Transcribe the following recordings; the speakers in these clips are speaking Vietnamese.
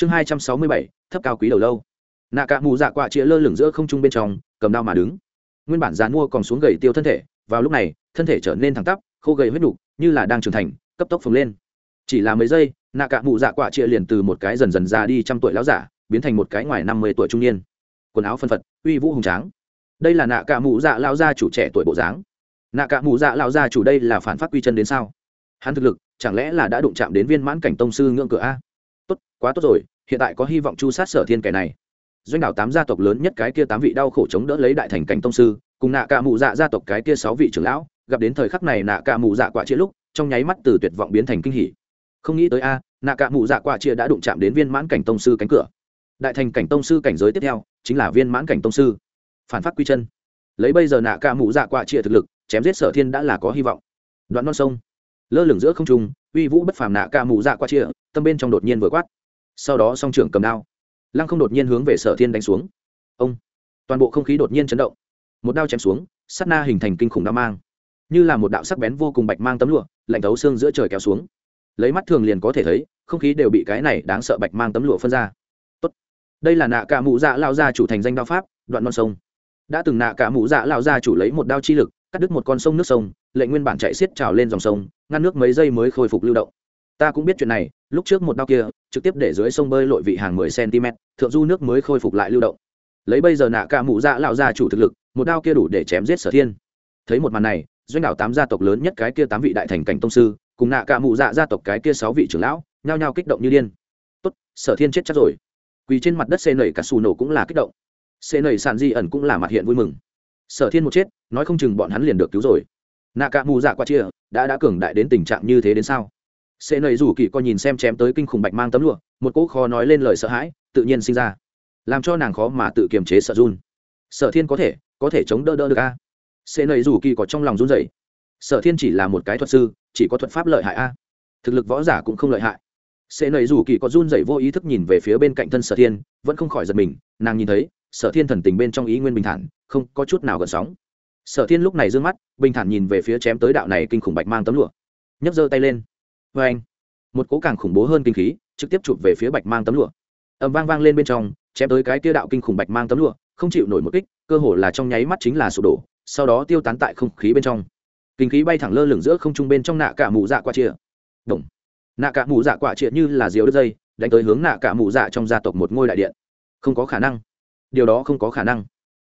chương hai trăm sáu mươi bảy, thấp cao quý đầu lâu. Nạ cạ mù dạ quạ chĩa lơ lửng giữa không trung bên trong, cầm đao mà đứng. Nguyên bản dàn mua còn xuống gầy tiêu thân thể, vào lúc này, thân thể trở nên thẳng tắp, khô gầy huyết đục như là đang trưởng thành, cấp tốc phồng lên. Chỉ là mấy giây, nạ cạ mù dạ quạ chĩa liền từ một cái dần dần già đi trăm tuổi láo giả, biến thành một cái ngoài năm mươi tuổi trung niên. Quần áo phân phật, uy vũ hùng tráng. Đây là nạ cạ mù dạ lao gia chủ trẻ tuổi bộ dáng. Nạ cạ mù dạ lao gia chủ đây là phản phát quy chân đến sao? Hắn thực lực, chẳng lẽ là đã đụng chạm đến viên mãn cảnh tông sư ngưỡng cửa a? Quá tốt rồi, hiện tại có hy vọng chu sát sở thiên kẻ này. Doanh đảo tám gia tộc lớn nhất cái kia tám vị đau khổ chống đỡ lấy đại thành cảnh tông sư, cùng nạ cả mù dạ gia tộc cái kia sáu vị trưởng lão, gặp đến thời khắc này nạ cả mù dạ quả chia lúc, trong nháy mắt từ tuyệt vọng biến thành kinh hỉ. Không nghĩ tới a, nạ cả mù dạ quả chia đã đụng chạm đến viên mãn cảnh tông sư cánh cửa. Đại thành cảnh tông sư cảnh giới tiếp theo, chính là viên mãn cảnh tông sư. Phản phát quy chân. Lấy bây giờ nạ cả mù dạ quả chia thực lực, chém giết sở thiên đã là có hy vọng. Đoạn non sông. Lơ lửng giữa không trung, uy vũ bất phàm nạ cả mù dạ quả chia tâm bên trong đột nhiên vừa quát sau đó song trưởng cầm đao. Lăng không đột nhiên hướng về sở thiên đánh xuống. Ông! Toàn bộ không khí đột nhiên chấn động. Một đao chém xuống sắt na hình thành kinh khủng đao mang. Như là một đạo sắc bén vô cùng bạch mang tấm lụa, lạnh thấu xương giữa trời kéo xuống. Lấy mắt thường liền có thể thấy, không khí đều bị cái này đáng sợ bạch mang tấm lụa phân ra. Tốt. đây là nạ cả mụ dạ lao ra chủ thành danh đao pháp, đoạn non sông. Đã từng nạ cả mụ dạ lao ra chủ lấy một đao chi lực, cắt đứt một con sông nước sông, lệnh nguyên bản chạy xiết trào lên dòng sông, ngăn nước mấy giây mới khôi phục lưu động. Ta cũng biết chuyện này, lúc trước một đao kia trực tiếp để dưới sông bơi lội vị hàng mười cm, thượng du nước mới khôi phục lại lưu động. Lấy bây giờ nạ cả mụ dạ lão gia chủ thực lực, một đao kia đủ để chém giết sở thiên. Thấy một màn này, doanh đảo tám gia tộc lớn nhất cái kia tám vị đại thành cảnh tông sư, cùng nạ cả mụ dạ gia tộc cái kia sáu vị trưởng lão, nhao nhao kích động như điên. Tốt, sở thiên chết chắc rồi. Quỳ trên mặt đất xê nảy cả sù nổ cũng là kích động. Xê nảy sàn di ẩn cũng là mặt hiện vui mừng. Sở thiên một chết, nói không chừng bọn hắn liền được cứu rồi. Nạ cả mụ dạ qua chia, đã đã cường đại đến tình trạng như thế đến sao? Sẽ nầy rủ kỳ coi nhìn xem chém tới kinh khủng bạch mang tấm lụa, một cỗ khó nói lên lời sợ hãi, tự nhiên sinh ra. Làm cho nàng khó mà tự kiềm chế sợ run. Sở thiên có thể có thể chống đỡ đỡ được a. Sẽ nầy rủ kỳ có trong lòng run dậy sở thiên chỉ là một cái thuật sư, chỉ có thuật pháp lợi hại a. Thực lực võ giả cũng không lợi hại. Sẽ nầy rủ kỳ có run dậy vô ý thức nhìn về phía bên cạnh thân sở thiên, vẫn không khỏi giật mình, nàng nhìn thấy, sở thiên thần tình bên trong ý nguyên bình thản, không có chút nào gần sóng. Sở thiên lúc này d ư ơ n g mắt, bình thản nhìn về phía chém tới đạo này kinh khủng bạch mang tấm lụa. Nhấc giơ tay lên vê anh. Một cố càng khủng bố hơn kinh khí, trực tiếp chụp về phía bạch mang tấm lụa. Ẩm vang vang lên bên trong, chém tới cái tiêu đạo kinh khủng bạch mang tấm lụa, không chịu nổi một kích, cơ hồ là trong nháy mắt chính là sụp đổ, sau đó tiêu tán tại không khí bên trong. Kinh khí bay thẳng lơ lửng giữa không trung bên trong nạ cả mù dạ quả chia Động. nạ cả mù dạ quả chia như là diều đất dây, đánh tới hướng nạ cả mù dạ trong gia tộc một ngôi đại điện. Không có khả năng. Điều đó không có khả năng.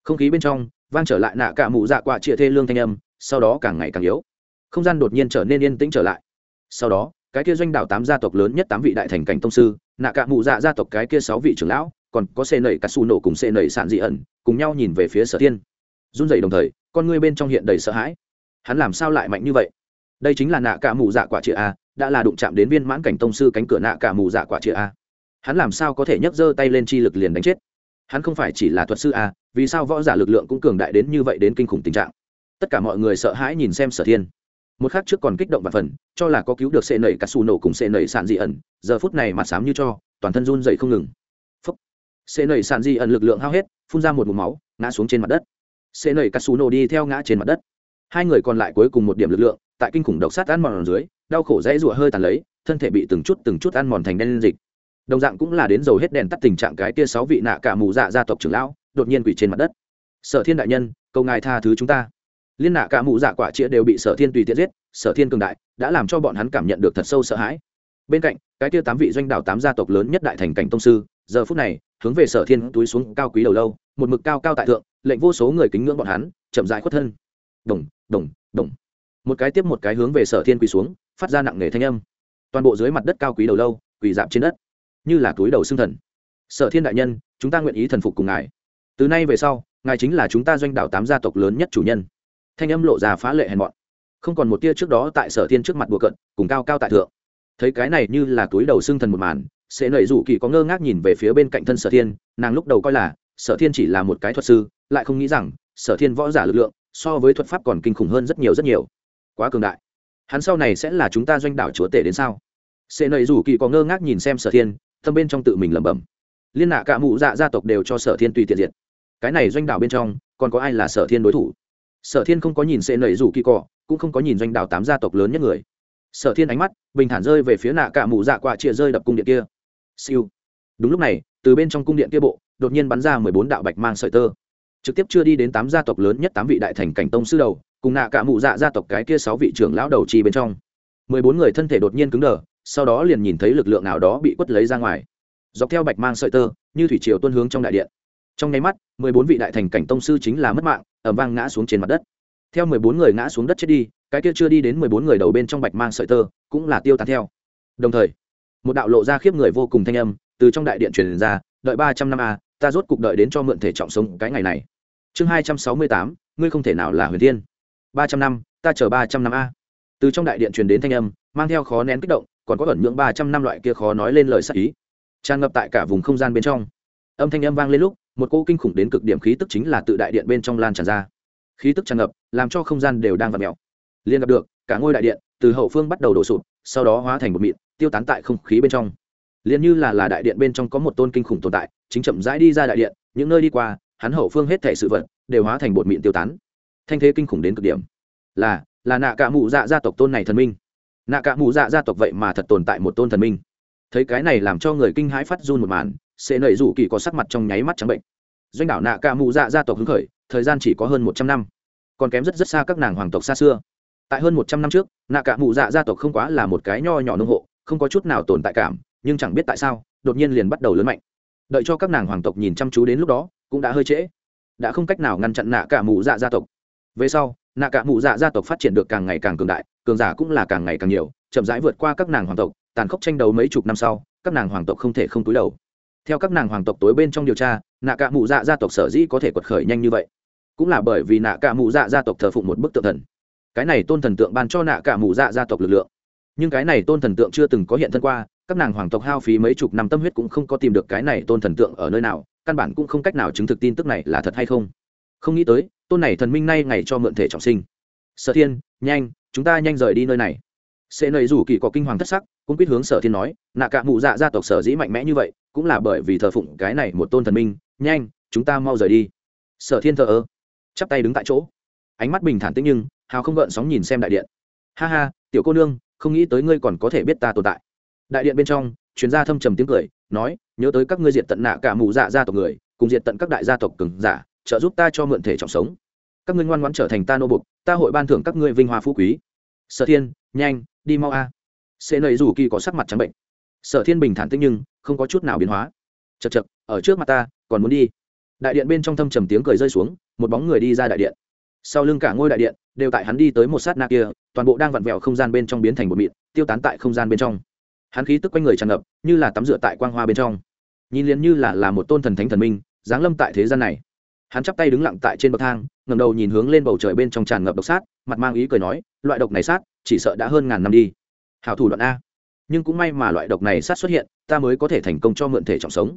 Không khí bên trong, vang trở lại nạ cả mù dạ quả chia thê lương thanh âm, sau đó càng ngày càng yếu. Không gian đột nhiên trở nên yên tĩnh trở lại sau đó, cái kia doanh đảo tám gia tộc lớn nhất tám vị đại thành cảnh tông sư, nạ cả mụ dạ gia tộc cái kia sáu vị trưởng lão, còn có xê nẩy cà su nổ cùng xê nẩy sạn dị ẩn, cùng nhau nhìn về phía sở thiên. Run dậy đồng thời, con ngươi bên trong hiện đầy sợ hãi. Hắn làm sao lại mạnh như vậy? Đây chính là nạ cả mù dạ quả chĩa a, đã là đụng chạm đến viên mãn cảnh tông sư cánh cửa nạ cả mù dạ quả chĩa a. Hắn làm sao có thể nhấc giơ tay lên chi lực liền đánh chết? Hắn không phải chỉ là thuật sư a, vì sao võ giả lực lượng cũng cường đại đến như vậy đến kinh khủng tình trạng? Tất cả mọi người sợ hãi nhìn xem sở thiên một khác trước còn kích động và phần, cho là có cứu được sệ nẩy cả xù nổ cùng sệ nẩy sàn dị ẩn, giờ phút này mặt xám như cho, toàn thân run dậy không ngừng. Phấp sệ nẩy sàn dị ẩn lực lượng hao hết, phun ra một mục máu, ngã xuống trên mặt đất. Sệ nẩy cả xù nổ đi theo ngã trên mặt đất. Hai người còn lại cuối cùng một điểm lực lượng, tại kinh khủng độc sát ăn mòn dưới, đau khổ dãy rụa hơi tàn lấy, thân thể bị từng chút từng chút ăn mòn thành đen dịch. Đồng dạng cũng là đến dầu hết đèn tắt tình trạng cái kia sáu vị nạ cả mù dạ gia tộc trưởng lão, đột nhiên quỷ trên mặt đất. Sở thiên đại nhân, cầu ngài tha thứ chúng ta liên nạ cả mụ dạ quả chĩa đều bị sở thiên tùy tiện giết, sở thiên cường đại, đã làm cho bọn hắn cảm nhận được thật sâu sợ hãi. Bên cạnh, cái tia tám vị doanh đảo tám gia tộc lớn nhất đại thành cảnh tông sư, giờ phút này, hướng về sở thiên túi xuống cao quý đầu lâu, một mực cao cao tại thượng, lệnh vô số người kính ngưỡng bọn hắn, chậm dại khuất thân. Đồng đồng đồng. Một cái tiếp một cái hướng về sở thiên quỳ xuống, phát ra nặng nề thanh âm. Toàn bộ dưới mặt đất cao quý đầu lâu, quỳ dạp trên đất. Như là túi đầu xương thần. Sở thiên đại nhân, chúng ta nguyện ý thần phục cùng ngài. Từ nay về sau, ngài chính là chúng ta doanh đảo tám gia tộc lớn nhất chủ nhân thanh âm lộ ra phá lệ hèn mọn. Không còn một tia trước đó tại sở thiên trước mặt bùa cận cùng cao cao tại thượng. Thấy cái này như là túi đầu xương thần một màn sẽ nảy rủ kỳ có ngơ ngác nhìn về phía bên cạnh thân sở thiên, nàng lúc đầu coi là sở thiên chỉ là một cái thuật sư, lại không nghĩ rằng sở thiên võ giả lực lượng so với thuật pháp còn kinh khủng hơn rất nhiều rất nhiều. Quá cường đại. Hắn sau này sẽ là chúng ta doanh đảo chúa tể đến sao? Sẽ nảy rủ kỳ có ngơ ngác nhìn xem sở thiên thâm bên trong tự mình lẩm bẩm. Liên nạ cả mụ dạ gia tộc đều cho sở thiên tùy tiện diệt. Cái này doanh đảo bên trong, còn có ai là sở thiên đối thủ? Sở thiên không có nhìn sệ nầy rủ kỳ cỏ cũng không có nhìn doanh đảo tám gia tộc lớn nhất người. Sở thiên ánh mắt bình thản rơi về phía nạ cả mụ dạ quạ chia rơi đập cung điện kia. Siêu. Đúng lúc này, từ bên trong cung điện kia bộ, đột nhiên bắn ra mười bốn đạo bạch mang sợi tơ. Trực tiếp chưa đi đến tám gia tộc lớn nhất tám vị đại thành cảnh tông sư đầu, cùng nạ cả mụ dạ gia tộc cái kia sáu vị trưởng lão đầu chi bên trong. mười bốn người thân thể đột nhiên cứng đờ, sau đó liền nhìn thấy lực lượng nào đó bị quất lấy ra ngoài. Dọc theo bạch mang sợi tơ, như thủy triều tuân hướng trong đại điện. Trong nháy mắt, mười bốn vị đại thành cảnh tông sư chính là mất mạng ẩm vang ngã xuống trên mặt đất. Theo mười bốn người ngã xuống đất chết đi, cái kia chưa đi đến mười bốn người đầu bên trong bạch mang sợi tơ cũng là tiêu tán theo. Đồng thời, một đạo lộ ra khiếp người vô cùng thanh âm từ trong đại điện truyền ra, đợi ba trăm năm a ta rốt cuộc đợi đến cho mượn thể trọng sống cái ngày này. Chương hai trăm sáu mươi tám, ngươi không thể nào là huyền thiên. Ba trăm năm, ta chờ ba trăm năm a từ trong đại điện truyền đến thanh âm, mang theo khó nén kích động, còn có ẩn nhưỡng ba trăm năm loại kia khó nói lên lời sắc ý, tràn ngập tại cả vùng không gian bên trong. Âm thanh âm vang lên lúc một cô kinh khủng đến cực điểm khí tức chính là tự đại điện bên trong lan tràn ra. Khí tức tràn ngập, làm cho không gian đều đang vặt mẹo liên gặp được, cả ngôi đại điện, từ hậu phương bắt đầu đổ sụp, sau đó hóa thành một mịn, tiêu tán tại không khí bên trong. Liền như là là đại điện bên trong có một tôn kinh khủng tồn tại, chính chậm rãi đi ra đại điện, những nơi đi qua, hắn hậu phương hết thể sự vật, đều hóa thành bột mịn tiêu tán. Thanh thế kinh khủng đến cực điểm. Là là nạ cả mụ dạ gia tộc tôn này thần minh. Nạ cả mụ dạ gia tộc vậy mà thật tồn tại một tôn thần minh. Thấy cái này làm cho người kinh hãi phát run một màn sẽ nảy rủ kỳ có sắc mặt trong nháy mắt trắng bệnh. Doanh đảo nạ ca mụ dạ gia tộc hứng khởi, thời gian chỉ có hơn một trăm năm. Còn kém rất rất xa các nàng hoàng tộc xa xưa. Tại hơn một trăm năm trước, nạ ca mụ dạ gia tộc không quá là một cái nho nhỏ nông hộ, không có chút nào tồn tại cảm, nhưng chẳng biết tại sao, đột nhiên liền bắt đầu lớn mạnh. Đợi cho các nàng hoàng tộc nhìn chăm chú đến lúc đó, cũng đã hơi trễ. Đã không cách nào ngăn chặn nạ cả mụ dạ gia tộc. Về sau, nạ cả mụ dạ gia tộc phát triển được càng ngày càng cường đại, cường giả cũng là càng ngày càng nhiều, chậm rãi vượt qua các nàng hoàng tộc, tàn khốc tranh đấu mấy chục năm sau, các nàng hoàng tộc không thể không túi đầu theo các nàng hoàng tộc tối bên trong điều tra nạ cả mụ dạ gia tộc sở dĩ có thể quật khởi nhanh như vậy, cũng là bởi vì nạ cả mụ dạ gia tộc thờ phụng một bức tượng thần. Cái này tôn thần tượng ban cho nạ cả mụ dạ gia tộc lực lượng. Nhưng cái này tôn thần tượng chưa từng có hiện thân qua, các nàng hoàng tộc hao phí mấy chục năm tâm huyết cũng không có tìm được cái này tôn thần tượng ở nơi nào, căn bản cũng không cách nào chứng thực tin tức này là thật hay không. Không nghĩ tới, tôn này thần minh nay ngày cho mượn thể trọng sinh. Sở thiên, nhanh, chúng ta nhanh rời đi nơi này sẽ nầy rủ kỳ có kinh hoàng thất sắc cũng quyết hướng sở thiên nói nạ cả mụ dạ gia tộc sở dĩ mạnh mẽ như vậy cũng là bởi vì thờ phụng cái này một tôn thần minh nhanh chúng ta mau rời đi. Sở thiên thờ ơ chắp tay đứng tại chỗ. Ánh mắt bình thản tĩnh nhưng hào không gợn sóng nhìn xem đại điện. Ha ha tiểu cô nương không nghĩ tới ngươi còn có thể biết ta tồn tại. Đại điện bên trong chuyên gia thâm trầm tiếng cười nói nhớ tới các ngươi diệt tận nạ cả mù dạ gia tộc người cùng diệt tận các đại gia tộc cường giả trợ giúp ta cho mượn thể trọng sống. Các ngươi ngoan ngoãn trở thành ta nô bộc, ta hội ban thưởng các ngươi vinh hoa phú quý. Sở thiên nhanh đi mau a. Sẽ nầy dù kỳ có sắc mặt trắng bệnh. Sở thiên bình thản tích nhưng không có chút nào biến hóa. Chật chật ở trước mặt ta, còn muốn đi. Đại điện bên trong thâm trầm tiếng cười rơi xuống, một bóng người đi ra đại điện. Sau lưng cả ngôi đại điện đều tại hắn đi tới một sát na kia, toàn bộ đang vặn vẹo không gian bên trong biến thành một mịn, tiêu tán tại không gian bên trong. Hắn khí tức quanh người tràn ngập, như là tắm rửa tại quang hoa bên trong. Nhìn liền như là là một tôn thần thánh thần minh giáng lâm tại thế gian này. Hắn chắp tay đứng lặng tại trên bậc thang ngầm đầu nhìn hướng lên bầu trời bên trong tràn ngập độc sát, mặt mang ý cười nói, loại độc này sát chỉ sợ đã hơn ngàn năm đi. Hảo thủ đoạn a. Nhưng cũng may mà loại độc này sát xuất hiện, ta mới có thể thành công cho mượn thể trọng sống.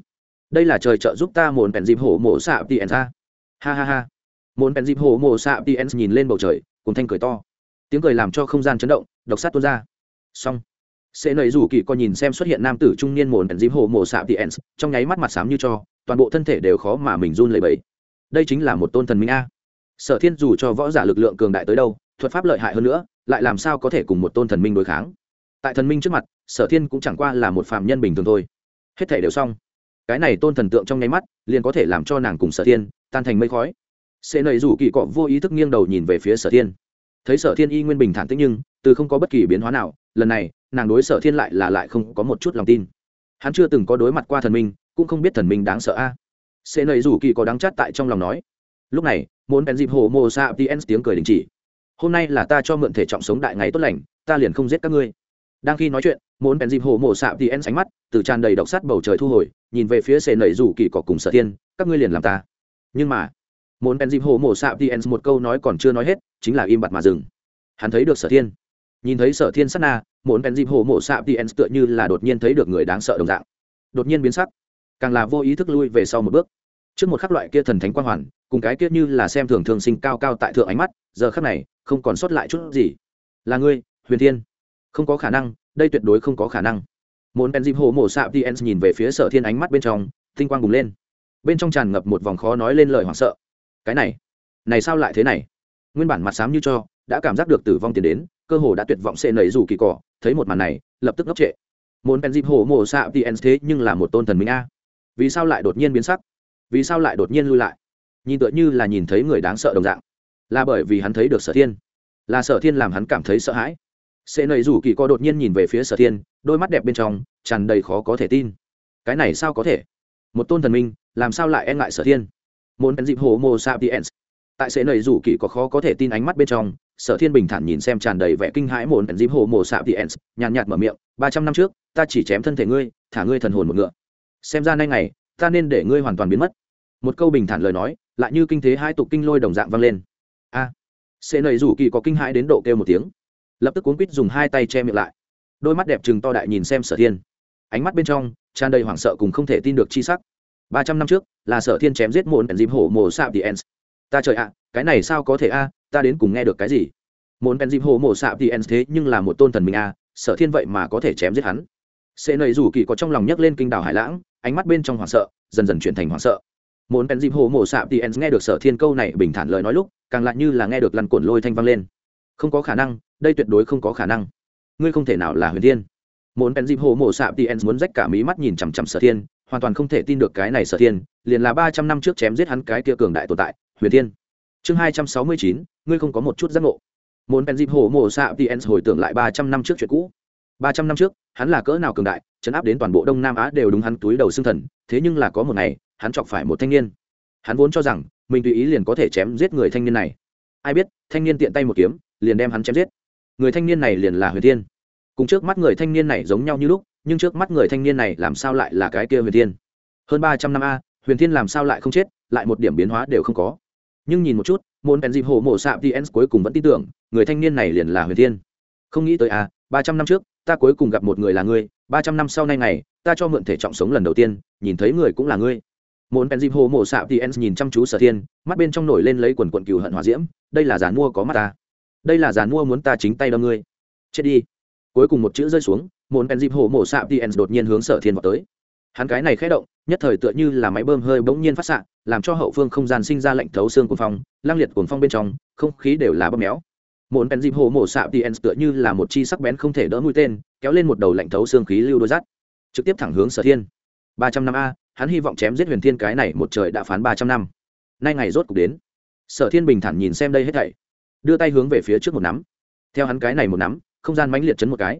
Đây là trời trợ giúp ta muốn bèn dịp hổ mổ xạ tien ra. Ha ha ha. Muốn bèn dịp hổ mổ xạ tien nhìn lên bầu trời, cùng thanh cười to. Tiếng cười làm cho không gian chấn động, độc sát tuôn ra. Xong. Sẽ nầy rủ kỳ coi nhìn xem xuất hiện nam tử trung niên mồn bèn dịp hổ mổ xạ tien trong nháy mắt mặt xám như cho, toàn bộ thân thể đều khó mà mình run lẩy bẩy. Đây chính là một tôn thần minh a. Sở thiên dù cho võ giả lực lượng cường đại tới đâu thuật pháp lợi hại hơn nữa, lại làm sao có thể cùng một tôn thần minh đối kháng? Tại thần minh trước mặt, sở thiên cũng chẳng qua là một phạm nhân bình thường thôi. Hết thể đều xong. Cái này tôn thần tượng trong nháy mắt, liền có thể làm cho nàng cùng sở thiên tan thành mây khói. Sẽ nầy rủ kỳ cọ vô ý thức nghiêng đầu nhìn về phía sở thiên. Thấy sở thiên y nguyên bình thản tích nhưng, từ không có bất kỳ biến hóa nào, lần này, nàng đối sở thiên lại là lại không có một chút lòng tin. Hắn chưa từng có đối mặt qua thần minh, cũng không biết thần minh đáng sợ a. Sẽ nầy rủ kỳ có đáng chát tại trong lòng nói. Lúc này, muốn bèn dịp hồ mô sa tien tiếng cười đình chỉ hôm nay là ta cho mượn thể trọng sống đại ngày tốt lành, ta liền không giết các ngươi. Đang khi nói chuyện muốn bèn dịp hồ mổ xạ thì en sánh mắt, từ tràn đầy độc sắt bầu trời thu hồi, nhìn về phía sệ nẩy rủ kỳ cỏ cùng sở thiên, các ngươi liền làm ta. Nhưng mà muốn bèn dịp hồ mổ xạ thì en một câu nói còn chưa nói hết, chính là im bặt mà dừng. Hắn thấy được sở thiên. Nhìn thấy sở thiên sát na muốn bèn dịp hồ mổ xạ thì en tựa như là đột nhiên thấy được người đáng sợ đồng dạng. Đột nhiên biến sắc. Càng là vô ý thức lui về sau một bước. Trước một khắc loại kia thần thánh quang hoàn, cùng cái kia như là xem thường thường sinh cao cao tại thượng ánh mắt, giờ khắc này không còn sót lại chút gì. Là ngươi, huyền thiên. Không có khả năng, đây tuyệt đối không có khả năng. Muốn benzim hồ mổ xạ tns nhìn về phía sở thiên ánh mắt bên trong, tinh quang bùng lên. Bên trong tràn ngập một vòng khó nói lên lời hoảng sợ. Cái này này sao lại thế này? Nguyên bản mặt xám như cho, đã cảm giác được tử vong tiến đến, cơ hồ đã tuyệt vọng xê nảy dù kỳ cỏ, thấy một màn này, lập tức ngốc trệ. Muốn bèn hồ hổ mổ xạ thì thế nhưng là một tôn thần minh a. Vì sao lại đột nhiên biến sắc? Vì sao lại đột nhiên lui lại? Nhìn tựa như là nhìn thấy người đáng sợ đồng dạng là bởi vì hắn thấy được sở thiên. Là sở thiên làm hắn cảm thấy sợ hãi. Sẽ nầy rủ kỳ co đột nhiên nhìn về phía sở thiên, đôi mắt đẹp bên trong, tràn đầy khó có thể tin. Cái này sao có thể? Một tôn thần minh, làm sao lại e ngại sở thiên? Muốn bèn dịp hồ mô sapiens. Tại sẽ nầy rủ kỳ có khó có thể tin ánh mắt bên trong, sở thiên bình thản nhìn xem tràn đầy vẻ kinh hãi mồn bèn dịp hồ mồ xạ thì nhàn nhạt mở miệng, ba trăm năm trước, ta chỉ chém thân thể ngươi, thả ngươi thần hồn một ngựa. Xem ra nay ngày, ta nên để ngươi hoàn toàn biến mất. Một câu bình thản lời nói, lại như kinh thế hai tục kinh lôi đồng dạng vang lên a. À, sẽ nầy rủ kỳ có kinh hãi đến độ kêu một tiếng. Lập tức cuốn quýt dùng hai tay che miệng lại. Đôi mắt đẹp chừng to đại nhìn xem sở thiên. Ánh mắt bên trong tràn đầy hoảng sợ cùng không thể tin được chi sắc. Ba trăm năm trước là sở thiên chém giết mồn dìm hổ mồ sạp the ends ta trời ạ cái này sao có thể a ta đến cùng nghe được cái gì? Mồn dìm hổ mồ sạp the ends thế nhưng là một tôn thần mình a sở thiên vậy mà có thể chém giết hắn. Sẽ nầy rủ kỳ có trong lòng nhấc lên kinh đảo hải lãng ánh mắt bên trong hoảng sợ dần dần chuyển thành hoảng sợ muốn bèn dịp hồ mộ sạp thì nghe được sở thiên câu này bình thản lời nói lúc, càng lại như là nghe được lăn cuộn lôi thanh vang lên. Không có khả năng, đây tuyệt đối không có khả năng. Ngươi không thể nào là huyền thiên. Muốn bèn dịp hồ mộ sạp thì muốn rách cả mí mắt nhìn chằm chằm sở thiên, hoàn toàn không thể tin được cái này sở thiên, liền là ba trăm năm trước chém giết hắn cái kia cường đại tồn tại, huyền thiên. Chương hai trăm sáu mươi chín, ngươi không có một chút giác ngộ. Muốn bèn dịp hồ mộ sạp thì hồi tưởng lại ba trăm năm trước chuyện cũ. Ba trăm năm trước, hắn là cỡ nào cường đại, chấn áp đến toàn bộ đông nam á đều đúng hắn túi đầu xương thần, thế nhưng là có một ngày hắn chọc phải một thanh niên. Hắn vốn cho rằng, mình tùy ý liền có thể chém giết người thanh niên này. Ai biết, thanh niên tiện tay một kiếm, liền đem hắn chém giết. Người thanh niên này liền là huyền thiên. Cùng trước mắt người thanh niên này giống nhau như lúc, nhưng trước mắt người thanh niên này làm sao lại là cái kia huyền thiên? Hơn ba trăm năm a, huyền thiên làm sao lại không chết, lại một điểm biến hóa đều không có. Nhưng nhìn một chút, môn bèn dịp hồ mổ xạ tns cuối cùng vẫn tin tưởng, người thanh niên này liền là huyền thiên. Không nghĩ tới a, ba trăm năm trước, ta cuối cùng gặp một người là ngươi, ba trăm năm sau nay này ta cho mượn thể trọng sống lần đầu tiên, nhìn thấy người cũng là ngươi môn Penjim hồ mổ xạ thì nhìn chăm chú sở thiên, mắt bên trong nổi lên lấy quần quần cừu hận hỏa diễm, đây là giàn mua có mắt ta. Đây là giàn mua muốn ta chính tay đâm ngươi. Chết đi. Cuối cùng một chữ rơi xuống môn Penjim hồ mổ xạ thì đột nhiên hướng sở thiên vọt tới. Hắn cái này khẽ động, nhất thời tựa như là máy bơm hơi bỗng nhiên phát xạ, làm cho hậu phương không gian sinh ra lệnh thấu xương cuồng phong, lang liệt cuồng phong bên trong, không khí đều là bơm méo. Một Penjim hồ mổ xạ thì tựa như là một chi sắc bén không thể đỡ mũi tên, kéo lên một đầu lạnh thấu xương khí lưu đôi rắt trực tiếp thẳng hướng sở thiên. Ba trăm năm a hắn hy vọng chém giết huyền thiên cái này một trời đã phán ba trăm năm. Nay ngày rốt cục đến. Sở thiên bình thản nhìn xem đây hết thảy, đưa tay hướng về phía trước một nắm. Theo hắn cái này một nắm, không gian mãnh liệt chấn một cái.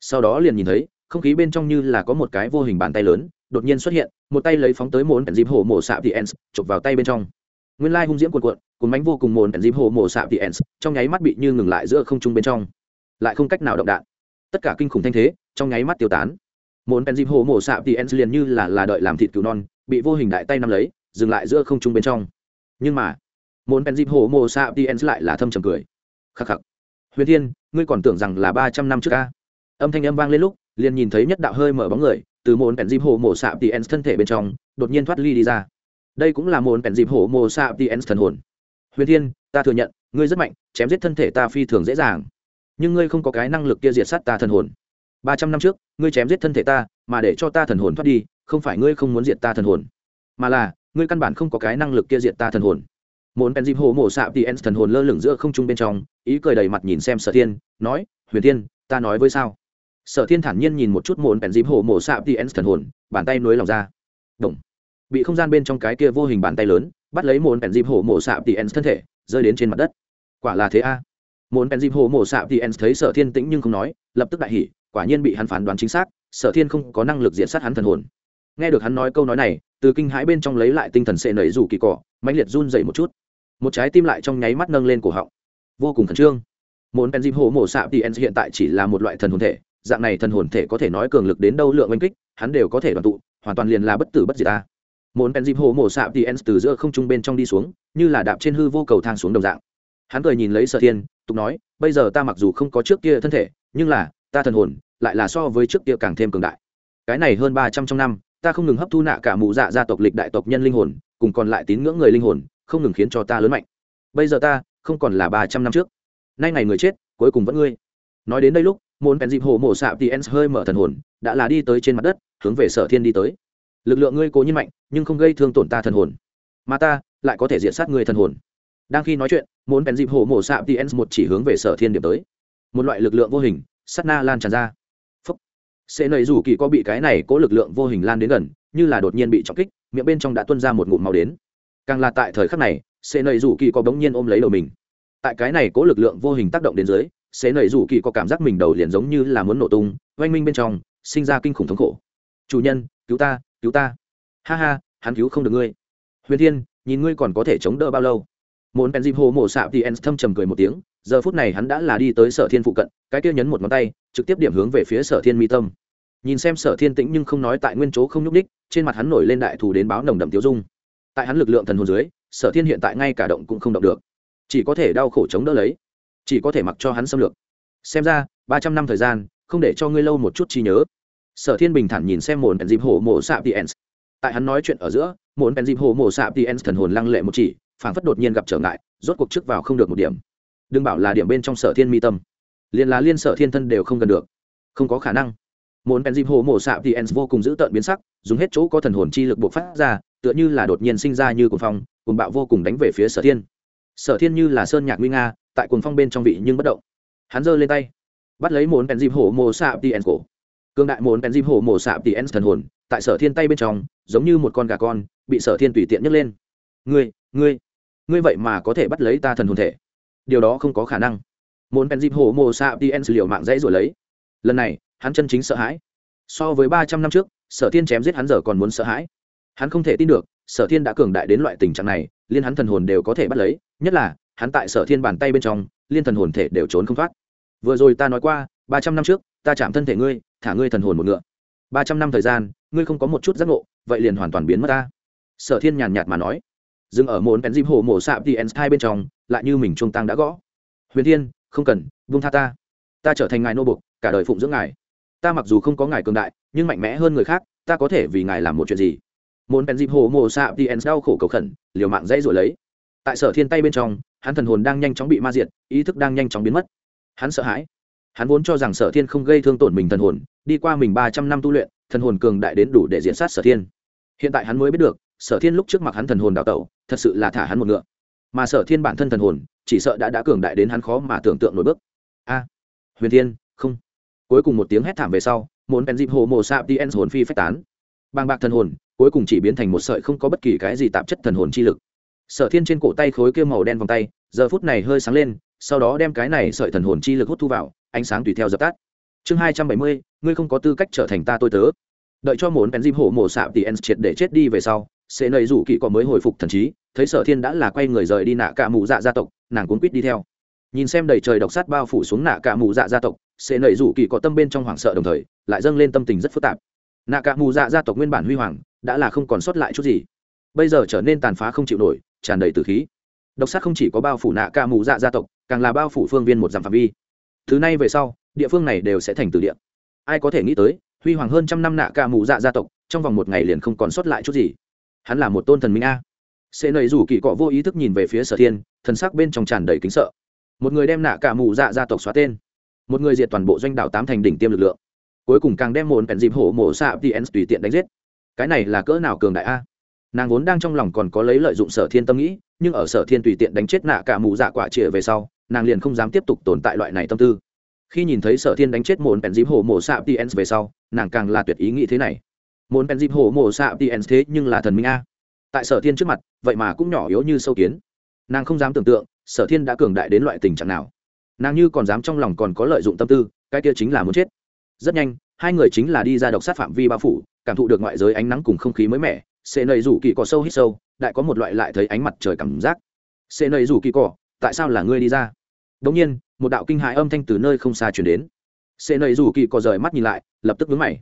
Sau đó liền nhìn thấy, không khí bên trong như là có một cái vô hình bàn tay lớn, đột nhiên xuất hiện, một tay lấy phóng tới môn dịp hồ mổ xạ thì ens, chụp vào tay bên trong. Nguyên lai hung diễm cuộn cuộn, cuốn bánh vô cùng mồn ẩn dịp hồ mổ xạ thì ens, trong nháy mắt bị như ngừng lại giữa không trung bên trong. Lại không cách nào động đạn. Tất cả kinh khủng thanh thế, trong nháy mắt tiêu tán mồn ẩn dịp hồ mổ xạ thì ens liền như là là đợi làm thịt cứu non, bị vô hình đại tay nắm lấy, dừng lại giữa không trung bên trong. Nhưng mà mồn ẩn dịp hồ mổ xạ thì ens lại là thâm trầm cười. Khắc khắc. Huyền thiên, ngươi còn tưởng rằng là ba trăm năm trước ca? Âm thanh âm vang lên lúc, liền nhìn thấy nhất đạo hơi mở bóng người, từ mồn ẩn dịp hồ mổ xạ thì ens thân thể bên trong, đột nhiên thoát ly đi ra. Đây cũng là một bèn hồ mổ mồ thì ens thần hồn. Huyền thiên, ta thừa nhận, ngươi rất mạnh, chém giết thân thể ta phi thường dễ dàng. Nhưng ngươi không có cái năng lực kia diệt sát ta thần hồn. Ba trăm năm trước ngươi chém giết thân thể ta, mà để cho ta thần hồn thoát đi, không phải ngươi không muốn diệt ta thần hồn, mà là, ngươi căn bản không có cái năng lực kia diệt ta thần hồn. Một bèn hồ mổ mồ xạ tns thần hồn lơ lửng giữa không trung bên trong, ý cười đầy mặt nhìn xem sở thiên, nói, huyền thiên, ta nói với sao? Sở thiên thản nhiên nhìn một chút một bèn hồ mổ mồ xạ tns thần hồn, bàn tay nối lòng ra. Động. Bị không gian bên trong cái kia vô hình bàn tay lớn, bắt lấy muốn pèn dịp hồ mổ xạ thì ens thân thể, rơi đến trên mặt đất. Quả là thế a. À. Muốn pèn hồ mổ xạ thì ens thấy sở thiên tĩnh nhưng không nói, lập tức đại hỉ quả nhiên bị hắn phán đoán chính xác, sở thiên không có năng lực diện sát hắn thần hồn. Nghe được hắn nói câu nói này, từ kinh hãi bên trong lấy lại tinh thần sệ nẩy rủ kỳ cỏ mãnh liệt run dậy một chút. Một trái tim lại trong nháy mắt nâng lên cổ họng. Vô cùng khẩn trương. Muốn pèn dịp mổ xạ tỉ hiện tại chỉ là một loại thần hồn thể, dạng này thần hồn thể có thể nói cường lực đến đâu lượng oanh kích, hắn đều có thể đoàn tụ, hoàn toàn liền là bất tử bất diệt ta. Muốn pèn dịp hồ mổ xạ thì từ giữa không trung bên trong đi xuống, như là đạp trên hư vô cầu thang xuống đồng dạng. Hắn cười nhìn lấy sở thiên, tục nói, bây giờ ta mặc dù không có trước kia thân thể, nhưng là ta thần hồn lại là so với trước kia càng thêm cường đại. Cái này hơn ba trăm trong năm, ta không ngừng hấp thu nạ cả mụ dạ gia tộc lịch đại tộc nhân linh hồn, cùng còn lại tín ngưỡng người linh hồn, không ngừng khiến cho ta lớn mạnh. Bây giờ ta không còn là ba trăm năm trước. Nay ngày người chết, cuối cùng vẫn ngươi. Nói đến đây lúc, môn bèn dịp hồ mổ xạ thì hơi mở thần hồn, đã là đi tới trên mặt đất, hướng về sở thiên đi tới. Lực lượng ngươi cố nhiên mạnh, nhưng không gây thương tổn ta thần hồn. Mà ta lại có thể diện sát người thần hồn. Đang khi nói chuyện muốn bèn dịp hồ mổ xạ tien một chỉ hướng về sở thiên điểm tới. Một loại lực lượng vô hình sắt na lan tràn ra. Phấp xê nầy rủ kỳ có bị cái này có lực lượng vô hình lan đến gần, như là đột nhiên bị trọng kích, miệng bên trong đã tuân ra một ngụm màu đến. Càng là tại thời khắc này xê nầy rủ kỳ có bỗng nhiên ôm lấy đầu mình. Tại cái này có lực lượng vô hình tác động đến dưới xê nầy rủ kỳ có cảm giác mình đầu liền giống như là muốn nổ tung, oanh minh bên trong, sinh ra kinh khủng thống khổ. Chủ nhân, cứu ta cứu ta. Ha ha, hắn cứu không được ngươi. Huyền thiên, nhìn ngươi còn có thể chống đỡ bao lâu? Muốn bèn dịp hồ mổ xạ thì en thâm trầm cười một tiếng giờ phút này hắn đã là đi tới sở thiên phụ cận, cái kia nhấn một ngón tay, trực tiếp điểm hướng về phía sở thiên mi tâm. Nhìn xem sở thiên tĩnh nhưng không nói tại nguyên chỗ không nhúc đích trên mặt hắn nổi lên đại thù đến báo nồng đậm tiêu dung. Tại hắn lực lượng thần hồn dưới, sở thiên hiện tại ngay cả động cũng không động được. Chỉ có thể đau khổ chống đỡ lấy. Chỉ có thể mặc cho hắn xâm lược. Xem ra, ba trăm năm thời gian, không để cho ngươi lâu một chút trí nhớ. Sở thiên bình thản nhìn xem mồn dịp hổ mộ xạ tiens tại hắn nói chuyện ở giữa, mồn dịp hổ mộ xạ tiens thần hồn lăng lệ một chỉ, phảng phất đột nhiên gặp trở ngại, rốt cuộc trước vào không được một điểm đừng bảo là điểm bên trong sở thiên mi tâm. Liền là liên sở thiên thân đều không gần được. Không có khả năng. Muốn bèn hồ mổ xạ thì ens vô cùng giữ tợn biến sắc, dùng hết chỗ có thần hồn chi lực buộc phát ra, tựa như là đột nhiên sinh ra như cuồng phong, cuồng bạo vô cùng đánh về phía sở thiên. Sở thiên như là sơn nhạc nguy nga, tại cuồng phong bên trong vị nhưng bất động. Hắn giơ lên tay, bắt lấy muốn bèn hồ mổ xạ thì ens cổ. Cương đại muốn bèn hồ mổ xạ thì ens thần hồn, tại sở thiên tay bên trong, giống như một con gà con, bị sở thiên tùy tiện nhấc lên. Ngươi ngươi ngươi vậy mà có thể bắt lấy ta thần hồn thể? Điều đó không có khả năng. Muốn bèn dịp hổ mồ xạ tien ens liệu mạng dãy rồi lấy. Lần này, hắn chân chính sợ hãi. So với ba trăm năm trước, sở thiên chém giết hắn giờ còn muốn sợ hãi. Hắn không thể tin được, sở thiên đã cường đại đến loại tình trạng này, liên hắn thần hồn đều có thể bắt lấy, nhất là, hắn tại sở thiên bàn tay bên trong, liên thần hồn thể đều trốn không thoát. Vừa rồi ta nói qua, ba trăm năm trước, ta chạm thân thể ngươi, thả ngươi thần hồn một ngựa. Ba trăm năm thời gian, ngươi không có một chút giác ngộ, vậy liền hoàn toàn biến mất ta. Sở thiên nhàn nhạt mà nói dừng ở môn bèn dịp hồ mổ xạ tns hai bên trong, lại như mình trung tăng đã gõ. Huyền thiên, không cần vung tha ta. Ta trở thành ngài nô bục cả đời phụng dưỡng ngài. Ta mặc dù không có ngài cường đại, nhưng mạnh mẽ hơn người khác, ta có thể vì ngài làm một chuyện gì? Muốn bèn dịp hồ mồ xạ tns đau khổ cầu khẩn, liều mạng dãy rồi lấy. Tại sở thiên tay bên trong, hắn thần hồn đang nhanh chóng bị ma diệt, ý thức đang nhanh chóng biến mất. Hắn sợ hãi. Hắn vốn cho rằng sở thiên không gây thương tổn mình thần hồn, đi qua mình ba trăm năm tu luyện, thần hồn cường đại đến đủ để diễn sát sở thiên. Hiện tại hắn mới biết được sở thiên lúc trước mặt hắn thần hồn đào tẩu, thật sự là thả hắn một ngựa. Mà sở thiên bản thân thần hồn, chỉ sợ đã đã cường đại đến hắn khó mà tưởng tượng nổi bước. A, huyền thiên, không. Cuối cùng một tiếng hét thảm về sau, muốn bèn dịp hồ mồ sạp tien hồn phi phách tán. Bàng bạc thần hồn, cuối cùng chỉ biến thành một sợi không có bất kỳ cái gì tạp chất thần hồn chi lực. Sở thiên trên cổ tay khối kêu màu đen vòng tay, giờ phút này hơi sáng lên, sau đó đem cái này sợi thần hồn chi lực hút thu vào, ánh sáng tùy theo dập tắt. Chương hai trăm bảy mươi, ngươi không có tư cách trở thành ta tôi tớ. Đợi cho muốn bèn dịp hồ mồ sạp tien triệt để chết đi về sau sẽ nầy rủ kỵ có mới hồi phục thần trí, thấy sở thiên đã là quay người rời đi nạ cả mụ dạ gia tộc, nàng cuốn quýt đi theo. Nhìn xem đầy trời độc sát bao phủ xuống nạ cả mù dạ gia tộc sẽ nảy rủ kỳ có tâm bên trong hoảng sợ đồng thời, lại dâng lên tâm tình rất phức tạp. Nạ cả mù dạ gia tộc nguyên bản huy hoàng, đã là không còn sót lại chút gì. Bây giờ trở nên tàn phá không chịu nổi, tràn đầy từ khí. Độc sát không chỉ có bao phủ nạ cả mù dạ gia tộc, càng là bao phủ phương viên một dặm phạm vi. Thứ này về sau, địa phương này đều sẽ thành từ địa. Ai có thể nghĩ tới, huy hoàng hơn trăm năm nạ cả mù dạ gia tộc, trong vòng một ngày liền không còn sót lại chút gì hắn là một tôn thần minh a. Sẽ nảy rủ kỳ cọ vô ý thức nhìn về phía sở thiên, thần sắc bên trong tràn đầy kính sợ. Một người đem nạ cả mù dạ gia tộc xóa tên. Một người diệt toàn bộ doanh đảo tám thành đỉnh tiêm lực lượng. Cuối cùng càng đem mồn bèn dịp hổ mổ xạ tn tùy tiện đánh giết. Cái này là cỡ nào cường đại a? Nàng vốn đang trong lòng còn có lấy lợi dụng sở thiên tâm nghĩ, nhưng ở sở thiên tùy tiện đánh chết nạ cả mù dạ quả chĩa về sau, nàng liền không dám tiếp tục tồn tại loại này tâm tư. Khi nhìn thấy sở thiên đánh chết mồn bèn dịp hổ mổ xạ tn về sau, nàng càng là tuyệt ý nghĩ thế này muốn bèn dịp hổ mộ xạ tn thế nhưng là thần minh a. Tại sở thiên trước mặt, vậy mà cũng nhỏ yếu như sâu kiến. Nàng không dám tưởng tượng, sở thiên đã cường đại đến loại tình trạng nào. Nàng như còn dám trong lòng còn có lợi dụng tâm tư, cái kia chính là muốn chết. Rất nhanh, hai người chính là đi ra độc sát phạm vi bao phủ, cảm thụ được ngoại giới ánh nắng cùng không khí mới mẻ. Xê nầy rủ kỳ cỏ sâu hít sâu, đại có một loại lại thấy ánh mặt trời cảm giác. Xê nầy rủ kỳ cỏ tại sao là ngươi đi ra? Đ nhiên, một đạo kinh hại âm thanh từ nơi không xa chuyển đến. Xê nầy rủ kỳ cỏ rời mắt nhìn lại, lập tức vướng mày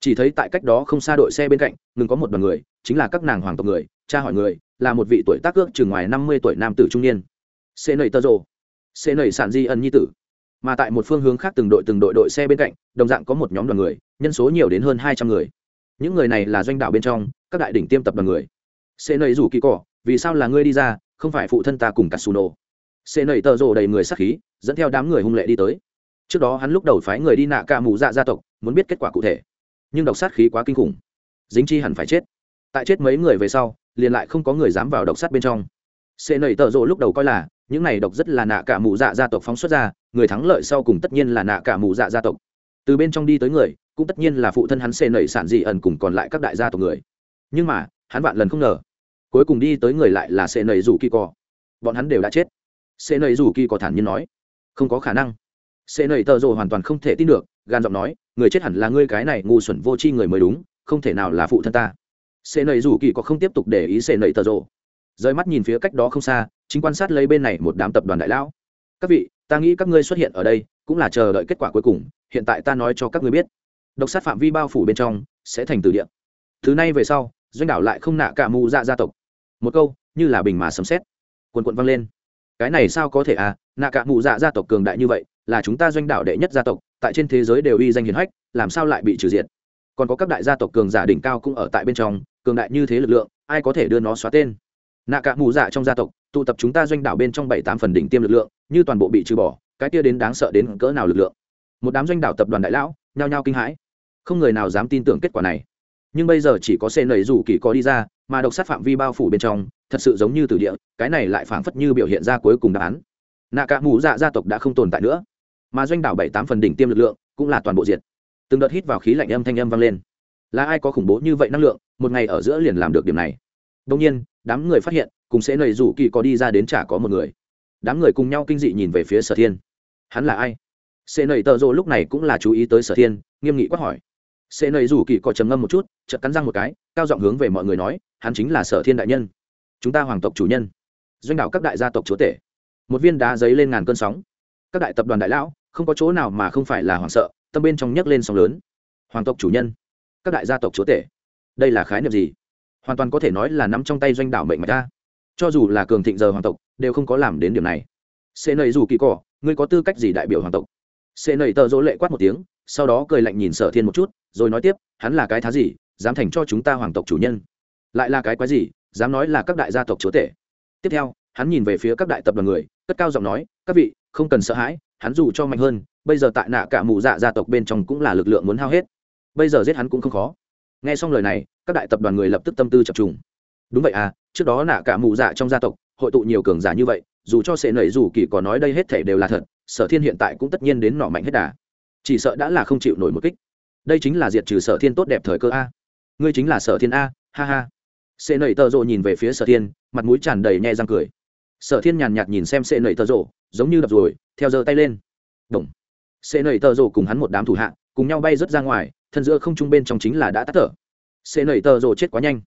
chỉ thấy tại cách đó không xa đội xe bên cạnh, ngừng có một đoàn người, chính là các nàng hoàng tộc người, cha hỏi người, là một vị tuổi tác ước chừng ngoài năm mươi tuổi nam tử trung niên. Xê nầy tơ rồ. Xê nầy sản di ân nhi tử. Mà tại một phương hướng khác từng đội từng đội đội xe bên cạnh, đồng dạng có một nhóm đoàn người, nhân số nhiều đến hơn hai trăm người. Những người này là doanh đạo bên trong, các đại đỉnh tiêm tập đoàn người. Xê nầy rủ kỳ cỏ vì sao là ngươi đi ra, không phải phụ thân ta cùng cả xù nổ. Xê nầy tơ rồ đầy người sắc khí, dẫn theo đám người hung lệ đi tới. Trước đó hắn lúc đầu phái người đi nạ ca mù dạ gia tộc, muốn biết kết quả cụ thể nhưng độc sát khí quá kinh khủng. Dính chi hẳn phải chết. Tại chết mấy người về sau, liền lại không có người dám vào độc sát bên trong. Xê nầy tợ rộ lúc đầu coi là, những này độc rất là nạ cả mù dạ gia tộc phóng xuất ra, người thắng lợi sau cùng tất nhiên là nạ cả mù dạ gia tộc. Từ bên trong đi tới người, cũng tất nhiên là phụ thân hắn xê nẩy sản dị ẩn cùng còn lại các đại gia tộc người. Nhưng mà, hắn vạn lần không ngờ, cuối cùng đi tới người lại là xê nẩy rủ kỳ cò. Bọn hắn đều đã chết. Xê nẩy rủ kỳ cò thản nhiên nói, không có khả năng. Xê nẩy tợ rộ hoàn toàn không thể tin được gan giọng nói, người chết hẳn là ngươi cái này ngu xuẩn vô tri người mới đúng, không thể nào là phụ thân ta. Xê nầy rủ kỳ có không tiếp tục để ý xê nầy tờ rộ. Rời mắt nhìn phía cách đó không xa, chính quan sát lấy bên này một đám tập đoàn đại lão. Các vị, ta nghĩ các ngươi xuất hiện ở đây, cũng là chờ đợi kết quả cuối cùng, hiện tại ta nói cho các ngươi biết. Độc sát phạm vi bao phủ bên trong, sẽ thành từ địa. Thứ này về sau, doanh đảo lại không nạ cả mù dạ gia tộc. Một câu, như là bình mà sấm xét quần quận vang lên. Cái này sao có thể à? Nạ cả mù dạ gia tộc cường đại như vậy là chúng ta doanh đảo đệ nhất gia tộc, tại trên thế giới đều uy danh hiền hách, làm sao lại bị trừ diệt? Còn có các đại gia tộc cường giả đỉnh cao cũng ở tại bên trong, cường đại như thế lực lượng, ai có thể đưa nó xóa tên? Nạ cả mù dạ trong gia tộc, tụ tập chúng ta doanh đảo bên trong bảy tám phần đỉnh tiêm lực lượng, như toàn bộ bị trừ bỏ, cái kia đến đáng sợ đến cỡ nào lực lượng? Một đám doanh đảo tập đoàn đại lão, nhao nhao kinh hãi. Không người nào dám tin tưởng kết quả này. Nhưng bây giờ chỉ có xe nầy rủ kỳ có đi ra, mà độc sát phạm vi bao phủ bên trong, thật sự giống như từ địa, cái này lại phảng phất như biểu hiện ra cuối cùng đáp án. Nạ cả mù dạ gia tộc đã không tồn tại nữa mà doanh đảo bảy tám phần đỉnh tiêm lực lượng cũng là toàn bộ diệt. Từng đợt hít vào khí lạnh âm thanh âm vang lên. Là ai có khủng bố như vậy năng lượng, một ngày ở giữa liền làm được điểm này? Đông nhiên, đám người phát hiện, cùng sẽ nầy rủ kỳ có đi ra đến chả có một người. Đám người cùng nhau kinh dị nhìn về phía sở thiên. Hắn là ai? Sẽ nầy tợ rộ lúc này cũng là chú ý tới sở thiên, nghiêm nghị quát hỏi. Sẽ nầy rủ kỳ có trầm ngâm một chút, chợt cắn răng một cái, cao giọng hướng về mọi người nói, hắn chính là sở thiên đại nhân. Chúng ta hoàng tộc chủ nhân. Doanh đạo các đại gia tộc chúa tể. Một viên đá giấy lên ngàn cơn sóng các đại tập đoàn đại lão, không có chỗ nào mà không phải là hoảng sợ, tâm bên trong nhấc lên sóng lớn. Hoàng tộc chủ nhân, các đại gia tộc chúa tể, đây là khái niệm gì? Hoàn toàn có thể nói là nắm trong tay doanh đảo mệnh mạch ta. Cho dù là cường thịnh giờ hoàng tộc, đều không có làm đến điểm này. Xê nầy dù kỳ cỏ, ngươi có tư cách gì đại biểu hoàng tộc? Xê nầy tờ dỗ lệ quát một tiếng, sau đó cười lạnh nhìn sở thiên một chút, rồi nói tiếp, hắn là cái thá gì, dám thành cho chúng ta hoàng tộc chủ nhân? Lại là cái quái gì, dám nói là các đại gia tộc chúa tể? Tiếp theo, hắn nhìn về phía các đại tập đoàn người, cất cao giọng nói, các vị không cần sợ hãi, hắn dù cho mạnh hơn, bây giờ tại nạ cả mù dạ gia tộc bên trong cũng là lực lượng muốn hao hết. Bây giờ giết hắn cũng không khó. Nghe xong lời này, các đại tập đoàn người lập tức tâm tư chập trùng. Đúng vậy à trước đó nạ cả mù dạ trong gia tộc, hội tụ nhiều cường giả như vậy, dù cho sệ nẩy dù kỳ có nói đây hết thể đều là thật, sở thiên hiện tại cũng tất nhiên đến nọ mạnh hết đà. Chỉ sợ đã là không chịu nổi một kích. Đây chính là diệt trừ sở thiên tốt đẹp thời cơ a. Ngươi chính là sở thiên a, ha ha. Sệ nẩy tợ rộ nhìn về phía sở thiên, mặt mũi tràn đầy nhẹ răng cười. Sở thiên nhàn nhạt nhìn xem sệ nẩy tợ rộ giống như đập rồi, theo giơ tay lên. Đồng sệ nầy tờ Rồ cùng hắn một đám thủ hạ, cùng nhau bay rớt ra ngoài, thân giữa không trung bên trong chính là đã tắt thở. Sệ nầy tờ Rồ chết quá nhanh.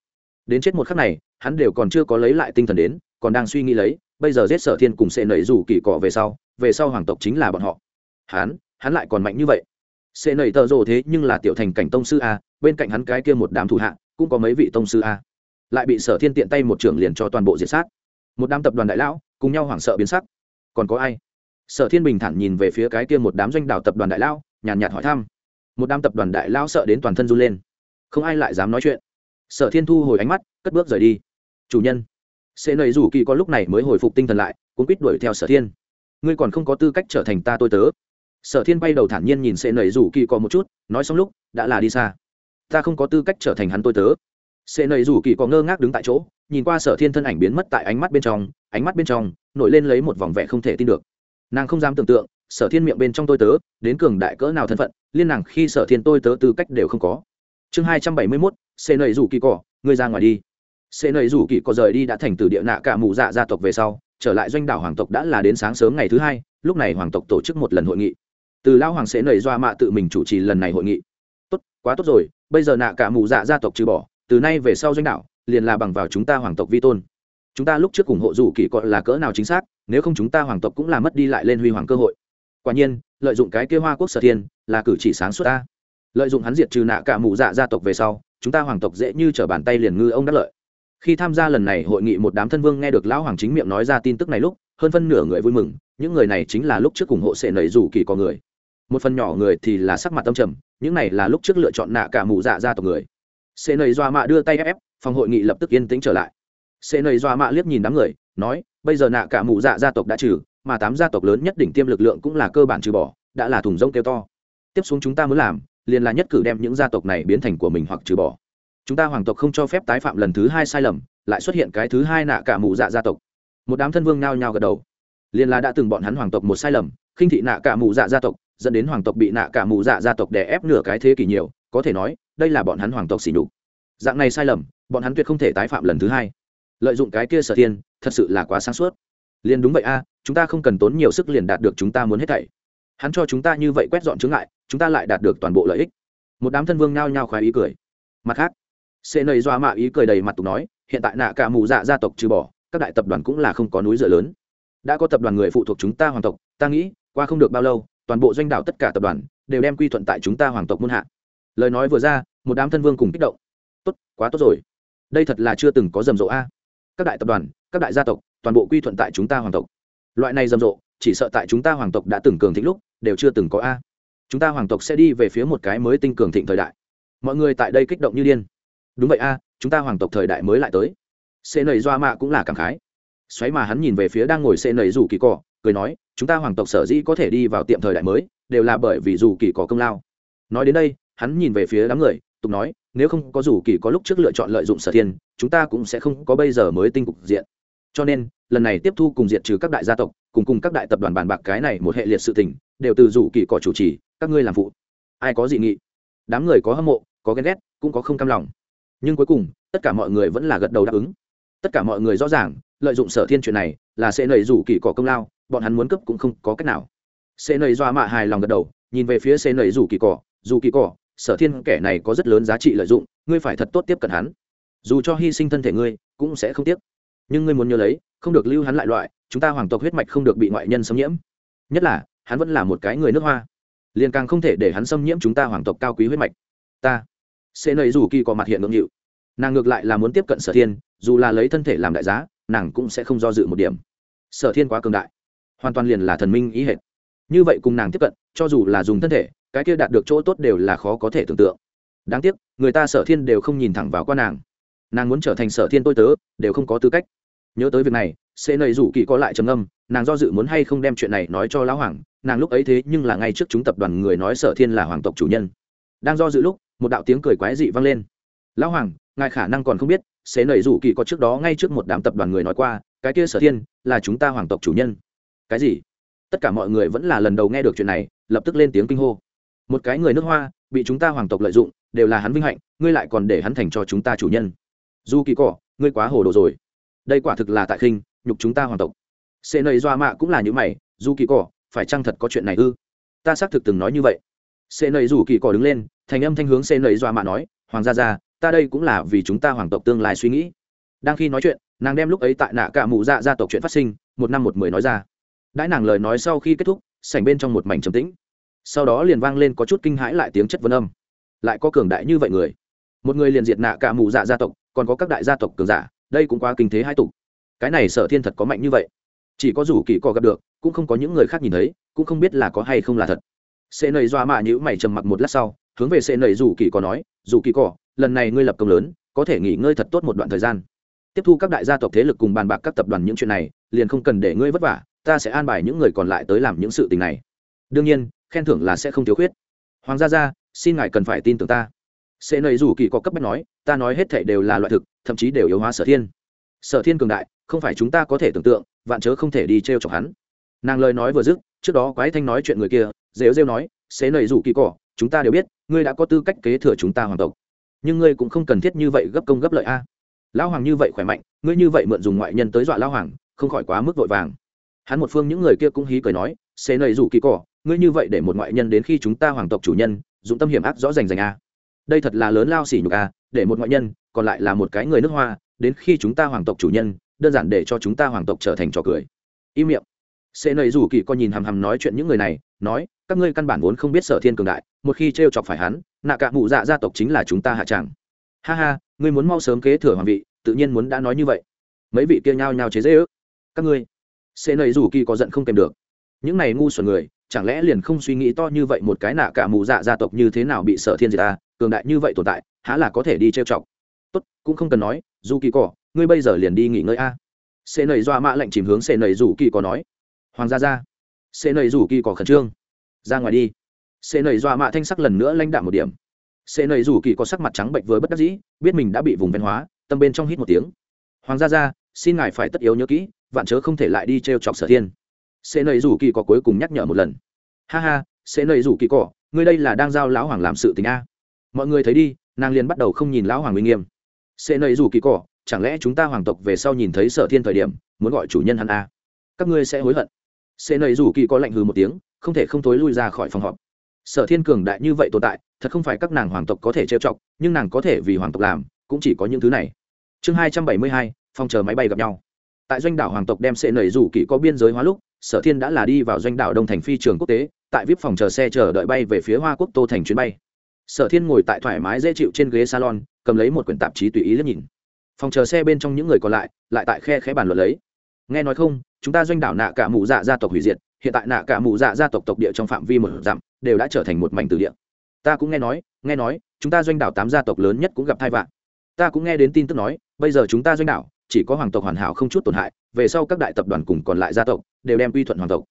Đến chết một khắc này, hắn đều còn chưa có lấy lại tinh thần đến, còn đang suy nghĩ lấy, bây giờ giết sở thiên cùng sệ nầy rủ kỳ cọ về sau về sau hoàng tộc chính là bọn họ. Hắn hắn lại còn mạnh như vậy. Sệ nầy tờ Rồ thế nhưng là tiểu thành cảnh tông sư a, bên cạnh hắn cái kia một đám thủ hạ, cũng có mấy vị tông sư a. Lại bị sở thiên tiện tay một trưởng liền cho toàn bộ diệt sát. Một đám tập đoàn đại lão, cùng nhau hoảng sợ biến sắc còn có ai? Sở thiên bình thản nhìn về phía cái kia một đám doanh đảo tập đoàn đại lão nhàn nhạt hỏi thăm. Một đám tập đoàn đại lão sợ đến toàn thân run lên. Không ai lại dám nói chuyện. Sở thiên thu hồi ánh mắt, cất bước rời đi. Chủ nhân. Sẽ nầy rủ kỳ có lúc này mới hồi phục tinh thần lại cũng quýt đuổi theo sở thiên. Ngươi còn không có tư cách trở thành ta tôi tớ. Sở thiên bay đầu thản nhiên nhìn sẽ nầy rủ kỳ có một chút, nói xong lúc, đã là đi xa. Ta không có tư cách trở thành hắn tôi tớ. Sẽ nầy rủ kỳ có ngơ ngác đứng tại chỗ nhìn qua sở thiên thân ảnh biến mất tại ánh mắt bên trong, ánh mắt bên trong, nổi lên lấy một vòng vẻ không thể tin được. Nàng không dám tưởng tượng, sở thiên miệng bên trong tôi tớ, đến cường đại cỡ nào thân phận, liên nàng khi sở thiên tôi tớ tư cách đều không có. Chương hai trăm bảy mươi mốt, xê nầy rủ kỳ cỏ, ngươi ra ngoài đi. Xê nầy rủ kỳ cỏ rời đi đã thành từ địa nạ cả mù dạ gia tộc về sau, trở lại doanh đảo hoàng tộc đã là đến sáng sớm ngày thứ hai, lúc này hoàng tộc tổ chức một lần hội nghị. Từ lao hoàng sẽ nầy doa mạ tự mình chủ trì lần này hội nghị. Tốt, quá tốt rồi, bây giờ nạ cả mù dạ gia tộc trừ bỏ, từ nay về sau doanh đảo liền là bằng vào chúng ta hoàng tộc vi tôn. Chúng ta lúc trước ủng hộ rủ kỳ cọ là cỡ nào chính xác, nếu không chúng ta hoàng tộc cũng là mất đi lại lên huy hoàng cơ hội. Quả nhiên, lợi dụng cái kia hoa quốc sở thiên là cử chỉ sáng suốt ta. Lợi dụng hắn diệt trừ nạ cả mù dạ gia tộc về sau, chúng ta hoàng tộc dễ như trở bàn tay liền ngư ông đắc lợi. Khi tham gia lần này hội nghị một đám thân vương nghe được lão hoàng chính miệng nói ra tin tức này lúc, hơn phân nửa người vui mừng, những người này chính là lúc trước ủng hộ sệ nầy rủ kỳ có người. Một phần nhỏ người thì là sắc mặt tâm trầm, những này là lúc trước lựa chọn nạ cả mù dạ gia tộc người. Sệ nầy doa mạ đưa tay ép phòng hội nghị lập tức yên tĩnh trở lại. Sẽ nầy doa mạ liếc nhìn đám người, nói, bây giờ nạ cả mù dạ gia tộc đã trừ, mà tám gia tộc lớn nhất đỉnh tiêm lực lượng cũng là cơ bản trừ bỏ, đã là thùng rông kêu to. Tiếp xuống chúng ta muốn làm, liền là nhất cử đem những gia tộc này biến thành của mình hoặc trừ bỏ. Chúng ta hoàng tộc không cho phép tái phạm lần thứ hai sai lầm, lại xuất hiện cái thứ hai nạ cả mù dạ gia tộc. Một đám thân vương nao nhao gật đầu. Liền là đã từng bọn hắn hoàng tộc một sai lầm, khinh thị nạ cả mù dạ gia tộc, dẫn đến hoàng tộc bị nạ cả mù dạ gia tộc đè ép nửa cái thế kỷ nhiều, có thể nói, đây là bọn hắn hoàng tộc xỉ nhục. Dạng này sai lầm bọn hắn tuyệt không thể tái phạm lần thứ hai. Lợi dụng cái kia sở thiên thật sự là quá sáng suốt. Liền đúng vậy a, chúng ta không cần tốn nhiều sức liền đạt được chúng ta muốn hết thảy. Hắn cho chúng ta như vậy quét dọn chướng ngại, chúng ta lại đạt được toàn bộ lợi ích. Một đám thân vương nhao nhao khoái ý cười. Mặt khác, sệ nầy doa mạ ý cười đầy mặt tục nói, hiện tại nạ cả mù dạ gia tộc trừ bỏ, các đại tập đoàn cũng là không có núi dựa lớn. Đã có tập đoàn người phụ thuộc chúng ta hoàng tộc, ta nghĩ, qua không được bao lâu, toàn bộ doanh đảo tất cả tập đoàn đều đem quy thuận tại chúng ta hoàng tộc muôn hạ. Lời nói vừa ra, một đám thân vương cùng kích động. Tốt, quá tốt rồi đây thật là chưa từng có rầm rộ a. Các đại tập đoàn, các đại gia tộc, toàn bộ quy thuận tại chúng ta hoàng tộc. Loại này rầm rộ, chỉ sợ tại chúng ta hoàng tộc đã từng cường thịnh lúc, đều chưa từng có a. Chúng ta hoàng tộc sẽ đi về phía một cái mới tinh cường thịnh thời đại. Mọi người tại đây kích động như điên. Đúng vậy a, chúng ta hoàng tộc thời đại mới lại tới. Xê nầy doa mạ cũng là cảm khái. Xoáy mà hắn nhìn về phía đang ngồi xê nầy rủ kỳ cỏ cười nói, chúng ta hoàng tộc sở dĩ có thể đi vào tiệm thời đại mới, đều là bởi vì dù kỳ cỏ công lao. Nói đến đây, hắn nhìn về phía đám người tục nói, nếu không có dù kỳ có lúc trước lựa chọn lợi dụng sở thiên, chúng ta cũng sẽ không có bây giờ mới tinh cục diện. Cho nên, lần này tiếp thu cùng diện trừ các đại gia tộc, cùng cùng các đại tập đoàn bàn bạc cái này một hệ liệt sự tình, đều từ dù kỳ cỏ chủ trì, các ngươi làm phụ. Ai có dị nghị? Đám người có hâm mộ, có ghen ghét, cũng có không cam lòng. Nhưng cuối cùng, tất cả mọi người vẫn là gật đầu đáp ứng. Tất cả mọi người rõ ràng, lợi dụng sở thiên chuyện này là sẽ nầy rủ kỳ cỏ công lao, bọn hắn muốn cấp cũng không có cách nào. Sẽ nầy doa mạ hài lòng gật đầu, nhìn về phía sẽ nầy rủ kỳ cỏ, dù kỳ cỏ sở thiên kẻ này có rất lớn giá trị lợi dụng, ngươi phải thật tốt tiếp cận hắn. Dù cho hy sinh thân thể ngươi, cũng sẽ không tiếc. Nhưng ngươi muốn nhớ lấy, không được lưu hắn lại loại, chúng ta hoàng tộc huyết mạch không được bị ngoại nhân xâm nhiễm. Nhất là, hắn vẫn là một cái người nước hoa. Liền càng không thể để hắn xâm nhiễm chúng ta hoàng tộc cao quý huyết mạch. Ta sẽ nầy dù kỳ có mặt hiện ngưỡng hiệu nàng ngược lại là muốn tiếp cận sở thiên, dù là lấy thân thể làm đại giá, nàng cũng sẽ không do dự một điểm. Sở thiên quá cường đại, hoàn toàn liền là thần minh ý hệ như vậy cùng nàng tiếp cận, cho dù là dùng thân thể cái kia đạt được chỗ tốt đều là khó có thể tưởng tượng. Đáng tiếc, người ta sở thiên đều không nhìn thẳng vào qua nàng. Nàng muốn trở thành sở thiên tôi tớ, đều không có tư cách. Nhớ tới việc này sẽ nầy rủ kỳ có lại trầm âm nàng do dự muốn hay không đem chuyện này nói cho lão hoàng, nàng lúc ấy thế nhưng là ngay trước chúng tập đoàn người nói sở thiên là hoàng tộc chủ nhân. Đang do dự lúc, một đạo tiếng cười quái dị vang lên. Lão hoàng, ngài khả năng còn không biết sẽ nầy rủ kỳ có trước đó ngay trước một đám tập đoàn người nói qua, cái kia sở thiên là chúng ta hoàng tộc chủ nhân. Cái gì? Tất cả mọi người vẫn là lần đầu nghe được chuyện này, lập tức lên tiếng kinh hô một cái người nước hoa, bị chúng ta hoàng tộc lợi dụng, đều là hắn vinh hạnh, ngươi lại còn để hắn thành cho chúng ta chủ nhân. Du kỳ cỏ, ngươi quá hồ đồ rồi. Đây quả thực là tại khinh, nhục chúng ta hoàng tộc. Xê nầy doa mạ cũng là những mày du kỳ cỏ, phải chăng thật có chuyện này ư? Ta xác thực từng nói như vậy. Xê nầy rủ kỳ cỏ đứng lên, thành âm thanh hướng xê nầy doa mạ nói, hoàng gia gia, ta đây cũng là vì chúng ta hoàng tộc tương lai suy nghĩ. Đang khi nói chuyện, nàng đem lúc ấy tại nạ cả mụ dạ gia tộc chuyện phát sinh, một năm một mười nói ra. Đãi nàng lời nói sau khi kết thúc, sảnh bên trong một mảnh trầm tĩnh sau đó liền vang lên có chút kinh hãi lại tiếng chất vấn âm. Lại có cường đại như vậy người. Một người liền diệt nạ cả mù dạ gia tộc, còn có các đại gia tộc cường giả, đây cũng quá kinh thế hai tục. Cái này sở thiên thật có mạnh như vậy. Chỉ có rủ kỳ cò gặp được, cũng không có những người khác nhìn thấy, cũng không biết là có hay không là thật. Xê nầy doa mạ nhữ mày trầm mặc một lát sau, hướng về xê nầy rủ kỳ cò nói rủ kỳ cò, lần này ngươi lập công lớn, có thể nghỉ ngơi thật tốt một đoạn thời gian. Tiếp thu các đại gia tộc thế lực cùng bàn bạc các tập đoàn những chuyện này, liền không cần để ngươi vất vả, ta sẽ an bài những người còn lại tới làm những sự tình này. Đương nhiên khen thưởng là sẽ không thiếu khuyết. Hoàng gia gia, xin ngài cần phải tin tưởng ta. Sẽ nầy rủ kỳ có cấp bách nói, ta nói hết thể đều là loại thực, thậm chí đều yếu hóa sở thiên. Sở thiên cường đại, không phải chúng ta có thể tưởng tượng, vạn chớ không thể đi t r e o chọc hắn. Nàng lời nói vừa dứt, trước đó quái thanh nói chuyện người kia, rêu rêu nói sẽ nầy rủ kỳ cỏ, chúng ta đều biết, ngươi đã có tư cách kế thừa chúng ta hoàng tộc. Nhưng ngươi cũng không cần thiết như vậy gấp công gấp lợi a. Lão hoàng như vậy khỏe mạnh, ngươi như vậy mượn dùng ngoại nhân tới dọa lão hoàng, không khỏi quá mức vội vàng. Hắn một phương những người kia cũng hí cười nói xế nầy rủ kỳ cỏ ngươi như vậy để một ngoại nhân đến khi chúng ta hoàng tộc chủ nhân, dụng tâm hiểm ác rõ rành rành a. Đây thật là lớn lao xỉ nhục a, để một ngoại nhân, còn lại là một cái người nước hoa, đến khi chúng ta hoàng tộc chủ nhân, đơn giản để cho chúng ta hoàng tộc trở thành trò cười. Im miệng. Sẽ nầy rủ kỳ coi nhìn hằm hằm nói chuyện những người này, nói, các ngươi căn bản vốn không biết sở thiên cường đại, một khi t r e o chọc phải hắn, nạ cả mụ dạ gia tộc chính là chúng ta hạ tràng. Ha ha, ngươi muốn mau sớm kế thừa hoàng vị, tự nhiên muốn đã nói như vậy. Mấy vị kia nhao nhao chế dễ ước các ngươi. Sẽ nầy rủ kỳ có giận không kèm được. Những này ngu xuẩn người chẳng lẽ liền không suy nghĩ to như vậy một cái nạ cả mù dạ gia tộc như thế nào bị sở thiên diệt ta, cường đại như vậy tồn tại, há là có thể đi trêu chọc? Tốt, cũng không cần nói, dù kỳ cỏ, ngươi bây giờ liền đi nghỉ ngơi a. Xê nầy doa mạ lệnh chìm hướng xê nầy rủ kỳ cỏ nói. Hoàng gia ra xê nầy rủ kỳ cỏ khẩn trương. Ra ngoài đi. Xê nầy doa mạ thanh sắc lần nữa lãnh đạm một điểm. Xê nầy rủ kỳ có sắc mặt trắng bệnh với bất đắc dĩ, biết mình đã bị vùng ven hóa, tâm bên trong hít một tiếng. Hoàng gia ra xin ngài phải tất yếu nhớ kỹ, vạn chớ không thể lại đi t r e o chọc sở thiên sẽ nầy rủ kỳ cỏ cuối cùng nhắc nhở một lần. Ha ha, sẽ nầy rủ kỳ cỏ ngươi đây là đang giao lão hoàng làm sự tình a. Mọi người thấy đi, nàng liền bắt đầu không nhìn lão hoàng uy nghiêm. Sẽ nầy rủ kỳ cỏ chẳng lẽ chúng ta hoàng tộc về sau nhìn thấy sở thiên thời điểm, muốn gọi chủ nhân hắn a? Các ngươi sẽ hối hận. Sẽ nầy rủ kỳ có lạnh hừ một tiếng, không thể không thối lui ra khỏi phòng họp. Sở thiên cường đại như vậy tồn tại, thật không phải các nàng hoàng tộc có thể trêu chọc, nhưng nàng có thể vì hoàng tộc làm, cũng chỉ có những thứ này. Chương hai trăm bảy mươi hai, phòng chờ máy bay gặp nhau. Tại doanh đảo hoàng tộc đem sệ nầy rủ kỹ có biên giới hóa lúc sở thiên đã là đi vào doanh đảo đông thành phi trường quốc tế, tại vip phòng chờ xe chờ đợi bay về phía hoa quốc tô thành chuyến bay. Sở thiên ngồi tại thoải mái dễ chịu trên ghế salon, cầm lấy một quyển tạp chí tùy ý liếc nhìn. Phòng chờ xe bên trong những người còn lại lại tại khe khẽ bàn luận lấy. Nghe nói không, chúng ta doanh đảo nạ cả mù dạ gia tộc hủy diệt, hiện tại nạ cả mù dạ gia tộc tộc địa trong phạm vi một dặm, đều đã trở thành một mảnh từ địa. Ta cũng nghe nói nghe nói, chúng ta doanh đảo tám gia tộc lớn nhất cũng gặp thai vạn ta cũng nghe đến tin tức nói, bây giờ chúng ta doanh đảo, chỉ có hoàng tộc hoàn hảo không chút tổn hại về sau các đại tập đoàn cùng còn lại gia tộc đều đem quy thuận hoàng tộc.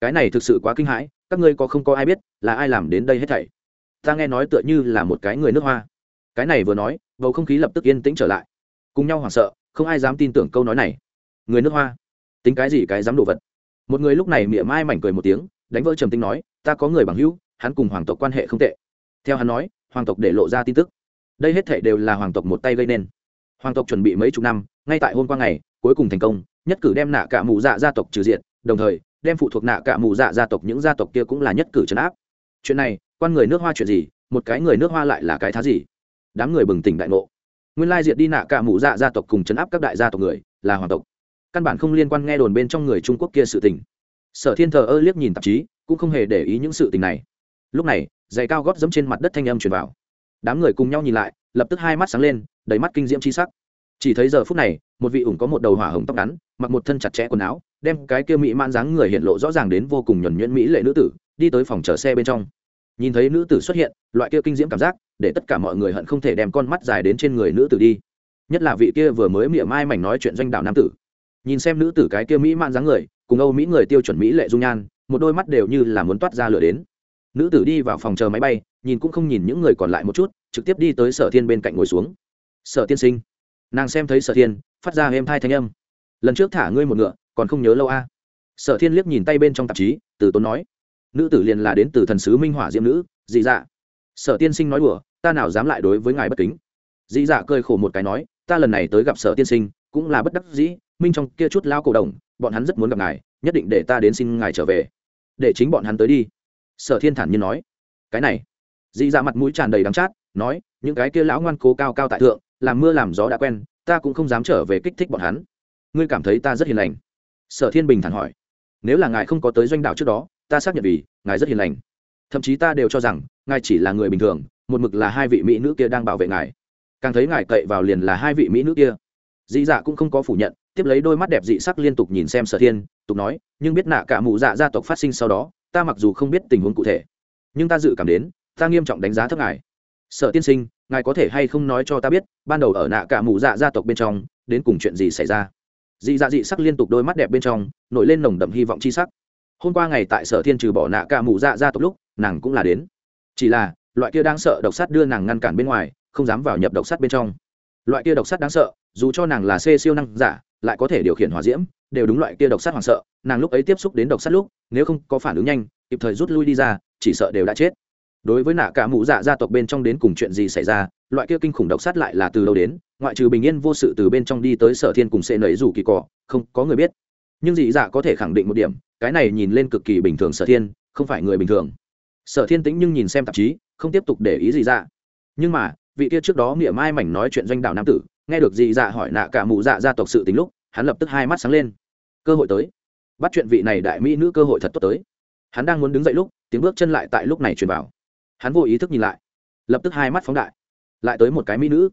Cái này thực sự quá kinh hãi, các ngươi có không có ai biết là ai làm đến đây hết thảy? Ta nghe nói tựa như là một cái người nước hoa. Cái này vừa nói, bầu không khí lập tức yên tĩnh trở lại. Cùng nhau hoảng sợ, không ai dám tin tưởng câu nói này. Người nước hoa? Tính cái gì cái dám đồ vật? Một người lúc này mỉa mai mảnh cười một tiếng, đánh vỡ trầm tính nói, ta có người bằng hữu, hắn cùng hoàng tộc quan hệ không tệ. Theo hắn nói, hoàng tộc để lộ ra tin tức. Đây hết thể đều là hoàng tộc một tay gây nên. Hoàng tộc chuẩn bị mấy chục năm, ngay tại hôm qua ngày cuối cùng thành công, nhất cử đem nạ cả mù dạ gia tộc trừ diện đồng thời, đem phụ thuộc nạ cả mù dạ gia tộc những gia tộc kia cũng là nhất cử trấn áp. Chuyện này, quan người nước hoa chuyện gì, một cái người nước hoa lại là cái thá gì? Đám người bừng tỉnh đại ngộ. Nguyên lai diệt đi nạ cả mù dạ gia tộc cùng trấn áp các đại gia tộc người, là hoàng tộc. Căn bản không liên quan nghe đồn bên trong người trung quốc kia sự tình. Sở thiên thờ ơ liếc nhìn tạp chí, cũng không hề để ý những sự tình này. Lúc này, giày cao gót dẫm trên mặt đất thanh âm truyền vào. Đám người cùng nhau nhìn lại, lập tức hai mắt sáng lên, đầy mắt kinh diễm chi sắc chỉ thấy giờ phút này, một vị ủng có một đầu hỏa hồng tóc ngắn, mặc một thân chặt chẽ quần áo, đem cái kia mỹ man dáng người hiện lộ rõ ràng đến vô cùng nhuẩn nhuyễn mỹ lệ nữ tử, đi tới phòng chờ xe bên trong. Nhìn thấy nữ tử xuất hiện, loại kia kinh diễm cảm giác, để tất cả mọi người hận không thể đem con mắt dài đến trên người nữ tử đi. Nhất là vị kia vừa mới miệng mai mảnh nói chuyện doanh đạo nam tử. Nhìn xem nữ tử cái kia mỹ man dáng người, cùng âu mỹ người tiêu chuẩn mỹ lệ dung nhan, một đôi mắt đều như là muốn toát ra lửa đến. Nữ tử đi vào phòng chờ máy bay, nhìn cũng không nhìn những người còn lại một chút, trực tiếp đi tới sở thiên bên cạnh ngồi xuống. Sở tiên sinh nàng xem thấy sở thiên, phát ra êm thai thanh âm. Lần trước thả ngươi một ngựa, còn không nhớ lâu a. À. sở thiên liếc nhìn tay bên trong tạp chí, từ tốn nói. Nữ tử liền là đến từ thần sứ minh hỏa diễm nữ, dị dạ. Sở tiên sinh nói đùa, ta nào dám lại đối với ngài bất kính. Dị dạ cười khổ một cái nói, ta lần này tới gặp sở tiên sinh, cũng là bất đắc dĩ, minh trong kia chút lao cổ đồng, bọn hắn rất muốn gặp ngài, nhất định để ta đến xin ngài trở về. Để chính bọn hắn tới đi. Sở thiên thản nhiên nói. Cái này. Dị dạ mặt mũi tràn đầy đắng chát, nói, những cái kia lão ngoan cố cao cao tại thượng làm mưa làm gió đã quen, ta cũng không dám trở về kích thích bọn hắn. Ngươi cảm thấy ta rất hiền lành? Sở thiên bình thản hỏi. Nếu là ngài không có tới doanh đảo trước đó, ta xác nhận vì ngài rất hiền lành. Thậm chí ta đều cho rằng, ngài chỉ là người bình thường, một mực là hai vị mỹ nữ kia đang bảo vệ ngài. Càng thấy ngài cậy vào liền là hai vị mỹ nữ kia. Dị dạ cũng không có phủ nhận, tiếp lấy đôi mắt đẹp dị sắc liên tục nhìn xem sở thiên, tục nói, nhưng biết nạ cả mụ dạ gia tộc phát sinh sau đó, ta mặc dù không biết tình huống cụ thể, nhưng ta dự cảm đến, ta nghiêm trọng đánh giá thấp ngài sở tiên sinh, ngài có thể hay không nói cho ta biết, ban đầu ở nạ cả mù dạ gia tộc bên trong, đến cùng chuyện gì xảy ra? Dị dạ dị sắc liên tục đôi mắt đẹp bên trong, nổi lên nồng đậm hy vọng c h i sắc. Hôm qua ngày tại sở thiên trừ bỏ nạ cả mù dạ gia tộc lúc, nàng cũng là đến. Chỉ là, loại kia đang sợ độc sắt đưa nàng ngăn cản bên ngoài, không dám vào nhập độc sắt bên trong. Loại kia độc sắt đáng sợ, dù cho nàng là c siêu năng giả, lại có thể điều khiển hòa diễm, đều đúng loại kia độc sắt hoảng sợ, nàng lúc ấy tiếp xúc đến độc sắt lúc, nếu không có phản ứng nhanh, kịp thời rút lui đi ra, chỉ sợ đều đã chết đối với nạ cả mụ dạ gia tộc bên trong đến cùng chuyện gì xảy ra, loại kia kinh khủng độc sát lại là từ đâu đến, ngoại trừ bình yên vô sự từ bên trong đi tới sở thiên cùng sẽ nấy rủ kỳ cỏ không, có người biết. Nhưng dị dạ có thể khẳng định một điểm, cái này nhìn lên cực kỳ bình thường sở thiên, không phải người bình thường. Sở thiên tĩnh nhưng nhìn xem tạp chí, không tiếp tục để ý dị dạ. Nhưng mà, vị kia trước đó nghĩa mai mảnh nói chuyện doanh đạo nam tử, nghe được dị dạ hỏi nạ cả mụ dạ gia tộc sự tính lúc, hắn lập tức hai mắt sáng lên. Cơ hội tới. Bắt chuyện vị này đại mỹ nữ cơ hội thật tốt tới. Hắn đang muốn đứng dậy lúc, tiếng bước chân lại tại lúc này truyền vào hắn vô ý thức nhìn lại. Lập tức hai mắt phóng đại. Lại tới một cái mỹ nữ.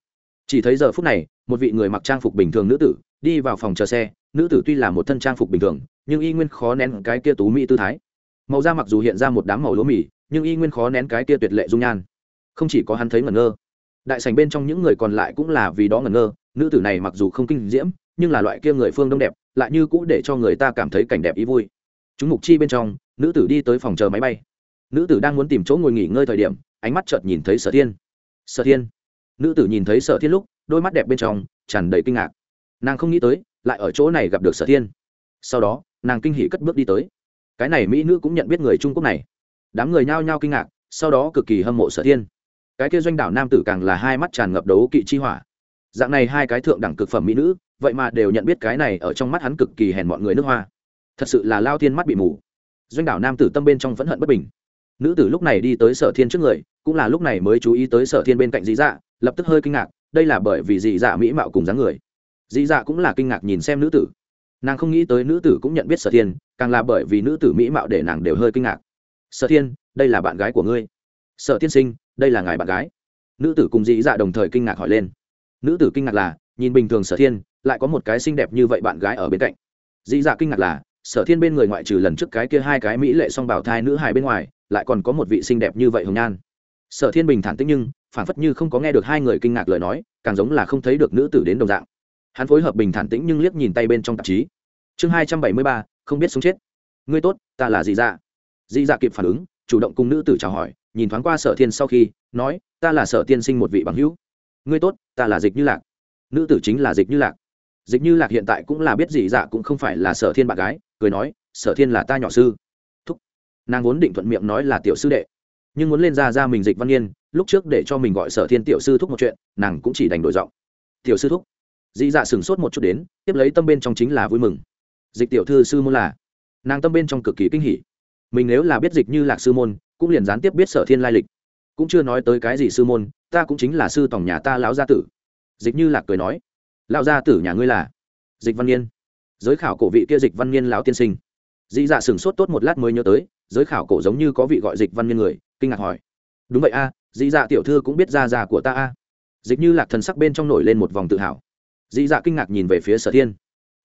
Chỉ thấy giờ phút này, một vị người mặc trang phục bình thường nữ tử đi vào phòng chờ xe. Nữ tử tuy là một thân trang phục bình thường, nhưng y nguyên khó nén cái kia tú mỹ tư thái. Màu da mặc dù hiện ra một đám màu lúa mì, nhưng y nguyên khó nén cái kia tuyệt lệ dung nhan. Không chỉ có hắn thấy ngẩn ngơ, đại sành bên trong những người còn lại cũng là vì đó ngẩn ngơ. Nữ tử này mặc dù không kinh diễm, nhưng là loại kia người phương đông đẹp, lại như cũ để cho người ta cảm thấy cảnh đẹp ý vui. Chúng mục chi bên trong, nữ tử đi tới phòng chờ máy bay nữ tử đang muốn tìm chỗ ngồi nghỉ ngơi thời điểm, ánh mắt chợt nhìn thấy sở thiên. Sở thiên. Nữ tử nhìn thấy sở thiên lúc, đôi mắt đẹp bên trong tràn đầy kinh ngạc. Nàng không nghĩ tới, lại ở chỗ này gặp được sở thiên. Sau đó, nàng kinh hỉ cất bước đi tới. Cái này mỹ nữ cũng nhận biết người trung quốc này. Đám người nhao nhao kinh ngạc, sau đó cực kỳ hâm mộ sở thiên. Cái kia doanh đảo nam tử càng là hai mắt tràn ngập đấu kỵ chi hỏa. Dạng này hai cái thượng đẳng cực phẩm mỹ nữ, vậy mà đều nhận biết cái này ở trong mắt hắn cực kỳ hèn mọi người nước hoa. Thật sự là lao thiên mắt bị mù. Doanh đảo nam tử tâm bên trong phẫn hận bất bình nữ tử lúc này đi tới sở thiên trước người, cũng là lúc này mới chú ý tới sở thiên bên cạnh dĩ dạ lập tức hơi kinh ngạc, đây là bởi vì dĩ dạ mỹ mạo cùng dáng người. Dĩ dạ cũng là kinh ngạc nhìn xem nữ tử. Nàng không nghĩ tới nữ tử cũng nhận biết sở thiên, càng là bởi vì nữ tử mỹ mạo để nàng đều hơi kinh ngạc. Sở thiên, đây là bạn gái của ngươi. Sở tiên sinh, đây là ngài bạn gái. Nữ tử cùng dĩ dạ đồng thời kinh ngạc hỏi lên. Nữ tử kinh ngạc là, nhìn bình thường sở thiên, lại có một cái xinh đẹp như vậy bạn gái ở bên cạnh. Dĩ dạ kinh ngạc là, sở thiên bên người ngoại trừ lần trước cái kia hai cái mỹ lệ song bảo thai nữ hài bên ngoài lại còn có một vị xinh đẹp như vậy hồng nhan. Sở thiên bình thản tĩnh nhưng phản phất như không có nghe được hai người kinh ngạc lời nói, càng giống là không thấy được nữ tử đến đồng dạng. Hắn phối hợp bình thản tĩnh nhưng liếc nhìn tay bên trong tạp chí. Chương hai trăm bảy mươi ba, không biết sống chết. Ngươi tốt, ta là dị dạ. Dị dạ kịp phản ứng, chủ động cùng nữ tử chào hỏi, nhìn thoáng qua sở thiên sau khi, nói, ta là sở tiên sinh một vị bằng hữu. Ngươi tốt, ta là dịch như lạc. Nữ tử chính là dịch như lạc. Dịch như lạc hiện tại cũng là biết dị dạ cũng không phải là sở thiên bạn gái, cười nói, sở thiên là ta nhỏ sư nàng vốn định thuận miệng nói là tiểu sư đệ, nhưng muốn lên ra ra mình dịch văn nghiên lúc trước để cho mình gọi sở thiên tiểu sư thúc một chuyện, nàng cũng chỉ đành đổi giọng. Tiểu sư thúc? Dị dạ sửng sốt một chút đến, tiếp lấy tâm bên trong chính là vui mừng. Dịch tiểu thư sư môn là? Nàng tâm bên trong cực kỳ kinh hỉ. Mình nếu là biết dịch như lạc sư môn, cũng liền gián tiếp biết sở thiên lai lịch. Cũng chưa nói tới cái gì sư môn, ta cũng chính là sư tổng nhà ta lão gia tử. Dịch như lạc cười nói. Lão gia tử nhà ngươi là? Dịch văn niên giới khảo cổ vị kia dịch văn niên lão tiên sinh. Dị dạ sửng sốt tốt một lát mới nhớ tới giới khảo cổ giống như có vị gọi dịch văn nhân người kinh ngạc hỏi. Đúng vậy a à, dị dạ tiểu thư cũng biết ra già của ta a. Dịch như lạc thần sắc bên trong nổi lên một vòng tự hào. Dị dạ kinh ngạc nhìn về phía sở thiên.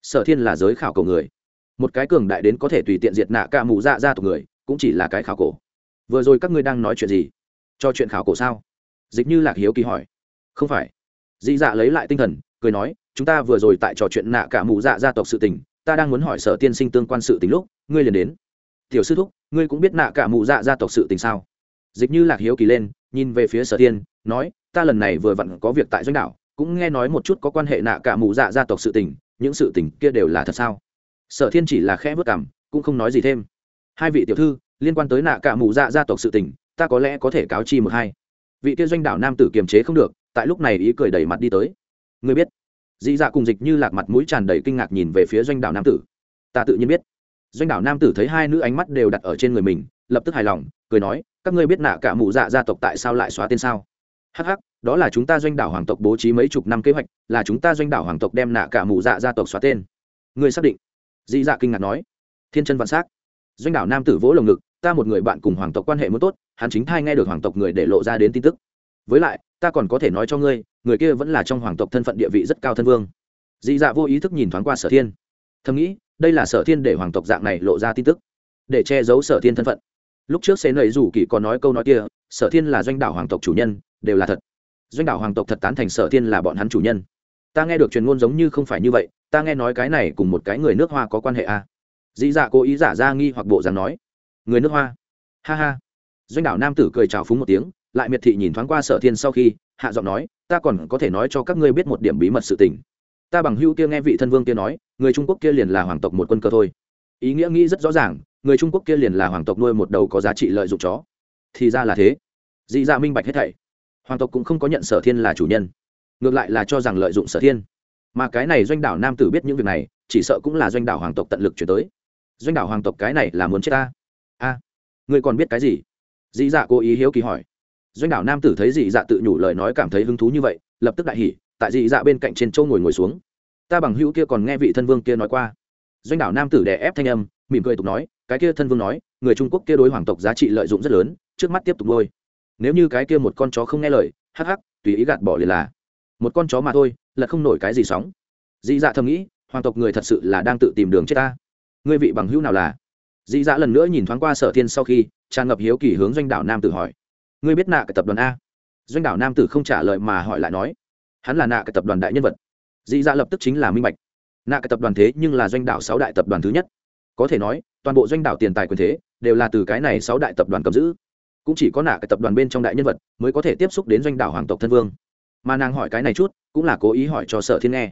Sở thiên là giới khảo cổ người. Một cái cường đại đến có thể tùy tiện diệt nạ cả mù dạ ra tộc người cũng chỉ là cái khảo cổ. Vừa rồi các ngươi đang nói chuyện gì? Cho chuyện khảo cổ sao? Dịch như lạc hiếu kỳ hỏi. Không phải. Dị dạ lấy lại tinh thần cười nói chúng ta vừa rồi tại trò chuyện nạ cả mù dạ gia tộc sự tình ta đang muốn hỏi sở tiên sinh tương quan sự tình lúc ngươi liền đến. Tiểu sư thúc ngươi cũng biết nạ cả mù dạ gia tộc sự tình sao? Dịch như lạc hiếu kỳ lên, nhìn về phía sở tiên nói, ta lần này vừa vặn có việc tại doanh đảo, cũng nghe nói một chút có quan hệ nạ cả mù dạ gia tộc sự tình, những sự tình kia đều là thật sao? Sở thiên chỉ là khẽ vất cảm cũng không nói gì thêm. Hai vị tiểu thư, liên quan tới nạ cả mù dạ gia tộc sự tình, ta có lẽ có thể cáo chi một hai. Vị kia doanh đảo nam tử kiềm chế không được, tại lúc này ý cười đẩy mặt đi tới. Ngươi biết? Dị dạ cùng dịch như lạc mặt mũi tràn đầy kinh ngạc nhìn về phía doanh đảo nam tử. Ta tự nhiên biết doanh đảo nam tử thấy hai nữ ánh mắt đều đặt ở trên người mình, lập tức hài lòng, cười nói, các ngươi biết nạ cả mụ dạ gia tộc tại sao lại xóa tên sao? Hh đó là chúng ta doanh đảo hoàng tộc bố trí mấy chục năm kế hoạch, là chúng ta doanh đảo hoàng tộc đem nạ cả mụ dạ gia tộc xóa tên. Ngươi xác định? Dị dạ kinh ngạc nói. Thiên chân vạn s á c doanh đảo nam tử vỗ lồng ngực, ta một người bạn cùng hoàng tộc quan hệ muốn tốt, hắn chính thai nghe được hoàng tộc người để lộ ra đến tin tức. Với lại, ta còn có thể nói cho ngươi, người kia vẫn là trong hoàng tộc thân phận địa vị rất cao thân vương. Dị dạ vô ý thức nhìn thoáng qua sở thiên. Thầm nghĩ đây là sở thiên để hoàng tộc dạng này lộ ra tin tức, để che giấu sở thiên thân phận. Lúc trước xế nầy rủ kỳ còn nói câu nói kia, sở thiên là doanh đảo hoàng tộc chủ nhân, đều là thật. Doanh đảo hoàng tộc thật tán thành sở thiên là bọn hắn chủ nhân. Ta nghe được truyền ngôn giống như không phải như vậy, ta nghe nói cái này cùng một cái người nước hoa có quan hệ à. dĩ dạ cố ý giả ra nghi hoặc bộ dáng nói. Người nước hoa? Ha ha. Doanh đảo nam tử cười trào phúng một tiếng, lại miệt thị nhìn thoáng qua sở thiên sau khi, hạ giọng nói, ta còn có thể nói cho các ngươi biết một điểm bí mật sự tình ta bằng hữu kia nghe vị thân vương kia nói người trung quốc kia liền là hoàng tộc một quân cơ thôi. Ý nghĩa nghĩ rất rõ ràng người trung quốc kia liền là hoàng tộc nuôi một đầu có giá trị lợi dụng chó. Thì ra là thế. Dị dạ minh bạch hết thảy. Hoàng tộc cũng không có nhận sở thiên là chủ nhân. Ngược lại là cho rằng lợi dụng sở thiên. Mà cái này doanh đảo nam tử biết những việc này chỉ sợ cũng là doanh đảo hoàng tộc tận lực chuyển tới. Doanh đảo hoàng tộc cái này là muốn chết ta? A. À, ngươi còn biết cái gì? Dị dạ cố ý hiếu kỳ hỏi. Doanh đảo nam tử thấy dị dạ tự nhủ lời nói cảm thấy hứng thú như vậy lập tức đại hỉ tại dị dạ bên cạnh trên châu ngồi ngồi xuống. Ta bằng hữu kia còn nghe vị thân vương kia nói qua. Doanh đảo nam tử đè ép thanh âm, mỉm cười tục nói, cái kia thân vương nói, người trung quốc kia đối hoàng tộc giá trị lợi dụng rất lớn, trước mắt tiếp tục nuôi. Nếu như cái kia một con chó không nghe lời, hắc hắc, tùy ý gạt bỏ liền là. Một con chó mà thôi, là không nổi cái gì sóng. Dị dạ thầm nghĩ, hoàng tộc người thật sự là đang tự tìm đường chết ta. Ngươi vị bằng hữu nào là? Dị dạ lần nữa nhìn thoáng qua sở thiên sau khi, tràn ngập hiếu kỳ hướng doanh đảo nam tử hỏi. Ngươi biết nạ cái tập đoàn a? Doanh đảo nam tử không trả lời mà hỏi lại nói hắn là nạ cái tập đoàn đại nhân vật. Dị dạ lập tức chính là minh bạch. Nạ cái tập đoàn thế nhưng là doanh đảo sáu đại tập đoàn thứ nhất. Có thể nói, toàn bộ doanh đảo tiền tài quyền thế đều là từ cái này sáu đại tập đoàn cầm giữ. Cũng chỉ có nạ cái tập đoàn bên trong đại nhân vật mới có thể tiếp xúc đến doanh đảo hoàng tộc thân vương. Mà nàng hỏi cái này chút, cũng là cố ý hỏi cho sở thiên nghe.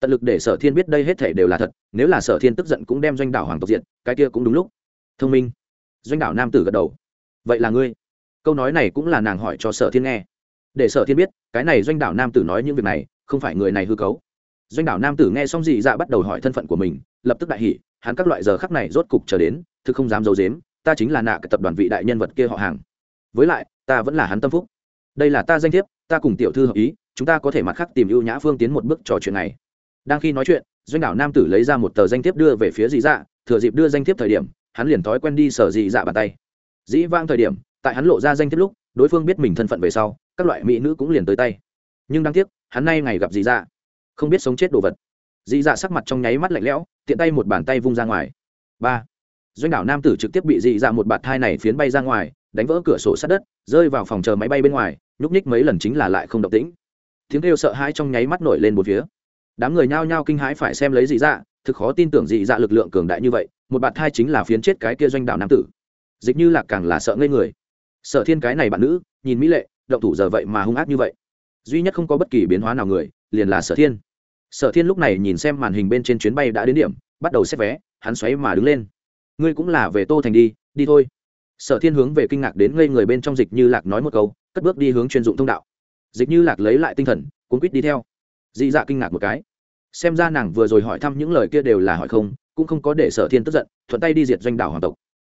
Tận lực để sở thiên biết đây hết thể đều là thật, nếu là sở thiên tức giận cũng đem doanh đảo hoàng tộc diện cái kia cũng đúng lúc. Thông minh. Doanh đảo nam tử gật đầu. Vậy là ngươi. Câu nói này cũng là nàng hỏi cho sở thiên nghe để sở thiên biết, cái này doanh đảo nam tử nói những việc này, không phải người này hư cấu. Doanh đảo nam tử nghe xong dị dạ bắt đầu hỏi thân phận của mình, lập tức đại hỉ, hắn các loại giờ khắc này rốt cục chờ đến, thực không dám giấu dếm ta chính là nạ cái tập đoàn vị đại nhân vật kia họ hàng. Với lại, ta vẫn là hắn tâm phúc. Đây là ta danh thiếp, ta cùng tiểu thư hợp ý, chúng ta có thể mặt khác tìm ưu nhã phương tiến một bước trò chuyện này. Đang khi nói chuyện, doanh đảo nam tử lấy ra một tờ danh thiếp đưa về phía dị dạ thừa dịp đưa danh thiếp thời điểm, hắn liền thói quen đi sở dị dạ bàn tay. Dĩ vang thời điểm, tại hắn lộ ra danh thiếp lúc đối phương biết mình thân phận về sau, các loại mỹ nữ cũng liền tới tay. Nhưng đáng tiếc, hắn nay ngày gặp dị dạ. Không biết sống chết đồ vật. Dị dạ sắc mặt trong nháy mắt lạnh lẽo, tiện tay một bàn tay vung ra ngoài. Ba. Doanh đảo nam tử trực tiếp bị dị dạ một bạt thai này phiến bay ra ngoài, đánh vỡ cửa sổ sát đất, rơi vào phòng chờ máy bay bên ngoài, nhúc nhích mấy lần chính là lại không động tĩnh. Tiếng kêu sợ hãi trong nháy mắt nổi lên một phía. Đám người nhao nhao kinh hãi phải xem lấy dị dạ thực khó tin tưởng dị dạ lực lượng cường đại như vậy, một bạt thai chính là phiến chết cái kia doanh đảo nam tử. Dịch như là càng là sợ ngây người. Sở thiên cái này bạn nữ, nhìn mỹ lệ, động thủ giờ vậy mà hung ác như vậy. Duy nhất không có bất kỳ biến hóa nào người, liền là sở thiên. Sở thiên lúc này nhìn xem màn hình bên trên chuyến bay đã đến điểm, bắt đầu xếp vé, hắn xoáy mà đứng lên. Ngươi cũng là về tô thành đi đi thôi. Sở thiên hướng về kinh ngạc đến ngây người bên trong dịch như lạc nói một câu, cất bước đi hướng chuyên dụng thông đạo. Dịch như lạc lấy lại tinh thần, cuốn quýt đi theo. Dị dạ kinh ngạc một cái. Xem ra nàng vừa rồi hỏi thăm những lời kia đều là hỏi không, cũng không có để sở thiên tức giận, thuận tay đi diệt doanh đảo hoàng tộc.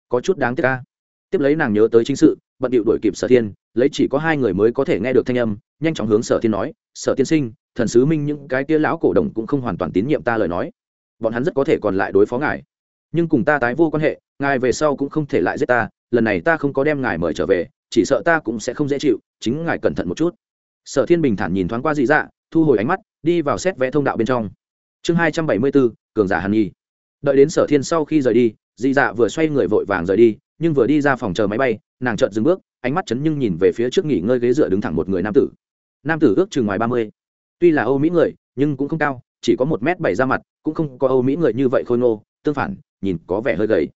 Có chút đáng tiếc ca tiếp lấy nàng nhớ tới chính sự bận điệu đuổi kịp sở thiên, lấy chỉ có hai người mới có thể nghe được thanh âm, nhanh chóng hướng sở thiên nói, sở tiên sinh, thần sứ minh những cái tia lão cổ đồng cũng không hoàn toàn tín nhiệm ta lời nói. Bọn hắn rất có thể còn lại đối phó ngài. Nhưng cùng ta tái vô quan hệ, ngài về sau cũng không thể lại giết ta, lần này ta không có đem ngài mời trở về, chỉ sợ ta cũng sẽ không dễ chịu, chính ngài cẩn thận một chút. Sở thiên bình thản nhìn thoáng qua dị dạ thu hồi ánh mắt, đi vào xét vẽ thông đạo bên trong. Chương hai trăm bảy mươi bốn, cường giả hàn nhi đợi đến sở thiên sau khi rời đi dị dạ vừa xoay người vội vàng rời đi, nhưng vừa đi ra phòng chờ máy bay, nàng chợt dừng bước, ánh mắt chấn nhưng nhìn về phía trước nghỉ ngơi ghế dựa đứng thẳng một người nam tử. Nam tử ước chừng ngoài ba mươi. Tuy là âu mỹ người, nhưng cũng không cao, chỉ có một m bảy ra mặt, cũng không có âu mỹ người như vậy khôi ngô, tương phản, nhìn có vẻ hơi gầy.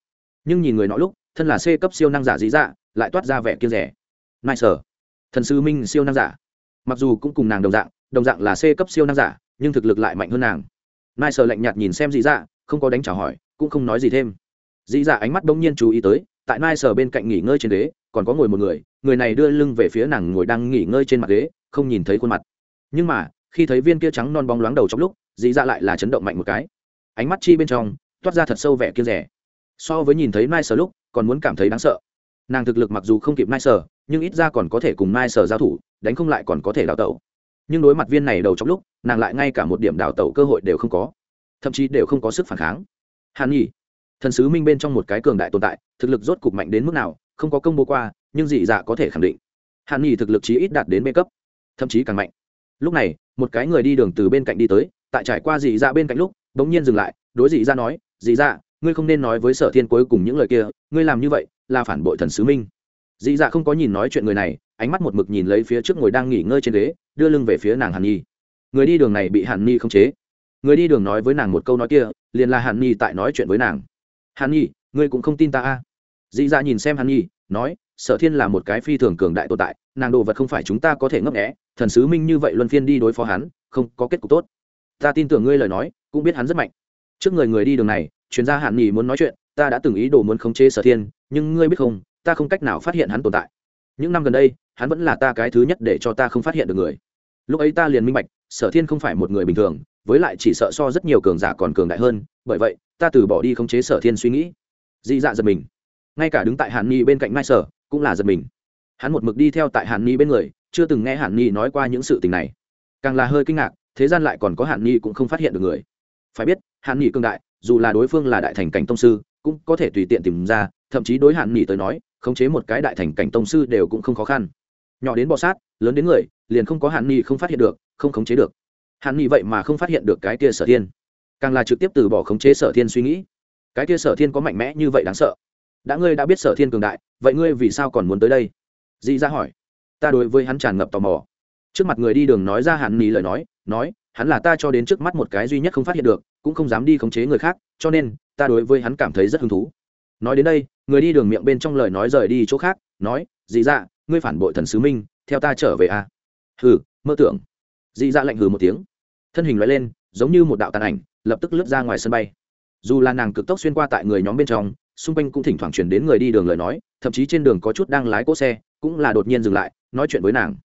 Nhưng nhìn người nọ lúc, thân là c cấp siêu năng giả dị dạ lại toát ra vẻ kiên rẻ. Nai sở thần sư minh siêu năng giả. Mặc dù cũng cùng nàng đồng dạng đồng dạng là c cấp siêu năng giả, nhưng thực lực lại mạnh hơn nàng. Nai sở lạnh nhạt nhìn xem dị dạ không có đánh trả hỏi, cũng không nói gì thêm. Dĩ dạ ánh mắt đông nhiên chú ý tới, tại nai sở bên cạnh nghỉ ngơi trên ghế, còn có ngồi một người người này đưa lưng về phía nàng ngồi đang nghỉ ngơi trên mặt ghế, không nhìn thấy khuôn mặt. Nhưng mà, khi thấy viên kia trắng non bóng loáng đầu trong lúc, dĩ dạ lại là chấn động mạnh một cái. Ánh mắt chi bên trong, toát ra thật sâu vẻ kia rẻ. So với nhìn thấy mai sở lúc, còn muốn cảm thấy đáng sợ. Nàng thực lực mặc dù không kịp mai sở, nhưng ít ra còn có thể cùng mai sở giao thủ, đánh không lại còn có thể đào tẩu. Nhưng đối mặt viên này đầu trong lúc, nàng lại ngay cả một điểm đào tẩu cơ hội đều không có. Thậm chí đều không có sức phản kháng. Hàn nhi thần sứ minh bên trong một cái cường đại tồn tại, thực lực rốt cục mạnh đến mức nào, không có công bố qua, nhưng dị dạ có thể khẳng định. Hàn nhi thực lực chí ít đạt đến bê cấp, thậm chí càng mạnh. Lúc này, một cái người đi đường từ bên cạnh đi tới, tại trải qua dị dạ bên cạnh lúc đ ố n g nhiên dừng lại, đối dị dạ nói, dị dạ ngươi không nên nói với sở thiên cuối cùng những lời kia, ngươi làm như vậy là phản bội thần sứ minh. Dị dạ không có nhìn nói chuyện người này, ánh mắt một mực nhìn lấy phía trước ngồi đang nghỉ ngơi trên ghế, đưa lưng về phía nàng hàn nhi người đi đường này bị hàn nhi không chế. Người đi đường nói với nàng một câu nói kia, liền là hàn nhi tại nói chuyện với nàng hàn nhi, ngươi cũng không tin ta a? À. dị dạ nhìn xem hàn nhi, nói, sở thiên là một cái phi thường cường đại tồn tại, nàng đồ vật không phải chúng ta có thể ngấp nghẽ thần sứ minh như vậy luân phiên đi đối phó hắn, không có kết cục tốt. Ta tin tưởng ngươi lời nói, cũng biết hắn rất mạnh. Trước người người đi đường này, chuyên gia hàn nhi muốn nói chuyện, ta đã từng ý đồ muốn khống chế sở thiên, nhưng ngươi biết không, ta không cách nào phát hiện hắn tồn tại. Những năm gần đây, hắn vẫn là ta cái thứ nhất để cho ta không phát hiện được người. Lúc ấy ta liền minh bạch, sở thiên không phải một người bình thường với lại chỉ sợ so rất nhiều cường giả còn cường đại hơn, bởi vậy, ta từ bỏ đi khống chế sở thiên suy nghĩ. Dị dạ giật mình. Ngay cả đứng tại hàn ni bên cạnh mai sở, cũng là giật mình. Hắn một mực đi theo tại hàn ni bên người, chưa từng nghe hàn ni nói qua những sự tình này. Càng là hơi kinh ngạc, thế gian lại còn có hàn ni cũng không phát hiện được người. Phải biết, hàn ni cương đại, dù là đối phương là đại thành cảnh tông sư, cũng có thể tùy tiện tìm ra, thậm chí đối hàn ni tới nói, khống chế một cái đại thành cảnh tông sư đều cũng không khó khăn. Nhỏ đến bọ sát, lớn đến người, liền không có hàn ni không phát hiện được, không khống chế được hắn nghĩ vậy mà không phát hiện được cái kia sở thiên. Càng là trực tiếp từ bỏ khống chế sở thiên suy nghĩ. Cái kia sở thiên có mạnh mẽ như vậy đáng sợ. Đã ngươi đã biết sở thiên cường đại, vậy ngươi vì sao còn muốn tới đây? Dị ra hỏi. Ta đối với hắn tràn ngập tò mò. Trước mặt người đi đường nói ra hắn nghĩ lời nói nói, hắn là ta cho đến trước mắt một cái duy nhất không phát hiện được, cũng không dám đi khống chế người khác, cho nên, ta đối với hắn cảm thấy rất hứng thú. Nói đến đây, người đi đường miệng bên trong lời nói rời đi chỗ khác, nói, dị dạ ngươi phản bội thần sứ minh, theo ta trở về à? hừ, mơ tưởng dị dạ lạnh hừ một tiếng. Thân hình loại lên, giống như một đạo tàn ảnh, lập tức lướt ra ngoài sân bay. Dù là nàng cực tốc xuyên qua tại người nhóm bên trong, xung quanh cũng thỉnh thoảng chuyển đến người đi đường lời nói, thậm chí trên đường có chút đang lái cỗ xe, cũng là đột nhiên dừng lại, nói chuyện với nàng.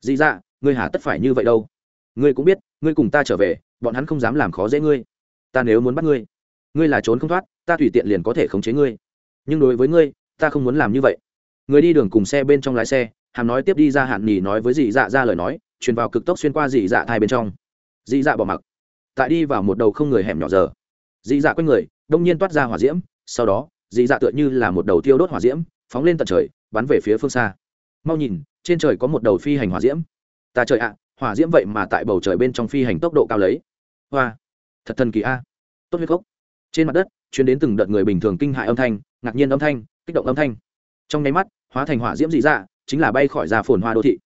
Dị dạ ngươi hả tất phải như vậy đâu? Ngươi cũng biết, ngươi cùng ta trở về, bọn hắn không dám làm khó dễ ngươi. Ta nếu muốn bắt ngươi ngươi là trốn không thoát, ta tùy tiện liền có thể khống chế ngươi. Nhưng đối với ngươi, ta không muốn làm như vậy. Người đi đường cùng xe bên trong lái xe, hàm nói tiếp đi ra hạn nhì nói với dị dạ ra lời nói truyền vào cực tốc xuyên qua dị dạ thai bên trong. Dị dạ bỏ mặc. Tại đi vào một đầu không người hẻm nhỏ giờ. Dị dạ quanh người, đông nhiên toát ra hỏa diễm, sau đó, dị dạ tựa như là một đầu tiêu đốt hỏa diễm, phóng lên tận trời, bắn về phía phương xa. Mau nhìn, trên trời có một đầu phi hành hỏa diễm. Ta trời ạ, hỏa diễm vậy mà tại bầu trời bên trong phi hành tốc độ cao lấy. Hoa, thật thần kỳ a. Tốt huyết cốc trên mặt đất chuyến đến từng đợt người bình thường kinh hại âm thanh, ngạc nhiên âm thanh, kích động âm thanh. Trong nháy mắt, hóa thành hỏa diễm dị dạ chính là bay khỏi ra phồn hoa đô thị.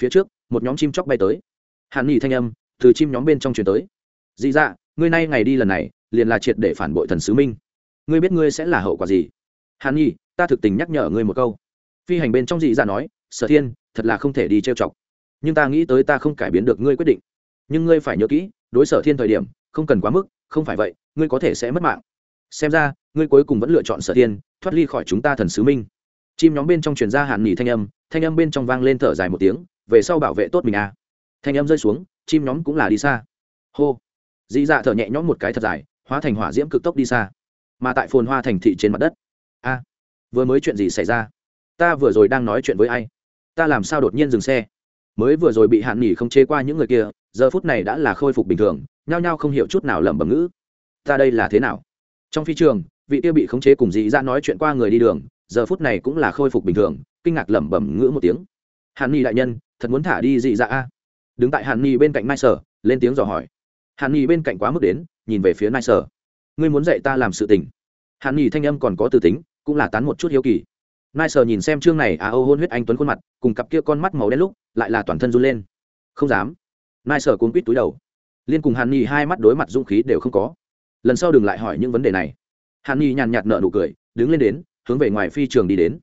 Phía trước một nhóm chim chóc bay tới. Hàn nghỉ thanh âm từ chim nhóm bên trong chuyển tới. Dị dạ ngươi nay ngày đi lần này, liền là triệt để phản bội thần sứ minh. Ngươi biết ngươi sẽ là hậu quả gì? Hàn nhi ta thực tình nhắc nhở ngươi một câu. Phi hành bên trong dị dạ nói, sở thiên, thật là không thể đi trêu chọc. Nhưng ta nghĩ tới ta không cải biến được ngươi quyết định. Nhưng ngươi phải nhớ kỹ, đối sở thiên thời điểm, không cần quá mức, không phải vậy, ngươi có thể sẽ mất mạng. Xem ra, ngươi cuối cùng vẫn lựa chọn sở thiên, thoát ly khỏi chúng ta thần sứ minh. Chim nhóm bên trong truyền ra hàn nỉ thanh âm thanh âm bên trong vang lên thở dài một tiếng về sau bảo vệ tốt mình à. Thanh âm rơi xuống, chim nhóm cũng là đi xa. Hô. Dị dạ thở nhẹ nhõm một cái thật dài, hóa thành hỏa diễm cực tốc đi xa. Mà tại phồn hoa thành thị trên mặt đất. A. Vừa mới chuyện gì xảy ra? Ta vừa rồi đang nói chuyện với ai? Ta làm sao đột nhiên dừng xe? Mới vừa rồi bị hạn nghỉ không chế qua những người kia, giờ phút này đã là khôi phục bình thường, nhao nhao không hiểu chút nào lẩm bẩm ngữ. Ta đây là thế nào? Trong phi trường, vị kia bị khống chế cùng dị ra dạ nói chuyện qua người đi đường, giờ phút này cũng là khôi phục bình thường, kinh ngạc lẩm bẩm ngữ một tiếng. Hàn ni đại nhân thật muốn thả đi dị dạ a. Đứng tại hàn ni bên cạnh nai sở, lên tiếng dò hỏi. Hàn ni bên cạnh quá mức đến, nhìn về phía nai sở. Ngươi muốn dạy ta làm sự tình. Hàn ni thanh âm còn có từ tính, cũng là tán một chút hiếu kỳ. Nai sở nhìn xem chương này à ô hôn huyết anh tuấn khuôn mặt, cùng cặp kia con mắt màu đen lúc, lại là toàn thân run lên. Không dám. Nai sở cuốn quýt túi đầu. Liên cùng hàn ni hai mắt đối mặt dũng khí đều không có. Lần sau đừng lại hỏi những vấn đề này. Hàn ni nhàn nhạt nợ nụ cười, đứng lên đến, hướng về ngoài phi trường đi đến.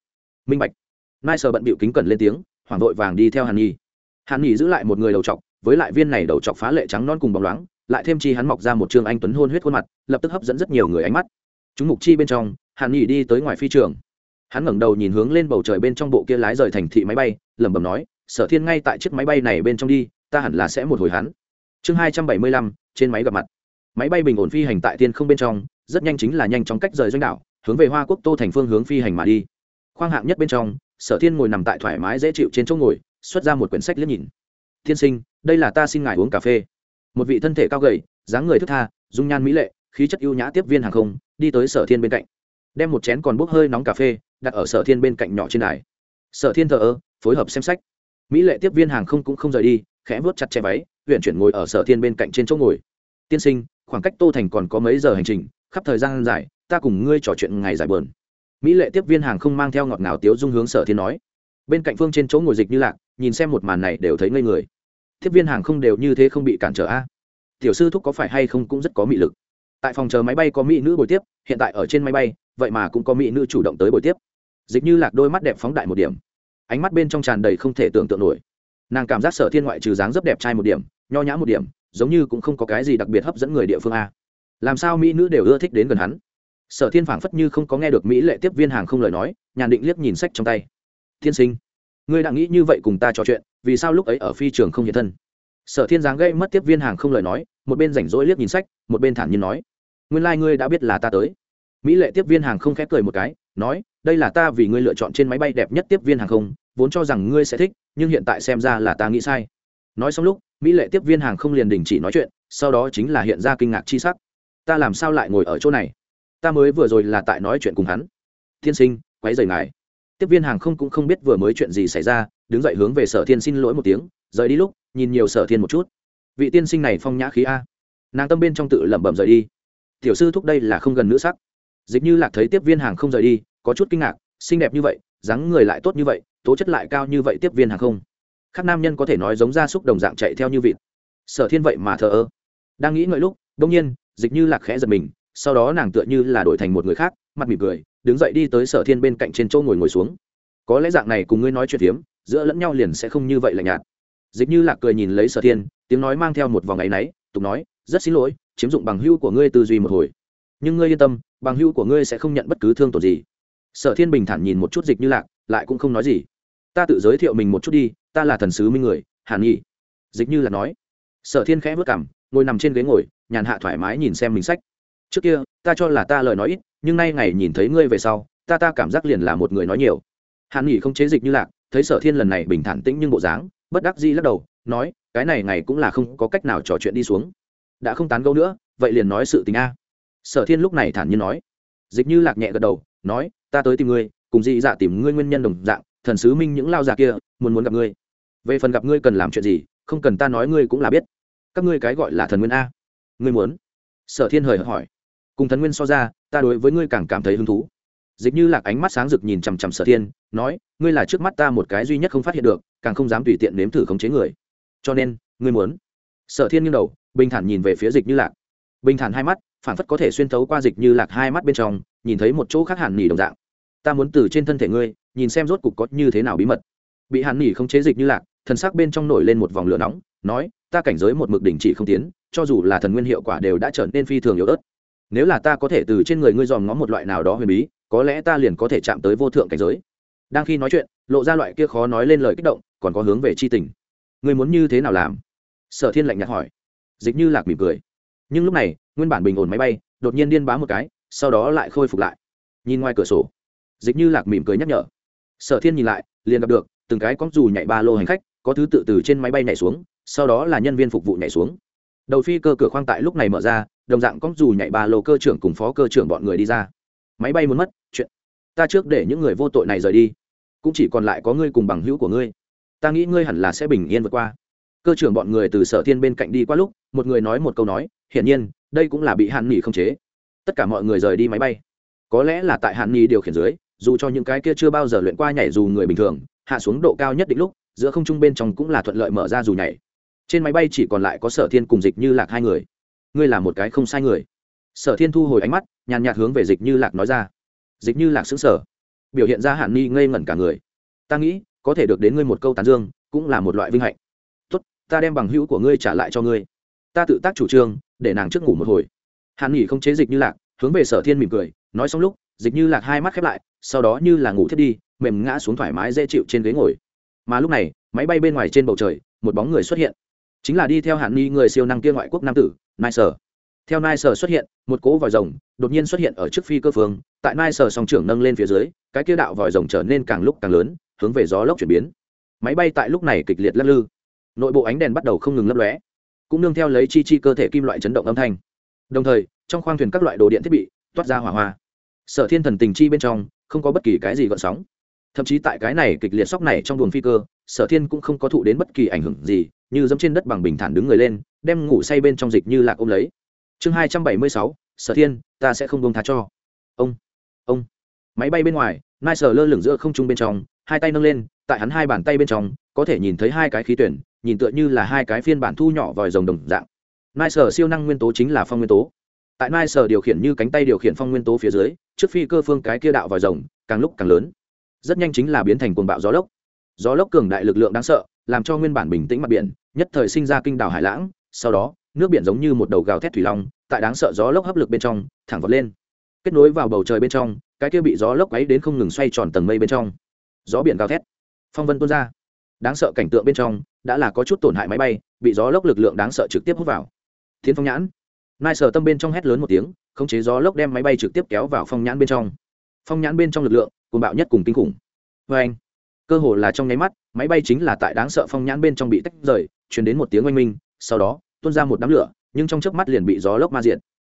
Minh bạch. Nai Sở bận bịu kính cẩn lên tiếng hoảng vội vàng đi theo hàn nhi. Hàn nhi giữ lại một người đầu t với lại viên này đầu t phá lệ trắng non cùng bóng loáng, lại thêm chi hắn mọc ra một trương anh tuấn hôn huyết khuôn mặt, lập tức hấp dẫn rất nhiều người ánh mắt. Chúng mục chi bên trong, hàn nhi đi tới ngoài phi trường. Hắn ngẩng đầu nhìn hướng lên bầu trời bên trong bộ kia lái rời thành thị máy bay, lẩm bẩm nói, sở thiên ngay tại chiếc máy bay này bên trong đi, ta hẳn là sẽ một hồi hắn. Chương hai trăm bảy mươi lăm, trên máy gặp mặt. Máy bay bình ổn phi hành tại thiên không bên trong, rất nhanh chính là nhanh chóng cách rời doanh đảo, hướng về hoa quốc tô thành phương hướng phi hành mà đi. Khoang hạng nhất bên trong sở thiên ngồi nằm tại thoải mái dễ chịu trên chỗ ngồi, xuất ra một quyển sách liếc nhìn. Tiên sinh, đây là ta xin ngài uống cà phê. Một vị thân thể cao gầy, dáng người thức tha, dung nhan mỹ lệ, khí chất ưu nhã tiếp viên hàng không, đi tới sở thiên bên cạnh. Đem một chén còn bốc hơi nóng cà phê, đặt ở sở thiên bên cạnh nhỏ trên đài. Sở thiên thờ ơ, phối hợp xem sách. Mỹ lệ tiếp viên hàng không cũng không rời đi, khẽ vớt chặt che váy huyện chuyển ngồi ở sở thiên bên cạnh trên chỗ ngồi. Tiên sinh, khoảng cách tô thành còn có mấy giờ hành trình, khắp thời gian dài, ta cùng ngươi trò chuyện ngày dài bờn mỹ lệ tiếp viên hàng không mang theo ngọt ngào tiếu dung hướng sở thiên nói. Bên cạnh phương trên chỗ ngồi dịch như lạc, nhìn xem một màn này đều thấy ngây người. Tiếp viên hàng không đều như thế không bị cản trở a. Tiểu sư thúc có phải hay không cũng rất có mị lực. Tại phòng chờ máy bay có mỹ nữ buổi tiếp, hiện tại ở trên máy bay, vậy mà cũng có mỹ nữ chủ động tới buổi tiếp. Dịch như lạc đôi mắt đẹp phóng đại một điểm. Ánh mắt bên trong tràn đầy không thể tưởng tượng nổi. Nàng cảm giác sở thiên ngoại trừ dáng rất đẹp trai một điểm, nho nhã một điểm, giống như cũng không có cái gì đặc biệt hấp dẫn người địa phương a. Làm sao mỹ nữ đều ưa thích đến gần hắn? Sở thiên phảng phất như không có nghe được mỹ lệ tiếp viên hàng không lời nói, nhàn định liếc nhìn sách trong tay. Tiên sinh, ngươi đã nghĩ như vậy cùng ta trò chuyện, vì sao lúc ấy ở phi trường không hiện thân? Sở thiên giáng gây mất tiếp viên hàng không lời nói, một bên rảnh rỗi liếc nhìn sách, một bên thản nhiên nói, nguyên lai、like、ngươi đã biết là ta tới. Mỹ lệ tiếp viên hàng không khép cười một cái, nói, đây là ta vì ngươi lựa chọn trên máy bay đẹp nhất tiếp viên hàng không, vốn cho rằng ngươi sẽ thích, nhưng hiện tại xem ra là ta nghĩ sai. Nói xong lúc, mỹ lệ tiếp viên hàng không liền đình chỉ nói chuyện, sau đó chính là hiện ra kinh ngạc chi sắc. Ta làm sao lại ngồi ở chỗ này? Ta mới vừa rồi là tại nói chuyện cùng hắn. Tiên sinh, quấy rời ngài. Tiếp viên hàng không cũng không biết vừa mới chuyện gì xảy ra, đứng dậy hướng về sở thiên xin lỗi một tiếng, rời đi lúc, nhìn nhiều sở thiên một chút. Vị tiên sinh này phong nhã khí a. Nàng tâm bên trong tự lẩm bẩm rời đi. Tiểu sư thúc đây là không gần nữ sắc. Dịch như lạc thấy tiếp viên hàng không rời đi, có chút kinh ngạc, xinh đẹp như vậy, dáng người lại tốt như vậy, tố chất lại cao như vậy tiếp viên hàng không. Các nam nhân có thể nói giống r a súc đồng dạng chạy theo như vịt. Sở thiên vậy mà thờ ơ. Đang nghĩ ngợi lúc, đông nhiên, dịch như lạc khẽ giật mình sau đó nàng tựa như là đổi thành một người khác, mặt mỉm cười, đứng dậy đi tới sở thiên bên cạnh trên chỗ ngồi ngồi xuống. Có lẽ dạng này cùng ngươi nói chuyện phiếm, giữa lẫn nhau liền sẽ không như vậy lạnh nhạt. Dịch như lạc cười nhìn lấy sở thiên, tiếng nói mang theo một vòng áy náy, tục nói, rất xin lỗi, chiếm dụng bằng hưu của ngươi tư duy một hồi. Nhưng ngươi yên tâm, bằng hữu của ngươi sẽ không nhận bất cứ thương tổn gì. Sở thiên bình thản nhìn một chút dịch như lạc, lại cũng không nói gì. Ta tự giới thiệu mình một chút đi, ta là thần sứ minh người, hàn nhi. Dịch như lạc nói. Sở thiên khẽ vất cảm ngồi nằm trên ghế ngồi, nhàn hạ thoải mái nhìn xem mình sách trước kia, ta cho là ta lời nói ít, nhưng nay ngày nhìn thấy ngươi về sau, ta ta cảm giác liền là một người nói nhiều. Hàn nghỉ không chế dịch như lạc, thấy sở thiên lần này bình thản tĩnh nhưng bộ dáng, bất đắc dĩ lắc đầu, nói, cái này ngày cũng là không có cách nào trò chuyện đi xuống. Đã không tán gẫu nữa, vậy liền nói sự tình a. Sở thiên lúc này thản nhiên nói. Dịch như lạc nhẹ gật đầu, nói, ta tới tìm ngươi, cùng dị dạ tìm ngươi nguyên nhân đồng dạng, thần sứ minh những lao già kia, muốn muốn gặp ngươi. Về phần gặp ngươi cần làm chuyện gì, không cần ta nói ngươi cũng là biết. Các ngươi cái gọi là thần nguyên a. Ngươi muốn? Sở thiên hời hỏi cùng thần nguyên so ra, ta đối với ngươi càng cảm thấy hứng thú. Dịch như lạc ánh mắt sáng rực nhìn chằm chằm sở thiên, nói, ngươi là trước mắt ta một cái duy nhất không phát hiện được, càng không dám tùy tiện nếm thử khống chế người. Cho nên, ngươi muốn. Sở thiên nghiêng đầu, bình thản nhìn về phía dịch như lạc. Bình thản hai mắt, phản phất có thể xuyên thấu qua dịch như lạc hai mắt bên trong, nhìn thấy một chỗ khác hẳn nỉ đồng dạng. Ta muốn từ trên thân thể ngươi, nhìn xem rốt cục có như thế nào bí mật. Bị hàn nỉ không chế dịch như lạc, thần sắc bên trong nổi lên một vòng lửa nóng, nói, ta cảnh giới một mực đỉnh chỉ không tiến, cho dù là thần nguyên hiệu quả đều đã trở nên phi thường yếu ớt nếu là ta có thể từ trên người ngươi dòm ngó một loại nào đó huyền bí, có lẽ ta liền có thể chạm tới vô thượng cảnh giới. Đang khi nói chuyện, lộ ra loại kia khó nói lên lời kích động, còn có hướng về c h i tình. Ngươi muốn như thế nào làm? Sở thiên lạnh nhạt hỏi. Dịch như lạc mỉm cười. Nhưng lúc này, nguyên bản bình ổn máy bay, đột nhiên điên bá một cái, sau đó lại khôi phục lại. Nhìn ngoài cửa sổ, dịch như lạc mỉm cười nhắc nhở. Sở thiên nhìn lại, liền gặp được, từng cái con dù nhảy ba lô hành khách, có thứ tự từ trên máy bay nhảy xuống, sau đó là nhân viên phục vụ nhảy xuống. Đầu phi cơ cửa khoang tại lúc này mở ra đồng dạng có dù nhảy ba lô cơ trưởng cùng phó cơ trưởng bọn người đi ra. Máy bay muốn mất, chuyện. Ta trước để những người vô tội này rời đi. Cũng chỉ còn lại có ngươi cùng bằng hữu của ngươi. Ta nghĩ ngươi hẳn là sẽ bình yên vượt qua. Cơ trưởng bọn người từ sở thiên bên cạnh đi qua lúc, một người nói một câu nói, hiển nhiên, đây cũng là bị hạn nghỉ không chế. Tất cả mọi người rời đi máy bay. Có lẽ là tại hạn nghỉ điều khiển dưới, dù cho những cái kia chưa bao giờ luyện qua nhảy dù người bình thường, hạ xuống độ cao nhất định lúc, giữa không trung bên trong cũng là thuận lợi mở ra dù nhảy. Trên máy bay chỉ còn lại có sở thiên cùng dịch như lạc hai người ngươi là một cái không sai người. Sở thiên thu hồi ánh mắt, nhàn nhạt hướng về dịch như lạc nói ra. Dịch như lạc xứng sở biểu hiện ra hạn ni ngây ngẩn cả người. Ta nghĩ, có thể được đến ngươi một câu tán dương, cũng là một loại vinh hạnh. Tốt, ta đem bằng hữu của ngươi trả lại cho ngươi. Ta tự tác chủ trương, để nàng trước ngủ một hồi. Hàn nghỉ không chế dịch như lạc, hướng về sở thiên mỉm cười, nói xong lúc, dịch như lạc hai mắt khép lại, sau đó như là ngủ thiết đi, mềm ngã xuống thoải mái dễ chịu trên ghế ngồi. Mà lúc này, máy bay bên ngoài trên bầu trời, một bóng người xuất hiện. Chính là đi theo hàn nghi người siêu năng kia ngoại quốc nam tử nai sở. Theo nai sở xuất hiện, một cỗ vòi rồng đột nhiên xuất hiện ở trước phi cơ phương. Tại nai sở song trưởng nâng lên phía dưới, cái kia đạo vòi rồng trở nên càng lúc càng lớn, hướng về gió lốc chuyển biến. Máy bay tại lúc này kịch liệt lắc lư. Nội bộ ánh đèn bắt đầu không ngừng lấp lóe, cũng nương theo lấy chi chi cơ thể kim loại chấn động âm thanh. Đồng thời, trong khoang thuyền các loại đồ điện thiết bị toát ra hỏa hoa. Sở thiên thần tình chi bên trong, không có bất kỳ cái gì gợn sóng. Thậm chí tại cái này kịch liệt sóc này trong buồng phi cơ, sở thiên cũng không có thụ đến bất kỳ ảnh hưởng gì, như dẫm trên đất bằng bình thản đứng người lên đem ngủ say bên trong dịch như lạc ôm lấy. Chương hai trăm bảy mươi sáu, sở thiên, ta sẽ không bông tha cho. Ông ông. Máy bay bên ngoài, nai sở lơ lửng giữa không trung bên trong, hai tay nâng lên, tại hắn hai bàn tay bên trong, có thể nhìn thấy hai cái khí tuyển, nhìn tựa như là hai cái phiên bản thu nhỏ vòi rồng đồng dạng. Nai sở siêu năng nguyên tố chính là phong nguyên tố. Tại nai sở điều khiển như cánh tay điều khiển phong nguyên tố phía dưới, trước phi cơ phương cái kia đạo vòi rồng, càng lúc càng lớn. Rất nhanh chính là biến thành cuồng bạo gió lốc. Gió lốc cường đại lực lượng đáng sợ, làm cho nguyên bản bình tĩnh mặt biển, nhất thời sinh ra kinh đảo hải lãng sau đó, nước biển giống như một đầu gào thét thủy long, tại đáng sợ gió lốc hấp lực bên trong, thẳng vọt lên. Kết nối vào bầu trời bên trong, cái kia bị gió lốc ấy đến không ngừng xoay tròn tầng mây bên trong. Gió biển gào thét. Phong vân tuôn ra. Đáng sợ cảnh tượng bên trong, đã là có chút tổn hại máy bay, bị gió lốc lực lượng đáng sợ trực tiếp hút vào. Thiên phong nhãn. Nai sở tâm bên trong hét lớn một tiếng, khống chế gió lốc đem máy bay trực tiếp kéo vào phong nhãn bên trong. Phong nhãn bên trong lực lượng cùng bạo nhất cùng kinh khủng. Vê anh, cơ hồ là trong nháy mắt, máy bay chính là tại đáng sợ phong nhãn bên trong bị tách rời chuyển đến một tiếng oanh minh, sau đó tuôn ra một đám lửa, nhưng trong chớp mắt liền bị gió lốc ma diện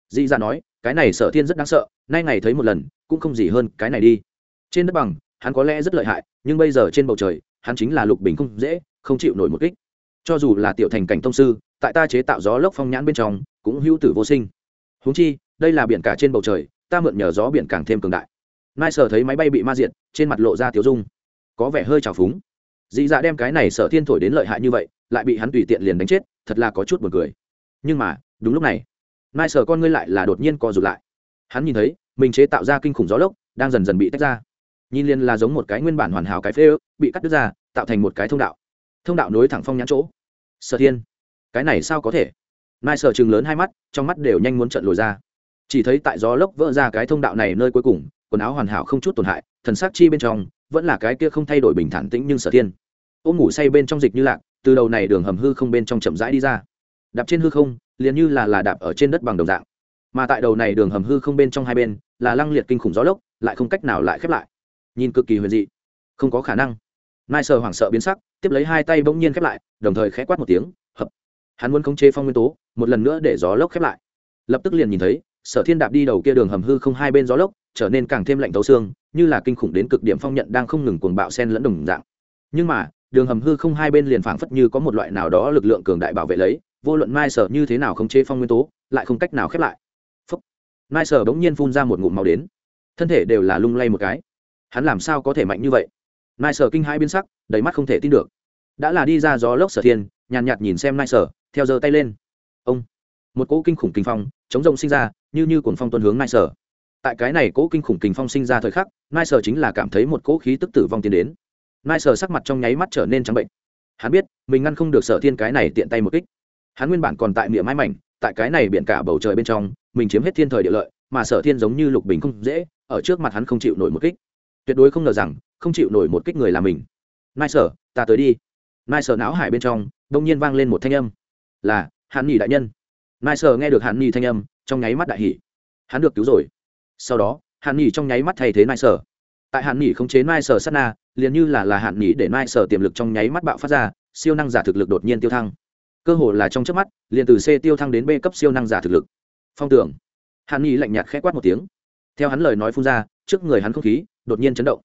dị ra dạ nói, cái này sở thiên rất đáng sợ, nay ngày thấy một lần, cũng không gì hơn cái này đi. Trên đất bằng, hắn có lẽ rất lợi hại, nhưng bây giờ trên bầu trời, hắn chính là lục bình không dễ, không chịu nổi một kích. Cho dù là tiểu thành cảnh thông sư, tại ta chế tạo gió lốc phong nhãn bên trong, cũng hữu tử vô sinh. Húng chi, đây là biển cả trên bầu trời, ta mượn nhờ gió biển càng thêm cường đại. Nai sở thấy máy bay bị ma diệt, trên mặt lộ ra tiếu dung. Có vẻ hơi trào phúng. Dị dạ đem cái này sở thiên thổi đến lợi hại như vậy, lại bị hắn tùy tiện liền đánh chết thật là có chút buồn cười. Nhưng mà, đúng lúc này nai sở con ngươi lại là đột nhiên co rụt lại. Hắn nhìn thấy, mình chế tạo ra kinh khủng gió lốc, đang dần dần bị tách ra. Nhìn liền là giống một cái nguyên bản hoàn hảo cái phê ước, bị cắt đứt ra, tạo thành một cái thông đạo. Thông đạo nối thẳng phong nhãn chỗ. Sở thiên, cái này sao có thể? Nai sở chừng lớn hai mắt, trong mắt đều nhanh muốn trận lồi ra. Chỉ thấy tại gió lốc vỡ ra cái thông đạo này nơi cuối cùng, quần áo hoàn hảo không chút tổn hại, thần sắc chi bên trong, vẫn là cái kia không thay đổi bình thản tĩnh nhưng sở thiên. Ôm ngủ say bên trong dịch như lạc từ đầu này đường hầm hư không bên trong chậm rãi đi ra. Đạp trên hư không, liền như là là đạp ở trên đất bằng đồng dạng. Mà tại đầu này đường hầm hư không bên trong hai bên, là lăng liệt kinh khủng gió lốc, lại không cách nào lại khép lại. Nhìn cực kỳ huyền dị. Không có khả năng. Nai sờ hoảng sợ biến sắc, tiếp lấy hai tay bỗng nhiên khép lại, đồng thời khẽ quát một tiếng hập hắn muốn khống chế phong nguyên tố, một lần nữa để gió lốc khép lại. Lập tức liền nhìn thấy, sở thiên đạp đi đầu kia đường hầm hư không hai bên gió lốc, trở nên càng thêm lạnh tấu xương, như là kinh khủng đến cực điểm phong nhận đang không ngừng cuồng bạo sen lẫn đồng dạng. Nhưng mà đường hầm hư không hai bên liền phảng phất như có một loại nào đó lực lượng cường đại bảo vệ lấy, vô luận mai sở như thế nào không chế phong nguyên tố, lại không cách nào khép lại. Phúc. mai sở bỗng nhiên phun ra một ngụm màu đến. Thân thể đều là lung lay một cái. Hắn làm sao có thể mạnh như vậy? Mai sở kinh hai biến sắc, đầy mắt không thể tin được. Đã là đi ra gió lốc sở thiên, nhàn nhạt nhìn xem mai sở, theo giơ tay lên. Ông. Một cỗ kinh khủng kinh phong, chống rộng sinh ra, như như cuồng phong tuân hướng mai sở. Tại cái này cỗ kinh khủng kinh phong sinh ra thời khắc, mai sở chính là cảm thấy một cỗ khí tức tử vong tiến đến nai sờ sắc mặt trong nháy mắt trở nên trắng bệnh. Hắn biết mình ngăn không được sở thiên cái này tiện tay một kích. Hắn nguyên bản còn tại miệng mái mảnh tại cái này biển cả bầu trời bên trong mình chiếm hết thiên thời địa lợi mà sở thiên giống như lục bình không dễ ở trước mặt hắn không chịu nổi một kích. Tuyệt đối không ngờ rằng không chịu nổi một kích người là mình. Nai sở ta tới đi. Nai sở não hải bên trong đông nhiên vang lên một thanh âm. Là hắn nhì đại nhân. Nai sở nghe được hắn nhì thanh âm trong nháy mắt đại hỉ, hắn được cứu rồi. Sau đó hắn nhì trong nháy mắt thay thế nai sở tại hạn nghỉ khống chế nai sở sát na, liền như là là hạn nghỉ để nai sở tiềm lực trong nháy mắt bạo phát ra, siêu năng giả thực lực đột nhiên tiêu thăng. Cơ hồ là trong trước mắt, liền từ c tiêu thăng đến b cấp siêu năng giả thực lực. Phong tưởng. Hạn nghỉ lạnh nhạt khẽ quát một tiếng. Theo hắn lời nói phun ra, trước người hắn không khí đột nhiên chấn động.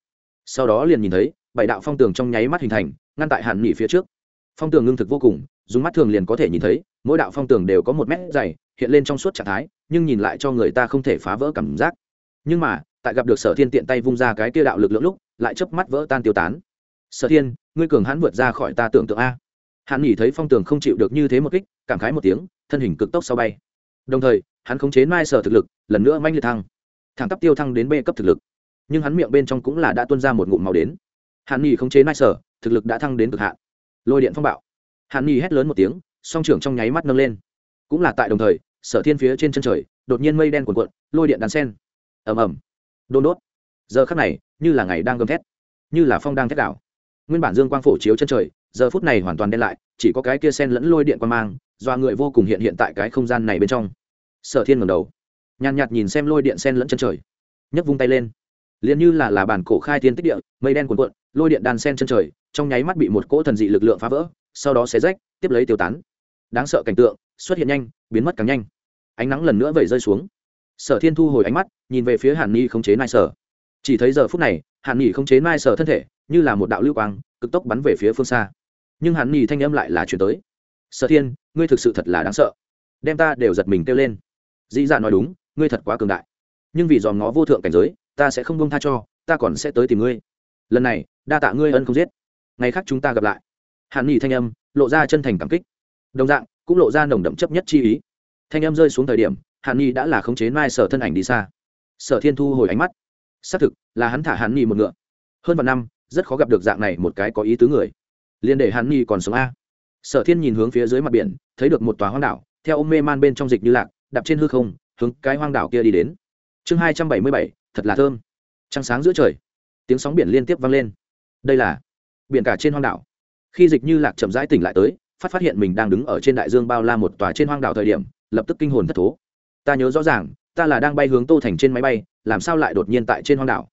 Sau đó liền nhìn thấy, bảy đạo phong tường trong nháy mắt hình thành, ngăn tại hạn nhì phía trước. Phong tường ngưng thực vô cùng, dùng mắt thường liền có thể nhìn thấy, mỗi đạo phong tường đều có một mét dày, hiện lên trong suốt trạng thái, nhưng nhìn lại cho người ta không thể phá vỡ cảm giác. Nhưng mà tại gặp được sở thiên tiện tay vung ra cái kia đạo lực lượng lúc, lại chớp mắt vỡ tan tiêu tán. Sở thiên, ngươi cường hãn vượt ra khỏi ta tưởng tượng a. Hắn nhỉ thấy phong tường không chịu được như thế một kích, cảm khái một tiếng, thân hình cực tốc sau bay. Đồng thời, hắn khống chế mai sở thực lực, lần nữa manh liệt thăng. Thẳng tắp tiêu thăng đến b cấp thực lực. Nhưng hắn miệng bên trong cũng là đã tuân ra một ngụm màu đến. Hắn nhỉ khống chế mai sở, thực lực đã thăng đến cực hạn. Lôi điện phong bạo. Hắn nhỉ hét lớn một tiếng, song trưởng trong nháy mắt nâng lên. Cũng là tại đồng thời, sở thiên phía trên chân trời, đột nhiên mây đen cuồn cuộn, lôi điện đàn sen. Ầm ầm đôn đốt. Giờ khắc này, như là ngày đang gầm thét, như là phong đang thét đảo. Nguyên bản dương quang phổ chiếu chân trời, giờ phút này hoàn toàn đen lại, chỉ có cái kia sen lẫn lôi điện quan mang, do người vô cùng hiện hiện tại cái không gian này bên trong. Sở thiên ngầm đầu, nhàn nhạt nhìn xem lôi điện sen lẫn chân trời. Nhấc vung tay lên. Liền như là là bản cổ khai thiên tích địa, mây đen cuồn cuộn, lôi điện đàn sen chân trời, trong nháy mắt bị một cỗ thần dị lực lượng phá vỡ, sau đó xé rách, tiếp lấy tiêu tán. Đáng sợ cảnh tượng, xuất hiện nhanh, biến mất càng nhanh. Ánh nắng lần nữa vẩy rơi xuống sở thiên thu hồi ánh mắt, nhìn về phía hàn ni Không chế nai sở. Chỉ thấy giờ phút này, hàn ni Không chế nai sở thân thể, như là một đạo lưu quang, cực tốc bắn về phía phương xa. Nhưng hàn ni thanh âm lại là chuyển tới. Sở thiên, ngươi thực sự thật là đáng sợ. Đem ta đều giật mình kêu lên. Dĩ dạ nói đúng, ngươi thật quá cường đại. Nhưng vì dòm ngó vô thượng cảnh giới, ta sẽ không bông tha cho, ta còn sẽ tới tìm ngươi. Lần này, đa tạ ngươi ân không giết. Ngày khác chúng ta gặp lại. Hàn ni thanh âm lộ ra chân thành cảm kích. Đồng dạng, cũng lộ ra nồng đậm chấp nhất chi ý. Thanh âm rơi xuống thời điểm hàn ni đã là khống chế mai sở thân ảnh đi xa. Sở thiên thu hồi ánh mắt. Xác thực, là hắn thả hàn ni một ngựa. Hơn vài năm, rất khó gặp được dạng này một cái có ý tứ người. Liền để hàn ni còn sống a. Sở thiên nhìn hướng phía dưới mặt biển, thấy được một tòa hoang đảo, theo ông mê man bên trong dịch như lạc, đạp trên hư không, hướng cái hoang đảo kia đi đến. Chương hai trăm bảy mươi bảy, thật là thơm. Trăng sáng giữa trời. Tiếng sóng biển liên tiếp vang lên. Đây là biển cả trên hoang đảo. Khi dịch như lạc chậm rãi tỉnh lại tới, phát phát hiện mình đang đứng ở trên đại dương bao la một tòa trên hoang đảo thời điểm, lập tức kinh hồn thất thố ta nhớ rõ ràng, ta là đang bay hướng tô thành trên máy bay, làm sao lại đột nhiên tại trên hoang đảo?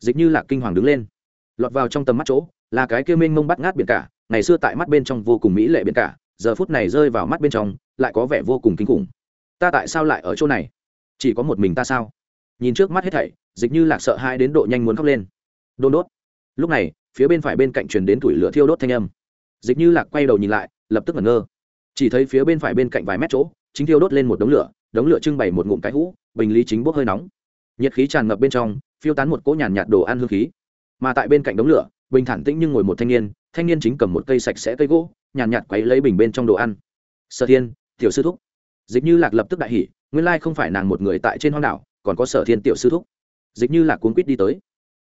Dịch như là kinh hoàng đứng lên, lọt vào trong tầm mắt chỗ, là cái kia mênh mông bắt ngát biển cả, ngày xưa tại mắt bên trong vô cùng mỹ lệ biển cả, giờ phút này rơi vào mắt bên trong, lại có vẻ vô cùng kinh khủng. Ta tại sao lại ở chỗ này? Chỉ có một mình ta sao? Nhìn trước mắt hết thảy, dịch như lạc sợ hai đến độ nhanh muốn khóc lên. Đôn đốt. Lúc này, phía bên phải bên cạnh truyền đến tủi lửa thiêu đốt thanh âm. Dịch như lạc quay đầu nhìn lại, lập tức ngẩn ngơ. Chỉ thấy phía bên phải bên cạnh vài mét chỗ, chính thiêu đốt lên một đống lửa đống lửa trưng bày một ngụm cái hũ, bình lý chính bốc hơi nóng. Nhiệt khí tràn ngập bên trong, phiêu tán một cỗ nhàn nhạt đồ ăn hương khí. Mà tại bên cạnh đống lửa, bình thản tĩnh nhưng ngồi một thanh niên thanh niên chính cầm một cây sạch sẽ cây gỗ, nhàn nhạt quấy lấy bình bên trong đồ ăn. Sở thiên, tiểu sư thúc. Dịch như lạc lập tức đại hỉ, nguyên lai không phải nàng một người tại trên hoang đảo, còn có sở thiên tiểu sư thúc. Dịch như lạc cuốn quýt đi tới.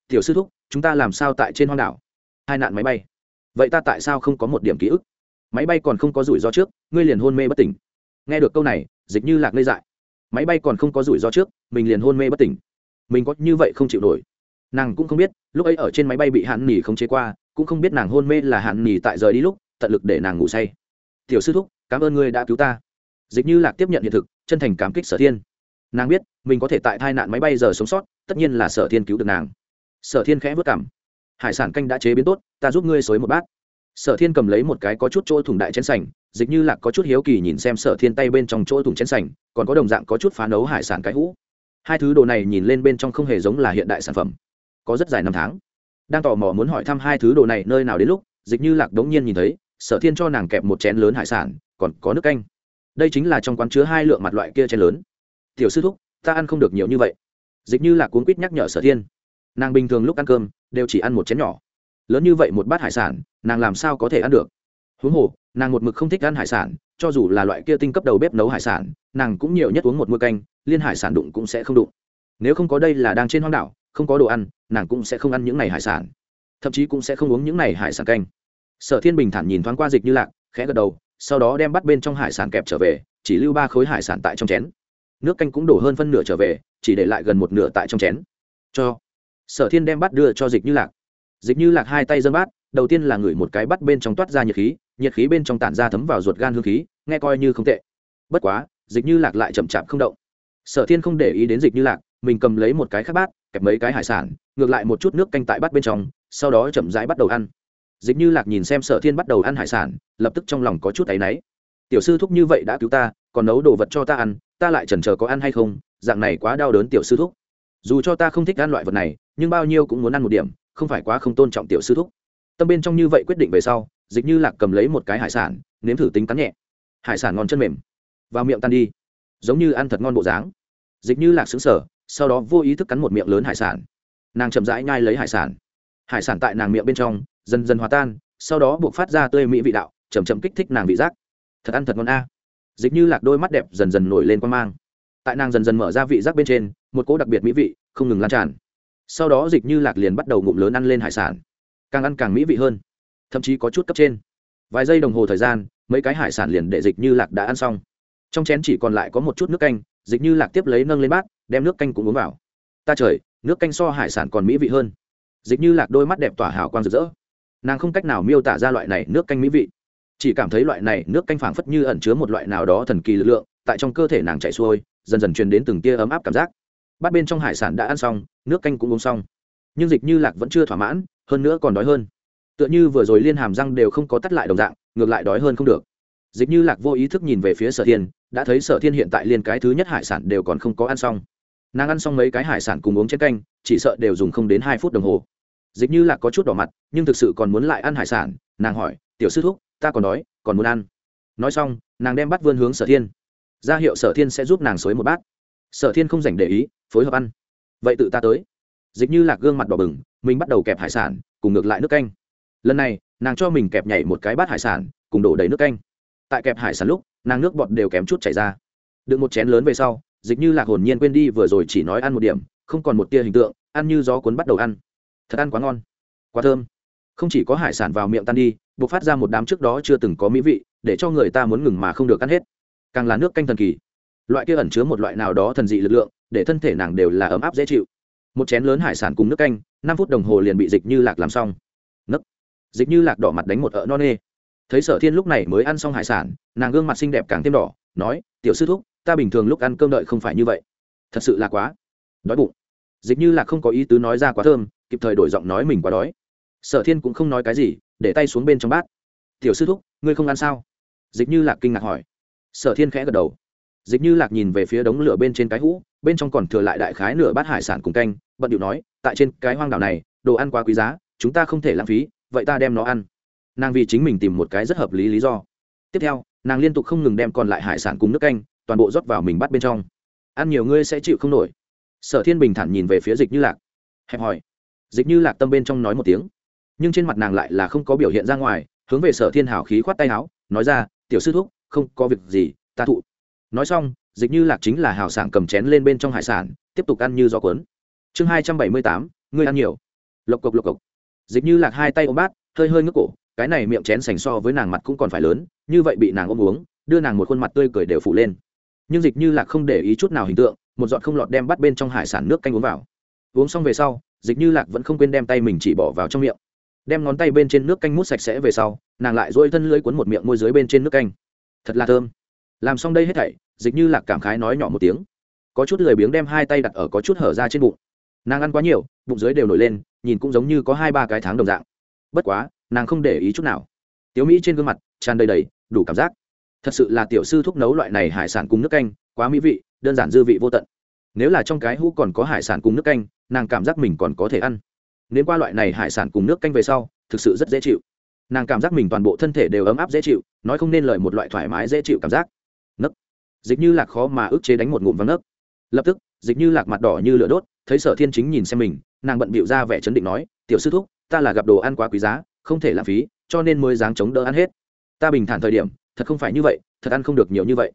Tiểu sư thúc, chúng ta làm sao tại trên hoang đảo? Hai nạn máy bay. Vậy ta tại sao không có một điểm ký ức? Máy bay còn không có rủi ro trước, ngươi liền hôn mê bất tỉnh. Nghe được câu này dịch như lạc ngây dại. Máy bay còn không có rủi ro trước, mình liền hôn mê bất tỉnh. Mình có như vậy không chịu nổi. Nàng cũng không biết, lúc ấy ở trên máy bay bị hạn nỉ không chế qua, cũng không biết nàng hôn mê là hạn nỉ tại rời đi lúc, tận lực để nàng ngủ say. Tiểu sư thúc, cảm ơn ngươi đã cứu ta. Dịch như lạc tiếp nhận hiện thực, chân thành cảm kích sở thiên. Nàng biết, mình có thể tại tai nạn máy bay giờ sống sót, tất nhiên là sở thiên cứu được nàng. Sở thiên khẽ vất cảm. Hải sản canh đã chế biến tốt, ta giúp ngươi xối một bát. Sở thiên cầm lấy một cái có chút chỗ thủng đại chén sành dịch như lạc có chút hiếu kỳ nhìn xem sở thiên tay bên trong chỗ thùng chén sành, còn có đồng dạng có chút phá nấu hải sản cái hũ. Hai thứ đồ này nhìn lên bên trong không hề giống là hiện đại sản phẩm. Có rất dài năm tháng. Đang tò mò muốn hỏi thăm hai thứ đồ này nơi nào đến lúc, dịch như lạc đống nhiên nhìn thấy, sở thiên cho nàng kẹp một chén lớn hải sản, còn có nước canh. Đây chính là trong quán chứa hai lượng mặt loại kia chén lớn. Tiểu sư thúc, ta ăn không được nhiều như vậy. Dịch như là cuốn quýt nhắc nhở sở thiên. Nàng bình thường lúc ăn cơm, đều chỉ ăn một chén nhỏ. Lớn như vậy một bát hải sản, nàng làm sao có thể ăn được? Huống hồ nàng một mực không thích ăn hải sản, cho dù là loại kia tinh cấp đầu bếp nấu hải sản, nàng cũng nhiều nhất uống một mưa canh, liên hải sản đụng cũng sẽ không đụng. Nếu không có đây là đang trên hoang đảo, không có đồ ăn, nàng cũng sẽ không ăn những n à y hải sản. Thậm chí cũng sẽ không uống những n à y hải sản canh. Sở thiên bình thản nhìn thoáng qua dịch như lạc, khẽ gật đầu, sau đó đem bắt bên trong hải sản kẹp trở về, chỉ lưu ba khối hải sản tại trong chén. Nước canh cũng đổ hơn phân nửa trở về, chỉ để lại gần một nửa tại trong chén. Cho. Sở thiên đem bắt đưa cho dịch như lạc. Dịch như lạc hai tay dân bát đầu tiên là ngửi một cái bắt bên trong toát ra nhiệt khí nhiệt khí bên trong tản ra thấm vào ruột gan hương khí, nghe coi như không tệ. Bất quá, dịch như lạc lại chậm chạp không động. Sở thiên không để ý đến dịch như lạc, mình cầm lấy một cái khắc bát, kẹp mấy cái hải sản, ngược lại một chút nước canh tại bát bên trong, sau đó chậm rãi bắt đầu ăn. Dịch như lạc nhìn xem sở thiên bắt đầu ăn hải sản, lập tức trong lòng có chút áy náy. Tiểu sư thúc như vậy đã cứu ta, còn nấu đồ vật cho ta ăn, ta lại chần chờ có ăn hay không, dạng này quá đau đớn tiểu sư thúc. Dù cho ta không thích ăn loại vật này, nhưng bao nhiêu cũng muốn ăn một điểm, không phải quá không tôn trọng tiểu sư thúc tâm bên trong như vậy quyết định về sau, dịch như lạc cầm lấy một cái hải sản, nếm thử tính cắn nhẹ. Hải sản ngon chân mềm. Vào miệng tan đi. Giống như ăn thật ngon bộ dáng. Dịch như lạc xứng sở sau đó vô ý thức cắn một miệng lớn hải sản. Nàng chậm rãi nhai lấy hải sản. Hải sản tại nàng miệng bên trong, dần dần hòa tan, sau đó buộc phát ra tươi mỹ vị đạo chầm chậm kích thích nàng vị giác. Thật ăn thật ngon a. Dịch như lạc đôi mắt đẹp dần dần nổi lên quan mang. Tại nàng dần dần mở ra vị giác bên trên, một cỗ đặc biệt mỹ vị không ngừng lan tràn. Sau đó dịch như lạc liền bắt đầu ngụm lớn ăn lên hải sản càng ăn càng mỹ vị hơn. Thậm chí có chút cấp trên. Vài giây đồng hồ thời gian, mấy cái hải sản liền để dịch như lạc đã ăn xong. Trong chén chỉ còn lại có một chút nước canh, dịch như lạc tiếp lấy nâng lên bát, đem nước canh cũng uống vào. Ta trời, nước canh so hải sản còn mỹ vị hơn. Dịch như lạc đôi mắt đẹp tỏa hào quang rực rỡ. Nàng không cách nào miêu tả ra loại này nước canh mỹ vị. Chỉ cảm thấy loại này nước canh phảng phất như ẩn chứa một loại nào đó thần kỳ lực lượng, tại trong cơ thể nàng chạy xuôi, dần dần truyền đến từng tia ấm áp cảm giác. Bát bên trong hải sản đã ăn xong, nước canh cũng uống xong. Nhưng dịch như lạc vẫn chưa thỏa mãn hơn nữa còn đói hơn. Tựa như vừa rồi liên hàm răng đều không có tắt lại đồng dạng, ngược lại đói hơn không được. Dịch như lạc vô ý thức nhìn về phía sở thiên, đã thấy sở thiên hiện tại liên cái thứ nhất hải sản đều còn không có ăn xong. Nàng ăn xong mấy cái hải sản cùng uống chén canh, chỉ sợ đều dùng không đến hai phút đồng hồ. Dịch như lạc có chút đỏ mặt, nhưng thực sự còn muốn lại ăn hải sản, nàng hỏi, tiểu sư thúc, ta còn đói, còn muốn ăn. Nói xong, nàng đem bắt vươn hướng sở thiên. Ra hiệu sở thiên sẽ giúp nàng xới một bát. Sở thiên không dành để ý, phối hợp ăn. Vậy tự ta tới dịch như lạc gương mặt đỏ bừng, mình bắt đầu kẹp hải sản, cùng ngược lại nước canh. Lần này, nàng cho mình kẹp nhảy một cái bát hải sản, cùng đổ đầy nước canh. Tại kẹp hải sản lúc, nàng nước bọt đều kém chút chảy ra. Đựng một chén lớn về sau, dịch như lạc hồn nhiên quên đi vừa rồi chỉ nói ăn một điểm, không còn một tia hình tượng, ăn như gió cuốn bắt đầu ăn. Thật ăn quá ngon, quá thơm. Không chỉ có hải sản vào miệng tan đi b ộ c phát ra một đám trước đó chưa từng có mỹ vị, để cho người ta muốn ngừng mà không được ăn hết. Càng là nước canh thần kỳ. Loại kia ẩn chứa một loại nào đó thần dị lực lượng, để thân thể nàng đều là ấm áp dễ chịu một chén lớn hải sản cùng nước canh, năm phút đồng hồ liền bị dịch như lạc làm xong. Nấc. Dịch như lạc đỏ mặt đánh một ợ non nê. Thấy sở thiên lúc này mới ăn xong hải sản, nàng gương mặt xinh đẹp càng thêm đỏ, nói, tiểu sư thúc, ta bình thường lúc ăn cơm đợi không phải như vậy. Thật sự là quá. Đói bụng. Dịch như lạc không có ý tứ nói ra quá thơm, kịp thời đổi giọng nói mình quá đói. Sở thiên cũng không nói cái gì, để tay xuống bên trong bát. Tiểu sư thúc, ngươi không ăn sao? Dịch như lạc kinh ngạc hỏi. Sở thiên khẽ gật đầu. Dịch như lạc nhìn về phía đống lửa bên trên cái hũ, bên trong còn thừa lại đại khái nửa bát hải sản cùng canh bận điệu nói, tại trên cái hoang đảo này, đồ ăn quá quý giá, chúng ta không thể lãng phí, vậy ta đem nó ăn. Nàng vì chính mình tìm một cái rất hợp lý lý do. Tiếp theo, nàng liên tục không ngừng đem còn lại hải sản cùng nước canh, toàn bộ rót vào mình bắt bên trong. Ăn nhiều ngươi sẽ chịu không nổi. Sở thiên bình thản nhìn về phía dịch như lạc, hẹp hỏi. Dịch như lạc tâm bên trong nói một tiếng, nhưng trên mặt nàng lại là không có biểu hiện ra ngoài, hướng về sở thiên hảo khí khoát tay áo, nói ra, tiểu sư thúc, không có việc gì, ta thụ. Nói xong, dịch như lạc chính là hào sảng cầm chén lên bên trong hải sản, tiếp tục ăn như gió cuốn chương hai trăm bảy mươi tám, ngươi ăn nhiều. Lộc cộc lộc cộc. Dịch như lạc hai tay ôm bát, hơi hơi ngước cổ, cái này miệng chén sành so với nàng mặt cũng còn phải lớn, như vậy bị nàng ôm uống, đưa nàng một khuôn mặt tươi cười đều phủ lên. Nhưng dịch như lạc không để ý chút nào hình tượng, một giọt không lọt đem bắt bên trong hải sản nước canh uống vào. Uống xong về sau, dịch như lạc vẫn không quên đem tay mình chỉ bỏ vào trong miệng. Đem ngón tay bên trên nước canh mút sạch sẽ về sau, nàng lại dôi thân lưỡi cuốn một miệng môi dưới bên trên nước canh. Thật là thơm. Làm xong đây hết thảy, dịch như lạc cảm khái nói nhỏ một tiếng. Có chút lười biếng đem hai tay đặt ở có chút hở ra trên bụng nàng ăn quá nhiều, bụng dưới đều nổi lên, nhìn cũng giống như có hai ba cái tháng đồng dạng. Bất quá, nàng không để ý chút nào. Tiếu mỹ trên gương mặt tràn đầy đầy đủ cảm giác. Thật sự là tiểu sư thúc nấu loại này hải sản cùng nước canh, quá mỹ vị, đơn giản dư vị vô tận. Nếu là trong cái hũ còn có hải sản cùng nước canh, nàng cảm giác mình còn có thể ăn. Nếu qua loại này hải sản cùng nước canh về sau, thực sự rất dễ chịu. Nàng cảm giác mình toàn bộ thân thể đều ấm áp dễ chịu, nói không nên lời một loại thoải mái dễ chịu cảm giác. Nấc. Dịch như là khó mà ức chế đánh một ngụm vắng nấc. Lập tức dịch như lạc mặt đỏ như lửa đốt, thấy sở thiên chính nhìn xem mình, nàng bận bịu ra vẻ chấn định nói, tiểu sư thúc, ta là gặp đồ ăn quá quý giá, không thể lãng phí, cho nên mới dáng chống đỡ ăn hết. Ta bình thản thời điểm, thật không phải như vậy, thật ăn không được nhiều như vậy.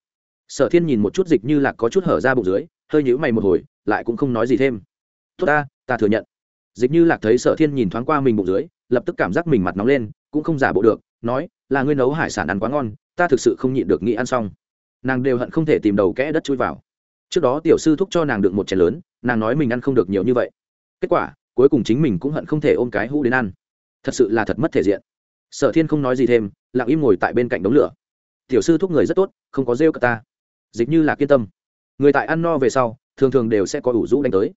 Sở thiên nhìn một chút dịch như lạc có chút hở ra bụng dưới, hơi nhữ mày một hồi, lại cũng không nói gì thêm. Tốt ta ta thừa nhận. Dịch như lạc thấy sở thiên nhìn thoáng qua mình bụng dưới, lập tức cảm giác mình mặt nóng lên, cũng không giả bộ được, nói, là ngươi nấu hải sản ăn quá ngon, ta thực sự không nhịn được nghĩ ăn xong. Nàng đều hận không thể tìm đầu kẽ đất chui vào trước đó tiểu sư thúc cho nàng được một chén lớn, nàng nói mình ăn không được nhiều như vậy. Kết quả, cuối cùng chính mình cũng hận không thể ôm cái hũ đến ăn. Thật sự là thật mất thể diện. Sở thiên không nói gì thêm, lặng im ngồi tại bên cạnh đống lửa. Tiểu sư thúc người rất tốt, không có rêu cả ta. Dịch như là kiên tâm. Người tại ăn no về sau, thường thường đều sẽ có ủ rũ đánh tới.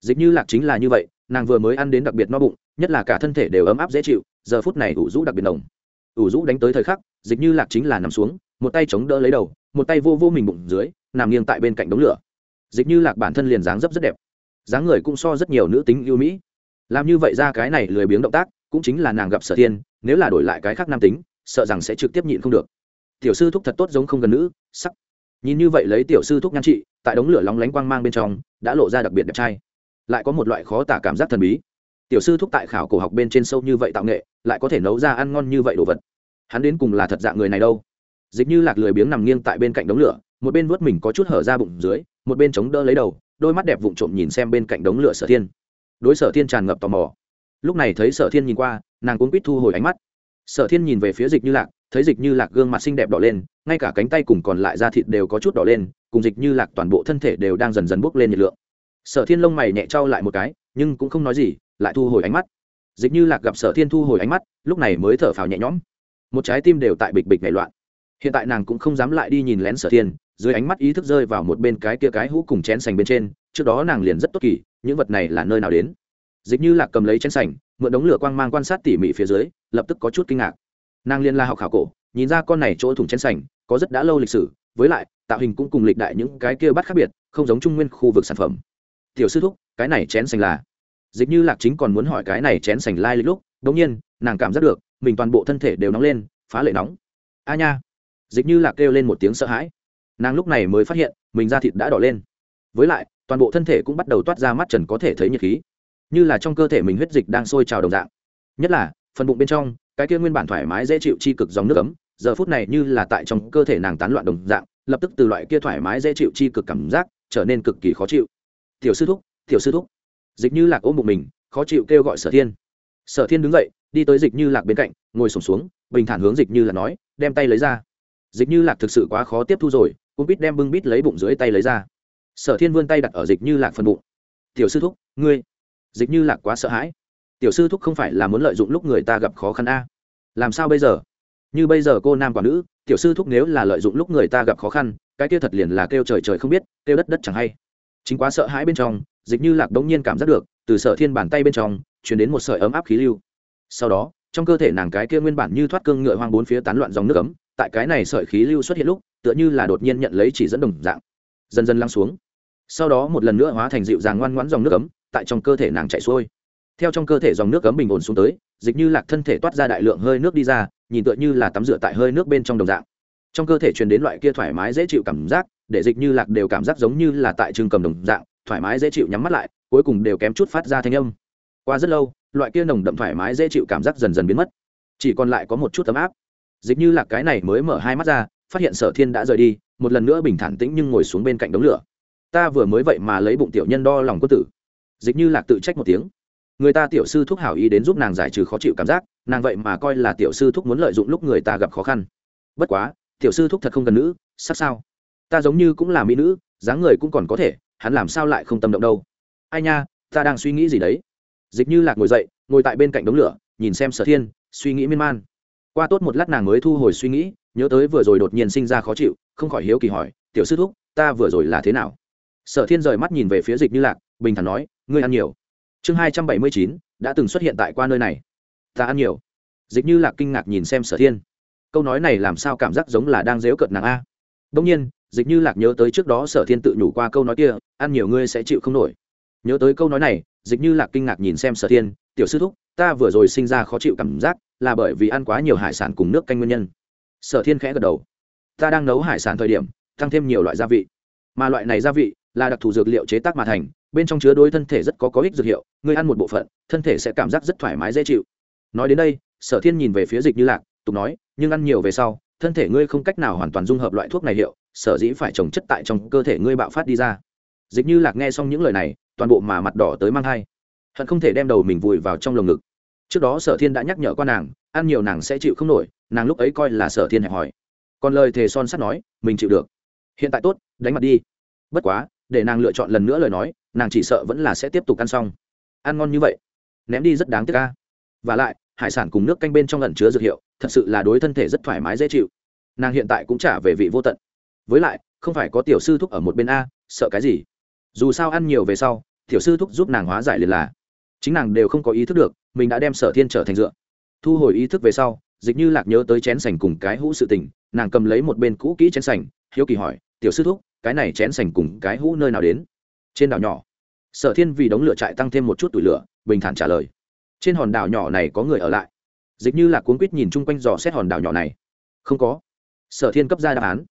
Dịch như lạc chính là như vậy, nàng vừa mới ăn đến đặc biệt no bụng, nhất là cả thân thể đều ấm áp dễ chịu, giờ phút này ủ rũ đặc biệt nồng. Ủ rũ đánh tới thời khắc, dịch như lạc chính là nằm xuống, một tay chống đỡ lấy đầu, một tay vô vô mình bụng dưới nằm nghiêng tại bên cạnh đống lửa. Dịch như lạc bản thân liền dáng dấp rất đẹp. Dáng người cũng so rất nhiều nữ tính yêu mỹ. Làm như vậy ra cái này lười biếng động tác, cũng chính là nàng gặp sở thiên, nếu là đổi lại cái khác nam tính, sợ rằng sẽ trực tiếp nhịn không được. Tiểu sư thúc thật tốt giống không gần nữ, sắc. Nhìn như vậy lấy tiểu sư thúc nhan trị, tại đống lửa lóng lánh quang mang bên trong, đã lộ ra đặc biệt đẹp trai. Lại có một loại khó tả cảm giác thần bí. Tiểu sư thúc tại khảo cổ học bên trên sâu như vậy tạo nghệ, lại có thể nấu ra ăn ngon như vậy đồ vật. Hắn đến cùng là thật dạng người này đâu? Dịch như lạc lười biếng nằm nghiêng tại bên cạnh đống lửa một bên vớt mình có chút hở ra bụng dưới, một bên chống đỡ lấy đầu, đôi mắt đẹp vụng trộm nhìn xem bên cạnh đống lửa sở thiên. Đối sở thiên tràn ngập tò mò. Lúc này thấy sở thiên nhìn qua, nàng cuốn quýt thu hồi ánh mắt. Sở thiên nhìn về phía dịch như lạc, thấy dịch như lạc gương mặt xinh đẹp đỏ lên, ngay cả cánh tay cùng còn lại da thịt đều có chút đỏ lên, cùng dịch như lạc toàn bộ thân thể đều đang dần dần bốc lên nhiệt lượng. Sở thiên lông mày nhẹ trao lại một cái, nhưng cũng không nói gì, lại thu hồi ánh mắt. Dịch như lạc gặp sở thiên thu hồi ánh mắt, lúc này mới thở phào nhẹ nhõm. Một trái tim đều tại bịch bịch nảy loạn. Hiện tại nàng cũng không dám lại đi nhìn lén sở thiên dưới ánh mắt ý thức rơi vào một bên cái kia cái hũ cùng chén sành bên trên, trước đó nàng liền rất tốt kỳ, những vật này là nơi nào đến? Dịch như lạc cầm lấy chén sành, mượn đống lửa quang mang quan sát tỉ mỉ phía dưới, lập tức có chút kinh ngạc. Nàng liên la học khảo cổ, nhìn ra con này chỗ thủng chén sành, có rất đã lâu lịch sử, với lại, tạo hình cũng cùng lịch đại những cái kia bắt khác biệt, không giống trung nguyên khu vực sản phẩm. Tiểu sư thúc, cái này chén sành là? Dịch như lạc chính còn muốn hỏi cái này chén sành lai lịch lúc đống nhiên, nàng cảm giác được, mình toàn bộ thân thể đều nóng lên, phá lệ nóng. A nha! Dịch như lạc kêu lên một tiếng sợ hãi nàng lúc này mới phát hiện mình da thịt đã đỏ lên. Với lại toàn bộ thân thể cũng bắt đầu toát ra mắt trần có thể thấy nhiệt khí. Như là trong cơ thể mình huyết dịch đang sôi trào đồng dạng. Nhất là phần bụng bên trong cái kia nguyên bản thoải mái dễ chịu chi cực dòng nước ấm giờ phút này như là tại trong cơ thể nàng tán loạn đồng dạng lập tức từ loại kia thoải mái dễ chịu chi cực cảm giác trở nên cực kỳ khó chịu. Tiểu sư thúc tiểu sư thúc. Dịch như lạc ôm bụng mình khó chịu kêu gọi sở thiên. Sở thiên đứng dậy đi tới dịch như lạc bên cạnh ngồi sùng xuống, xuống bình thản hướng dịch như là nói đem tay lấy ra. Dịch như lạc thực sự quá khó tiếp thu rồi cũng bít đem bưng bít lấy bụng dưới tay lấy ra. Sở thiên vươn tay đặt ở dịch như lạc phần bụng. Tiểu sư thúc, ngươi, dịch như lạc quá sợ hãi. Tiểu sư thúc không phải là muốn lợi dụng lúc người ta gặp khó khăn a? Làm sao bây giờ? Như bây giờ cô nam quả nữ, tiểu sư thúc nếu là lợi dụng lúc người ta gặp khó khăn, cái kia thật liền là kêu trời trời không biết, kêu đất đất chẳng hay. Chính quá sợ hãi bên trong, dịch như lạc đống nhiên cảm giác được, từ sở thiên bàn tay bên trong chuyển đến một sợi ấm áp khí lưu. Sau đó, trong cơ thể nàng cái kia nguyên bản như thoát cương ngựa hoang bốn phía tán loạn dòng nước ấm, tại cái này sợi khí lưu xuất hiện lúc tựa như là đột nhiên nhận lấy chỉ dẫn đồng dạng, dần dần lắng xuống. Sau đó một lần nữa hóa thành dịu dàng ngoan ngoãn dòng nước cấm tại trong cơ thể nàng chạy xuôi. Theo trong cơ thể dòng nước cấm bình ổn xuống tới, dịch như lạc thân thể toát ra đại lượng hơi nước đi ra, nhìn tựa như là tắm rửa tại hơi nước bên trong đồng dạng. Trong cơ thể truyền đến loại kia thoải mái dễ chịu cảm giác, để dịch như lạc đều cảm giác giống như là tại trường cầm đồng dạng, thoải mái dễ chịu nhắm mắt lại, cuối cùng đều kém chút phát ra thanh âm. Qua rất lâu, loại kia nồng đậm thoải mái dễ chịu cảm giác dần dần biến mất. Chỉ còn lại có một chút tấm áp. Dịch như lạc cái này mới mở hai mắt ra phát hiện sở thiên đã rời đi, một lần nữa bình thản tĩnh nhưng ngồi xuống bên cạnh đống lửa. Ta vừa mới vậy mà lấy bụng tiểu nhân đo lòng quân tử. Dịch như lạc tự trách một tiếng. Người ta tiểu sư thúc hảo ý đến giúp nàng giải trừ khó chịu cảm giác, nàng vậy mà coi là tiểu sư thúc muốn lợi dụng lúc người ta gặp khó khăn. Bất quá, tiểu sư thúc thật không cần nữ sắc sao? Ta giống như cũng là mỹ nữ, dáng người cũng còn có thể, hắn làm sao lại không tâm động đâu? Ai nha, ta đang suy nghĩ gì đấy? Dịch như lạc ngồi dậy, ngồi tại bên cạnh đống lửa, nhìn xem sở thiên, suy nghĩ miên man qua tốt một lát nàng mới thu hồi suy nghĩ, nhớ tới vừa rồi đột nhiên sinh ra khó chịu, không khỏi hiếu kỳ hỏi, tiểu sư thúc, ta vừa rồi là thế nào? Sở thiên rời mắt nhìn về phía dịch như lạc, bình thản nói, ngươi ăn nhiều. Chương hai trăm bảy mươi chín, đã từng xuất hiện tại qua nơi này. Ta ăn nhiều. Dịch như lạc kinh ngạc nhìn xem sở thiên. Câu nói này làm sao cảm giác giống là đang dếu cợt nàng a? Đông nhiên, dịch như lạc nhớ tới trước đó sở thiên tự nhủ qua câu nói kia, ăn nhiều ngươi sẽ chịu không nổi. Nhớ tới câu nói này, dịch như lạc kinh ngạc nhìn xem sở thiên, tiểu sư thúc, ta vừa rồi sinh ra khó chịu cảm giác là bởi vì ăn quá nhiều hải sản cùng nước canh nguyên nhân. Sở thiên khẽ gật đầu. Ta đang nấu hải sản thời điểm, tăng thêm nhiều loại gia vị. Mà loại này gia vị là đặc thù dược liệu chế tác mà thành, bên trong chứa đối thân thể rất có có ích dược hiệu, người ăn một bộ phận, thân thể sẽ cảm giác rất thoải mái, dễ chịu. Nói đến đây, sở thiên nhìn về phía dịch như lạc, tục nói, nhưng ăn nhiều về sau, thân thể ngươi không cách nào hoàn toàn dung hợp loại thuốc này hiệu, sở dĩ phải trồng chất tại trong cơ thể ngươi bạo phát đi ra. Dịch như lạc nghe xong những lời này, toàn bộ mà mặt đỏ tới mang thai. Hận không thể đem đầu mình vùi vào trong lồng ngực trước đó sở thiên đã nhắc nhở con nàng, ăn nhiều nàng sẽ chịu không nổi, nàng lúc ấy coi là sở thiên hẹp hòi. Còn lời thề son sắt nói, mình chịu được. Hiện tại tốt, đánh mặt đi. Bất quá, để nàng lựa chọn lần nữa lời nói, nàng chỉ sợ vẫn là sẽ tiếp tục ăn xong. Ăn ngon như vậy, ném đi rất đáng tiếc ca và lại, hải sản cùng nước canh bên trong lần chứa dược hiệu, thật sự là đối thân thể rất thoải mái dễ chịu. Nàng hiện tại cũng trả về vị vô tận. Với lại, không phải có tiểu sư thúc ở một bên a, sợ cái gì? Dù sao ăn nhiều về sau, tiểu sư thúc giúp nàng hóa giải liền là. Chính nàng đều không có ý thức được mình đã đem sở thiên trở thành dựa. Thu hồi ý thức về sau, dịch như lạc nhớ tới chén sành cùng cái hũ sự tình, nàng cầm lấy một bên cũ kỹ chén sành, hiếu kỳ hỏi, tiểu sư thúc, cái này chén sành cùng cái hũ nơi nào đến? Trên đảo nhỏ. Sở thiên vì đống lửa trại tăng thêm một chút tủi lửa, bình thản trả lời, trên hòn đảo nhỏ này có người ở lại. Dịch như lạc cuốn quýt nhìn chung quanh dò xét hòn đảo nhỏ này. Không có. Sở thiên cấp ra đáp án.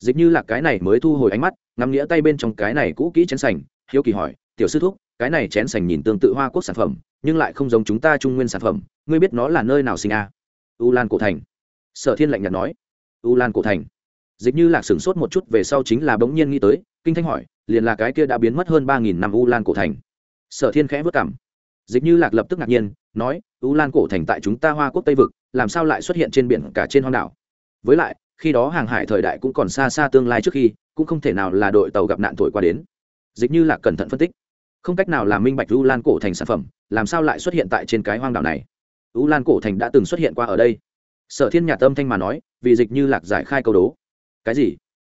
Dịch như lạc cái này mới thu hồi ánh mắt, ngắm nghĩa tay bên trong cái này cũ kỹ chén sành, hiếu kỳ hỏi, tiểu sư thúc, cái này chén sành nhìn tương tự hoa quốc sản phẩm nhưng lại không giống chúng ta trung nguyên sản phẩm, ngươi biết nó là nơi nào sinh a? À? u lan cổ thành. Sở thiên lạnh nhạt nói. U lan cổ thành. Dịch như lạc sửng sốt một chút về sau chính là bỗng nhiên nghĩ tới, kinh thanh hỏi, liền là cái kia đã biến mất hơn ba nghìn năm u lan cổ thành. Sở thiên khẽ vất cảm. Dịch như lạc lập tức ngạc nhiên, nói, u lan cổ thành tại chúng ta hoa quốc tây vực, làm sao lại xuất hiện trên biển cả trên hoang đảo? Với lại, khi đó hàng hải thời đại cũng còn xa xa tương lai trước khi, cũng không thể nào là đội tàu gặp nạn thổi qua đến. Dịch như lạc cẩn thận phân tích không cách nào làm minh bạch u lan cổ thành sản phẩm, làm sao lại xuất hiện tại trên cái hoang đảo này? U lan cổ thành đã từng xuất hiện qua ở đây. Sở thiên nhà tâm thanh mà nói, vì dịch như lạc giải khai câu đố. Cái gì?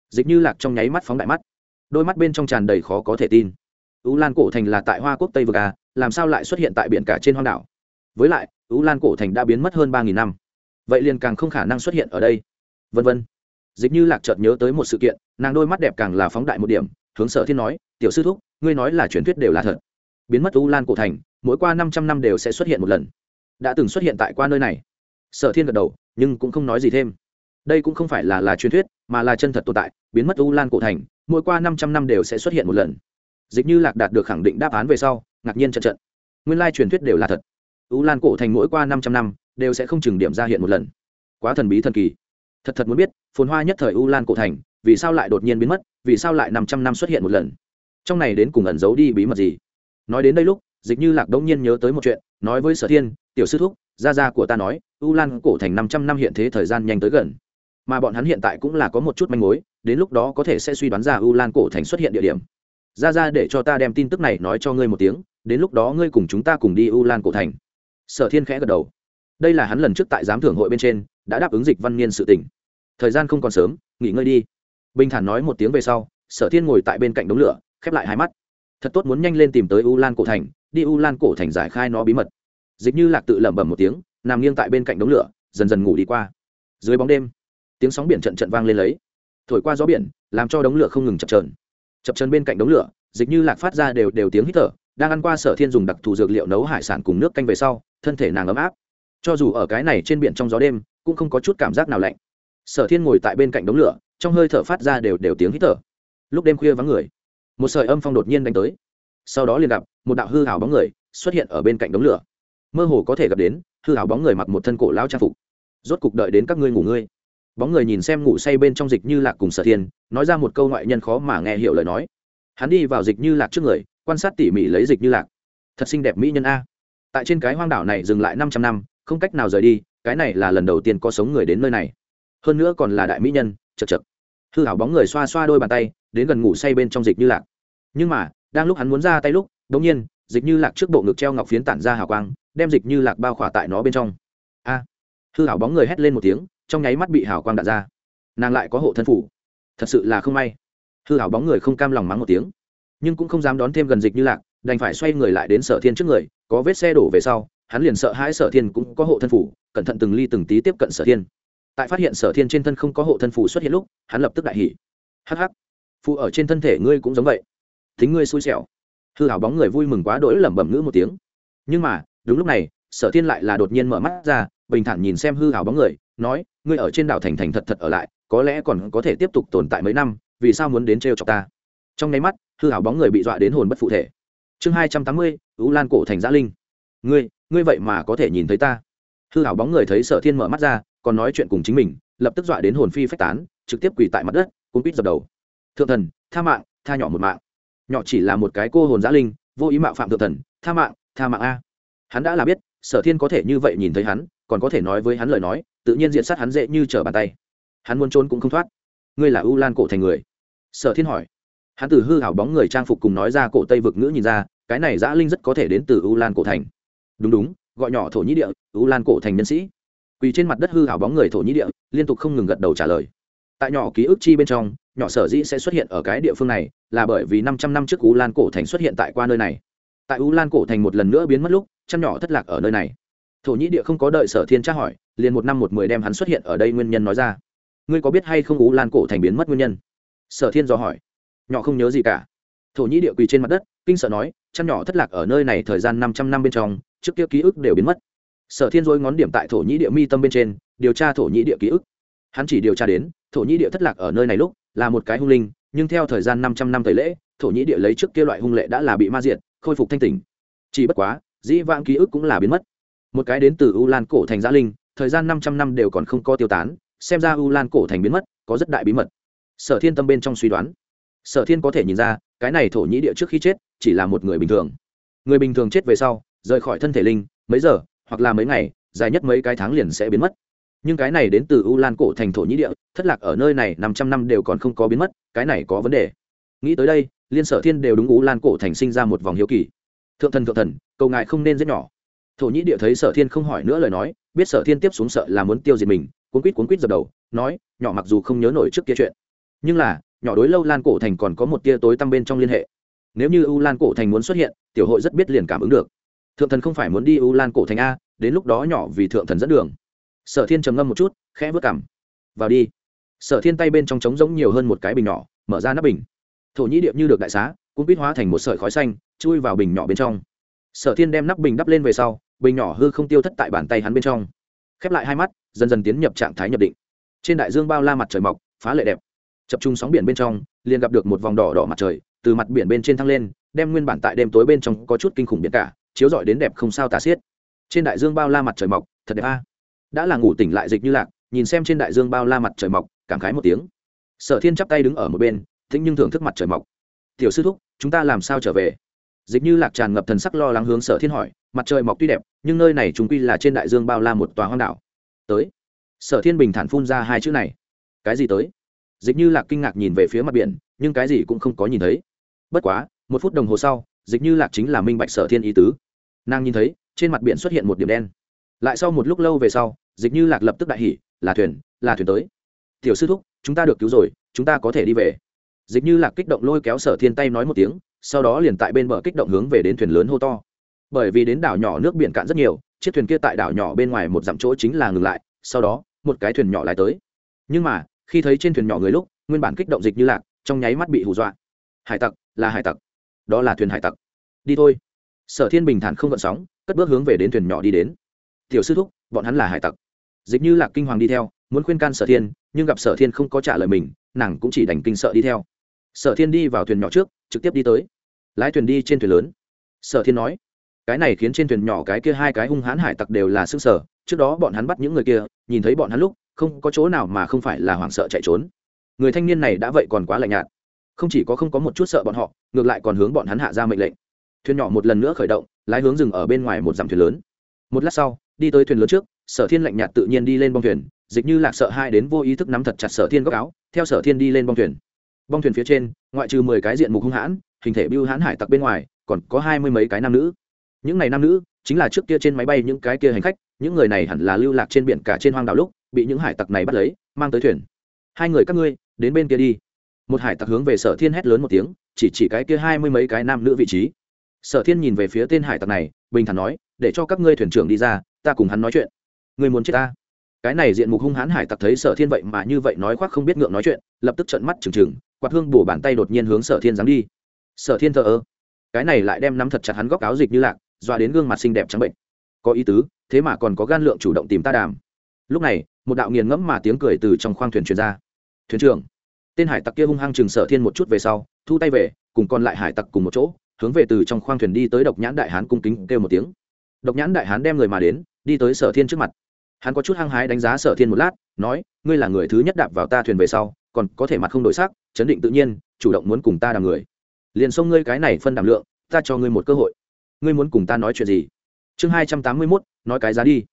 Dịch như lạc trong nháy mắt phóng đại mắt. Đôi mắt bên trong tràn đầy khó có thể tin. U lan cổ thành là tại hoa quốc tây vực à làm sao lại xuất hiện tại biển cả trên hoang đảo? Với lại, u lan cổ thành đã biến mất hơn ba nghìn năm. Vậy liền càng không khả năng xuất hiện ở đây. Vân vân. Dịch như lạc chợt nhớ tới một sự kiện, nàng đôi mắt đẹp càng là phóng đại một điểm, hướng sở thiên nói, tiểu sư thúc ngươi nói là truyền thuyết đều là thật. Biến mất u lan cổ thành, mỗi qua năm trăm năm đều sẽ xuất hiện một lần. Đã từng xuất hiện tại qua nơi này. Sở thiên gật đầu, nhưng cũng không nói gì thêm. Đây cũng không phải là là truyền thuyết, mà là chân thật tồn tại, biến mất u lan cổ thành, mỗi qua năm trăm năm đều sẽ xuất hiện một lần. Dịch như lạc đạt được khẳng định đáp án về sau, ngạc nhiên trận trận nguyên lai truyền thuyết đều là thật. U lan cổ thành mỗi qua năm trăm năm đều sẽ không chừng điểm ra hiện một lần. Quá thần bí thần kỳ. Thật thật muốn biết, phồn hoa nhất thời u lan cổ thành, vì sao lại đột nhiên biến mất, vì sao lại năm trăm năm xuất hiện một lần? Trong này đến cùng ẩn giấu đi bí mật gì? Nói đến đây lúc, dịch như lạc đông nhiên nhớ tới một chuyện, nói với sở thiên, tiểu sư thúc, gia gia của ta nói, u lan cổ thành năm trăm năm hiện thế thời gian nhanh tới gần. Mà bọn hắn hiện tại cũng là có một chút manh mối, đến lúc đó có thể sẽ suy đoán ra u lan cổ thành xuất hiện địa điểm. Ra ra để cho ta đem tin tức này nói cho ngươi một tiếng, đến lúc đó ngươi cùng chúng ta cùng đi u lan cổ thành. Sở thiên khẽ gật đầu. Đây là hắn lần trước tại giám thưởng hội bên trên, đã đáp ứng dịch văn niên sự tỉnh thời gian không còn sớm, nghỉ ngơi đi. Bình thản nói một tiếng về sau, sở thiên ngồi tại bên cạnh đống lửa khép lại hai mắt. Thật tốt muốn nhanh lên tìm tới u lan cổ thành, đi u lan cổ thành giải khai nó bí mật. Dịch như lạc tự lẩm bẩm một tiếng, nằm nghiêng tại bên cạnh đống lửa, dần dần ngủ đi qua. Dưới bóng đêm, tiếng sóng biển trận trận vang lên lấy. Thổi qua gió biển, làm cho đống lửa không ngừng chập trờn chập trờn bên cạnh đống lửa, dịch như lạc phát ra đều đều tiếng hít thở, đang ăn qua sở thiên dùng đặc thù dược liệu nấu hải sản cùng nước canh về sau, thân thể nàng ấm áp. Cho dù ở cái này trên biển trong gió đêm, cũng không có chút cảm giác nào lạnh. Sở thiên ngồi tại bên cạnh đống lửa, trong hơi thở phát ra đều đều tiếng hít thở. Lúc đêm khuya vắng người một sợi âm phong đột nhiên đánh tới. Sau đó liền gặp, một đạo hư hảo bóng người xuất hiện ở bên cạnh đống lửa. Mơ hồ có thể gặp đến, hư hảo bóng người mặc một thân cổ lao trang phục. Rốt cục đợi đến các ngươi ngủ ngươi. Bóng người nhìn xem ngủ say bên trong dịch như lạc cùng sở thiên, nói ra một câu ngoại nhân khó mà nghe hiểu lời nói. Hắn đi vào dịch như lạc trước người, quan sát tỉ mỉ lấy dịch như lạc. Thật xinh đẹp mỹ nhân a. Tại trên cái hoang đảo này dừng lại năm trăm năm, không cách nào rời đi, cái này là lần đầu tiên có sống người đến nơi này. Hơn nữa còn là đại mỹ nhân, chật chật. Hư hảo bóng người xoa xoa đôi bàn tay đến gần ngủ say bên trong dịch như lạc. Nhưng mà, đang lúc hắn muốn ra tay lúc đ ỗ n g nhiên, dịch như lạc trước bộ ngực treo ngọc phiến tản ra hào quang, đem dịch như lạc bao khỏa tại nó bên trong. A! Hư hảo bóng người hét lên một tiếng, trong nháy mắt bị hào quang đạn ra. Nàng lại có hộ thân phủ. Thật sự là không may. Hư hảo bóng người không cam lòng mắng một tiếng. Nhưng cũng không dám đón thêm gần dịch như lạc, đành phải xoay người lại đến sở thiên trước người, có vết xe đổ về sau, hắn liền sợ hãi sở thiên cũng có hộ thân phủ, cẩn thận từng ly từng tí tiếp cận sở thiên. Tại phát hiện sở thiên trên thân không có hộ thân phủ xuất hiện lúc, hắn lập tức đại hỉ. Hh phụ ở trên thân thể ngươi cũng giống vậy. Thính ngươi xui xẻo. Hư hảo bóng người vui mừng quá đỗi lẩm bẩm ngữ một tiếng. Nhưng mà, đúng lúc này, sở thiên lại là đột nhiên mở mắt ra, bình thản nhìn xem hư hảo bóng người, nói, ngươi ở trên đảo thành thành thật thật ở lại, có lẽ còn có thể tiếp tục tồn tại mấy năm, vì sao muốn đến trêu chọc ta? Trong nháy mắt, hư hảo bóng người bị dọa đến hồn bất phụ thể. Chương hai trăm tám mươi ú lan cổ thành giã linh. Ngươi ngươi vậy mà có thể nhìn thấy ta? Hư hảo bóng người thấy sở thiên mở mắt ra, còn nói chuyện cùng chính mình, lập tức dọa đến hồn phi phách tán, trực tiếp quỳ tại mặt đất cung quýt dập đầu thượng thần, tha mạng, tha nhỏ một mạng. Nhỏ chỉ là một cái cô hồn giã linh, vô ý mạo phạm thượng thần, tha mạng tha mạng a. Hắn đã là biết, sở thiên có thể như vậy nhìn thấy hắn, còn có thể nói với hắn lời nói, tự nhiên diện sát hắn dễ như trở bàn tay. Hắn muốn trốn cũng không thoát. Ngươi là u lan cổ thành người? Sở thiên hỏi. Hắn từ hư hảo bóng người trang phục cùng nói ra cổ tây vực ngữ nhìn ra, cái này giã linh rất có thể đến từ u lan cổ thành. Đúng đúng, gọi nhỏ thổ nhĩ địa, u lan cổ thành nhân sĩ. Quỳ trên mặt đất hư hảo bóng người thổ nhĩ địa, liên tục không ngừng gật đầu trả lời. Tại nhỏ ký ức chi bên trong nhỏ sở dĩ sẽ xuất hiện ở cái địa phương này là bởi vì năm trăm năm trước u lan cổ thành xuất hiện tại qua nơi này. Tại u lan cổ thành một lần nữa biến mất lúc chăn nhỏ thất lạc ở nơi này. Thổ nhĩ địa không có đợi sở thiên tra hỏi, liền một năm một mười đem hắn xuất hiện ở đây nguyên nhân nói ra. Ngươi có biết hay không u lan cổ thành biến mất nguyên nhân? Sở thiên dò hỏi. Nhỏ không nhớ gì cả. Thổ nhĩ địa quỳ trên mặt đất, kinh sợ nói chăn nhỏ thất lạc ở nơi này thời gian năm trăm năm bên trong, trước kia ký ức đều biến mất. Sở thiên rối ngón điểm tại thổ nhĩ địa mi tâm bên trên, điều tra thổ nhĩ địa ký ức. Hắn chỉ điều tra đến, thổ nhĩ địa thất lạc ở nơi này lúc là một cái hung linh, nhưng theo thời gian năm trăm năm tẩy lễ, thổ nhĩ địa lấy trước kia loại hung lệ đã là bị ma diệt, khôi phục thanh tỉnh. Chỉ bất quá, dĩ vãng ký ức cũng là biến mất. Một cái đến từ u lan cổ thành giã linh, thời gian năm trăm năm đều còn không có tiêu tán, xem ra u lan cổ thành biến mất, có rất đại bí mật. Sở thiên tâm bên trong suy đoán. Sở thiên có thể nhìn ra, cái này thổ nhĩ địa trước khi chết, chỉ là một người bình thường. Người bình thường chết về sau, rời khỏi thân thể linh, mấy giờ, hoặc là mấy ngày, dài nhất mấy cái tháng liền sẽ biến mất nhưng cái này đến từ u lan cổ thành thổ nhĩ địa, thất lạc ở nơi này năm trăm năm đều còn không có biến mất, cái này có vấn đề. Nghĩ tới đây, liên sở thiên đều đúng u lan cổ thành sinh ra một vòng hiếu kỳ. Thượng thần thượng thần, cầu ngài không nên rất nhỏ. Thổ nhĩ địa thấy sở thiên không hỏi nữa lời nói, biết sở thiên tiếp xuống sợ là muốn tiêu diệt mình, cuốn quýt cuốn quýt dập đầu, nói, nhỏ mặc dù không nhớ nổi trước kia chuyện, nhưng là, nhỏ đối lâu lan cổ thành còn có một tia tối tăm bên trong liên hệ. Nếu như u lan cổ thành muốn xuất hiện, tiểu hội rất biết liền cảm ứng được. Thượng thần không phải muốn đi u lan cổ thành a, đến lúc đó nhỏ vì thượng thần dẫn đường sở thiên trầm ngâm một chút, khẽ vớt cảm vào đi. Sở thiên tay bên trong trống giống nhiều hơn một cái bình nhỏ, mở ra nắp bình. Thổ nhĩ điệp như được đại xá, cũng biết hóa thành một sợi khói xanh, chui vào bình nhỏ bên trong. Sở thiên đem nắp bình đắp lên về sau, bình nhỏ hư không tiêu thất tại bàn tay hắn bên trong. Khép lại hai mắt, dần dần tiến nhập trạng thái nhập định. Trên đại dương bao la mặt trời mọc, phá lệ đẹp. Chập trung sóng biển bên trong, liền gặp được một vòng đỏ đỏ mặt trời, từ mặt biển bên trên thăng lên, đem nguyên bản tại đêm tối bên trong có chút kinh khủng biển cả, chiếu rọi đến đẹp không sao tả xiết. Trên đại dương bao la mặt trời mọc, thật đẹp a đã là ngủ tỉnh lại dịch như lạc, nhìn xem trên đại dương bao la mặt trời mọc, cảm khái một tiếng. Sở thiên chắp tay đứng ở một bên, thính nhưng thưởng thức mặt trời mọc. Tiểu sư thúc, chúng ta làm sao trở về? Dịch như lạc tràn ngập thần sắc lo lắng hướng sở thiên hỏi, mặt trời mọc tuy đẹp, nhưng nơi này chúng quy là trên đại dương bao la một tòa hoang đảo. Tới. Sở thiên bình thản phun ra hai chữ này. Cái gì tới? Dịch như lạc kinh ngạc nhìn về phía mặt biển, nhưng cái gì cũng không có nhìn thấy. Bất quá, một phút đồng hồ sau, dịch như lạc chính là minh bạch sở thiên ý tứ. Nàng nhìn thấy, trên mặt biển xuất hiện một điểm đen lại sau một lúc lâu về sau, dịch như lạc lập tức đại hỉ, là thuyền là thuyền tới. Tiểu sư thúc, chúng ta được cứu rồi, chúng ta có thể đi về. Dịch như lạc kích động lôi kéo sở thiên tay nói một tiếng, sau đó liền tại bên bờ kích động hướng về đến thuyền lớn hô to. Bởi vì đến đảo nhỏ nước biển cạn rất nhiều, chiếc thuyền kia tại đảo nhỏ bên ngoài một dặm chỗ chính là ngừng lại, sau đó, một cái thuyền nhỏ lại tới. Nhưng mà, khi thấy trên thuyền nhỏ người lúc, nguyên bản kích động dịch như lạc, trong nháy mắt bị hù dọa. Hải tặc, là hải tặc. Đó là thuyền hải tặc. Đi thôi. Sở thiên bình thản không gợn sóng, cất bước hướng về đến thuyền nhỏ đi đến tiểu sư thúc, bọn hắn là hải tặc. Dịch như lạc kinh hoàng đi theo, muốn khuyên can sở thiên, nhưng gặp sở thiên không có trả lời mình, nàng cũng chỉ đành kinh sợ đi theo. Sở thiên đi vào thuyền nhỏ trước, trực tiếp đi tới. Lái thuyền đi trên thuyền lớn. Sở thiên nói, cái này khiến trên thuyền nhỏ cái kia hai cái hung hãn hải tặc đều là sức sở trước đó bọn hắn bắt những người kia, nhìn thấy bọn hắn lúc, không có chỗ nào mà không phải là hoảng sợ chạy trốn. Người thanh niên này đã vậy còn quá lạnh nhạt. Không chỉ có không có một chút sợ bọn họ, ngược lại còn hướng bọn hắn hạ ra mệnh lệnh. Thuyền nhỏ một lần nữa khởi động, lái hướng rừng ở bên ngoài một dặm thuyền lớn. Một lát sau đi tới thuyền lớn trước, sở thiên lạnh nhạt tự nhiên đi lên bong thuyền, dịch như lạc sợ hai đến vô ý thức nắm thật chặt sở thiên góc áo, theo sở thiên đi lên bong thuyền. Bong thuyền phía trên, ngoại trừ mười cái diện mục hung hãn, hình thể bưu hãn hải tặc bên ngoài, còn có hai mươi mấy cái nam nữ. Những này nam nữ, chính là trước kia trên máy bay những cái kia hành khách, những người này hẳn là lưu lạc trên biển cả trên hoang đảo lúc, bị những hải tặc này bắt lấy, mang tới thuyền. Hai người các ngươi, đến bên kia đi. Một hải tặc hướng về sở thiên hét lớn một tiếng, chỉ chỉ cái kia hai mươi mấy cái nam nữ vị trí. Sở thiên nhìn về phía tên hải tặc này, bình thản nói, để cho các ngươi thuyền trưởng đi ra ta cùng hắn nói chuyện. Người muốn chết ta? Cái này diện mục hung hãn hải tặc thấy sở thiên vậy mà như vậy nói khoác không biết ngượng nói chuyện, lập tức trận mắt trừng trừng, quạt hương bổ bàn tay đột nhiên hướng sở thiên dám đi. Sở thiên thờ ơ. Cái này lại đem nắm thật chặt hắn góc áo dịch như lạc, dọa đến gương mặt xinh đẹp trắng bệnh. Có ý tứ, thế mà còn có gan lượng chủ động tìm ta đàm. Lúc này, một đạo nghiền ngẫm mà tiếng cười từ trong khoang thuyền truyền ra. Thuyền trưởng, tên hải tặc kia hung hăng chừng sở thiên một chút về sau, thu tay về, cùng còn lại hải tặc cùng một chỗ, hướng về từ trong khoang thuyền đi tới độc nhãn đại hán cung kính kêu một tiếng. Độc nhãn đại hán đem người mà đến đi tới sở thiên trước mặt. Hắn có chút hăng hái đánh giá sở thiên một lát, nói, ngươi là người thứ nhất đạp vào ta thuyền về sau, còn có thể mặt không đổi sắc, chấn định tự nhiên, chủ động muốn cùng ta đàm người. Liền xông ngươi cái này phân đảm lượng, ta cho ngươi một cơ hội. Ngươi muốn cùng ta nói chuyện gì? Chương hai trăm tám mươi mốt, nói cái giá đi.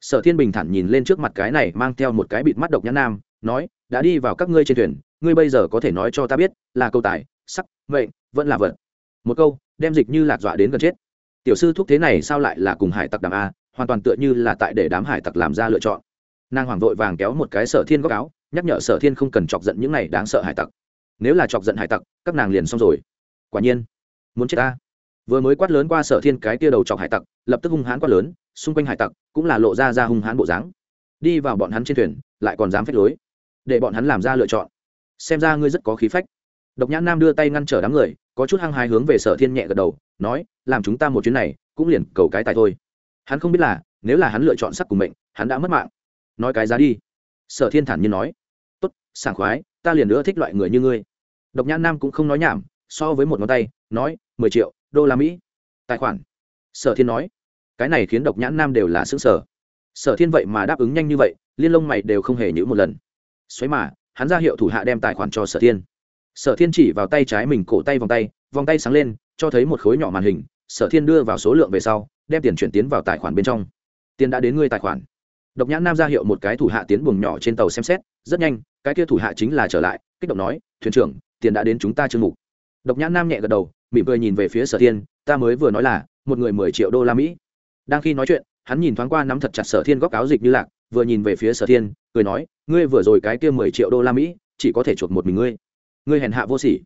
Sở thiên bình thản nhìn lên trước mặt cái này mang theo một cái bịt mắt độc nhãn nam, nói, đã đi vào các ngươi trên thuyền, ngươi bây giờ có thể nói cho ta biết, là câu tài, sắc vậy vẫn là vật. Một câu, đem dịch như lạc dọa đến gần chết. Tiểu sư thúc thế này sao lại là cùng hải tặc đàm a? Hoàn toàn tựa như là tại để đám hải tặc làm ra lựa chọn. Nàng hoàng vội vàng kéo một cái sở thiên góc áo, nhắc nhở sở thiên không cần chọc giận những này đáng sợ hải tặc. Nếu là chọc giận hải tặc, các nàng liền xong rồi. Quả nhiên, muốn chết ta. Vừa mới quát lớn qua sở thiên cái tia đầu chọc hải tặc, lập tức hung hãn quát lớn, xung quanh hải tặc cũng là lộ ra ra hung hãn bộ dáng. Đi vào bọn hắn trên thuyền, lại còn dám phách lối. Để bọn hắn làm ra lựa chọn. Xem ra ngươi rất có khí phách. Độc nhãn nam đưa tay ngăn trở đám người, có chút hăng hái hướng về sở thiên nhẹ gật đầu, nói, làm chúng ta một chuyến này, cũng liền cầu cái tài thôi hắn không biết là, nếu là hắn lựa chọn sắc cùng mệnh, hắn đã mất mạng. Nói cái giá đi. Sở thiên thản nhiên nói. Tốt, sảng khoái, ta liền nữa thích loại người như ngươi. Độc nhãn nam cũng không nói nhảm, so với một ngón tay, nói, mười triệu, đô la mỹ. Tài khoản. Sở thiên nói. Cái này khiến độc nhãn nam đều là xứng sở sở thiên vậy mà đáp ứng nhanh như vậy, liên lông mày đều không hề nhữ một lần. Xoáy mà, hắn ra hiệu thủ hạ đem tài khoản cho sở thiên. Sở thiên chỉ vào tay trái mình cổ tay vòng tay vòng tay sáng lên, cho thấy một khối nhỏ màn hình. Sở thiên đưa vào số lượng về sau đem tiền chuyển tiến vào tài khoản bên trong. Tiền đã đến ngươi tài khoản. Độc nhãn nam ra hiệu một cái thủ hạ tiến buồng nhỏ trên tàu xem xét, rất nhanh, cái kia thủ hạ chính là trở lại, kích động nói, thuyền trưởng, tiền đã đến chúng ta chương mục. Độc nhãn nam nhẹ gật đầu, mỉm cười nhìn về phía sở thiên, ta mới vừa nói là, một người mười triệu đô la mỹ. Đang khi nói chuyện, hắn nhìn thoáng qua nắm thật chặt sở thiên góc áo dịch như lạc, vừa nhìn về phía sở thiên, cười nói, ngươi vừa rồi cái kia mười triệu đô la mỹ, chỉ có thể chuột một mình ngươi. Ngươi hèn hạ vô sỉ.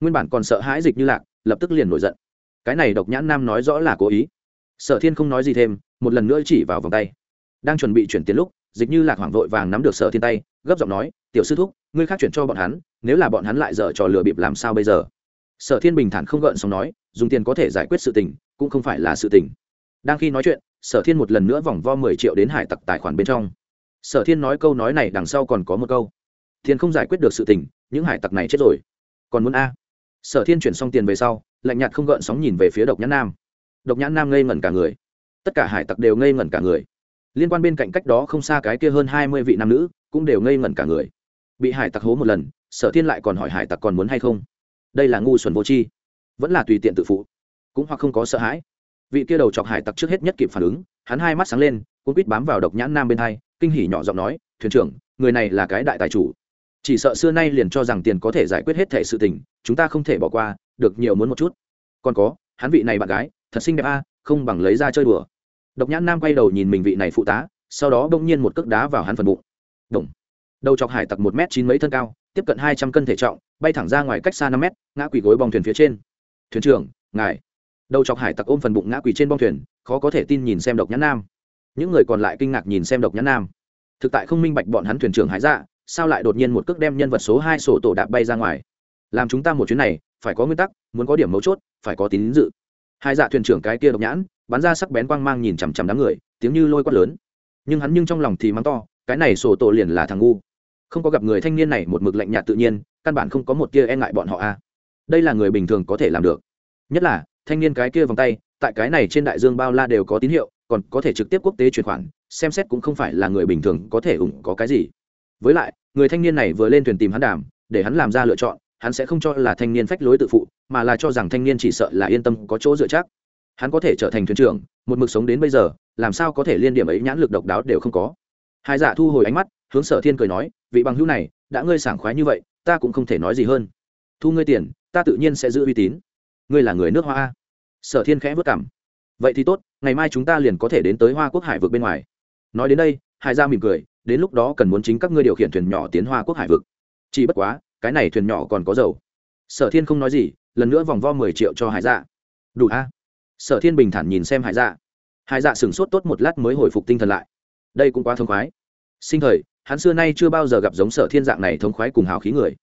Nguyên bản còn sợ hãi dịch như lạc, lập tức liền nổi giận. Cái này độc nhãn nam nói rõ là cố ý sở thiên không nói gì thêm, một lần nữa chỉ vào vòng tay. Đang chuẩn bị chuyển tiền lúc, dịch như lạc hoảng vội vàng nắm được sở thiên tay, gấp giọng nói, tiểu sư thúc, ngươi khác chuyển cho bọn hắn, nếu là bọn hắn lại dở trò lừa bịp làm sao bây giờ? Sở thiên bình thản không gợn xong nói, dùng tiền có thể giải quyết sự tình, cũng không phải là sự tình. Đang khi nói chuyện, sở thiên một lần nữa vòng vo mười triệu đến hải tặc tài khoản bên trong. Sở thiên nói câu nói này đằng sau còn có một câu, tiền không giải quyết được sự tình, những hải tặc này chết rồi. Còn muốn a. Sở thiên chuyển xong tiền về sau, lạnh nhạt không gợn sóng nhìn về phía độc nhãn nam độc nhãn nam ngây ngẩn cả người. Tất cả hải tặc đều ngây ngẩn cả người. Liên quan bên cạnh cách đó không xa cái kia hơn hai mươi vị nam nữ cũng đều ngây ngẩn cả người. Bị hải tặc hố một lần, sở thiên lại còn hỏi hải tặc còn muốn hay không? Đây là ngu xuẩn vô tri. Vẫn là tùy tiện tự phụ. Cũng hoặc không có sợ hãi. Vị kia đầu chọc hải tặc trước hết nhất kịp phản ứng, hắn hai mắt sáng lên cũng quýt bám vào độc nhãn nam bên hai, kinh hỉ nhỏ giọng nói, thuyền trưởng, người này là cái đại tài chủ. Chỉ sợ xưa nay liền cho rằng tiền có thể giải quyết hết thẻ sự tình, chúng ta không thể bỏ qua, được nhiều muốn một chút. Còn có, hắn vị này bạn gái thật xinh đẹp a, không bằng lấy ra chơi đùa. Độc nhãn nam quay đầu nhìn mình vị này phụ tá, sau đó bỗng nhiên một cước đá vào hắn phần bụng. Động. đầu chọc hải tặc một m chín mấy thân cao, tiếp cận hai trăm cân thể trọng, bay thẳng ra ngoài cách xa năm mét, ngã quỳ gối bong thuyền phía trên. Thuyền trưởng, ngài. Đầu chọc hải tặc ôm phần bụng ngã quỳ trên bong thuyền, khó có thể tin nhìn xem độc nhãn nam. Những người còn lại kinh ngạc nhìn xem độc nhãn nam. Thực tại không minh bạch bọn hắn thuyền trưởng hải dạ sao lại đột nhiên một cước đem nhân vật số hai sổ tổ đạp bay ra ngoài? Làm chúng ta một chuyến này, phải có nguyên tắc, muốn có điểm mấu chốt, phải có tín dự hai dạ thuyền trưởng cái kia độc nhãn, bắn ra sắc bén quang mang nhìn chằm chằm đám người, tiếng như lôi quát lớn. Nhưng hắn nhưng trong lòng thì mắng to, cái này sổ tổ liền là thằng ngu. Không có gặp người thanh niên này một mực lạnh nhạt tự nhiên, căn bản không có một tia e ngại bọn họ a. Đây là người bình thường có thể làm được. Nhất là, thanh niên cái kia vòng tay, tại cái này trên đại dương bao la đều có tín hiệu, còn có thể trực tiếp quốc tế chuyển khoản, xem xét cũng không phải là người bình thường có thể ủng có cái gì. Với lại, người thanh niên này vừa lên thuyền tìm hắn đàm, để hắn làm ra lựa chọn hắn sẽ không cho là thanh niên phách lối tự phụ, mà là cho rằng thanh niên chỉ sợ là yên tâm có chỗ dựa chắc. Hắn có thể trở thành thuyền trưởng, một mực sống đến bây giờ, làm sao có thể liên điểm ấy nhãn lực độc đáo đều không có. Hai dạ thu hồi ánh mắt, hướng sở thiên cười nói, vị bằng hữu này, đã ngươi sảng khoái như vậy, ta cũng không thể nói gì hơn. Thu ngươi tiền, ta tự nhiên sẽ giữ uy tín. Ngươi là người nước hoa a. Sở thiên khẽ vất cảm. Vậy thì tốt, ngày mai chúng ta liền có thể đến tới hoa quốc hải vực bên ngoài. Nói đến đây hải gia mỉm cười, đến lúc đó cần muốn chính các ngươi điều khiển thuyền nhỏ tiến hoa quốc hải vực. Chỉ bất quá cái này thuyền nhỏ còn có dầu. Sở thiên không nói gì, lần nữa vòng vo mười triệu cho hải dạ. Đủ a. Sở thiên bình thản nhìn xem hải dạ. Hải dạ sửng sốt tốt một lát mới hồi phục tinh thần lại. Đây cũng quá thông khoái. Sinh thời, hắn xưa nay chưa bao giờ gặp giống sở thiên dạng này thông khoái cùng hào khí người.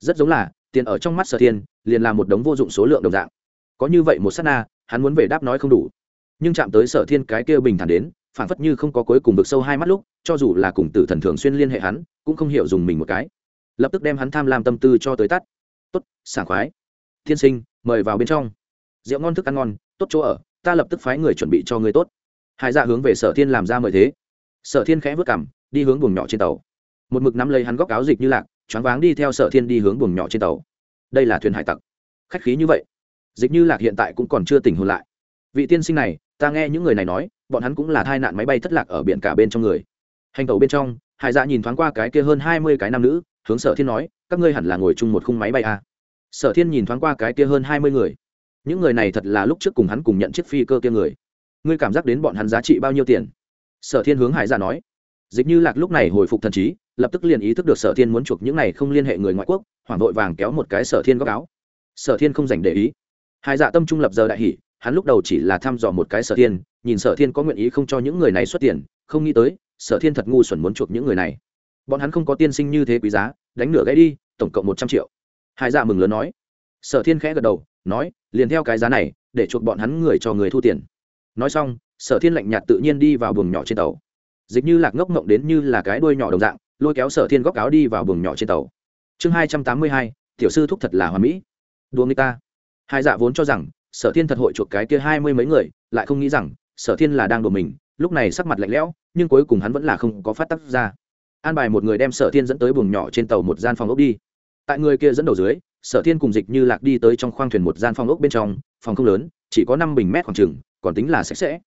Rất giống là, tiền ở trong mắt sở thiên, liền là một đống vô dụng số lượng đồng dạng. Có như vậy một s á t na, hắn muốn về đáp nói không đủ. Nhưng chạm tới sở thiên cái kia bình thản đến phản phất như không có cuối cùng vực sâu hai mắt lúc, cho dù là cùng tử thần thường xuyên liên hệ hắn, cũng không hiểu dùng mình một cái lập tức đem hắn tham lam tâm tư cho tới tắt. Tốt, sảng khoái. Thiên sinh, mời vào bên trong. Rượu ngon thức ăn ngon, tốt chỗ ở, ta lập tức phái người chuẩn bị cho người tốt. Hải dạ hướng về sở thiên làm ra mời thế. Sở thiên khẽ vất cảm đi hướng buồng nhỏ trên tàu. Một mực nắm lấy hắn góc áo dịch như lạc, choáng váng đi theo sở thiên đi hướng buồng nhỏ trên tàu. Đây là thuyền hải tặc. Khách khí như vậy. Dịch như lạc hiện tại cũng còn chưa tỉnh hồn lại. Vị tiên sinh này, ta nghe những người này nói, bọn hắn cũng là thai nạn máy bay thất lạc ở biển cả bên trong người. Hành tàu bên trong, hải dạ nhìn thoáng qua cái kia hơn hai mươi cái nam nữ hướng sở thiên nói, các ngươi hẳn là ngồi chung một khung máy bay à. sở thiên nhìn thoáng qua cái kia hơn hai mươi người. Những người này thật là lúc trước cùng hắn cùng nhận chiếc phi cơ kia người. Ngươi cảm giác đến bọn hắn giá trị bao nhiêu tiền? Sở thiên hướng hải dạ nói. Dịch như lạc lúc này hồi phục thần trí, lập tức liền ý thức được sở thiên muốn chuộc những này không liên hệ người ngoại quốc, hoảng vội vàng kéo một cái sở thiên góc áo. Sở thiên không dành để ý. Hải dạ tâm trung lập giờ đại hỷ hắn lúc đầu chỉ là thăm dò một cái sở thiên, nhìn sở thiên có nguyện ý không cho những người này xuất tiền, không nghĩ tới, sở thiên thật ngu xuẩn muốn chuộc những người này bọn hắn không có tiên sinh như thế quý giá, đánh nửa gãy đi, tổng cộng một trăm triệu. Hải dạ mừng lớn nói. Sở thiên khẽ gật đầu, nói, liền theo cái giá này, để chuộc bọn hắn người cho người thu tiền. Nói xong, sở thiên lạnh nhạt tự nhiên đi vào buồng nhỏ trên tàu. Dịch như lạc ngốc ngộng đến như là cái đuôi nhỏ đồng dạng, lôi kéo sở thiên góc áo đi vào buồng nhỏ trên tàu. Chương hai trăm tám mươi hai, tiểu sư thúc thật là hoa mỹ. Đua người ta. Hai dạ vốn cho rằng, sở thiên thật hội chuộc cái kia hai mươi mấy người, lại không nghĩ rằng, sở thiên là đang đùa mình, lúc này sắc mặt lạnh lẽo, nhưng cuối cùng hắn vẫn là không có phát tắc ra an bài một người đem sở thiên dẫn tới buồng nhỏ trên tàu một gian phòng ốc đi. Tại người kia dẫn đầu dưới, sở thiên cùng dịch như lạc đi tới trong khoang thuyền một gian phòng ốc bên trong, phòng không lớn, chỉ có năm bình mét khoảng trừng còn tính là sạch sẽ.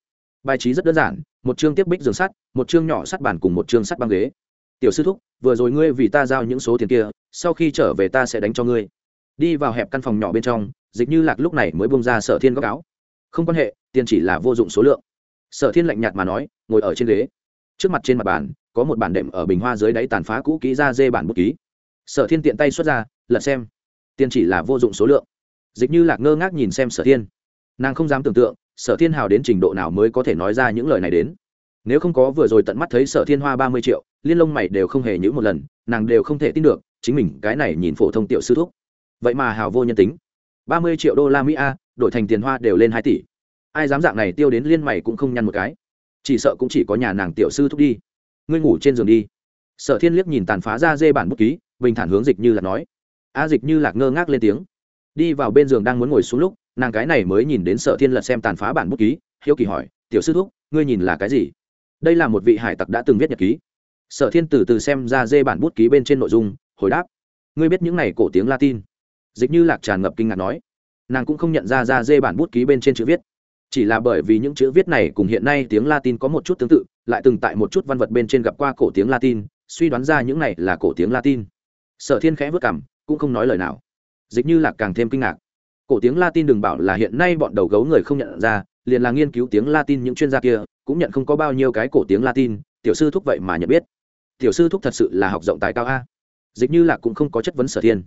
Bài trí rất đơn giản, một chương tiếp bích giường sắt, một chương nhỏ sắt bàn cùng một chương sắt băng ghế. Tiểu sư thúc, vừa rồi ngươi vì ta giao những số tiền kia, sau khi trở về ta sẽ đánh cho ngươi. Đi vào hẹp căn phòng nhỏ bên trong, dịch như lạc lúc này mới bông ra sở thiên góc áo. Không quan hệ, tiền chỉ là vô dụng số lượng. Sở thiên lạnh nhạt mà nói, ngồi ở trên ghế. Trước mặt trên mặt bàn có một bản đệm ở bình hoa dưới đáy tàn phá cũ kỹ ra dê bản bút ký. Sở thiên tiện tay xuất ra, lật xem. Tiền chỉ là vô dụng số lượng. Dịch như lạc ngơ ngác nhìn xem sở thiên. Nàng không dám tưởng tượng, sở thiên hào đến trình độ nào mới có thể nói ra những lời này đến. Nếu không có vừa rồi tận mắt thấy sở thiên hoa ba mươi triệu, liên lông mày đều không hề nhữ một lần, nàng đều không thể tin được, chính mình, cái này nhìn phổ thông tiểu sư thúc. Vậy mà hào vô nhân tính. Ba mươi triệu đô la mỹ a, đổi thành tiền hoa đều lên hai tỷ. Ai dám dạng này tiêu đến liên mày cũng không nhăn một cái. Chỉ sợ cũng chỉ có nhà nàng tiểu sư thúc đi ngươi ngủ trên giường đi. Sở thiên liếc nhìn tàn phá ra dê bản bút ký, bình thản hướng dịch như lạc nói. A dịch như lạc ngơ ngác lên tiếng. Đi vào bên giường đang muốn ngồi xuống lúc, nàng cái này mới nhìn đến sở thiên lật xem tàn phá bản bút ký, hiếu kỳ hỏi, tiểu sư thúc, ngươi nhìn là cái gì? Đây là một vị hải tặc đã từng viết nhật ký. Sở thiên từ từ xem ra dê bản bút ký bên trên nội dung, hồi đáp, ngươi biết những này cổ tiếng latin? Dịch như lạc tràn ngập kinh ngạc nói. Nàng cũng không nhận ra ra dê bản bút ký bên trên chữ viết chỉ là bởi vì những chữ viết này cùng hiện nay tiếng latin có một chút tương tự, lại từng tại một chút văn vật bên trên gặp qua cổ tiếng latin, suy đoán ra những này là cổ tiếng latin. Sở thiên khẽ vất cảm cũng không nói lời nào. Dịch như lạc càng thêm kinh ngạc. Cổ tiếng latin đừng bảo là hiện nay bọn đầu gấu người không nhận ra, liền là nghiên cứu tiếng latin những chuyên gia kia, cũng nhận không có bao nhiêu cái cổ tiếng latin, tiểu sư thúc vậy mà nhận biết. Tiểu sư thúc thật sự là học rộng tài cao a. Dịch như lạc cũng không có chất vấn sở thiên.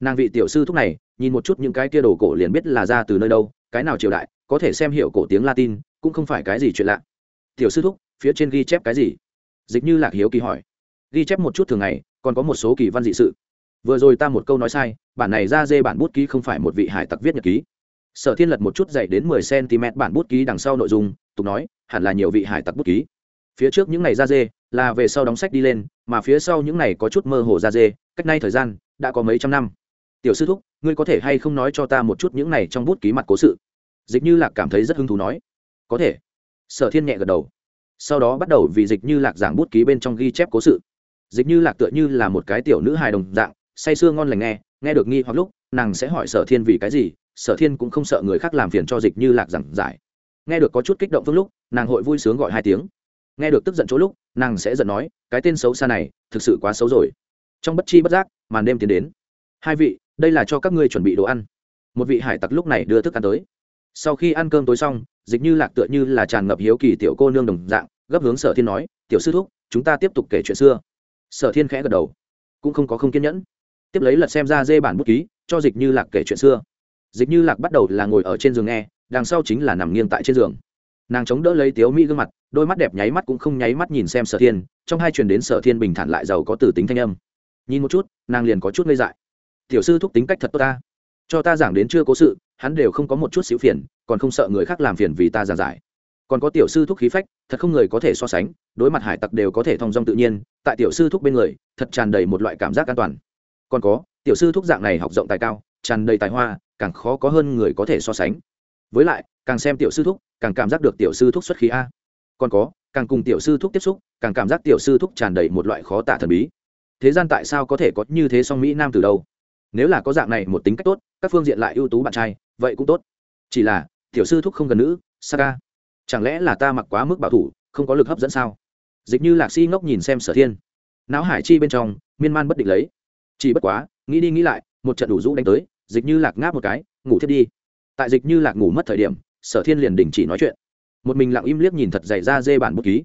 Nàng vị tiểu sư thúc này, nhìn một chút những cái kia đồ cổ liền biết là ra từ nơi đâu, cái nào triều đại có thể xem hiểu cổ tiếng latin, cũng không phải cái gì chuyện lạ. Tiểu sư thúc, phía trên ghi chép cái gì? Dịch như lạc hiếu kỳ hỏi. Ghi chép một chút thường ngày, còn có một số kỳ văn dị sự. Vừa rồi ta một câu nói sai, bản này ra dê bản bút ký không phải một vị hải tặc viết nhật ký. Sở thiên lật một chút dày đến mười cm bản bút ký đằng sau nội dung, tục nói, hẳn là nhiều vị hải tặc bút ký. Phía trước những này ra dê, là về sau đóng sách đi lên, mà phía sau những này có chút mơ hồ ra dê, cách nay thời gian, đã có mấy trăm năm. Tiểu sư thúc, ngươi có thể hay không nói cho ta một chút những này trong bút ký mặt cố sự? Dịch như lạc cảm thấy rất hứng thú nói, có thể. Sở thiên nhẹ gật đầu. Sau đó bắt đầu vì dịch như lạc giảng bút ký bên trong ghi chép cố sự. Dịch như lạc tựa như là một cái tiểu nữ hài đồng dạng, say sưa ngon lành nghe nghe được nghi hoặc lúc, nàng sẽ hỏi sở thiên vì cái gì, sở thiên cũng không sợ người khác làm phiền cho dịch như lạc giảng giải. Nghe được có chút kích động phương lúc, nàng hội vui sướng gọi hai tiếng. Nghe được tức giận chỗ lúc, nàng sẽ giận nói, cái tên xấu xa này, thực sự quá xấu rồi. Trong bất chi bất giác, màn đêm tiến đến. Hai vị, đây là cho các ngươi chuẩn bị đồ ăn. Một vị hải tặc lúc này đưa thức ăn tới sau khi ăn cơm tối xong, dịch như lạc tựa như là tràn ngập hiếu kỳ tiểu cô nương đồng dạng, gấp hướng sở thiên nói, tiểu sư thúc, chúng ta tiếp tục kể chuyện xưa. Sở thiên khẽ gật đầu, cũng không có không kiên nhẫn. Tiếp lấy lật xem ra dê bản bút ký, cho dịch như lạc kể chuyện xưa. Dịch như lạc bắt đầu là ngồi ở trên giường nghe, đằng sau chính là nằm nghiêng tại trên giường. Nàng chống đỡ lấy tiếu mỹ gương mặt, đôi mắt đẹp nháy mắt cũng không nháy mắt nhìn xem sở thiên, trong hai truyền đến sở thiên bình thản lại giàu có từ tính thanh âm. Nhìn một chút, nàng liền có chút ngây dại. Tiểu sư thúc tính cách thật tốt ta, cho ta giảng đến chưa cố sự hắn đều không có một chút xíu phiền, còn không sợ người khác làm phiền vì ta giàn giải. Còn có tiểu sư thúc khí phách, thật không người có thể so sánh, đối mặt hải tặc đều có thể thong dong tự nhiên, tại tiểu sư thúc bên người, thật tràn đầy một loại cảm giác an toàn. Còn có, tiểu sư thúc dạng này học rộng tài cao, tràn đầy tài hoa, càng khó có hơn người có thể so sánh. Với lại, càng xem tiểu sư thúc, càng cảm giác được tiểu sư thúc xuất khí a. Còn có, càng cùng tiểu sư thúc tiếp xúc, càng cảm giác tiểu sư thúc tràn đầy một loại khó tả thần bí. Thế gian tại sao có thể có như thế song mỹ nam từ đâu? Nếu là có dạng này một tính cách tốt, các phương diện lại ưu tú bạn trai vậy cũng tốt. Chỉ là, tiểu sư thúc không gần nữ, saka. Chẳng lẽ là ta mặc quá mức bảo thủ, không có lực hấp dẫn sao? Dịch như lạc si ngốc nhìn xem sở thiên. Não hải chi bên trong, miên man bất định lấy. Chỉ bất quá, nghĩ đi nghĩ lại, một trận đủ rũ đánh tới, dịch như lạc ngáp một cái, ngủ thiết đi. Tại dịch như lạc ngủ mất thời điểm, sở thiên liền đình chỉ nói chuyện. Một mình lặng im liếc nhìn thật dày ra dê bản bút ký.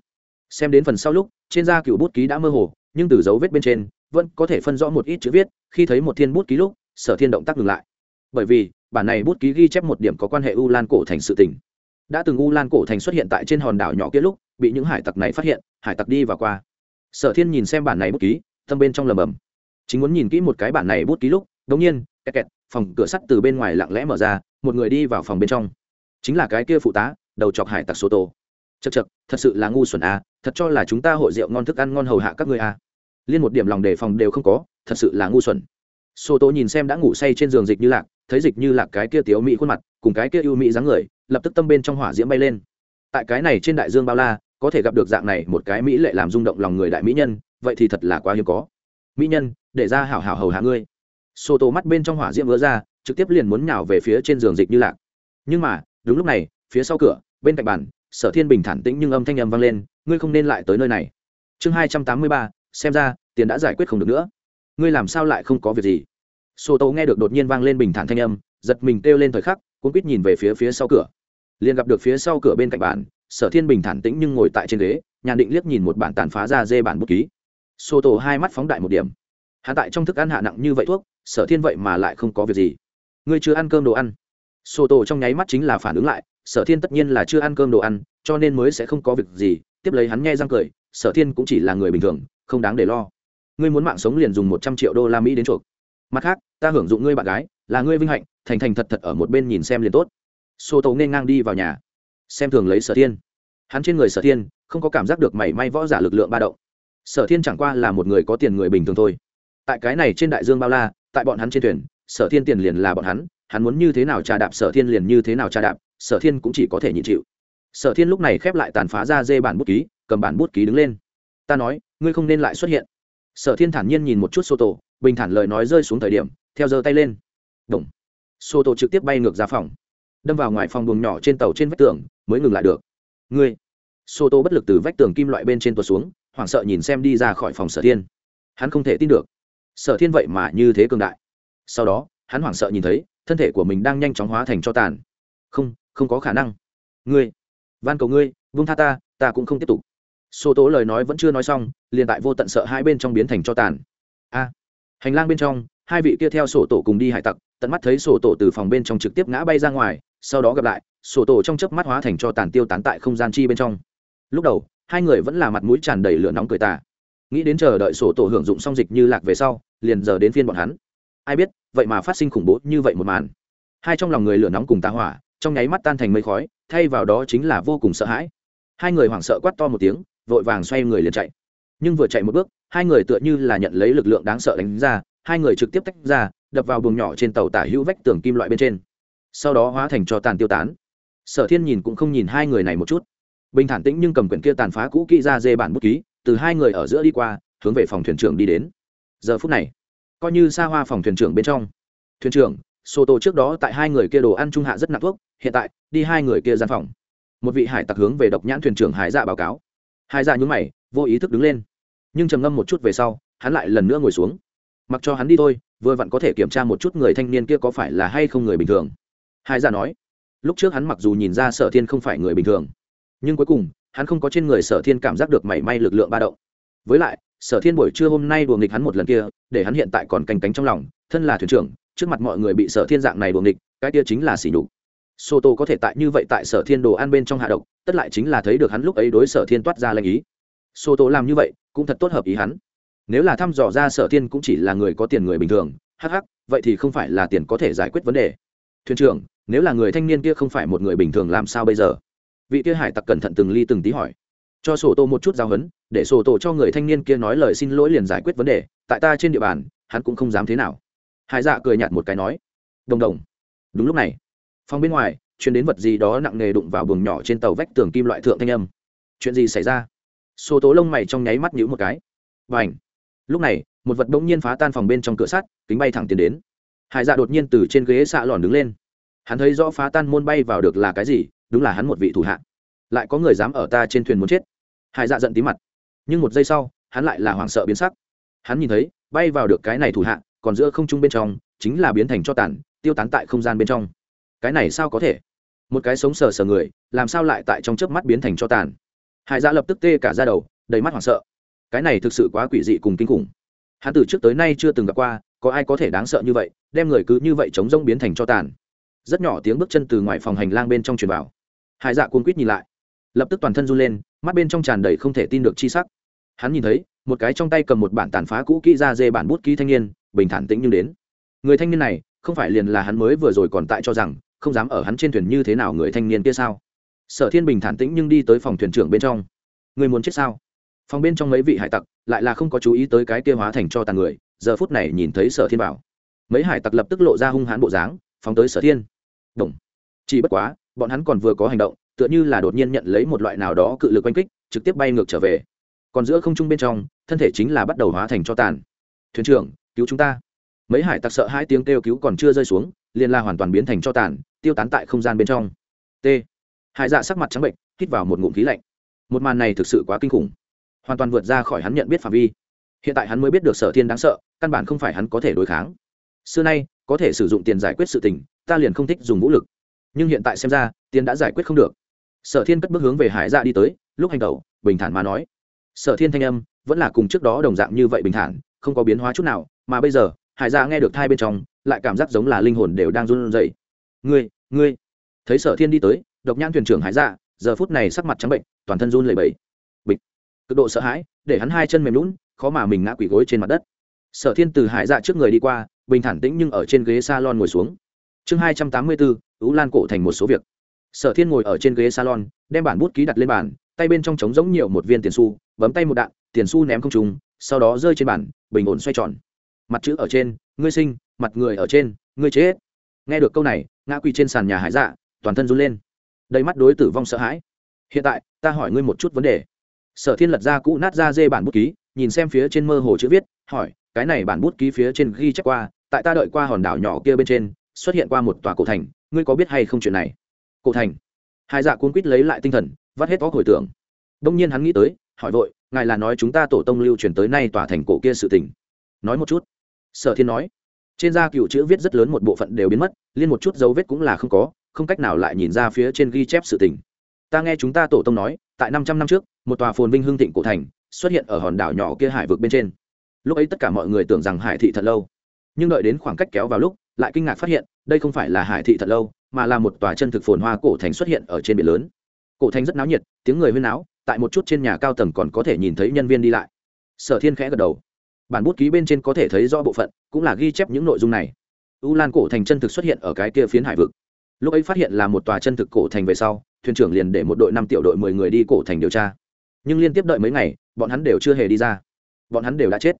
Xem đến phần sau lúc, trên da cựu bút ký đã mơ hồ, nhưng từ dấu vết bên trên, vẫn có thể phân rõ một ít chữ viết. Khi thấy một thiên bút ký lúc, sở thiên động tác ngừng lại bởi vì, bản này bút ký ghi chép một điểm có quan hệ u lan cổ thành sự tình. Đã từng u lan cổ thành xuất hiện tại trên hòn đảo nhỏ kia lúc, bị những hải tặc này phát hiện, hải tặc đi và qua. Sở thiên nhìn xem bản này bút ký, tâm bên trong lầm bầm chính muốn nhìn kỹ một cái bản này bút ký lúc đống nhiên, kẹt kẹt, phòng cửa sắt từ bên ngoài lặng lẽ mở ra, một người đi vào phòng bên trong. Chính là cái kia phụ tá, đầu chọc hải tặc số tô chật chật thật sự là ngu xuẩn à thật cho là chúng ta hội rượu ngon thức ăn ngon hầu hạ các ngươi à. Liên một điểm lòng đề phòng đều không có, thật sự là ngu xuẩn. Sô tô nhìn xem đã ngủ say trên giường dịch như lạc thấy dịch như lạc cái kia tiếu mỹ khuôn mặt, cùng cái kia ưu mỹ dáng người, lập tức tâm bên trong hỏa diễm bay lên. Tại cái này trên đại dương bao la, có thể gặp được dạng này một cái mỹ lệ làm rung động lòng người đại mỹ nhân, vậy thì thật là quá hiếm có. Mỹ nhân, để ra hảo hảo hầu hạ ngươi. Sô tô mắt bên trong hỏa diễm vỡ ra, trực tiếp liền muốn nhào về phía trên giường dịch như lạc. Nhưng mà, đúng lúc này, phía sau cửa, bên cạnh bàn, sở thiên bình thản tĩnh nhưng âm thanh âm vang lên, ngươi không nên lại tới nơi này. Chương hai trăm tám mươi ba, xem ra, tiền đã giải quyết không được nữa. Ngươi làm sao lại không có việc gì? Sô tô nghe được đột nhiên vang lên bình thản thanh âm, giật mình kêu lên thời khắc cũng quýt nhìn về phía phía sau cửa. Liền gặp được phía sau cửa bên cạnh bản sở thiên bình thản tĩnh nhưng ngồi tại trên ghế, nhàn định liếc nhìn một bản tàn phá ra dê bản bút ký. Sô tô hai mắt phóng đại một điểm. Hạ tại trong thức ăn hạ nặng như vậy thuốc, sở thiên vậy mà lại không có việc gì. Ngươi chưa ăn cơm đồ ăn. Sô tô trong nháy mắt chính là phản ứng lại, sở thiên tất nhiên là chưa ăn cơm đồ ăn, cho nên mới sẽ không có việc gì, tiếp lấy hắn nghe răng cười, sở thiên cũng chỉ là người bình thường, không đáng để lo. Ngươi muốn mạng sống liền dùng một trăm triệu đô la mỹ đến chuộc mặt khác, ta hưởng dụng ngươi bạn gái, là ngươi vinh hạnh, thành thành thật thật ở một bên nhìn xem liền tốt. Sô tô nên ngang đi vào nhà. Xem thường lấy sở thiên. Hắn trên người sở thiên, không có cảm giác được mảy may võ giả lực lượng ba động. Sở thiên chẳng qua là một người có tiền người bình thường thôi. Tại cái này trên đại dương bao la, tại bọn hắn trên thuyền, sở thiên tiền liền là bọn hắn hắn muốn như thế nào trà đạp sở thiên liền như thế nào trà đạp, sở thiên cũng chỉ có thể nhịn chịu. Sở thiên lúc này khép lại tàn phá ra dê bản bút ký, cầm bản bút ký đứng lên. Ta nói, ngươi không nên lại xuất hiện. Sở thiên thản nhiên nhìn một chút sô tổ bình thản lời nói rơi xuống thời điểm, theo giơ tay lên. Động. sô tô trực tiếp bay ngược ra phòng. Đâm vào ngoài phòng buồng nhỏ trên tàu trên vách tường, mới ngừng lại được. Ngươi. Sô tô bất lực từ vách tường kim loại bên trên tuột xuống, hoảng sợ nhìn xem đi ra khỏi phòng sở thiên. Hắn không thể tin được. Sở thiên vậy mà như thế cường đại. Sau đó, hắn hoảng sợ nhìn thấy, thân thể của mình đang nhanh chóng hóa thành cho tàn. Không không có khả năng. Ngươi. Van cầu ngươi, vung tha ta ta cũng không tiếp tục. Sô tố lời nói vẫn chưa nói xong, liền tại vô tận sợ hai bên trong biến thành cho tàn. A hành lang bên trong, hai vị kia theo sổ tổ cùng đi hải tặc, tận mắt thấy sổ tổ từ phòng bên trong trực tiếp ngã bay ra ngoài, sau đó gặp lại, sổ tổ trong chớp mắt hóa thành cho tàn tiêu tán tại không gian chi bên trong. Lúc đầu, hai người vẫn là mặt mũi tràn đầy lửa nóng cười tà. Nghĩ đến chờ đợi sổ tổ hưởng dụng xong dịch như lạc về sau, liền giờ đến phiên bọn hắn. Ai biết, vậy mà phát sinh khủng bố như vậy một màn. Hai trong lòng người lửa nóng cùng tà hỏa, trong nháy mắt tan thành mây khói, thay vào đó chính là vô cùng sợ hãi. Hai người hoảng sợ quát to một tiếng, vội vàng xoay người liền chạy nhưng vừa chạy một bước, hai người tựa như là nhận lấy lực lượng đáng sợ đánh ra, hai người trực tiếp tách ra, đập vào buồng nhỏ trên tàu tả hữu vách tường kim loại bên trên. Sau đó hóa thành cho tàn tiêu tán. Sở thiên nhìn cũng không nhìn hai người này một chút. Bình thản tĩnh nhưng cầm quyển kia tàn phá cũ kỹ ra dê bản bút ký, từ hai người ở giữa đi qua, hướng về phòng thuyền trưởng đi đến. Giờ phút này, coi như xa hoa phòng thuyền trưởng bên trong. Thuyền trưởng sô tô trước đó tại hai người kia đồ ăn trung hạ rất nặng thuốc, hiện tại, đi hai người kia gian phòng. Một vị hải tặc hướng về độc nhãn thuyền trưởng hải dạ báo cáo. Hải dạ nhúng mày vô ý thức đứng lên. Nhưng trầm ngâm một chút về sau, hắn lại lần nữa ngồi xuống. Mặc cho hắn đi thôi, vừa vặn có thể kiểm tra một chút người thanh niên kia có phải là hay không người bình thường. Hai gia nói, lúc trước hắn mặc dù nhìn ra sở thiên không phải người bình thường, nhưng cuối cùng, hắn không có trên người sở thiên cảm giác được mảy may lực lượng ba động. Với lại, sở thiên buổi trưa hôm nay đùa nghịch hắn một lần kia, để hắn hiện tại còn canh cánh trong lòng, thân là thuyền trưởng, trước mặt mọi người bị sở thiên dạng này đùa nghịch, cái kia chính là xỉ đục sô tô có thể tại như vậy tại sở thiên đồ ăn bên trong hạ độc, tất lại chính là thấy được hắn lúc ấy đối sở thiên toát ra lệnh ý sô tô làm như vậy cũng thật tốt hợp ý hắn. Nếu là thăm dò ra sở thiên cũng chỉ là người có tiền người bình thường, hắc hắc, vậy thì không phải là tiền có thể giải quyết vấn đề. Thuyền trưởng, nếu là người thanh niên kia không phải một người bình thường làm sao bây giờ? Vị kia hải tặc cẩn thận từng ly từng tí hỏi. Cho sổ tô một chút giao hấn để sổ tổ cho người thanh niên kia nói lời xin lỗi liền giải quyết vấn đề, tại ta trên địa bàn, hắn cũng không dám thế nào. Hải dạ cười nhạt một cái nói. Đồng đồng. Đúng lúc này, phòng bên ngoài chuyến đến vật gì đó nặng nề đụng vào buồng nhỏ trên tàu vách tường kim loại thượng thanh âm. Chuyện gì xảy ra? Số tố lông mày trong nháy mắt nhữ một cái. Và ảnh lúc này, một vật bỗng nhiên phá tan phòng bên trong cửa sắt, kính bay thẳng tiến đến. Hải dạ đột nhiên từ trên ghế xạ lòn đứng lên. Hắn thấy rõ phá tan môn bay vào được là cái gì, đúng là hắn một vị thủ hạ. Lại có người dám ở ta trên thuyền muốn chết. Hải dạ giận tí mặt. Nhưng một giây sau, hắn lại là hoảng sợ biến sắc. Hắn nhìn thấy, bay vào được cái này thủ hạ, còn giữa không trung bên trong, chính là biến thành cho tàn, tiêu tán tại không gian bên trong. Cái này sao có thể? Một cái sống sờ sờ người, làm sao lại tại trong chớp mắt biến thành cho tàn? Hải dạ lập tức tê cả ra đầu, đầy mắt hoảng sợ. Cái này thực sự quá quỷ dị cùng kinh khủng. Hắn từ trước tới nay chưa từng gặp qua, có ai có thể đáng sợ như vậy, đem người cứ như vậy chống rông biến thành cho tàn. Rất nhỏ tiếng bước chân từ ngoài phòng hành lang bên trong truyền vào. Hải dạ cuốn quýt nhìn lại. Lập tức toàn thân run lên, mắt bên trong tràn đầy không thể tin được chi sắc. Hắn nhìn thấy, một cái trong tay cầm một bản tàn phá cũ kỹ ra dê bản bút ký thanh niên, bình thản tĩnh nhưng đến. Người thanh niên này, không phải liền là hắn mới vừa rồi còn tại cho rằng, không dám ở hắn trên thuyền như thế nào người thanh niên kia sao? Sở thiên bình thản tĩnh nhưng đi tới phòng thuyền trưởng bên trong. Người muốn chết sao? Phòng bên trong mấy vị hải tặc lại là không có chú ý tới cái kia hóa thành cho tàn người, giờ phút này nhìn thấy sở thiên bảo. Mấy hải tặc lập tức lộ ra hung hãn bộ dáng, phóng tới sở thiên. Đúng. chỉ bất quá, bọn hắn còn vừa có hành động, tựa như là đột nhiên nhận lấy một loại nào đó cự lực oanh kích, trực tiếp bay ngược trở về. Còn giữa không trung bên trong, thân thể chính là bắt đầu hóa thành cho tàn. Thuyền trưởng, cứu chúng ta. Mấy hải tặc sợ hai tiếng kêu cứu còn chưa rơi xuống, liền la hoàn toàn biến thành cho tàn, tiêu tán tại không gian bên trong. T hải dạ sắc mặt trắng bệnh hít vào một ngụm khí lạnh. Một màn này thực sự quá kinh khủng. Hoàn toàn vượt ra khỏi hắn nhận biết phạm vi. Hiện tại hắn mới biết được sở thiên đáng sợ, căn bản không phải hắn có thể đối kháng. Xưa nay, có thể sử dụng tiền giải quyết sự tình, ta liền không thích dùng vũ lực. Nhưng hiện tại xem ra, tiền đã giải quyết không được. Sở thiên cất bước hướng về hải dạ đi tới, lúc hành tẩu bình thản mà nói. Sở thiên thanh âm, vẫn là cùng trước đó đồng dạng như vậy bình thản, không có biến hóa chút nào, mà bây giờ, hải dạ nghe được thai bên trong, lại cảm giác giống là linh hồn đều đang run rẩy. Ngươi ngươi. Thấy sở thiên đi tới độc nhãn thuyền trưởng hải dạ giờ phút này sắc mặt trắng bệnh, toàn thân run lẩy bẩy. Bịch. Cực độ sợ hãi, để hắn hai chân mềm lún khó mà mình ngã quỷ gối trên mặt đất. Sở thiên từ hải dạ trước người đi qua, bình thản tĩnh nhưng ở trên ghế salon ngồi xuống. Chương hai trăm tám mươi bốn, ú lan cổ thành một số việc. Sở thiên ngồi ở trên ghế salon, đem bản bút ký đặt lên bàn, tay bên trong trống giống nhiều một viên tiền xu, bấm tay một đạn, tiền xu ném không trùng sau đó rơi trên bàn, bình ổn xoay tròn. Mặt chữ ở trên, ngươi sinh, mặt người ở trên, ngươi chết. Nghe được câu này, ngã quỳ trên sàn nhà hải dạ toàn thân run lên đầy mắt đối tử vong sợ hãi. Hiện tại, ta hỏi ngươi một chút vấn đề. Sở thiên lật ra cũ nát ra dê bản bút ký, nhìn xem phía trên mơ hồ chữ viết, hỏi, cái này bản bút ký phía trên ghi chép qua, tại ta đợi qua hòn đảo nhỏ kia bên trên, xuất hiện qua một tòa cổ thành, ngươi có biết hay không chuyện này? Cổ thành. Hai dạ cuốn quýt lấy lại tinh thần, vắt hết óc hồi tưởng. Đông nhiên hắn nghĩ tới, hỏi vội, ngài là nói chúng ta tổ tông lưu truyền tới nay tòa thành cổ kia sự tình. Nói một chút. Sở thiên nói. Trên da cựu chữ viết rất lớn một bộ phận đều biến mất, liên một chút dấu vết cũng là không có không cách nào lại nhìn ra phía trên ghi chép sự tình. Ta nghe chúng ta tổ tông nói, tại năm trăm năm trước, một tòa phồn vinh hương thịnh cổ thành xuất hiện ở hòn đảo nhỏ kia hải vực bên trên. Lúc ấy tất cả mọi người tưởng rằng hải thị thật lâu. Nhưng đợi đến khoảng cách kéo vào lúc, lại kinh ngạc phát hiện, đây không phải là hải thị thật lâu, mà là một tòa chân thực phồn hoa cổ thành xuất hiện ở trên biển lớn. Cổ thành rất náo nhiệt, tiếng người huyên náo, tại một chút trên nhà cao tầng còn có thể nhìn thấy nhân viên đi lại. Sở thiên khẽ gật đầu. Bản bút ký bên trên có thể thấy rõ bộ phận, cũng là ghi chép những nội dung này. U lan cổ thành chân thực xuất hiện ở cái kia phiến hải vực lúc ấy phát hiện là một tòa chân thực cổ thành về sau, thuyền trưởng liền để một đội năm tiểu đội mười người đi cổ thành điều tra. Nhưng liên tiếp đợi mấy ngày, bọn hắn đều chưa hề đi ra. Bọn hắn đều đã chết.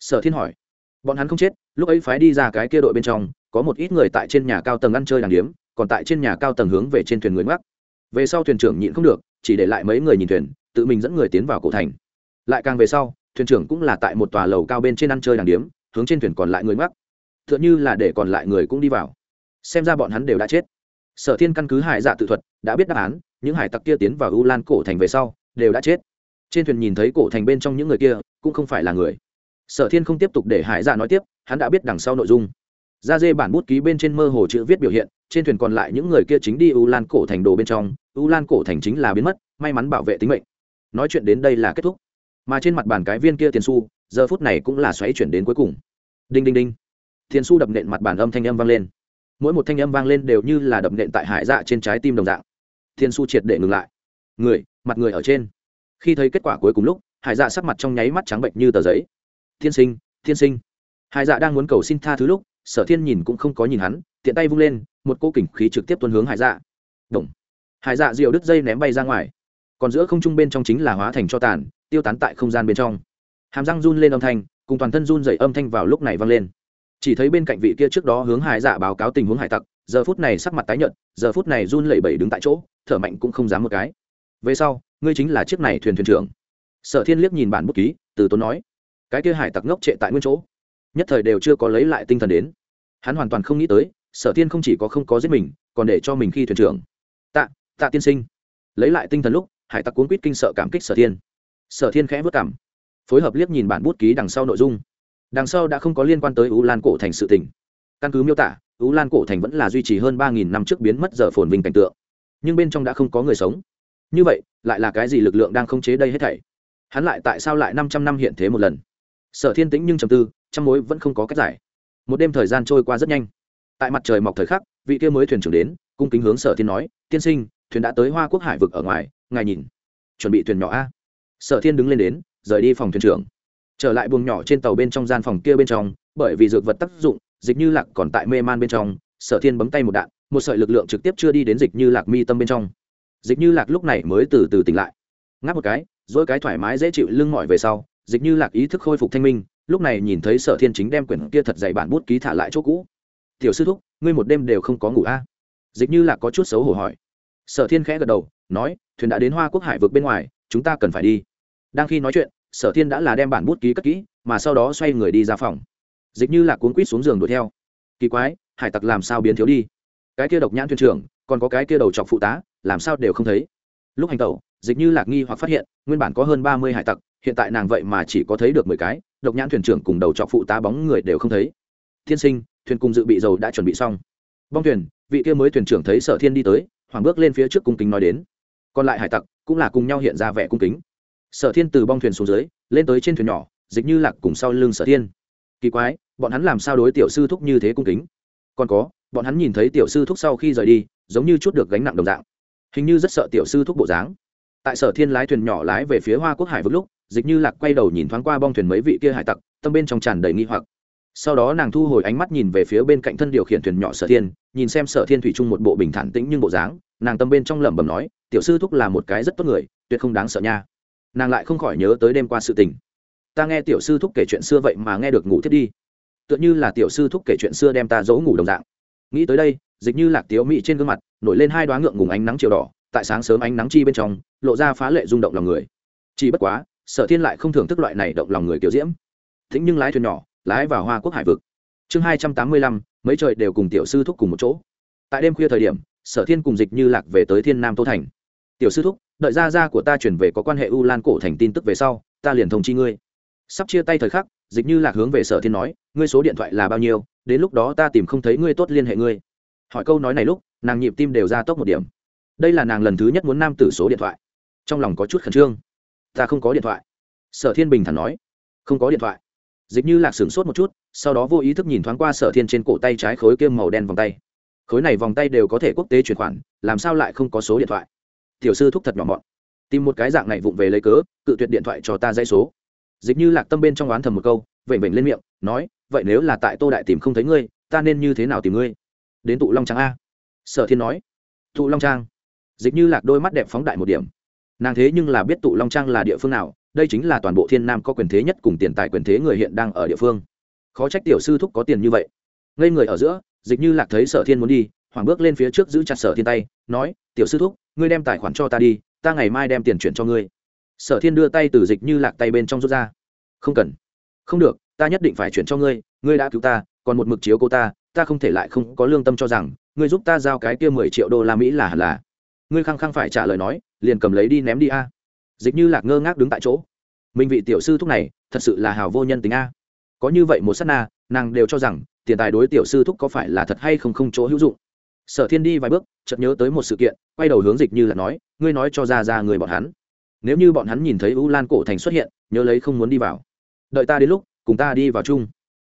Sở thiên hỏi. Bọn hắn không chết, lúc ấy phái đi ra cái kia đội bên trong, có một ít người tại trên nhà cao tầng ăn chơi đàng điếm, còn tại trên nhà cao tầng hướng về trên thuyền người mắc về sau thuyền trưởng nhịn không được, chỉ để lại mấy người nhìn thuyền, tự mình dẫn người tiến vào cổ thành. Lại càng về sau, thuyền trưởng cũng là tại một tòa lầu cao bên trên ăn chơi đàng điếm, hướng trên thuyền còn lại người mắc t h ư ợ n h ư là để còn lại người cũng đi vào. Xem ra bọn hắn đều đã chết sở thiên căn cứ hải dạ tự thuật, đã biết đáp án, những hải tặc kia tiến vào u lan cổ thành về sau, đều đã chết. Trên thuyền nhìn thấy cổ thành bên trong những người kia, cũng không phải là người. Sở thiên không tiếp tục để hải dạ nói tiếp, hắn đã biết đằng sau nội dung. Ra dê bản bút ký bên trên mơ hồ chữ viết biểu hiện, trên thuyền còn lại những người kia chính đi u lan cổ thành đồ bên trong, u lan cổ thành chính là biến mất, may mắn bảo vệ tính mệnh. Nói chuyện đến đây là kết thúc. Mà trên mặt bàn cái viên kia tiền su giờ phút này cũng là xoáy chuyển đến cuối cùng. Đinh đinh đinh. Tiền su đập nện mặt bàn âm thanh âm vang lên mỗi một thanh âm vang lên đều như là đập nện tại hải dạ trên trái tim đồng dạng. Thiên su triệt để ngừng lại. Người, mặt người ở trên. Khi thấy kết quả cuối cùng lúc, hải dạ sắc mặt trong nháy mắt trắng bệnh như tờ giấy. Thiên sinh thiên sinh. Hải dạ đang muốn cầu xin tha thứ lúc, sở thiên nhìn cũng không có nhìn hắn, tiện tay vung lên, một cô kình khí trực tiếp tuân hướng hải dạ. Động. hải dạ diều đứt dây ném bay ra ngoài. Còn giữa không trung bên trong chính là hóa thành cho tàn, tiêu tán tại không gian bên trong. Hàm răng run lên âm thanh, cùng toàn thân run dày âm thanh vào lúc này vang lên chỉ thấy bên cạnh vị kia trước đó hướng hải dạ báo cáo tình huống hải tặc, giờ phút này sắc mặt tái nhợt, giờ phút này run lẩy bẩy đứng tại chỗ, thở mạnh cũng không dám một cái. Về sau, ngươi chính là chiếc này thuyền thuyền trưởng. Sở thiên liếc nhìn bản bút ký, từ tốn nói, cái kia hải tặc ngốc trệ tại nguyên chỗ, nhất thời đều chưa có lấy lại tinh thần đến. Hắn hoàn toàn không nghĩ tới, sở thiên không chỉ có không có giết mình, còn để cho mình khi thuyền trưởng. Tạ tạ tiên sinh. Lấy lại tinh thần lúc, hải tặc cuốn quýt kinh sợ cảm kích sở thiên. Sở thiên khẽ vất cảm phối hợp liếc nhìn bản bút ký đằng sau nội dung đằng sau đã không có liên quan tới u lan cổ thành sự tình. căn cứ miêu tả, u lan cổ thành vẫn là duy trì hơn ba nghìn năm trước biến mất giờ phồn vinh cảnh tượng. Nhưng bên trong đã không có người sống. Như vậy, lại là cái gì lực lượng đang khống chế đây hết thảy? Hắn lại tại sao lại năm trăm năm hiện thế một lần? Sở thiên tĩnh nhưng trầm tư, trăm mối vẫn không có cách giải. Một đêm thời gian trôi qua rất nhanh. Tại mặt trời mọc thời khắc, vị kia mới thuyền trưởng đến, cung kính hướng sở thiên nói, tiên sinh, thuyền đã tới hoa quốc hải vực ở ngoài, ngài nhìn. Chuẩn bị thuyền nhỏ a. Sở thiên đứng lên đến, rời đi phòng thuyền trưởng trở lại buồng nhỏ trên tàu bên trong gian phòng kia bên trong, bởi vì dược vật tác dụng, dịch như lạc còn tại mê man bên trong, sở thiên bấm tay một đạn, một sợi lực lượng trực tiếp chưa đi đến dịch như lạc mi tâm bên trong. Dịch như lạc lúc này mới từ từ tỉnh lại. Ngáp một cái, dỗi cái thoải mái dễ chịu lưng mỏi về sau, dịch như lạc ý thức khôi phục thanh minh, lúc này nhìn thấy sở thiên chính đem quyển kia thật dày bản bút ký thả lại chỗ cũ. Tiểu sư thúc, ngươi một đêm đều không có ngủ a? À? dịch như lạc có chút xấu hổ hỏi. Sở thiên khẽ gật đầu, nói, thuyền đã đến hoa quốc hải vực bên ngoài, chúng ta cần phải đi. Đang khi nói chuyện sở thiên đã là đem bản bút ký cất kỹ, mà sau đó xoay người đi ra phòng. Dịch như là cuốn quýt xuống giường đuổi theo. Kỳ quái, hải tặc làm sao biến thiếu đi? Cái kia độc nhãn thuyền trưởng, còn có cái kia đầu chọc phụ tá, làm sao đều không thấy? Lúc hành tẩu, dịch như lạc nghi hoặc phát hiện, nguyên bản có hơn ba mươi hải tặc, hiện tại nàng vậy mà chỉ có thấy được mười cái, độc nhãn thuyền trưởng cùng đầu chọc phụ tá bóng người đều không thấy. Thiên sinh, thuyền cùng dự bị dầu đã chuẩn bị xong. Bong thuyền, vị kia mới thuyền trưởng thấy sở thiên đi tới hoàng bước lên phía trước cung kính nói đến. Còn lại hải tặc cũng là cùng nhau hiện ra vẻ cung kính sở thiên từ bong thuyền xuống dưới, lên tới trên thuyền nhỏ, dịch như lạc cùng sau lưng sở thiên. Kỳ quái, bọn hắn làm sao đối tiểu sư thúc như thế cung kính? Còn có, bọn hắn nhìn thấy tiểu sư thúc sau khi rời đi, giống như chút được gánh nặng đồng dạng. Hình như rất sợ tiểu sư thúc bộ dáng. Tại sở thiên lái thuyền nhỏ lái về phía hoa quốc hải vực lúc, dịch như lạc quay đầu nhìn thoáng qua bong thuyền mấy vị kia hải tặc, tâm bên trong tràn đầy nghi hoặc. Sau đó nàng thu hồi ánh mắt nhìn về phía bên cạnh thân điều khiển thuyền nhỏ sở thiên, nhìn xem sở thiên thủy chung một bộ bình thản tĩnh nhưng bộ dáng, nàng tâm bên trong lẩm bẩm nói, tiểu sư thúc là một cái rất tốt người, tuyệt không đáng sợ nha nàng lại không khỏi nhớ tới đêm qua sự tình. Ta nghe tiểu sư thúc kể chuyện xưa vậy mà nghe được ngủ thiết đi. Tựa như là tiểu sư thúc kể chuyện xưa đem ta giấu ngủ đồng dạng. Nghĩ tới đây, dịch như lạc tiếu mị trên gương mặt, nổi lên hai đoá ngượng ngùng ánh nắng chiều đỏ, tại sáng sớm ánh nắng chi bên trong, lộ ra phá lệ rung động lòng người. Chỉ bất quá, sở thiên lại không thưởng thức loại này động lòng người kiểu diễm. Thính nhưng lái thuyền nhỏ, lái vào hoa quốc hải vực. Chương hai trăm tám mươi lăm, mấy trời đều cùng tiểu sư thúc cùng một chỗ. Tại đêm khuya thời điểm, sở thiên cùng dịch như lạc về tới thiên nam tô thành tiểu sư thúc, đợi ra ra của ta chuyển về có quan hệ u lan cổ thành tin tức về sau, ta liền thông chi ngươi. Sắp chia tay thời khắc, dịch như lạc hướng về sở thiên nói, ngươi số điện thoại là bao nhiêu, đến lúc đó ta tìm không thấy ngươi tốt liên hệ ngươi. Hỏi câu nói này lúc, nàng nhịp tim đều ra tốc một điểm. Đây là nàng lần thứ nhất muốn nam tử số điện thoại. Trong lòng có chút khẩn trương. Ta không có điện thoại. Sở thiên bình thản nói. Không có điện thoại. Dịch như lạc sửng sốt một chút, sau đó vô ý thức nhìn thoáng qua sở thiên trên cổ tay trái khối kiêm màu đen vòng tay. Khối này vòng tay đều có thể quốc tế chuyển khoản, làm sao lại không có số điện thoại? Tiểu sư thúc thật nhỏ mọn. Tìm một cái dạng này vụng về lấy cớ, cự tuyệt điện thoại cho ta dây số. Dịch như lạc tâm bên trong oán thầm một câu, vểnh vểnh lên miệng, nói, vậy nếu là tại tô đại tìm không thấy ngươi, ta nên như thế nào tìm ngươi? Đến tụ long trang a. Sở thiên nói, tụ long trang. Dịch như lạc đôi mắt đẹp phóng đại một điểm. Nàng thế nhưng là biết tụ long trang là địa phương nào, đây chính là toàn bộ thiên nam có quyền thế nhất cùng tiền tài quyền thế người hiện đang ở địa phương. Khó trách tiểu sư thúc có tiền như vậy. Ngây người ở giữa, dịch như lạc thấy sở thiên muốn đi hoàng bước lên phía trước giữ chặt sở thiên tay, nói, tiểu sư thúc ngươi đem tài khoản cho ta đi, ta ngày mai đem tiền chuyển cho ngươi. Sở thiên đưa tay từ dịch như lạc tay bên trong rút ra. Không cần. Không được, ta nhất định phải chuyển cho ngươi ngươi đã cứu ta, còn một mực chiếu cô ta ta không thể lại không có lương tâm cho rằng, ngươi giúp ta giao cái kia mười triệu đô la mỹ là hẳn là. Ngươi khăng khăng phải trả lời nói, liền cầm lấy đi ném đi a. Dịch như lạc ngơ ngác đứng tại chỗ. Mình vị tiểu sư thúc này, thật sự là hào vô nhân tính a. Có như vậy một s á t na, nàng đều cho rằng, tiền tài đối tiểu sư thúc có phải là thật hay không không chỗ hữu dụng sở thiên đi vài bước, chợt nhớ tới một sự kiện, quay đầu hướng dịch như là nói, ngươi nói cho ra ra người bọn hắn. Nếu như bọn hắn nhìn thấy u lan cổ thành xuất hiện, nhớ lấy không muốn đi vào. Đợi ta đến lúc, cùng ta đi vào chung.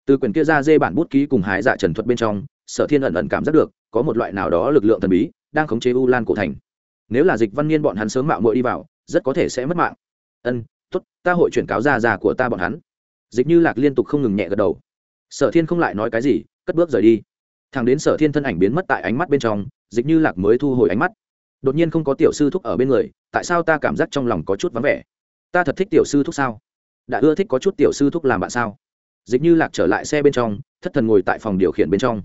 Từ quyển kia ra dê bản bút ký cùng hái dạ trần thuật bên trong, sở thiên ẩn ẩn cảm giác được, có một loại nào đó lực lượng thần bí, đang khống chế u lan cổ thành. Nếu là dịch văn niên bọn hắn sớm mạo muội đi vào, rất có thể sẽ mất mạng. Ân, tốt, ta hội chuyển cáo ra già của ta bọn hắn. Dịch như lạc liên tục không ngừng nhẹ gật đầu. Sở thiên không lại nói cái gì, cất bước rời đi thằng đến sở thiên thân ảnh biến mất tại ánh mắt bên trong, dịch như lạc mới thu hồi ánh mắt. Đột nhiên không có tiểu sư thúc ở bên người, tại sao ta cảm giác trong lòng có chút vắng vẻ? Ta thật thích tiểu sư thúc sao? Đã ưa thích có chút tiểu sư thúc làm bạn sao? Dịch như lạc trở lại xe bên trong, thất thần ngồi tại phòng điều khiển bên trong.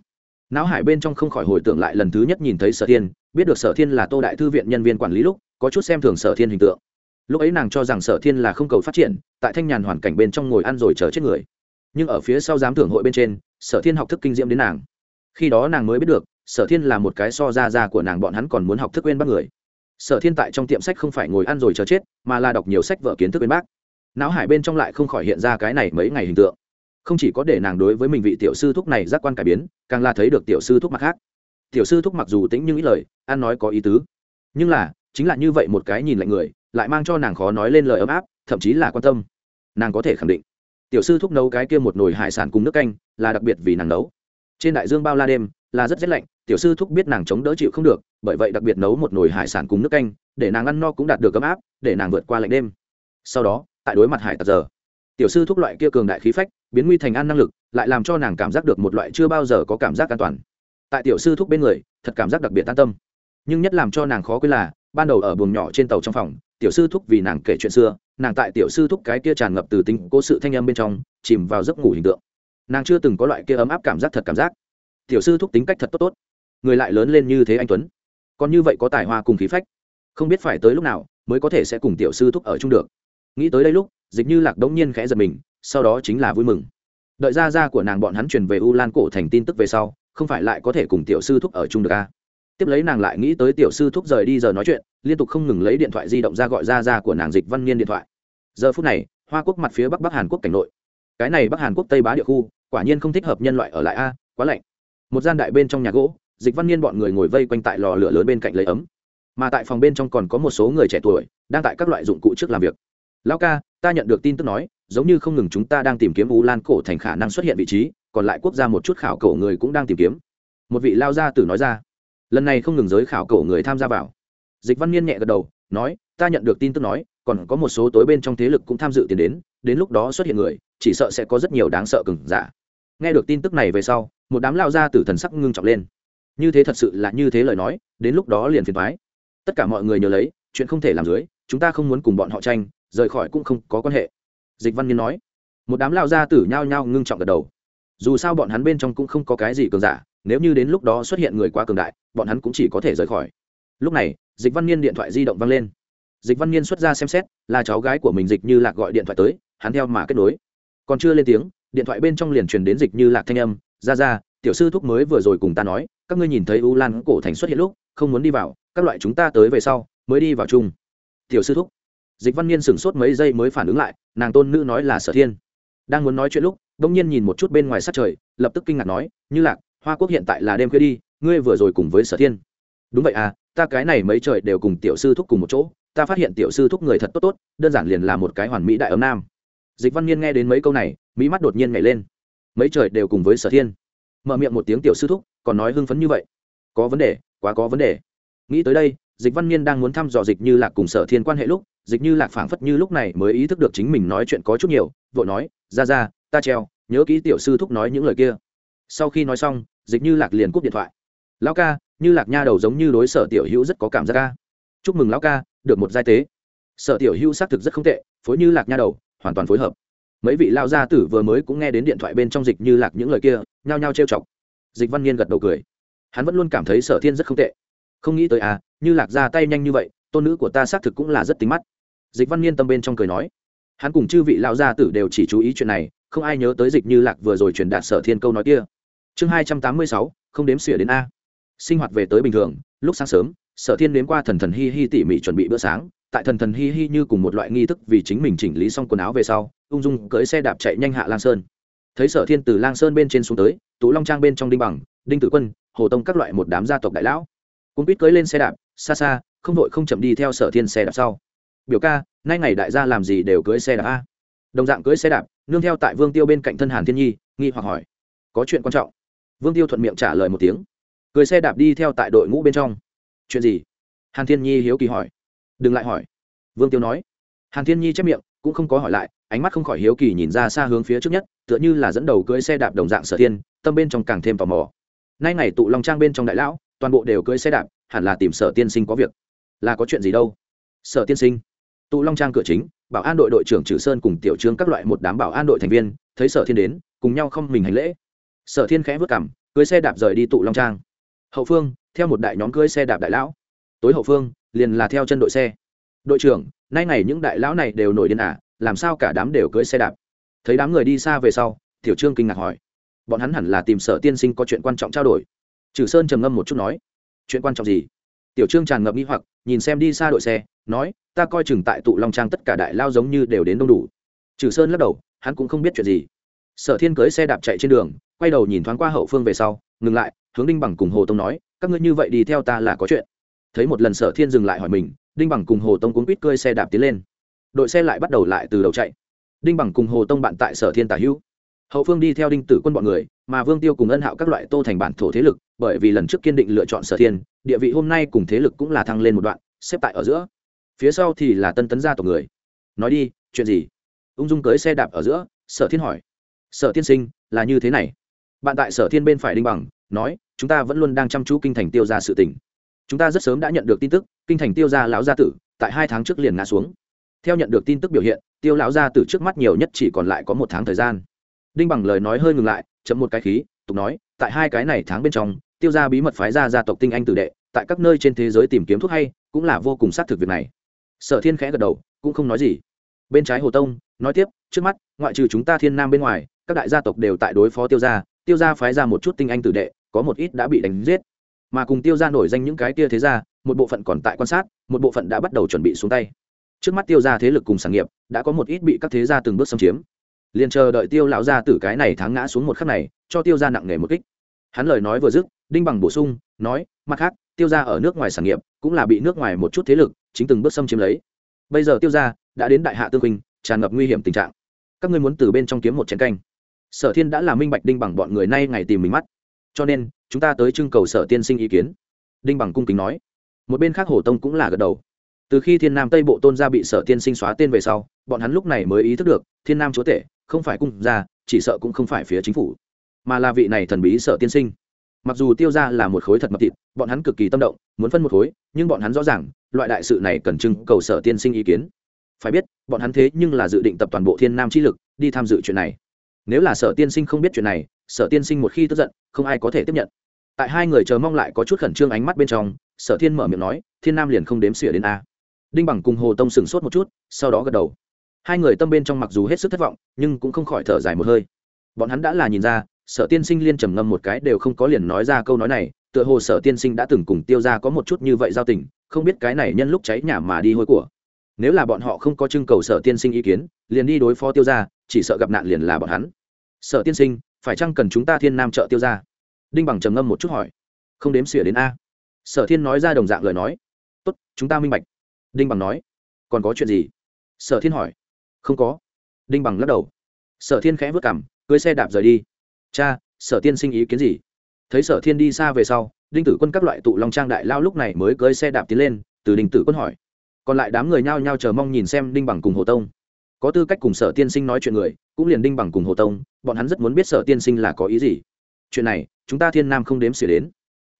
Não hải bên trong không khỏi hồi tưởng lại lần thứ nhất nhìn thấy sở thiên, biết được sở thiên là tô đại thư viện nhân viên quản lý lúc, có chút xem thường sở thiên hình tượng. Lúc ấy nàng cho rằng sở thiên là không cầu phát triển, tại thanh nhàn hoàn cảnh bên trong ngồi ăn rồi chờ chết người. Nhưng ở phía sau giám thưởng hội bên trên, sở thiên học thức kinh diễm đến nàng khi đó nàng mới biết được, sở thiên là một cái so ra ra của nàng bọn hắn còn muốn học thức quên bác người. Sở thiên tại trong tiệm sách không phải ngồi ăn rồi chờ chết, mà là đọc nhiều sách vợ kiến thức bên bác. Não hải bên trong lại không khỏi hiện ra cái này mấy ngày hình tượng. Không chỉ có để nàng đối với mình vị tiểu sư thúc này giác quan cải biến, càng là thấy được tiểu sư thúc mặt khác. Tiểu sư thúc mặc dù tính nhưng ít lời, ăn nói có ý tứ. Nhưng là, chính là như vậy một cái nhìn lạnh người, lại mang cho nàng khó nói lên lời ấm áp, thậm chí là quan tâm. Nàng có thể khẳng định, tiểu sư thúc nấu cái kia một nồi hải sản cùng nước canh, là đặc biệt vì nàng nấu trên đại dương bao la đêm, là rất rét lạnh, tiểu sư thúc biết nàng chống đỡ chịu không được, bởi vậy đặc biệt nấu một nồi hải sản cùng nước canh, để nàng ăn no cũng đạt được ấm áp, để nàng vượt qua lạnh đêm. Sau đó, tại đối mặt hải tặc giờ, tiểu sư thúc loại kia cường đại khí phách, biến nguy thành ăn năng lực, lại làm cho nàng cảm giác được một loại chưa bao giờ có cảm giác an toàn. Tại tiểu sư thúc bên người, thật cảm giác đặc biệt an tâm. Nhưng nhất làm cho nàng khó quên là, ban đầu ở buồng nhỏ trên tàu trong phòng, tiểu sư thúc vì nàng kể chuyện xưa, nàng tại tiểu sư thúc cái kia tràn ngập từ tính cố sự thanh âm bên trong, chìm vào giấc ngủ hình tượng nàng chưa từng có loại kia ấm áp cảm giác thật cảm giác. Tiểu sư thúc tính cách thật tốt tốt, người lại lớn lên như thế anh tuấn. Còn như vậy có tài hoa cùng khí phách, không biết phải tới lúc nào mới có thể sẽ cùng tiểu sư thúc ở chung được. Nghĩ tới đây lúc, dịch như lạc đống nhiên khẽ giật mình, sau đó chính là vui mừng. Đợi ra ra của nàng bọn hắn truyền về u lan cổ thành tin tức về sau, không phải lại có thể cùng tiểu sư thúc ở chung được à? tiếp lấy nàng lại nghĩ tới tiểu sư thúc rời đi giờ nói chuyện, liên tục không ngừng lấy điện thoại di động ra gọi ra ra của nàng dịch văn niên điện thoại. Giờ phút này, hoa quốc mặt phía bắc bắc hàn quốc cảnh nội cái này bắc hàn quốc tây bá địa khu quả nhiên không thích hợp nhân loại ở lại a quá lạnh một gian đại bên trong nhà gỗ dịch văn niên bọn người ngồi vây quanh tại lò lửa lớn bên cạnh lấy ấm mà tại phòng bên trong còn có một số người trẻ tuổi đang tại các loại dụng cụ trước làm việc lão ca ta nhận được tin tức nói giống như không ngừng chúng ta đang tìm kiếm u lan cổ thành khả năng xuất hiện vị trí còn lại quốc gia một chút khảo cổ người cũng đang tìm kiếm một vị lao gia tử nói ra lần này không ngừng giới khảo cổ người tham gia vào dịch văn niên nhẹ gật đầu nói ta nhận được tin tức nói còn có một số tối bên trong thế lực cũng tham dự tiền đến đến lúc đó xuất hiện người, chỉ sợ sẽ có rất nhiều đáng sợ cừng giả. Nghe được tin tức này về sau, một đám lao ra từ thần sắc ngưng trọng lên. Như thế thật sự là như thế lời nói, đến lúc đó liền phiền thoái tất cả mọi người nhớ lấy, chuyện không thể làm dưới, chúng ta không muốn cùng bọn họ tranh, rời khỏi cũng không có quan hệ. Dịch văn niên nói. Một đám lao ra tử nhao nhao ngưng trọng gật đầu. Dù sao bọn hắn bên trong cũng không có cái gì cường giả, nếu như đến lúc đó xuất hiện người quá cường đại, bọn hắn cũng chỉ có thể rời khỏi. Lúc này, dịch văn niên điện thoại di động văng lên. Dịch văn niên xuất ra xem xét, là cháu gái của mình dịch như lạc gọi điện thoại tới hắn theo mà kết nối. Còn chưa lên tiếng, điện thoại bên trong liền truyền đến dịch như lạc thanh âm, ra ra, tiểu sư thúc mới vừa rồi cùng ta nói, các ngươi nhìn thấy u lan cổ thành xuất hiện lúc, không muốn đi vào, các loại chúng ta tới về sau, mới đi vào chung. Tiểu sư thúc. Dịch văn niên sửng sốt mấy giây mới phản ứng lại, nàng tôn nữ nói là sở thiên. Đang muốn nói chuyện lúc đ ỗ n g nhiên nhìn một chút bên ngoài sát trời, lập tức kinh ngạc nói, như lạc, hoa quốc hiện tại là đêm khuya đi, ngươi vừa rồi cùng với sở thiên. Đúng vậy à ta cái này mấy trời đều cùng tiểu sư thúc cùng một chỗ, ta phát hiện tiểu sư thúc người thật tốt tốt, đơn giản liền là một cái hoàn mỹ đại ấm nam dịch văn niên nghe đến mấy câu này, mỹ mắt đột nhiên nhảy lên. Mấy trời đều cùng với sở thiên. Mở miệng một tiếng tiểu sư thúc, còn nói hưng phấn như vậy. Có vấn đề, quá có vấn đề. Nghĩ tới đây, dịch văn niên đang muốn thăm dò dịch như lạc cùng sở thiên quan hệ lúc, dịch như lạc phảng phất như lúc này mới ý thức được chính mình nói chuyện có chút nhiều, vội nói, ra ra, ta treo, nhớ kỹ tiểu sư thúc nói những lời kia. Sau khi nói xong, dịch như lạc liền cúp điện thoại. Lão ca, như lạc nha đầu giống như đối sở tiểu hữu rất có cảm giác ca chúc mừng lão ca, được một giai tế. Sở tiểu hữu xác thực rất không tệ, phối như lạc nha đầu hoàn toàn phối hợp. Mấy vị lao gia tử vừa mới cũng nghe đến điện thoại bên trong dịch như lạc những lời kia, nhao nhao trêu chọc. Dịch văn niên gật đầu cười. Hắn vẫn luôn cảm thấy sở thiên rất không tệ. Không nghĩ tới à như lạc ra tay nhanh như vậy, tôn nữ của ta xác thực cũng là rất tính mắt. Dịch văn niên tâm bên trong cười nói. Hắn cùng chư vị lão gia tử đều chỉ chú ý chuyện này, không ai nhớ tới dịch như lạc vừa rồi truyền đạt sở thiên câu nói kia. Chương hai trăm tám mươi sáu, không đếm xỉa đến a. Sinh hoạt về tới bình thường, lúc sáng sớm, sở thiên đến qua thần thần hi hi tỉ mỉ chuẩn bị bữa sáng tại thần thần hi hi như cùng một loại nghi thức vì chính mình chỉnh lý xong quần áo về sau, ung dung cưỡi xe đạp chạy nhanh hạ lang sơn. Thấy sở thiên từ lang sơn bên trên xuống tới, tú long trang bên trong đinh bằng, đinh tử quân, hồ tông các loại một đám gia tộc đại lão. Cũng biết cưỡi lên xe đạp, xa xa, không vội không chậm đi theo sở thiên xe đạp sau. Biểu ca, nay ngày đại gia làm gì đều cưỡi xe đạp a? Đồng dạng cưỡi xe đạp, nương theo tại vương tiêu bên cạnh thân hàn thiên nhi, nghi hoặc hỏi, có chuyện quan trọng? Vương tiêu thuận miệng trả lời một tiếng, cưỡi xe đạp đi theo tại đội ngũ bên trong. Chuyện gì? Hàn thiên nhi hiếu kỳ hỏi đừng lại hỏi. Vương tiêu nói. Hàn thiên nhi chép miệng, cũng không có hỏi lại, ánh mắt không khỏi hiếu kỳ nhìn ra xa hướng phía trước nhất, tựa như là dẫn đầu cưỡi xe đạp đồng dạng sở thiên, tâm bên trong càng thêm tò mò. Nay ngày tụ long trang bên trong đại lão, toàn bộ đều cưỡi xe đạp, hẳn là tìm sở tiên sinh có việc. Là có chuyện gì đâu? Sở tiên sinh. Tụ long trang cửa chính, bảo an đội đội trưởng trừ sơn cùng tiểu trương các loại một đám bảo an đội thành viên, thấy sở thiên đến, cùng nhau không mình hành lễ. Sở thiên khẽ vất cảm cưới xe đạp rời đi tụ long trang. Hậu phương, theo một đại nhóm cưới xe đạp đại lão. Tối hậu phương liền là theo chân đội xe. Đội trưởng, nay ngày những đại lão này đều nổi điên ả làm sao cả đám đều cưỡi xe đạp? Thấy đám người đi xa về sau, tiểu trương kinh ngạc hỏi. Bọn hắn hẳn là tìm sở tiên sinh có chuyện quan trọng trao đổi. Trừ sơn trầm ngâm một chút nói. Chuyện quan trọng gì? Tiểu trương tràn ngập nghi hoặc, nhìn xem đi xa đội xe, nói, ta coi chừng tại tụ long trang tất cả đại lao giống như đều đến đông đủ. Trừ sơn lắc đầu, hắn cũng không biết chuyện gì. Sở thiên cưới xe đạp chạy trên đường, quay đầu nhìn thoáng qua hậu phương về sau, ngừng lại, hướng đinh bằng cùng hồ tông nói, các ngươi như vậy đi theo ta là có chuyện thấy một lần sở thiên dừng lại hỏi mình, đinh bằng cùng hồ tông cuốn quýt cơi xe đạp tiến lên. Đội xe lại bắt đầu lại từ đầu chạy. Đinh bằng cùng hồ tông bạn tại sở thiên tả hữu. Hậu phương đi theo đinh tử quân bọn người, mà vương tiêu cùng ân hạo các loại tô thành bản thổ thế lực, bởi vì lần trước kiên định lựa chọn sở thiên, địa vị hôm nay cùng thế lực cũng là thăng lên một đoạn, xếp tại ở giữa. Phía sau thì là tân tấn gia tộc người. Nói đi, chuyện gì? Ung dung cưới xe đạp ở giữa, sở thiên hỏi. Sở thiên sinh, là như thế này. Bạn tại sở thiên bên phải đinh bằng, nói, chúng ta vẫn luôn đang chăm chú kinh thành tiêu ra sự tình chúng ta rất sớm đã nhận được tin tức, kinh thành tiêu gia lão gia tử tại hai tháng trước liền ngã xuống. Theo nhận được tin tức biểu hiện, tiêu lão gia tử trước mắt nhiều nhất chỉ còn lại có một tháng thời gian. Đinh bằng lời nói hơi ngừng lại, chậm một cái khí, tục nói, tại hai cái này tháng bên trong, tiêu gia bí mật phái ra gia tộc tinh anh tử đệ, tại các nơi trên thế giới tìm kiếm thuốc hay, cũng là vô cùng xác thực việc này. Sở thiên khẽ gật đầu, cũng không nói gì. Bên trái hồ tông, nói tiếp, trước mắt, ngoại trừ chúng ta thiên nam bên ngoài, các đại gia tộc đều tại đối phó tiêu gia tiêu gia phái ra một chút tinh anh tử đệ, có một ít đã bị đánh giết mà cùng tiêu gia nổi danh những cái kia thế gia, một bộ phận còn tại quan sát, một bộ phận đã bắt đầu chuẩn bị xuống tay. Trước mắt tiêu gia thế lực cùng sản nghiệp, đã có một ít bị các thế gia từng bước xâm chiếm. Liền chờ đợi tiêu lão gia tử cái này thắng ngã xuống một khắc này, cho tiêu gia nặng nề một kích. Hắn lời nói vừa dứt, đinh bằng bổ sung, nói, mặt khác, tiêu gia ở nước ngoài sản nghiệp, cũng là bị nước ngoài một chút thế lực, chính từng bước xâm chiếm lấy. Bây giờ tiêu gia đã đến đại hạ tương huynh, tràn ngập nguy hiểm tình trạng. Các ngươi muốn từ bên trong kiếm một chén canh. Sở thiên đã là minh bạch đinh bằng bọn người nay ngày tìm mình mắt cho nên, chúng ta tới trưng cầu sở tiên sinh ý kiến. Đinh bằng cung kính nói. Một bên khác hồ tông cũng là gật đầu. Từ khi thiên nam tây bộ tôn gia bị sở tiên sinh xóa tên về sau, bọn hắn lúc này mới ý thức được, thiên nam chúa tể, không phải cung gia, chỉ sợ cũng không phải phía chính phủ, mà là vị này thần bí sở tiên sinh. Mặc dù tiêu ra là một khối thật mập thịt, bọn hắn cực kỳ tâm động, muốn phân một khối, nhưng bọn hắn rõ ràng, loại đại sự này cần trưng cầu sở tiên sinh ý kiến. Phải biết, bọn hắn thế nhưng là dự định tập toàn bộ thiên nam chi lực, đi tham dự chuyện này. Nếu là sở tiên sinh không biết chuyện này sở tiên sinh một khi tức giận, không ai có thể tiếp nhận. Tại hai người chờ mong lại có chút khẩn trương ánh mắt bên trong, sở thiên mở miệng nói, thiên nam liền không đếm xỉa đến a. Đinh bằng cùng hồ tông sửng sốt một chút, sau đó gật đầu. Hai người tâm bên trong mặc dù hết sức thất vọng, nhưng cũng không khỏi thở dài một hơi. Bọn hắn đã là nhìn ra, sở tiên sinh liên trầm ngâm một cái đều không có liền nói ra câu nói này, tựa hồ sở tiên sinh đã từng cùng tiêu ra có một chút như vậy giao tình, không biết cái này nhân lúc cháy nhà mà đi hôi của. Nếu là bọn họ không có trưng cầu sở tiên sinh ý kiến, liền đi đối phó tiêu ra chỉ sợ gặp nạn liền là bọn hắn. Sở tiên sinh phải chăng cần chúng ta thiên nam trợ tiêu ra? Đinh bằng trầm ngâm một chút hỏi. Không đếm xỉa đến a. Sở thiên nói ra đồng dạng lời nói. Tốt, chúng ta minh bạch. Đinh bằng nói. Còn có chuyện gì? Sở thiên hỏi. Không có. Đinh bằng lắc đầu. Sở thiên khẽ vất cảm cưới xe đạp rời đi. Cha, sở tiên sinh ý kiến gì? Thấy sở thiên đi xa về sau, đinh tử quân các loại tụ long trang đại lao lúc này mới cưới xe đạp tiến lên, từ đinh tử quân hỏi. Còn lại đám người nhao nhao chờ mong nhìn xem đinh bằng cùng hồ tông có tư cách cùng sở tiên sinh nói chuyện người, cũng liền đinh bằng cùng hồ tông, bọn hắn rất muốn biết sở tiên sinh là có ý gì. Chuyện này, chúng ta thiên nam không đếm xỉa đến.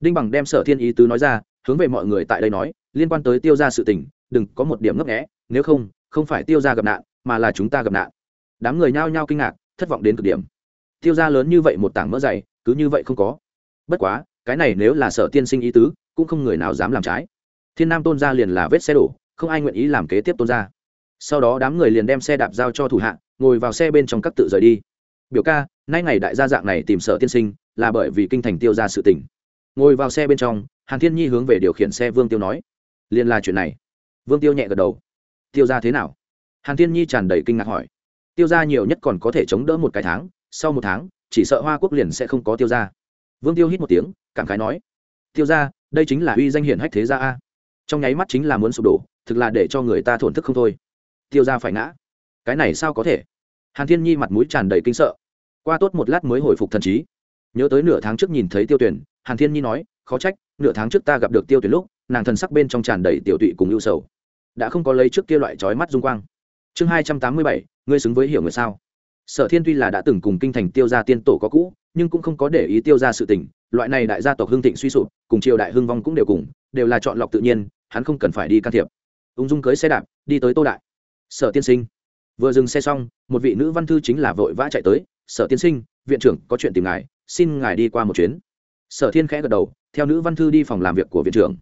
Đinh bằng đem sở thiên ý tứ nói ra, hướng về mọi người tại đây nói, liên quan tới tiêu ra sự tình, đừng có một điểm ngấp nghẽ nếu không không phải tiêu ra gặp nạn, mà là chúng ta gặp nạn. Đám người nhao nhao kinh ngạc, thất vọng đến cực điểm. Tiêu ra lớn như vậy một tảng mỡ dày, cứ như vậy không có. Bất quá, cái này nếu là sở tiên sinh ý tứ, cũng không người nào dám làm trái. Thiên nam tôn gia liền là vết xe đổ, không ai nguyện ý làm kế tiếp tôn gia sau đó đám người liền đem xe đạp giao cho thủ hạ, ngồi vào xe bên trong các tự rời đi. Biểu ca, nay ngày đại gia dạng này tìm sở tiên sinh, là bởi vì kinh thành tiêu ra sự tỉnh ngồi vào xe bên trong, hàn thiên nhi hướng về điều khiển xe vương tiêu nói liền là chuyện này. Vương tiêu nhẹ gật đầu, tiêu ra thế nào? Hàn thiên nhi tràn đầy kinh ngạc hỏi, tiêu ra nhiều nhất còn có thể chống đỡ một cái tháng, sau một tháng, chỉ sợ hoa quốc liền sẽ không có tiêu ra. Vương tiêu hít một tiếng, cảm khái nói, tiêu ra, đây chính là uy danh hiển hách thế gia a. Trong nháy mắt chính là muốn sụp đổ, thực là để cho người ta thổn thức không thôi tiêu ra phải ngã. Cái này sao có thể? Hàn thiên nhi mặt mũi tràn đầy kinh sợ. Qua tốt một lát mới hồi phục thần trí. Nhớ tới nửa tháng trước nhìn thấy tiêu tuyển, hàn thiên nhi nói, khó trách, nửa tháng trước ta gặp được tiêu tuyển lúc, nàng thần sắc bên trong tràn đầy tiểu tụy cùng ưu sầu. Đã không có lấy trước kia loại trói mắt dung quang. Chương hai trăm tám mươi bảy, ngươi xứng với hiểu người sao? Sở thiên tuy là đã từng cùng kinh thành tiêu gia tiên tổ có cũ, nhưng cũng không có để ý tiêu gia sự tình, loại này đại gia tộc hương thịnh suy sụp, cùng triều đại hương vong cũng đều cùng, đều là chọn lọc tự nhiên, hắn không cần phải đi can thiệp. Ung dung cưới xe đạp, đi tới tô đại sở tiên sinh. Vừa dừng xe xong, một vị nữ văn thư chính là vội vã chạy tới. Sở tiên sinh, viện trưởng, có chuyện tìm ngài, xin ngài đi qua một chuyến. Sở thiên khẽ gật đầu, theo nữ văn thư đi phòng làm việc của viện trưởng.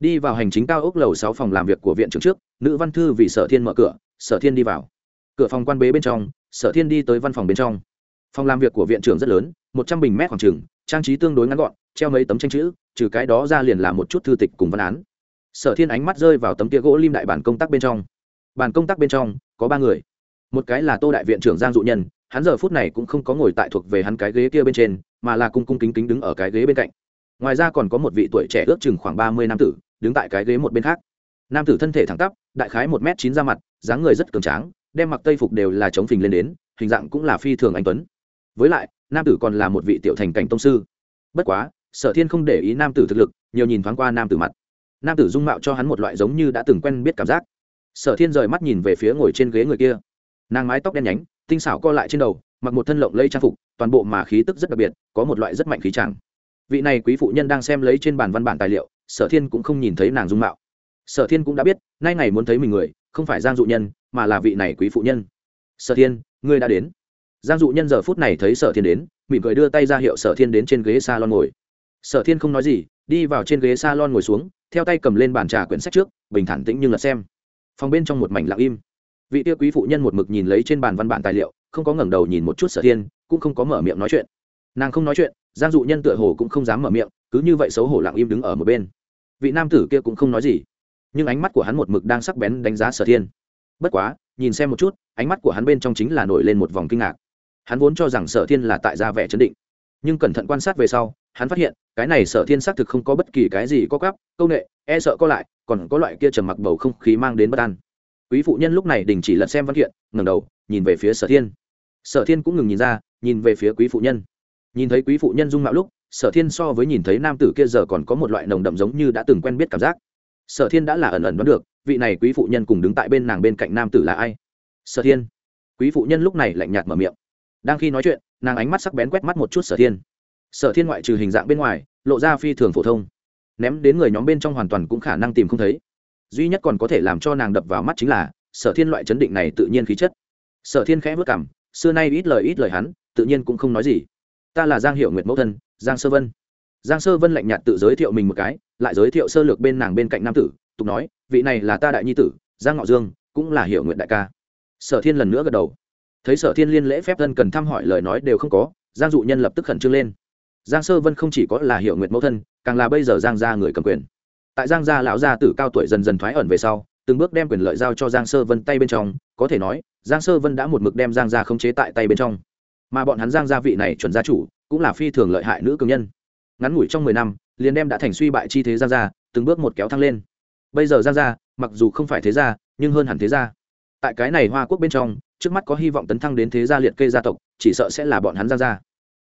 Đi vào hành chính cao ốc lầu sáu phòng làm việc của viện trưởng trước, nữ văn thư vì sở thiên mở cửa, sở thiên đi vào. Cửa phòng quan bế bên trong, sở thiên đi tới văn phòng bên trong. Phòng làm việc của viện trưởng rất lớn, một trăm bình mét khoảng trừng trang trí tương đối ngắn gọn, treo mấy tấm tranh chữ, trừ cái đó ra liền là một chút thư tịch cùng văn án. Sở thiên ánh mắt rơi vào tấm tia gỗ lim đại bản công tác bên trong bàn công tác bên trong, có ba người. Một cái là tô đại viện trưởng giang dụ nhân, hắn giờ phút này cũng không có ngồi tại thuộc về hắn cái ghế kia bên trên, mà là cung cung kính kính đứng ở cái ghế bên cạnh. Ngoài ra còn có một vị tuổi trẻ ước chừng khoảng ba mươi nam tử, đứng tại cái ghế một bên khác. Nam tử thân thể thẳng tắp, đại khái một m chín ra mặt, dáng người rất cường tráng, đem mặc tây phục đều là chống phình lên đến, hình dạng cũng là phi thường anh tuấn. Với lại, nam tử còn là một vị tiểu thành cảnh tông sư. Bất quá, sở thiên không để ý nam tử thực lực, nhiều nhìn thoáng qua nam tử mặt. Nam tử dung mạo cho hắn một loại giống như đã từng quen biết cảm giác sở thiên rời mắt nhìn về phía ngồi trên ghế người kia. Nàng mái tóc đen nhánh, tinh xảo co lại trên đầu, mặc một thân lộng lây trang phục, toàn bộ mà khí tức rất đặc biệt, có một loại rất mạnh khí tràng vị này quý phụ nhân đang xem lấy trên bàn văn bản tài liệu, sở thiên cũng không nhìn thấy nàng dung mạo. Sở thiên cũng đã biết, nay ngày muốn thấy mình người, không phải giang dụ nhân, mà là vị này quý phụ nhân. Sở thiên, ngươi đã đến. Giang dụ nhân giờ phút này thấy sở thiên đến, mỉm cười đưa tay ra hiệu sở thiên đến trên ghế s a lon ngồi. Sở thiên không nói gì, đi vào trên ghế s a lon ngồi xuống, theo tay cầm lên bàn trà quyển sách trước, bình thản tĩnh nhưng là xem phòng bên trong một mảnh lặng im. Vị tia quý phụ nhân một mực nhìn lấy trên bàn văn bản tài liệu, không có ngẩng đầu nhìn một chút sở thiên, cũng không có mở miệng nói chuyện. Nàng không nói chuyện, giang dụ nhân tựa hồ cũng không dám mở miệng, cứ như vậy xấu hổ lặng im đứng ở một bên. Vị nam tử kia cũng không nói gì, nhưng ánh mắt của hắn một mực đang sắc bén đánh giá sở thiên. Bất quá, nhìn xem một chút, ánh mắt của hắn bên trong chính là nổi lên một vòng kinh ngạc. Hắn vốn cho rằng sở thiên là tại gia vẻ chấn định, nhưng cẩn thận quan sát về sau hắn phát hiện, cái này sở thiên xác thực không có bất kỳ cái gì có gắp câu nệ e sợ có lại, còn có loại kia trầm mặc bầu không khí mang đến bất an. Quý phụ nhân lúc này đình chỉ lật xem văn kiện, ngẩng đầu, nhìn về phía sở thiên. Sở thiên cũng ngừng nhìn ra, nhìn về phía quý phụ nhân. Nhìn thấy quý phụ nhân dung mạo lúc, sở thiên so với nhìn thấy nam tử kia giờ còn có một loại nồng đậm giống như đã từng quen biết cảm giác. Sở thiên đã là ẩn ẩn đoán được, vị này quý phụ nhân cùng đứng tại bên nàng bên cạnh nam tử là ai. Sở thiên. Quý phụ nhân lúc này lạnh nhạt mở miệng. Đang khi nói chuyện, nàng ánh mắt sắc bén quét mắt một chút sở thiên sở thiên ngoại trừ hình dạng bên ngoài, lộ ra phi thường phổ thông. Ném đến người nhóm bên trong hoàn toàn cũng khả năng tìm không thấy. Duy nhất còn có thể làm cho nàng đập vào mắt chính là, sở thiên loại chấn định này tự nhiên khí chất. Sở thiên khẽ vất cảm, xưa nay ít lời ít lời hắn, tự nhiên cũng không nói gì. Ta là giang hiệu nguyệt mẫu thân, giang sơ vân. Giang sơ vân lạnh nhạt tự giới thiệu mình một cái, lại giới thiệu sơ lược bên nàng bên cạnh nam tử, tục nói, vị này là ta đại nhi tử, giang ngọ dương, cũng là hiệu nguyện đại ca. Sở thiên lần nữa gật đầu. Thấy sở thiên liên lễ phép thân cần thăm hỏi lời nói đều không có, giang dụ nhân lập tức khẩn trương lên giang sơ vân không chỉ có là hiệu nguyện mẫu thân, càng là bây giờ giang gia người cầm quyền. Tại giang gia lão gia tử cao tuổi dần dần thoái ẩn về sau, từng bước đem quyền lợi giao cho giang sơ vân tay bên trong, có thể nói, giang sơ vân đã một mực đem giang gia khống chế tại tay bên trong. Mà bọn hắn giang gia vị này chuẩn gia chủ, cũng là phi thường lợi hại nữ cường nhân. Ngắn ngủi trong mười năm, liền đem đã thành suy bại chi thế giang gia, từng bước một kéo thăng lên. Bây giờ giang gia, mặc dù không phải thế gia, nhưng hơn hẳn thế gia. Tại cái này hoa quốc bên trong, trước mắt có hy vọng tấn thăng đến thế gia liệt kê gia tộc, chỉ sợ sẽ là bọn hắn giang gia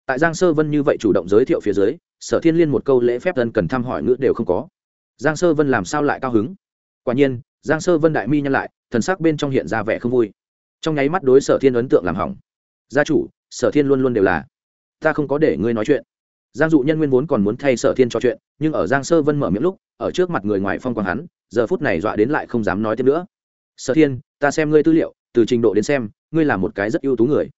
tại giang sơ vân như vậy chủ động giới thiệu phía dưới, sở thiên liên một câu lễ phép thân cần thăm hỏi ngữ đều không có. Giang sơ vân làm sao lại cao hứng? Quả nhiên, giang sơ vân đại mi nhân lại, thần sắc bên trong hiện ra vẻ không vui. Trong nháy mắt đối sở thiên ấn tượng làm hỏng. Gia chủ, sở thiên luôn luôn đều là. Ta không có để ngươi nói chuyện. Giang dụ nhân nguyên vốn còn muốn thay sở thiên trò chuyện, nhưng ở giang sơ vân mở miệng lúc, ở trước mặt người ngoài phong quang hắn, giờ phút này dọa đến lại không dám nói tiếp nữa. Sở thiên, ta xem ngươi tư liệu, từ trình độ đến xem, ngươi là một cái rất ưu tú người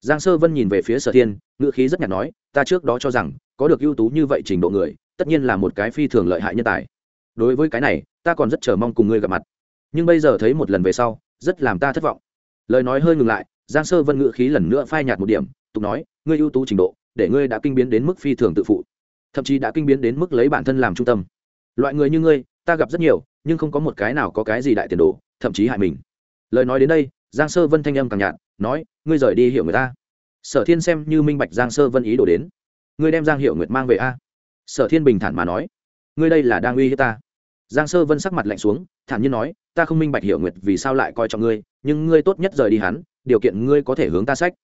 giang sơ vân nhìn về phía sở thiên, ngữ khí rất nhạt nói, ta trước đó cho rằng, có được ưu tú như vậy trình độ người, tất nhiên là một cái phi thường lợi hại nhân tài. Đối với cái này, ta còn rất chờ mong cùng ngươi gặp mặt. Nhưng bây giờ thấy một lần về sau, rất làm ta thất vọng. Lời nói hơi ngừng lại, giang sơ vân ngữ khí lần nữa phai nhạt một điểm, tục nói, ngươi ưu tú trình độ, để ngươi đã kinh biến đến mức phi thường tự phụ, thậm chí đã kinh biến đến mức lấy bản thân làm trung tâm. Loại người như ngươi, ta gặp rất nhiều, nhưng không có một cái nào có cái gì đại tiền đồ, thậm chí hại mình. Lời nói đến đây, giang sơ vân thanh âm càng nhạt nói, ngươi rời đi hiểu người ta sở thiên xem như minh bạch giang sơ vân ý đổ đến. Ngươi đem giang hiệu nguyệt mang về a? Sở thiên bình thản mà nói. Ngươi đây là đang uy hiếp ta. Giang sơ vân sắc mặt lạnh xuống, thản nhiên nói, ta không minh bạch hiệu nguyệt vì sao lại coi trọng ngươi, nhưng ngươi tốt nhất rời đi hắn, điều kiện ngươi có thể hướng ta sách.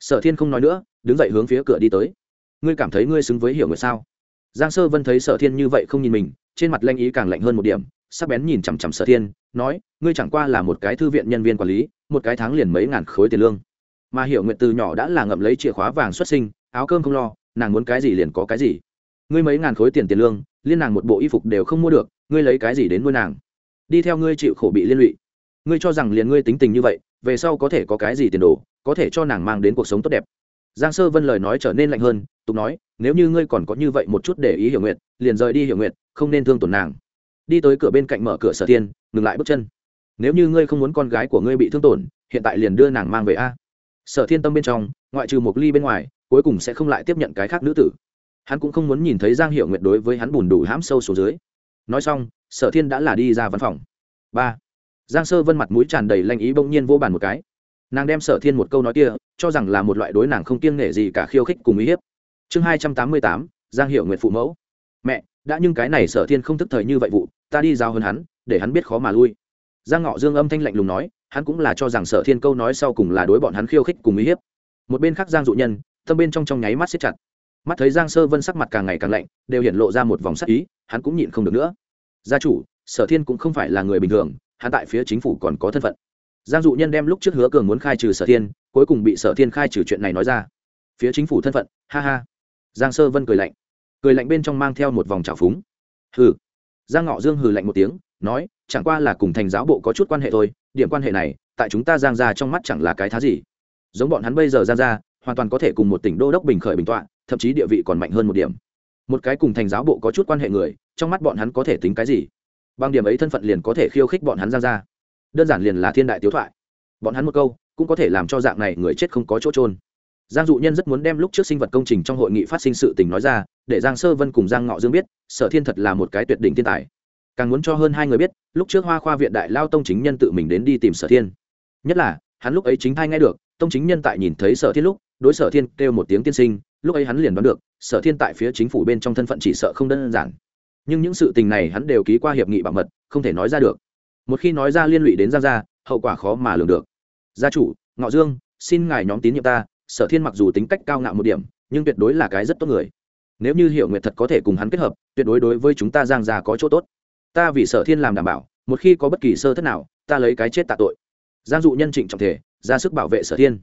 Sở thiên không nói nữa, đứng dậy hướng phía cửa đi tới. Ngươi cảm thấy ngươi xứng với hiệu nguyệt sao? Giang sơ vân thấy sở thiên như vậy không nhìn mình, trên mặt lanh ý càng lạnh hơn một điểm sắc bén nhìn chằm chằm sở thiên, nói, ngươi chẳng qua là một cái thư viện nhân viên quản lý, một cái tháng liền mấy ngàn khối tiền lương. Mà hiểu nguyện từ nhỏ đã là ngậm lấy chìa khóa vàng xuất sinh, áo cơm không lo, nàng muốn cái gì liền có cái gì. Ngươi mấy ngàn khối tiền tiền lương, liên nàng một bộ y phục đều không mua được, ngươi lấy cái gì đến nuôi nàng? Đi theo ngươi chịu khổ bị liên lụy. Ngươi cho rằng liền ngươi tính tình như vậy, về sau có thể có cái gì tiền đồ, có thể cho nàng mang đến cuộc sống tốt đẹp. Giang sơ vân lời nói trở nên lạnh hơn, tục nói, nếu như ngươi còn có như vậy một chút để ý hiểu nguyện liền rời đi hiểu nguyện không nên thương tổn nàng đi tới cửa bên cạnh mở cửa sở thiên, ngừng lại bước chân. Nếu như ngươi không muốn con gái của ngươi bị thương tổn, hiện tại liền đưa nàng mang về a. Sở thiên tâm bên trong, ngoại trừ một ly bên ngoài, cuối cùng sẽ không lại tiếp nhận cái khác nữ tử. Hắn cũng không muốn nhìn thấy giang hiệu nguyệt đối với hắn bùn đủ hãm sâu xuống dưới. Nói xong, sở thiên đã là đi ra văn phòng. Ba. Giang sơ vân mặt mũi tràn đầy lanh ý bỗng nhiên vô bàn một cái. Nàng đem sở thiên một câu nói kia, cho rằng là một loại đối nàng không kiêng nể gì cả khiêu khích cùng uy hiếp. Chương hai trăm tám mươi tám, giang hiệu nguyệt phụ mẫu. Mẹ đã nhưng cái này sở thiên không thức thời như vậy vụ, ta đi giao hơn hắn, để hắn biết khó mà lui. Giang ngọ dương âm thanh lạnh lùng nói, hắn cũng là cho rằng sở thiên câu nói sau cùng là đối bọn hắn khiêu khích cùng uy hiếp. Một bên khác giang dụ nhân, tâm bên trong trong nháy mắt xếp chặt. Mắt thấy giang sơ vân sắc mặt càng ngày càng lạnh, đều hiện lộ ra một vòng sắc ý, hắn cũng nhịn không được nữa. Gia chủ, sở thiên cũng không phải là người bình thường, hắn tại phía chính phủ còn có thân phận. Giang dụ nhân đem lúc trước hứa cường muốn khai trừ sở thiên, cuối cùng bị sở thiên khai trừ chuyện này nói ra. Phía chính phủ thân phận, ha ha. Giang sơ vân cười lạnh cười lạnh bên trong mang theo một vòng trào phúng. Hừ. Giang ngọ dương hừ lạnh một tiếng, nói, chẳng qua là cùng thành giáo bộ có chút quan hệ thôi, điểm quan hệ này, tại chúng ta giang ra trong mắt chẳng là cái thá gì. Giống bọn hắn bây giờ giang ra hoàn toàn có thể cùng một tỉnh đô đốc bình khởi bình tọa, thậm chí địa vị còn mạnh hơn một điểm. Một cái cùng thành giáo bộ có chút quan hệ người, trong mắt bọn hắn có thể tính cái gì? Bằng điểm ấy thân phận liền có thể khiêu khích bọn hắn giang ra đơn giản liền là thiên đại tiếu thoại. Bọn hắn một câu, cũng có thể làm cho dạng này người chết không có chỗ trôn giang dụ nhân rất muốn đem lúc trước sinh vật công trình trong hội nghị phát sinh sự tình nói ra, để giang sơ vân cùng giang ngọ dương biết, sở thiên thật là một cái tuyệt đỉnh thiên tài. Càng muốn cho hơn hai người biết, lúc trước hoa khoa viện đại lao tông chính nhân tự mình đến đi tìm sở thiên. Nhất là, hắn lúc ấy chính thay nghe được, tông chính nhân tại nhìn thấy sở thiên lúc, đối sở thiên kêu một tiếng tiên sinh, lúc ấy hắn liền đoán được, sở thiên tại phía chính phủ bên trong thân phận chỉ sợ không đơn giản. Nhưng những sự tình này hắn đều ký qua hiệp nghị bảo mật, không thể nói ra được. Một khi nói ra liên lụy đến giang gia, hậu quả khó mà lường được. Gia chủ, ngọ dương, xin ngài nhóm tín nhiệm ta sở thiên mặc dù tính cách cao ngạo một điểm, nhưng tuyệt đối là cái rất tốt người. Nếu như hiểu nguyệt thật có thể cùng hắn kết hợp, tuyệt đối đối với chúng ta giang gia có chỗ tốt. Ta vì sở thiên làm đảm bảo, một khi có bất kỳ sơ thất nào, ta lấy cái chết tạ tội. Giang dụ nhân trịnh trọng thể, ra sức bảo vệ sở thiên.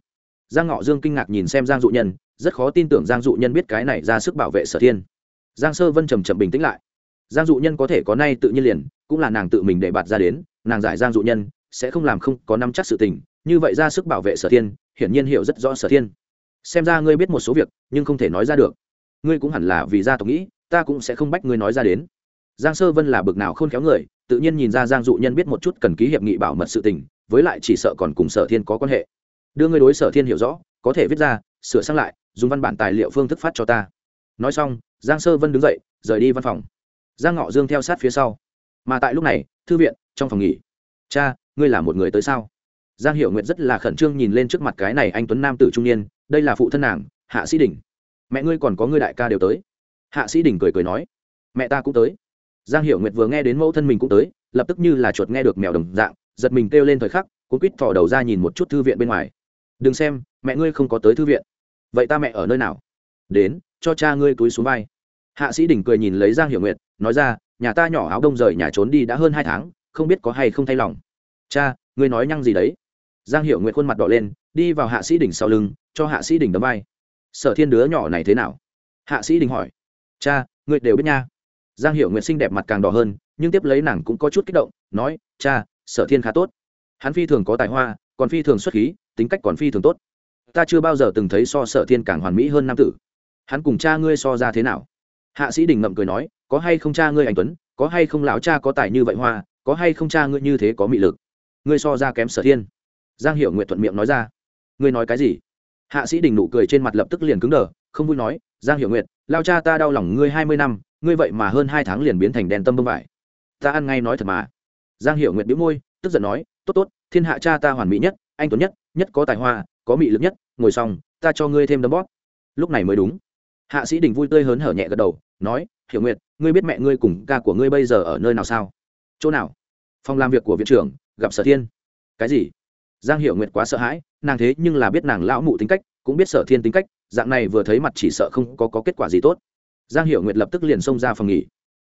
Giang ngọ dương kinh ngạc nhìn xem giang dụ nhân, rất khó tin tưởng giang dụ nhân biết cái này ra sức bảo vệ sở thiên. Giang sơ vân trầm trầm bình tĩnh lại. Giang dụ nhân có thể có nay tự nhiên liền, cũng là nàng tự mình để bạt ra đến, nàng giải giang dụ nhân, sẽ không làm không có năm chắc sự tình như vậy ra sức bảo vệ sở thiên, hiển nhiên hiểu rất rõ sở thiên. Xem ra ngươi biết một số việc, nhưng không thể nói ra được. Ngươi cũng hẳn là vì gia tộc nghĩ, ta cũng sẽ không bách ngươi nói ra đến. Giang sơ vân là bực nào khôn khéo người, tự nhiên nhìn ra giang dụ nhân biết một chút cần ký hiệp nghị bảo mật sự tình, với lại chỉ sợ còn cùng sở thiên có quan hệ. Đưa ngươi đối sở thiên hiểu rõ, có thể viết ra, sửa sang lại, dùng văn bản tài liệu phương thức phát cho ta. Nói xong, giang sơ vân đứng dậy, rời đi văn phòng. Giang ngọ dương theo sát phía sau. Mà tại lúc này, thư viện, trong phòng nghỉ. Cha, ngươi là một người tới sao? Giang hiệu nguyệt rất là khẩn trương nhìn lên trước mặt cái này anh tuấn nam tử trung niên, đây là phụ thân nàng, hạ sĩ đình. Mẹ ngươi còn có ngươi đại ca đều tới. Hạ sĩ đình cười cười nói, mẹ ta cũng tới. Giang hiệu nguyệt vừa nghe đến mẫu thân mình cũng tới, lập tức như là chuột nghe được mèo đồng dạng, giật mình kêu lên thời khắc, cuốn quýt thò đầu ra nhìn một chút thư viện bên ngoài. Đừng xem, mẹ ngươi không có tới thư viện. Vậy ta mẹ ở nơi nào? Đến, cho cha ngươi túi xuống vai. Hạ sĩ đình cười nhìn lấy giang hiệu nguyệt, nói ra, nhà ta nhỏ áo đông rời nhà trốn đi đã hơn hai tháng, không biết có hay không thay lòng. Cha, ngươi nói nhăng gì đấy? Giang hiệu nguyệt khuôn mặt đỏ lên, đi vào hạ sĩ đình sau lưng, cho hạ sĩ đình đấm vai. Sở thiên đứa nhỏ này thế nào? Hạ sĩ đình hỏi. Cha, ngươi đều biết nha. Giang hiệu nguyệt xinh đẹp mặt càng đỏ hơn, nhưng tiếp lấy nàng cũng có chút kích động, nói, cha, sở thiên khá tốt. Hắn phi thường có tài hoa, còn phi thường xuất khí, tính cách còn phi thường tốt. Ta chưa bao giờ từng thấy so sở thiên càng hoàn mỹ hơn nam tử. Hắn cùng cha ngươi so ra thế nào? Hạ sĩ đình ngậm cười nói, có hay không cha ngươi anh tuấn? Có hay không lão cha có tài như vậy hoa? Có hay không cha ngươi như thế có mị lực? Ngươi so ra kém sở thiên giang hiệu nguyện thuận miệng nói ra. Ngươi nói cái gì? Hạ sĩ đình nụ cười trên mặt lập tức liền cứng đờ, không vui nói, giang hiệu nguyện lao cha ta đau lòng ngươi hai mươi năm, ngươi vậy mà hơn hai tháng liền biến thành đèn tâm bông vải. Ta ăn ngay nói thật mà. Giang hiệu nguyện biếu môi, tức giận nói, tốt tốt, thiên hạ cha ta hoàn mỹ nhất, anh tuấn nhất nhất có tài hoa, có mị lực nhất, ngồi xong, ta cho ngươi thêm đấm bóp. Lúc này mới đúng. Hạ sĩ đình vui tươi hớn hở nhẹ gật đầu, nói, hiểu nguyệt, ngươi biết mẹ ngươi cùng ca của ngươi bây giờ ở nơi nào sao? Chỗ nào? Phòng làm việc của viện trưởng, gặp sở thiên. Cái gì? Giang hiểu nguyệt quá sợ hãi nàng thế nhưng là biết nàng lão mụ tính cách cũng biết sở thiên tính cách dạng này vừa thấy mặt chỉ sợ không có, có kết quả gì tốt. Giang hiểu nguyệt lập tức liền xông ra phòng nghỉ.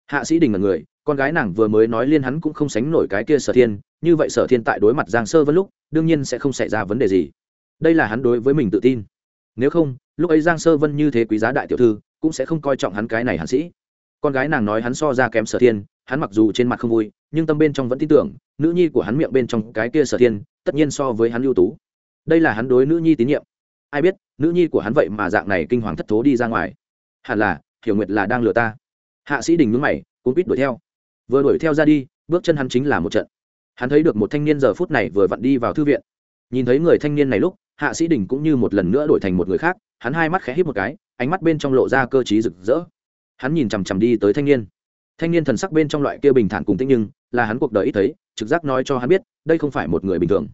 Hạ sĩ đình là người con gái nàng vừa mới nói liên hắn cũng không sánh nổi cái kia sở thiên như vậy sở thiên tại đối mặt giang sơ vân lúc đương nhiên sẽ không xảy ra vấn đề gì. Đây là hắn đối với mình tự tin. Nếu không lúc ấy giang sơ vân như thế quý giá đại tiểu thư cũng sẽ không coi trọng hắn cái này hạ sĩ. Con gái nàng nói hắn so ra kém sở thiên hắn mặc dù trên mặt không vui, nhưng tâm bên trong vẫn tin tưởng, nữ nhi của hắn miệng bên trong cái kia sở thiên, tất nhiên so với hắn ưu tú. Đây là hắn đối nữ nhi tín nhiệm. Ai biết, nữ nhi của hắn vậy mà dạng này kinh hoàng thất thố đi ra ngoài. Hẳn là, hiểu nguyệt là đang lừa ta. Hạ sĩ đình nhúng mày cũng quýt đuổi theo. Vừa đuổi theo ra đi, bước chân hắn chính là một trận. Hắn thấy được một thanh niên giờ phút này vừa vặn đi vào thư viện. Nhìn thấy người thanh niên này lúc, hạ sĩ đình cũng như một lần nữa đổi thành một người khác, hắn hai mắt khẽ hít một cái, ánh mắt bên trong lộ ra cơ t rực rỡ. Hắn nhìn chằm chằm đi tới thanh niên thanh niên thần sắc bên trong loại kia bình thản cùng tĩnh nhưng, là hắn cuộc đời ít thấy, trực giác nói cho hắn biết, đây không phải một người bình thường.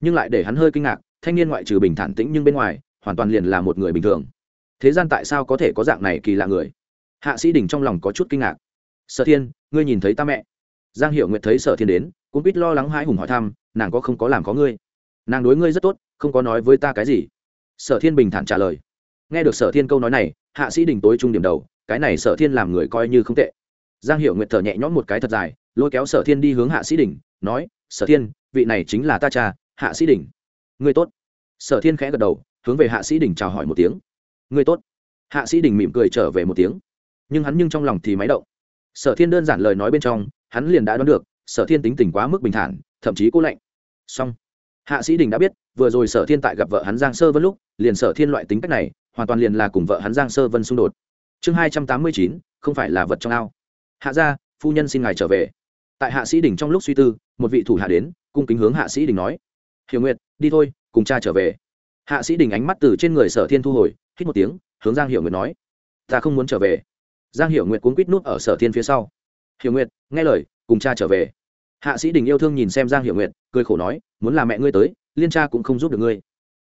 Nhưng lại để hắn hơi kinh ngạc, thanh niên ngoại trừ bình thản tĩnh nhưng bên ngoài, hoàn toàn liền là một người bình thường. Thế gian tại sao có thể có dạng này kỳ lạ người? Hạ sĩ đình trong lòng có chút kinh ngạc. Sở thiên, ngươi nhìn thấy ta mẹ. Giang hiệu nguyệt thấy sở thiên đến, cũng biết lo lắng hãi hùng hỏi thăm, nàng có không có làm có ngươi? Nàng đối ngươi rất tốt, không có nói với ta cái gì. Sở thiên bình thản trả lời. Nghe được sở thiên câu nói này, hạ sĩ đình tối trung điểm đầu, cái này sở thiên làm người coi như không tệ giang hiệu nguyệt thở nhẹ nhõm một cái thật dài, lôi kéo sở thiên đi hướng hạ sĩ đình nói, sở thiên, vị này chính là ta cha, hạ sĩ đình người tốt. Sở thiên khẽ gật đầu, hướng về hạ sĩ đình chào hỏi một tiếng. Người tốt. Hạ sĩ đình mỉm cười trở về một tiếng. Nhưng hắn nhưng trong lòng thì máy động. Sở thiên đơn giản lời nói bên trong, hắn liền đã đoán được, sở thiên tính tình quá mức bình thản, thậm chí cô lạnh. Song hạ sĩ đình đã biết, vừa rồi sở thiên tại gặp vợ hắn giang sơ vân lúc, liền sở thiên loại tính cách này, hoàn toàn liền là cùng vợ hắn giang sơ vân xung đột. Chương hai trăm tám mươi chín, không phải là vật trong ao hạ gia, phu nhân xin ngài trở về. Tại hạ sĩ đình trong lúc suy tư, một vị thủ hạ đến, cung kính hướng hạ sĩ đình nói. Hiểu nguyệt, đi thôi, cùng cha trở về. Hạ sĩ đình ánh mắt từ trên người sở thiên thu hồi, hít một tiếng, hướng giang hiểu nguyệt nói. Ta không muốn trở về. Giang hiểu nguyệt cuốn quýt nút ở sở thiên phía sau. Hiểu nguyệt, nghe lời, cùng cha trở về. Hạ sĩ đình yêu thương nhìn xem giang hiểu nguyệt, cười khổ nói, muốn là mẹ ngươi tới, liên cha cũng không giúp được ngươi.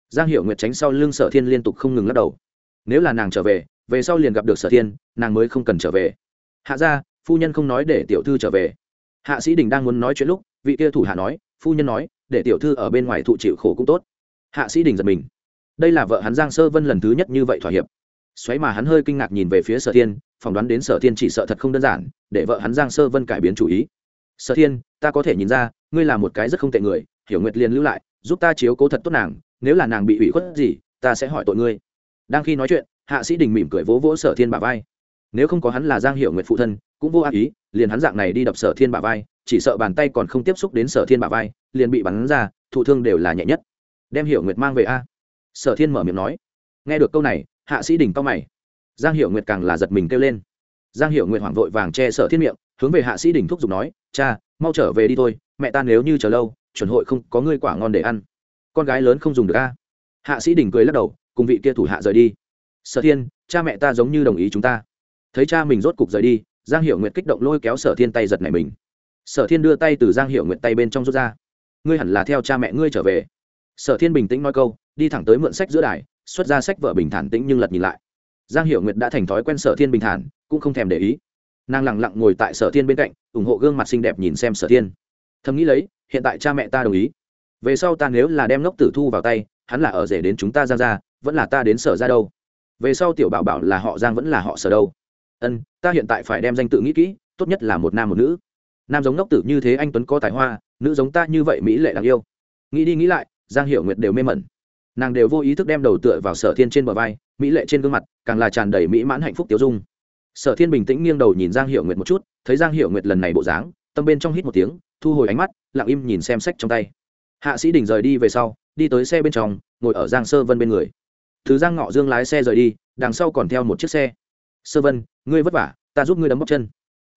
Giang hiểu nguyệt tránh sau lưng sở thiên liên tục không ngừng lắc đầu. Nếu là nàng trở về về sau liền gặp được sở thiên, nàng mới không cần trở về. Hạ ra phu nhân không nói để tiểu thư trở về. Hạ sĩ đình đang muốn nói chuyện lúc, vị kia thủ hạ nói, phu nhân nói, để tiểu thư ở bên ngoài thụ chịu khổ cũng tốt. Hạ sĩ đình giật mình. Đây là vợ hắn giang sơ vân lần thứ nhất như vậy thỏa hiệp. Xoáy mà hắn hơi kinh ngạc nhìn về phía sở thiên, phỏng đoán đến sở thiên chỉ sợ thật không đơn giản, để vợ hắn giang sơ vân cải biến chủ ý. Sở thiên, ta có thể nhìn ra, ngươi là một cái rất không tệ người, hiểu nguyệt liền lưu lại, giúp ta chiếu cố thật tốt nàng, nếu là nàng bị ủy khuất gì, ta sẽ hỏi tội ngươi. Đang khi nói chuyện, hạ sĩ đình mỉm cười vỗ vỗ sở thiên bà vai. Nếu không có hắn là giang hiểu nguyệt phụ thân cũng vô ác ý, liền hắn dạng này đi đập sở thiên bà vai, chỉ sợ bàn tay còn không tiếp xúc đến sở thiên bà vai, liền bị bắn ra, thụ thương đều là nhẹ nhất. Đem hiểu nguyệt mang về a. Sở thiên mở miệng nói. Nghe được câu này, hạ sĩ đình cao mày. Giang hiểu nguyệt càng là giật mình kêu lên. Giang hiểu nguyệt hoảng vội vàng che sở thiên miệng, hướng về hạ sĩ đình thúc giục nói, cha, mau trở về đi thôi, mẹ ta nếu như chờ lâu, chuẩn hội không có ngươi quả ngon để ăn. Con gái lớn không dùng được a. Hạ sĩ đình cười lắc đầu, cùng vị kia thủ hạ rời đi. Sở thiên, cha mẹ ta giống như đồng ý chúng ta. Thấy cha mình rốt cục rời đi giang hiệu nguyệt kích động lôi kéo sở thiên tay giật này mình. Sở thiên đưa tay từ giang hiệu nguyệt tay bên trong rút ra. Ngươi hẳn là theo cha mẹ ngươi trở về. Sở thiên bình tĩnh nói câu, đi thẳng tới mượn sách giữa đài, xuất ra sách vở bình thản tĩnh nhưng lật nhìn lại. Giang hiệu nguyệt đã thành thói quen sở thiên bình thản, cũng không thèm để ý. Nàng lẳng lặng ngồi tại sở thiên bên cạnh, ủng hộ gương mặt xinh đẹp nhìn xem sở thiên. Thầm nghĩ lấy, hiện tại cha mẹ ta đồng ý. Về sau ta nếu là đem ngốc tử thu vào tay, hắn là ở rể đến chúng ta giang ra vẫn là ta đến sở ra đâu. Về sau tiểu bảo bảo là họ giang vẫn là họ sở đâu ân, ta hiện tại phải đem danh tự nghĩ kỹ, tốt nhất là một nam một nữ. Nam giống ngốc tử như thế anh tuấn có tài hoa, nữ giống ta như vậy mỹ lệ đáng yêu. Nghĩ đi nghĩ lại, giang hiệu nguyệt đều mê mẩn. Nàng đều vô ý thức đem đầu tựa vào sở thiên trên bờ vai, mỹ lệ trên gương mặt, càng là tràn đầy mỹ mãn hạnh phúc tiêu dung. Sở thiên bình tĩnh nghiêng đầu nhìn giang hiệu nguyệt một chút, thấy giang hiệu nguyệt lần này bộ dáng, tâm bên trong hít một tiếng, thu hồi ánh mắt, lặng im nhìn xem sách trong tay. Hạ sĩ đình rời đi về sau, đi tới xe bên trong, ngồi ở giang sơ vân bên người. Thứ giang ngọ dương lái xe rời đi, đằng sau còn theo một chiếc xe sơ vân, ngươi vất vả, ta giúp ngươi đấm bóc chân.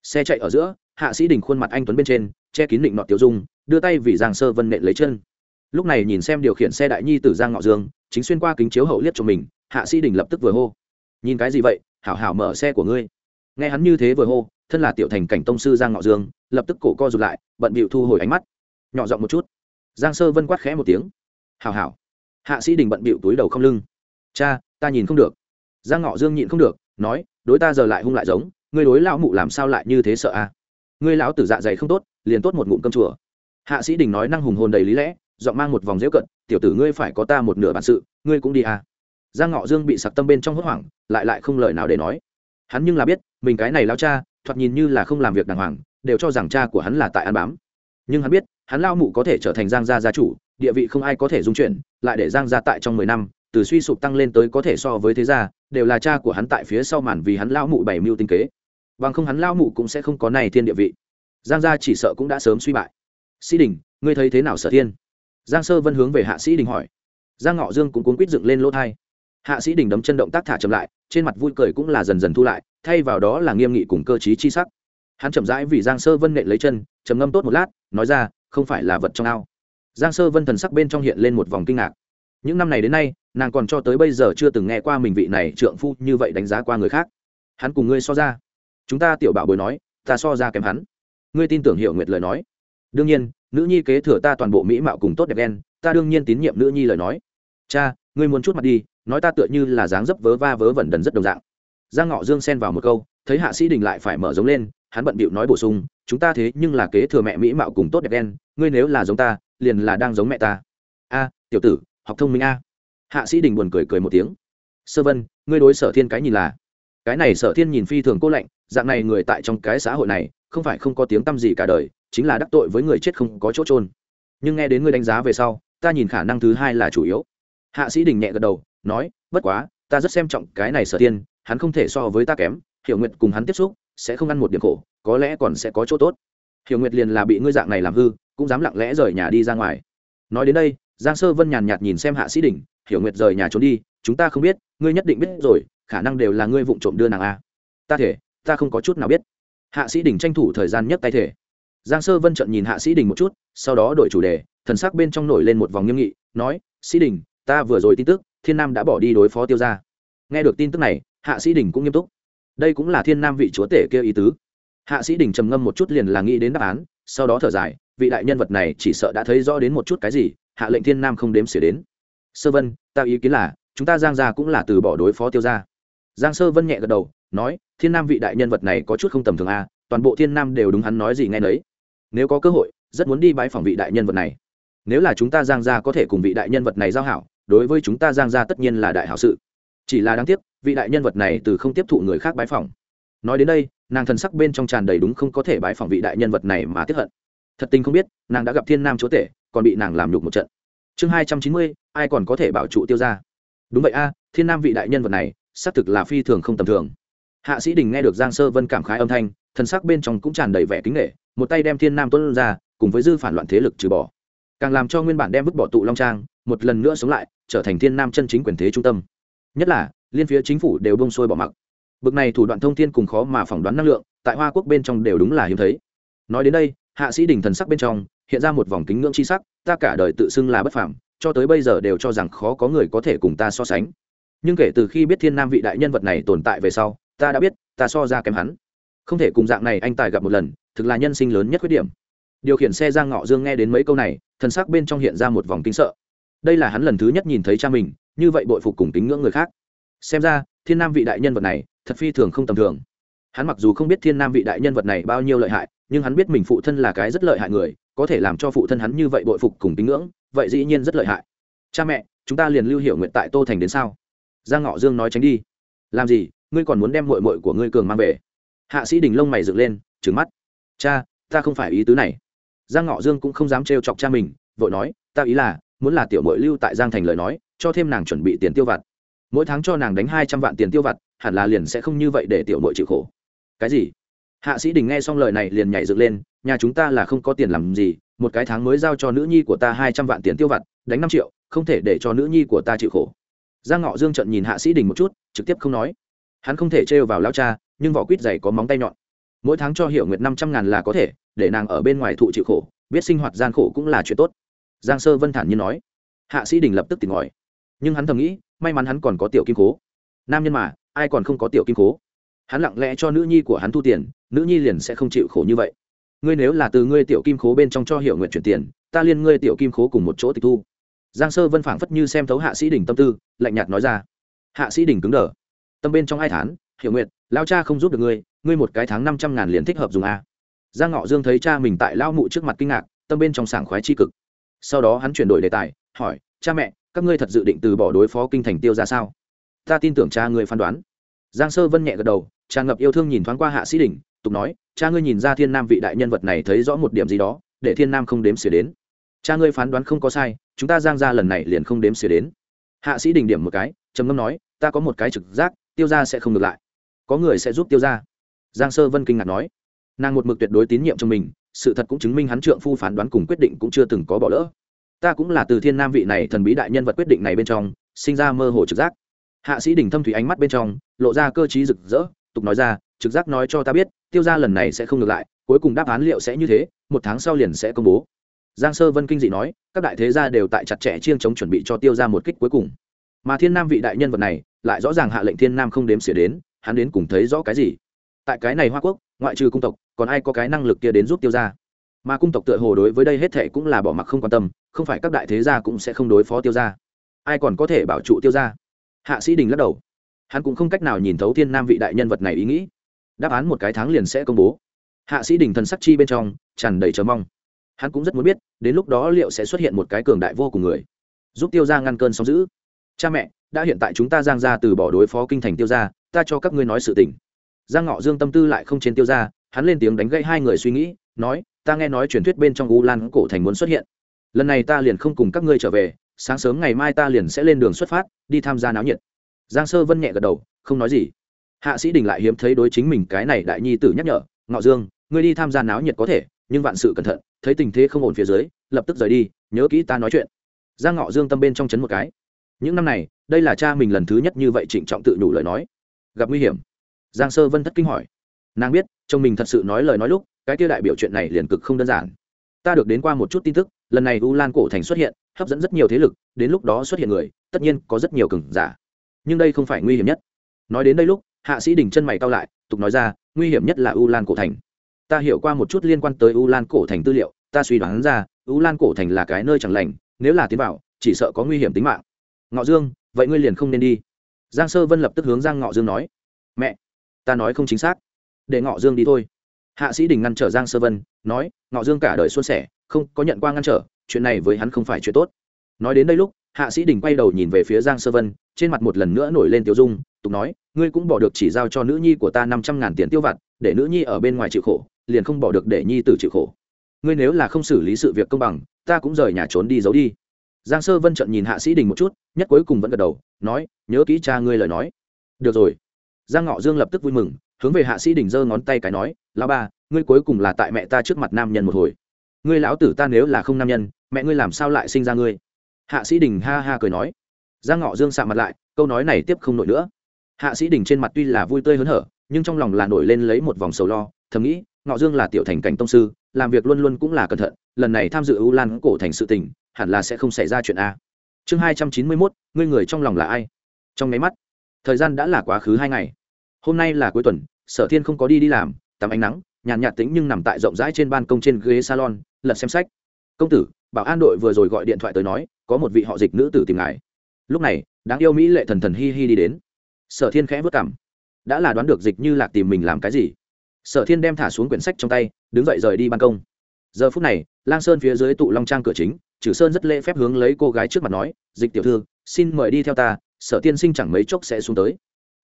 Xe chạy ở giữa, hạ sĩ đình khuôn mặt anh tuấn bên trên, che kín định nọ tiểu dung, đưa tay vì giang sơ vân nện lấy chân. Lúc này nhìn xem điều khiển xe đại nhi từ giang ngọ dương, chính xuyên qua kính chiếu hậu liếc cho mình, hạ sĩ đình lập tức vừa hô. Nhìn cái gì vậy? Hảo hảo mở xe của ngươi. Nghe hắn như thế vừa hô, thân là tiểu thành cảnh tông sư giang ngọ dương, lập tức cổ co rụt lại, bận bịu thu hồi ánh mắt. Nhỏ giọng một chút. Giang sơ vân quát khẽ một tiếng. Hảo hảo. Hạ sĩ đình bận bịu túi đầu không lưng. Cha, ta nhìn không được. Giang ngọ dương nhịn không được, nói đối ta giờ lại hung lại giống, ngươi đối lão mụ làm sao lại như thế sợ a? Ngươi lão tử dạ dày không tốt, liền tốt một ngụm cơm chùa. Hạ sĩ đình nói năng hùng hồn đầy lý lẽ, giọng mang một vòng dễu cận, tiểu tử ngươi phải có ta một nửa bản sự, ngươi cũng đi à giang ngọ dương bị sặc tâm bên trong hốt hoảng, lại lại không lời nào để nói. Hắn nhưng là biết, mình cái này lao cha, thoạt nhìn như là không làm việc đàng hoàng, đều cho rằng cha của hắn là tại ăn bám. Nhưng hắn biết, hắn lao mụ có thể trở thành giang gia gia chủ, địa vị không ai có thể dung chuyển, lại để giang gia tại trong mười năm từ suy sụp tăng lên tới có thể so với thế gia, đều là cha của hắn tại phía sau màn vì hắn lão mụ bảy mưu tinh kế. Bằng không hắn lão mụ cũng sẽ không có này thiên địa vị. Giang gia chỉ sợ cũng đã sớm suy bại. Sĩ đình, ngươi thấy thế nào sở thiên? Giang sơ vân hướng về hạ sĩ đình hỏi. Giang ngọ dương cũng cuốn quýt dựng lên lỗ thai. Hạ sĩ đình đấm chân động tác thả chậm lại, trên mặt vui cười cũng là dần dần thu lại, thay vào đó là nghiêm nghị cùng cơ t chi sắc. Hắn chậm rãi vì giang sơ vân nện lấy chân, trầm ngâm tốt một lát, nói ra, không phải là vật trong ao. Giang sơ vân thần sắc bên trong hiện lên một vòng kinh ngạc. Những năm này đến nay nàng còn cho tới bây giờ chưa từng nghe qua mình vị này trượng phu như vậy đánh giá qua người khác. Hắn cùng ngươi so ra. Chúng ta tiểu bảo bồi nói, ta so ra kém hắn. Ngươi tin tưởng hiểu nguyệt lời nói. Đương nhiên, nữ nhi kế thừa ta toàn bộ mỹ mạo cùng tốt đẹp đen, ta đương nhiên tín nhiệm nữ nhi lời nói. Cha, ngươi muốn chút mặt đi, nói ta tựa như là dáng dấp vớ va vớ vẩn đần rất đồng dạng. Giang ngọ dương xen vào một câu, thấy hạ sĩ đình lại phải mở giống lên, hắn bận bịu nói bổ sung, chúng ta thế nhưng là kế thừa mẹ mỹ mạo cùng tốt đẹp đen, ngươi nếu là giống ta, liền là đang giống mẹ ta. A, tiểu tử, học thông minh a hạ sĩ đình buồn cười cười một tiếng. Sơ vân, ngươi đối sở thiên cái nhìn là? Cái này sở thiên nhìn phi thường cô lạnh, dạng này người tại trong cái xã hội này, không phải không có tiếng tăm gì cả đời, chính là đắc tội với người chết không có chỗ trôn nhưng nghe đến ngươi đánh giá về sau, ta nhìn khả năng thứ hai là chủ yếu. Hạ sĩ đình nhẹ gật đầu, nói, bất quá, ta rất xem trọng cái này sở thiên, hắn không thể so với ta kém, hiểu nguyện cùng hắn tiếp xúc, sẽ không ăn một điểm khổ, có lẽ còn sẽ có chỗ tốt. Hiểu nguyệt liền là bị ngươi dạng này làm hư, cũng dám lặng lẽ rời nhà đi ra ngoài. Nói đến đây, giang sơ vân nhàn nhạt nhìn xem hạ sĩ đình hiểu nguyệt rời nhà trốn đi, chúng ta không biết, ngươi nhất định biết rồi, khả năng đều là ngươi vụng trộm đưa nàng a. Ta thể, ta không có chút nào biết. Hạ sĩ đình tranh thủ thời gian nhất tay thể. Giang sơ vân trận nhìn hạ sĩ đình một chút, sau đó đổi chủ đề, thần sắc bên trong nổi lên một vòng nghiêm nghị, nói, sĩ đình ta vừa rồi tin tức, thiên nam đã bỏ đi đối phó tiêu ra nghe được tin tức này, hạ sĩ đình cũng nghiêm túc. Đây cũng là thiên nam vị chúa tể kia ý tứ. Hạ sĩ đình trầm ngâm một chút liền là nghĩ đến đáp án, sau đó thở dài, vị đại nhân vật này chỉ sợ đã thấy rõ đến một chút cái gì, hạ lệnh thiên nam không đếm xỉa đến sơ vân, ta ý kiến là, chúng ta giang gia cũng là từ bỏ đối phó tiêu gia. giang sơ vân nhẹ gật đầu, nói, thiên nam vị đại nhân vật này có chút không tầm thường a toàn bộ thiên nam đều đúng hắn nói gì nghe nấy. Nếu có cơ hội, rất muốn đi bãi phòng vị đại nhân vật này. Nếu là chúng ta giang gia có thể cùng vị đại nhân vật này giao hảo, đối với chúng ta giang gia tất nhiên là đại hảo sự. Chỉ là đáng tiếc, vị đại nhân vật này từ không tiếp thụ người khác bãi phòng nói đến đây, nàng thần sắc bên trong tràn đầy đúng không có thể bãi phòng vị đại nhân vật này mà tiếp hận. Thật tình không biết, nàng đã gặp thiên nam chúa tể, còn bị nàng làm nhục một trận chương hai trăm chín mươi, ai còn có thể bảo trụ tiêu ra đúng vậy a, thiên nam vị đại nhân vật này, xác thực là phi thường không tầm thường. Hạ sĩ đình nghe được giang sơ vân cảm khái âm thanh, thần sắc bên trong cũng tràn đầy vẻ kính nghệ một tay đem thiên nam tuân ra, cùng với dư phản loạn thế lực trừ bỏ. Càng làm cho nguyên bản đem vứt bỏ tụ long trang, một lần nữa sống lại, trở thành thiên nam chân chính quyền thế trung tâm. Nhất là, liên phía chính phủ đều bông sôi bỏ mặc. Bực này thủ đoạn thông thiên cùng khó mà phỏng đoán năng lượng, tại hoa quốc bên trong đều đúng là hiếm thấy. Nói đến đây, hạ sĩ đình thần sắc bên trong, hiện ra một vòng kính ngưỡng c h i sắc ta cả đời tự xưng là bất phàm, cho tới bây giờ đều cho rằng khó có người có thể cùng ta so sánh. Nhưng kể từ khi biết thiên nam vị đại nhân vật này tồn tại về sau ta đã biết ta so ra kém hắn. Không thể cùng dạng này anh tài gặp một lần thực là nhân sinh lớn nhất khuyết điểm. Điều khiển xe giang ngọ dương nghe đến mấy câu này thần sắc bên trong hiện ra một vòng kính sợ. Đây là hắn lần thứ nhất nhìn thấy cha mình như vậy bội phục cùng kính ngưỡng người khác. Xem ra thiên nam vị đại nhân vật này thật phi thường không tầm thường. Hắn mặc dù không biết thiên nam vị đại nhân vật này bao nhiêu lợi hại nhưng hắn biết mình phụ thân là cái rất lợi hại người có thể làm cho phụ thân hắn như vậy bội phục cùng tín ngưỡng, vậy dĩ nhiên rất lợi hại. Cha mẹ, chúng ta liền lưu hiệu nguyện tại tô thành đến sao? Giang ngọ dương nói tránh đi. Làm gì, ngươi còn muốn đem mội mội của ngươi cường mang về? Hạ sĩ đình lông mày dựng lên trứng mắt. Cha, ta không phải ý tứ này. Giang ngọ dương cũng không dám trêu chọc cha mình, vội nói, ta ý là, muốn là tiểu mội lưu tại giang thành lời nói, cho thêm nàng chuẩn bị tiền tiêu vặt. Mỗi tháng cho nàng đánh hai trăm vạn tiền tiêu vặt, hẳn là liền sẽ không như vậy để tiểu mội chịu khổ. Cái gì? Hạ sĩ đình nghe xong lời này liền nhảy dựng lên, nhà chúng ta là không có tiền làm gì, một cái tháng mới giao cho nữ nhi của ta hai trăm vạn tiền tiêu vặt, đánh năm triệu, không thể để cho nữ nhi của ta chịu khổ. Giang ngọ dương trận nhìn hạ sĩ đình một chút, trực tiếp không nói. Hắn không thể trêu vào lao cha, nhưng vỏ quýt dày có móng tay nhọn. Mỗi tháng cho hiệu nguyệt năm trăm ngàn là có thể, để nàng ở bên ngoài thụ chịu khổ, biết sinh hoạt gian khổ cũng là chuyện tốt. Giang sơ vân thản nhiên nói. Hạ sĩ đình lập tức tỉnh ngòi nhưng hắn thầm nghĩ, may mắn hắn còn có tiểu kim cố. Nam nhân mà, ai còn không có tiểu kim cố? Hắn lặng lẽ cho nữ nhi của hắn thu tiền, nữ nhi liền sẽ không chịu khổ như vậy. Ngươi nếu là từ ngươi tiểu kim khố bên trong cho hiệu nguyện chuyển tiền, ta liên ngươi tiểu kim khố cùng một chỗ tịch thu. Giang sơ vân phảng phất như xem thấu hạ sĩ đỉnh tâm tư, lạnh nhạt nói ra. Hạ sĩ đình cứng đờ. Tâm bên trong hai tháng hiệu nguyện lao cha không giúp được ngươi ngươi một cái tháng năm trăm ngàn liền thích hợp dùng a. Giang ngọ dương thấy cha mình tại lao mụ trước mặt kinh ngạc, tâm bên trong sảng khoái tri cực. Sau đó hắn chuyển đổi đề tài, hỏi, cha mẹ, các ngươi thật dự định từ bỏ đối phó kinh thành tiêu ra sao? Ta tin tưởng cha ngươi phán đoán giang sơ vân nhẹ gật đầu tràn ngập yêu thương nhìn thoáng qua hạ sĩ đình, tục nói, cha ngươi nhìn ra thiên nam vị đại nhân vật này thấy rõ một điểm gì đó, để thiên nam không đếm xỉa đến. Cha ngươi phán đoán không có sai, chúng ta giang ra lần này liền không đếm xỉa đến. Hạ sĩ đình điểm một cái, trầm ngâm nói, ta có một cái trực giác, tiêu ra sẽ không ngược lại. Có người sẽ giúp tiêu ra giang sơ vân kinh ngạc nói. Nàng một mực tuyệt đối tín nhiệm trong mình, sự thật cũng chứng minh hắn trượng phu phán đoán cùng quyết định cũng chưa từng có bỏ lỡ. Ta cũng là từ thiên nam vị này thần bí đại nhân vật quyết định này bên trong, sinh ra mơ hồ trực giác hạ sĩ đình thâm thủy ánh mắt bên trong, lộ ra cơ t rực rỡ, tục nói ra, trực giác nói cho ta biết, tiêu ra lần này sẽ không ngược lại, cuối cùng đáp án liệu sẽ như thế, một tháng sau liền sẽ công bố. Giang sơ vân kinh dị nói, các đại thế gia đều tại chặt chẽ chiêng chống chuẩn bị cho tiêu ra một kích cuối cùng. Mà thiên nam vị đại nhân vật này, lại rõ ràng hạ lệnh thiên nam không đếm xỉa đến, hắn đến cùng thấy rõ cái gì? Tại cái này hoa quốc, ngoại trừ cung tộc, còn ai có cái năng lực kia đến giúp tiêu ra mà cung tộc tựa hồ đối với đây hết thệ cũng là bỏ mặc không quan tâm, không phải các đại thế gia cũng sẽ không đối phó tiêu ra ai còn có thể bảo trụ tiêu ra hạ sĩ đình lắc đầu. Hắn cũng không cách nào nhìn thấu thiên nam vị đại nhân vật này ý nghĩ. Đáp án một cái tháng liền sẽ công bố. Hạ sĩ đình thần sắc chi bên trong, tràn đầy chờ mong. Hắn cũng rất muốn biết, đến lúc đó liệu sẽ xuất hiện một cái cường đại vô cùng người. Giúp tiêu ra ngăn cơn sóng giữ cha mẹ, đã hiện tại chúng ta giang ra từ bỏ đối phó kinh thành tiêu ra ta cho các ngươi nói sự tình. Giang ngọ dương tâm tư lại không trên tiêu ra hắn lên tiếng đánh gãy hai người suy nghĩ, nói, ta nghe nói truyền thuyết bên trong u lan cổ thành muốn xuất hiện. Lần này ta liền không cùng các ngươi trở về sáng sớm ngày mai ta liền sẽ lên đường xuất phát, đi tham gia náo nhiệt. Giang sơ vân nhẹ gật đầu, không nói gì. Hạ sĩ đình lại hiếm thấy đối chính mình cái này đại nhi tử nhắc nhở, ngọ dương, ngươi đi tham gia náo nhiệt có thể, nhưng vạn sự cẩn thận, thấy tình thế không ổn phía dưới, lập tức rời đi, nhớ kỹ ta nói chuyện. Giang ngọ dương tâm bên trong chấn một cái. Những năm này, đây là cha mình lần thứ nhất như vậy trịnh trọng tự nhủ lời nói. Gặp nguy hiểm. Giang sơ vân thất kinh hỏi. Nàng biết, chồng mình thật sự nói lời nói lúc, cái kia đại biểu chuyện này liền cực không đơn giản. Ta được đến qua một chút tin tức lần này u lan cổ thành xuất hiện, hấp dẫn rất nhiều thế lực, đến lúc đó xuất hiện người, tất nhiên có rất nhiều cừng giả. Nhưng đây không phải nguy hiểm nhất. Nói đến đây lúc, hạ sĩ đình chân mày cao lại, tục nói ra, nguy hiểm nhất là u lan cổ thành. Ta hiểu qua một chút liên quan tới u lan cổ thành tư liệu, ta suy đoán ra, u lan cổ thành là cái nơi chẳng lành, nếu là tiến vào, chỉ sợ có nguy hiểm tính mạng. Ngọ dương, vậy ngươi liền không nên đi. Giang sơ vân lập tức hướng giang ngọ dương nói. Mẹ, ta nói không chính xác. Để ngọ dương đi thôi. Hạ sĩ đình ngăn trở giang sơ vân, nói, ngọ dương cả đời xuân sẻ không có nhận qua ngăn trở, chuyện này với hắn không phải chuyện tốt. Nói đến đây lúc, hạ sĩ đình quay đầu nhìn về phía giang sơ vân, trên mặt một lần nữa nổi lên tiêu dung, tục nói, ngươi cũng bỏ được chỉ giao cho nữ nhi của ta năm trăm ngàn tiền tiêu vặt, để nữ nhi ở bên ngoài chịu khổ, liền không bỏ được để nhi tử chịu khổ. Ngươi nếu là không xử lý sự việc công bằng, ta cũng rời nhà trốn đi giấu đi. Giang sơ vân trận nhìn hạ sĩ đình một chút, nhất cuối cùng vẫn gật đầu, nói, nhớ kỹ cha ngươi lời nói. Được rồi. Giang ngọ dương lập tức vui mừng, hướng về hạ sĩ đình giơ ngón tay cái nói lao ba, ngươi cuối cùng là tại mẹ ta trước mặt nam nhân một hồi ngươi lão tử ta nếu là không nam nhân, mẹ ngươi làm sao lại sinh ra ngươi? Hạ sĩ đình ha ha cười nói. Giang ngọ dương sạ mặt lại, câu nói này tiếp không nổi nữa. Hạ sĩ đình trên mặt tuy là vui tươi hớn hở, nhưng trong lòng là nổi lên lấy một vòng sầu lo, thầm nghĩ, ngọ dương là tiểu thành cảnh tông sư, làm việc luôn luôn cũng là cẩn thận, lần này tham dự ưu lan cổ thành sự tình, hẳn là sẽ không xảy ra chuyện a. Chương hai trăm chín mươi mốt, ngươi người trong lòng là ai? Trong máy mắt, thời gian đã là quá khứ hai ngày. Hôm nay là cuối tuần, sở thiên không có đi đi làm, tắm ánh nắng, nhàn nhạt tính nhưng nằm tại rộng rãi trên ban công trên ghế salon lật xem sách. Công tử, bảo an đội vừa rồi gọi điện thoại tới nói, có một vị họ dịch nữ tử tìm ngài. Lúc này, đáng yêu mỹ lệ thần thần hi hi đi đến. Sở thiên khẽ vất cảm. Đã là đoán được dịch như lạc tìm mình làm cái gì? Sở thiên đem thả xuống quyển sách trong tay, đứng dậy rời đi ban công. Giờ phút này, lang sơn phía dưới tụ long trang cửa chính trừ sơn rất lễ phép hướng lấy cô gái trước mặt nói, dịch tiểu thư, xin mời đi theo ta, sở tiên sinh chẳng mấy chốc sẽ xuống tới.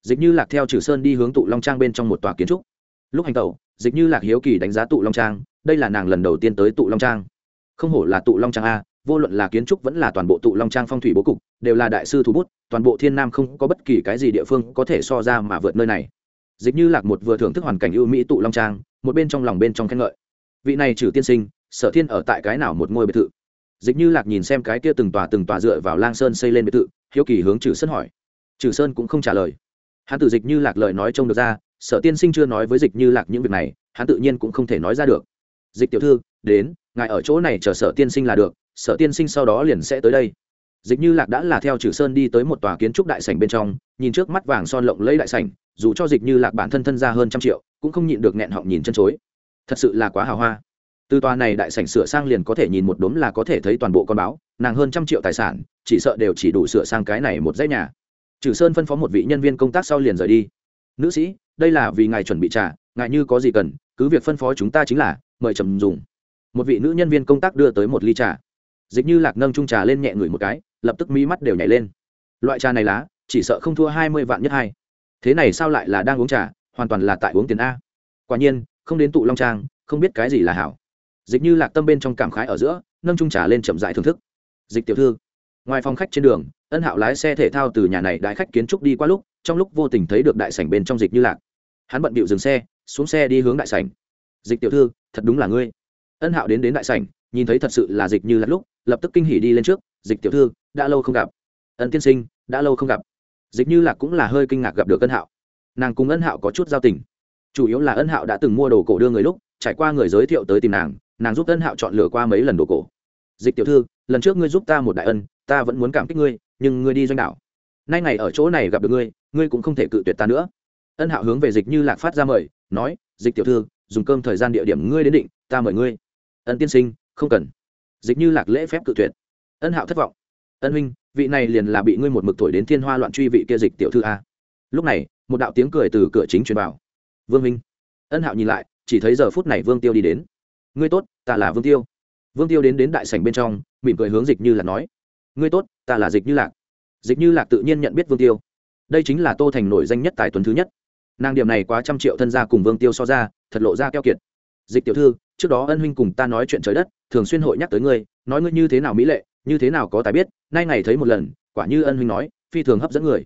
Dịch như lạc theo trừ sơn đi hướng tụ long trang bên trong một tòa kiến trúc. Lúc hành tẩu, dịch như lạc hiếu kỳ đánh giá tụ long trang đây là nàng lần đầu tiên tới tụ long trang không hổ là tụ long trang a vô luận là kiến trúc vẫn là toàn bộ tụ long trang phong thủy bố cục đều là đại sư thủ bút toàn bộ thiên nam không có bất kỳ cái gì địa phương có thể so ra mà vượt nơi này dịch như lạc một vừa thưởng thức hoàn cảnh ưu mỹ tụ long trang một bên trong lòng bên trong khen ngợi vị này trừ tiên sinh sở thiên ở tại cái nào một ngôi biệt thự dịch như lạc nhìn xem cái kia từng tòa từng tòa dựa vào lang sơn xây lên biệt thự hiếu kỳ hướng trừ sơn hỏi trừ sơn cũng không trả lời hắn tự dịch như lạc lời nói trông được ra sở tiên sinh chưa nói với dịch như lạc những việc này hắn tự nhiên cũng không thể nói ra được dịch tiểu thư, đến, ngài ở chỗ này chờ sở tiên sinh là được, sở tiên sinh sau đó liền sẽ tới đây. Dịch như lạc đã là theo trừ sơn đi tới một tòa kiến trúc đại sảnh bên trong, nhìn trước mắt vàng son lộng lấy đại sảnh, dù cho dịch như lạc bản thân thân ra hơn trăm triệu, cũng không nhịn được nghẹn họng nhìn chân chối. Thật sự là quá hào hoa. Từ tòa này đại sảnh sửa sang liền có thể nhìn một đốm là có thể thấy toàn bộ con báo, nàng hơn trăm triệu tài sản, chỉ sợ đều chỉ đủ sửa sang cái này một dãy nhà. Trừ sơn phân phó một vị nhân viên công tác sau liền rời đi. Nữ sĩ, đây là vì ngài chuẩn bị trà, ngài như có gì cần, cứ việc phân phó chúng ta chính là mời trầm dùng. Một vị nữ nhân viên công tác đưa tới một ly trà. Dịch như lạc nâng trung trà lên nhẹ ngửi một cái, lập tức mí mắt đều nhảy lên. Loại trà này lá chỉ sợ không thua hai mươi vạn nhất hai thế này sao lại là đang uống trà, hoàn toàn là tại uống tiền a. Quả nhiên, không đến tụ long trang, không biết cái gì là hảo. Dịch như lạc tâm bên trong cảm khái ở giữa, nâng trung trà lên chậm dại thưởng thức. Dịch tiểu thư, ngoài phòng khách trên đường, ân hạo lái xe thể thao từ nhà này đại khách kiến trúc đi qua lúc, trong lúc vô tình thấy được đại sảnh bên trong dịch như lạc. Hắn bận bịu dừng xe, xuống xe đi hướng đại sảnh dịch tiểu thư, thật đúng là ngươi. Ân hạo đến đến đại sảnh, nhìn thấy thật sự là dịch như lạc lúc, lập tức kinh hỉ đi lên trước, dịch tiểu thư, đã lâu không gặp. Ân tiên sinh, đã lâu không gặp. Dịch như lạc cũng là hơi kinh ngạc gặp được ân hạo. Nàng cùng ân hạo có chút giao tình. Chủ yếu là ân hạo đã từng mua đồ cổ đưa người lúc, trải qua người giới thiệu tới tìm nàng nàng giúp ân hạo chọn lựa qua mấy lần đồ cổ. Dịch tiểu thư, lần trước ngươi giúp ta một đại ân, ta vẫn muốn cảm kích ngươi, nhưng ngươi đi doanh đảo. Nay ngày ở chỗ này gặp được ngươi ngươi cũng không thể cự tuyệt ta nữa. Ân hạo hướng về dịch như lạc phát ra mời, nói, dịch tiểu thư dùng cơm thời gian địa điểm ngươi đến định, ta mời ngươi. Ân tiên sinh, không cần. Dịch như lạc lễ phép cự tuyệt. Ân hạo thất vọng. Ân huynh, vị này liền là bị ngươi một mực thổi đến thiên hoa loạn truy vị kia dịch tiểu thư a. Lúc này, một đạo tiếng cười từ cửa chính truyền vào. Vương minh ân hạo nhìn lại, chỉ thấy giờ phút này vương tiêu đi đến. Ngươi tốt, ta là vương tiêu. Vương tiêu đến đến đại sảnh bên trong, mỉm cười hướng dịch như lạc nói. Ngươi tốt, ta là dịch như lạc. Dịch như lạc tự nhiên nhận biết vương tiêu. Đây chính là tô thành nổi danh nhất tài tuấn thứ nhất nàng điểm này quá trăm triệu thân gia cùng vương tiêu so ra, thật lộ ra keo kiệt. Dịch tiểu thư, trước đó ân huynh cùng ta nói chuyện trời đất, thường xuyên hội nhắc tới ngươi, nói ngươi như thế nào mỹ lệ, như thế nào có tài biết, nay ngày thấy một lần, quả như ân huynh nói, phi thường hấp dẫn người.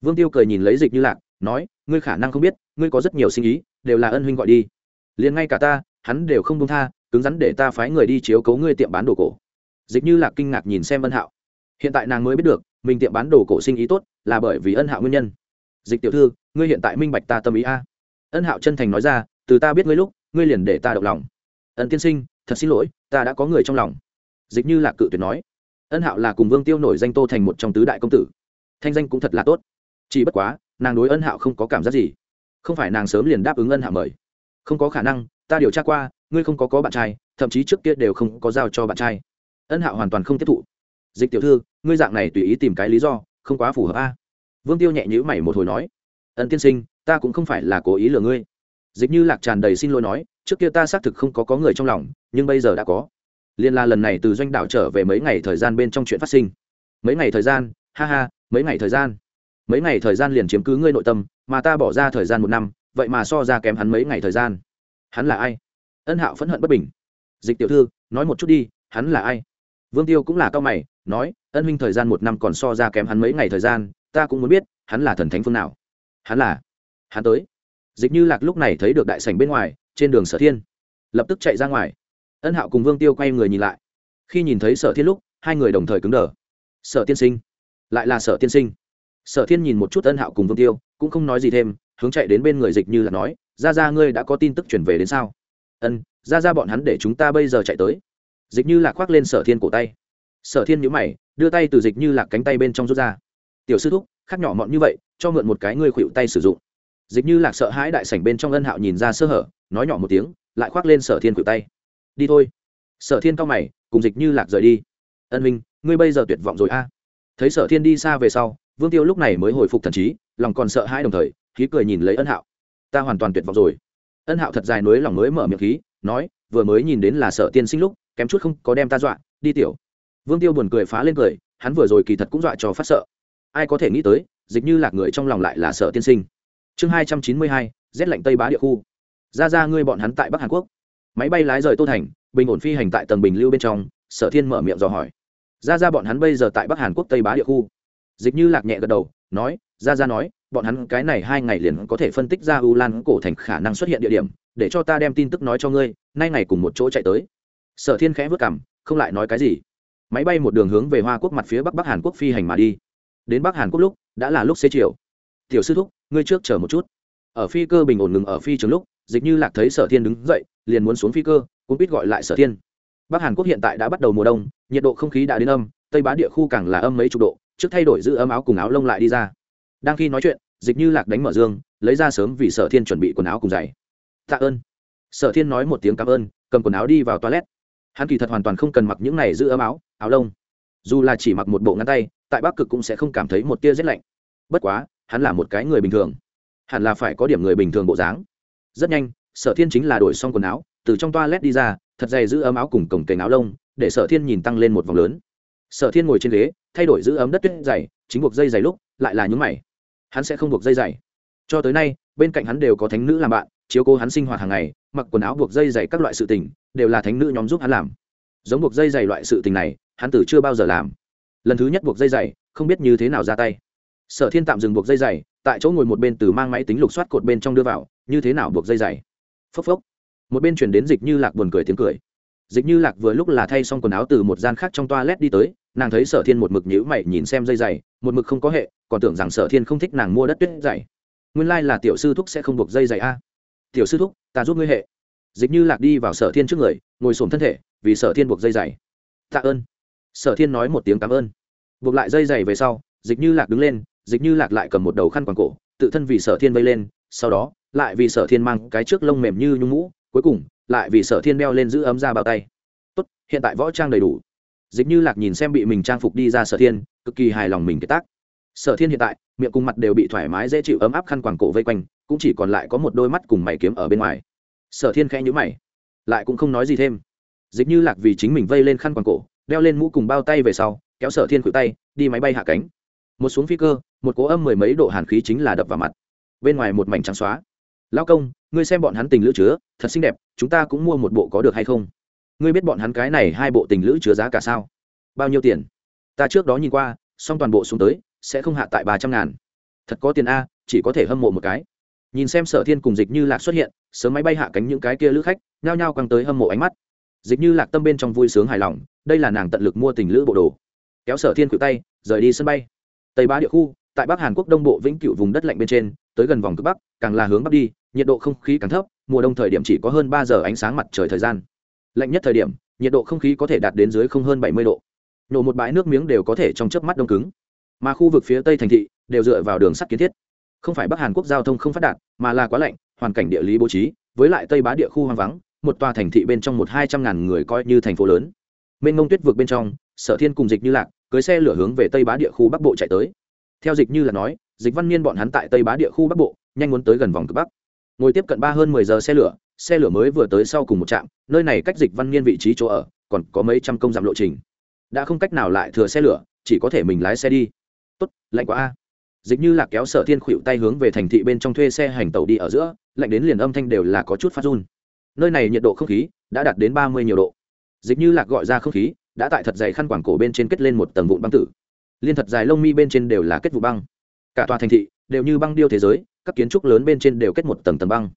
Vương tiêu cười nhìn lấy dịch như lạc, nói, ngươi khả năng không biết, ngươi có rất nhiều sinh ý, đều là ân huynh gọi đi. Liền ngay cả ta, hắn đều không công tha, cứng rắn để ta phái người đi chiếu cấu ngươi tiệm bán đồ cổ. Dịch như lạc kinh ngạc nhìn xem ân hạo. Hiện tại nàng mới biết được, mình tiệm bán đồ cổ sinh ý tốt, là bởi vì ân hạo nguyên nhân. Dịch tiểu thư ngươi hiện tại minh bạch ta tâm ý a. Ân hạo chân thành nói ra, từ ta biết ngươi lúc, ngươi liền để ta động lòng. Ân tiên sinh, thật xin lỗi, ta đã có người trong lòng. Dịch như là cự tuyệt nói. Ân hạo là cùng vương tiêu nổi danh tô thành một trong tứ đại công tử. Thanh danh cũng thật là tốt. Chỉ bất quá, nàng đối ân hạo không có cảm giác gì. Không phải nàng sớm liền đáp ứng ân hạo mời. Không có khả năng, ta điều tra qua, ngươi không có có bạn trai, thậm chí trước kia đều không có giao cho bạn trai. Ân hạo hoàn toàn không tiếp thụ. Dịch tiểu thư, ngươi dạng này tùy ý tìm cái lý do, không quá phù hợp a. Vương tiêu nhẹ nhữ mày một hồi nói ân tiên sinh, ta cũng không phải là cố ý lừa ngươi. Dịch như lạc tràn đầy xin lỗi nói, trước kia ta xác thực không có có người trong lòng, nhưng bây giờ đã có. Liên la lần này từ doanh đảo trở về mấy ngày thời gian bên trong chuyện phát sinh. Mấy ngày thời gian, ha ha, mấy ngày thời gian. Mấy ngày thời gian liền chiếm cứ ngươi nội tâm, mà ta bỏ ra thời gian một năm, vậy mà so ra kém hắn mấy ngày thời gian. Hắn là ai? Ân hạo phẫn hận bất bình. Dịch tiểu thư, nói một chút đi, hắn là ai? Vương tiêu cũng là cao mày, nói, ân huynh thời gian một năm còn so ra kém hắn mấy ngày thời gian, ta cũng muốn biết, hắn là thần thánh phương nào? Hắn là, hắn tới. Dịch như lạc lúc này thấy được đại sảnh bên ngoài, trên đường sở thiên, lập tức chạy ra ngoài. Ân hạo cùng vương tiêu quay người nhìn lại. Khi nhìn thấy sở thiên lúc, hai người đồng thời cứng đờ. Sở tiên sinh, lại là sở tiên sinh. Sở thiên nhìn một chút ân hạo cùng vương tiêu, cũng không nói gì thêm, hướng chạy đến bên người dịch như là nói ra ra ngươi đã có tin tức chuyển về đến sao? Ân ra ra bọn hắn để chúng ta bây giờ chạy tới. Dịch như lạc khoác lên sở thiên cổ tay. Sở thiên nhữ mày, đưa tay từ dịch như lạc cánh tay bên trong rút ra tiểu sư thúc khác nhỏ mọn như vậy, cho mượn một cái ngươi khuỵu tay sử dụng. Dịch như lạc sợ hãi đại sảnh bên trong ân hạo nhìn ra sơ hở, nói nhỏ một tiếng, lại khoác lên sở thiên khuỵu tay. Đi thôi. Sở thiên cao mày, cùng dịch như lạc rời đi. Ân minh ngươi bây giờ tuyệt vọng rồi a. Thấy sở thiên đi xa về sau, vương tiêu lúc này mới hồi phục thần trí, lòng còn sợ hãi đồng thời khí cười nhìn lấy ân hạo. Ta hoàn toàn tuyệt vọng rồi. Ân hạo thật dài nối lòng mới mở miệng khí, nói, vừa mới nhìn đến là sở tiên sinh lúc, kém chút không có đem ta dọa, đi tiểu. Vương tiêu buồn cười phá lên cười, hắn vừa rồi kỳ thật cũng dọa cho phát sợ ai có thể nghĩ tới, dịch như lạc người trong lòng lại là sở tiên sinh. Chương hai trăm chín mươi hai, rét lạnh tây bá địa khu. Ra ra ngươi bọn hắn tại bắc hàn quốc. Máy bay lái rời tô thành, bình ổn phi hành tại tầng bình lưu bên trong, sở thiên mở miệng dò hỏi. Ra ra bọn hắn bây giờ tại bắc hàn quốc tây bá địa khu. Dịch như lạc nhẹ gật đầu, nói, ra ra nói, bọn hắn cái này hai ngày liền có thể phân tích ra u lan cổ thành khả năng xuất hiện địa điểm, để cho ta đem tin tức nói cho ngươi, nay ngày cùng một chỗ chạy tới. Sở thiên khẽ vất cảm không lại nói cái gì. Máy bay một đường hướng về hoa quốc mặt phía bắc bắc hàn quốc phi hành mà đi đến bắc hàn quốc lúc đã là lúc xế chiều tiểu sư thúc ngươi trước chờ một chút ở phi cơ bình ổn ngừng ở phi trường lúc dịch như lạc thấy sở thiên đứng dậy liền muốn xuống phi cơ cũng biết gọi lại sở thiên bắc hàn quốc hiện tại đã bắt đầu mùa đông nhiệt độ không khí đã đến âm tây bá địa khu càng là âm mấy chục độ trước thay đổi giữ ấm áo cùng áo lông lại đi ra đang khi nói chuyện dịch như lạc đánh mở dương lấy ra sớm vì sở thiên chuẩn bị quần áo cùng giày tạ ơn sở thiên nói một tiếng cảm ơn cầm quần áo đi vào toilet hắn kỳ thật hoàn toàn không cần mặc những này giữ ấm áo áo lông dù là chỉ mặc một bộ ngăn tay, tại bắc cực cũng sẽ không cảm thấy một tia rét lạnh. Bất quá, hắn là một cái người bình thường. Hẳn là phải có điểm người bình thường bộ dáng. Rất nhanh, sở thiên chính là đổi xong quần áo, từ trong toa led đi ra, thật dày giữ ấm áo cùng cổng cành áo lông, để sở thiên nhìn tăng lên một vòng lớn. Sở thiên ngồi trên ghế, thay đổi giữ ấm đất tuyết dày, chính buộc dây dày lúc, lại là nhúng mày. Hắn sẽ không buộc dây dày. Cho tới nay, bên cạnh hắn đều có thánh nữ làm bạn, chiếu cố hắn sinh hoạt hàng ngày, mặc quần áo buộc dây dày các loại sự tình, đều là thánh nữ nhóm giúp hắn làm giống buộc dây dày loại sự tình này, hắn tử chưa bao giờ làm. Lần thứ nhất buộc dây dày, không biết như thế nào ra tay. Sở thiên tạm dừng buộc dây dày, tại chỗ ngồi một bên từ mang máy tính lục soát cột bên trong đưa vào, như thế nào buộc dây dày? Phốc phốc. Một bên chuyển đến dịch như lạc buồn cười tiếng cười. Dịch như lạc vừa lúc là thay xong quần áo từ một gian khác trong toa led đi tới, nàng thấy sở thiên một mực nhữ mày nhìn xem dây dày, một mực không có hệ, còn tưởng rằng sở thiên không thích nàng mua đất tuyết dày. Nguyên lai、like、là tiểu sư thúc sẽ không buộc dây dày a. Tiểu sư thúc, ta giúp ngươi hệ dịch như lạc đi vào sở thiên trước người, ngồi xổm thân thể, vì sở thiên buộc dây dày tạ ơn. Sở thiên nói một tiếng cảm ơn. Buộc lại dây dày về sau, dịch như lạc đứng lên, dịch như lạc lại cầm một đầu khăn quàng cổ, tự thân vì sở thiên vây lên, sau đó, lại vì sở thiên mang cái trước lông mềm như nhung mũ, cuối cùng, lại vì sở thiên đeo lên giữ ấm ra bao tay. Tốt, hiện tại võ trang đầy đủ. Dịch như lạc nhìn xem bị mình trang phục đi ra sở thiên, cực kỳ hài lòng mình kế tác. Sở thiên hiện tại, miệng cùng mặt đều bị thoải mái dễ chịu ấm áp khăn quàng cổ vây quanh, cũng chỉ còn lại có một đôi mắt cùng mày kiếm ở bên ngoài sở thiên khẽ nhữ mày, lại cũng không nói gì thêm. Dịch như lạc vì chính mình vây lên khăn quàng cổ, đeo lên mũ cùng bao tay về sau, kéo sở thiên khuỷu tay, đi máy bay hạ cánh. Một xuống phi cơ, một cố âm mười mấy độ hàn khí chính là đập vào mặt. Bên ngoài một mảnh trắng xóa. Lao công, ngươi xem bọn hắn tình lữ chứa, thật xinh đẹp, chúng ta cũng mua một bộ có được hay không? Ngươi biết bọn hắn cái này hai bộ tình lữ chứa giá cả sao? Bao nhiêu tiền? Ta trước đó nhìn qua, xong toàn bộ xuống tới, sẽ không hạ tại ba trăm ngàn. Thật có tiền a, chỉ có thể hâm mộ một cái nhìn xem sở thiên cùng dịch như lạc xuất hiện, sớm máy bay hạ cánh những cái kia lữ khách, nhao nhao căng tới hâm mộ ánh mắt. Dịch như lạc tâm bên trong vui sướng hài lòng, đây là nàng tận lực mua tình lữ bộ đồ. Kéo sở thiên cự tay, rời đi sân bay. Tây ba địa khu, tại bắc hàn quốc đông bộ vĩnh cựu vùng đất lạnh bên trên, tới gần vòng cực bắc, càng là hướng bắc đi, nhiệt độ không khí càng thấp, mùa đông thời điểm chỉ có hơn ba giờ ánh sáng mặt trời thời gian. Lạnh nhất thời điểm, nhiệt độ không khí có thể đạt đến dưới không hơn bảy mươi độ. Nổ một bãi nước miếng đều có thể trong chớp mắt đông cứng. Mà khu vực phía tây thành thị, đều dựa vào đường sắt kiến thiết không phải bắc hàn quốc giao thông không phát đạt mà là quá lạnh hoàn cảnh địa lý bố trí với lại tây bá địa khu hoang vắng một tòa thành thị bên trong một hai trăm ngàn người coi như thành phố lớn mênh ngông tuyết vượt bên trong sở thiên cùng dịch như lạc cưới xe lửa hướng về tây bá địa khu bắc bộ chạy tới theo dịch như là nói dịch văn niên bọn hắn tại tây bá địa khu bắc bộ nhanh muốn tới gần vòng cực bắc ngồi tiếp cận ba hơn mười giờ xe lửa xe lửa mới vừa tới sau cùng một trạm nơi này cách dịch văn niên vị trí chỗ ở còn có mấy trăm công dặm lộ trình đã không cách nào lại thừa xe lửa chỉ có thể mình lái xe đi tốt lạnh quá a dịch như là kéo sở thiên khuỵu tay hướng về thành thị bên trong thuê xe hành tàu đi ở giữa, lạnh đến liền âm thanh đều là có chút phát run. Nơi này nhiệt độ không khí đã đạt đến ba mươi nhiều độ. Dịch như lạc gọi ra không khí, đã tại thật dày khăn quảng cổ bên trên kết lên một tầng vụn băng tử. Liên thật dài lông mi bên trên đều là kết vụ băng. Cả tòa thành thị đều như băng điêu thế giới, các kiến trúc lớn bên trên đều kết một tầng tầng băng.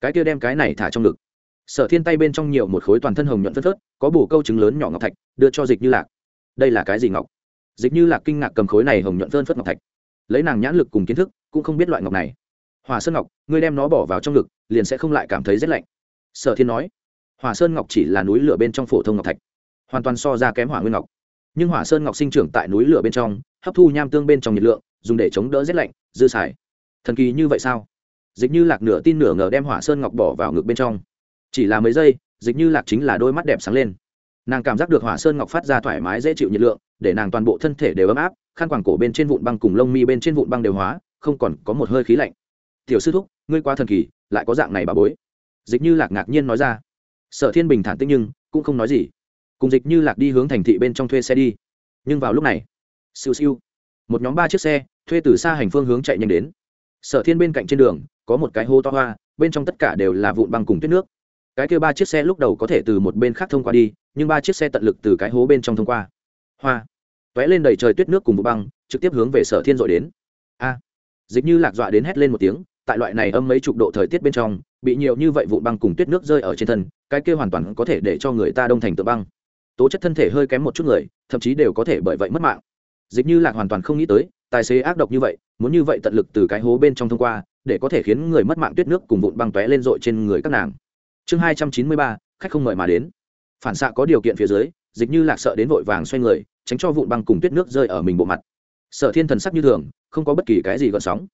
Cái kia đem cái này thả trong ngực. Sở thiên tay bên trong nhiều một khối toàn thân hồng nhuận phất phớt, có bù câu trứng lớn nhỏ ngọc thạch, đưa cho dịch như lạc. Đây là cái gì ngọc? Dịch như lạc kinh ngạc cầm khối này hồng nhuận phơn phất ngọc thạch lấy nàng nhãn lực cùng kiến thức, cũng không biết loại ngọc này. Hòa sơn ngọc, ngươi đem nó bỏ vào trong ngực, liền sẽ không lại cảm thấy rét lạnh. Sở thiên nói, hòa sơn ngọc chỉ là núi lửa bên trong phổ thông ngọc thạch, hoàn toàn so ra kém hỏa nguyên ngọc. Nhưng hỏa sơn ngọc sinh trưởng tại núi lửa bên trong, hấp thu nham tương bên trong nhiệt lượng, dùng để chống đỡ rét lạnh, dư xài. Thần kỳ như vậy sao? Dịch như lạc nửa tin nửa ngờ đem hỏa sơn ngọc bỏ vào ngực bên trong. Chỉ là mấy giây, dịch như lạc chính là đôi mắt đẹp sáng lên. Nàng cảm giác được hỏa sơn ngọc phát ra thoải mái dễ chịu nhiệt lượng, để nàng toàn bộ thân thể đều ấm áp khăn quàng cổ bên trên vụn băng cùng lông mi bên trên vụn băng đều hóa, không còn có một hơi khí lạnh. Tiểu sư thúc, ngươi qua thần kỳ, lại có dạng này bà bối. Dịch như lạc ngạc nhiên nói ra. Sở thiên bình thản tích nhưng, cũng không nói gì. Cùng dịch như lạc đi hướng thành thị bên trong thuê xe đi. Nhưng vào lúc này, siêu siêu, một nhóm ba chiếc xe, thuê từ xa hành phương hướng chạy nhanh đến. Sở thiên bên cạnh trên đường, có một cái hô to hoa, bên trong tất cả đều là vụn băng cùng tuyết nước. Cái kêu ba chiếc xe lúc đầu có thể từ một bên khác thông qua đi, nhưng ba chiếc xe tận lực từ cái hố bên trong thông qua. Hoa vẽ lên đầy trời tuyết nước cùng vụ băng, trực tiếp hướng về sở thiên dội đến. A! Dịch như lạc dọa đến hét lên một tiếng, tại loại này âm mấy chục độ thời tiết bên trong, bị nhiều như vậy vụ băng cùng tuyết nước rơi ở trên thân, cái kia hoàn toàn có thể để cho người ta đông thành tựa băng. Tố chất thân thể hơi kém một chút người, thậm chí đều có thể bởi vậy mất mạng. Dịch như lạc hoàn toàn không nghĩ tới, tài xế ác độc như vậy, muốn như vậy tận lực từ cái hố bên trong thông qua, để có thể khiến người mất mạng tuyết nước cùng vụn băng tóe lên dội trên người các nàng. Chương hai trăm chín mươi ba, khách không mời mà đến. Phản xạ có điều kiện phía dưới, dịch như lạc sợ đến vội vàng xoay người tránh cho vụn băng cùng tuyết nước rơi ở mình bộ mặt. Sở thiên thần sắc như thường, không có bất kỳ cái gì gợn sóng.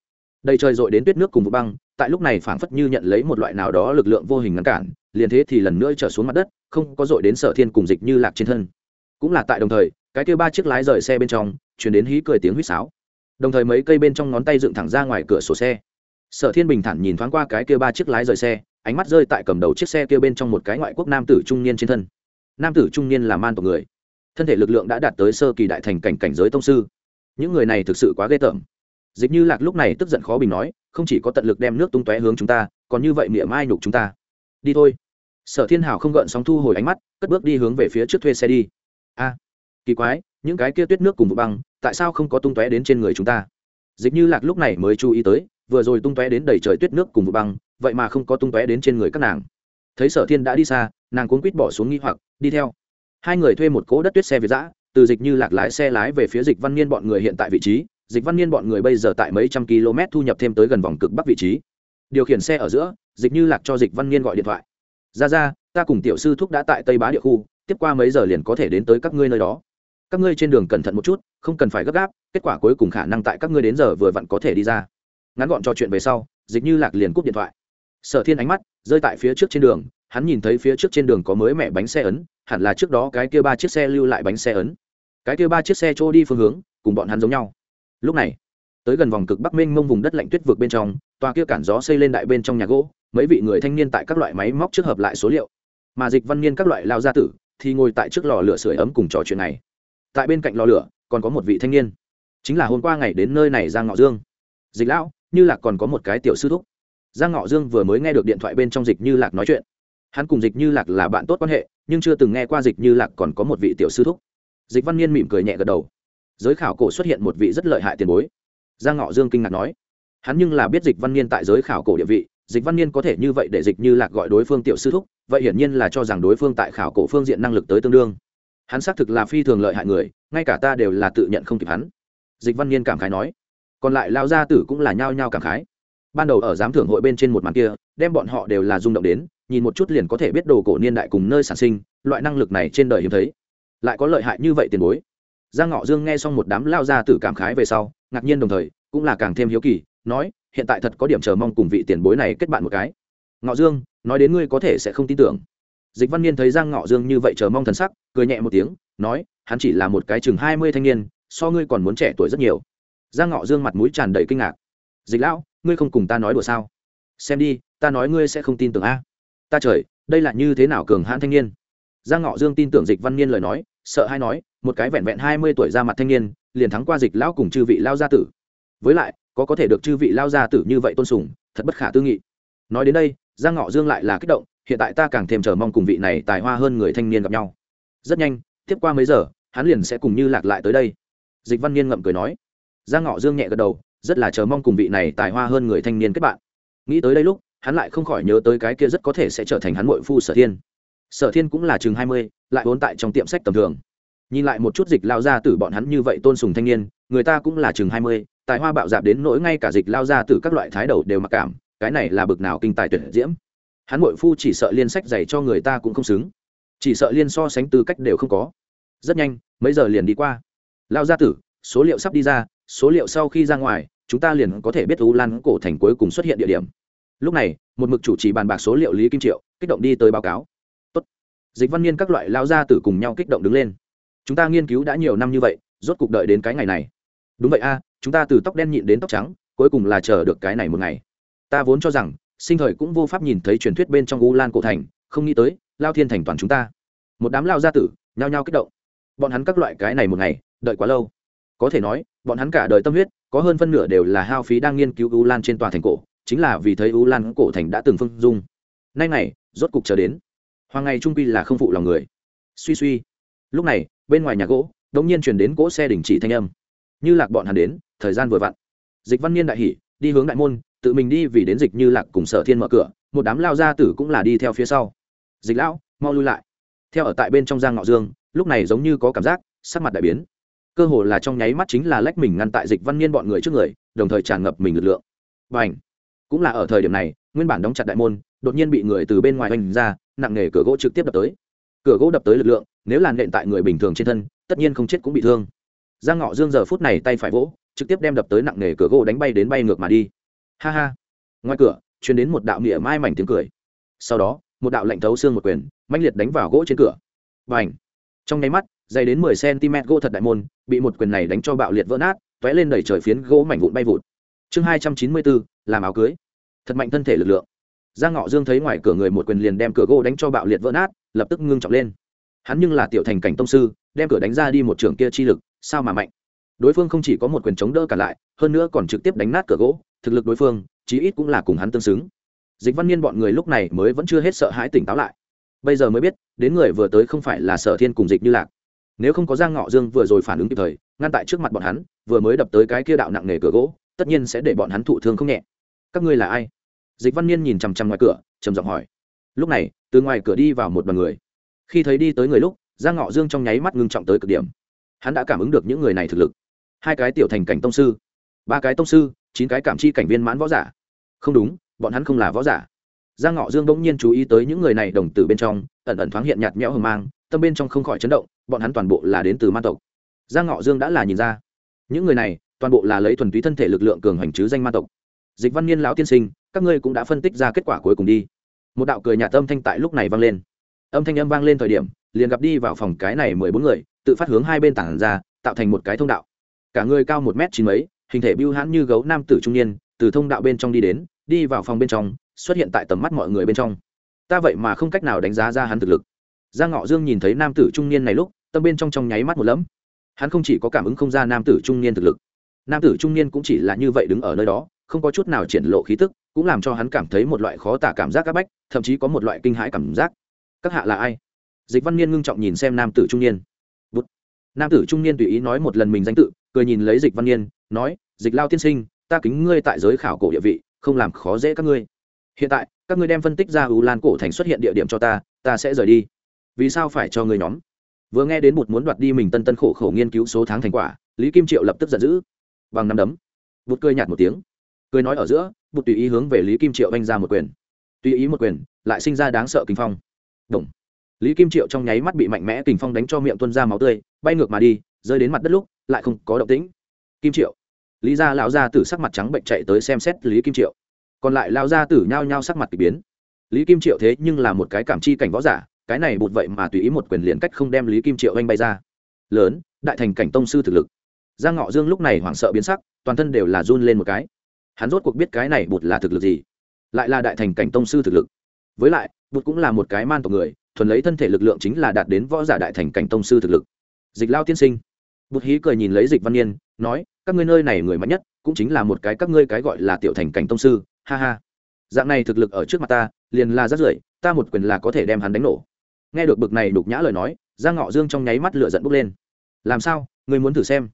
Đầy trời dội đến tuyết nước cùng vụ băng, tại lúc này phảng phất như nhận lấy một loại nào đó lực lượng vô hình ngăn cản, liền thế thì lần nữa trở xuống mặt đất, không có dội đến sở thiên cùng dịch như lạc trên thân. Cũng là tại đồng thời, cái kêu ba chiếc lái rời xe bên trong chuyển đến hí cười tiếng huýt sáo. Đồng thời mấy cây bên trong ngón tay dựng thẳng ra ngoài cửa sổ xe. Sở thiên bình thản nhìn thoáng qua cái kia ba chiếc lái rời xe, ánh mắt rơi tại cầm đầu chiếc xe kia bên trong một cái ngoại quốc nam tử trung niên trên thân. Nam tử trung niên là man tộc người thân thể lực lượng đã đạt tới sơ kỳ đại thành cảnh cảnh giới tông sư. Những người này thực sự quá ghê tởm. Dịch như lạc lúc này tức giận khó bình nói, không chỉ có tận lực đem nước tung tóe hướng chúng ta, còn như vậy niệm mai nhục chúng ta? Đi thôi. Sở thiên hảo không gợn sóng thu hồi ánh mắt, cất bước đi hướng về phía trước thuê xe đi. A, kỳ quái, những cái kia tuyết nước cùng vụ băng, tại sao không có tung tóe đến trên người chúng ta? Dịch như lạc lúc này mới chú ý tới, vừa rồi tung tóe đến đầy trời tuyết nước cùng vụ băng, vậy mà không có tung tóe đến trên người các nàng. Thấy sở thiên đã đi xa, nàng cuốn quýt bỏ xuống nghi hoặc, đi theo hai người thuê một cỗ đất tuyết xe việt giã từ dịch như lạc lái xe lái về phía dịch văn niên bọn người hiện tại vị trí. Dịch văn niên bọn người bây giờ tại mấy trăm km thu nhập thêm tới gần vòng cực bắc vị trí. Điều khiển xe ở giữa, dịch như lạc cho dịch văn niên gọi điện thoại. Ra ra, ta cùng tiểu sư thúc đã tại tây bá địa khu, tiếp qua mấy giờ liền có thể đến tới các ngươi nơi đó. Các ngươi trên đường cẩn thận một chút, không cần phải gấp gáp, kết quả cuối cùng khả năng tại các ngươi đến giờ vừa vặn có thể đi ra. Ngắn gọn trò chuyện về sau, dịch như lạc liền cúp điện thoại. Sở thiên ánh mắt rơi tại phía trước trên đường, hắn nhìn thấy phía trước trên đường có mới mẹ bánh xe ấn hẳn là trước đó cái kia ba chiếc xe lưu lại bánh xe ấn. Cái kia ba chiếc xe trôi đi phương hướng, cùng bọn hắn giống nhau. Lúc này, tới gần vòng cực bắc minh mông vùng đất lạnh tuyết vực bên trong, tòa kia cản gió xây lên đại bên trong nhà gỗ, mấy vị người thanh niên tại các loại máy móc trước hợp lại số liệu. Mà dịch văn niên các loại lao gia tử thì ngồi tại trước lò lửa sưởi ấm cùng trò chuyện này. Tại bên cạnh lò lửa, còn có một vị thanh niên. Chính là hôm qua ngày đến nơi này giang ngọ dương. Dịch lão, như lạc còn có một cái tiểu sư thúc. Giang ngọ dương vừa mới nghe được điện thoại bên trong dịch như lạc nói chuyện. Hắn cùng dịch như lạc là bạn tốt quan hệ nhưng chưa từng nghe qua dịch như lạc còn có một vị tiểu sư thúc. Dịch văn niên mỉm cười nhẹ gật đầu. Giới khảo cổ xuất hiện một vị rất lợi hại tiền bối. Giang ngọ dương kinh ngạc nói. Hắn nhưng là biết dịch văn niên tại giới khảo cổ địa vị, dịch văn niên có thể như vậy để dịch như lạc gọi đối phương tiểu sư thúc, vậy hiển nhiên là cho rằng đối phương tại khảo cổ phương diện năng lực tới tương đương. Hắn xác thực là phi thường lợi hại người, ngay cả ta đều là tự nhận không kịp hắn. Dịch văn niên cảm khái nói. Còn lại lao gia tử cũng là nhao nhao cảm khái. Ban đầu ở giám thưởng hội bên trên một màn kia, đem bọn họ đều là rung động đến nhìn một chút liền có thể biết đồ cổ niên đại cùng nơi sản sinh, loại năng lực này trên đời hiếm thấy. Lại có lợi hại như vậy tiền bối. Giang ngọ dương nghe xong một đám lao ra từ cảm khái về sau, ngạc nhiên đồng thời, cũng là càng thêm hiếu kỳ, nói, hiện tại thật có điểm chờ mong cùng vị tiền bối này kết bạn một cái. Ngọ dương, nói đến ngươi có thể sẽ không tin tưởng. Dịch văn niên thấy giang ngọ dương như vậy chờ mong thần sắc, cười nhẹ một tiếng, nói, hắn chỉ là một cái chừng hai mươi thanh niên, so ngươi còn muốn trẻ tuổi rất nhiều. Giang ngọ dương mặt mũi tràn đầy kinh ngạc. Dịch lão, ngươi không cùng ta nói đùa sao? Xem đi, ta nói ngươi sẽ không tin tưởng a ta trời, đây là như thế nào cường hãn thanh niên? Giang ngọ dương tin tưởng dịch văn niên lời nói, sợ hay nói, một cái vẹn vẹn hai mươi tuổi ra mặt thanh niên, liền thắng qua dịch lão cùng chư vị lao gia tử. Với lại, có có thể được chư vị lao gia tử như vậy tôn sùng, thật bất khả tư nghị. Nói đến đây, giang ngọ dương lại là kích động, hiện tại ta càng thêm chờ mong cùng vị này tài hoa hơn người thanh niên gặp nhau. Rất nhanh, tiếp qua mấy giờ, hắn liền sẽ cùng như lạc lại tới đây. Dịch văn niên ngậm cười nói. Giang ngọ dương nhẹ gật đầu, rất là chờ mong cùng vị này tài hoa hơn người thanh niên kết bạn. Nghĩ tới đây lúc hắn lại không khỏi nhớ tới cái kia rất có thể sẽ trở thành hắn mội phu sở thiên. Sở thiên cũng là chừng hai mươi, lại vốn tại trong tiệm sách tầm thường. Nhìn lại một chút dịch lao ra từ bọn hắn như vậy tôn sùng thanh niên, người ta cũng là chừng hai mươi, tài hoa bạo dạp đến nỗi ngay cả dịch lao ra từ các loại thái đầu đều mặc cảm, cái này là bực nào kinh tài tuyệt diễm. Hắn mội phu chỉ sợ liên sách dày cho người ta cũng không xứng. Chỉ sợ liên so sánh tư cách đều không có. Rất nhanh, mấy giờ liền đi qua. Lao gia tử, số liệu sắp đi ra, số liệu sau khi ra ngoài, chúng ta liền có thể biết u lan cổ thành cuối cùng xuất hiện địa điểm lúc này, một mực chủ trì bàn bạc số liệu lý kim triệu, kích động đi tới báo cáo. Tốt. dịch văn niên các loại lao gia tử cùng nhau kích động đứng lên. Chúng ta nghiên cứu đã nhiều năm như vậy, rốt cuộc đợi đến cái ngày này. Đúng vậy a, chúng ta từ tóc đen nhịn đến tóc trắng, cuối cùng là chờ được cái này một ngày. Ta vốn cho rằng, sinh thời cũng vô pháp nhìn thấy truyền thuyết bên trong u lan cổ thành, không nghĩ tới, lao thiên thành toàn chúng ta. Một đám lao gia tử, nhao nhao kích động. Bọn hắn các loại cái này một ngày, đợi quá lâu. Có thể nói, bọn hắn cả đời tâm huyết, có hơn phân nửa đều là hao phí đang nghiên cứu u lan trên tòa thành cổ chính là vì thấy u lan cổ thành đã từng phương dung. Nay này rốt cục chờ đến. Hoàng ngày trung pi là không phụ lòng người. Suy suy. Lúc này, bên ngoài nhà gỗ đống nhiên chuyển đến cỗ xe đình chỉ thanh âm. Như lạc bọn hắn đến, thời gian vừa vặn. Dịch văn niên đại hỉ, đi hướng đại môn, tự mình đi vì đến dịch như lạc cùng sở thiên mở cửa, một đám lao gia tử cũng là đi theo phía sau. Dịch lão, mau lui lại. Theo ở tại bên trong giang ngọ dương, lúc này giống như có cảm giác, sắc mặt đại biến. Cơ hồ là trong nháy mắt chính là lách mình ngăn tại dịch văn niên bọn người trước người, đồng thời tràn ngập mình lực lượng. Và h cũng là ở thời điểm này, nguyên bản đóng chặt đại môn, đột nhiên bị người từ bên ngoài oanh ra, nặng nề cửa gỗ trực tiếp đập tới. Cửa gỗ đập tới lực lượng, nếu làn nện tại người bình thường trên thân, tất nhiên không chết cũng bị thương. Giang ngọ dương giờ phút này tay phải vỗ, trực tiếp đem đập tới nặng nề cửa gỗ đánh bay đến bay ngược mà đi. Ha ha. Ngoài cửa chuyển đến một đạo nghĩa mai mảnh tiếng cười. Sau đó, một đạo lạnh thấu xương một quyền mạnh liệt đánh vào gỗ trên cửa. Và ảnh trong nháy mắt, dày đến mười cm gỗ thật đại môn, bị một quyền này đánh cho bạo liệt vỡ nát t ó é lên đẩy trời phiến gỗ mảnh vụn bay vụt chương hai trăm chín mươi bốn, làm áo cưới. Thật mạnh thân thể lực lượng. Giang ngọ dương thấy ngoài cửa người một quyền liền đem cửa gỗ đánh cho bạo liệt vỡ nát, lập tức ngưng trọng lên. Hắn nhưng là tiểu thành cảnh tông sư, đem cửa đánh ra đi một trường kia chi lực, sao mà mạnh? Đối phương không chỉ có một quyền chống đỡ cả lại, hơn nữa còn trực tiếp đánh nát cửa gỗ, thực lực đối phương, chí ít cũng là cùng hắn tương xứng. Dịch văn niên bọn người lúc này mới vẫn chưa hết sợ hãi tỉnh táo lại. Bây giờ mới biết, đến người vừa tới không phải là sở thiên cùng dịch như lạc. Nếu không có giang ngọ dương vừa rồi phản ứng kịp thời, ngăn tại trước mặt bọn hắn, vừa mới đập tới cái kia đạo nặng nề cửa gỗ tất nhiên sẽ để bọn hắn thụ thương không nhẹ. Các ngươi là ai? Dịch văn niên nhìn chằm chằm ngoài cửa, trầm giọng hỏi. Lúc này, từ ngoài cửa đi vào một đoàn người. Khi thấy đi tới người lúc, giang ngọ dương trong nháy mắt ngưng trọng tới cực điểm. Hắn đã cảm ứng được những người này thực lực. Hai cái tiểu thành cảnh tông sư, ba cái tông sư, chín cái cảm chi cảnh viên mãn võ giả. Không đúng, bọn hắn không là võ giả. Giang ngọ dương bỗng nhiên chú ý tới những người này đồng tử bên trong, ẩn ẩn thoáng hiện nhạt nhẽo hờ mang, tâm bên trong không khỏi chấn động, bọn hắn toàn bộ là đến từ man tộc. Giang ngọ dương đã là nhìn ra. Những người này toàn bộ là lấy thuần túy thân thể lực lượng cường hành chứ danh ma tộc. Dịch văn niên lão tiên sinh, các ngươi cũng đã phân tích ra kết quả cuối cùng đi. Một đạo cười nhạt âm thanh tại lúc này vang lên. Âm thanh âm vang lên thời điểm, liền gặp đi vào phòng cái này mười bốn người, tự phát hướng hai bên tảng ra, tạo thành một cái thông đạo. Cả người cao một m chín mấy, hình thể bưu hãn như gấu nam tử trung niên, từ thông đạo bên trong đi đến, đi vào phòng bên trong, xuất hiện tại tầm mắt mọi người bên trong. Ta vậy mà không cách nào đánh giá ra hắn thực lực. Giang ngọ dương nhìn thấy nam tử trung niên này lúc, tâm bên trong trong nháy mắt một lẫm. Hắn không chỉ có cảm ứng không ra nam tử trung niên thực lực nam tử trung niên cũng chỉ là như vậy đứng ở nơi đó, không có chút nào triển lộ khí tức, cũng làm cho hắn cảm thấy một loại khó tả cảm giác áp bách, thậm chí có một loại kinh hãi cảm giác. Các hạ là ai? Dịch văn niên ngưng trọng nhìn xem nam tử trung niên. Bút. nam tử trung niên tùy ý nói một lần mình danh tự, cười nhìn lấy dịch văn niên, nói, dịch lao tiên sinh, ta kính ngươi tại giới khảo cổ địa vị, không làm khó dễ các ngươi. Hiện tại, các ngươi đem phân tích ra u lan cổ thành xuất hiện địa điểm cho ta ta sẽ rời đi. Vì sao phải cho ngươi nhóm? Vừa nghe đến một muốn đoạt đi mình tân tân khổ khổ nghiên cứu số tháng thành quả, lý kim triệu lập tức giận dữ bằng năm đấm. Bụt cười nhạt một tiếng. Cười nói ở giữa, bụt tùy ý hướng về lý kim triệu anh ra một quyền. Tùy ý một quyền, lại sinh ra đáng sợ kinh phong. Động. lý kim triệu trong nháy mắt bị mạnh mẽ kinh phong đánh cho miệng tuôn ra máu tươi, bay ngược mà đi, rơi đến mặt đất lúc, lại không có động tĩnh. Kim triệu. Lý gia lão gia tử sắc mặt trắng bệnh chạy tới xem xét lý kim triệu. Còn lại lão gia tử nhao nhao sắc mặt k ỳ biến. Lý kim triệu thế nhưng là một cái cảm chi cảnh võ giả, cái này bụt vậy mà tùy ý một quyền liền cách không đem lý kim triệu anh bay ra. Lớn, đại thành cảnh tông sư thực lực giang ngọ dương lúc này hoảng sợ biến sắc, toàn thân đều là run lên một cái. Hắn rốt cuộc biết cái này bụt là thực lực gì, lại là đại thành cảnh tông sư thực lực. Với lại, bụt cũng là một cái man tộc người, thuần lấy thân thể lực lượng chính là đạt đến võ giả đại thành cảnh tông sư thực lực. Dịch lao tiên sinh. Bụt hí cười nhìn lấy dịch văn niên, nói, các ngươi nơi này người mạnh nhất, cũng chính là một cái các ngươi cái gọi là tiểu thành cảnh tông sư, ha ha. Dạng này thực lực ở trước mặt ta, liền là rất rưởi, ta một quyền là có thể đem hắn đánh nổ. Nghe được bực này đục nhã lời nói, giang ngọ dương trong nháy mắt lửa giận bốc lên. Làm sao? Ngươi muốn thử xem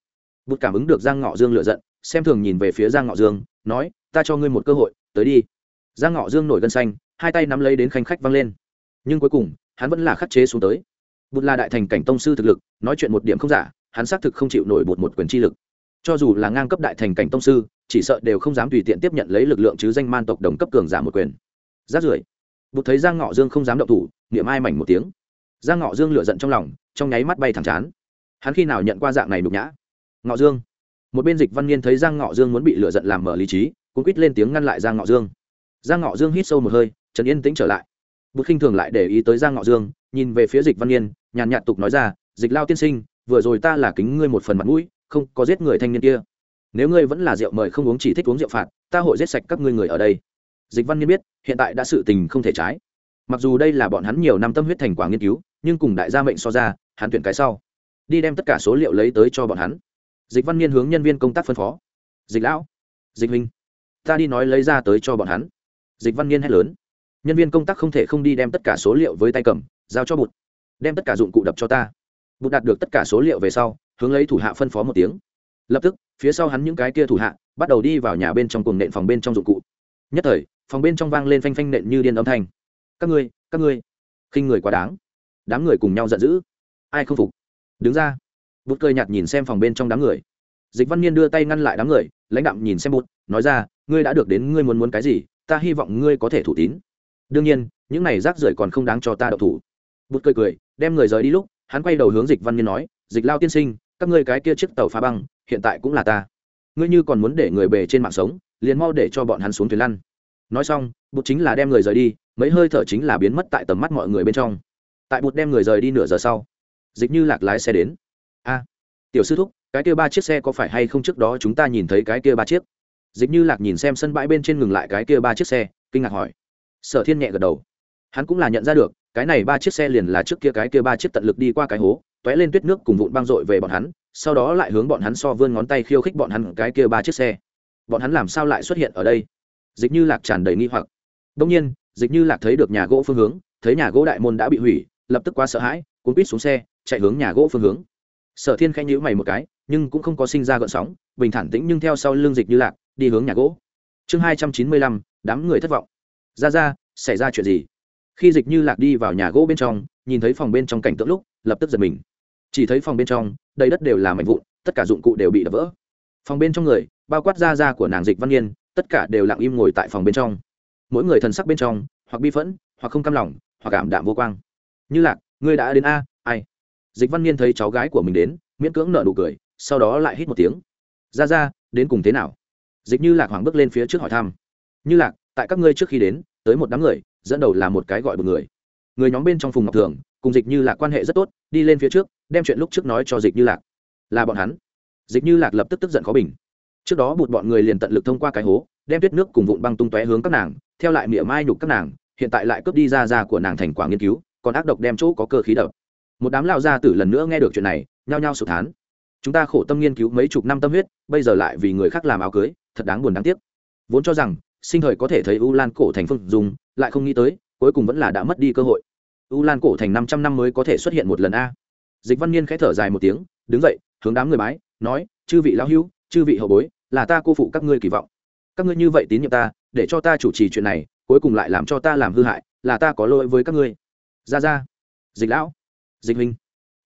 bụt cảm ứng được giang ngọ dương lựa giận, xem thường nhìn về phía giang ngọ dương, nói, ta cho ngươi một cơ hội, tới đi. Giang ngọ dương nổi gân xanh, hai tay nắm lấy đến khanh khách văng lên. Nhưng cuối cùng, hắn vẫn là khắc chế xuống tới. Bụt là đại thành cảnh tông sư thực lực, nói chuyện một điểm không giả, hắn xác thực không chịu nổi bụt một quyền chi lực. Cho dù là ngang cấp đại thành cảnh tông sư, chỉ sợ đều không dám tùy tiện tiếp nhận lấy lực lượng chứ danh man tộc đồng cấp cường giả một quyền. Rát rưởi, bụt thấy giang ngọ dương không dám động thủ, niệm ai mảnh một tiếng. Giang ngọ dương lựa giận trong lòng, trong nháy mắt bay thẳng chán. Hắn khi nào nhận qua dạng này nhục nhã? Ngọ dương. Một bên dịch văn niên thấy giang ngọ dương muốn bị lựa giận làm mở lý trí, cũng quýt lên tiếng ngăn lại giang ngọ dương. Giang ngọ dương hít sâu một hơi trần yên tĩnh trở lại. Bút khinh thường lại để ý tới giang ngọ dương, nhìn về phía dịch văn niên nhàn nhạt tục nói ra, dịch lao tiên sinh, vừa rồi ta là kính ngươi một phần mặt mũi, không có giết người thanh niên kia. Nếu ngươi vẫn là rượu mời không uống chỉ thích uống rượu phạt, ta hội giết sạch các ngươi người ở đây. Dịch văn niên biết, hiện tại đã sự tình không thể trái. Mặc dù đây là bọn hắn nhiều năm tâm huyết thành quả nghiên cứu, nhưng cùng đại gia mệnh so ra, hắn tuyển cái sau. Đi đem tất cả số liệu lấy tới cho bọn hắn dịch văn niên hướng nhân viên công tác phân phó. Dịch lão, dịch huynh, ta đi nói lấy ra tới cho bọn hắn. Dịch văn niên hét lớn. Nhân viên công tác không thể không đi đem tất cả số liệu với tay cầm, giao cho bụt. Đem tất cả dụng cụ đập cho ta. Bụt đạt được tất cả số liệu về sau, hướng lấy thủ hạ phân phó một tiếng. Lập tức, phía sau hắn những cái kia thủ hạ bắt đầu đi vào nhà bên trong cùng nện phòng bên trong dụng cụ. Nhất thời, phòng bên trong vang lên phanh phanh nện như điên âm thanh. Các ngươi các ngươi, khinh người quá đáng. Đám người cùng nhau giận dữ. Ai không phục? Đứng ra bút cười nhạt nhìn xem phòng bên trong đám người. Dịch văn niên đưa tay ngăn lại đám người, lãnh đạm nhìn xem bút, nói ra, ngươi đã được đến, ngươi muốn muốn cái gì, ta hy vọng ngươi có thể thủ tín. Đương nhiên, những này rác rưởi còn không đáng cho ta đậu thủ. Bút cười cười, đem người rời đi lúc, hắn quay đầu hướng dịch văn niên nói, dịch lao tiên sinh, các ngươi cái kia chiếc tàu phá băng, hiện tại cũng là ta. Ngươi như còn muốn để người bề trên mạng sống, liền mau để cho bọn hắn xuống thuyền lăn. Nói xong, bút chính là đem người rời đi, mấy hơi thở chính là biến mất tại tầm mắt mọi người bên trong. Tại bút đem người rời đi nửa giờ sau, dịch như lạc lái xe đến a. Tiểu sư thúc, cái kia ba chiếc xe có phải hay không trước đó chúng ta nhìn thấy cái kia ba chiếc? Dịch như lạc nhìn xem sân bãi bên trên ngừng lại cái kia ba chiếc xe, kinh ngạc hỏi. Sở thiên nhẹ gật đầu. Hắn cũng là nhận ra được, cái này ba chiếc xe liền là trước kia cái kia ba chiếc tận lực đi qua cái hố t ó é lên tuyết nước cùng vụn băng rội về bọn hắn, sau đó lại hướng bọn hắn so vươn ngón tay khiêu khích bọn hắn cái kia ba chiếc xe. Bọn hắn làm sao lại xuất hiện ở đây? Dịch như lạc tràn đầy nghi hoặc. Đông nhiên, dịch như lạc thấy được nhà gỗ phương hướng, thấy nhà gỗ đại môn đã bị hủy, lập tức quá sợ hãi, cuốn quýt xuống xe, chạy hướng nhà gỗ phương hướng sở thiên khẽ nhữ mày một cái, nhưng cũng không có sinh ra gợn sóng, bình thản tĩnh nhưng theo sau l ư n g dịch như lạc, đi hướng nhà gỗ. Chương hai trăm chín mươi lăm, đám người thất vọng. Ra ra, xảy ra chuyện gì? Khi dịch như lạc đi vào nhà gỗ bên trong, nhìn thấy phòng bên trong cảnh tượng lúc, lập tức giật mình. Chỉ thấy phòng bên trong, đầy đất đều là mảnh vụn, tất cả dụng cụ đều bị đập vỡ. Phòng bên trong người, bao quát da da của nàng dịch văn niên tất cả đều lặng im ngồi tại phòng bên trong. Mỗi người thần sắc bên trong, hoặc bi phẫn, hoặc không cam lòng, hoặc cảm đạm vô quang. Như lạc, ngươi đã đến a dịch văn niên thấy cháu gái của mình đến, miễn cưỡng nợ nụ cười, sau đó lại hít một tiếng. Ra ra, đến cùng thế nào? Dịch như lạc hoàng bước lên phía trước hỏi thăm. Như lạc, tại các ngươi trước khi đến, tới một đám người, dẫn đầu là một cái gọi một người. Người nhóm bên trong phùng ngọc thường, cùng dịch như lạc quan hệ rất tốt, đi lên phía trước, đem chuyện lúc trước nói cho dịch như lạc. Là bọn hắn. Dịch như lạc lập tức tức giận khó bình. Trước đó bụt bọn người liền tận lực thông qua cái hố, đem tuyết nước cùng vụn băng tung tóe hướng các nàng, theo lại mỉa mai nhục các nàng, hiện tại lại cướp đi ra ra của nàng thành quả nghiên cứu, còn ác độc đem chỗ có cơ khí đập một đám lao gia tử lần nữa nghe được chuyện này, nhao nhao sụt thán. Chúng ta khổ tâm nghiên cứu mấy chục năm tâm huyết, bây giờ lại vì người khác làm áo cưới, thật đáng buồn đáng tiếc. Vốn cho rằng, sinh thời có thể thấy u lan cổ thành phương dùng lại không nghĩ tới, cuối cùng vẫn là đã mất đi cơ hội. U lan cổ thành năm trăm năm mới có thể xuất hiện một lần a. Dịch văn niên khẽ thở dài một tiếng, đứng dậy, hướng đám người bái, nói, chư vị lão hữu, chư vị hậu bối, là ta cô phụ các ngươi kỳ vọng. Các ngươi như vậy tín nhiệm ta, để cho ta chủ trì chuyện này, cuối cùng lại làm cho ta làm hư hại, là ta có lỗi với các ngươi. Ra ra. Dịch lão dịch huynh.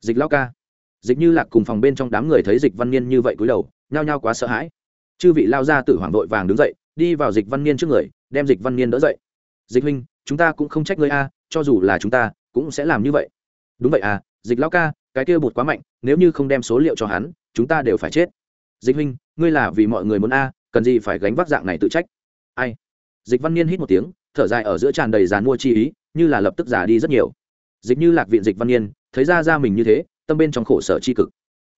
Dịch lão ca. Dịch như lạc cùng phòng bên trong đám người thấy dịch văn niên như vậy cúi đầu, nhao nhao quá sợ hãi. Chư vị lao ra tự hoảng vội vàng đứng dậy, đi vào dịch văn niên trước người, đem dịch văn niên đỡ dậy. Dịch huynh, chúng ta cũng không trách ngươi a, cho dù là chúng ta, cũng sẽ làm như vậy. Đúng vậy à dịch lão ca, cái kia bụt quá mạnh, nếu như không đem số liệu cho hắn, chúng ta đều phải chết. Dịch huynh, ngươi là vì mọi người muốn a, cần gì phải gánh vác dạng này tự trách? Ai? Dịch văn niên hít một tiếng, thở dài ở giữa tràn đầy dàn mua chi ý, như là lập tức già đi rất nhiều. Dịch như lạc viện dịch văn niên thấy ra ra mình như thế, tâm bên trong khổ sở c h i cực.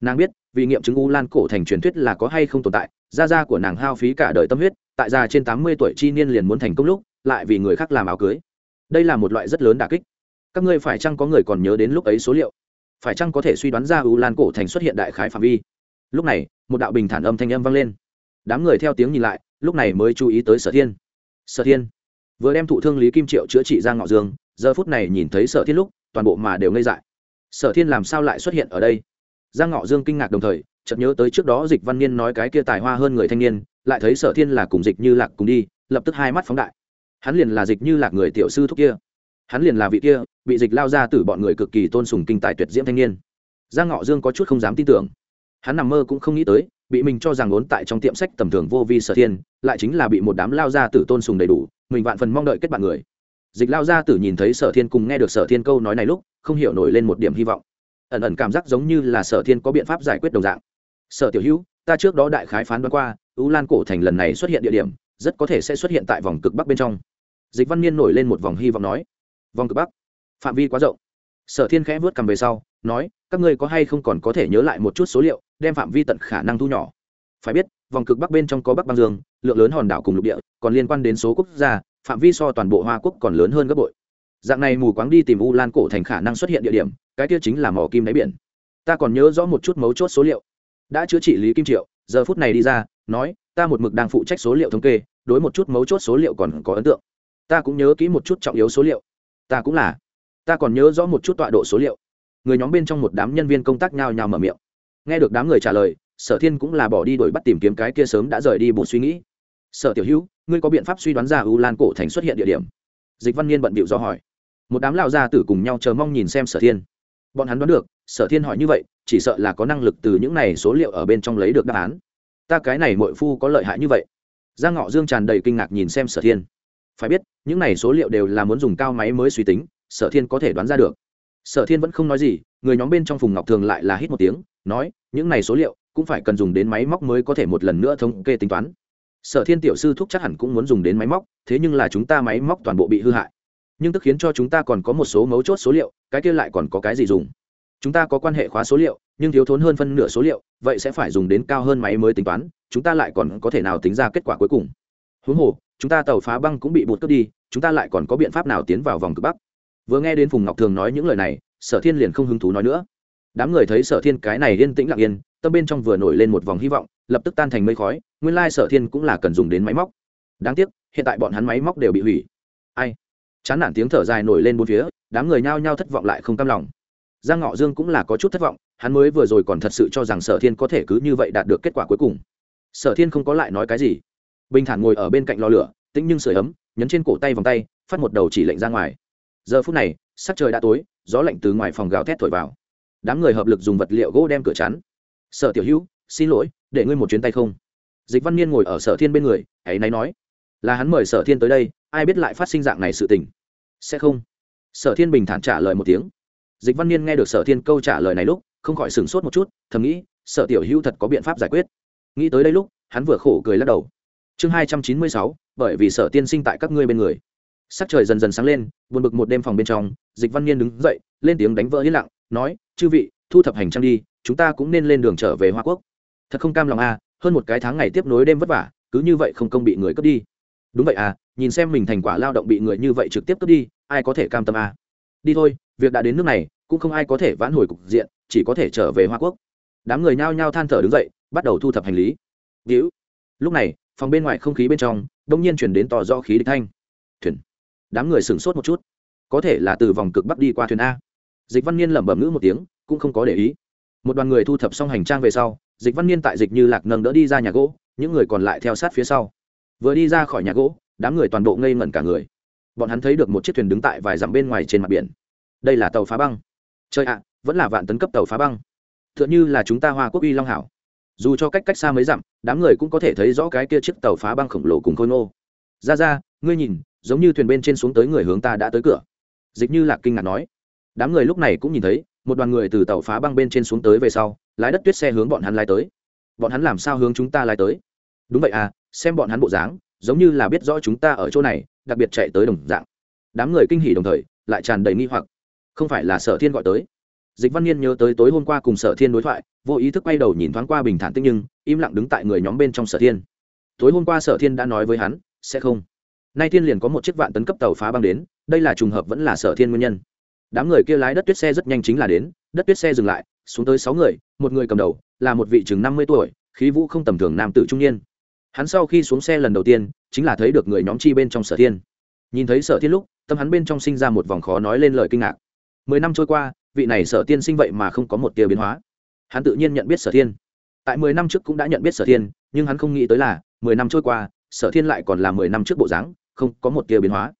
Nàng biết, vì nghiệm chứng u lan cổ thành truyền thuyết là có hay không tồn tại gia gia của nàng hao phí cả đời tâm huyết, tại già trên tám mươi tuổi chi niên liền muốn thành công lúc, lại vì người khác làm áo cưới. Đây là một loại rất lớn đà kích. Các ngươi phải chăng có người còn nhớ đến lúc ấy số liệu? Phải chăng có thể suy đoán ra u lan cổ thành xuất hiện đại khái phạm vi? Lúc này, một đạo bình thản âm thanh âm vang lên. Đám người theo tiếng nhìn lại, lúc này mới chú ý tới sở thiên. Sở thiên, vừa đem thụ thương lý kim triệu chữa trị ra ngọ dương, giờ phút này nhìn thấy sở thiên lúc, toàn bộ mà đều ngây dại sở thiên làm sao lại xuất hiện ở đây? Giang ngọ dương kinh ngạc đồng thời, chợt nhớ tới trước đó dịch văn niên nói cái kia tài hoa hơn người thanh niên, lại thấy sở thiên là cùng dịch như lạc cùng đi, lập tức hai mắt phóng đại. Hắn liền là dịch như lạc người tiểu sư thúc kia. Hắn liền là vị kia, bị dịch lao ra từ bọn người cực kỳ tôn sùng kinh tài tuyệt diễm thanh niên. Giang ngọ dương có chút không dám tin tưởng. Hắn nằm mơ cũng không nghĩ tới, bị mình cho rằng ốn tại trong tiệm sách tầm thường vô vi sở thiên, lại chính là bị một đám lao ra tử tôn sùng đầy đủ, mình vạn phần mong đợi kết bạn người. Dịch lao gia tử nhìn thấy sở thiên cùng nghe được sở thiên câu nói này lúc không hiểu nổi lên một điểm hy vọng. Ẩn ẩn cảm giác giống như là sở thiên có biện pháp giải quyết đồng dạng. Sở tiểu hữu, ta trước đó đại khái phán đoán qua ưu lan cổ thành lần này xuất hiện địa điểm, rất có thể sẽ xuất hiện tại vòng cực bắc bên trong. Dịch văn niên nổi lên một vòng hy vọng nói, vòng cực bắc? Phạm vi quá rộng. Sở thiên khẽ vớt cầm về sau, nói, các ngươi có hay không còn có thể nhớ lại một chút số liệu, đem phạm vi tận khả năng thu nhỏ? Phải biết, vòng cực bắc bên trong có bắc băng dương, lượng lớn hòn đảo cùng lục địa, còn liên quan đến số quốc gia, phạm vi so toàn bộ hoa quốc còn lớn hơn gấp bội dạng này mù quáng đi tìm u lan cổ thành khả năng xuất hiện địa điểm, cái kia chính là mỏ kim đáy biển. Ta còn nhớ rõ một chút mấu chốt số liệu. Đã chữa trị lý kim triệu, giờ phút này đi ra, nói, ta một mực đang phụ trách số liệu thống kê, đối một chút mấu chốt số liệu còn có ấn tượng. Ta cũng nhớ kỹ một chút trọng yếu số liệu. Ta cũng là. Ta còn nhớ rõ một chút tọa độ số liệu. Người nhóm bên trong một đám nhân viên công tác nhao nhao mở miệng. Nghe được đám người trả lời, sở thiên cũng là bỏ đi đổi bắt tìm kiếm cái kia sớm đã rời đi bùn suy nghĩ. Sở tiểu hữu, ngươi có biện pháp suy đoán ra u lan cổ thành xuất hiện địa điểm? Dịch văn niên bận bịu do hỏi một đám lão gia tử cùng nhau chờ mong nhìn xem sở thiên. Bọn hắn đoán được, sở thiên hỏi như vậy, chỉ sợ là có năng lực từ những này số liệu ở bên trong lấy được đáp án. Ta cái này mội phu có lợi hại như vậy. Giang ngọ dương tràn đầy kinh ngạc nhìn xem sở thiên. Phải biết, những này số liệu đều là muốn dùng cao máy mới suy tính, sở thiên có thể đoán ra được. Sở thiên vẫn không nói gì, người nhóm bên trong phùng ngọc thường lại là hít một tiếng, nói, những này số liệu cũng phải cần dùng đến máy móc mới có thể một lần nữa thống kê tính toán. Sở thiên tiểu sư thúc chắc hẳn cũng muốn dùng đến máy móc, thế nhưng là chúng ta máy móc toàn bộ bị hư hại nhưng tức khiến cho chúng ta còn có một số mấu chốt số liệu, cái kia lại còn có cái gì dùng? Chúng ta có quan hệ khóa số liệu, nhưng thiếu thốn hơn phân nửa số liệu, vậy sẽ phải dùng đến cao hơn máy mới tính toán, chúng ta lại còn có thể nào tính ra kết quả cuối cùng? Huống hồ, chúng ta tàu phá băng cũng bị bụt cướp đi, chúng ta lại còn có biện pháp nào tiến vào vòng cực bắc? Vừa nghe đến phùng ngọc thường nói những lời này, sở thiên liền không hứng thú nói nữa. Đám người thấy sở thiên cái này yên tĩnh lặng yên, tâm bên trong vừa nổi lên một vòng hy vọng, lập tức tan thành mây khói, nguyên lai sở thiên cũng là cần dùng đến máy móc. Đáng tiếc, hiện tại bọn hắn máy móc đều bị hủy. Ai? Chán nản tiếng thở dài nổi lên bốn phía, đám người nhao nhao thất vọng lại không cam lòng. Giang ngọ dương cũng là có chút thất vọng, hắn mới vừa rồi còn thật sự cho rằng sở thiên có thể cứ như vậy đạt được kết quả cuối cùng. Sở thiên không có lại nói cái gì. Bình thản ngồi ở bên cạnh lò lửa, tĩnh nhưng sưởi ấm, nhấn trên cổ tay vòng tay, phát một đầu chỉ lệnh ra ngoài. Giờ phút này, sắc trời đã tối, gió lạnh từ ngoài phòng gào thét thổi vào. Đám người hợp lực dùng vật liệu gỗ đem cửa chắn. Sở tiểu hữu, xin lỗi, để ngươi một chuyến tay không? Dịch văn niên ngồi ở sở thiên bên người, ấy náy nói. Là hắn mời sở thiên tới đây ai biết lại phát sinh dạng này sự tình. Sẽ không. Sở thiên bình thản trả lời một tiếng. Dịch văn niên nghe được sở thiên câu trả lời này lúc không khỏi sửng sốt một chút thầm nghĩ sở tiểu hữu thật có biện pháp giải quyết. Nghĩ tới đây lúc hắn vừa khổ cười lắc đầu. Chương hai trăm chín mươi sáu bởi vì sở tiên sinh tại các ngươi bên người. Sắc trời dần dần sáng lên buồn bực một đêm phòng bên trong dịch văn niên đứng dậy lên tiếng đánh vỡ yên lặng nói chư vị thu thập hành trang đi chúng ta cũng nên lên đường trở về hoa quốc. Thật không cam lòng à, hơn một cái tháng ngày tiếp nối đêm vất vả cứ như vậy không công bị người cướp đi. Đúng vậy à nhìn xem mình thành quả lao động bị người như vậy trực tiếp cướp đi, ai có thể cam tâm à. đi thôi, việc đã đến nước này, cũng không ai có thể vãn hồi cục diện, chỉ có thể trở về hoa quốc. Đám người nhao nhao than thở đứng dậy, bắt đầu thu thập hành lý. Víu lúc này, phòng bên ngoài không khí bên trong, đông nhiên chuyển đến tò do khí địch thanh. Thuyền. Đám người sửng sốt một chút. Có thể là từ vòng cực bắc đi qua thuyền a. Dịch văn niên lẩm bẩm ngữ một tiếng, cũng không có để ý. Một đoàn người thu thập xong hành trang về sau, dịch văn niên tại dịch như lạc nâng đỡ đi ra nhà gỗ, những người còn lại theo sát phía sau. Vừa đi ra khỏi nhà gỗ đám người toàn bộ ngây ngẩn cả người. Bọn hắn thấy được một chiếc thuyền đứng tại vài dặm bên ngoài trên mặt biển. Đây là tàu phá băng. Chơi ạ, vẫn là vạn tấn cấp tàu phá băng. T h ư ợ n h ư là chúng ta hoa quốc uy long hảo. Dù cho cách cách xa mấy dặm, đám người cũng có thể thấy rõ cái kia chiếc tàu phá băng khổng lồ cùng khôi nô ra ra, ngươi nhìn, giống như thuyền bên trên xuống tới người hướng ta đã tới cửa. Dịch như lạc kinh ngạc nói. Đám người lúc này cũng nhìn thấy, một đoàn người từ tàu phá băng bên trên xuống tới về sau, lái đất tuyết xe hướng bọn hắn lái tới. Bọn hắn làm sao hướng chúng ta lái tới? Đúng vậy à xem bọn hắn bộ dáng giống như là biết rõ chúng ta ở chỗ này, đặc biệt chạy tới đồng dạng. Đám người kinh hỉ đồng thời, lại tràn đầy nghi hoặc. Không phải là sở thiên gọi tới. Dịch văn niên nhớ tới tối hôm qua cùng sở thiên đối thoại, vô ý thức quay đầu nhìn thoáng qua bình thản tích nhưng, im lặng đứng tại người nhóm bên trong sở thiên. Tối hôm qua sở thiên đã nói với hắn, sẽ không. Nay thiên liền có một chiếc vạn tấn cấp tàu phá băng đến, đây là trùng hợp vẫn là sở thiên nguyên nhân. Đám người kia lái đất tuyết xe rất nhanh chính là đến, đất tuyết xe dừng lại, xuống tới sáu người, một người cầm đầu, là một vị chừng năm mươi tuổi, khí vũ không tầm thường nam tử trung niên hắn sau khi xuống xe lần đầu tiên, chính là thấy được người nhóm chi bên trong sở thiên. Nhìn thấy sở thiên lúc, tâm hắn bên trong sinh ra một vòng khó nói lên lời kinh ngạc. Mười năm trôi qua, vị này sở tiên sinh vậy mà không có một tia biến hóa. Hắn tự nhiên nhận biết sở thiên. Tại mười năm trước cũng đã nhận biết sở thiên, nhưng hắn không nghĩ tới là, mười năm trôi qua, sở thiên lại còn là mười năm trước bộ dáng, không có một tia biến hóa.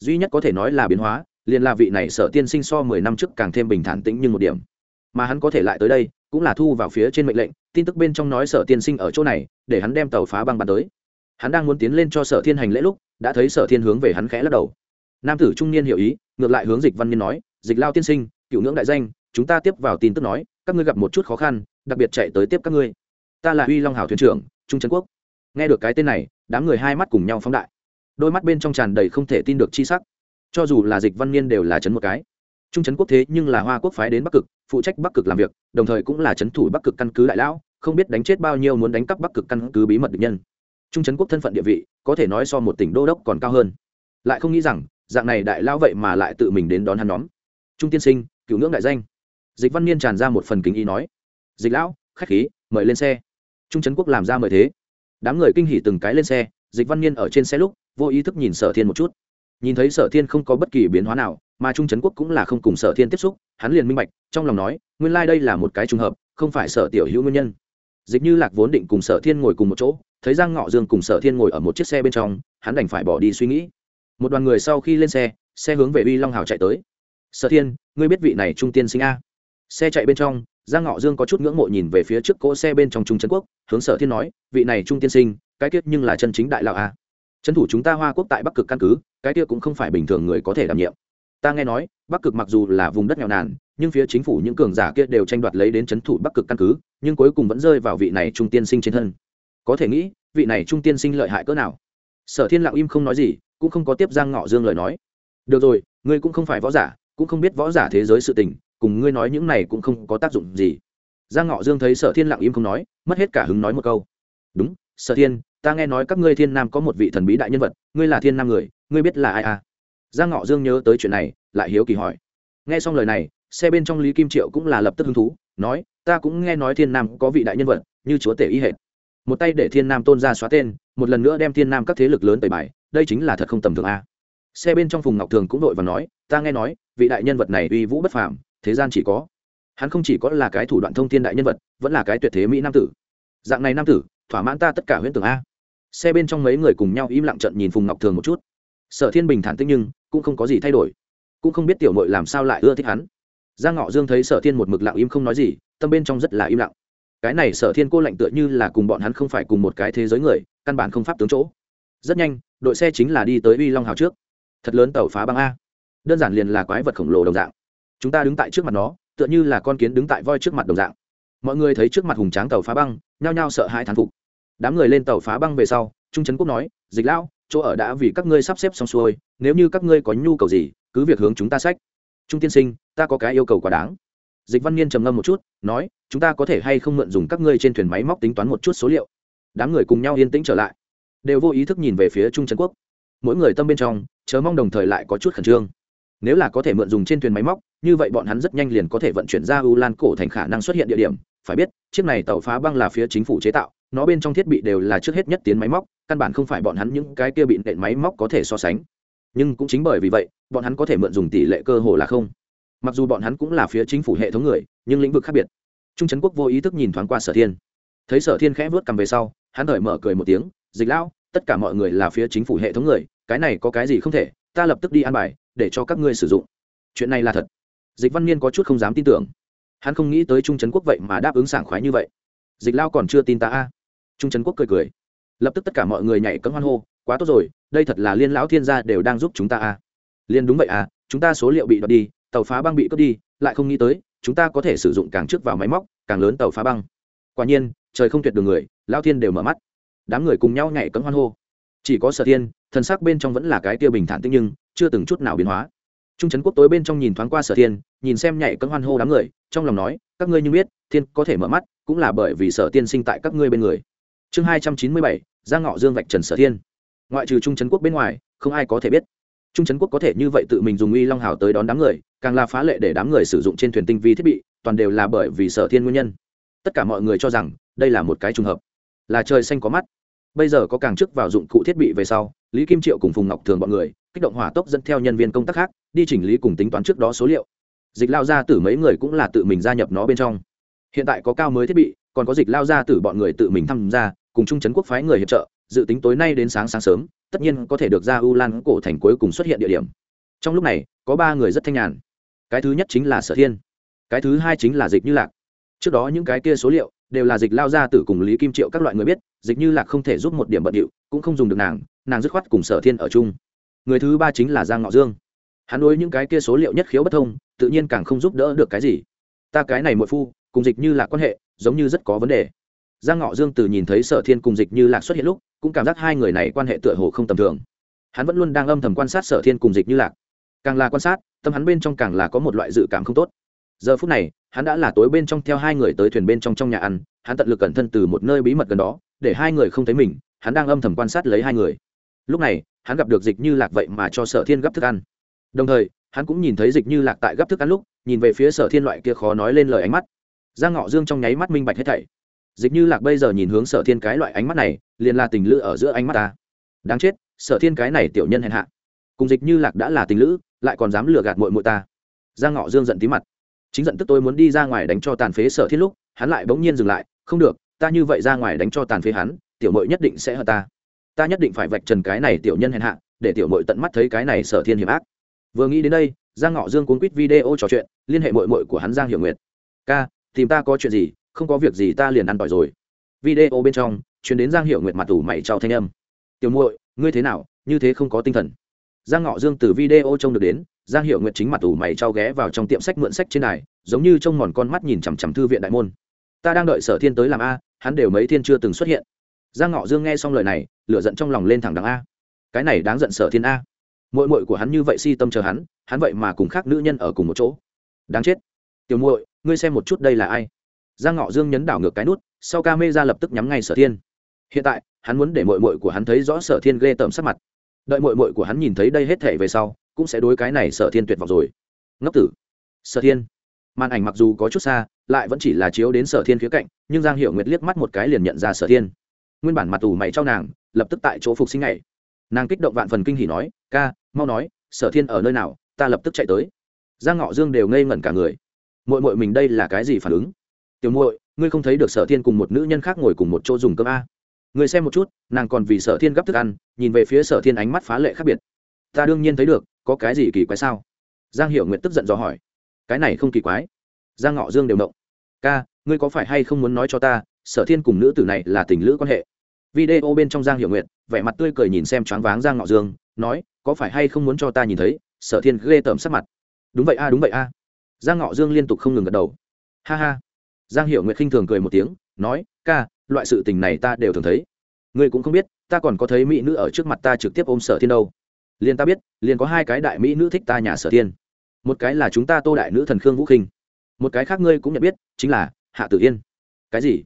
Duy nhất có thể nói là biến hóa, liền là vị này sở tiên sinh so mười năm trước càng thêm bình thản tĩnh nhưng một điểm. Mà hắn có thể lại tới đây cũng là thu vào phía trên mệnh lệnh, tin tức bên trong nói sở tiên sinh ở chỗ này, để hắn đem tàu phá băng bắn tới. Hắn đang muốn tiến lên cho sở thiên hành lễ lúc, đã thấy sở thiên hướng về hắn khẽ lắc đầu. Nam tử trung niên hiểu ý, ngược lại hướng dịch văn niên nói, dịch lao tiên sinh, cựu ngưỡng đại danh, chúng ta tiếp vào tin tức nói, các ngươi gặp một chút khó khăn, đặc biệt chạy tới tiếp các ngươi. Ta là huy long hảo thuyền trưởng, trung trấn quốc. Nghe được cái tên này, đám người hai mắt cùng nhau phóng đại. Đôi mắt bên trong tràn đầy không thể tin được chi sắc. Cho dù là dịch văn niên đều là chấn một cái trung trấn quốc thế nhưng là hoa quốc phái đến bắc cực, phụ trách bắc cực làm việc, đồng thời cũng là Trấn thủ bắc cực căn cứ đại lão, không biết đánh chết bao nhiêu muốn đánh cắp bắc cực căn cứ bí mật địch nhân. Trung trấn quốc thân phận địa vị, có thể nói so một tỉnh đô đốc còn cao hơn. Lại không nghĩ rằng, dạng này đại lão vậy mà lại tự mình đến đón hắn nhóm. Trung tiên sinh, cựu ngưỡng đại danh. Dịch văn niên tràn ra một phần kính ý nói. Dịch lão, khách khí, mời lên xe. Trung trấn quốc làm ra mời thế. Đám người kinh hỉ từng cái lên xe, dịch văn niên ở trên xe lúc, vô ý thức nhìn sở thiên một chút. Nhìn thấy sở thiên không có bất kỳ biến hóa nào mà trung trấn quốc cũng là không cùng sở thiên tiếp xúc, hắn liền minh bạch, trong lòng nói, nguyên lai、like、đây là một cái trùng hợp, không phải sở tiểu hữu nguyên nhân. Dịch như lạc vốn định cùng sở thiên ngồi cùng một chỗ, thấy giang ngọ dương cùng sở thiên ngồi ở một chiếc xe bên trong, hắn đành phải bỏ đi suy nghĩ. Một đoàn người sau khi lên xe xe hướng về uy long hào chạy tới. Sở thiên, ngươi biết vị này trung tiên sinh a? Xe chạy bên trong, giang ngọ dương có chút ngưỡng mộ nhìn về phía trước cỗ xe bên trong trung trấn quốc, hướng sở thiên nói, vị này trung tiên sinh, cái kiết nhưng là chân chính đại lão a. Trấn thủ chúng ta hoa quốc tại bắc cực căn cứ, cái kia cũng không phải bình thường người có thể đảm nhiệm ta nghe nói, bắc cực mặc dù là vùng đất nghèo nàn, nhưng phía chính phủ những cường giả kia đều tranh đoạt lấy đến c h ấ n thủ bắc cực căn cứ, nhưng cuối cùng vẫn rơi vào vị này trung tiên sinh trên thân. Có thể nghĩ, vị này trung tiên sinh lợi hại cỡ nào? Sở thiên lặng im không nói gì, cũng không có tiếp giang ngọ dương lời nói. Được rồi, ngươi cũng không phải võ giả, cũng không biết võ giả thế giới sự tình, cùng ngươi nói những này cũng không có tác dụng gì. Giang ngọ dương thấy sở thiên lặng im không nói, mất hết cả hứng nói một câu. Đúng, sở thiên, ta nghe nói các ngươi thiên nam có một vị thần bí đại nhân vật, ngươi là thiên nam người, ngươi biết là ai à? Giang ngọ dương nhớ tới chuyện này, lại hiếu kỳ hỏi. Nghe xong lời này, xe bên trong lý kim triệu cũng là lập tức hứng thú, nói, ta cũng nghe nói thiên nam có vị đại nhân vật, như chúa tể y hệt. Một tay để thiên nam tôn ra xóa tên, một lần nữa đem thiên nam các thế lực lớn tẩy bài, đây chính là thật không tầm thường a. Xe bên trong phùng ngọc thường cũng đội và nói, ta nghe nói, vị đại nhân vật này uy vũ bất phàm, thế gian chỉ có. Hắn không chỉ có là cái thủ đoạn thông thiên đại nhân vật, vẫn là cái tuyệt thế mỹ nam tử. Dạng này nam tử, thỏa mãn ta tất cả huyễn tưởng a. Xe bên trong mấy người cùng nhau im lặng trận nhìn phùng ngọc thường một chút sở thiên bình thản tích nhưng cũng không có gì thay đổi. Cũng không biết tiểu mội làm sao lại ưa thích hắn. Giang ngọ dương thấy sở thiên một mực lặng im không nói gì, tâm bên trong rất là im lặng. Cái này sở thiên cô lạnh tựa như là cùng bọn hắn không phải cùng một cái thế giới người, căn bản không pháp tướng chỗ. Rất nhanh, đội xe chính là đi tới uy long hào trước. Thật lớn tàu phá băng a. Đơn giản liền là quái vật khổng lồ đồng dạng. Chúng ta đứng tại trước mặt nó, tựa như là con kiến đứng tại voi trước mặt đồng dạng. Mọi người thấy trước mặt hùng tráng tàu phá băng, nhao nhao sợ hai thán phục. Đám người lên tàu phá băng về sau, trung trấn quốc nói, dịch lão chỗ ở đã vì các ngươi sắp xếp xong xuôi, nếu như các ngươi có nhu cầu gì, cứ việc hướng chúng ta sách. Trung tiên sinh, ta có cái yêu cầu quá đáng. Dịch văn niên trầm ngâm một chút, nói, chúng ta có thể hay không mượn dùng các ngươi trên thuyền máy móc tính toán một chút số liệu? Đám người cùng nhau yên tĩnh trở lại, đều vô ý thức nhìn về phía trung trấn quốc. Mỗi người tâm bên trong chớ mong đồng thời lại có chút khẩn trương. Nếu là có thể mượn dùng trên thuyền máy móc, như vậy bọn hắn rất nhanh liền có thể vận chuyển ra u lan cổ thành khả năng xuất hiện địa điểm phải biết, chiếc này tàu phá băng là phía chính phủ chế tạo, nó bên trong thiết bị đều là trước hết nhất tiến máy móc, căn bản không phải bọn hắn những cái kia bị nện máy móc có thể so sánh. Nhưng cũng chính bởi vì vậy, bọn hắn có thể mượn dùng tỷ lệ cơ hồ là không. Mặc dù bọn hắn cũng là phía chính phủ hệ thống người, nhưng lĩnh vực khác biệt. Trung trấn quốc vô ý thức nhìn thoáng qua sở thiên. Thấy sở thiên khẽ vớt cầm về sau, hắn đợi mở cười một tiếng, dịch lão, tất cả mọi người là phía chính phủ hệ thống người, cái này có cái gì không thể, ta lập tức đi an bài, để cho các ngươi sử dụng. Chuyện này là thật. Dịch văn niên có chút không dám tin tưởng hắn không nghĩ tới trung trấn quốc vậy mà đáp ứng sảng khoái như vậy. Dịch lao còn chưa tin ta a. Trung trấn quốc cười cười. Lập tức tất cả mọi người nhảy cấm hoan hô, quá tốt rồi, đây thật là liên lão thiên gia đều đang giúp chúng ta a. Liên đúng vậy à chúng ta số liệu bị đoạt đi, tàu phá băng bị cướp đi, lại không nghĩ tới, chúng ta có thể sử dụng càng trước vào máy móc, càng lớn tàu phá băng. Quả nhiên, trời không tuyệt đường người lao thiên đều mở mắt. Đám người cùng nhau nhảy cấm hoan hô. Chỉ có sở thiên thần sắc bên trong vẫn là cái tiêu bình thản tích nhưng chưa từng chút nào biến hóa trung trấn quốc tối bên trong nhìn thoáng qua sở thiên, nhìn xem nhảy cân hoan hô đám người, trong lòng nói, các ngươi như biết, thiên có thể mở mắt, cũng là bởi vì sở tiên sinh tại các ngươi bên người. Chương hai trăm chín mươi bảy, giang ngọ dương vạch trần sở thiên. Ngoại trừ trung trấn quốc bên ngoài, không ai có thể biết. Trung trấn quốc có thể như vậy tự mình dùng uy long hào tới đón đám người, càng là phá lệ để đám người sử dụng trên thuyền tinh vi thiết bị, toàn đều là bởi vì sở thiên nguyên nhân. Tất cả mọi người cho rằng, đây là một cái trùng hợp. Là trời xanh có mắt. Bây giờ có càng chức vào dụng cụ thiết bị về sau, lý kim triệu cùng phùng ngọc thường bọn người kích động hỏa tốc dẫn theo nhân viên công tác khác, đi chỉnh lý cùng tính toán trước đó số liệu. Dịch lao ra tử mấy người cũng là tự mình gia nhập nó bên trong. Hiện tại có cao mới thiết bị, còn có dịch lao ra tử bọn người tự mình tham gia, cùng trung trấn quốc phái người hiệp trợ, dự tính tối nay đến sáng sáng sớm, tất nhiên có thể được ra u lan cổ thành cuối cùng xuất hiện địa điểm. Trong lúc này, có ba người rất thanh nhàn. Cái thứ nhất chính là sở thiên, cái thứ hai chính là dịch như lạc. Trước đó những cái kia số liệu đều là dịch lao ra tử cùng lý kim triệu các loại người biết, dịch như lạc không thể giúp một điểm bận điệu, cũng không dùng được nàng nàng dứt khoát cùng sở thiên ở chung người thứ ba chính là giang ngọ dương hắn đối những cái kia số liệu nhất khiếu bất thông tự nhiên càng không giúp đỡ được cái gì ta cái này muội phu cùng dịch như là quan hệ giống như rất có vấn đề giang ngọ dương từ nhìn thấy sở thiên cùng dịch như lạc xuất hiện lúc cũng cảm giác hai người này quan hệ tựa hồ không tầm thường hắn vẫn luôn đang âm thầm quan sát sở thiên cùng dịch như lạc càng là quan sát tâm hắn bên trong càng là có một loại dự cảm không tốt giờ phút này hắn đã là tối bên trong theo hai người tới thuyền bên trong trong nhà ăn hắn tận lực cẩn thân từ một nơi bí mật gần đó để hai người không thấy mình hắn đang âm thầm quan sát lấy hai người lúc này, hắn gặp được dịch như lạc vậy mà cho sở thiên gấp thức ăn. Đồng thời, hắn cũng nhìn thấy dịch như lạc tại gấp thức ăn lúc, nhìn về phía sở thiên loại kia khó nói lên lời ánh mắt. Giang ngọ dương trong nháy mắt minh bạch hết thảy. Dịch như lạc bây giờ nhìn hướng sở thiên cái loại ánh mắt này, liền là tình lữ ở giữa ánh mắt ta. Đáng chết, sở thiên cái này tiểu nhân hèn hạ. Cùng dịch như lạc đã là tình lữ, lại còn dám lừa gạt mội mội ta. Giang ngọ dương giận tí mặt. Chính giận tức tôi muốn đi ra ngoài đánh cho tàn phế sở thiên lúc, hắn lại bỗng nhiên dừng lại, không được, ta như vậy ra ngoài đánh cho tàn phế hắn, tiểu mội nhất định sẽ hờ ta ta nhất định phải vạch trần cái này tiểu nhân hèn hạ, để tiểu mội tận mắt thấy cái này sở thiên hiểm ác. Vừa nghĩ đến đây, giang ngọ dương cuốn quýt video trò chuyện, liên hệ mội mội của hắn giang hiệu nguyệt. Ca, tìm ta có chuyện gì, không có việc gì ta liền ăn tỏi rồi. Video bên trong chuyển đến giang hiệu nguyệt mặt tủ mày trao thanh âm. Tiểu muội, ngươi thế nào, như thế không có tinh thần? Giang ngọ dương từ video trông được đến, giang hiệu nguyệt chính mặt tủ mày trao ghé vào trong tiệm sách mượn sách trên này giống như trông mòn con mắt nhìn chằm chằm thư viện đại môn. Ta đang đợi sở thiên tới làm a, hắn đều mấy thiên chưa từng xuất hiện giang ngọ dương nghe xong lời này, lửa giận trong lòng lên thẳng đằng a. Cái này đáng giận sở thiên a. Mội mội của hắn như vậy si tâm chờ hắn hắn vậy mà cùng khác nữ nhân ở cùng một chỗ. Đáng chết. Tiểu muội, ngươi xem một chút đây là ai? Giang ngọ dương nhấn đảo ngược cái nút, sau ca mê ra lập tức nhắm ngay sở thiên. Hiện tại, hắn muốn để mội mội của hắn thấy rõ sở thiên ghê tởm sắc mặt. Đợi mội mội của hắn nhìn thấy đây hết thể về sau, cũng sẽ đối cái này sở thiên tuyệt vọng rồi. Ngốc tử. Sở thiên. Màn ảnh mặc dù có chút xa, lại vẫn chỉ là chiếu đến sở thiên khía cạnh, nhưng giang hiệu nguyệt liếc mắt một cái liền nhận ra sở thiên nguyên bản mặt tù mày cho nàng, lập tức tại chỗ phục sinh ngày. Nàng kích động vạn phần kinh hỉ nói, ca, mau nói, sở thiên ở nơi nào, ta lập tức chạy tới. Giang ngọ dương đều ngây ngẩn cả người. Mội mội mình đây là cái gì phản ứng? Tiểu muội, ngươi không thấy được sở thiên cùng một nữ nhân khác ngồi cùng một chỗ dùng cơm a? Người xem một chút, nàng còn vì sở thiên gấp thức ăn, nhìn về phía sở thiên ánh mắt phá lệ khác biệt. Ta đương nhiên thấy được, có cái gì kỳ quái sao? Giang hiệu nguyện tức giận dò hỏi. Cái này không kỳ quái. Giang ngọ dương đều động. Ca, ngươi có phải hay không muốn nói cho ta, sở thiên cùng nữ tử này là tình lữ quan hệ? Video bên trong giang hiệu nguyện vẻ mặt tươi cười nhìn xem choáng váng giang ngọ dương, nói, có phải hay không muốn cho ta nhìn thấy? Sở thiên ghê tởm sắc mặt. Đúng vậy a, đúng vậy a. Giang ngọ dương liên tục không ngừng gật đầu. Ha ha. Giang hiệu nguyệt khinh thường cười một tiếng, nói, ca, loại sự tình này ta đều thường thấy. Ngươi cũng không biết, ta còn có thấy mỹ nữ ở trước mặt ta trực tiếp ôm sở thiên đâu. Liền ta biết, liền có hai cái đại mỹ nữ thích ta nhà sở thiên. Một cái là chúng ta tô đại nữ thần khương vũ khinh. Một cái khác ngươi cũng nhận biết, chính là hạ tử yên. Cái gì?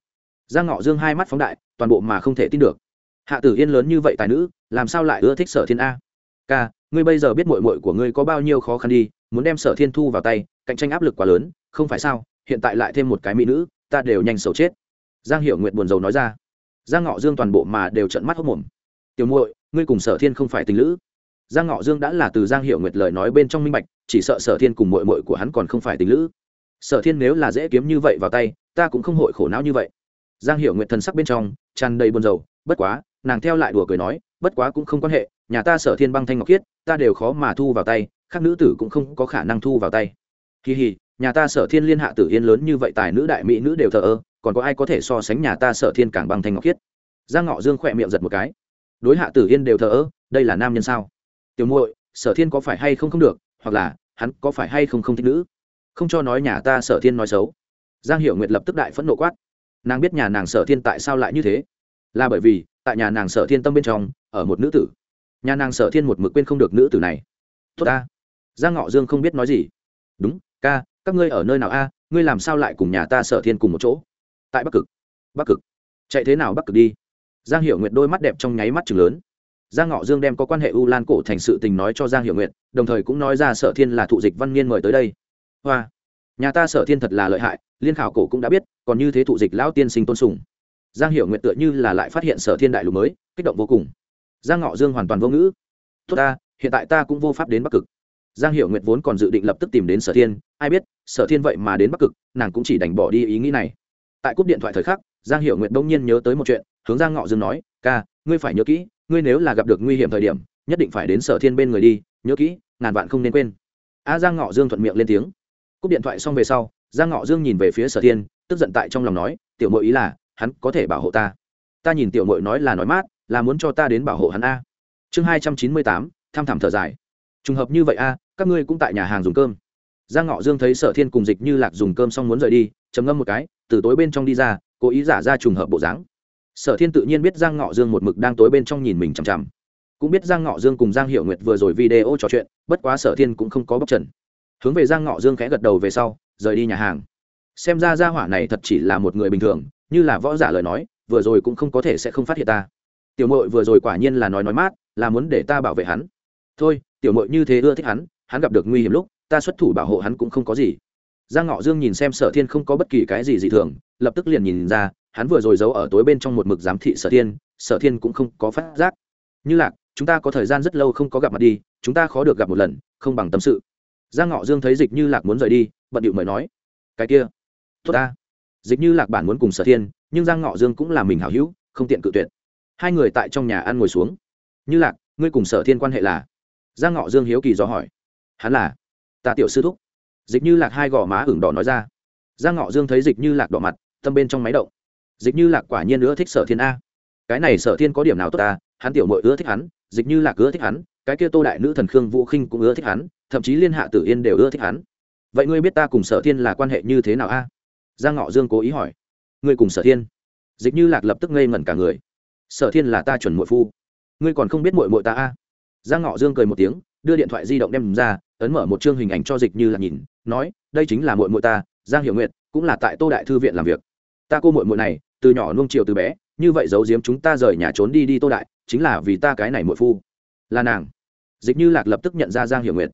Giang ngọ dương hai mắt phóng đại, toàn bộ mà không thể tin được. Hạ tử yên lớn như vậy tài nữ, làm sao lại ưa thích sở thiên a? Ca, ngươi bây giờ biết mội mội của ngươi có bao nhiêu khó khăn đi, muốn đem sở thiên thu vào tay, cạnh tranh áp lực quá lớn, không phải sao? Hiện tại lại thêm một cái mỹ nữ, ta đều nhanh sầu chết. Giang Hiểu nguyện buồn rầu nói ra. Giang ngọ dương toàn bộ mà đều trận mắt hốc mồm tiểu muội, ngươi cùng sở thiên không phải tình lữ. Giang ngọ dương đã là từ giang Hiểu nguyệt lời nói bên trong minh bạch, chỉ sợ sở thiên cùng mội mội của hắn còn không phải tình lữ. Sở thiên nếu là dễ kiếm như vậy vào tay, ta cũng không hội khổ não như vậy giang hiệu nguyệt thần sắc bên trong tràn đầy buồn rầu, bất quá, nàng theo lại đùa cười nói, bất quá cũng không quan hệ, nhà ta sở thiên băng thanh ngọc khiết, ta đều khó mà thu vào tay, khác nữ tử cũng không có khả năng thu vào tay. Kỳ hì nhà ta sở thiên liên hạ tử yên lớn như vậy tài nữ đại mỹ nữ đều thờ ơ, còn có ai có thể so sánh nhà ta sở thiên càng băng thanh ngọc khiết? Giang ngọ dương khỏe miệng giật một cái. Đối hạ tử yên đều thờ ơ, đây là nam nhân sao? Tiểu muội, sở thiên có phải hay không không được, hoặc là hắn có phải hay không không thích nữ? Không cho nói nhà ta sở thiên nói xấu. Giang Hiểu nguyệt lập tức đại phẫn nộ quát nàng biết nhà nàng sở thiên tại sao lại như thế? Là bởi vì, tại nhà nàng sở thiên tâm bên trong, ở một nữ tử. Nhà nàng sở thiên một mực quên không được nữ tử này. Tốt ta. Giang ngọ dương không biết nói gì. Đúng, ca, các ngươi ở nơi nào a? À, ngươi làm sao lại cùng nhà ta sở thiên cùng một chỗ? Tại bắc cực. Bắc cực. Chạy thế nào bắc cực đi? Giang Hiểu nguyệt đôi mắt đẹp trong nháy mắt chừng lớn. Giang ngọ dương đem có quan hệ u lan cổ thành sự tình nói cho giang Hiểu nguyệt, đồng thời cũng nói ra sở thiên là thụ dịch văn niên mời tới đây. Hoa. Nhà ta sở thiên thật là lợi hại liên khảo cổ cũng đã biết, còn như thế thụ dịch lão tiên sinh tôn sùng. Giang hiểu nguyện tựa như là lại phát hiện sở thiên đại lục mới, kích động vô cùng. Giang ngọ dương hoàn toàn vô ngữ. Tốt ta, hiện tại ta cũng vô pháp đến bắc cực. Giang hiểu nguyện vốn còn dự định lập tức tìm đến sở thiên, ai biết, sở thiên vậy mà đến bắc cực, nàng cũng chỉ đành bỏ đi ý nghĩ này. Tại cúp điện thoại thời khắc, giang hiểu nguyện đông nhiên nhớ tới một chuyện, hướng giang ngọ dương nói, ca, ngươi phải nhớ kỹ, ngươi nếu là gặp được nguy hiểm thời điểm, nhất định phải đến sở thiên bên người đi, nhớ kỹ, ngàn vạn không nên quên. A giang ngọ dương thuận miệng lên tiếng. Cúp điện thoại xong về sau giang ngọ dương nhìn về phía sở thiên, tức giận tại trong lòng nói, tiểu mội ý là, hắn có thể bảo hộ ta. Ta nhìn tiểu mội nói là nói mát, là muốn cho ta đến bảo hộ hắn a. Chương hai trăm chín mươi tám, tham thảm thở dài. Trùng hợp như vậy a, các ngươi cũng tại nhà hàng dùng cơm. Giang ngọ dương thấy sở thiên cùng dịch như lạc dùng cơm xong muốn rời đi, trầm ngâm một cái, từ tối bên trong đi ra, cố ý giả ra trùng hợp bộ dáng. Sở thiên tự nhiên biết giang ngọ dương một mực đang tối bên trong nhìn mình chằm chằm. Cũng biết giang ngọ dương cùng giang hiệu nguyệt vừa rồi video trò chuyện, bất quá sở thiên cũng không có bóc trần. Hướng về giang ngọ dương khẽ gật đầu về sau rời đi nhà hàng. Xem ra gia hỏa này thật chỉ là một người bình thường, như là võ giả lời nói, vừa rồi cũng không có thể sẽ không phát hiện ta. Tiểu mội vừa rồi quả nhiên là nói nói mát, là muốn để ta bảo vệ hắn. Thôi, tiểu mội như thế ưa thích hắn hắn gặp được nguy hiểm lúc, ta xuất thủ bảo hộ hắn cũng không có gì. Giang ngọ dương nhìn xem sở thiên không có bất kỳ cái gì dị thường, lập tức liền nhìn ra, hắn vừa rồi giấu ở tối bên trong một mực giám thị sở thiên sở thiên cũng không có phát giác. Như lạc, chúng ta có thời gian rất lâu không có gặp mặt đi, chúng ta khó được gặp một lần, không bằng tâm sự. Giang ngọ dương thấy dịch như lạc muốn rời đi bận điệu mời nói, cái kia, tốt ta. Dịch như lạc bản muốn cùng sở thiên, nhưng giang ngọ dương cũng là mình hảo hữu, không tiện cự tuyệt. Hai người tại trong nhà ăn ngồi xuống. Như lạc, ngươi cùng sở thiên quan hệ là? Giang ngọ dương hiếu kỳ do hỏi. Hắn là. Ta tiểu sư thúc. Dịch như lạc hai gò má ửng đỏ nói ra. Giang ngọ dương thấy dịch như lạc đỏ mặt, tâm bên trong máy động. Dịch như lạc quả nhiên nữa thích sở thiên a. Cái này sở thiên có điểm nào tốt ta? Hắn tiểu mội ưa thích hắn, dịch như lạc ưa thích hắn, cái kia tô đại nữ thần khương vũ khinh cũng ưa thích hắn, thậm chí liên hạ tử yên đều ưa thích hắn vậy ngươi biết ta cùng sở thiên là quan hệ như thế nào a? Giang ngọ dương cố ý hỏi. Ngươi cùng sở thiên? Dịch như lạc lập tức ngây ngẩn cả người. Sở thiên là ta chuẩn mội phu. Ngươi còn không biết mội mội ta a? Giang ngọ dương cười một tiếng, đưa điện thoại di động đem ra, ấn mở một chương hình ảnh cho dịch như lạc nhìn, nói, đây chính là mội mội ta, giang hiệu nguyệt, cũng là tại tô đại thư viện làm việc. Ta cô muội muội này, từ nhỏ nuông chiều từ bé, như vậy giấu giếm chúng ta rời nhà trốn đi đi tô đại, chính là vì ta cái này muội phu. Là nàng. Dịch như lạc lập tức nhận ra giang hiểu nguyệt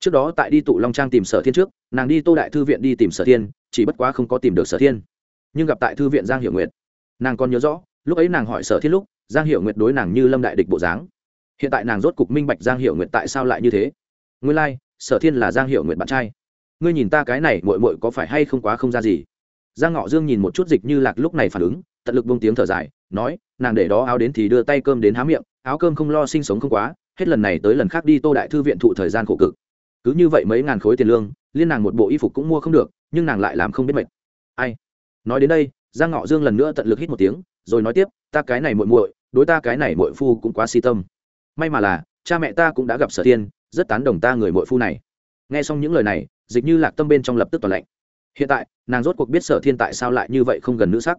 trước đó tại đi tụ long trang tìm sở thiên trước nàng đi tô đại thư viện đi tìm sở thiên chỉ bất quá không có tìm được sở thiên. Nhưng gặp tại thư viện giang hiểu nguyệt. Nàng còn nhớ rõ lúc ấy nàng hỏi sở thiên lúc giang hiểu nguyệt đối nàng như lâm đại địch bộ dáng. Hiện tại nàng rốt cục minh bạch giang hiểu nguyệt tại sao lại như thế. Nguyên lai、like, sở thiên là giang hiểu nguyệt bạn trai. Ngươi nhìn ta cái này mội mội có phải hay không quá không ra gì? Giang ngọ dương nhìn một chút dịch như lạc lúc này phản ứng tận lực bông tiếng thở dài nói nàng để đó áo đến thì đưa tay cơm đến há miệng áo cơm không lo sinh sống không quá hết lần này tới lần khác đi tô đại thư viện thụ thời gian khổ cực cứ như vậy mấy ngàn khối tiền lương liên nàng một bộ y phục cũng mua không được nhưng nàng lại làm không biết mệt. Ai? Nói đến đây giang ngọ dương lần nữa tận lực hít một tiếng rồi nói tiếp ta cái này muội muội đối ta cái này muội phu cũng quá si tâm. May mà là cha mẹ ta cũng đã gặp sở thiên rất tán đồng ta người muội phu này. Nghe xong những lời này dịch như lạc tâm bên trong lập tức toàn lạnh. Hiện tại nàng rốt cuộc biết sở thiên tại sao lại như vậy không gần nữ sắc.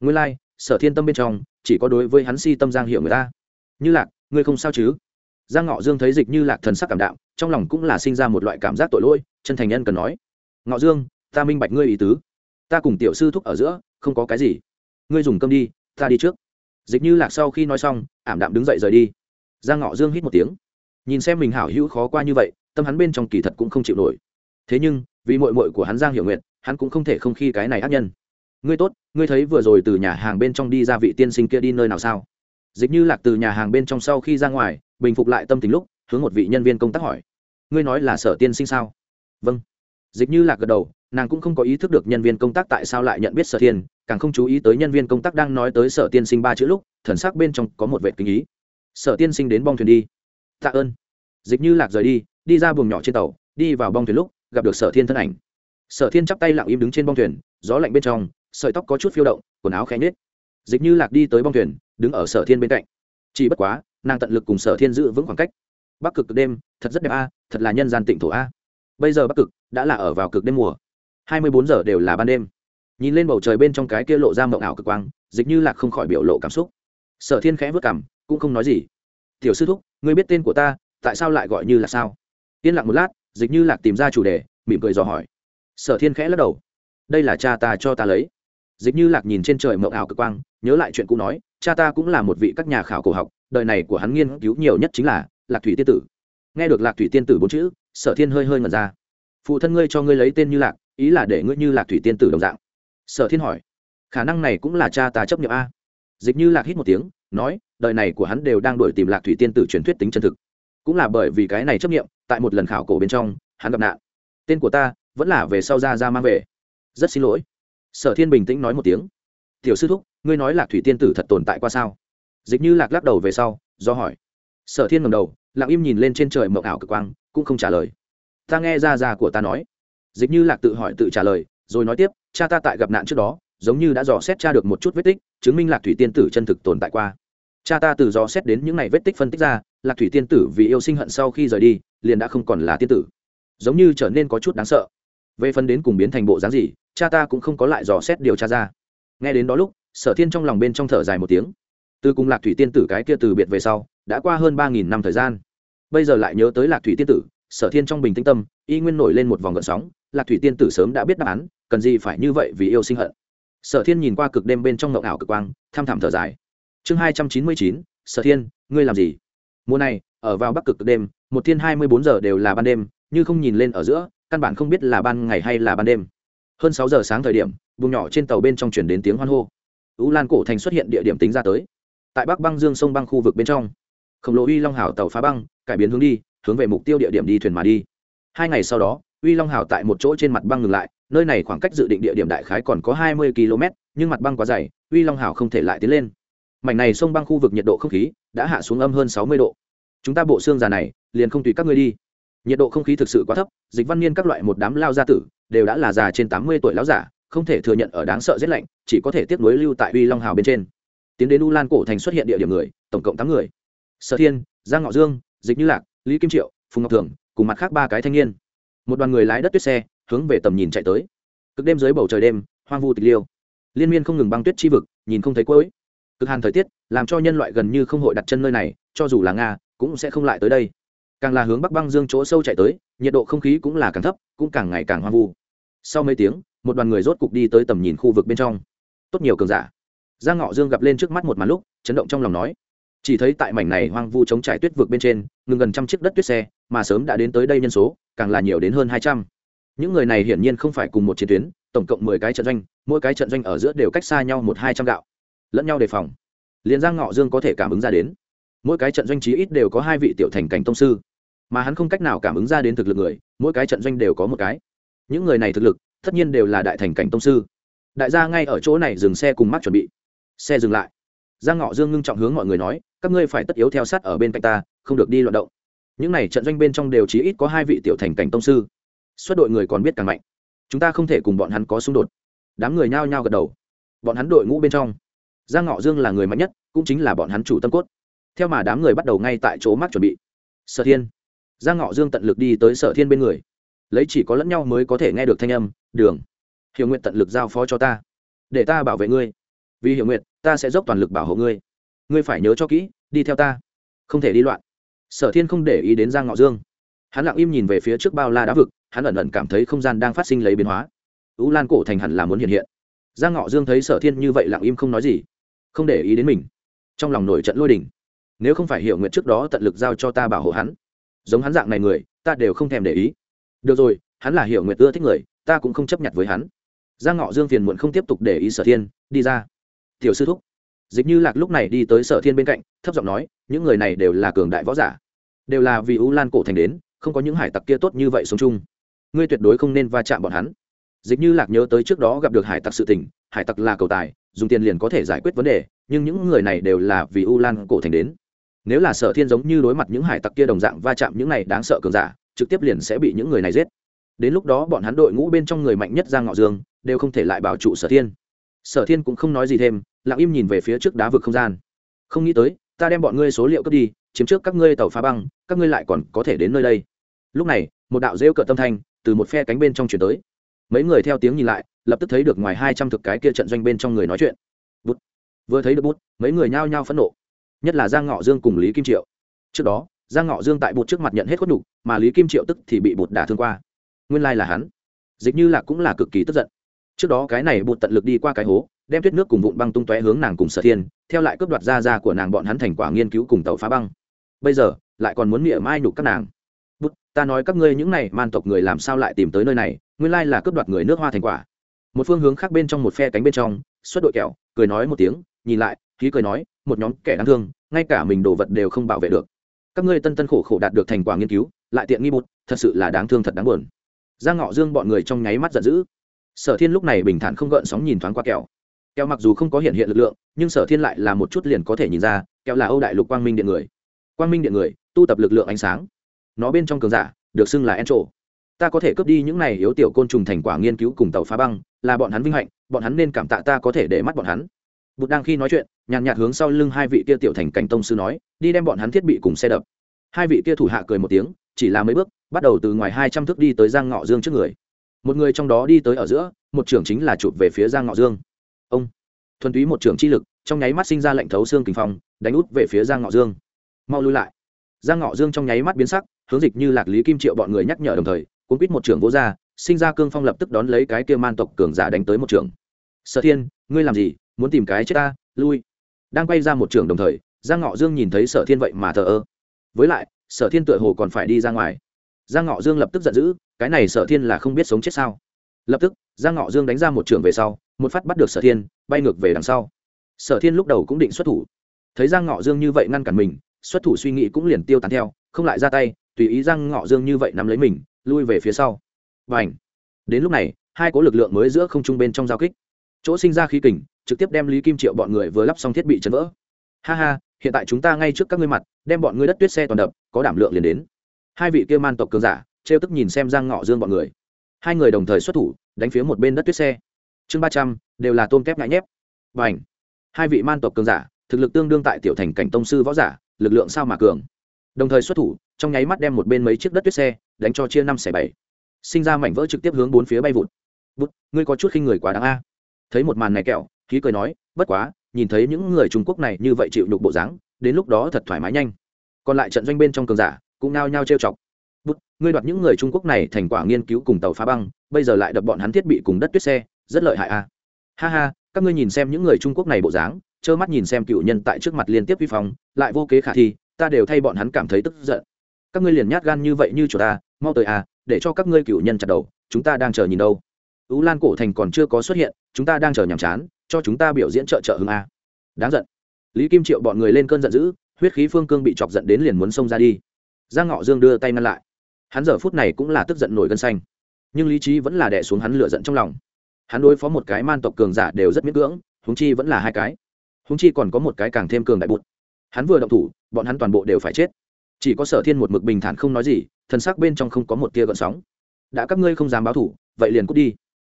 Nguyên lai、like, sở thiên tâm bên trong chỉ có đối với hắn si tâm giang hiểu người ta. Như lạc ngươi không sao chứ? Giang ngọ dương thấy dịch như lạc thần sắc cảm đạo trong lòng cũng là sinh ra một loại cảm giác tội lỗi, chân thành nhân cần nói. Ngọ dương, ta minh bạch ngươi ý tứ. Ta cùng tiểu sư thúc ở giữa, không có cái gì. Ngươi dùng cơm đi, ta đi trước. Dịch như lạc sau khi nói xong, ảm đạm đứng dậy rời đi. Giang ngọ dương hít một tiếng. Nhìn xem mình hảo hữu khó qua như vậy, tâm hắn bên trong kỳ thật cũng không chịu nổi. Thế nhưng, vì mội mội của hắn giang hiểu nguyện hắn cũng không thể không khi cái này ác nhân. Ngươi tốt, ngươi thấy vừa rồi từ nhà hàng bên trong đi ra vị tiên sinh kia đi nơi nào sao? Dịch như lạc từ nhà hàng bên trong sau khi ra ngoài, bình phục lại tâm tình lúc, hướng một vị nhân viên công tác hỏi. Ngươi nói là sở tiên sinh sao? Vâng. Dịch như lạc gật đầu, nàng cũng không có ý thức được nhân viên công tác tại sao lại nhận biết sở thiên càng không chú ý tới nhân viên công tác đang nói tới sở tiên sinh ba chữ lúc, thần sắc bên trong có một vệ kinh ý. Sở tiên sinh đến bong thuyền đi. Tạ ơn. Dịch như lạc rời đi đi ra buồng nhỏ trên tàu, đi vào bong thuyền lúc, gặp được sở thiên thân ảnh. Sở thiên chắp tay lặng im đứng trên bong thuyền, gió lạnh bên trong, sợi tóc có chút phiêu động, quần áo khẽ nhết dịch như lạc đi tới bong thuyền đứng ở sở thiên bên cạnh. Chỉ bất quá, nàng tận lực cùng sở thiên giữ vững khoảng cách. Bắc cực đêm, thật rất đẹp a, thật là nhân gian tịnh thổ a. Bây giờ bắc cực đã là ở vào cực đêm mùa. Hai mươi bốn giờ đều là ban đêm. Nhìn lên bầu trời bên trong cái kia lộ ra mộng ảo cực quang, dịch như lạc không khỏi biểu lộ cảm xúc. Sở thiên khẽ vất cảm cũng không nói gì. Tiểu sư thúc, ngươi biết tên của ta, tại sao lại gọi như là sao? Yên lặng một lát, dịch như lạc tìm ra chủ đề, mỉm cười dò hỏi. Sở thiên khẽ lắc đầu. Đây là cha ta cho ta lấy dịch như lạc nhìn trên trời mộng ảo cực quang, nhớ lại chuyện cũ nói, cha ta cũng là một vị các nhà khảo cổ học, đời này của hắn nghiên cứu nhiều nhất chính là lạc thủy tiên tử. Nghe được lạc thủy tiên tử bốn chữ, sở thiên hơi hơi ngẩn ra. Phụ thân ngươi cho ngươi lấy tên như lạc, ý là để ngươi như lạc thủy tiên tử đồng dạng. Sở thiên hỏi. Khả năng này cũng là cha ta chấp nhận a. Dịch như lạc hít một tiếng, nói, đời này của hắn đều đang đổi tìm lạc thủy tiên tử truyền thuyết tính chân thực. Cũng là bởi vì cái này chấp nghiệm tại một lần khảo cổ bên trong, hắn gặp nạn. Tên của ta vẫn là về sau ra ra mang về. Rất xin lỗi sở thiên bình tĩnh nói một tiếng. Tiểu sư thúc, ngươi nói lạc thủy tiên tử thật tồn tại qua sao? Dịch như lạc lắc đầu về sau, do hỏi. Sở thiên ngầm đầu, lặng im nhìn lên trên trời mộng ảo cực quang, cũng không trả lời. Ta nghe ra ra của ta nói. Dịch như lạc tự hỏi tự trả lời, rồi nói tiếp, cha ta tại gặp nạn trước đó, giống như đã dò xét cha được một chút vết tích, chứng minh lạc thủy tiên tử chân thực tồn tại qua. Cha ta từ dò xét đến những ngày vết tích phân tích ra, lạc thủy tiên tử vì yêu sinh hận sau khi rời đi, liền đã không còn là tiên tử. Giống như trở nên có chút đáng sợ. Về phần đến cùng biến thành bộ dáng gì cha ta cũng không có lại dò xét điều tra ra. Nghe đến đó lúc, sở thiên trong lòng bên trong thở dài một tiếng. Từ cùng lạc thủy tiên tử cái kia từ biệt về sau, đã qua hơn ba nghìn năm thời gian. Bây giờ lại nhớ tới lạc thủy tiên tử, sở thiên trong bình tĩnh tâm, y nguyên nổi lên một vòng gợn sóng, lạc thủy tiên tử sớm đã biết đáp án, cần gì phải như vậy vì yêu sinh hận. Sở thiên nhìn qua cực đêm bên trong ngộng ảo cực quang tham thảm thở dài. Chương hai trăm chín mươi chín, sở thiên, ngươi làm gì? Mùa này, ở vào bắc cực cực đêm, một thiên hai mươi bốn giờ đều là ban đêm, như không nhìn lên ở giữa, căn bản không biết là ban ngày hay là ban đêm hơn sáu giờ sáng thời điểm, vùng nhỏ trên tàu bên trong chuyển đến tiếng hoan hô. Ú lan cổ thành xuất hiện địa điểm tính ra tới. Tại bắc băng dương sông băng khu vực bên trong, khổng lồ uy long hảo tàu phá băng, cải biến hướng đi, hướng về mục tiêu địa điểm đi thuyền mà đi. Hai ngày sau đó, uy long hảo tại một chỗ trên mặt băng ngừng lại, nơi này khoảng cách dự định địa điểm đại khái còn có hai mươi km nhưng mặt băng quá dày, uy long hảo không thể lại tiến lên. Mảnh này sông băng khu vực nhiệt độ không khí đã hạ xuống âm hơn sáu mươi độ. Chúng ta bộ xương già này liền không tùy các ngươi đi nhiệt độ không khí thực sự quá thấp, dịch văn niên các loại một đám lao gia tử đều đã là già trên tám mươi tuổi lão giả, không thể thừa nhận ở đáng sợ rét lạnh, chỉ có thể tiếp nối lưu tại uy long hào bên trên. Tiến đến u lan cổ thành xuất hiện địa điểm người, tổng cộng tám người. Sở thiên, giang ngọ dương, dịch như lạc, lý kim triệu, phùng ngọc thường, cùng mặt khác ba cái thanh niên. Một đoàn người lái đất tuyết xe, hướng về tầm nhìn chạy tới. Cực đêm dưới bầu trời đêm, hoang vu tịch liêu. Liên miên không ngừng băng tuyết chi vực, nhìn không thấy cuối. Cực hàn thời tiết, làm cho nhân loại gần như không hội đặt chân nơi này, cho dù là nga, cũng sẽ không lại tới đây càng là hướng bắc băng dương chỗ sâu chạy tới, nhiệt độ không khí cũng là càng thấp, cũng càng ngày càng hoang vu. Sau mấy tiếng, một đoàn người rốt cục đi tới tầm nhìn khu vực bên trong. Tốt nhiều cường giả. Giang ngọ dương gặp lên trước mắt một màn lúc, chấn động trong lòng nói, chỉ thấy tại mảnh này hoang vu chống trải tuyết vực bên trên, ngừng gần trăm chiếc đất tuyết xe, mà sớm đã đến tới đây nhân số, càng là nhiều đến hơn hai trăm. Những người này hiển nhiên không phải cùng một chiến tuyến, tổng cộng mười cái trận doanh, mỗi cái trận doanh ở giữa đều cách xa nhau một hai trăm gạo. Lẫn nhau đề phòng. Liền giang ngọ dương có thể cảm ứng ra đến, mỗi cái trận doanh chí ít đều có hai vị tiểu thành cảnh tông sư mà hắn không cách nào cảm ứng ra đến thực lực người, mỗi cái trận doanh đều có một cái. Những người này thực lực, tất nhiên đều là đại thành cảnh tông sư. Đại gia ngay ở chỗ này dừng xe cùng mắt chuẩn bị. Xe dừng lại. Giang ngọ dương ngưng trọng hướng mọi người nói, các ngươi phải tất yếu theo sát ở bên cạnh ta, không được đi loạn động. Những này trận doanh bên trong đều chí ít có hai vị tiểu thành cảnh tông sư. Xuất đội người còn biết càng mạnh. Chúng ta không thể cùng bọn hắn có xung đột. Đám người nhao nhao gật đầu. Bọn hắn đội ngũ bên trong, giang ngọ dương là người mạnh nhất, cũng chính là bọn hắn chủ tâm cốt. Theo mà đám người bắt đầu ngay tại chỗ mắc chuẩn bị. Sở thiên giang ngọ dương tận lực đi tới sở thiên bên người. Lấy chỉ có lẫn nhau mới có thể nghe được thanh âm, đường, hiểu nguyện tận lực giao phó cho ta, để ta bảo vệ ngươi. Vì hiểu nguyện ta sẽ dốc toàn lực bảo hộ ngươi. Ngươi phải nhớ cho kỹ, đi theo ta, không thể đi loạn. Sở thiên không để ý đến giang ngọ dương. Hắn lặng im nhìn về phía trước bao la đá vực, hắn ẩn ẩn cảm thấy không gian đang phát sinh lấy biến hóa. Ú lan cổ thành hẳn là muốn hiện hiện. Giang ngọ dương thấy sở thiên như vậy lặng im không nói gì, không để ý đến mình. Trong lòng nổi trận lôi đình. Nếu không phải hiểu nguyện trước đó tận lực giao cho ta bảo hộ hắn giống hắn dạng này người, ta đều không thèm để ý. Được rồi, hắn là hiểu nguyện ưa thích người, ta cũng không chấp nhận với hắn. Giang ngọ dương phiền muộn không tiếp tục để ý sở thiên, đi ra. Tiểu sư thúc. Dịch như lạc lúc này đi tới sở thiên bên cạnh, thấp giọng nói, những người này đều là cường đại võ giả. Đều là vì u lan cổ thành đến, không có những hải tặc kia tốt như vậy sống chung. Ngươi tuyệt đối không nên va chạm bọn hắn. Dịch như lạc nhớ tới trước đó gặp được hải tặc sự tình, hải tặc là cầu tài, dùng tiền liền có thể giải quyết vấn đề, nhưng những người này đều là vì u lan cổ thành đến nếu là sở thiên giống như đối mặt những hải tặc kia đồng dạng va chạm những này đáng sợ cường giả, trực tiếp liền sẽ bị những người này giết. Đến lúc đó bọn hắn đội ngũ bên trong người mạnh nhất giang ngọ dương đều không thể lại bảo trụ sở thiên. Sở thiên cũng không nói gì thêm, lặng im nhìn về phía trước đá vực không gian. Không nghĩ tới, ta đem bọn ngươi số liệu cướp đi, chiếm trước các ngươi tàu phá băng, các ngươi lại còn có thể đến nơi đây. Lúc này, một đạo rêu cợt tâm thanh từ một phe cánh bên trong chuyển tới. Mấy người theo tiếng nhìn lại, lập tức thấy được ngoài hai trăm thực cái kia trận doanh bên trong người nói chuyện. Bút vừa thấy được bút mấy người nhao nhao phẫn nộ nhất là giang ngọ dương cùng lý kim triệu. Trước đó giang ngọ dương tại bột trước mặt nhận hết khuất đủ, mà lý kim triệu tức thì bị bột đả thương qua. Nguyên lai là hắn. Dịch như là cũng là cực kỳ tức giận. Trước đó cái này bột tận lực đi qua cái hố đem tuyết nước cùng vụn băng tung tóe hướng nàng cùng sở thiên theo lại cướp đoạt ra ra của nàng bọn hắn thành quả nghiên cứu cùng tàu phá băng. Bây giờ lại còn muốn miệng mai nhục các nàng. Bút ta nói các ngươi những này man tộc người làm sao lại tìm tới nơi này nguyên lai là cướp đoạt người nước hoa thành quả. Một phương hướng khác bên trong một phe cánh bên trong xuất đội kẹo cười nói một tiếng nhìn lại khí cười nói một nhóm kẻ đáng thương, ngay cả mình đồ vật đều không bảo vệ được. Các ngươi tân tân khổ khổ đạt được thành quả nghiên cứu, lại tiện nghi bụt thật sự là đáng thương thật đáng buồn. Giang ngọ dương bọn người trong nháy mắt giận dữ. Sở thiên lúc này bình thản không gợn sóng nhìn thoáng qua kẹo. Kẹo mặc dù không có hiện hiện lực lượng, nhưng sở thiên lại là một chút liền có thể nhìn ra, kẹo là âu đại lục quang minh điện người. Quang minh điện người, tu tập lực lượng ánh sáng. Nó bên trong cường giả, được xưng là en trộ ta có thể cướp đi những này yếu tiểu côn trùng thành quả nghiên cứu cùng tàu phá băng, là bọn hắn vinh hạnh, bọn hắn nên cảm tạ ta có thể để mắt bọn hắn bụt đang khi nói chuyện, nhàn nhạt hướng sau lưng hai vị kia tiểu thành cảnh tông sư nói, đi đem bọn hắn thiết bị cùng xe đập. Hai vị kia thủ hạ cười một tiếng, chỉ là mấy bước, bắt đầu từ ngoài hai trăm thước đi tới giang ngọ dương trước người. Một người trong đó đi tới ở giữa, một trưởng chính là chụp về phía giang ngọ dương. Ông, thuần túy một trưởng chi lực, trong nháy mắt sinh ra lệnh thấu xương kinh phong, đánh út về phía giang ngọ dương. Mau lui lại. Giang ngọ dương trong nháy mắt biến sắc, hướng dịch như lạc lý kim triệu bọn người nhắc nhở đồng thời, cuốn quýt một trưởng vô ra, sinh ra cương phong lập tức đón lấy cái kia man tộc cường giả đánh tới một trưởng. Sở thiên, ngươi làm gì? Muốn tìm cái chết ta, lui. Đang quay ra một trường đồng thời, giang ngọ dương nhìn thấy sở thiên vậy mà thờ ơ. Với lại, sở thiên tựa hồ còn phải đi ra ngoài. Giang ngọ dương lập tức giận dữ, cái này sở thiên là không biết sống chết sao. Lập tức, giang ngọ dương đánh ra một trường về sau, một phát bắt được sở thiên, bay ngược về đằng sau. Sở thiên lúc đầu cũng định xuất thủ. Thấy giang ngọ dương như vậy ngăn cản mình, xuất thủ suy nghĩ cũng liền tiêu tán theo, không lại ra tay, tùy ý giang ngọ dương như vậy nắm lấy mình, lui về phía sau. Và ảnh đến lúc này, hai cố lực lượng mới giữa không trung bên trong giao kích chỗ sinh ra khí kình, trực tiếp đem lý kim triệu bọn người vừa lắp xong thiết bị chấn vỡ. Ha ha, hiện tại chúng ta ngay trước các ngươi mặt, đem bọn ngươi đất tuyết xe toàn đập, có đảm lượng liền đến. Hai vị kia man tộc cường giả, trêu tức nhìn xem giang ngọ dương bọn người. Hai người đồng thời xuất thủ, đánh phía một bên đất tuyết xe. Chương ba trăm, đều là tôm kép ngại nhép. Và ảnh hai vị man tộc cường giả, thực lực tương đương tại tiểu thành cảnh tông sư võ giả, lực lượng sao mà cường. Đồng thời xuất thủ, trong nháy mắt đem một bên mấy chiếc đất tuyết xe, đánh cho chia năm xẻ bảy. Sinh ra mảnh vỡ trực tiếp hướng bốn phía bay vụt. Bút ngươi có chút khinh người quá đáng a thấy một màn này kẹo, khí cười nói, bất quá, nhìn thấy những người trung quốc này như vậy chịu nhục bộ dáng, đến lúc đó thật thoải mái nhanh. Còn lại trận doanh bên trong cường giả cũng nao nhao trêu chọc. Bút ngươi đoạt những người trung quốc này thành quả nghiên cứu cùng tàu phá băng, bây giờ lại đập bọn hắn thiết bị cùng đất tuyết xe, rất lợi hại a ha ha, các ngươi nhìn xem những người trung quốc này bộ dáng, trơ mắt nhìn xem cựu nhân tại trước mặt liên tiếp vi phong, lại vô kế khả thi, ta đều thay bọn hắn cảm thấy tức giận. Các ngươi liền nhát gan như vậy như chỗ ta, mau tới à để cho các ngươi cựu nhân chặt đầu, chúng ta đang chờ nhìn đâu ú lan cổ thành còn chưa có xuất hiện, chúng ta đang chờ nhàm chán, cho chúng ta biểu diễn trợ trợ hưng a. Đáng giận. Lý kim triệu bọn người lên cơn giận dữ, huyết khí phương cương bị chọc giận đến liền muốn xông ra đi. Giang ngọ dương đưa tay ngăn lại. Hắn giờ phút này cũng là tức giận nổi gân xanh. Nhưng lý trí vẫn là đẻ xuống hắn lửa giận trong lòng. Hắn đối phó một cái man tộc cường giả đều rất miễn cưỡng húng chi vẫn là hai cái. Húng chi còn có một cái càng thêm cường đại bụt. Hắn vừa động thủ, bọn hắn toàn bộ đều phải chết. Chỉ có sở thiên một mực bình thản không nói gì, thần sắc bên trong không có một tia gợn sóng. Đã các ngươi không dám báo thủ, vậy liền cút đi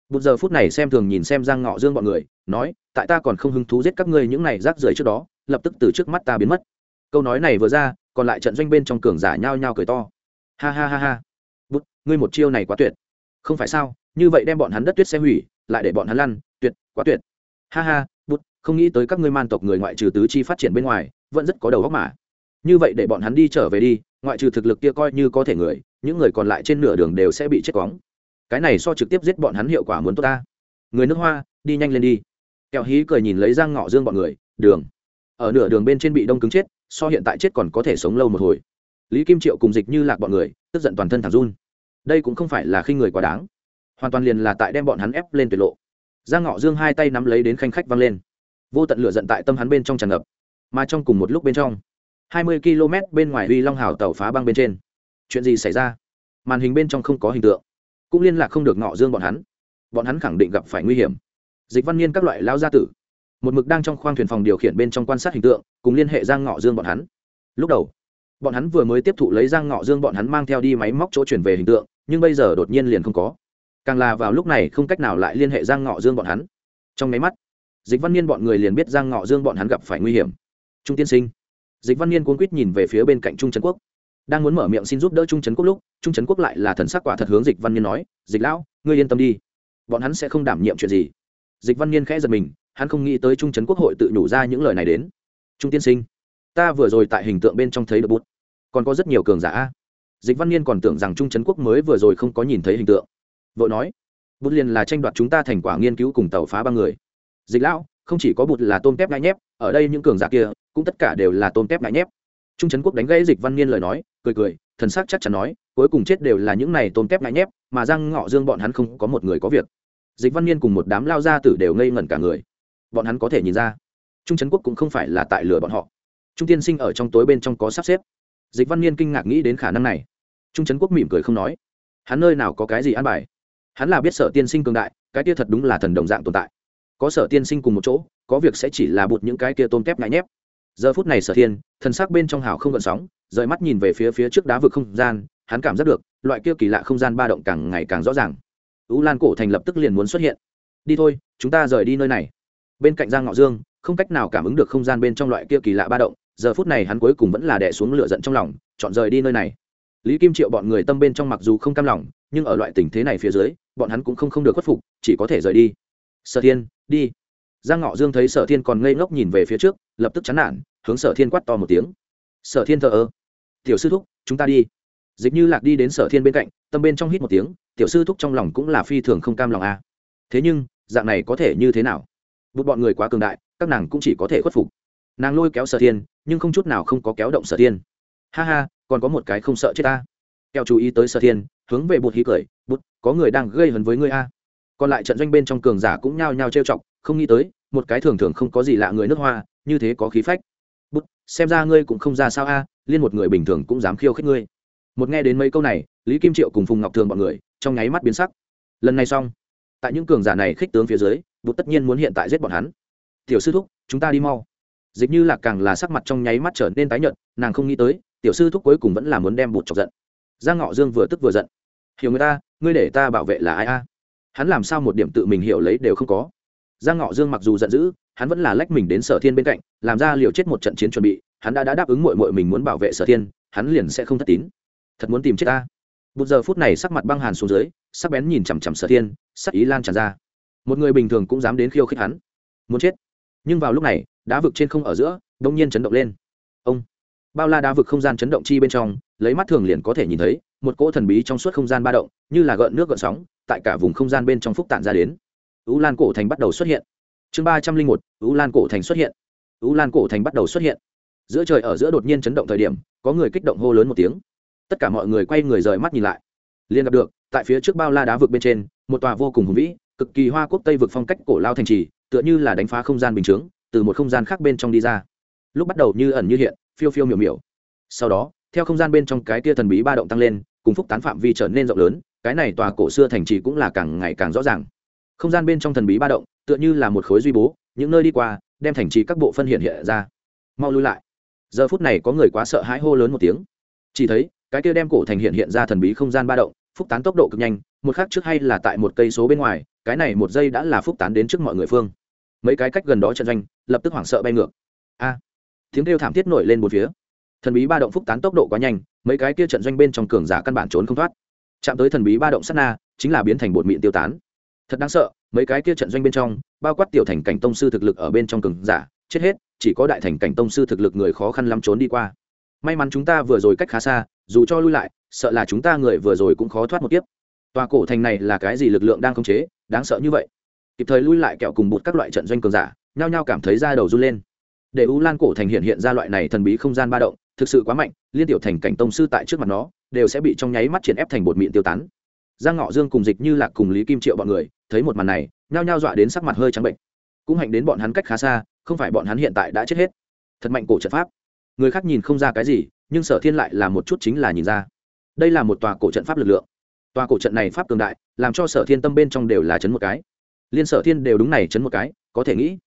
bụt giờ phút này xem thường nhìn xem giang ngọ dương bọn người, nói, tại ta còn không hứng thú giết các ngươi những này rác rưởi trước đó, lập tức từ trước mắt ta biến mất. Câu nói này vừa ra, còn lại trận doanh bên trong cường giả nhao nhao cười to. Ha ha ha ha bút ngươi một chiêu này quá tuyệt. Không phải sao, như vậy đem bọn hắn đất tuyết xe hủy, lại để bọn hắn lăn, tuyệt, quá tuyệt. Ha ha bút không nghĩ tới các ngươi man tộc người ngoại trừ tứ chi phát triển bên ngoài, vẫn rất có đầu góc mà. Như vậy để bọn hắn đi trở về đi, ngoại trừ thực lực kia coi như có thể người, những người còn lại trên nửa đường đều sẽ bị chết quóng cái này so trực tiếp giết bọn hắn hiệu quả muốn tốt ta. Người nước hoa, đi nhanh lên đi. Kẹo hí cười nhìn lấy giang ngọ dương bọn người, đường. Ở nửa đường bên trên bị đông cứng chết, so hiện tại chết còn có thể sống lâu một hồi. Lý kim triệu cùng dịch như lạc bọn người, tức giận toàn thân thẳng run. Đây cũng không phải là khi người quá đáng. Hoàn toàn liền là tại đem bọn hắn ép lên tuyệt lộ. Giang ngọ dương hai tay nắm lấy đến khanh khách văng lên. Vô tận lửa giận tại tâm hắn bên trong tràn ngập. Mà trong cùng một lúc bên trong, hai mươi km bên ngoài huy long hào tàu phá băng bên trên. Chuyện gì xảy ra? Màn hình bên trong không có hình tượng cũng liên lạc không được ngọ dương bọn hắn. Bọn hắn khẳng định gặp phải nguy hiểm. Dịch văn niên các loại lao gia tử. Một mực đang trong khoang thuyền phòng điều khiển bên trong quan sát hình tượng, cùng liên hệ giang ngọ dương bọn hắn. Lúc đầu, bọn hắn vừa mới tiếp thụ lấy giang ngọ dương bọn hắn mang theo đi máy móc chỗ chuyển về hình tượng, nhưng bây giờ đột nhiên liền không có. Càng là vào lúc này không cách nào lại liên hệ giang ngọ dương bọn hắn. Trong máy mắt, dịch văn niên bọn người liền biết giang ngọ dương bọn hắn gặp phải nguy hiểm. Trung tiên sinh. Dịch văn niên cuốn quýt nhìn về phía bên cạnh trung trấn quốc đang muốn mở miệng xin giúp đỡ trung trấn quốc lúc, trung trấn quốc lại là thần sắc quả thật hướng dịch văn niên nói, dịch lão, ngươi yên tâm đi, bọn hắn sẽ không đảm nhiệm chuyện gì. Dịch văn niên khẽ giật mình, hắn không nghĩ tới trung trấn quốc hội tự nhủ ra những lời này đến. Trung tiên sinh, ta vừa rồi tại hình tượng bên trong thấy được bút, còn có rất nhiều cường giả dịch văn niên còn tưởng rằng trung trấn quốc mới vừa rồi không có nhìn thấy hình tượng. Vội nói, bút liền là tranh đoạt chúng ta thành quả nghiên cứu cùng tàu phá ba người. Dịch lão, không chỉ có bụt là tôm tép ngại nhép, ở đây những cường giả kia, cũng tất cả đều là tôm tép ngại nhép trung trấn quốc đánh gãy dịch văn niên lời nói, cười cười, thần sắc chắc chắn nói, cuối cùng chết đều là những này tôm tép ngại nhép, mà răng ngọ dương bọn hắn không có một người có việc. Dịch văn niên cùng một đám lao gia tử đều ngây ngẩn cả người. Bọn hắn có thể nhìn ra, trung trấn quốc cũng không phải là tại lừa bọn họ. Trung tiên sinh ở trong tối bên trong có sắp xếp. Dịch văn niên kinh ngạc nghĩ đến khả năng này. Trung trấn quốc mỉm cười không nói. Hắn nơi nào có cái gì an bài? Hắn là biết sở tiên sinh cường đại, cái kia thật đúng là thần đồng dạng tồn tại. Có sở tiên sinh cùng một chỗ, có việc sẽ chỉ là bụt những cái kia tôm tép ngại nhép giờ phút này sở thiên thần sắc bên trong hào không gợn sóng, rời mắt nhìn về phía phía trước đá vực không gian, hắn cảm giác được, loại kia kỳ lạ không gian ba động càng ngày càng rõ ràng. U lan cổ thành lập tức liền muốn xuất hiện. Đi thôi, chúng ta rời đi nơi này. Bên cạnh giang ngọ dương, không cách nào cảm ứng được không gian bên trong loại kia kỳ lạ ba động, giờ phút này hắn cuối cùng vẫn là đẻ xuống lửa giận trong lòng, chọn rời đi nơi này. Lý kim triệu bọn người tâm bên trong mặc dù không cam lòng, nhưng ở loại tình thế này phía dưới, bọn hắn cũng không không được khuất phục, chỉ có thể rời đi. Sở thiên, đi. Giang ngọ dương thấy sở thiên còn ngây ngốc nhìn về phía trước lập tức chán nản, hướng sở thiên quát to một tiếng. Sở thiên thờ ơ, tiểu sư thúc, chúng ta đi. Dịch như lạc đi đến sở thiên bên cạnh, tâm bên trong hít một tiếng, tiểu sư thúc trong lòng cũng là phi thường không cam lòng a. À. thế nhưng, dạng này có thể như thế nào? Bụt bọn người quá cường đại, các nàng cũng chỉ có thể khuất phục. Nàng lôi kéo sở thiên, nhưng không chút nào không có kéo động sở thiên. Ha ha, còn có một cái không sợ chết ta. Kéo chú ý tới sở thiên, hướng về bụt hí cười, bụt, có người đang gây hấn với ngươi a. Còn lại trận doanh bên trong cường giả cũng nhao nhao trêu chọc, không nghĩ tới một cái thường thường không có gì lạ người nước hoa, như thế có khí phách. Bút, xem ra ngươi cũng không ra sao a, liên một người bình thường cũng dám khiêu khích ngươi. Một nghe đến mấy câu này, lý kim triệu cùng phùng ngọc thường bọn người, trong nháy mắt biến sắc. Lần này xong. Tại những cường giả này khích tướng phía dưới, bút tất nhiên muốn hiện tại giết bọn hắn. Tiểu sư thúc, chúng ta đi mau. Dịch như là càng là sắc mặt trong nháy mắt trở nên tái nhợt, nàng không nghĩ tới, tiểu sư thúc cuối cùng vẫn là muốn đem bụt chọc giận. Giang ngọ dương vừa tức vừa giận. Hiểu người ta, ngươi để ta bảo vệ là ai a? Hắn làm sao một điểm tự mình hiểu lấy đều không có giang ngọ dương mặc dù giận dữ hắn vẫn là lách mình đến sở thiên bên cạnh làm ra liều chết một trận chiến chuẩn bị hắn đã, đã đáp ứng mội mội mình muốn bảo vệ sở thiên hắn liền sẽ không thất tín. Thật muốn tìm chết ta. Một giờ phút này sắc mặt băng hàn xuống dưới sắc bén nhìn chằm chằm sở thiên sắc ý lan tràn ra. Một người bình thường cũng dám đến khiêu khích hắn. Muốn chết. Nhưng vào lúc này đá vực trên không ở giữa đông nhiên chấn động lên. Ông. Bao la đá vực không gian chấn động chi bên trong lấy mắt thường liền có thể nhìn thấy một cỗ thần bí trong suốt không gian ba động như là gợn nước gợn sóng tại cả vùng không gian bên trong phúc tản ra đến ú lan cổ thành bắt đầu xuất hiện. Chương ba trăm linh một ú lan cổ thành xuất hiện. Ú lan cổ thành bắt đầu xuất hiện. Giữa trời ở giữa đột nhiên chấn động thời điểm, có người kích động hô lớn một tiếng. Tất cả mọi người quay người rời mắt nhìn lại. Liền gặp được, tại phía trước bao la đá vực bên trên, một tòa vô cùng hùng vĩ, cực kỳ hoa quốc tây vực phong cách cổ lao thành trì, tựa như là đánh phá không gian bình chướng, từ một không gian khác bên trong đi ra. Lúc bắt đầu như ẩn như hiện, phiêu phiêu miểu miểu. Sau đó, theo không gian bên trong cái tia thần bí ba động tăng lên, cùng phúc tán phạm vi trở nên rộng lớn, cái này tòa cổ xưa thành trì cũng là càng ngày càng rõ ràng không gian bên trong thần bí ba động, tựa như là một khối duy bố, những nơi đi qua, đem thành trì các bộ phân hiện hiện ra. Mau lui lại. Giờ phút này có người quá sợ hãi hô lớn một tiếng. Chỉ thấy, cái kia đem cổ thành hiện hiện ra thần bí không gian ba động, phúc tán tốc độ cực nhanh, một khắc trước hay là tại một cây số bên ngoài, cái này một giây đã là phúc tán đến trước mọi người phương. Mấy cái cách gần đó trận doanh, lập tức hoảng sợ bay ngược. A! Tiếng kêu thảm thiết nổi lên một phía. Thần bí ba động phúc tán tốc độ quá nhanh, mấy cái kia trận doanh bên trong cường giả căn bản trốn không thoát. Chạm tới thần bí ba động sát na, chính là biến thành bột mịn tiêu tán thật đáng sợ, mấy cái kia trận doanh bên trong, bao quát tiểu thành cảnh tông sư thực lực ở bên trong cường giả, chết hết, chỉ có đại thành cảnh tông sư thực lực người khó khăn lắm trốn đi qua. May mắn chúng ta vừa rồi cách khá xa, dù cho lui lại, sợ là chúng ta người vừa rồi cũng khó thoát một tiếp tòa cổ thành này là cái gì lực lượng đang khống chế, đáng sợ như vậy. Kịp thời lui lại kẹo cùng bụt các loại trận doanh cường giả, nhao nhao cảm thấy da đầu run lên. Để u lan cổ thành hiện hiện ra loại này thần bí không gian ba động, thực sự quá mạnh, liên tiểu thành cảnh tông sư tại trước mặt nó, đều sẽ bị trong nháy mắt triển ép thành bột mịn tiêu tán giang ngọ dương cùng dịch như lạc cùng lý kim triệu bọn người, thấy một màn này, nhao nhao dọa đến sắc mặt hơi trắng bệnh. Cũng hạnh đến bọn hắn cách khá xa, không phải bọn hắn hiện tại đã chết hết. Thật mạnh cổ trận pháp. Người khác nhìn không ra cái gì, nhưng sở thiên lại là một chút chính là nhìn ra. Đây là một tòa cổ trận pháp lực lượng. Tòa cổ trận này pháp cường đại, làm cho sở thiên tâm bên trong đều là chấn một cái. Liên sở thiên đều đúng này chấn một cái, có thể nghĩ,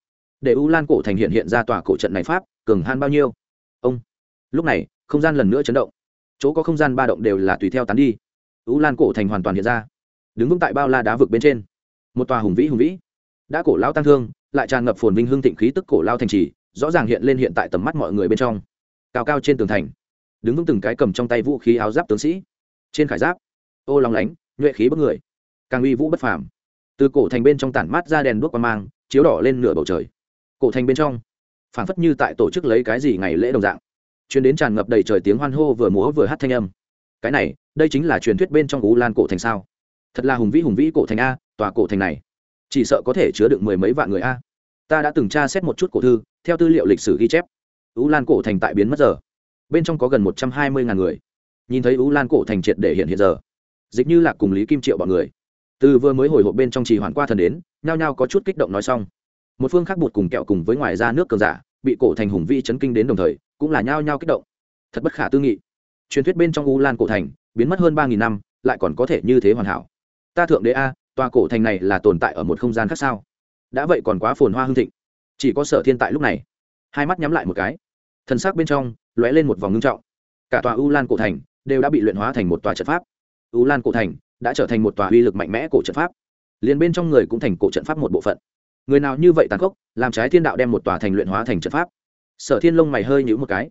để u lan cổ thành hiện hiện ra tòa cổ trận này pháp, cường han bao nhiêu? Ông, lúc này, không gian lần nữa chấn động. Chỗ có không gian ba động đều là tùy theo tán đi u lan cổ thành hoàn toàn hiện ra. Đứng vững tại bao la đá vực bên trên. Một tòa hùng vĩ hùng vĩ. Đã cổ lao tăng thương, lại tràn ngập phồn vinh hương thịnh khí tức cổ lao thành trì, rõ ràng hiện lên hiện tại tầm mắt mọi người bên trong. Cao cao trên tường thành. Đứng vững từng cái cầm trong tay vũ khí áo giáp tướng sĩ. Trên khải giáp, ô lòng lánh, nhuệ khí bất người. Càng uy vũ bất phàm. Từ cổ thành bên trong tản mát ra đèn đuốc qua mang, chiếu đỏ lên nửa bầu trời. Cổ thành bên trong, phảng phất như tại tổ chức lấy cái gì ngày lễ đồng dạng. Chuyến đến tràn ngập đầy trời tiếng hoan hô vừa múa vừa hát thanh âm cái này, đây chính là truyền thuyết bên trong U lan cổ thành sao? Thật là hùng vĩ hùng vĩ cổ thành a, tòa cổ thành này. Chỉ sợ có thể chứa được mười mấy vạn người a. Ta đã từng tra xét một chút cổ thư, theo tư liệu lịch sử ghi chép U lan cổ thành tại biến mất giờ. Bên trong có gần một trăm hai mươi ngàn người. Nhìn thấy U lan cổ thành triệt để hiện hiện giờ, dịch như là cùng lý kim triệu bọn người, từ vừa mới hồi hộp bên trong trì hoàn qua thần đến, nhao nhao có chút kích động nói xong. Một phương khác bụt cùng kẹo cùng với ngoài ra nước cường giả, bị cổ thành hùng vĩ chấn kinh đến đồng thời, cũng là nhao nhao kích động. Thật bất khả tư nghị truyền thuyết bên trong u lan cổ thành, biến mất hơn ba nghìn năm, lại còn có thể như thế hoàn hảo. Ta thượng đế a, tòa cổ thành này là tồn tại ở một không gian khác sao? Đã vậy còn quá phồn hoa hương thịnh. Chỉ có sở thiên tại lúc này. Hai mắt nhắm lại một cái. Thân xác bên trong, lóe lên một vòng ngưng trọng. Cả tòa u lan cổ thành đều đã bị luyện hóa thành một tòa trận pháp. U lan cổ thành đã trở thành một tòa uy lực mạnh mẽ cổ trận pháp. Liền bên trong người cũng thành cổ trận pháp một bộ phận. Người nào như vậy tàn khốc, làm trái thiên đạo đem một tòa thành luyện hóa thành trận pháp. Sở thiên lông mày hơi nhữ một cái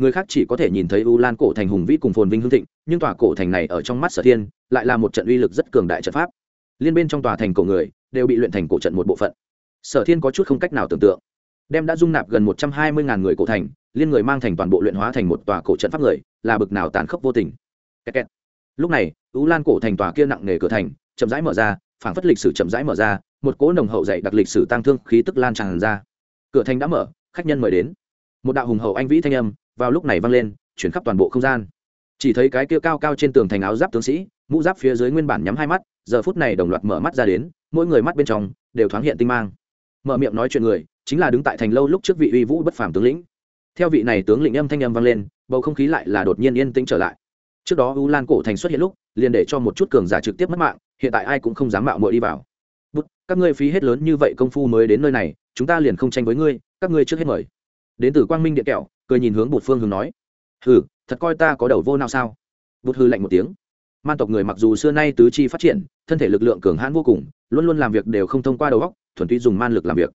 người khác chỉ có thể nhìn thấy u lan cổ thành hùng vĩ cùng phồn vinh hương thịnh, nhưng tòa cổ thành này ở trong mắt sở thiên lại là một trận uy lực rất cường đại trận pháp. Liên bên trong tòa thành cổ người đều bị luyện thành cổ trận một bộ phận. Sở thiên có chút không cách nào tưởng tượng. Đem đã dung nạp gần một trăm hai mươi ngàn người cổ thành, liên người mang thành toàn bộ luyện hóa thành một tòa cổ trận pháp người, là bực nào tàn khốc vô tình. Kẹt kẹt. lúc này, u lan cổ thành tòa kia nặng nề cửa thành, chậm rãi mở ra, phảng phất lịch sử chậm rãi mở ra, một cỗ nồng hậu dạy đặc lịch sử tăng thương khí tức lan tràn ra. Cửa thành đã mở, khách nhân mời đến. Một đạo hùng hậu anh vĩ thanh âm vào lúc này vang lên, chuyển khắp toàn bộ không gian. Chỉ thấy cái kia cao cao trên tường thành áo giáp tướng sĩ, mũ giáp phía dưới nguyên bản nhắm hai mắt, giờ phút này đồng loạt mở mắt ra đến, mỗi người mắt bên trong đều thoáng hiện tinh mang. Mở miệng nói chuyện người, chính là đứng tại thành lâu lúc trước vị uy vũ bất phàm tướng lĩnh. Theo vị này tướng lĩnh âm thanh âm vang lên, bầu không khí lại là đột nhiên yên tĩnh trở lại. Trước đó u lan cổ thành xuất hiện lúc, liền để cho một chút cường giả trực tiếp mất mạng, hiện tại ai cũng không dám mạo muội đi vào. Bút các ngươi phí hết lớn như vậy công phu mới đến nơi này, chúng ta liền không tranh với ngươi, các ngươi trước hết mời. Đến từ quang minh điện kẹo cười nhìn hướng bột phương hướng nói, hừ, thật coi ta có đầu vô nào sao? Bột hư lạnh một tiếng. Man tộc người mặc dù xưa nay tứ chi phát triển, thân thể lực lượng cường hãn vô cùng, luôn luôn làm việc đều không thông qua đầu óc, thuần túy dùng man lực làm việc.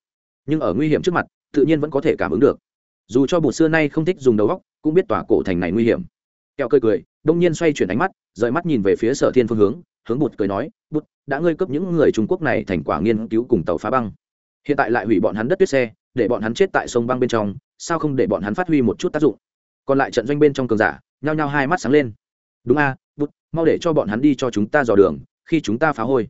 Nhưng ở nguy hiểm trước mặt, tự nhiên vẫn có thể cảm ứng được. Dù cho bột xưa nay không thích dùng đầu óc, cũng biết tòa cổ thành này nguy hiểm. Kẹo cười cười, đông nhiên xoay chuyển ánh mắt, rời mắt nhìn về phía sở thiên phương hướng hướng Bột cười nói bút đã ngươi cấp những người trung quốc này thành quả nghiên cứu cùng tàu phá băng. Hiện tại lại hủy bọn hắn đất tuyết xe, để bọn hắn chết tại sông băng bên trong sao không để bọn hắn phát huy một chút tác dụng? Còn lại trận doanh bên trong cường giả, nhao nhao hai mắt sáng lên. Đúng a bút mau để cho bọn hắn đi cho chúng ta dò đường, khi chúng ta phá hôi.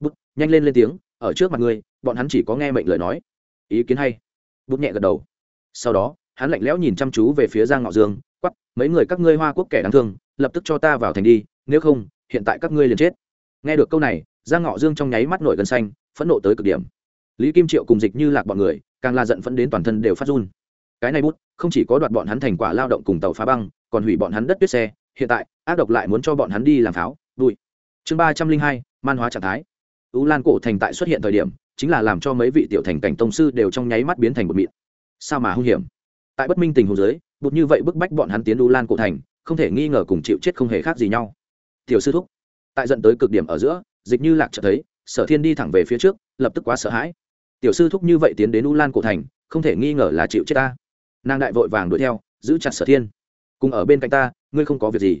Bút nhanh lên lên tiếng, ở trước mặt ngươi, bọn hắn chỉ có nghe mệnh lời nói. Ý kiến hay. Bút nhẹ gật đầu. Sau đó, hắn lạnh lẽo nhìn chăm chú về phía giang ngọ dương quắp mấy người các ngươi hoa quốc kẻ đáng thương, lập tức cho ta vào thành đi, nếu không, hiện tại các ngươi liền chết. Nghe được câu này, giang ngọ dương trong nháy mắt nổi gần xanh, phẫn nộ tới cực điểm. Lý kim triệu cùng dịch như lạc bọn người, càng la giận phẫn đến toàn thân đều phát run cái này bút không chỉ có đoạt bọn hắn thành quả lao động cùng tàu phá băng, còn hủy bọn hắn đất tuyết xe, hiện tại, ác độc lại muốn cho bọn hắn đi làm pháo đuổi chương ba trăm linh hai, man hóa trạng thái. Ưu lan cổ thành tại xuất hiện thời điểm, chính là làm cho mấy vị tiểu thành cảnh tông sư đều trong nháy mắt biến thành một mịn. Sao mà hung hiểm? Tại bất minh tình hồ giới bụt như vậy bức bách bọn hắn tiến ưu lan cổ thành, không thể nghi ngờ cùng chịu chết không hề khác gì nhau. Tiểu sư thúc, tại dẫn tới cực điểm ở giữa, dịch như lạc chợt thấy, sở thiên đi thẳng về phía trước, lập tức quá sợ hãi. Tiểu sư thúc như vậy tiến đến u lan cổ thành, không thể nghi ngờ là chịu chết ta nàng đại vội vàng đuổi theo, giữ chặt sở thiên. Cùng ở bên cạnh ta, ngươi không có việc gì.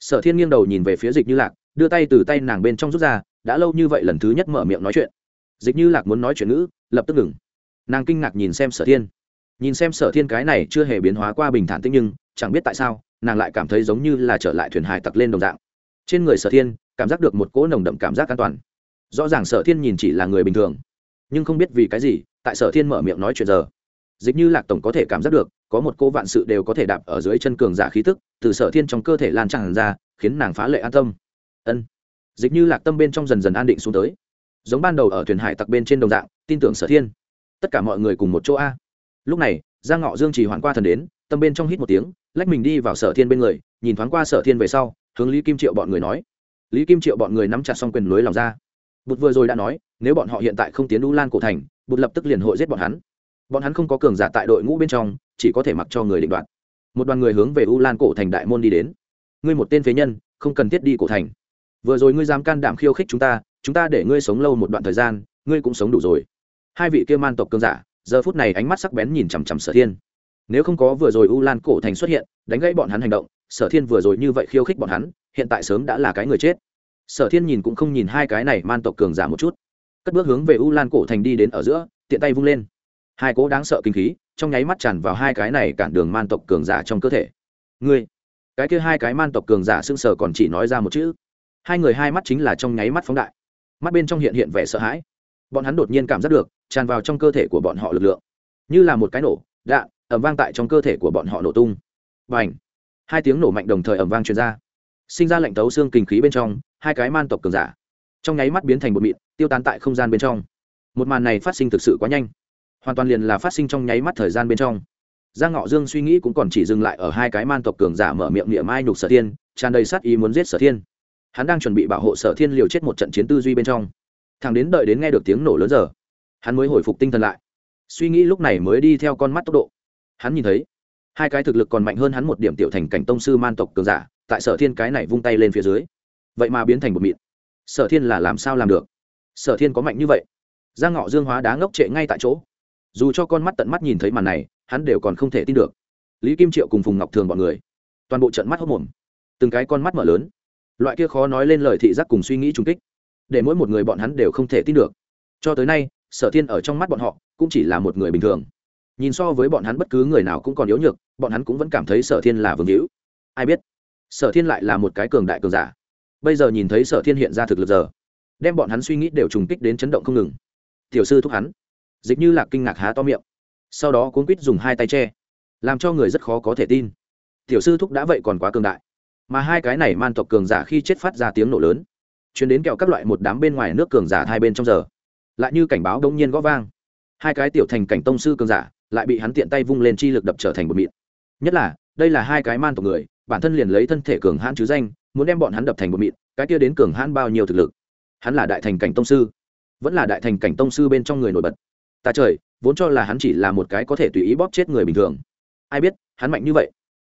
Sở thiên nghiêng đầu nhìn về phía dịch như lạc, đưa tay từ tay nàng bên trong rút ra, đã lâu như vậy lần thứ nhất mở miệng nói chuyện. Dịch như lạc muốn nói chuyện ngữ, lập tức ngừng. Nàng kinh ngạc nhìn xem sở thiên. Nhìn xem sở thiên cái này chưa hề biến hóa qua bình thản tích nhưng, chẳng biết tại sao, nàng lại cảm thấy giống như là trở lại thuyền hải tặc lên đồng dạng. Trên người sở thiên, cảm giác được một cỗ nồng đậm cảm giác an toàn. Rõ ràng sở thiên nhìn chỉ là người bình thường. Nhưng không biết vì cái gì, tại sở thiên mở miệng nói chuyện giờ dịch như lạc tổng có thể cảm giác được, có một cô vạn sự đều có thể đạp ở dưới chân cường giả khí tức, từ sở thiên trong cơ thể lan tràn ra, khiến nàng phá lệ an tâm. Ân. Dịch như lạc tâm bên trong dần dần an định xuống tới. Giống ban đầu ở thuyền hải tặc bên trên đồng dạng, tin tưởng sở thiên. Tất cả mọi người cùng một chỗ a. Lúc này, giang ngọ dương chỉ hoàn qua thần đến, tâm bên trong hít một tiếng, lách mình đi vào sở thiên bên người, nhìn thoáng qua sở thiên về sau, hướng lý kim triệu bọn người nói. Lý kim triệu bọn người nắm chặt xong quyền lưới lòng ra. Bụt vừa rồi đã nói, nếu bọn họ hiện tại không tiến đu lan cổ thành, bụt lập tức liền hội giết bọn hắn bọn hắn không có cường giả tại đội ngũ bên trong, chỉ có thể mặc cho người định đoạt. Một đoàn người hướng về u lan cổ thành đại môn đi đến. Ngươi một tên phế nhân, không cần thiết đi cổ thành. Vừa rồi ngươi dám can đảm khiêu khích chúng ta chúng ta để ngươi sống lâu một đoạn thời gian, ngươi cũng sống đủ rồi. Hai vị kia man tộc cường giả, giờ phút này ánh mắt sắc bén nhìn chằm chằm sở thiên. Nếu không có vừa rồi u lan cổ thành xuất hiện, đánh gãy bọn hắn hành động, sở thiên vừa rồi như vậy khiêu khích bọn hắn, hiện tại sớm đã là cái người chết. Sở thiên nhìn cũng không nhìn hai cái này man tộc cường giả một chút. Cất bước hướng về u lan cổ thành đi đến ở giữa, tiện tay vung lên hai cố đáng sợ kinh khí, trong nháy mắt tràn vào hai cái này cản đường man tộc cường giả trong cơ thể. Ngươi, cái kia hai cái man tộc cường giả sưng sờ còn chỉ nói ra một chữ. Hai người hai mắt chính là trong nháy mắt phóng đại. Mắt bên trong hiện hiện vẻ sợ hãi. Bọn hắn đột nhiên cảm giác được, tràn vào trong cơ thể của bọn họ lực lượng. Như là một cái nổ đạn ẩm vang tại trong cơ thể của bọn họ nổ tung. Và ảnh hai tiếng nổ mạnh đồng thời ẩm vang truyền ra. Sinh ra lệnh tấu xương kinh khí bên trong, hai cái man tộc cường giả. Trong nháy mắt biến thành một mịn, tiêu tán tại không gian bên trong. Một màn này phát sinh thực sự quá nhanh hoàn toàn liền là phát sinh trong nháy mắt thời gian bên trong. Giang ngọ dương suy nghĩ cũng còn chỉ dừng lại ở hai cái man tộc cường giả mở miệng niệm mai nhục sở thiên, tràn đầy sát ý muốn giết sở thiên. Hắn đang chuẩn bị bảo hộ sở thiên liều chết một trận chiến tư duy bên trong. Thằng đến đợi đến nghe được tiếng nổ lớn giờ, hắn mới hồi phục tinh thần lại. Suy nghĩ lúc này mới đi theo con mắt tốc độ. Hắn nhìn thấy, hai cái thực lực còn mạnh hơn hắn một điểm tiểu thành cảnh tông sư man tộc cường giả, tại sở thiên cái này vung tay lên phía dưới. Vậy mà biến thành một mịn. Sở thiên là làm sao làm được? Sở thiên có mạnh như vậy? Giang ngọ dương hóa đá ngốc trệ ngay tại chỗ dù cho con mắt tận mắt nhìn thấy màn này, hắn đều còn không thể tin được. Lý kim triệu cùng phùng ngọc thường bọn người, toàn bộ trận mắt hốc mồm. Từng cái con mắt mở lớn. Loại kia khó nói lên lời thị giác cùng suy nghĩ trung kích, để mỗi một người bọn hắn đều không thể tin được. Cho tới nay, sở thiên ở trong mắt bọn họ, cũng chỉ là một người bình thường. Nhìn so với bọn hắn bất cứ người nào cũng còn yếu nhược, bọn hắn cũng vẫn cảm thấy sở thiên là vương hữu. Ai biết, sở thiên lại là một cái cường đại cường giả. Bây giờ nhìn thấy sở thiên hiện ra thực lực giờ, đem bọn hắn suy nghĩ đều trùng kích đến chấn động không ngừng. Tiểu sư thúc hắn dịch như là kinh ngạc há to miệng. Sau đó cuốn quýt dùng hai tay che, làm cho người rất khó có thể tin. Tiểu sư thúc đã vậy còn quá cường đại. Mà hai cái này man tộc cường giả khi chết phát ra tiếng nổ lớn chuyển đến kẹo các loại một đám bên ngoài nước cường giả hai bên trong giờ. Lại như cảnh báo đông nhiên gõ vang. Hai cái tiểu thành cảnh tông sư cường giả lại bị hắn tiện tay vung lên chi lực đập trở thành một mịn. Nhất là, đây là hai cái man tộc người, bản thân liền lấy thân thể cường hãn chứ danh, muốn đem bọn hắn đập thành một mịn, cái kia đến cường hãn bao nhiêu thực lực. Hắn là đại thành cảnh tông sư, vẫn là đại thành cảnh tông sư bên trong người nổi bật ta trời, vốn cho là hắn chỉ là một cái có thể tùy ý bóp chết người bình thường. Ai biết, hắn mạnh như vậy.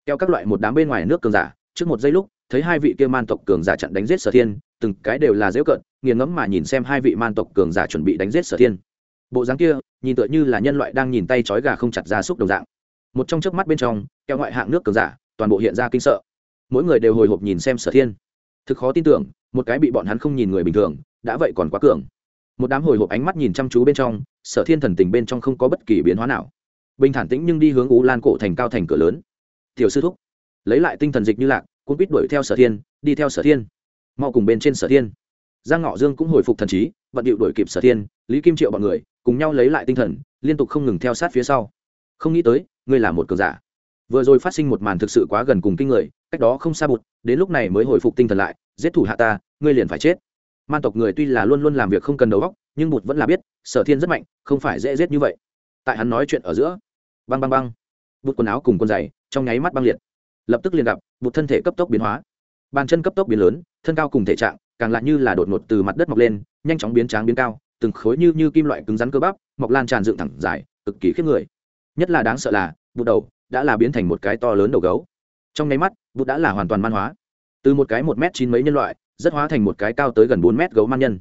Keo các loại một đám bên ngoài nước cường giả, trước một giây lúc, thấy hai vị kia man tộc cường giả chặn đánh giết sở thiên, từng cái đều là dễu cận nghiền ngẫm mà nhìn xem hai vị man tộc cường giả chuẩn bị đánh giết sở thiên. Bộ dáng kia, nhìn tựa như là nhân loại đang nhìn tay trói gà không chặt ra xúc đồng dạng. Một trong chớp mắt bên trong, keo ngoại hạng nước cường giả, toàn bộ hiện ra kinh sợ. Mỗi người đều hồi hộp nhìn xem sở thiên. Thực khó tin tưởng, một cái bị bọn hắn không nhìn người bình thường, đã vậy còn quá cường. Một đám hồi hộp ánh mắt nhìn chăm chú bên trong sở thiên thần tình bên trong không có bất kỳ biến hóa nào. Bình thản tĩnh nhưng đi hướng ú lan cổ thành cao thành cửa lớn. Tiểu sư thúc, lấy lại tinh thần dịch như lạc cũng biết đuổi theo sở thiên, đi theo sở thiên. Mau cùng bên trên sở thiên. Giang ngọ dương cũng hồi phục thần trí, vận điệu đuổi kịp sở thiên, lý kim triệu bọn người, cùng nhau lấy lại tinh thần, liên tục không ngừng theo sát phía sau. Không nghĩ tới, ngươi là một cờ giả. Vừa rồi phát sinh một màn thực sự quá gần cùng kinh người, cách đó không xa bụt, đến lúc này mới hồi phục tinh thần lại, giết thủ hạ ta, ngươi liền phải chết. Man tộc người tuy là luôn luôn làm việc không cần đầu óc, nhưng bụt vẫn là biết sở thiên rất mạnh, không phải dễ dết như vậy. Tại hắn nói chuyện ở giữa, băng băng băng bụt quần áo cùng quần giày trong nháy mắt băng liệt. Lập tức liền gặp bụt thân thể cấp tốc biến hóa. Bàn chân cấp tốc biến lớn, thân cao cùng thể trạng càng lại như là đột ngột từ mặt đất mọc lên, nhanh chóng biến tráng biến cao, từng khối như như kim loại cứng rắn cơ bắp, mọc lan tràn dựng thẳng dài, cực kỳ khiếp người. Nhất là đáng sợ là bụt đầu đã là biến thành một cái to lớn đầu gấu. Trong nháy mắt bụt đã là hoàn toàn man hóa. Từ một cái một m chín mấy nhân loại, rất hóa thành một cái cao tới gần bốn mét gấu man nhân.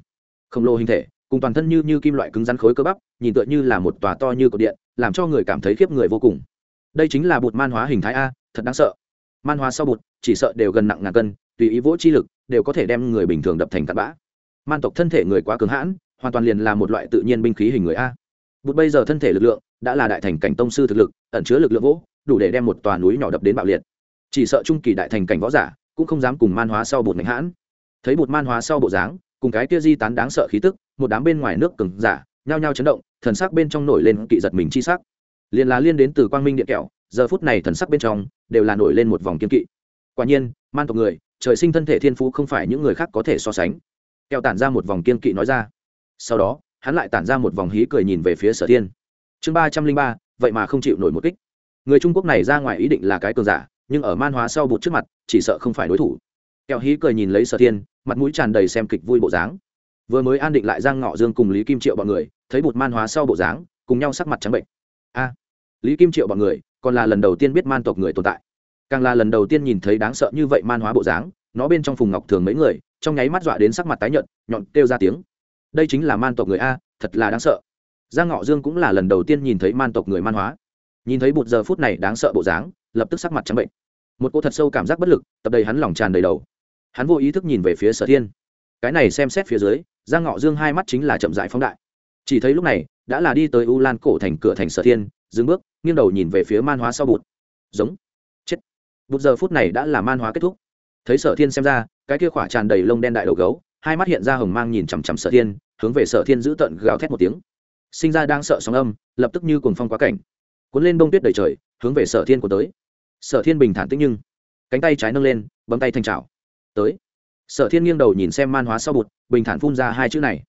Khổng lồ hình thể cùng toàn thân như như kim loại cứng rắn khối cơ bắp, nhìn tựa như là một tòa to như cột điện, làm cho người cảm thấy khiếp người vô cùng. Đây chính là bụt man hóa hình thái a, thật đáng sợ. Man hóa sau bụt, chỉ sợ đều gần nặng ngàn cân, tùy ý vỗ chi lực, đều có thể đem người bình thường đập thành cặn bã. Man tộc thân thể người quá cứng hãn, hoàn toàn liền là một loại tự nhiên binh khí hình người a. Bụt bây giờ thân thể lực lượng, đã là đại thành cảnh tông sư thực lực, ẩn chứa lực lượng vỗ, đủ để đem một tòa núi nhỏ đập đến bạo liệt. Chỉ sợ trung kỳ đại thành cảnh võ giả, cũng không dám cùng man hóa sau bột mạnh hãn. Thấy bột man hóa sau bộ dáng, cùng cái kia di tán đáng sợ khí tức một đám bên ngoài nước cứng giả, nhao nhao chấn động, thần sắc bên trong nổi lên kỵ giật mình chi sắc. Liền là liên đến từ quang minh điện kẹo, giờ phút này thần sắc bên trong đều là nổi lên một vòng kiên kỵ. Quả nhiên, man tộc người, trời sinh thân thể thiên phú không phải những người khác có thể so sánh. Kẹo tản ra một vòng kiên kỵ nói ra. Sau đó, hắn lại tản ra một vòng hí cười nhìn về phía sở thiên. Chương ba trăm linh ba, vậy mà không chịu nổi một kích. Người trung quốc này ra ngoài ý định là cái cường giả, nhưng ở man hóa sau bụt trước mặt, chỉ sợ không phải đối thủ. Kẹo hí cười nhìn lấy sở thiên, mặt mũi tràn đầy xem kịch vui bộ dáng vừa mới an định lại giang ngọ dương cùng lý kim triệu bọn người, thấy bụt man hóa sau bộ dáng, cùng nhau sắc mặt trắng bệnh. A, lý kim triệu bọn người, còn là lần đầu tiên biết man tộc người tồn tại. Càng là lần đầu tiên nhìn thấy đáng sợ như vậy man hóa bộ dáng, nó bên trong phùng ngọc thường mấy người, trong nháy mắt dọa đến sắc mặt tái nhợt, nhọn kêu ra tiếng. Đây chính là man tộc người a, thật là đáng sợ. Giang ngọ dương cũng là lần đầu tiên nhìn thấy man tộc người man hóa. Nhìn thấy bụt giờ phút này đáng sợ bộ dáng, lập tức sắc mặt trắng bệnh. Một cô thật sâu cảm giác bất lực, tập đầy hắn lòng tràn đầy đầu. Hắn vô ý thức nhìn về phía sở thiên. Cái này xem xét phía dưới giang ngọ dương hai mắt chính là chậm dại phóng đại. Chỉ thấy lúc này, đã là đi tới u lan cổ thành cửa thành sở thiên, dừng bước, nghiêng đầu nhìn về phía man hóa sau bụt. Giống. Chết. Bụt giờ phút này đã là man hóa kết thúc. Thấy sở thiên xem ra, cái kia khỏa tràn đầy lông đen đại đầu gấu, hai mắt hiện ra hồng mang nhìn chằm chằm sở thiên, hướng về sở thiên giữ tận gào thét một tiếng. Sinh ra đang sợ sóng âm, lập tức như cuồng phong quá cảnh. Cuốn lên bông tuyết đầy trời, hướng về sở thiên của tới. Sở thiên bình thản tĩnh nhưng, cánh tay trái nâng lên, bấm tay thành trào tới sở thiên nghiêng đầu nhìn xem man hóa sau bụt, bình thản phun ra hai chữ này.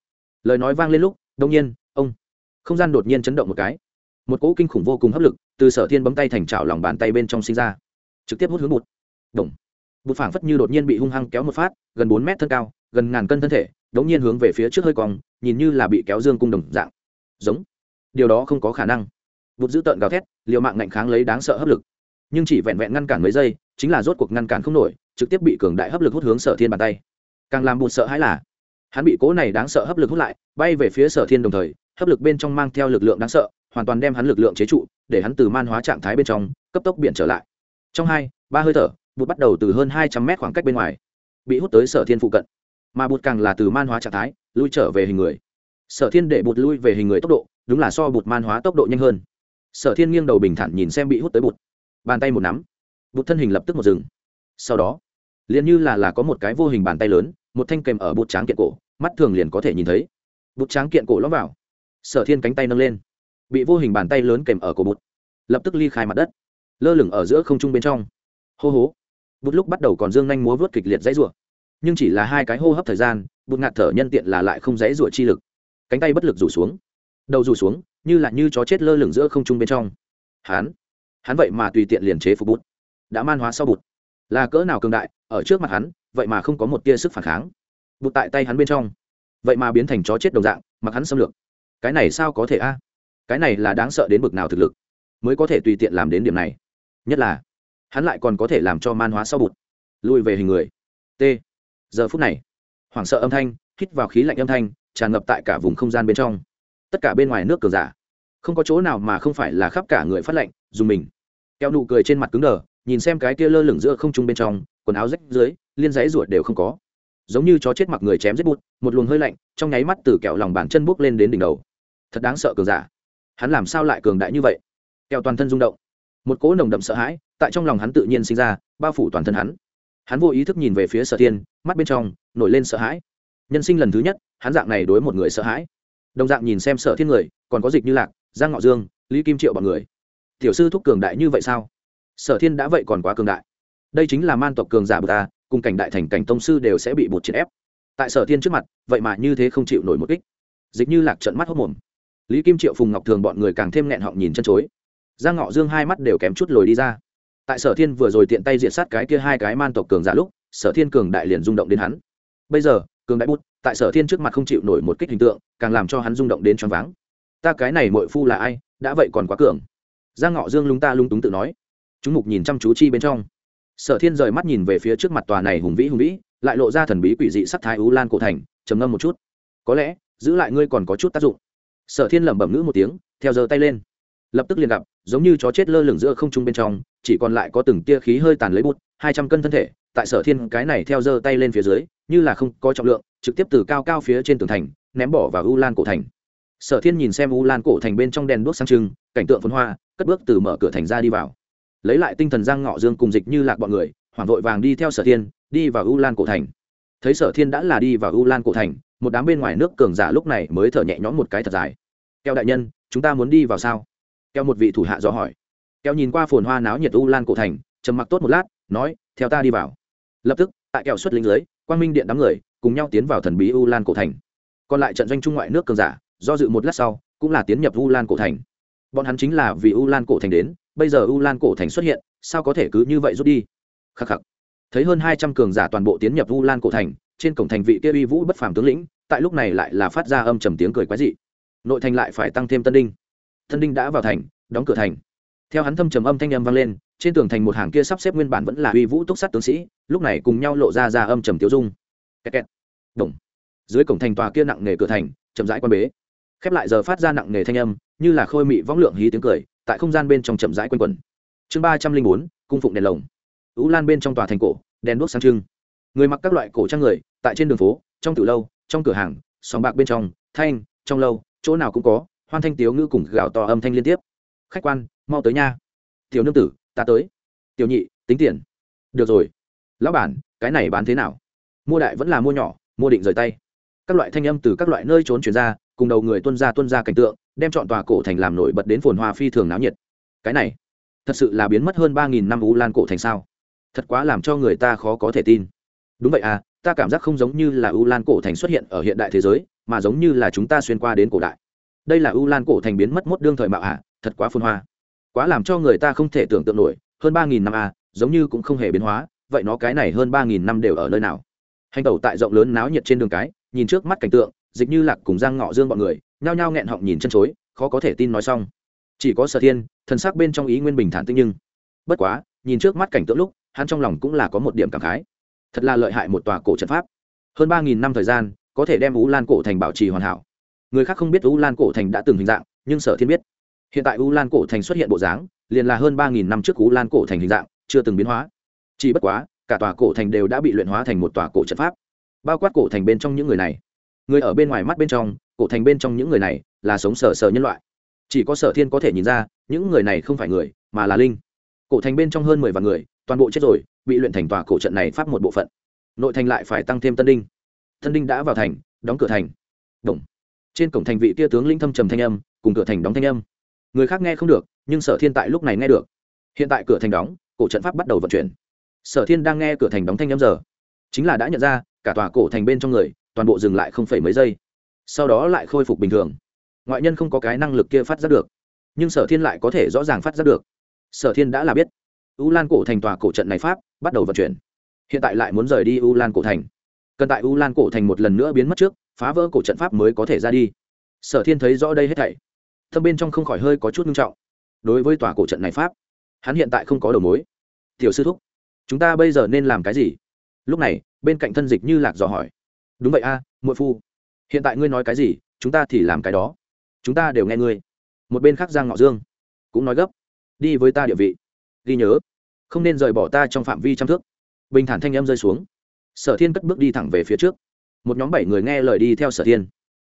Lời nói vang lên lúc, đông nhiên, ông. Không gian đột nhiên chấn động một cái. Một cỗ kinh khủng vô cùng hấp lực từ sở thiên bấm tay thành trào lòng bàn tay bên trong sinh ra. Trực tiếp hút hướng bụt. Đồng bụt phảng phất như đột nhiên bị hung hăng kéo một phát, gần bốn mét thân cao, gần ngàn cân thân thể, đống nhiên hướng về phía trước hơi cong, nhìn như là bị kéo dương cung đồng dạng. Giống. Điều đó không có khả năng. Bụt giữ tợn gào thét, liều mạng ngạnh kháng lấy đáng sợ hấp lực. Nhưng chỉ vẹn vẹn ngăn cản mấy giây chính là rốt cuộc ngăn cản không nổi, trực tiếp bị cường đại hấp lực hút hướng sở thiên bàn tay. Càng làm bụt sợ hãi là, hắn bị cố này đáng sợ hấp lực hút lại, bay về phía sở thiên đồng thời, hấp lực bên trong mang theo lực lượng đáng sợ, hoàn toàn đem hắn lực lượng chế trụ, để hắn từ man hóa trạng thái bên trong, cấp tốc biển trở lại. Trong hai, ba hơi thở, bụt bắt đầu từ hơn hai trăm mét khoảng cách bên ngoài, bị hút tới sở thiên phụ cận. Mà bụt càng là từ man hóa trạng thái, lui trở về hình người. Sở thiên để bụt lui về hình người tốc độ, đúng là so bụt man hóa tốc độ nhanh hơn. Sở thiên nghiêng đầu bình thản nhìn xem bị hút tới bụt. Bàn tay một nắm bụt thân hình lập tức một rừng sau đó, liền như là là có một cái vô hình bàn tay lớn, một thanh kèm ở bụt tráng kiện cổ, mắt thường liền có thể nhìn thấy. Bụt tráng kiện cổ lõm vào. Sở thiên cánh tay nâng lên. Bị vô hình bàn tay lớn kèm ở cổ bụt. Lập tức ly khai mặt đất. Lơ lửng ở giữa không trung bên trong. Hô hố bụt lúc bắt đầu còn dương nhanh múa vớt kịch liệt dãy rủa. Nhưng chỉ là hai cái hô hấp thời gian, bụt ngạt thở nhân tiện là lại không dãy rủa chi lực. Cánh tay bất lực rủ xuống. Đầu rủ xuống, như là như chó chết lơ lửng giữa không trung bên trong. Hắn hắn vậy mà tùy tiện liền chế phục bút đã man hóa sau bụt. Là cỡ nào cường đại, ở trước mặt hắn, vậy mà không có một tia sức phản kháng. Bụt tại tay hắn bên trong. Vậy mà biến thành chó chết đồng dạng, mặc hắn xâm lược. Cái này sao có thể a? Cái này là đáng sợ đến bực nào thực lực mới có thể tùy tiện làm đến điểm này. Nhất là, hắn lại còn có thể làm cho man hóa sau bụt. Lùi về hình người. T. Giờ phút này, hoảng sợ âm thanh, hít vào khí lạnh âm thanh, tràn ngập tại cả vùng không gian bên trong. Tất cả bên ngoài nước cường giả, không có chỗ nào mà không phải là khắp cả người phát lạnh dùng mình. Keo nụ cười trên mặt cứng đờ nhìn xem cái kia lơ lửng giữa không trung bên trong, quần áo rách dưới, liên giấy ruột đều không có. Giống như chó chết mặc người chém giết bút một luồng hơi lạnh trong nháy mắt từ kẹo lòng bàn chân buốc lên đến đỉnh đầu. Thật đáng sợ cường giả. Hắn làm sao lại cường đại như vậy? Kẹo toàn thân rung động. Một cỗ nồng đậm sợ hãi tại trong lòng hắn tự nhiên sinh ra, bao phủ toàn thân hắn. Hắn vô ý thức nhìn về phía sở thiên, mắt bên trong nổi lên sợ hãi. Nhân sinh lần thứ nhất, hắn dạng này đối một người sợ hãi. Đồng dạng nhìn xem sở thiên người, còn có dịch như lạc, giang ngọ dương, lý kim triệu b ọ n người. Tiểu sư thúc cường đại như vậy sao? Sở thiên đã vậy còn quá cường đại. Đây chính là man tộc cường giả bờ ta cùng cảnh đại thành cảnh tông sư đều sẽ bị bột triệt ép. Tại sở thiên trước mặt, vậy mà như thế không chịu nổi một kích. Dịch như lạc trận mắt hốc mồm. Lý kim triệu, phùng ngọc thường bọn người càng thêm nghẹn họng nhìn chân chối. Giang ngọ dương hai mắt đều kém chút lồi đi ra. Tại sở thiên vừa rồi tiện tay diện sát cái kia hai cái man tộc cường giả lúc, sở thiên cường đại liền rung động đến hắn. Bây giờ, cường đại bút, tại sở thiên trước mặt không chịu nổi một kích hình tượng, càng làm cho hắn rung động đến choáng váng. Ta cái này mội phu là ai, đã vậy còn quá cường. Giang ngọ dương lúng ta lung túng tự nói chúng mục nhìn chăm chú chi bên trong. Sở thiên rời mắt nhìn về phía trước mặt tòa này hùng vĩ hùng vĩ, lại lộ ra thần bí quỷ dị sắc thái ú lan cổ thành, trầm ngâm một chút. Có lẽ, giữ lại ngươi còn có chút tác dụng. Sở thiên lẩm bẩm ngữ một tiếng, theo giờ tay lên. Lập tức liền gặp, giống như chó chết lơ lửng giữa không trung bên trong, chỉ còn lại có từng tia khí hơi tàn lấy bút hai trăm cân thân thể, tại sở thiên cái này theo giơ tay lên phía dưới, như là không có trọng lượng, trực tiếp từ cao cao phía trên tường thành, ném bỏ vào u lan cổ thành. Sở thiên nhìn xem u lan cổ thành bên trong đèn đuốc sang trưng, cảnh tượng phun hoa, cất bước từ mở cửa thành ra đi vào lấy lại tinh thần giang ngọ dương cùng dịch như lạc bọn người, hoảng vội vàng đi theo sở thiên, đi vào u lan cổ thành. Thấy sở thiên đã là đi vào u lan cổ thành, một đám bên ngoài nước cường giả lúc này mới thở nhẹ nhõm một cái thật dài. Keo đại nhân, chúng ta muốn đi vào sao? Keo một vị thủ hạ do hỏi. Keo nhìn qua phồn hoa náo nhiệt u lan cổ thành, trầm mặc tốt một lát, nói, theo ta đi vào. Lập tức, tại kẹo xuất lính lưới quang minh điện đám người cùng nhau tiến vào thần bí u lan cổ thành. Còn lại trận doanh trung ngoại nước cường giả, do dự một lát sau, cũng là tiến nhập u lan cổ thành. Bọn hắn chính là vì u lan cổ thành đến bây giờ u lan cổ thành xuất hiện, sao có thể cứ như vậy rút đi? Khắc khắc. Thấy hơn hai trăm cường giả toàn bộ tiến nhập u lan cổ thành, trên cổng thành vị kia uy vũ bất phàm tướng lĩnh, tại lúc này lại là phát ra âm trầm tiếng cười quái dị. Nội thành lại phải tăng thêm tân đinh. Tân đinh đã vào thành, đóng cửa thành. Theo hắn thâm trầm âm thanh âm vang lên, trên tường thành một hàng kia sắp xếp nguyên bản vẫn là uy vũ túc sát tướng sĩ, lúc này cùng nhau lộ ra ra âm trầm tiêu dung. Kẹt kẹt. Đồng dưới cổng thành tòa kia nặng nghề cửa thành, chậm rãi quan bế. Khép lại giờ phát ra nặng nghề thanh âm, như là khôi mị võng lượng hí tiếng cười tại không gian bên trong chậm rãi quanh quẩn. Chương ba trăm linh bốn, cung phụng đèn lồng. Ú lan bên trong tòa thành cổ, đèn đuốc sáng trưng. Người mặc các loại cổ trang người, tại trên đường phố, trong từ lâu, trong cửa hàng, sòng bạc bên trong, thanh, trong lâu, chỗ nào cũng có, hoan thanh tiếu ngữ cùng gạo to âm thanh liên tiếp. Khách quan, mau tới nha. Tiểu nương tử, ta tới. Tiểu nhị, tính tiền. Được rồi. Lão bản, cái này bán thế nào? Mua đại vẫn là mua nhỏ, mua định rời tay. Các loại thanh âm từ các loại nơi trốn chuyển ra cùng đầu người tuân ra tuân ra cảnh tượng đem chọn tòa cổ thành làm nổi bật đến phồn hoa phi thường náo nhiệt. Cái này thật sự là biến mất hơn ba nghìn năm u lan cổ thành sao? Thật quá làm cho người ta khó có thể tin. Đúng vậy à ta cảm giác không giống như là u lan cổ thành xuất hiện ở hiện đại thế giới mà giống như là chúng ta xuyên qua đến cổ đại. Đây là u lan cổ thành biến mất mốt đương thời mạo à, thật quá phun hoa. Quá làm cho người ta không thể tưởng tượng nổi hơn ba nghìn năm à giống như cũng không hề biến hóa vậy nó cái này hơn ba nghìn năm đều ở nơi nào? Hành tẩu tại rộng lớn náo nhiệt trên đường cái nhìn trước mắt cảnh tượng dịch như lạc cùng giang ngọ dương bọn người, nhao nhao nghẹn họng nhìn chân chối, khó có thể tin nói xong. Chỉ có sở thiên, thần sắc bên trong ý nguyên bình thản tinh nhưng, bất quá, nhìn trước mắt cảnh tượng lúc, hắn trong lòng cũng là có một điểm cảm khái. Thật là lợi hại một tòa cổ trận pháp. Hơn ba nghìn năm thời gian, có thể đem u lan cổ thành bảo trì hoàn hảo. Người khác không biết u lan cổ thành đã từng hình dạng, nhưng sở thiên biết. Hiện tại u lan cổ thành xuất hiện bộ dáng, liền là hơn ba nghìn năm trước u lan cổ thành hình dạng, chưa từng biến hóa. Chỉ bất quá, cả tòa cổ thành đều đã bị luyện hóa thành một tòa cổ trận pháp. Bao quát cổ thành bên trong những người này người ở bên ngoài mắt bên trong, cổ thành bên trong những người này là sống sờ sờ nhân loại. Chỉ có sở thiên có thể nhìn ra, những người này không phải người, mà là linh. Cổ thành bên trong hơn mười vạn người, toàn bộ chết rồi, bị luyện thành tòa cổ trận này pháp một bộ phận. Nội thành lại phải tăng thêm tân đinh. Tân đinh đã vào thành, đóng cửa thành. Động. trên cổng thành vị kia tướng linh thâm trầm thanh âm, cùng cửa thành đóng thanh âm. Người khác nghe không được, nhưng sở thiên tại lúc này nghe được. Hiện tại cửa thành đóng, cổ trận pháp bắt đầu vận chuyển. Sở thiên đang nghe cửa thành đóng thanh âm giờ, chính là đã nhận ra, cả tòa cổ thành bên trong người toàn bộ dừng lại không phải mấy giây. Sau đó lại khôi phục bình thường. Ngoại nhân không có cái năng lực kia phát giác được. Nhưng sở thiên lại có thể rõ ràng phát giác được. Sở thiên đã là biết. U lan cổ thành tòa cổ trận này pháp bắt đầu vận chuyển. Hiện tại lại muốn rời đi u lan cổ thành. Cần tại u lan cổ thành một lần nữa biến mất trước, phá vỡ cổ trận pháp mới có thể ra đi. Sở thiên thấy rõ đây hết thảy. Thâm bên trong không khỏi hơi có chút nghiêm trọng. Đối với tòa cổ trận này pháp, hắn hiện tại không có đầu mối. Tiểu sư thúc, chúng ta bây giờ nên làm cái gì? Lúc này, bên cạnh thân dịch như lạc dò hỏi đúng vậy a à, muội phu. Hiện tại ngươi nói cái gì chúng ta thì làm cái đó. Chúng ta đều nghe ngươi. Một bên khác giang ngọ dương cũng nói gấp. Đi với ta địa vị. Ghi nhớ không nên rời bỏ ta trong phạm vi trăm thước. Bình thản thanh âm rơi xuống. Sở thiên cất bước đi thẳng về phía trước. Một nhóm bảy người nghe lời đi theo sở thiên.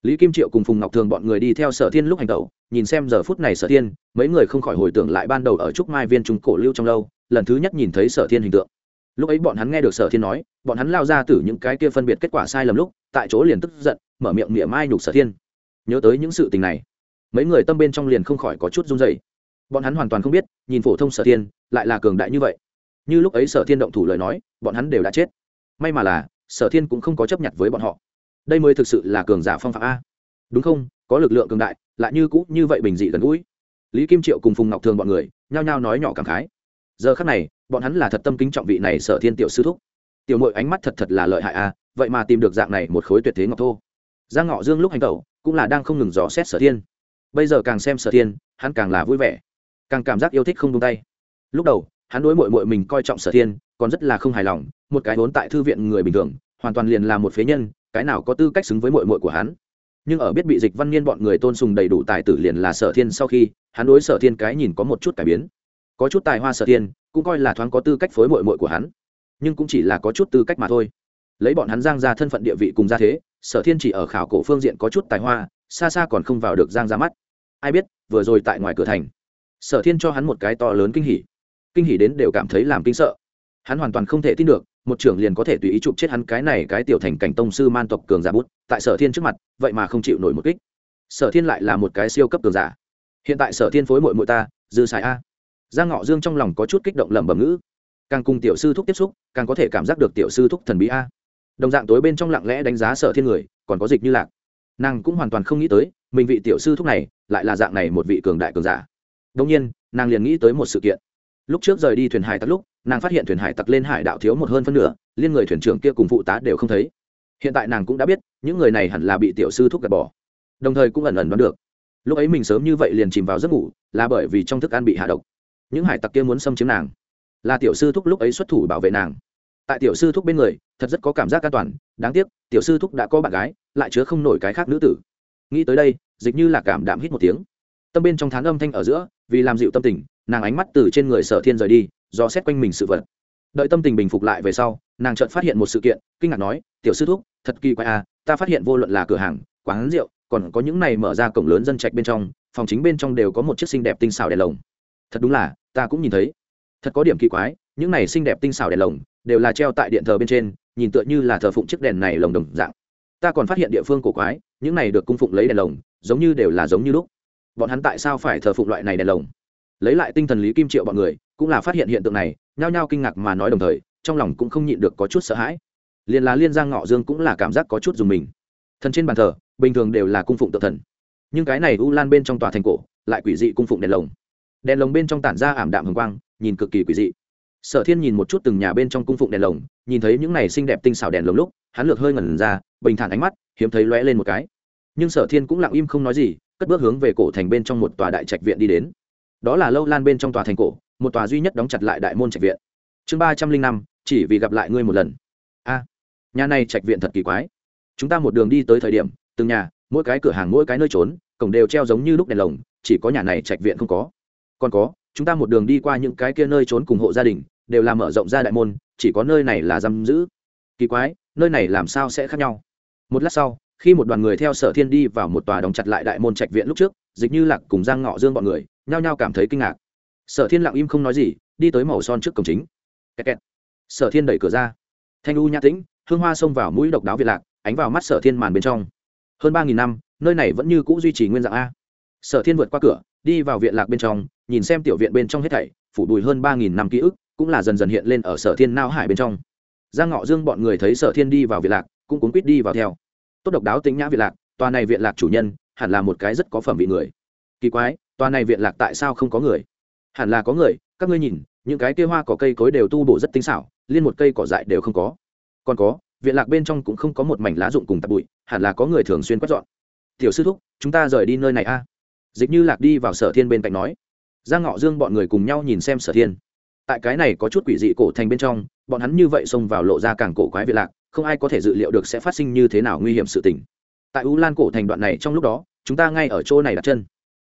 Lý kim triệu cùng phùng ngọc thường bọn người đi theo sở thiên lúc hành tẩu nhìn xem giờ phút này sở thiên mấy người không khỏi hồi tưởng lại ban đầu ở trúc mai viên trung cổ lưu trong lâu lần thứ nhất nhìn thấy sở thiên hình tượng lúc ấy bọn hắn nghe được sở thiên nói, bọn hắn lao ra từ những cái kia phân biệt kết quả sai lầm lúc, tại chỗ liền tức giận, mở miệng miệng mai nhục sở thiên. Nhớ tới những sự tình này, mấy người tâm bên trong liền không khỏi có chút run dày bọn hắn hoàn toàn không biết, nhìn phổ thông sở thiên, lại là cường đại như vậy. Như lúc ấy sở thiên động thủ lời nói, bọn hắn đều đã chết. May mà là, sở thiên cũng không có chấp nhận với bọn họ. Đây mới thực sự là cường giả phong phạm a. Đúng không? Có lực lượng cường đại, lại như cũ như vậy bình dị gần gũi. Lý kim triệu cùng phùng ngọc thường bọn người, nhao nhao nói nhỏ cảm khái. Giờ khắc này bọn hắn là thật tâm kính trọng vị này sở thiên tiểu sư thúc. Tiểu mội ánh mắt thật thật là lợi hại a à, vậy mà tìm được dạng này một khối tuyệt thế ngọc thô. Giang ngọ dương lúc hành tẩu, cũng là đang không ngừng dò xét sở thiên. Bây giờ càng xem sở thiên, hắn càng là vui vẻ, càng cảm giác yêu thích không tung tay. Lúc đầu, hắn đối mội mội mình coi trọng sở thiên, còn rất là không hài lòng, một cái vốn tại thư viện người bình thường, hoàn toàn liền là một phế nhân, cái nào có tư cách xứng với mội mội của hắn. Nhưng ở biết bị dịch văn niên bọn người tôn sùng đầy đủ tài tử liền là sở thiên sau khi, hắn đối sở thiên cái nhìn có một chút cải biến. Có chút tài hoa sở thiên cũng coi là thoáng có tư cách phối mội mội của hắn. Nhưng cũng chỉ là có chút tư cách mà thôi. Lấy bọn hắn giang ra thân phận địa vị cùng ra thế, sở thiên chỉ ở khảo cổ phương diện có chút tài hoa, xa xa còn không vào được giang ra mắt. Ai biết, vừa rồi tại ngoài cửa thành, sở thiên cho hắn một cái to lớn kinh hỉ. Kinh hỉ đến đều cảm thấy làm kinh sợ. Hắn hoàn toàn không thể tin được, một trưởng liền có thể tùy ý chụp chết hắn cái này cái tiểu thành cảnh tông sư man tộc cường giả bút, tại sở thiên trước mặt, vậy mà không chịu nổi một kích. Sở thiên lại là một cái siêu cấp cường giả. Hiện tại sở thiên phối mội mội ta, dư xài a giang ngọ dương trong lòng có chút kích động lẩm bẩm ngữ. Càng cùng tiểu sư thúc tiếp xúc, càng có thể cảm giác được tiểu sư thúc thần bí a. Đồng dạng tối bên trong lặng lẽ đánh giá sở thiên người, còn có dịch như lạc. Nàng cũng hoàn toàn không nghĩ tới, mình vị tiểu sư thúc này lại là dạng này một vị cường đại cường giả. Đông nhiên, nàng liền nghĩ tới một sự kiện. Lúc trước rời đi thuyền hải tặc lúc, nàng phát hiện thuyền hải tặc lên hải đạo thiếu một hơn phân nửa, liên người thuyền trưởng kia cùng phụ tá đều không thấy. Hiện tại nàng cũng đã biết, những người này hẳn là bị tiểu sư thúc gạt bỏ. Đồng thời cũng ẩn ẩn đoán được. Lúc ấy mình sớm như vậy liền chìm vào giấc ngủ, là bởi vì trong thức ăn bị hạ độc những hải tặc kia muốn xâm chiếm nàng. Là tiểu sư thúc lúc ấy xuất thủ bảo vệ nàng. Tại tiểu sư thúc bên người, thật rất có cảm giác an toàn. Đáng tiếc, tiểu sư thúc đã có bạn gái, lại chứa không nổi cái khác nữ tử. Nghĩ tới đây, dịch như là cảm đạm hít một tiếng. Tâm bên trong tháng âm thanh ở giữa, vì làm dịu tâm tình, nàng ánh mắt từ trên người sở thiên rời đi, do xét quanh mình sự vật. Đợi tâm tình bình phục lại về sau, nàng chợt phát hiện một sự kiện, kinh ngạc nói, tiểu sư thúc, thật kỳ quái à ta phát hiện vô luận là cửa hàng, quán rượu, còn có những này mở ra cổng lớn dân trạch bên trong, phòng chính bên trong đều có một chiếc xinh đẹp tinh xảo đèn lồng thật đúng là, ta cũng nhìn thấy. Thật có điểm kỳ quái, những này xinh đẹp tinh xảo đèn lồng đều là treo tại điện thờ bên trên, nhìn tựa như là thờ phụng chiếc đèn này lồng đồng dạng. Ta còn phát hiện địa phương cổ quái, những này được cung phụng lấy đèn lồng, giống như đều là giống như lúc. Bọn hắn tại sao phải thờ phụng loại này đèn lồng? Lấy lại tinh thần lý kim triệu bọn người, cũng là phát hiện hiện tượng này, nhao nhao kinh ngạc mà nói đồng thời, trong lòng cũng không nhịn được có chút sợ hãi. Liền là liên giang ngọ dương cũng là cảm giác có chút dùng mình. Thần trên bàn thờ, bình thường đều là cung phụng tự thần. Nhưng cái này u lan bên trong tòa thành cổ, lại quỷ dị cung phụng đèn lồng đèn lồng bên trong tản ra ảm đạm hồng quang, nhìn cực kỳ quỷ dị. Sở thiên nhìn một chút từng nhà bên trong cung phụng đèn lồng, nhìn thấy những này xinh đẹp tinh xảo đèn lồng lúc, hắn lược hơi ngẩn ra, bình thản ánh mắt, hiếm thấy lóe lên một cái. Nhưng sở thiên cũng lặng im không nói gì, cất bước hướng về cổ thành bên trong một tòa đại trạch viện đi đến. Đó là lâu lan bên trong tòa thành cổ, một tòa duy nhất đóng chặt lại đại môn trạch viện. Chương ba trăm linh năm, chỉ vì gặp lại ngươi một lần. A, nhà này trạch viện thật kỳ quái. Chúng ta một đường đi tới thời điểm, từng nhà, mỗi cái cửa hàng, mỗi cái nơi trốn, cổng đều treo giống như lúc đèn lồng, chỉ có nhà này trạch viện không có còn có, chúng ta một đường đi qua những cái kia nơi trốn cùng hộ gia đình, đều là mở rộng ra đại môn, chỉ có nơi này là giam giữ. Kỳ quái, nơi này làm sao sẽ khác nhau? Một lát sau, khi một đoàn người theo sở thiên đi vào một tòa đóng chặt lại đại môn trạch viện lúc trước, dịch như lạc cùng giang ngọ dương bọn người, nhao nhao cảm thấy kinh ngạc. Sở thiên lặng im không nói gì, đi tới màu son trước cổng chính. Kẹt kẹt. sở thiên đẩy cửa ra. Thanh u nhã tĩnh, hương hoa xông vào mũi độc đáo việt lạc, ánh vào mắt sở thiên màn bên trong. Hơn ba nghìn năm, nơi này vẫn như c ũ duy trì nguyên dạng a. Sở thiên vượt qua cửa, đi vào viện lạc bên trong nhìn xem tiểu viện bên trong hết thảy, phủ bùi hơn ba nghìn năm ký ức, cũng là dần dần hiện lên ở sở thiên nao hải bên trong. Giang ngọ dương bọn người thấy sở thiên đi vào viện lạc, cũng cuốn quýt đi vào theo. Tốt độc đáo tính nhã viện lạc, tòa này viện lạc chủ nhân, hẳn là một cái rất có phẩm vị người. Kỳ quái, tòa này viện lạc tại sao không có người? Hẳn là có người, các ngươi nhìn, những cái kia hoa cỏ cây cối đều tu bổ rất tinh xảo, liên một cây cỏ dại đều không có. Còn có viện lạc bên trong cũng không có một mảnh lá rụng cùng tạp bụi, hẳn là có người thường xuyên quét dọn. Tiểu sư thúc, chúng ta rời đi nơi này a. Dịch như lạc đi vào sở thiên bên cạnh nói giang ngọ dương bọn người cùng nhau nhìn xem sở thiên. Tại cái này có chút quỷ dị cổ thành bên trong, bọn hắn như vậy xông vào lộ ra càng cổ quái vi lạc, không ai có thể dự liệu được sẽ phát sinh như thế nào nguy hiểm sự tình. Tại u lan cổ thành đoạn này trong lúc đó, chúng ta ngay ở chỗ này đặt chân.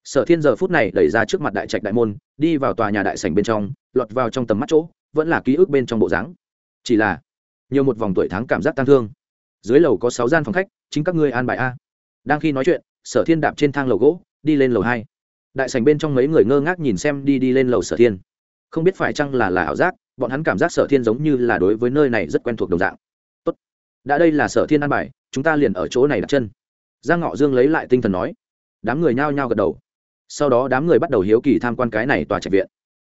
Sở thiên giờ phút này đẩy ra trước mặt đại trạch đại môn, đi vào tòa nhà đại sảnh bên trong, lọt vào trong tầm mắt chỗ, vẫn là ký ức bên trong bộ dáng. Chỉ là, nhiều một vòng tuổi tháng cảm giác tăng thương. Dưới lầu có sáu gian phòng khách, chính các ngươi an bài a. Đang khi nói chuyện, sở thiên đạp trên thang lầu gỗ, đi lên lầu hai đại sảnh bên trong mấy người ngơ ngác nhìn xem đi đi lên lầu sở thiên. Không biết phải chăng là là ảo giác, bọn hắn cảm giác sở thiên giống như là đối với nơi này rất quen thuộc đồng dạng. Tốt. đã đây là sở thiên an bài, chúng ta liền ở chỗ này đặt chân. Giang ngọ dương lấy lại tinh thần nói. Đám người nhao nhao gật đầu. Sau đó đám người bắt đầu hiếu kỳ tham quan cái này tòa trạch viện.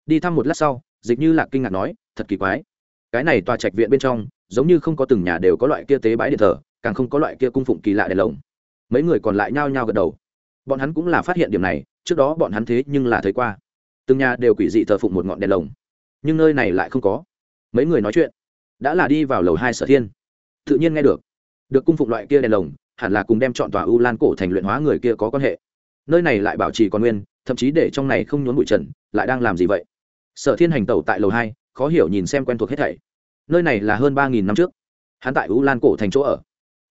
Đi thăm một lát sau, dịch như lạc kinh ngạc nói, thật kỳ quái. Cái này tòa trạch viện bên trong, giống như không có từng nhà đều có loại kia tế bãi điện thờ, càng không có loại kia cung phụng kỳ lạ đèn lồng. Mấy người còn lại nhao nhao gật đầu. Bọn hắn cũng là phát hiện điểm này trước đó bọn hắn thế nhưng là thấy qua. Từng nhà đều quỷ dị thờ phụng một ngọn đèn lồng. Nhưng nơi này lại không có. Mấy người nói chuyện, đã là đi vào lầu hai sở thiên. Tự nhiên nghe được. Được cung phụng loại kia đèn lồng, hẳn là cùng đem chọn tòa u lan cổ thành luyện hóa người kia có quan hệ. Nơi này lại bảo trì còn nguyên, thậm chí để trong này không nhốn bụi trần, lại đang làm gì vậy? Sở thiên hành tẩu tại lầu hai, khó hiểu nhìn xem quen thuộc hết thảy. Nơi này là hơn ba nghìn năm trước. Hắn tại u lan cổ thành chỗ ở.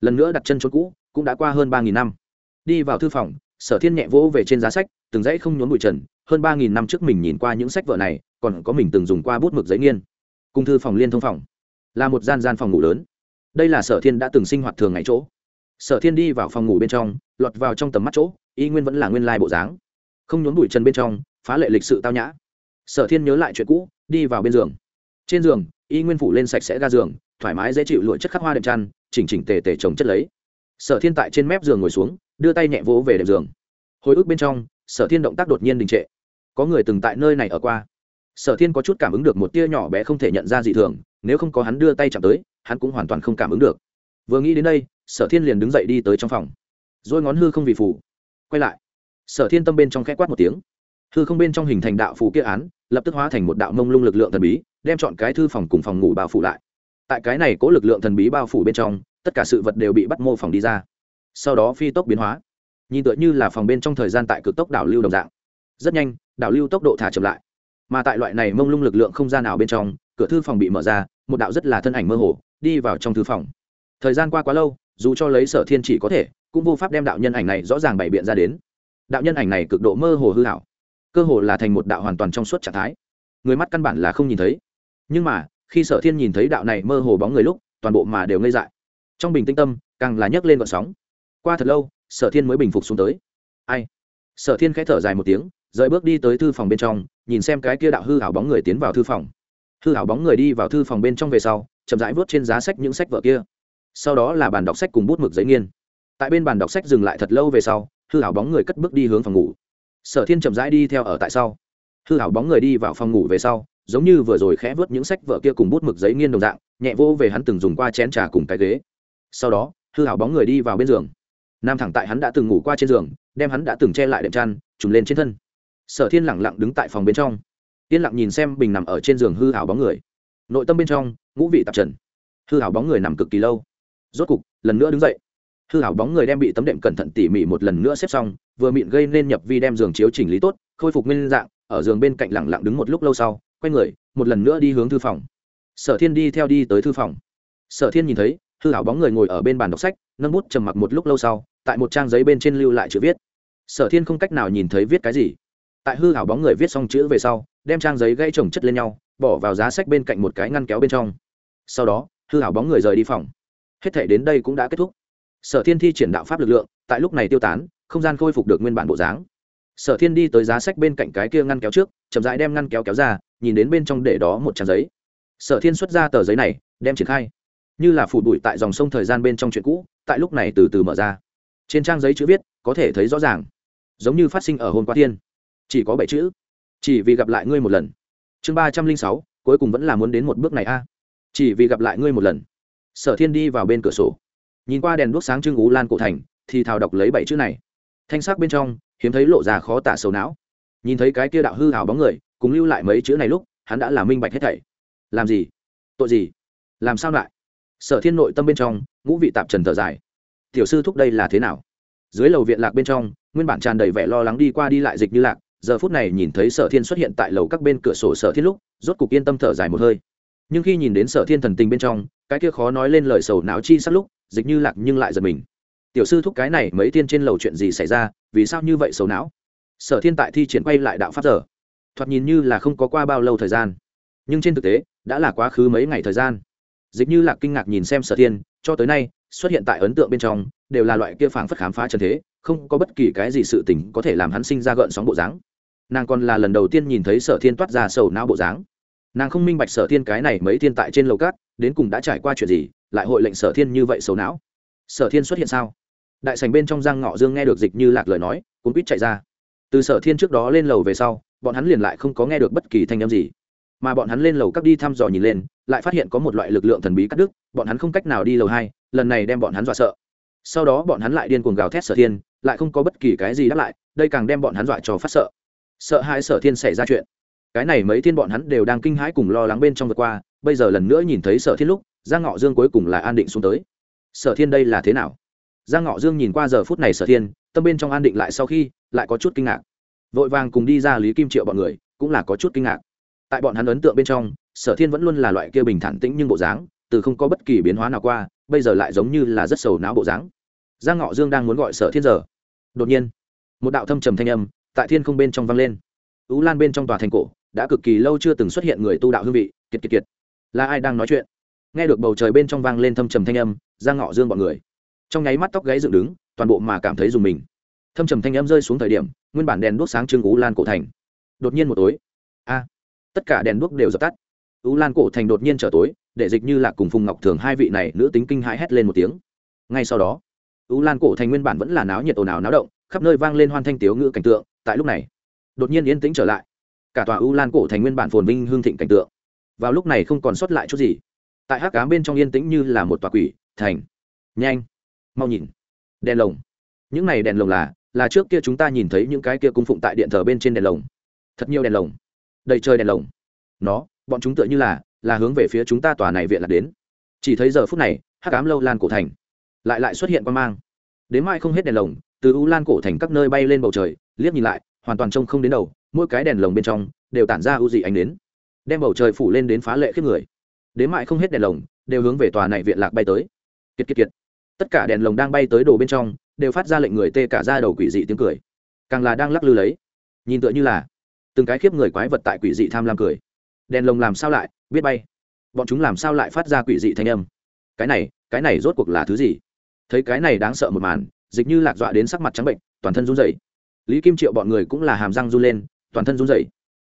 Lần nữa đặt chân chỗ cũ, cũng đã qua hơn ba nghìn năm. Đi vào thư phòng, sở thiên nhẹ vỗ về trên giá sách từng dãy không nhốn bụi trần, hơn ba nghìn năm trước mình nhìn qua những sách vở này, còn có mình từng dùng qua bút mực giấy nghiên. Cung thư phòng liên thông phòng, là một gian gian phòng ngủ lớn. Đây là sở thiên đã từng sinh hoạt thường ngày chỗ. Sở thiên đi vào phòng ngủ bên trong, lọt vào trong tầm mắt chỗ, y nguyên vẫn là nguyên lai bộ dáng. Không nhốn bụi trần bên trong, phá lệ lịch sự tao nhã. Sở thiên nhớ lại chuyện cũ, đi vào bên giường. Trên giường, y nguyên phủ lên sạch sẽ ga giường, thoải mái dễ chịu lụa chất khắc hoa đệm chăn, chỉnh chỉnh tề tề trồng chất lấy. Sở thiên tại trên mép giường ngồi xuống, đưa tay nhẹ vỗ về đệm giường. Hồi ức bên trong sở thiên động tác đột nhiên đình trệ. Có người từng tại nơi này ở qua. Sở thiên có chút cảm ứng được một tia nhỏ bé không thể nhận ra dị thường, nếu không có hắn đưa tay chạm tới, hắn cũng hoàn toàn không cảm ứng được. Vừa nghĩ đến đây, sở thiên liền đứng dậy đi tới trong phòng. Rồi ngón hư không vì phủ quay lại. Sở thiên tâm bên trong k h ẽ quát một tiếng. Hư không bên trong hình thành đạo phù kia án, lập tức hóa thành một đạo mông lung lực lượng thần bí, đem chọn cái thư phòng cùng phòng ngủ bao phủ lại. Tại cái này cố lực lượng thần bí bao phủ bên trong, tất cả sự vật đều bị bắt mô phỏng đi ra. Sau đó phi tốc biến hóa nhìn tựa như là phòng bên trong thời gian tại cực tốc đảo lưu đồng dạng. Rất nhanh, đảo lưu tốc độ thả chậm lại. Mà tại loại này mông lung lực lượng không gian nào bên trong, cửa thư phòng bị mở ra, một đạo rất là thân ảnh mơ hồ, đi vào trong thư phòng. Thời gian qua quá lâu, dù cho lấy sở thiên chỉ có thể, cũng vô pháp đem đạo nhân ảnh này rõ ràng bày biện ra đến. Đạo nhân ảnh này cực độ mơ hồ hư hảo cơ hồ là thành một đạo hoàn toàn trong suốt trạng thái. Người mắt căn bản là không nhìn thấy. Nhưng mà, khi sở thiên nhìn thấy đạo này mơ hồ bóng người lúc, toàn bộ mà đều ngây dại. Trong bình tĩnh tâm, càng là nhấc lên vận sóng. Qua thật lâu sở thiên mới bình phục xuống tới. Ai? Sở thiên khẽ thở dài một tiếng, rời bước đi tới thư phòng bên trong, nhìn xem cái kia đạo hư hảo bóng người tiến vào thư phòng. Hư hảo bóng người đi vào thư phòng bên trong về sau, chậm rãi vớt trên giá sách những sách vở kia. Sau đó là bàn đọc sách cùng bút mực giấy nghiên. Tại bên bàn đọc sách dừng lại thật lâu về sau, hư hảo bóng người cất bước đi hướng phòng ngủ. Sở thiên chậm rãi đi theo ở tại sau. Hư hảo bóng người đi vào phòng ngủ về sau, giống như vừa rồi khẽ vớt những sách vở kia cùng bút mực giấy nghiên đồng dạng, nhẹ vô về hắn từng dùng qua chén trà cùng cái ghế. Sau đó, hư hảo bóng người đi vào bên giường nam thẳng tại hắn đã từng ngủ qua trên giường, đem hắn đã từng che lại đệm chăn, trùm lên trên thân. Sở thiên lẳng lặng đứng tại phòng bên trong. Yên lặng nhìn xem bình nằm ở trên giường hư hảo bóng người. Nội tâm bên trong, ngũ vị tạp trần. Hư hảo bóng người nằm cực kỳ lâu. Rốt cục, lần nữa đứng dậy. Hư hảo bóng người đem bị tấm đệm cẩn thận tỉ mỉ một lần nữa xếp xong, vừa mịn gây nên nhập vi đem giường chiếu chỉnh lý tốt, khôi phục nguyên dạng, ở giường bên cạnh lẳng lặng đứng một lúc lâu sau, quay người, một lần nữa đi hướng thư phòng. Sở thiên đi theo đi tới thư phòng. Sở thiên nhìn thấy, hư hảo bóng người ngồi ở bên bàn đọc sách, nâng bút trầm mặc một lúc lâu sau tại một trang giấy bên trên lưu lại chữ viết. Sở thiên không cách nào nhìn thấy viết cái gì. Tại hư hảo bóng người viết xong chữ về sau, đem trang giấy gây trồng chất lên nhau, bỏ vào giá sách bên cạnh một cái ngăn kéo bên trong. Sau đó, hư hảo bóng người rời đi phòng. Hết thể đến đây cũng đã kết thúc. Sở thiên thi triển đạo pháp lực lượng, tại lúc này tiêu tán, không gian khôi phục được nguyên bản bộ dáng. Sở thiên đi tới giá sách bên cạnh cái kia ngăn kéo trước, chậm rãi đem ngăn kéo kéo ra, nhìn đến bên trong để đó một trang giấy. Sở thiên xuất ra tờ giấy này, đem triển khai. Như là phủ bụi tại dòng sông thời gian bên trong chuyện cũ, tại lúc này từ từ mở ra trên trang giấy chữ viết, có thể thấy rõ ràng. Giống như phát sinh ở hôm qua thiên. Chỉ có bảy chữ. Chỉ vì gặp lại ngươi một lần. Chương ba trăm linh sáu, cuối cùng vẫn là muốn đến một bước này a. Chỉ vì gặp lại ngươi một lần. Sở thiên đi vào bên cửa sổ. Nhìn qua đèn đuốc sáng trưng ú lan cổ thành, thì thào đọc lấy bảy chữ này. Thanh sắc bên trong, hiếm thấy lộ ra khó tả sầu não. Nhìn thấy cái kia đạo hư hảo bóng người, cùng lưu lại mấy chữ này lúc, hắn đã làm minh bạch hết thảy. Làm gì? Tội gì? Làm sao lại? Sở thiên nội tâm bên trong, ngũ vị tạp trần thở dài tiểu sư thúc đây là thế nào? Dưới lầu viện lạc bên trong, nguyên bản tràn đầy vẻ lo lắng đi qua đi lại dịch như lạc, giờ phút này nhìn thấy sở thiên xuất hiện tại lầu các bên cửa sổ sở thiên lúc, rốt cục yên tâm thở dài một hơi. Nhưng khi nhìn đến sở thiên thần tình bên trong, cái kia khó nói lên lời sầu não chi sắc lúc, dịch như lạc nhưng lại giật mình. Tiểu sư thúc cái này mấy thiên trên lầu chuyện gì xảy ra, vì sao như vậy sầu não? Sở thiên tại thi triển quay lại đạo pháp giờ, thoạt nhìn như là không có qua bao lâu thời gian. Nhưng trên thực tế, đã là quá khứ mấy ngày thời gian. Dịch như lạc kinh ngạc nhìn xem sở thiên cho tới nay, xuất hiện tại ấn tượng bên trong, đều là loại kia phảng phất khám phá trần thế, không có bất kỳ cái gì sự tình có thể làm hắn sinh ra gợn sóng bộ dáng. Nàng còn là lần đầu tiên nhìn thấy sở thiên toát ra sầu não bộ dáng. Nàng không minh bạch sở thiên cái này mấy thiên tại trên lầu cát, đến cùng đã trải qua chuyện gì, lại hội lệnh sở thiên như vậy sầu não. Sở thiên xuất hiện sao? Đại sành bên trong giang ngọ dương nghe được dịch như lạc lời nói cũng quýt chạy ra. Từ sở thiên trước đó lên lầu về sau, bọn hắn liền lại không có nghe được bất kỳ thanh âm gì mà bọn hắn lên lầu các đi thăm dò nhìn lên, lại phát hiện có một loại lực lượng thần bí cắt đứt, bọn hắn không cách nào đi lầu hai, lần này đem bọn hắn dọa sợ. Sau đó bọn hắn lại điên cuồng gào thét sở thiên, lại không có bất kỳ cái gì đáp lại, đây càng đem bọn hắn dọa cho phát sợ. Sợ hai sở thiên xảy ra chuyện. Cái này mấy thiên bọn hắn đều đang kinh hãi cùng lo lắng bên trong vượt qua, bây giờ lần nữa nhìn thấy sở thiên lúc, giang ngọ dương cuối cùng là an định xuống tới. Sở thiên đây là thế nào? Giang ngọ dương nhìn qua giờ phút này sở thiên, tâm bên trong an định lại sau khi, lại có chút kinh ngạc. Vội vàng cùng đi ra lý kim triệu bọn người, cũng là có chút kinh ngạc tại bọn hắn ấn tượng bên trong, sở thiên vẫn luôn là loại kia bình thản tĩnh nhưng bộ dáng, từ không có bất kỳ biến hóa nào qua, bây giờ lại giống như là rất sầu não bộ dáng. Giang ngọ dương đang muốn gọi sở thiên giờ. Đột nhiên, một đạo thâm trầm thanh âm tại thiên không bên trong vang lên. Ú lan bên trong tòa thành cổ đã cực kỳ lâu chưa từng xuất hiện người tu đạo hương vị, kiệt kiệt kiệt. Là ai đang nói chuyện? Nghe được bầu trời bên trong vang lên thâm trầm thanh âm, giang ngọ dương bọn người. Trong nháy mắt tóc gáy dựng đứng, toàn bộ mà cảm thấy dùng mình. Thâm trầm thanh âm rơi xuống thời điểm, nguyên bản đèn đốt sáng trưng ú lan cổ thành. Đột nhiên một tối. A! Tất cả đèn đuốc đều dập tắt. U lan cổ thành đột nhiên trở tối, để dịch như là cùng phùng ngọc thường hai vị này nữ tính kinh hãi hét lên một tiếng. Ngay sau đó u lan cổ thành nguyên bản vẫn là náo nhiệt ồn ào náo động, khắp nơi vang lên hoan thanh tiếu ngữ cảnh tượng, tại lúc này, đột nhiên yên tĩnh trở lại. Cả tòa u lan cổ thành nguyên bản phồn vinh hương thịnh cảnh tượng. Vào lúc này không còn sót lại chút gì. Tại hắc cám bên trong yên tĩnh như là một tòa quỷ, thành. Nhanh, mau nhìn. Đèn lồng. Những này đèn lồng là là trước kia chúng ta nhìn thấy những cái kia cung phụng tại điện thờ bên trên đèn lồng. Thật nhiều đèn lồng đầy trời đèn lồng. Nó, bọn chúng tựa như là là hướng về phía chúng ta tòa này viện lạc đến. Chỉ thấy giờ phút này, hắc ám lâu lan cổ thành lại lại xuất hiện quan mang. Đến mai không hết đèn lồng, từ u lan cổ thành các nơi bay lên bầu trời, liếc nhìn lại, hoàn toàn trông không đến đầu, mỗi cái đèn lồng bên trong đều tản ra u dị ánh đến đem bầu trời phủ lên đến phá lệ khiếp người. Đến mại không hết đèn lồng, đều hướng về tòa này viện lạc bay tới. Kiệt kiệt kiệt. Tất cả đèn lồng đang bay tới đồ bên trong, đều phát ra lệnh người tê cả ra đầu quỷ dị tiếng cười. Càng là đang lắc lư lấy. Nhìn tựa như là từng cái khiếp người quái vật tại quỷ dị tham lam cười. Đèn lồng làm sao lại, biết bay. Bọn chúng làm sao lại phát ra quỷ dị thanh âm? Cái này cái này rốt cuộc là thứ gì? Thấy cái này đáng sợ một màn, dịch như lạc dọa đến sắc mặt trắng bệnh, toàn thân run rẩy. Lý kim triệu bọn người cũng là hàm răng run lên, toàn thân run rẩy.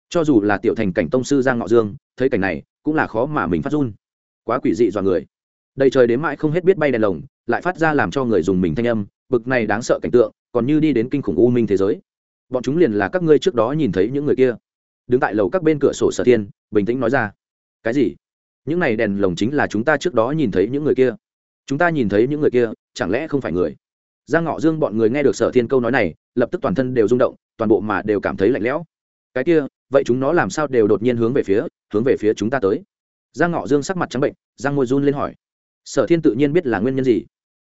Cho dù là tiểu thành cảnh tông sư giang ngọ dương, thấy cảnh này, cũng là khó mà mình phát run. Quá quỷ dị dọa người. Đầy trời đến mãi không hết biết bay đèn lồng, lại phát ra làm cho người dùng mình thanh âm, bực này đáng sợ cảnh tượng, còn như đi đến kinh khủng u minh thế giới bọn chúng liền là các ngươi trước đó nhìn thấy những người kia. Đứng tại lầu các bên cửa sổ sở thiên, bình tĩnh nói ra. Cái gì? Những này đèn lồng chính là chúng ta trước đó nhìn thấy những người kia. Chúng ta nhìn thấy những người kia, chẳng lẽ không phải người? Giang ngọ dương bọn người nghe được sở thiên câu nói này, lập tức toàn thân đều rung động, toàn bộ mà đều cảm thấy lạnh lẽo. Cái kia, vậy chúng nó làm sao đều đột nhiên hướng về phía, hướng về phía chúng ta tới? Giang ngọ dương sắc mặt trắng bệnh, giang môi run lên hỏi. Sở thiên tự nhiên biết là nguyên nhân gì.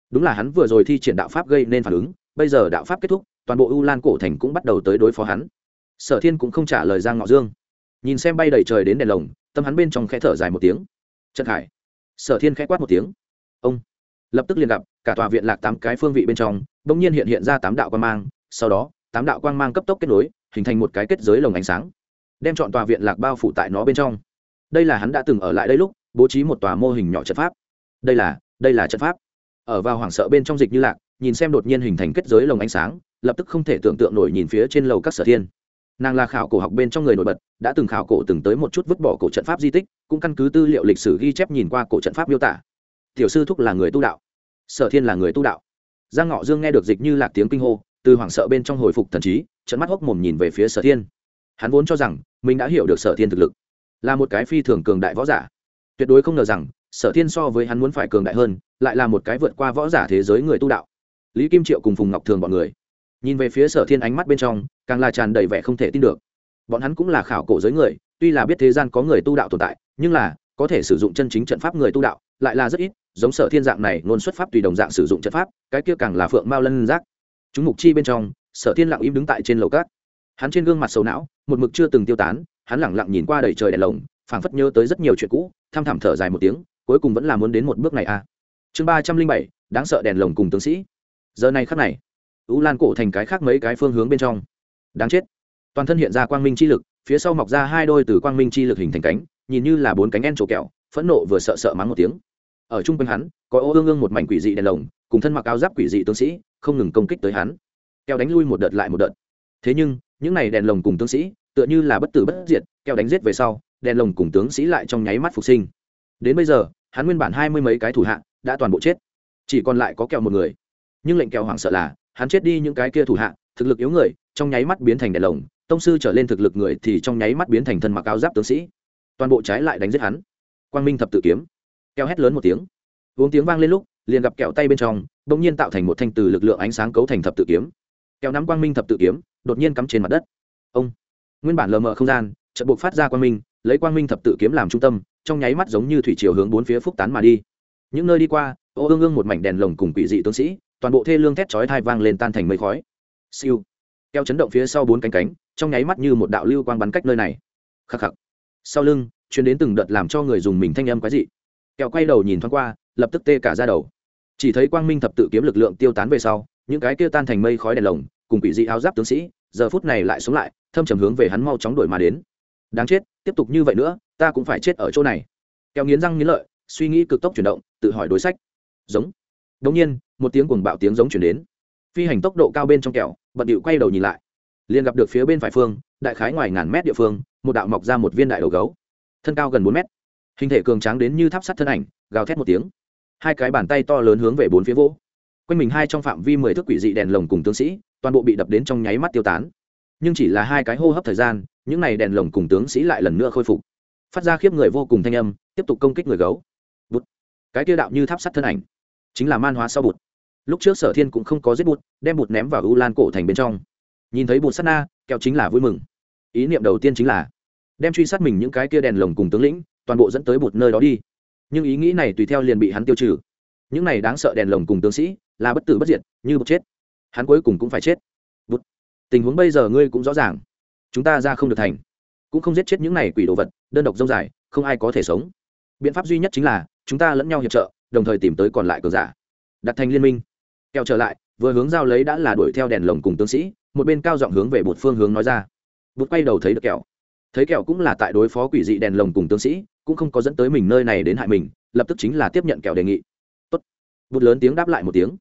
Đúng là hắn vừa rồi thi triển đạo pháp gây nên phản ứng, bây giờ đạo pháp kết thúc toàn bộ u lan cổ thành cũng bắt đầu tới đối phó hắn. Sở thiên cũng không trả lời giang ngọ dương. Nhìn xem bay đầy trời đến đèn lồng, tâm hắn bên trong khẽ thở dài một tiếng. Trần hải. Sở thiên khẽ quát một tiếng. Ông. Lập tức liền gặp, cả tòa viện lạc tám cái phương vị bên trong đ ỗ n g nhiên hiện hiện ra tám đạo quang mang. Sau đó, tám đạo quang mang cấp tốc kết nối, hình thành một cái kết giới lồng ánh sáng. Đem chọn tòa viện lạc bao phủ tại nó bên trong. Đây là hắn đã từng ở lại đây lúc, bố trí một tòa mô hình nhỏ trận pháp. Đây là đây là trận pháp. Ở vào hoảng sợ bên trong dịch như lạc, nhìn xem đột nhiên hình thành kết giới lồng ánh sáng lập tức không thể tưởng tượng nổi nhìn phía trên lầu các sở thiên. Nàng là khảo cổ học bên trong người nổi bật, đã từng khảo cổ từng tới một chút vứt bỏ cổ trận pháp di tích, cũng căn cứ tư liệu lịch sử ghi chép nhìn qua cổ trận pháp miêu tả. Tiểu sư thúc là người tu đạo. Sở thiên là người tu đạo. Giang ngọ dương nghe được dịch như lạc tiếng kinh hô, từ hoảng sợ bên trong hồi phục thần trí trận mắt hốc mồm nhìn về phía sở thiên. Hắn vốn cho rằng, mình đã hiểu được sở thiên thực lực. Là một cái phi thường cường đại võ giả. Tuyệt đối không ngờ rằng, sở thiên so với hắn muốn phải cường đại hơn, lại là một cái vượt qua võ giả thế giới người tu đạo. Lý kim triệu cùng phùng ngọc thường bọn người nhìn về phía sở thiên ánh mắt bên trong, càng là tràn đầy vẻ không thể tin được. Bọn hắn cũng là khảo cổ giới người, tuy là biết thế gian có người tu đạo tồn tại, nhưng là, có thể sử dụng chân chính trận pháp người tu đạo, lại là rất ít, giống sở thiên dạng này ngôn xuất pháp tùy đồng dạng sử dụng trận pháp, cái kia càng là phượng mao lân giác. Chúng mục chi bên trong, sở thiên lặng im đứng tại trên lầu cát hắn trên gương mặt sầu não, một mực chưa từng tiêu tán, hắn lẳng lặng nhìn qua đầy trời đèn lồng, phảng phất nhớ tới rất nhiều chuyện cũ, tham thảm thở dài một tiếng, cuối cùng vẫn là muốn đến một bước này a à. chương ba trăm linh bảy, đáng sợ đèn lồng cùng tướng sĩ. Giờ này khắc này u lan cổ thành cái khác mấy cái phương hướng bên trong. Đáng chết. Toàn thân hiện ra quang minh chi lực, phía sau mọc ra hai đôi từ quang minh chi lực hình thành cánh, nhìn như là bốn cánh en trổ kẹo, phẫn nộ vừa sợ sợ mắng một tiếng. Ở chung quanh hắn, có ô ương ương một mảnh quỷ dị đèn lồng, cùng thân mặc áo giáp quỷ dị tướng sĩ, không ngừng công kích tới hắn. Keo đánh lui một đợt lại một đợt. Thế nhưng, những này đèn lồng cùng tướng sĩ, tựa như là bất tử bất diệt keo đánh giết về sau, đèn lồng cùng tướng sĩ lại trong nháy mắt phục sinh. Đến bây giờ, hắn nguyên bản hai mươi mấy cái thủ hạ, đã toàn bộ chết. Chỉ còn lại có kẹo một người. Nhưng lệnh kẹo hoảng sợ là hắn chết đi những cái kia thủ hạ, thực lực yếu người, trong nháy mắt biến thành đèn lồng, tông sư trở lên thực lực người thì trong nháy mắt biến thành thân mặc áo giáp tướng sĩ. Toàn bộ trái lại đánh giết hắn. Quang minh thập tự kiếm. Kẹo hét lớn một tiếng. Uống tiếng vang lên lúc, liền gặp kẹo tay bên trong đ ỗ n g nhiên tạo thành một thanh từ lực lượng ánh sáng cấu thành thập tự kiếm. Kẹo nắm quang minh thập tự kiếm, đột nhiên cắm trên mặt đất. Ông. Nguyên bản lờ mờ không gian trận buộc phát ra quang minh, lấy quang minh thập tự kiếm làm trung tâm, trong nháy mắt giống như thủy chiều hướng bốn phía phúc tán mà đi. Những nơi đi qua, ô ương ương một mảnh đèn lồng cùng quỷ dị tướng sĩ toàn bộ thê lương thét chói thai vang lên tan thành mây khói. Siêu. Keo chấn động phía sau bốn cánh cánh, trong nháy mắt như một đạo lưu quang bắn cách nơi này. Khắc khắc. Sau lưng chuyến đến từng đợt làm cho người dùng mình thanh âm quái dị. Kẹo quay đầu nhìn thoáng qua, lập tức tê cả ra đầu. Chỉ thấy quang minh thập tự kiếm lực lượng tiêu tán về sau, những cái kia tan thành mây khói đèn lồng, cùng quỷ dị áo giáp tướng sĩ, giờ phút này lại sống lại, thâm trầm hướng về hắn mau chóng đuổi mà đến. Đáng chết, tiếp tục như vậy nữa, ta cũng phải chết ở chỗ này. Kẹo nghiến răng nghiến lợi, suy nghĩ cực tốc chuyển động, tự hỏi đối sách. Giống đống nhiên, một tiếng cuồng bạo tiếng giống chuyển đến. Phi hành tốc độ cao bên trong kẹo, bận điệu quay đầu nhìn lại. Liền gặp được phía bên phải phương, đại khái ngoài ngàn mét địa phương, một đạo mọc ra một viên đại đầu gấu. Thân cao gần bốn mét. Hình thể cường tráng đến như tháp sắt thân ảnh, gào thét một tiếng. Hai cái bàn tay to lớn hướng về bốn phía vỗ. Quanh mình hai trong phạm vi mười thước quỷ dị đèn lồng cùng tướng sĩ, toàn bộ bị đập đến trong nháy mắt tiêu tán. Nhưng chỉ là hai cái hô hấp thời gian, những n à y đèn lồng cùng tướng sĩ lại lần nữa khôi phục. Phát ra khiếp người vô cùng thanh âm, tiếp tục công kích người gấu. Bút cái tiêu đạo như tháp sắt thân ảnh chính là man hóa sau bụt. Lúc trước sở thiên cũng không có giết bụt, đem bụt ném vào u lan cổ thành bên trong. Nhìn thấy bụt sắt na, kẹo chính là vui mừng. Ý niệm đầu tiên chính là đem truy sát mình những cái kia đèn lồng cùng tướng lĩnh, toàn bộ dẫn tới bụt nơi đó đi. Nhưng ý nghĩ này tùy theo liền bị hắn tiêu trừ. Những này đáng sợ đèn lồng cùng tướng sĩ là bất tử bất diệt, như bụt chết. Hắn cuối cùng cũng phải chết. Bụt, tình huống bây giờ ngươi cũng rõ ràng. Chúng ta ra không được thành. Cũng không giết chết những này quỷ đồ vật, đơn độc dông dài, không ai có thể sống. Biện pháp duy nhất chính là chúng ta lẫn nhau hiệp trợ đồng thời tìm tới còn lại cường giả. Đặt thành liên minh. Kẹo trở lại, vừa hướng giao lấy đã là đuổi theo đèn lồng cùng tướng sĩ, một bên cao giọng hướng về một phương hướng nói ra. Bút quay đầu thấy được kẹo. Thấy kẹo cũng là tại đối phó quỷ dị đèn lồng cùng tướng sĩ, cũng không có dẫn tới mình nơi này đến hại mình, lập tức chính là tiếp nhận kẹo đề nghị. Tốt. bút lớn tiếng đáp lại một tiếng.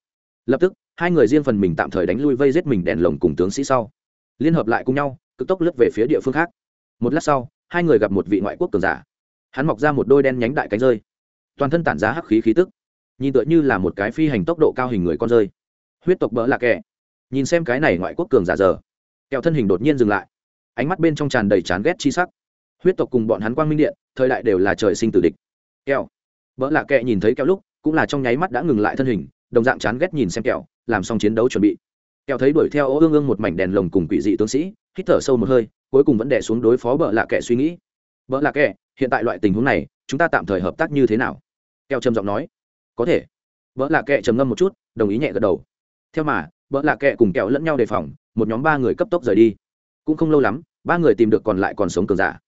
Lập tức, hai người riêng phần mình tạm thời đánh lui vây giết mình đèn lồng cùng tướng sĩ sau. Liên hợp lại cùng nhau, cực tốc lướt về phía địa phương khác. Một lát sau, hai người gặp một vị ngoại quốc cường giả. Hắn mọc ra một đôi đen nhánh đại cánh rơi toàn thân tản ra hắc khí khí tức. Nhìn tựa như là một cái phi hành tốc độ cao hình người con rơi. Huyết tộc bỡ là kẻ. Nhìn xem cái này ngoại quốc cường giả giờ, kẹo thân hình đột nhiên dừng lại. Ánh mắt bên trong tràn đầy chán ghét chi sắc. Huyết tộc cùng bọn hắn quang minh điện, thời đại đều là trời sinh tử địch. Kẹo. Vợ lạ kẹ nhìn thấy kẹo lúc, cũng là trong nháy mắt đã ngừng lại thân hình, đồng dạng chán ghét nhìn xem kẹo, làm xong chiến đấu chuẩn bị. Kẹo thấy đuổi theo ô ương ương một mảnh đèn lồng cùng quỷ dị tướng sĩ, hít thở sâu một hơi, cuối cùng vẫn đẻ xuống đối phó vợ lạ kẹ suy nghĩ. Vợ lạ kẹ hiện tại loại tình huống này, chúng ta tạm thời hợp tác như thế nào? Kẹo trầm giọng nói, có thể. Vợ lạ kẹ trầm ngâm một chút, đồng ý nhẹ gật đầu. Theo mà, vợ lạ kẹ cùng kẹo lẫn nhau đề phòng, một nhóm ba người cấp tốc rời đi. Cũng không lâu lắm, ba người tìm được còn lại còn sống cường giả.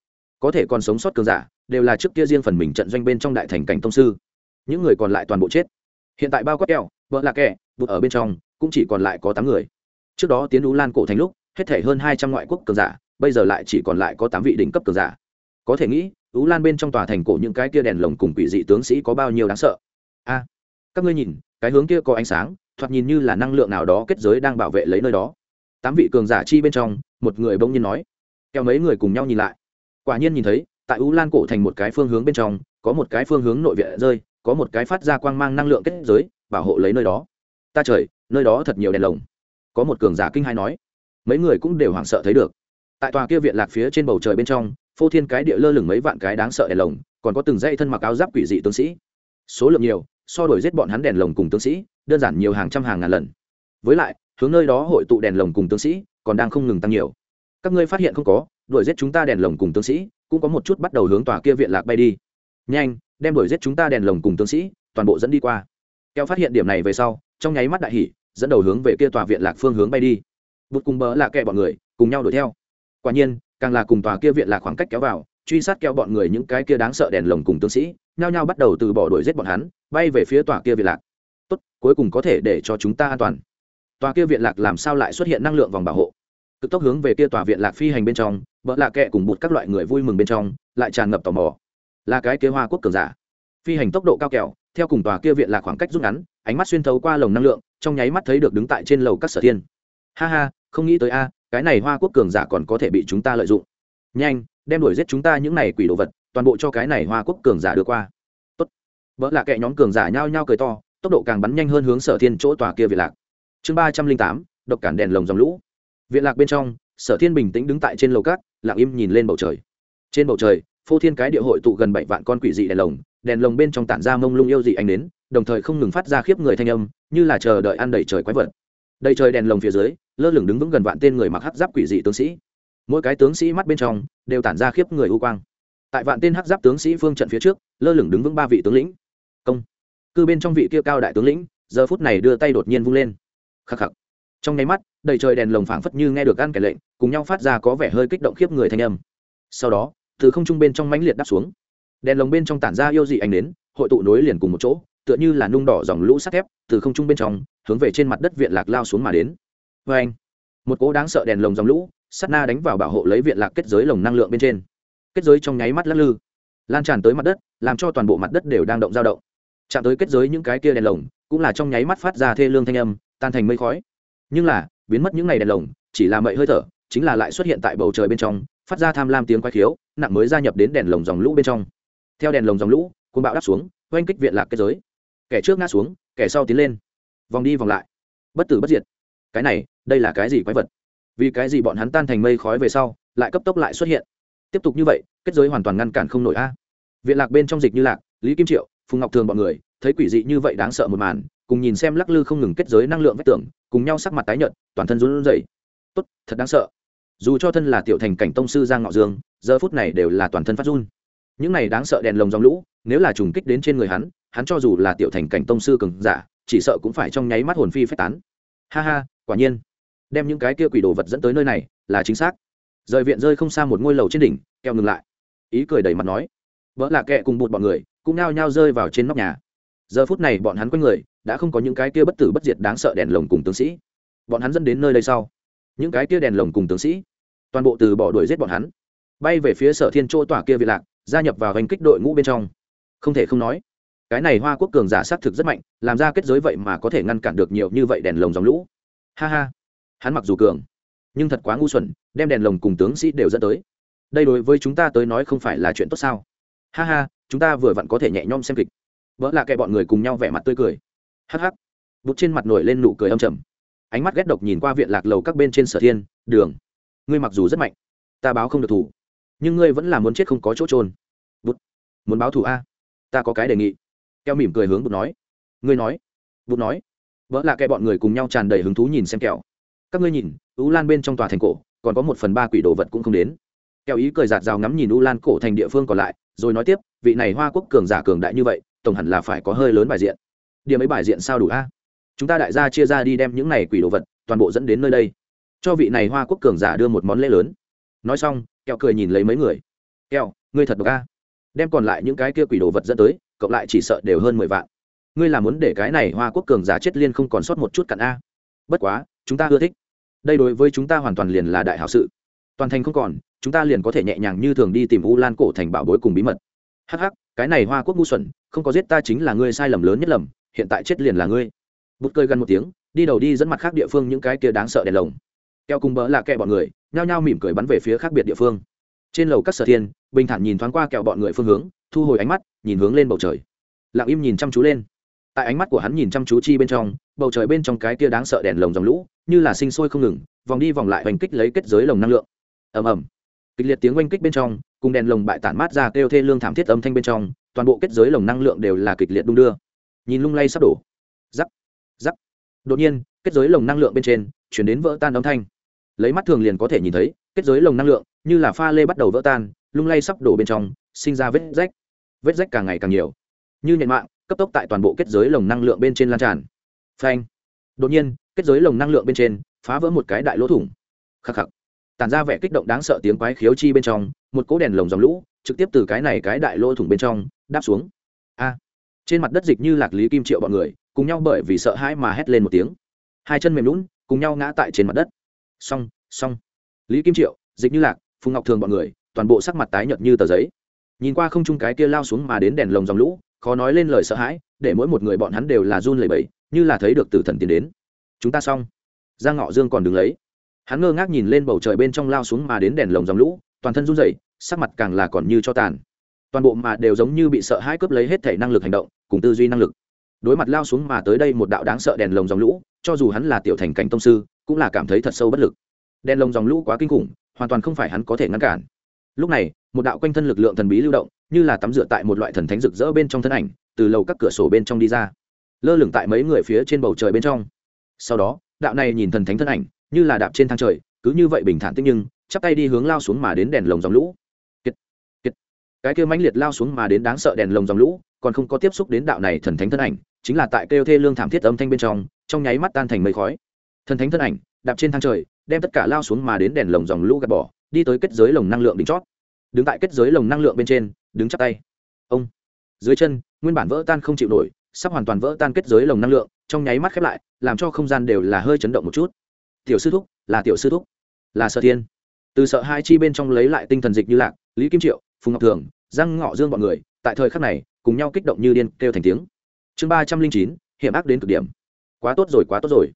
Có thể còn sống sót cường giả, đều là trước kia riêng phần mình trận doanh bên trong đại thành cảnh tông sư. Những người còn lại toàn bộ chết. Hiện tại bao quát kẹo vợ lạ kẹ, vụt ở bên trong, cũng chỉ còn lại có tám người. Trước đó tiến đú lan cổ thành lúc, hết thể hơn hai trăm ngoại quốc cường giả, bây giờ lại chỉ còn lại có tám vị đỉnh cấp cường giả. Có thể nghĩ ú lan bên trong tòa thành cổ những cái kia đèn lồng cùng quỷ dị tướng sĩ có bao nhiêu đáng sợ? A, các ngươi nhìn, cái hướng kia có ánh sáng, thoạt nhìn như là năng lượng nào đó kết giới đang bảo vệ lấy nơi đó. Tám vị cường giả chi bên trong, một người bỗng nhiên nói. Kéo mấy người cùng nhau nhìn lại. Quả nhiên nhìn thấy, tại ú lan cổ thành một cái phương hướng bên trong, có một cái phương hướng nội viện rơi, có một cái phát ra quang mang năng lượng kết giới, bảo hộ lấy nơi đó. Ta trời, nơi đó thật nhiều đèn lồng. Có một cường giả kinh hai nói. Mấy người cũng đều hoảng sợ thấy được. Tại tòa kia viện lạc phía trên bầu trời bên trong phô thiên cái địa lơ lửng mấy vạn cái đáng sợ đèn lồng, còn có từng dây thân mặc áo giáp quỷ dị tướng sĩ. Số lượng nhiều, so đổi giết bọn hắn đèn lồng cùng tướng sĩ, đơn giản nhiều hàng trăm hàng ngàn lần. Với lại, hướng nơi đó hội tụ đèn lồng cùng tướng sĩ, còn đang không ngừng tăng nhiều. Các ngươi phát hiện không có, đuổi giết chúng ta đèn lồng cùng tướng sĩ, cũng có một chút bắt đầu hướng tòa kia viện lạc bay đi. Nhanh, đem đuổi giết chúng ta đèn lồng cùng tướng sĩ, toàn bộ dẫn đi qua. Kéo phát hiện điểm này về sau, trong nháy mắt đại hỉ, dẫn đầu hướng về kia tòa viện lạc phương hướng bay đi. Bụt cùng bỡ là kẹ bọn người, cùng nhau đuổi theo. Quả nhiên càng là cùng tòa kia viện lạc khoảng cách kéo vào, truy sát kéo bọn người những cái kia đáng sợ đèn lồng cùng tướng sĩ, nhao nhao bắt đầu từ bỏ đuổi giết bọn hắn, bay về phía tòa kia viện lạc. Tốt, cuối cùng có thể để cho chúng ta an toàn. Tòa kia viện lạc làm sao lại xuất hiện năng lượng vòng bảo hộ? Cực tốc hướng về kia tòa viện lạc phi hành bên trong vợ lạ kệ cùng bụt các loại người vui mừng bên trong, lại tràn ngập tò mò. Là cái kế hoa quốc cường giả. Phi hành tốc độ cao kẹo, theo cùng tòa kia viện lạc khoảng cách rút ngắn, ánh mắt xuyên thấu qua lồng năng lượng, trong nháy mắt thấy được đứng tại trên lầu các sở thiên. Ha ha, không nghĩ tới a cái này hoa quốc cường giả còn có thể bị chúng ta lợi dụng. Nhanh, đem đuổi giết chúng ta những này quỷ đồ vật, toàn bộ cho cái này hoa quốc cường giả đưa qua. Tốt. Vợ là kệ nhóm cường giả nhao nhao cười to, tốc độ càng bắn nhanh hơn hướng sở thiên chỗ tòa kia việt lạc. Chương ba trăm linh tám, độc cản đèn lồng dòng lũ. Viện lạc bên trong, sở thiên bình tĩnh đứng tại trên lầu cát, lặng im nhìn lên bầu trời. Trên bầu trời, phô thiên cái địa hội tụ gần bảy vạn con quỷ dị đèn lồng đèn lồng bên trong tản ra mông lung yêu dị ánh đến đồng thời không ngừng phát ra khiếp người thanh âm, như là chờ đợi ăn đầy trời quái vật đầy trời đèn lồng phía dưới, lơ lửng đứng vững gần vạn tên người mặc hắc giáp quỷ dị tướng sĩ. Mỗi cái tướng sĩ mắt bên trong đều tản ra khiếp người u quang. Tại vạn tên hắc giáp tướng sĩ phương trận phía trước, lơ lửng đứng vững ba vị tướng lĩnh. Công. Cư bên trong vị kia cao đại tướng lĩnh, giờ phút này đưa tay đột nhiên vung lên. Khắc khắc. Trong nháy mắt, đầy trời đèn lồng phảng phất như nghe được ăn kẻ lệnh, cùng nhau phát ra có vẻ hơi kích động khiếp người thanh âm. Sau đó, từ không trung bên trong mãnh liệt đáp xuống. Đèn lồng bên trong tản ra yêu dị ánh đến hội tụ nối liền cùng một chỗ tựa như là nung đỏ dòng lũ sắt thép, từ không trung bên trong, hướng về trên mặt đất viện lạc lao xuống mà đến. Vê anh, một cỗ đáng sợ đèn lồng dòng lũ sắt na đánh vào bảo hộ lấy viện lạc kết giới lồng năng lượng bên trên. Kết giới trong nháy mắt lắc lư, lan tràn tới mặt đất, làm cho toàn bộ mặt đất đều đang động dao động. Chạm tới kết giới những cái kia đèn lồng, cũng là trong nháy mắt phát ra thê lương thanh âm, tan thành mây khói. Nhưng là, biến mất những ngày đèn lồng, chỉ là mậy hơi thở, chính là lại xuất hiện tại bầu trời bên trong, phát ra tham lam tiếng quay khiếu, nặng mới gia nhập đến đèn lồng dòng lũ bên trong. Theo đèn lồng dòng lũ côn bão đáp xuống, oanh kích viện lạc kết giới kẻ trước ngã xuống, kẻ sau tiến lên. Vòng đi vòng lại. Bất tử bất diệt. Cái này, đây là cái gì quái vật? Vì cái gì bọn hắn tan thành mây khói về sau, lại cấp tốc lại xuất hiện? Tiếp tục như vậy, kết giới hoàn toàn ngăn cản không nổi a. Viện lạc bên trong dịch như lạc, lý kim triệu, phùng ngọc thường bọn người, thấy quỷ dị như vậy đáng sợ một màn, cùng nhìn xem lắc lư không ngừng kết giới năng lượng vách tường, cùng nhau sắc mặt tái nhợt, toàn thân run rẩy. Tốt, thật đáng sợ. Dù cho thân là tiểu thành cảnh tông sư giang ngọ dương, giờ phút này đều là toàn thân phát run. Những này đáng sợ đèn lồng dòng lũ, nếu là trùng kích đến trên người hắn hắn cho dù là tiểu thành cảnh tông sư cường giả, chỉ sợ cũng phải trong nháy mắt hồn phi phách tán. Ha ha, quả nhiên. Đem những cái kia quỷ đồ vật dẫn tới nơi này, là chính xác. Rời viện rơi không xa một ngôi lầu trên đỉnh, keo ngừng lại. Ý cười đầy mặt nói. Vợ là kệ cùng bụt bọn người, cũng nao nhao rơi vào trên nóc nhà. Giờ phút này bọn hắn quanh người, đã không có những cái kia bất tử bất diệt đáng sợ đèn lồng cùng tướng sĩ. Bọn hắn dẫn đến nơi đây sau. Những cái kia đèn lồng cùng tướng sĩ, toàn bộ từ bỏ đuổi giết bọn hắn. Bay về phía sở thiên chỗ tỏa kia vị lạc, gia nhập vào hành kích đội ngũ bên trong. Không thể không nói cái này hoa quốc cường giả xác thực rất mạnh, làm ra kết giới vậy mà có thể ngăn cản được nhiều như vậy đèn lồng dòng lũ. Ha ha. Hắn mặc dù cường, nhưng thật quá ngu xuẩn, đem đèn lồng cùng tướng sĩ đều dẫn tới. Đây đối với chúng ta tới nói không phải là chuyện tốt sao? Ha ha, chúng ta vừa vặn có thể nhẹ nhõm xem kịch. Vỡ là kẻ bọn người cùng nhau vẻ mặt tươi cười. Hắc hắc. Bút trên mặt nổi lên nụ cười âm trầm. Ánh mắt ghét độc nhìn qua viện lạc lầu các bên trên sở thiên, đường, ngươi mặc dù rất mạnh, ta báo không được thủ, nhưng ngươi vẫn là muốn chết không có chỗ trôn bút muốn báo thù a? Ta có cái đề nghị kẹo mỉm cười hướng bụt nói. Ngươi nói. Bụt nói. Vợ là kẻ bọn người cùng nhau tràn đầy hứng thú nhìn xem kẹo các ngươi nhìn, u lan bên trong tòa thành cổ, còn có một phần ba quỷ đồ vật cũng không đến. Kẹo ý cười giạt rào ngắm nhìn u lan cổ thành địa phương còn lại, rồi nói tiếp, vị này hoa quốc cường giả cường đại như vậy, tổng hẳn là phải có hơi lớn bài diện. Điểm ấy bài diện sao đủ a? Chúng ta đại gia chia ra đi đem những này quỷ đồ vật, toàn bộ dẫn đến nơi đây. Cho vị này hoa quốc cường giả đưa một món lễ lớn. Nói xong kẹo cười nhìn lấy mấy người. Kẹo ngươi thật độc a. Đem còn lại những cái kia quỷ đồ vật dẫn tới cộng lại chỉ sợ đều hơn mười vạn. Ngươi là muốn để cái này hoa quốc cường giả chết liên không còn sót một chút cặn a? Bất quá, chúng ta ưa thích. Đây đối với chúng ta hoàn toàn liền là đại hảo sự. Toàn thành không còn, chúng ta liền có thể nhẹ nhàng như thường đi tìm u lan cổ thành bảo bối cùng bí mật. Hắc hắc, cái này hoa quốc ngu xuẩn, không có giết ta chính là ngươi sai lầm lớn nhất lầm, hiện tại chết liền là ngươi. Bút cơi gần một tiếng, đi đầu đi dẫn mặt khác địa phương những cái kia đáng sợ đèn lồng. Keo cùng bỡ là kẹ bọn người, nhao nhao mỉm cười bắn về phía khác biệt địa phương. Trên lầu các sở thiên, bình thản nhìn thoáng qua kẹo bọn người phương hướng thu hồi ánh mắt, nhìn hướng lên bầu trời. Lặng im nhìn chăm chú lên. Tại ánh mắt của hắn nhìn chăm chú chi bên trong, bầu trời bên trong cái kia đáng sợ đèn lồng dòng lũ, như là sinh sôi không ngừng, vòng đi vòng lại oanh kích lấy kết giới lồng năng lượng. Ầm ầm. Kịch liệt tiếng oanh kích bên trong, cùng đèn lồng bại tản mát ra kêu thê lương thảm thiết âm thanh bên trong, toàn bộ kết giới lồng năng lượng đều là kịch liệt đung đưa. Nhìn lung lay sắp đổ. Giắc giắc đột nhiên, kết giới lồng năng lượng bên trên, chuyển đến vỡ tan âm thanh. Lấy mắt thường liền có thể nhìn thấy, kết giới lồng năng lượng như là pha lê bắt đầu vỡ tan lung lay sắp đổ bên trong, sinh ra vết rách. Vết rách càng ngày càng nhiều. Như nhận mạng, cấp tốc tại toàn bộ kết giới lồng năng lượng bên trên lan tràn. Phanh. Đột nhiên, kết giới lồng năng lượng bên trên, phá vỡ một cái đại lỗ thủng. Khắc khắc. Tản ra vẻ kích động đáng sợ tiếng quái khiếu chi bên trong, một cỗ đèn lồng dòng lũ, trực tiếp từ cái này cái đại lỗ thủng bên trong, đáp xuống. A. Trên mặt đất dịch như lạc lý kim triệu bọn người, cùng nhau bởi vì sợ hãi mà hét lên một tiếng. Hai chân mềm lún cùng nhau ngã tại trên mặt đất. Xong xong. Lý kim triệu, dịch như lạc, phùng ngọc thường bọn người toàn bộ sắc mặt tái nhợt như tờ giấy. Nhìn qua không trung cái kia lao xuống mà đến đèn lồng dòng lũ, khó nói lên lời sợ hãi, để mỗi một người bọn hắn đều là run lẩy bẩy, như là thấy được tử thần tiến đến. Chúng ta xong. Giang ngọ dương còn đứng lấy. Hắn ngơ ngác nhìn lên bầu trời bên trong lao xuống mà đến đèn lồng dòng lũ, toàn thân run rẩy, sắc mặt càng là còn như cho tàn. Toàn bộ mà đều giống như bị sợ hãi cướp lấy hết thể năng lực hành động, cùng tư duy năng lực. Đối mặt lao xuống mà tới đây một đạo đáng sợ đèn lồng dòng lũ, cho dù hắn là tiểu thành cảnh tông sư, cũng là cảm thấy thật sâu bất lực. Đèn lồng dòng lũ quá kinh khủng, hoàn toàn không phải hắn có thể ngăn cản lúc này một đạo quanh thân lực lượng thần bí lưu động như là tắm rửa tại một loại thần thánh rực rỡ bên trong thân ảnh từ lầu các cửa sổ bên trong đi ra. Lơ lửng tại mấy người phía trên bầu trời bên trong. Sau đó đạo này nhìn thần thánh thân ảnh như là đạp trên thang trời cứ như vậy bình thản tích nhưng chắp tay đi hướng lao xuống mà đến đèn lồng dòng lũ. Kiệt, kiệt. cái kia mãnh liệt lao xuống mà đến đáng sợ đèn lồng dòng lũ còn không có tiếp xúc đến đạo này thần thánh thân ảnh chính là tại kêu thê lương thảm thiết âm thanh bên trong trong nháy mắt tan thành mây khói. Thần thánh thân ảnh đạp trên thang trời đem tất cả lao xuống mà đến đèn lồng dòng lũ gạt bỏ đi tới kết giới lồng năng lượng đỉnh chót. Đứng tại kết giới lồng năng lượng bên trên, đứng chắp tay. Ông. Dưới chân, nguyên bản vỡ tan không chịu nổi, sắp hoàn toàn vỡ tan kết giới lồng năng lượng, trong nháy mắt khép lại, làm cho không gian đều là hơi chấn động một chút. Tiểu sư thúc, là tiểu sư thúc. Là sở thiên. Từ sợ hai chi bên trong lấy lại tinh thần dịch như lạc, lý kim triệu, phùng ngọc thường, giang ngọ dương b ọ n người, tại thời khắc này, cùng nhau kích động như điên kêu thành tiếng. Chương ba trăm linh chín, hiểm ác đến cực điểm. Quá tốt rồi, quá tốt rồi.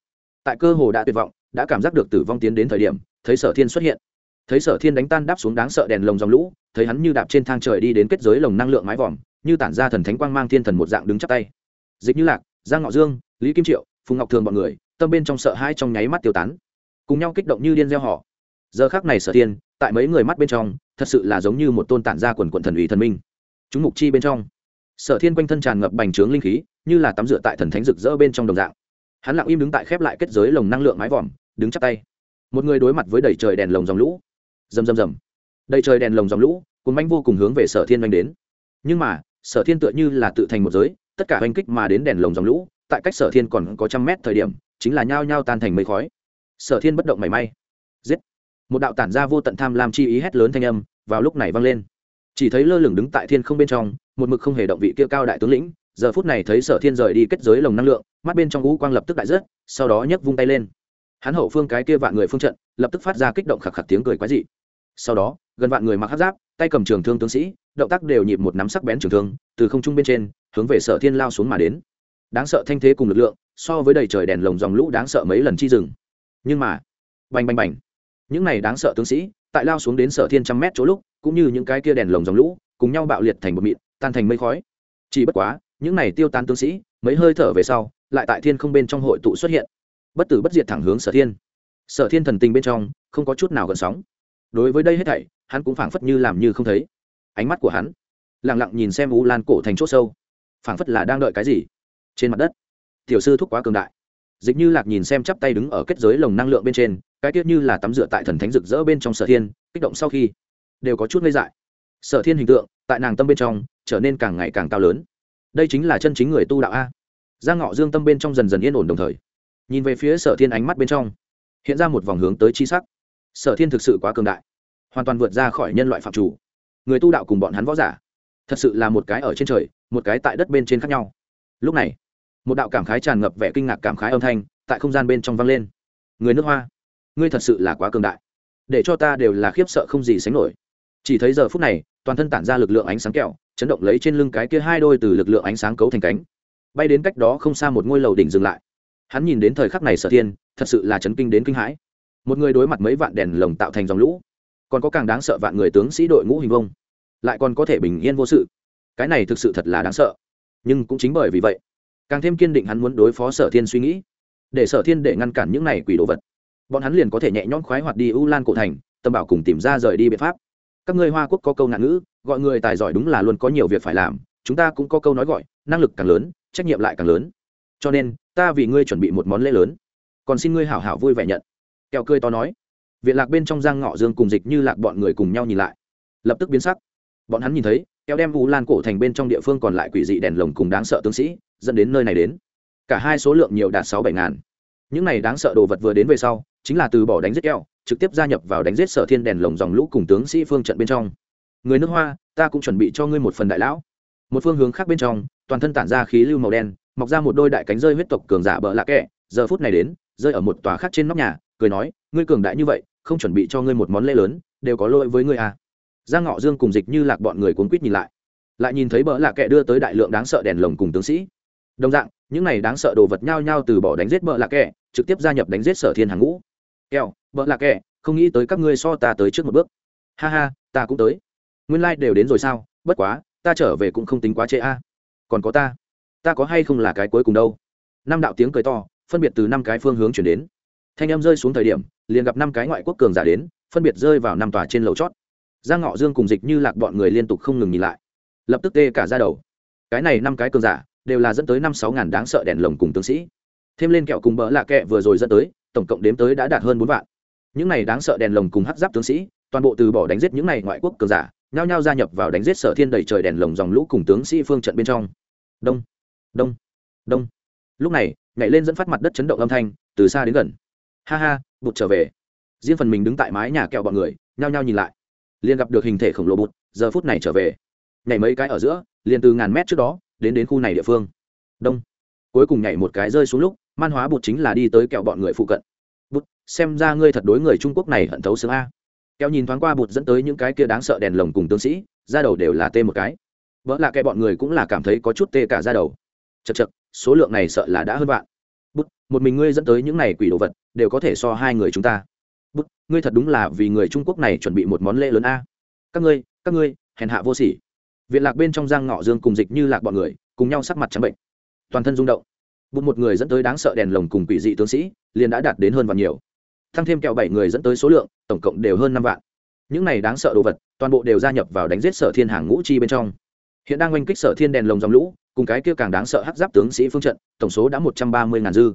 Tại cơ hồ đã tuyệt vọng, đã cảm giác được tử vong tiến đến thời điểm, thấy sở thiên xuất hiện thấy sở thiên đánh tan đáp xuống đáng sợ đèn lồng dòng lũ, thấy hắn như đạp trên thang trời đi đến kết giới lồng năng lượng mái vòm, như tản ra thần thánh quang mang thiên thần một dạng đứng chắp tay. Dịch như lạc, giang ngọ dương, lý kim triệu, phùng ngọc thường b ọ n người, tâm bên trong sợ hai trong nháy mắt tiêu tán. Cùng nhau kích động như điên gieo họ. Giờ khác này sở thiên, tại mấy người mắt bên trong, thật sự là giống như một tôn tản ra quần quận thần ủy thần minh. Chúng mục chi bên trong, sở thiên quanh thân tràn ngập bành trướng linh khí, như là tắm rửa tại thần thánh rực rỡ bên trong đồng dạng. Hắn lặng im đứng tại khép lại kết giới lồng năng lượng mái vòm, đứng chắp tay. Một người đối mặt với đầy trời đèn lồng dòng lũ rầm rầm rầm. Đầy trời đèn lồng dòng lũ cuốn manh vô cùng hướng về sở thiên oanh đến. Nhưng mà, sở thiên tựa như là tự thành một giới, tất cả oanh kích mà đến đèn lồng dòng lũ, tại cách sở thiên còn có trăm mét thời điểm, chính là nhao nhao tan thành mây khói. Sở thiên bất động mảy may. Giết! Một đạo tản ra vô tận tham lam chi ý hét lớn thanh âm, vào lúc này vang lên. Chỉ thấy lơ lửng đứng tại thiên không bên trong, một mực không hề động vị kia cao đại tướng lĩnh, giờ phút này thấy sở thiên rời đi kết giới lồng năng lượng, mắt bên trong ngũ quang lập tức đại rớt, sau đó nhấc vung tay lên. Hắn hậu phương cái kia vạn người phương trận, lập tức phát ra kích động khạc khạc tiếng cười quái dị sau đó, gần vạn người mặc hát giáp, tay cầm trường thương tướng sĩ, động tác đều nhịp một nắm sắc bén trường thương, từ không trung bên trên, hướng về sở thiên lao xuống mà đến. Đáng sợ thanh thế cùng lực lượng, so với đầy trời đèn lồng dòng lũ đáng sợ mấy lần chi rừng. Nhưng mà, bành bành bành. Những này đáng sợ tướng sĩ, tại lao xuống đến sở thiên trăm mét chỗ lúc, cũng như những cái kia đèn lồng dòng lũ, cùng nhau bạo liệt thành một mịn, tan thành mây khói. Chỉ bất quá, những này tiêu tan tướng sĩ, mấy hơi thở về sau, lại tại thiên không bên trong hội tụ xuất hiện. Bất tử bất diệt thẳng hướng sở thiên. Sở thiên thần tình bên trong, không có chút nào gần sóng đối với đây hết thảy, hắn cũng phảng phất như làm như không thấy. Ánh mắt của hắn lẳng lặng nhìn xem u lan cổ thành c h ỗ sâu. Phảng phất là đang đợi cái gì? Trên mặt đất, tiểu sư thúc quá cường đại. Dịch như lạc nhìn xem chắp tay đứng ở kết giới lồng năng lượng bên trên, cái tiết như là tắm rửa tại thần thánh rực rỡ bên trong sở thiên, kích động sau khi đều có chút ngây dại. Sở thiên hình tượng tại nàng tâm bên trong trở nên càng ngày càng cao lớn. Đây chính là chân chính người tu đạo a. Giang ngọ dương tâm bên trong dần dần yên ổn đồng thời. Nhìn về phía sở thiên ánh mắt bên trong, hiện ra một vòng hướng tới chi sắc sở thiên thực sự quá cường đại. Hoàn toàn vượt ra khỏi nhân loại phạm chủ. Người tu đạo cùng bọn hắn võ giả, thật sự là một cái ở trên trời, một cái tại đất bên trên khác nhau. Lúc này, một đạo cảm khái tràn ngập vẻ kinh ngạc cảm khái âm thanh tại không gian bên trong vang lên. Người nước hoa, ngươi thật sự là quá cường đại. Để cho ta đều là khiếp sợ không gì sánh nổi. Chỉ thấy giờ phút này, toàn thân tản ra lực lượng ánh sáng kẹo, chấn động lấy trên lưng cái kia hai đôi từ lực lượng ánh sáng cấu thành cánh. Bay đến cách đó không xa một ngôi lầu đỉnh dừng lại. Hắn nhìn đến thời khắc này sở thiên, thật sự là chấn kinh đến kinh hãi một người đối mặt mấy vạn đèn lồng tạo thành dòng lũ, còn có càng đáng sợ vạn người tướng sĩ đội ngũ hình vông lại còn có thể bình yên vô sự. Cái này thực sự thật là đáng sợ. Nhưng cũng chính bởi vì vậy, càng thêm kiên định hắn muốn đối phó sở thiên suy nghĩ, để sở thiên để ngăn cản những này quỷ đồ vật. Bọn hắn liền có thể nhẹ nhõm khoái hoạt đi u lan cổ thành tâm bảo cùng tìm ra rời đi biện pháp. Các ngươi hoa quốc có câu ngạn ngữ, gọi người tài giỏi đúng là luôn có nhiều việc phải làm, chúng ta cũng có câu nói gọi, năng lực càng lớn, trách nhiệm lại càng lớn. Cho nên, ta vì ngươi chuẩn bị một món lễ lớn. Còn xin ngươi hảo hảo vui vẻ nhận kẹo cười to nói, viện lạc bên trong giang ngọ dương cùng dịch như lạc bọn người cùng nhau nhìn lại, lập tức biến sắc. Bọn hắn nhìn thấy kéo đem vũ lan cổ thành bên trong địa phương còn lại quỷ dị đèn lồng cùng đáng sợ tướng sĩ dẫn đến nơi này đến. Cả hai số lượng nhiều đạt sáu bảy ngàn. Những này đáng sợ đồ vật vừa đến về sau, chính là từ bỏ đánh giết keo trực tiếp gia nhập vào đánh giết sở thiên đèn lồng dòng lũ cùng tướng sĩ phương trận bên trong. Người nước hoa, ta cũng chuẩn bị cho ngươi một phần đại lão. Một phương hướng khác bên trong, toàn thân tản ra khí lưu màu đen, mọc ra một đôi đại cánh rơi huyết tộc cường giả bỡ lạ kẹ. Giờ phút này đến, rơi ở một tòa khác trên nóc nhà cười nói, ngươi cường đại như vậy, không chuẩn bị cho ngươi một món lễ lớn, đều có lỗi với ngươi à. giang ngọ dương cùng dịch như lạc bọn người cuốn quýt nhìn lại. Lại nhìn thấy bỡ lạ kẻ đưa tới đại lượng đáng sợ đèn lồng cùng tướng sĩ. Đồng dạng, những này đáng sợ đồ vật nhao nhao từ bỏ đánh giết bỡ lạ kẻ, trực tiếp gia nhập đánh giết sở thiên hàng ngũ. Keo bỡ lạc kệ không nghĩ tới các ngươi so ta tới trước một bước. Ha ha, ta cũng tới. Nguyên lai、like、đều đến rồi sao, bất quá, ta trở về cũng không tính quá trễ a. Còn có ta ta có hay không là cái cuối cùng đâu? Năm đạo tiếng cười to, phân biệt từ năm cái phương hướng chuyển đến thanh em rơi xuống thời điểm, liền gặp năm cái ngoại quốc cường giả đến, phân biệt rơi vào năm tòa trên lầu chót. Giang ngọ dương cùng dịch như lạc bọn người liên tục không ngừng nhìn lại. Lập tức tê cả ra đầu. Cái này năm cái cường giả, đều là dẫn tới năm sáu ngàn đáng sợ đèn lồng cùng tướng sĩ. Thêm lên kẹo cùng bỡ lạ kẹ vừa rồi dẫn tới, tổng cộng đếm tới đã đạt hơn bốn vạn. Những này đáng sợ đèn lồng cùng hắc giáp tướng sĩ, toàn bộ từ bỏ đánh giết những này ngoại quốc cường giả, nhao nhao gia nhập vào đánh giết sở thiên đầy trời đèn lồng dòng lũ cùng tướng sĩ phương trận bên trong. Đông đông đông. Lúc này, nhảy lên dẫn phát mặt đất chấn động âm thanh, từ xa đến gần ha ha, bụt trở về. Riêng phần mình đứng tại mái nhà kẹo bọn người, nhao nhao nhìn lại. Liền gặp được hình thể khổng lồ bụt, giờ phút này trở về. Nhảy mấy cái ở giữa, liền từ ngàn mét trước đó, đến đến khu này địa phương. Đông. Cuối cùng nhảy một cái rơi xuống lúc, man hóa bụt chính là đi tới kẹo bọn người phụ cận. Bụt, xem ra ngươi thật đối người trung quốc này hận thấu xương a. Kẹo nhìn thoáng qua bụt dẫn tới những cái kia đáng sợ đèn lồng cùng tướng sĩ ra đầu đều là tê một cái. Vợ là kẻ bọn người cũng là cảm thấy có chút tê cả ra đầu. Chật chật, số lượng này sợ là đã hơn vạn bút, một mình ngươi dẫn tới những này quỷ đồ vật, đều có thể so hai người chúng ta. Bút, ngươi thật đúng là vì người trung quốc này chuẩn bị một món lễ lớn a. Các ngươi các ngươi, hèn hạ vô sỉ. Viện lạc bên trong giang ngọ dương cùng dịch như lạc bọn người, cùng nhau sắc mặt trắng bệnh. Toàn thân rung động. Bút một người dẫn tới đáng sợ đèn lồng cùng quỷ dị tướng sĩ, liền đã đạt đến hơn vạn nhiều. Thăng thêm kẹo bảy người dẫn tới số lượng, tổng cộng đều hơn năm vạn. Những này đáng sợ đồ vật, toàn bộ đều gia nhập vào đánh giết sở thiên hàng ngũ chi bên trong. Hiện đang oanh kích sở thiên đèn lồng dòng lũ cùng cái kia càng đáng sợ hắc giáp tướng sĩ phương trận, tổng số đã một trăm ba mươi ngàn dư.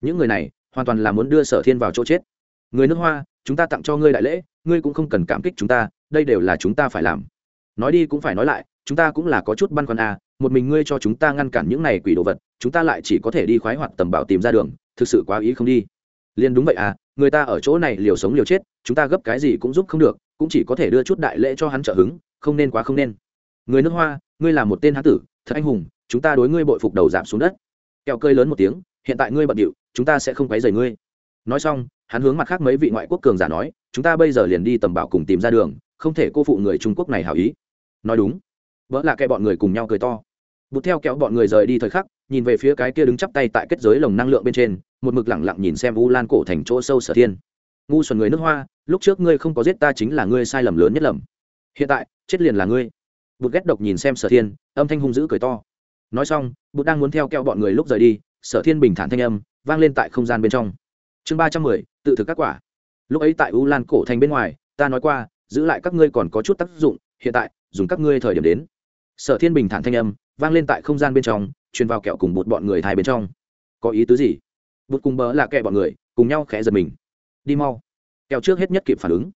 Những người này, hoàn toàn là muốn đưa sở thiên vào chỗ chết. Người nước hoa, chúng ta tặng cho ngươi đại lễ, ngươi cũng không cần cảm kích chúng ta, đây đều là chúng ta phải làm. Nói đi cũng phải nói lại, chúng ta cũng là có chút băn khoăn à một mình ngươi cho chúng ta ngăn cản những này quỷ đồ vật, chúng ta lại chỉ có thể đi khoái hoạt tầm bảo tìm ra đường, thực sự quá ý không đi. Liền đúng vậy à người ta ở chỗ này liều sống liều chết, chúng ta gấp cái gì cũng giúp không được, cũng chỉ có thể đưa chút đại lễ cho hắn trợ hứng, không nên quá không nên. Người nước hoa, ngươi là một tên hán tử, thật anh hùng chúng ta đối ngươi bội phục đầu giảm xuống đất. Kẹo cơi lớn một tiếng, hiện tại ngươi bận điệu, chúng ta sẽ không quấy rầy ngươi. Nói xong, hắn hướng mặt khác mấy vị ngoại quốc cường giả nói, chúng ta bây giờ liền đi tầm bảo cùng tìm ra đường, không thể cô phụ người trung quốc này hảo ý. Nói đúng. Vỡ là kẻ bọn người cùng nhau cười to. Bụt theo kéo bọn người rời đi thời khắc, nhìn về phía cái kia đứng chắp tay tại kết giới lồng năng lượng bên trên, một mực lẳng lặng nhìn xem u lan cổ thành chỗ sâu sở thiên. Ngu xuẩn người nước hoa, lúc trước ngươi không có giết ta chính là ngươi sai lầm lớn nhất lầm. Hiện tại, chết liền là ngươi. Bụt ghét độc nhìn xem sở thiên, âm thanh hung dữ cười to nói xong, bụt đang muốn theo keo bọn người lúc rời đi, sở thiên bình thản thanh âm vang lên tại không gian bên trong. Chương ba trăm mười, tự thực các quả. Lúc ấy tại u lan cổ thành bên ngoài, ta nói qua, giữ lại các ngươi còn có chút tác dụng, hiện tại, dùng các ngươi thời điểm đến. Sở thiên bình thản thanh âm vang lên tại không gian bên trong, truyền vào kẹo cùng một bọn người thai bên trong. Có ý tứ gì? Bụt cùng bỡ là kẹ bọn người, cùng nhau khẽ giật mình. Đi mau. Kẹo trước hết nhất kịp phản ứng.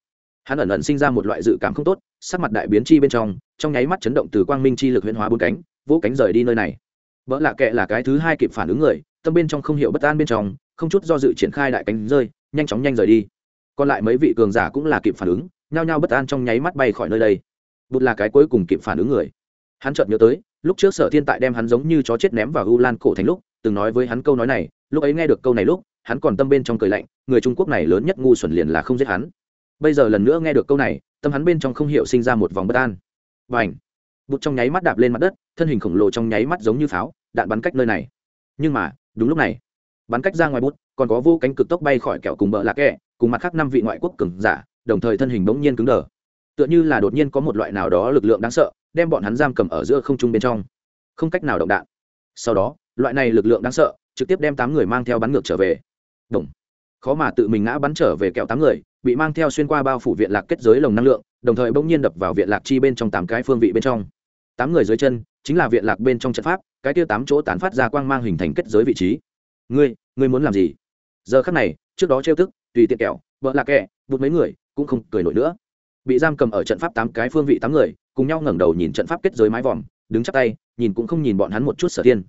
Hắn ẩn ẩn sinh ra một loại dự cảm không tốt, sắc mặt đại biến chi bên trong trong nháy mắt chấn động từ quang minh chi lực huyễn hóa bốn cánh vỗ cánh rời đi nơi này. Vợ lạ kệ là cái thứ hai kịp phản ứng người, tâm bên trong không hiểu bất an bên trong, không chút do dự triển khai đại cánh rơi, nhanh chóng nhanh rời đi. Còn lại mấy vị cường giả cũng là kịp phản ứng, nhao nhao bất an trong nháy mắt bay khỏi nơi đây. Bụt là cái cuối cùng kịp phản ứng người. Hắn chợt nhớ tới, lúc trước sở thiên tại đem hắn giống như chó chết ném vào u lan cổ thành lúc, từng nói với hắn câu nói này, lúc ấy nghe được câu này lúc, hắn còn tâm bên trong cười lạnh, người trung quốc này lớn nhất ngu xuẩn liền là không giết hắn. Bây giờ lần nữa nghe được câu này, tâm hắn bên trong không hiểu sinh ra một vòng bất an. Và ảnh bụt trong nháy mắt đạp lên mặt đất, thân hình khổng lồ trong nháy mắt giống như pháo, đạn bắn cách nơi này. Nhưng mà, đúng lúc này, bắn cách ra ngoài bút còn có vô cánh cực tốc bay khỏi kẹo cùng bờ lạc kẹ, cùng mặt khác năm vị ngoại quốc cường giả, đồng thời thân hình bỗng nhiên cứng đờ. Tựa như là đột nhiên có một loại nào đó lực lượng đáng sợ, đem bọn hắn giam cầm ở giữa không trung bên trong. Không cách nào động đạn. Sau đó, loại này lực lượng đáng sợ, trực tiếp đem tám người mang theo bắn ngược trở về. Đồng. khó mà tự mình ngã bắn trở về kẹo tám người, bị mang theo xuyên qua bao phủ viện lạc kết giới lồng năng lượng, đồng thời bỗng nhiên đập vào viện lạc chi bên trong tám cái phương vị bên trong tám người dưới chân, chính là viện lạc bên trong trận pháp, cái tiêu tám chỗ tán phát ra quang mang hình thành kết giới vị trí. Ngươi ngươi muốn làm gì? Giờ khắc này, trước đó trêu tức, tùy tiện kẹo, vợ lạc kẹ bụt mấy người, cũng không cười nổi nữa. Bị giam cầm ở trận pháp tám cái phương vị tám người, cùng nhau ngẩng đầu nhìn trận pháp kết giới mái vòm, đứng chắp tay, nhìn cũng không nhìn bọn hắn một chút sở thiên.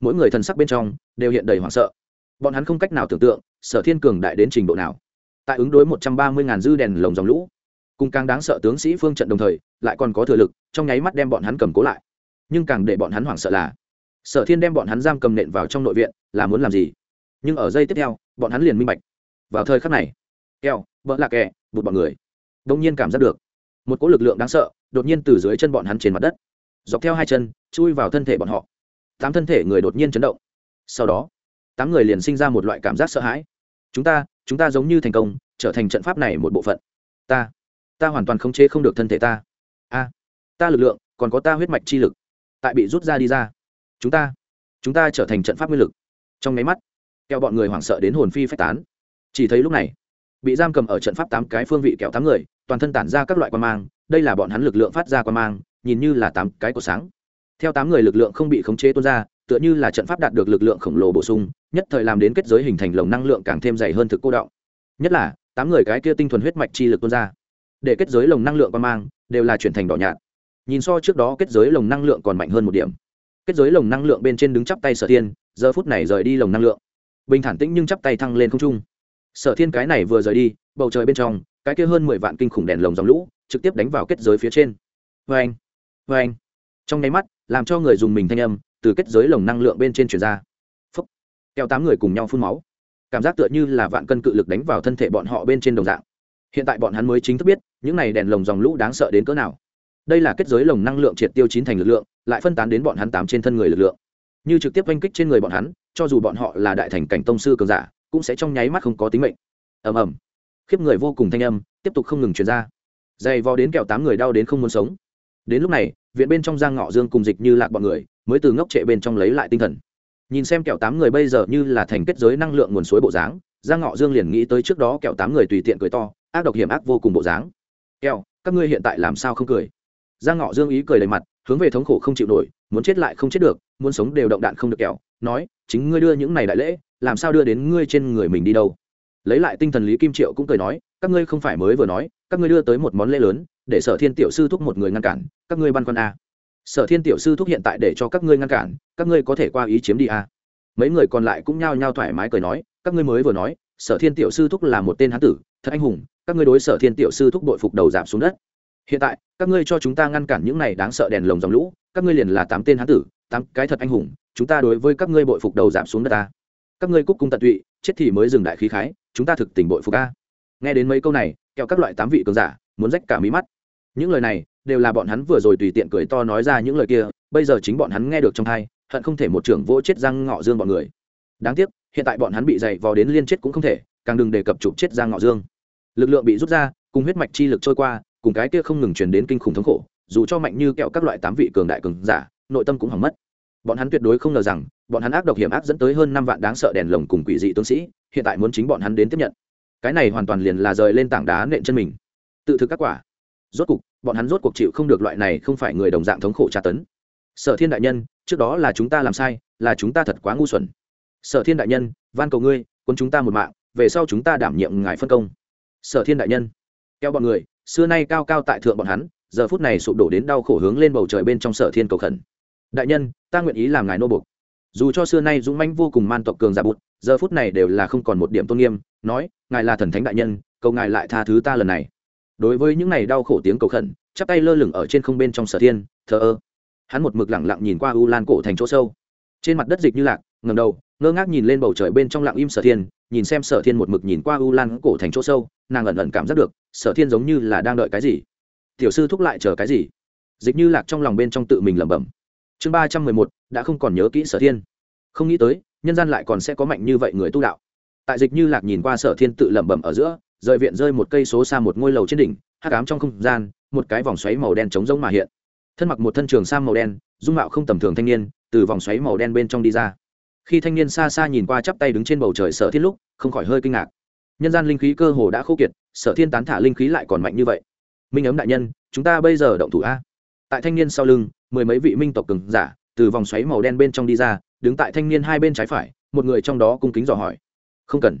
Mỗi người thần sắc bên trong, đều hiện đầy hoảng sợ. Bọn hắn không cách nào tưởng tượng, sở thiên cường đại đến trình độ nào. Tại ứng đối một trăm ba mươi ngàn dư đèn lồng dòng lũ cùng càng đáng sợ tướng sĩ phương trận đồng thời, lại còn có thừa lực, trong nháy mắt đem bọn hắn cầm cố lại. Nhưng càng để bọn hắn hoảng sợ là, sở thiên đem bọn hắn giam cầm nện vào trong nội viện, là muốn làm gì? Nhưng ở giây tiếp theo, bọn hắn liền minh bạch. Vào thời khắc này, keo vỡ lạc kẹ, bụt bọn người đông nhiên cảm giác được, một cỗ lực lượng đáng sợ, đột nhiên từ dưới chân bọn hắn trên mặt đất, dọc theo hai chân, chui vào thân thể bọn họ. Tám thân thể người đột nhiên chấn động. Sau đó, tám người liền sinh ra một loại cảm giác sợ hãi. Chúng ta chúng ta giống như thành công, trở thành trận pháp này một bộ phận. Ta ta hoàn toàn khống chế không được thân thể ta. A, ta lực lượng, còn có ta huyết mạch chi lực, tại bị rút ra đi ra. Chúng ta chúng ta trở thành trận pháp nguyên lực. Trong nháy mắt, kẹo bọn người hoảng sợ đến hồn phi phách tán. Chỉ thấy lúc này, bị giam cầm ở trận pháp tám cái phương vị kẹo tám người, toàn thân tản ra các loại quan mang, đây là bọn hắn lực lượng phát ra quan mang, nhìn như là tám cái của sáng. Theo tám người lực lượng không bị khống chế tuôn ra, tựa như là trận pháp đạt được lực lượng khổng lồ bổ sung, nhất thời làm đến kết giới hình thành lồng năng lượng càng thêm dày hơn thực cô động. Nhất là, tám người cái kia tinh thuần huyết mạch chi lực tuôn ra để kết giới lồng năng lượng qua mang, đều là chuyển thành đỏ nhạt. Nhìn so trước đó kết giới lồng năng lượng còn mạnh hơn một điểm. Kết giới lồng năng lượng bên trên đứng chắp tay sở thiên, giờ phút này rời đi lồng năng lượng. Bình thản tĩnh nhưng chắp tay thăng lên không trung. Sở thiên cái này vừa rời đi, bầu trời bên trong, cái kia hơn mười vạn kinh khủng đèn lồng dòng lũ, trực tiếp đánh vào kết giới phía trên. Vê anh vê anh trong nháy mắt, làm cho người dùng mình thanh âm từ kết giới lồng năng lượng bên trên chuyển ra. Phấp keo tám người cùng nhau phun máu. Cảm giác tựa như là vạn cân cự lực đánh vào thân thể bọn họ bên trên đồng dạng hiện tại bọn hắn mới chính thức biết, những này đèn lồng dòng lũ đáng sợ đến cỡ nào. Đây là kết giới lồng năng lượng triệt tiêu chín thành lực lượng, lại phân tán đến bọn hắn tám trên thân người lực lượng. Như trực tiếp oanh kích trên người bọn hắn, cho dù bọn họ là đại thành cảnh tông sư cường giả, cũng sẽ trong nháy mắt không có tính mệnh. Ầm ầm. Khiếp người vô cùng thanh âm, tiếp tục không ngừng truyền ra. Dày vò đến kẹo tám người đau đến không muốn sống. Đến lúc này, viện bên trong giang ngọ dương cùng dịch như lạc bọn người, mới từ ngốc trệ bên trong lấy lại tinh thần. Nhìn xem kẹo tám người bây giờ như là thành kết giới năng lượng nguồn suối bộ dáng giang ngọ dương liền nghĩ tới trước đó kẹo tám người tùy tiện cười to, ác độc hiểm ác vô cùng bộ dáng. Kẹo, các ngươi hiện tại làm sao không cười? Giang ngọ dương ý cười đầy mặt, hướng về thống khổ không chịu nổi, muốn chết lại không chết được, muốn sống đều động đạn không được kẹo, nói, chính ngươi đưa những này đại lễ, làm sao đưa đến ngươi trên người mình đi đâu? Lấy lại tinh thần lý kim triệu cũng cười nói, các ngươi không phải mới vừa nói, các ngươi đưa tới một món lễ lớn, để sở thiên tiểu sư thúc một người ngăn cản, các ngươi băn khoăn a. Sở thiên tiểu sư thúc hiện tại để cho các ngươi ngăn cản, các ngươi có thể qua ý chiếm đi a. Mấy người còn lại cũng nhao nhao thoải mái cười nói các ngươi mới vừa nói, sở thiên tiểu sư thúc là một tên hán tử, thật anh hùng, các ngươi đối sở thiên tiểu sư thúc đội phục đầu giảm xuống đất. Hiện tại, các ngươi cho chúng ta ngăn cản những này đáng sợ đèn lồng dòng lũ, các ngươi liền là tám tên hán tử, tám cái thật anh hùng, chúng ta đối với các ngươi bội phục đầu giảm xuống đất ta. Các ngươi cúc cung tận tụy, chết thì mới dừng đại khí khái, chúng ta thực tình bội phục ca nghe đến mấy câu này, kẹo các loại tám vị cường giả, muốn rách cả mí mắt. Những lời này, đều là bọn hắn vừa rồi tùy tiện cười to nói ra những lời kia, bây giờ chính bọn hắn nghe được trong thai hận không thể một trưởng vỗ chết răng ngọ dương bọn người. Đáng tiếc hiện tại bọn hắn bị dày vò đến liên chết cũng không thể, càng đừng đề cập chụp chết giang ngọ dương. Lực lượng bị rút ra, cùng huyết mạch chi lực trôi qua, cùng cái kia không ngừng truyền đến kinh khủng thống khổ, dù cho mạnh như kẹo các loại tám vị cường đại cường giả, nội tâm cũng hỏng mất. Bọn hắn tuyệt đối không ngờ rằng, bọn hắn ác độc hiểm ác dẫn tới hơn năm vạn đáng sợ đèn lồng cùng quỷ dị tướng sĩ, hiện tại muốn chính bọn hắn đến tiếp nhận. Cái này hoàn toàn liền là rời lên tảng đá nện chân mình. Tự thực các quả. Rốt cục, bọn hắn rốt cuộc chịu không được loại này không phải người đồng dạng thống khổ tra tấn. Sở thiên đại nhân, trước đó là chúng ta làm sai, là chúng ta thật quá ngu xuẩn sở thiên đại nhân, van cầu ngươi quân chúng ta một mạng, về sau chúng ta đảm nhiệm ngài phân công. Sở thiên đại nhân. Kéo bọn người, xưa nay cao cao tại thượng bọn hắn, giờ phút này sụp đổ đến đau khổ hướng lên bầu trời bên trong sở thiên cầu khẩn. Đại nhân, ta nguyện ý làm ngài nô bục dù cho xưa nay dũng manh vô cùng man tộc cường giả bụt, giờ phút này đều là không còn một điểm tôn nghiêm, nói, ngài là thần thánh đại nhân, cầu ngài lại tha thứ ta lần này. Đối với những này đau khổ tiếng cầu khẩn, chắp tay lơ lửng ở trên không bên trong sở thiên, thờ ơ. Hắn một mực lẳng lặng nhìn qua u lan cổ thành chỗ sâu. Trên mặt đất dịch như lạc ngầm đầu ngơ ngác nhìn lên bầu trời bên trong lặng im sở thiên, nhìn xem sở thiên một mực nhìn qua u lan cổ thành chỗ sâu, nàng ẩn ẩn cảm giác được, sở thiên giống như là đang đợi cái gì. Tiểu sư thúc lại chờ cái gì? Dịch như lạc trong lòng bên trong tự mình lẩm bẩm. Chương ba trăm mười một, đã không còn nhớ kỹ sở thiên. Không nghĩ tới, nhân gian lại còn sẽ có mạnh như vậy người tu đạo. Tại dịch như lạc nhìn qua sở thiên tự lẩm bẩm ở giữa, rời viện rơi một cây số xa một ngôi lầu trên đỉnh hát cám trong không gian, một cái vòng xoáy màu đen trống rỗng mà hiện. Thân mặc một thân trường sam màu đen, dung mạo không tầm thường thanh niên, từ vòng xoáy màu đen bên trong đi ra khi thanh niên xa xa nhìn qua chắp tay đứng trên bầu trời sở thiên lúc, không khỏi hơi kinh ngạc. Nhân gian linh khí cơ hồ đã khô kiệt, sở thiên tán thả linh khí lại còn mạnh như vậy. Minh ấm đại nhân, chúng ta bây giờ động thủ a. Tại thanh niên sau lưng, mười mấy vị minh tộc cường giả, từ vòng xoáy màu đen bên trong đi ra, đứng tại thanh niên hai bên trái phải, một người trong đó cung kính dò hỏi. Không cần.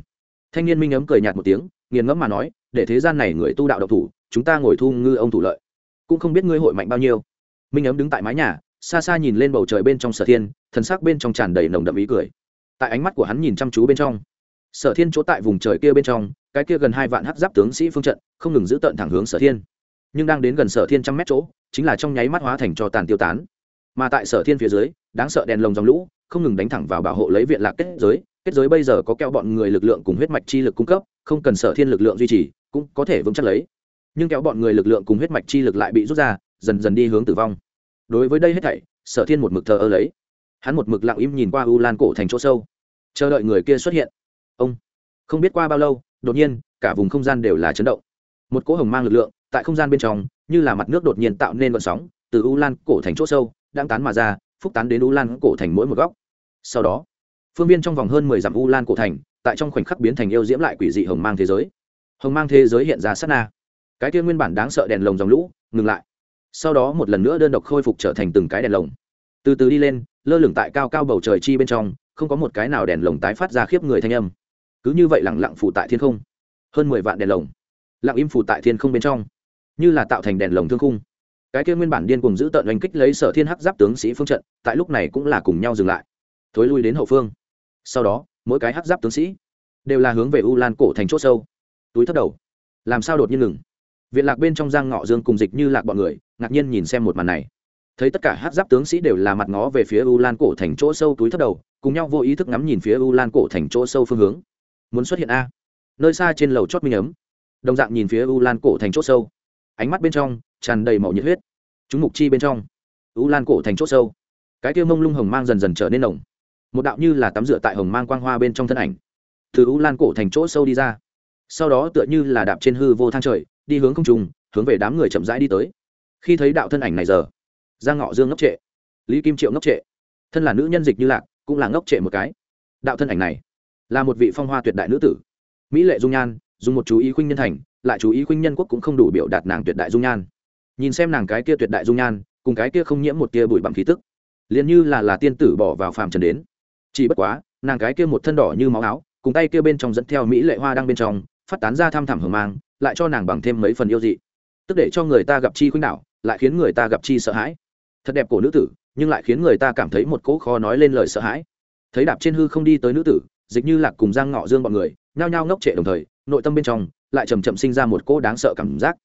Thanh niên minh ấm cười nhạt một tiếng, nghiền ngẫm mà nói, để thế gian này người tu đạo độc thủ, chúng ta ngồi thu ngư ông thủ lợi. Cũng không biết ngươi hội mạnh bao nhiêu. Minh ấm đứng tại mái nhà, xa xa nhìn lên bầu trời bên trong sở thiên thần sắc bên trong tràn đầy nồng đậm ý cười. Tại ánh mắt của hắn nhìn chăm chú bên trong, sở thiên chỗ tại vùng trời kia bên trong, cái kia gần hai vạn hắc giáp tướng sĩ phương trận, không ngừng giữ tận thẳng hướng sở thiên. Nhưng đang đến gần sở thiên trăm mét chỗ, chính là trong nháy mắt hóa thành cho tàn tiêu tán. Mà tại sở thiên phía dưới, đáng sợ đèn lồng dòng lũ, không ngừng đánh thẳng vào bảo hộ lấy viện lạc kết giới. Kết giới bây giờ có keo bọn người lực lượng cùng huyết mạch chi lực cung cấp, không cần sở thiên lực lượng duy trì, cũng có thể vững chắc lấy. Nhưng kéo bọn người lực lượng cùng huyết mạch chi lực lại bị rút ra, dần dần đi hướng tử vong. Đối với đây hết thảy, sở thiên một mực thờ ơ lấy hắn một mực lặng im nhìn qua u lan cổ thành chỗ sâu. Chờ đợi người kia xuất hiện. Ông, không biết qua bao lâu, đột nhiên, cả vùng không gian đều là chấn động. Một cỗ hồng mang lực lượng tại không gian bên trong, như là mặt nước đột nhiên tạo nên vận sóng, từ u lan cổ thành chỗ sâu, đang tán mà ra, phúc tán đến u lan cổ thành mỗi một góc. Sau đó, phương viên trong vòng hơn mười dặm u lan cổ thành, tại trong khoảnh khắc biến thành yêu diễm lại quỷ dị hồng mang thế giới. Hồng mang thế giới hiện ra sát na. Cái kia nguyên bản đáng sợ đèn lồng dòng lũ ngừng lại. Sau đó một lần nữa đơn độc khôi phục trở thành từng cái đèn lồng. Từ từ đi lên lơ lửng tại cao cao bầu trời chi bên trong, không có một cái nào đèn lồng tái phát ra khiếp người thanh âm. Cứ như vậy lẳng lặng phủ tại thiên không. Hơn mười vạn đèn lồng. Lặng im phủ tại thiên không bên trong. Như là tạo thành đèn lồng thương khung. Cái kia nguyên bản điên cùng giữ tợn oanh kích lấy sở thiên hắc giáp tướng sĩ phương trận, tại lúc này cũng là cùng nhau dừng lại. Thối lui đến hậu phương. Sau đó, mỗi cái hắc giáp tướng sĩ đều là hướng về u lan cổ thành c h ỗ sâu. Túi thấp đầu. Làm sao đột nhiên ngừng? Viện lạc bên trong giang ngọ dương cùng dịch như lạc bọn người, ngạc nhiên nhìn xem một màn này thấy tất cả hát giáp tướng sĩ đều là mặt ngó về phía u lan cổ thành chỗ sâu túi thất đầu, cùng nhau vô ý thức ngắm nhìn phía u lan cổ thành chỗ sâu phương hướng. Muốn xuất hiện a. Nơi xa trên lầu chót minh ấm. Đồng dạng nhìn phía u lan cổ thành chỗ sâu. Ánh mắt bên trong tràn đầy màu nhiệt huyết. Chúng mục chi bên trong. U lan cổ thành chỗ sâu. Cái tiêu mông lung hồng mang dần dần trở nên nồng. Một đạo như là tắm rửa tại hồng mang quang hoa bên trong thân ảnh. Từ u lan cổ thành chỗ sâu đi ra. Sau đó tựa như là đạp trên hư vô thang trời, đi hướng không trùng hướng về đám người chậm rãi đi tới. Khi thấy đạo thân ảnh này giờ giang ngọ dương ngốc trệ. Lý kim triệu ngốc trệ. Thân là nữ nhân dịch như lạc, cũng là ngốc trệ một cái. Đạo thân ảnh này, là một vị phong hoa tuyệt đại nữ tử. Mỹ lệ dung nhan, dùng một chú ý khuynh nhân thành, lại chú ý khuynh nhân quốc cũng không đủ biểu đạt nàng tuyệt đại dung nhan. Nhìn xem nàng cái kia tuyệt đại dung nhan, cùng cái kia không nhiễm một tia bụi bặm khí tức, liền như là là tiên tử bỏ vào phàm trần đến. Chỉ bất quá, nàng cái kia một thân đỏ như máu áo, cùng tay kia bên trong dẫn theo mỹ lệ hoa đang bên trong, phát tán ra thăm thẳm hờ mang, lại cho nàng bằng thêm mấy phần yêu dị. Tức để cho người ta gặp chi khuynh đảo, lại khiến người ta gặp chi sợ hãi thật đẹp của nữ tử nhưng lại khiến người ta cảm thấy một cỗ khó nói lên lời sợ hãi. Thấy đạp trên hư không đi tới nữ tử dịch như lạc cùng giang ngọ dương bọn người nhao nhao ngốc trệ đồng thời nội tâm bên trong lại chầm chậm sinh ra một cỗ đáng sợ cảm giác.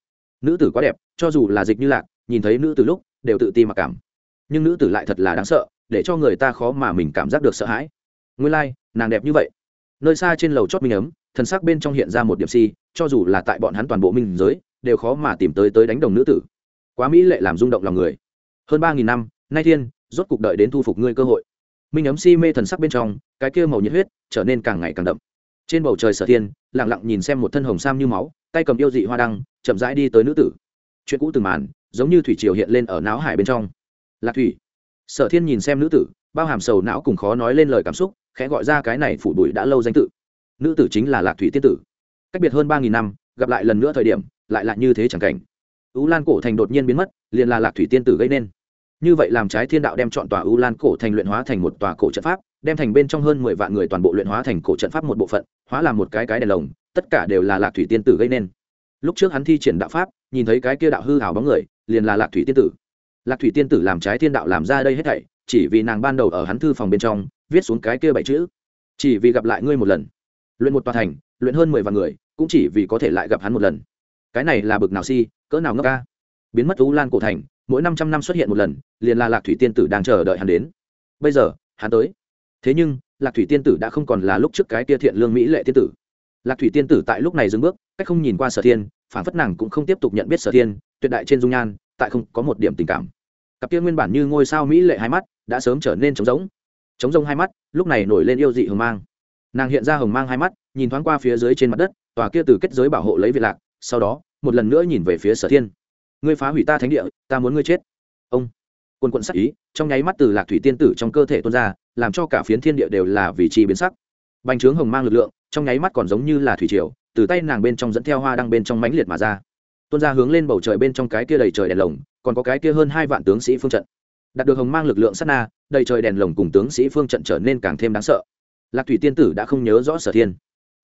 Nữ tử quá đẹp cho dù là dịch như lạc nhìn thấy nữ tử lúc đều tự ti mặc cảm. Nhưng nữ tử lại thật là đáng sợ để cho người ta khó mà mình cảm giác được sợ hãi. Nguyên lai、like, nàng đẹp như vậy. Nơi xa trên lầu chót minh ấm thần sắc bên trong hiện ra một điểm si cho dù là tại bọn hắn toàn bộ minh giới đều khó mà tìm tới tới đánh đồng nữ tử. Quá mỹ lệ làm rung động lòng người hơn ba nghìn năm, nay thiên, rốt cục đợi đến thu phục ngươi cơ hội. Minh ấm si mê thần sắc bên trong, cái kia màu nhiệt huyết trở nên càng ngày càng đậm. Trên bầu trời sở thiên lẳng lặng nhìn xem một thân hồng sam như máu, tay cầm yêu dị hoa đăng, chậm rãi đi tới nữ tử. Chuyện cũ từng màn, giống như thủy triều hiện lên ở não hải bên trong. Lạc thủy. Sở thiên nhìn xem nữ tử, bao hàm sầu não cùng khó nói lên lời cảm xúc, khẽ gọi ra cái này phủ bụi đã lâu danh tự. Nữ tử chính là lạc thủy tiên tử. Cách biệt hơn ba nghìn năm, gặp lại lần nữa thời điểm, lại lại như thế chẳng cảnh ú lan cổ thành đột nhiên biến mất, liền là lạc thủy tiên tử gây nên. Như vậy làm trái thiên đạo đem chọn tòa ú lan cổ thành luyện hóa thành một tòa cổ trận pháp, đem thành bên trong hơn mười vạn người toàn bộ luyện hóa thành cổ trận pháp một bộ phận, hóa làm một cái cái đèn lồng, tất cả đều là lạc thủy tiên tử gây nên. Lúc trước hắn thi triển đạo pháp, nhìn thấy cái kia đạo hư hào bóng người, liền là lạc thủy tiên tử. Lạc thủy tiên tử làm trái thiên đạo làm ra đây hết thảy, chỉ vì nàng ban đầu ở hắn thư phòng bên trong, viết xuống cái kia bảy chữ. Chỉ vì gặp lại ngươi một lần. Luyện một tòa thành, luyện hơn mười vạn người, cũng chỉ vì có thể lại gặp hắn một lần cái này là bực nào si, cỡ nào ngốc ca. Biến mất u lan cổ thành, mỗi năm trăm năm xuất hiện một lần, liền là lạc thủy tiên tử đang chờ đợi hắn đến. Bây giờ, hắn tới. Thế nhưng, lạc thủy tiên tử đã không còn là lúc trước cái tia thiện lương mỹ lệ tiên tử. Lạc thủy tiên tử tại lúc này dừng bước, cách không nhìn qua sở thiên, phản phất nàng cũng không tiếp tục nhận biết sở thiên, tuyệt đại trên dung nhan, tại không có một điểm tình cảm. Cặp kia nguyên bản như ngôi sao mỹ lệ hai mắt, đã sớm trở nên trống rỗng. Trống rông hai mắt, lúc này nổi lên yêu dị hồng mang. Nàng hiện ra hồng mang hai mắt, nhìn thoáng qua phía dưới trên mặt đất, tòa kia từ kết giới bảo hộ lấy việt lạc sau đó, một lần nữa nhìn về phía sở thiên. Ngươi phá hủy ta thánh địa, ta muốn ngươi chết. Ông quân quận sắc ý, trong nháy mắt từ lạc thủy tiên tử trong cơ thể tuôn ra, làm cho cả phiến thiên địa đều là vị trí biến sắc. Bành trướng hồng mang lực lượng, trong nháy mắt còn giống như là thủy triều, từ tay nàng bên trong dẫn theo hoa đăng bên trong mãnh liệt mà ra. Tuôn ra hướng lên bầu trời bên trong cái kia đầy trời đèn lồng, còn có cái kia hơn hai vạn tướng sĩ phương trận. Đạt được hồng mang lực lượng sát na, đầy trời đèn lồng cùng tướng sĩ phương trận trở nên càng thêm đáng sợ. Lạc thủy tiên tử đã không nhớ rõ sở thiên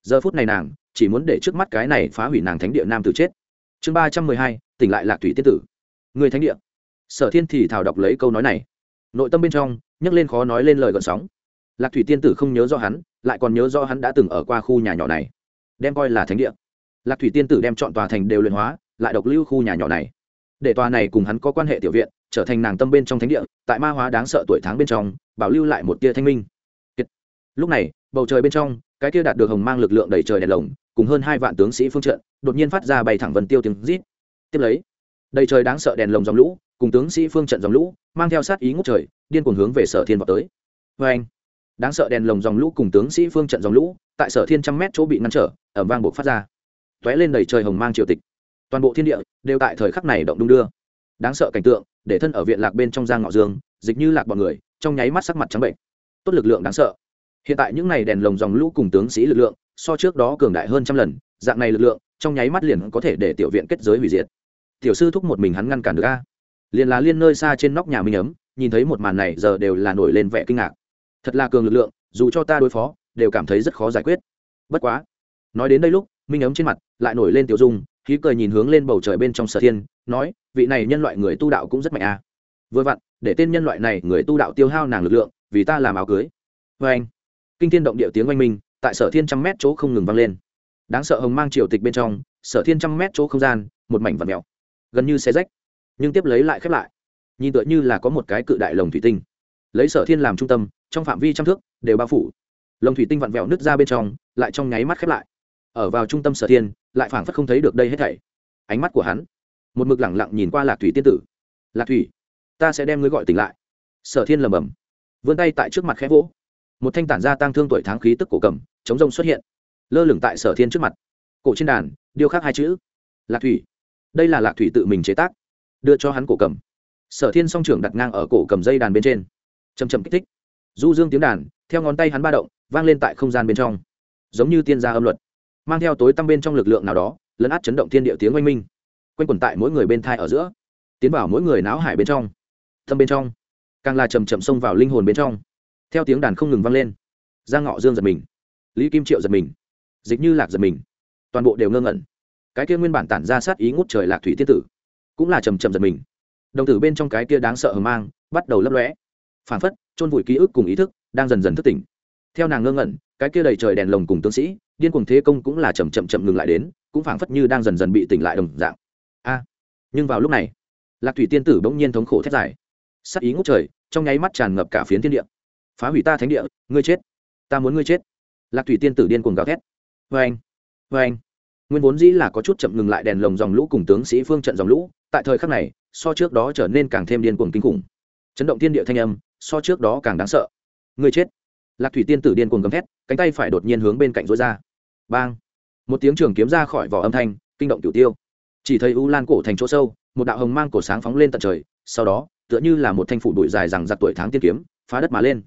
giờ phút này nàng chỉ muốn để trước mắt cái này phá hủy nàng thánh địa nam tử chết. Chương ba trăm mười hai, tỉnh lại lạc thủy tiên tử. Người thánh địa. Sở thiên thì thảo đọc lấy câu nói này. Nội tâm bên trong nhấc lên khó nói lên lời gợn sóng. Lạc thủy tiên tử không nhớ rõ hắn, lại còn nhớ rõ hắn đã từng ở qua khu nhà nhỏ này, đem coi là thánh địa. Lạc thủy tiên tử đem chọn tòa thành đều luyện hóa, lại độc lưu khu nhà nhỏ này. Để tòa này cùng hắn có quan hệ tiểu viện, trở thành nàng tâm bên trong thánh địa, tại ma hóa đáng sợ tuổi tháng bên trong, bảo lưu lại một tia thanh minh. Lúc này, bầu trời bên trong cái kia đạt được hồng mang lực lượng đầy trời đèn lồng, cùng hơn hai vạn tướng sĩ phương trận, đột nhiên phát ra bay thẳng vần tiêu tiếng rít. Tiếp lấy, đầy trời đáng sợ đèn lồng dòng lũ, cùng tướng sĩ phương trận dòng lũ, mang theo sát ý ngút trời, điên cuồng hướng về sở thiên vào tới. Vê anh đáng sợ đèn lồng dòng lũ cùng tướng sĩ phương trận dòng lũ, tại sở thiên trăm mét chỗ bị ngăn trở ở vang buộc phát ra. T ó é lên đầy trời hồng mang triều tịch. Toàn bộ thiên địa đều tại thời khắc này động đung đưa. Đáng sợ cảnh tượng, để thân ở viện lạc bên trong giang ngọ dương, dịch như lạc bọn người, trong nháy mắt sắc mặt trắng bệnh tốt lực lượng đáng sợ hiện tại những này đèn lồng dòng lũ cùng tướng sĩ lực lượng, so trước đó cường đại hơn trăm lần, dạng này lực lượng, trong nháy mắt liền có thể để tiểu viện kết giới hủy diệt. Tiểu sư thúc một mình hắn ngăn cản được a? Liền là liên nơi xa trên nóc nhà minh ấm, nhìn thấy một màn này giờ đều là nổi lên vẻ kinh ngạc. Thật là cường lực lượng, dù cho ta đối phó, đều cảm thấy rất khó giải quyết. Bất quá, nói đến đây lúc, minh ấm trên mặt lại nổi lên tiểu dung, khí cười nhìn hướng lên bầu trời bên trong sở thiên, nói, vị này nhân loại người tu đạo cũng rất mạnh a. Vừa vặn, để tên nhân loại này người tu đạo tiêu hao nàng lực lượng, vì ta làm áo cưới. Vê anh kinh thiên động địa tiếng oanh minh, tại sở thiên trăm mét chỗ không ngừng vang lên. Đáng sợ hồng mang triều tịch bên trong, sở thiên trăm mét chỗ không gian, một mảnh vật mèo, gần như xe rách, nhưng tiếp lấy lại khép lại. Nhìn tựa như là có một cái cự đại lồng thủy tinh. Lấy sở thiên làm trung tâm, trong phạm vi trăm thước, đều bao phủ. Lồng thủy tinh vặn vẹo nứt ra bên trong, lại trong nháy mắt khép lại. Ở vào trung tâm sở thiên, lại phảng phất không thấy được đây hết thảy. Ánh mắt của hắn, một mực lẳng lặng nhìn qua lạc thủy tiên tử. Lạc thủy, ta sẽ đem ngươi gọi tỉnh lại. Sở thiên lầm bầm vươn tay tại trước mặt khẽ vỗ một thanh tản ra tăng thương tuổi tháng khí tức cổ cầm, chống rông xuất hiện, lơ lửng tại sở thiên trước mặt. Cổ trên đàn, điêu khắc hai chữ, lạc thủy. Đây là lạc thủy tự mình chế tác, đưa cho hắn cổ cầm. Sở thiên song trưởng đặt ngang ở cổ cầm dây đàn bên trên. Chầm chầm kích thích. Du dương tiếng đàn, theo ngón tay hắn ba động, vang lên tại không gian bên trong. Giống như tiên gia âm luật, mang theo tối tăm bên trong lực lượng nào đó, lấn át chấn động thiên địa tiếng oanh minh. Quanh quẩn tại mỗi người bên thai ở giữa, tiến vào mỗi người náo hải bên trong, thâm bên trong, càng là chầm chậm xông vào linh hồn bên trong theo tiếng đàn không ngừng vang lên. Giang ngọ dương giật mình. Lý kim triệu giật mình. Dịch như lạc giật mình. Toàn bộ đều ngơ ngẩn. Cái kia nguyên bản tản ra sát ý ngút trời lạc thủy tiên tử, cũng là trầm trầm giật mình. Đồng tử bên trong cái kia đáng sợ hờ mang bắt đầu lấp lóe. Phản phất, chôn vùi ký ức cùng ý thức đang dần dần thức tỉnh. Theo nàng ngơ ngẩn, cái kia đầy trời đèn lồng cùng tướng sĩ, điên cuồng thế công cũng là chậm chậm chậm ngừng lại đến, cũng phảng phất như đang dần dần bị tỉnh lại đồng dạng. A! Nhưng vào lúc này, lạc thủy tiên tử bỗng nhiên thống khổ thét dài. Sắc ý ngút trời, trong nháy mắt tràn ngập cả phiến thiên địa phá hủy ta thánh địa, ngươi chết. Ta muốn ngươi chết. Lạc thủy tiên tử điên cuồng gào thét. Vê anh vê anh. Nguyên vốn dĩ là có chút chậm ngừng lại đèn lồng dòng lũ cùng tướng sĩ phương trận dòng lũ, tại thời khắc này, so trước đó trở nên càng thêm điên cuồng kinh khủng. Chấn động thiên địa thanh âm, so trước đó càng đáng sợ. Ngươi chết. Lạc thủy tiên tử điên cuồng gầm thét, cánh tay phải đột nhiên hướng bên cạnh rối ra. Bang. Một tiếng trường kiếm ra khỏi vỏ âm thanh, kinh động cửu tiêu. Chỉ thấy u lan cổ thành chỗ sâu, một đạo hồng mang cổ sáng phóng lên tận trời, sau đó, tựa như là một thanh phủ bụi dài rằng giặc tuổi tháng tiên kiếm, phá đất mà lên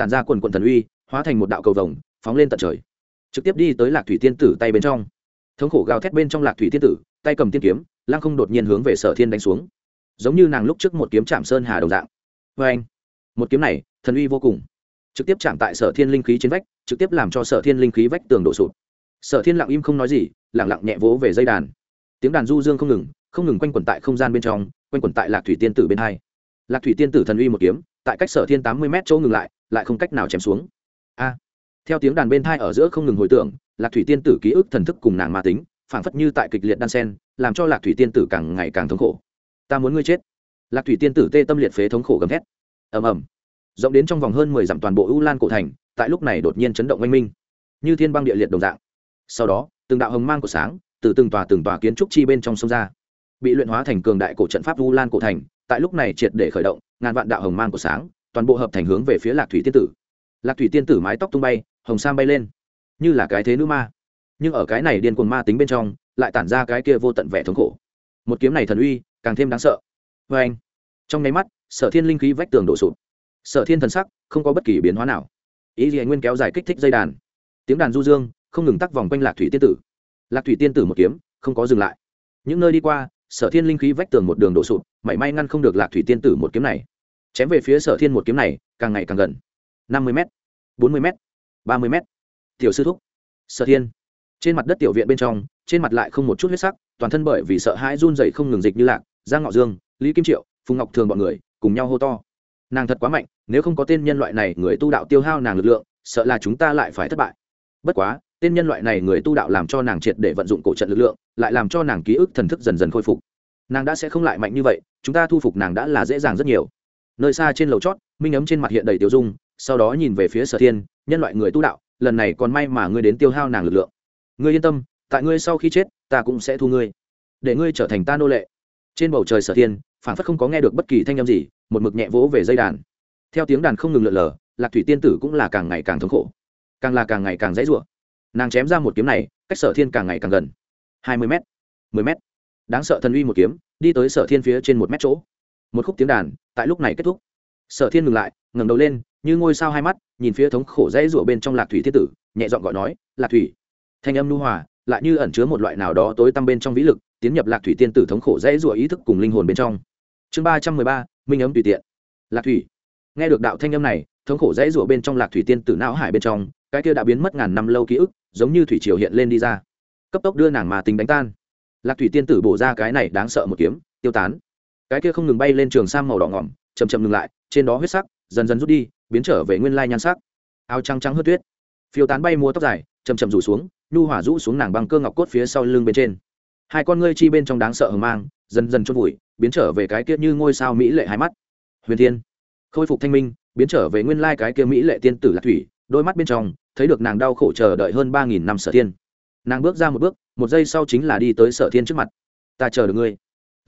tản ra quần quần thần uy, hóa thành một đạo cầu vồng, phóng lên tận trời. Trực tiếp đi tới lạc thủy tiên tử tay bên trong. Thống khổ gào thét bên trong lạc thủy tiên tử, tay cầm tiên kiếm, lăng không đột nhiên hướng về sở thiên đánh xuống. Giống như nàng lúc trước một kiếm chạm sơn hà đồng dạng. Vê anh, một kiếm này, thần uy vô cùng. Trực tiếp chạm tại sở thiên linh khí trên vách, trực tiếp làm cho sở thiên linh khí vách tường đổ sụt sở thiên lặng im không nói gì lẳng lặng nhẹ vỗ về dây đàn. Tiếng đàn du dương không ngừng không ngừng quanh quẩn tại không gian bên trong, quanh quẩn tại lạc thủy tiên tử bên hai. Lạc thủy tiên tử thần uy một kiếm, tại cách sở thiên tám mươi m chỗ ngừng lại lại không cách nào chém xuống. A. Theo tiếng đàn bên thai ở giữa không ngừng hồi tưởng, lạc thủy tiên tử ký ức thần thức cùng nàng ma tính, phảng phất như tại kịch liệt đan sen, làm cho lạc thủy tiên tử càng ngày càng thống khổ. Ta muốn ngươi chết. Lạc thủy tiên tử tê tâm liệt phế thống khổ gầm thét. Ầm ầm. Rộng đến trong vòng hơn mười dặm toàn bộ u lan cổ thành, tại lúc này đột nhiên chấn động oanh minh. Như thiên băng địa liệt đồng dạng. Sau đó, từng đạo hồng mang của sáng từ từng tòa từng tòa kiến trúc chi bên trong sông ra, bị luyện hóa thành cường đại cổ trận pháp u lan cổ thành, tại lúc này triệt để khởi động, ngàn vạn đạo hồng mang của sáng toàn bộ hợp thành hướng về phía lạc thủy tiên tử. Lạc thủy tiên tử mái tóc tung bay, hồng sam bay lên. Như là cái thế nữ ma. Nhưng ở cái này điên cuồng ma tính bên trong, lại tản ra cái kia vô tận vẻ thống khổ. Một kiếm này thần uy, càng thêm đáng sợ. Vê anh, trong nháy mắt, sở thiên linh khí vách tường đổ sụp. Sở thiên thần sắc, không có bất kỳ biến hóa nào. Ý gì nguyên kéo dài kích thích dây đàn. Tiếng đàn du dương, không ngừng tắc vòng quanh lạc thủy tiên tử. Lạc thủy tiên tử một kiếm, không có dừng lại. Những nơi đi qua, sở thiên linh khí vách tường một đường đổ sụp, mảy may ngăn không được lạc thủy tiên tử một kiếm này chém về phía sở thiên một kiếm này, càng ngày càng gần. Năm mươi m bốn mươi m ba mươi m tiểu sư thúc. Sở thiên. Trên mặt đất tiểu viện bên trong, trên mặt lại không một chút huyết sắc, toàn thân bởi vì sợ hãi run dậy không ngừng dịch như lạc, giang ngọ dương, lý kim triệu, phùng ngọc thường b ọ n người, cùng nhau hô to. Nàng thật quá mạnh, nếu không có tên nhân loại này, người tu đạo tiêu hao nàng lực lượng, sợ là chúng ta lại phải thất bại. Bất quá, tên nhân loại này, người tu đạo làm cho nàng triệt để vận dụng cổ trận lực lượng, lại làm cho nàng ký ức thần thức dần dần khôi phục. Nàng đã sẽ không lại mạnh như vậy, chúng ta thu phục nàng đã là dễ dàng rất nhiều nơi xa trên lầu chót, minh ấm trên mặt hiện đầy tiêu dung, sau đó nhìn về phía sở thiên, nhân loại người tu đạo, lần này còn may mà ngươi đến tiêu hao nàng lực lượng. Ngươi yên tâm, tại ngươi sau khi chết, ta cũng sẽ thu ngươi, để ngươi trở thành ta nô lệ. Trên bầu trời sở thiên phản phất không có nghe được bất kỳ thanh â m gì, một mực nhẹ vỗ về dây đàn. Theo tiếng đàn không ngừng lượn lờ, lạc thủy tiên tử cũng là càng ngày càng thống khổ, càng là càng ngày càng dãy rủa. Nàng chém ra một kiếm này, cách sở thiên càng ngày càng gần. Hai mươi m mười m đáng sợ thần uy một kiếm, đi tới sở thiên phía trên một mét chỗ một khúc tiếng đàn, tại lúc này kết thúc. Sở thiên ngừng lại, ngẩng đầu lên, như ngôi sao hai mắt, nhìn phía thống khổ dãy rủa bên trong lạc thủy thiết tử, nhẹ giọng gọi nói, lạc thủy. Thanh âm nu hòa, lại như ẩn chứa một loại nào đó tối tăm bên trong vĩ lực, tiến nhập lạc thủy tiên tử thống khổ dãy rủa ý thức cùng linh hồn bên trong. Chương ba trăm mười ba, minh ấm tùy tiện. Lạc thủy. Nghe được đạo thanh âm này, thống khổ dãy rủa bên trong lạc thủy tiên tử não hải bên trong, cái kia đã biến mất ngàn năm lâu ký ức, giống như thủy triều hiện lên đi ra. Cấp tốc đưa nàng mà tính đánh tan. Lạc thủy tiên tử bổ ra cái này đáng sợ một kiếm, tiêu tán cái kia không ngừng bay lên trường sang màu đỏ ngỏm chầm chậm ngừng lại, trên đó huyết sắc dần dần rút đi, biến trở về nguyên lai nhan sắc. Áo trắng trắng hớt tuyết. Phiêu tán bay mua tóc dài chầm chậm rủ xuống, nhu hỏa rũ xuống nàng băng cơ ngọc cốt phía sau lưng bên trên. Hai con ngươi chi bên trong đáng sợ hờ mang, dần dần chôn vùi, biến trở về cái kia như ngôi sao mỹ lệ hai mắt. Huyền thiên, khôi phục thanh minh, biến trở về nguyên lai cái kia mỹ lệ tiên tử lạc thủy, đôi mắt bên trong, thấy được nàng đau khổ chờ đợi hơn ba nghìn năm sở thiên. Nàng bước ra một bước, một giây sau chính là đi tới sở thiên trước mặt. Ta chờ được ngươi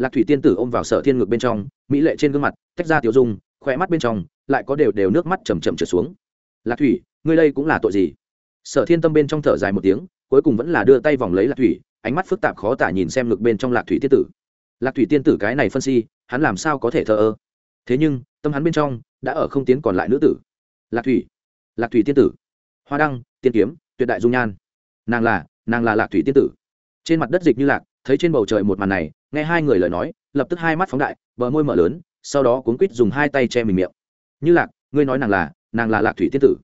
lạc thủy tiên tử ôm vào sở thiên ngực bên trong, mỹ lệ trên gương mặt, tách ra tiểu dung khỏe mắt bên trong lại có đều đều nước mắt chầm chậm trở xuống. Lạc thủy, ngươi đây cũng là tội gì? Sở thiên tâm bên trong thở dài một tiếng, cuối cùng vẫn là đưa tay vòng lấy lạc thủy, ánh mắt phức tạp khó tả nhìn xem ngực bên trong lạc thủy tiên tử. Lạc thủy tiên tử cái này phân si, hắn làm sao có thể thờ ơ? Thế nhưng, tâm hắn bên trong đã ở không tiến còn lại nữ tử. Lạc thủy lạc thủy tiên tử. Hoa đăng, tiên kiếm, tuyệt đại dung nhan. Nàng là nàng là lạc thủy tiên tử. Trên mặt đất dịch như lạc thấy trên bầu trời một màn này, nghe hai người lời nói, lập tức hai mắt phóng đại, bờ môi mở lớn, sau đó cuốn quýt dùng hai tay che mình miệng. Như lạc, ngươi nói nàng là nàng là lạc thủy tiên tử.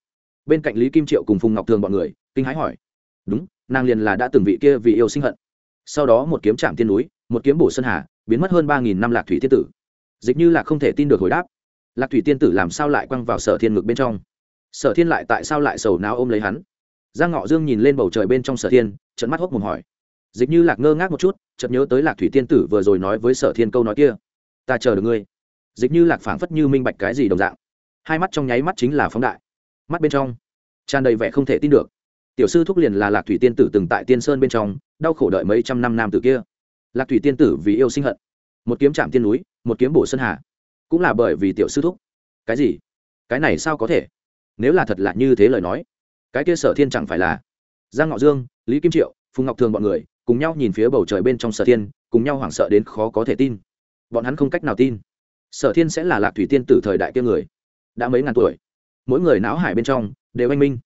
Bên cạnh lý kim triệu cùng phùng ngọc thường bọn người, kinh hãi hỏi. Đúng, nàng liền là đã từng vị kia vì yêu sinh hận. Sau đó một kiếm chạm tiên núi, một kiếm bổ sơn hà, biến mất hơn ba nghìn năm lạc thủy tiên tử. Dịch như là không thể tin được hồi đáp. Lạc thủy tiên tử làm sao lại quăng vào sở thiên ngực bên trong? Sở thiên lại tại sao lại sầu não ôm lấy hắn? Giang ngọ dương nhìn lên bầu trời bên trong sở thiên trận mắt hốc mồm hỏi dịch như lạc ngơ ngác một chút, chợt nhớ tới lạc thủy tiên tử vừa rồi nói với sở thiên câu nói kia. Ta chờ được ngươi. Dịch như lạc phảng phất như minh bạch cái gì đồng dạng. Hai mắt trong nháy mắt chính là phóng đại. Mắt bên trong tràn đầy vẻ không thể tin được. Tiểu sư thúc liền là lạc thủy tiên tử từng tại tiên sơn bên trong, đau khổ đợi mấy trăm năm nam tử kia. Lạc thủy tiên tử vì yêu sinh hận, một kiếm chạm tiên núi, một kiếm bổ sơn hà, cũng là bởi vì tiểu sư thúc. Cái gì? Cái này sao có thể? Nếu là thật là như thế lời nói, cái kia sở thiên chẳng phải là giang ngọ dương, lý kim triệu, phùng ngọc thường bọn người cùng nhau nhìn phía bầu trời bên trong sở thiên, cùng nhau hoảng sợ đến khó có thể tin. Bọn hắn không cách nào tin. Sở thiên sẽ là lạc thủy tiên tử thời đại kia người. Đã mấy ngàn tuổi, mỗi người não hải bên trong đều anh minh.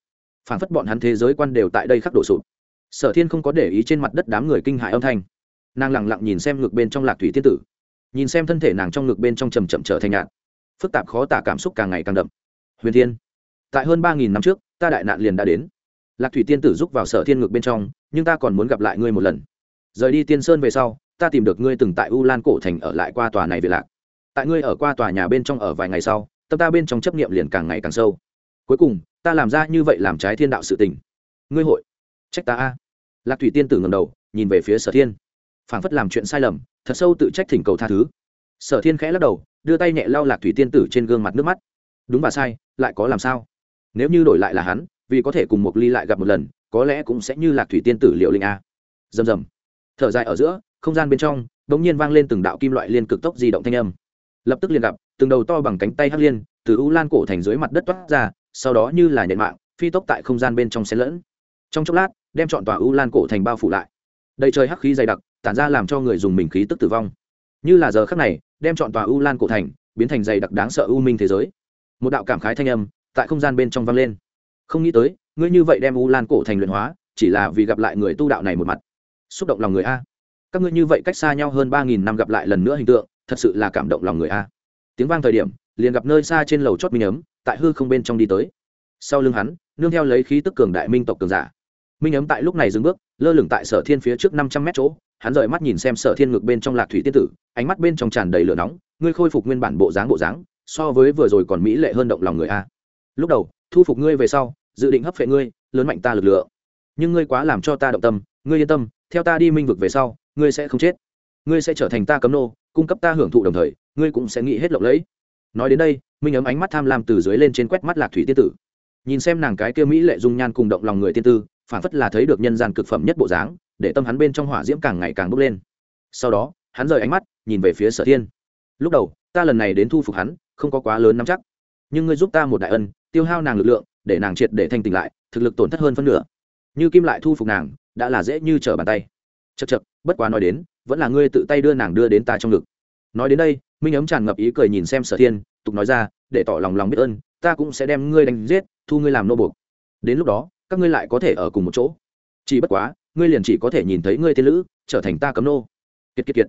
Phản phất bọn hắn thế giới quan đều tại đây khắc đổ sụp. Sở thiên không có để ý trên mặt đất đám người kinh hại âm thanh. Nàng lẳng lặng nhìn xem ngực bên trong lạc thủy tiên tử. Nhìn xem thân thể nàng trong ngực bên trong trầm chậm trở thành nhạt. Phức tạp khó tả cảm xúc càng ngày càng đậm. Huyền thiên, tại hơn ba nghìn năm trước, ta đại nạn liền đã đến lạc thủy tiên tử giúp vào sở thiên ngực bên trong, nhưng ta còn muốn gặp lại ngươi một lần. Rời đi tiên sơn về sau, ta tìm được ngươi từng tại u lan cổ thành ở lại qua tòa này về lạc. Tại ngươi ở qua tòa nhà bên trong ở vài ngày sau, tâm ta bên trong chấp niệm liền càng ngày càng sâu. Cuối cùng, ta làm ra như vậy làm trái thiên đạo sự tình. Ngươi hội. Trách ta a. Lạc thủy tiên tử ngầm đầu, nhìn về phía sở thiên. Phảng phất làm chuyện sai lầm, thật sâu tự trách thỉnh cầu tha thứ. Sở thiên khẽ lắc đầu, đưa tay nhẹ lau lạc thủy tiên tử trên gương mặt nước mắt. Đúng và sai, lại có làm sao? Nếu như đổi lại là hắn vì có thể cùng một ly lại gặp một lần, có lẽ cũng sẽ như lạc thủy tiên tử liệu linh a. Rầm rầm. Thở dài ở giữa, không gian bên trong đ ỗ n g nhiên vang lên từng đạo kim loại liên cực tốc di động thanh âm. Lập tức liền gặp, từng đầu to bằng cánh tay hắc liên, từ u lan cổ thành dưới mặt đất toát ra, sau đó như là nhện mạng, phi tốc tại không gian bên trong xen lẫn. Trong chốc lát, đem chọn tòa u lan cổ thành bao phủ lại. Đầy trời hắc khí dày đặc, tản ra làm cho người dùng mình khí tức tử vong. Như là giờ khắc này, đem chọn tòa u lan cổ thành biến thành dày đặc đáng sợ u minh thế giới. Một đạo cảm khái thanh âm tại không gian bên trong vang lên không nghĩ tới, ngươi như vậy đem u lan cổ thành luyện hóa, chỉ là vì gặp lại người tu đạo này một mặt. Xúc động lòng người a. Các ngươi như vậy cách xa nhau hơn ba nghìn năm gặp lại lần nữa hình tượng, thật sự là cảm động lòng người a. Tiếng vang thời điểm, liền gặp nơi xa trên lầu chót minh ấm, tại hư không bên trong đi tới. Sau lưng hắn, nương theo lấy khí tức cường đại minh tộc cường giả. Minh ấm tại lúc này dừng bước, lơ lửng tại sở thiên phía trước năm trăm mét chỗ, hắn rời mắt nhìn xem sở thiên ngực bên trong lạc thủy tiên tử, ánh mắt bên trong tràn đầy lửa nóng, ngươi khôi phục nguyên bản bộ dáng bộ dáng, so với vừa rồi còn mỹ lệ hơn động lòng người a. Lúc đầu, thu phục ngươi về sau dự định hấp phệ ngươi, lớn mạnh ta lực lượng. Nhưng ngươi quá làm cho ta động tâm, ngươi yên tâm, theo ta đi minh vực về sau, ngươi sẽ không chết. Ngươi sẽ trở thành ta cấm nô, cung cấp ta hưởng thụ đồng thời, ngươi cũng sẽ nghĩ hết lộng lẫy. Nói đến đây, minh ấm ánh mắt tham lam từ dưới lên trên quét mắt lạc thủy tiên tử. Nhìn xem nàng cái kia mỹ lệ dung nhan cùng động lòng người tiên tư phản phất là thấy được nhân gian cực phẩm nhất bộ dáng, để tâm hắn bên trong hỏa diễm càng ngày càng bốc lên. Sau đó, hắn rời ánh mắt, nhìn về phía sở thiên. Lúc đầu, ta lần này đến thu phục hắn, không có quá lớn nắm chắc. Nhưng ngươi giúp ta một đại ân, tiêu hao nàng lực lượng để nàng triệt để thanh tỉnh lại, thực lực tổn thất hơn phân nửa. Như kim lại thu phục nàng, đã là dễ như trở bàn tay. Chật chật bất quá nói đến, vẫn là ngươi tự tay đưa nàng đưa đến ta trong ngực. Nói đến đây, minh ấm tràn ngập ý cười nhìn xem sở thiên, tục nói ra, để tỏ lòng lòng biết ơn, ta cũng sẽ đem ngươi đánh giết, thu ngươi làm nô buộc. Đến lúc đó, các ngươi lại có thể ở cùng một chỗ. Chỉ bất quá, ngươi liền chỉ có thể nhìn thấy ngươi thiên lữ, trở thành ta cấm nô. Kiệt kiệt kiệt.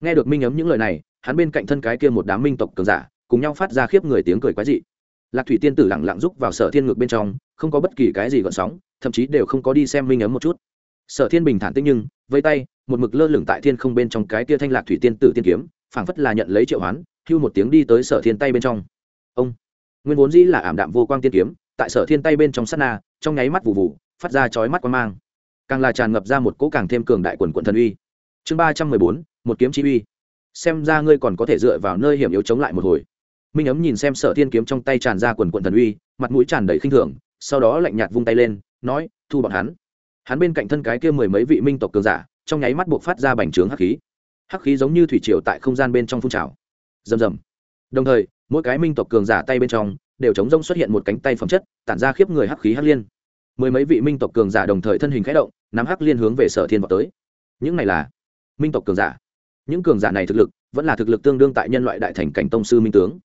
Nghe được minh ấm những lời này, hắn bên cạnh thân cái kia một đám minh tộc cường giả, cùng nhau phát ra khiếp người tiếng cười quái dị lạc thủy tiên tử lẳng lặng rúc vào sở thiên Ngược bên trong, không có bất kỳ cái gì gợn sóng, thậm chí đều không có đi xem minh ấm một chút. Sở thiên bình thản tích nhưng, vây tay, một mực lơ lửng tại thiên không bên trong cái kia thanh lạc thủy tiên tử tiên kiếm, phảng phất là nhận lấy triệu hoán, hưu một tiếng đi tới sở thiên tay bên trong. Ông! Nguyên vốn dĩ là ảm đạm vô quang tiên kiếm, tại sở thiên tay bên trong sát na, trong nháy mắt vụ vụ, phát ra chói mắt quang mang. Càng là tràn ngập ra một cỗ càng thêm cường đại quần quận thần uy. Chương ba trăm mười bốn, một kiếm chi uy. Xem ra ngươi còn có thể dựa vào nơi hiểm yếu chống lại một hồi minh ấm nhìn xem sở thiên kiếm trong tay tràn ra quần quận thần uy, mặt mũi tràn đầy khinh thường, sau đó lạnh nhạt vung tay lên, nói, thu bọn hắn. Hắn bên cạnh thân cái kia mười mấy vị minh tộc cường giả, trong nháy mắt buộc phát ra bành trướng hắc khí. Hắc khí giống như thủy triều tại không gian bên trong phun trào. Rầm rầm. Đồng thời, mỗi cái minh tộc cường giả tay bên trong đều chống rông xuất hiện một cánh tay phẩm chất, tản ra khiếp người hắc khí hắc liên. Mười mấy vị minh tộc cường giả đồng thời thân hình khẽ động, nắm hắc liên hướng về sở thiên vào tới. Những này là minh tộc cường giả. Những cường giả này thực lực vẫn là thực lực tương đương tại nhân loại đại thành cảnh tông sư minh tướng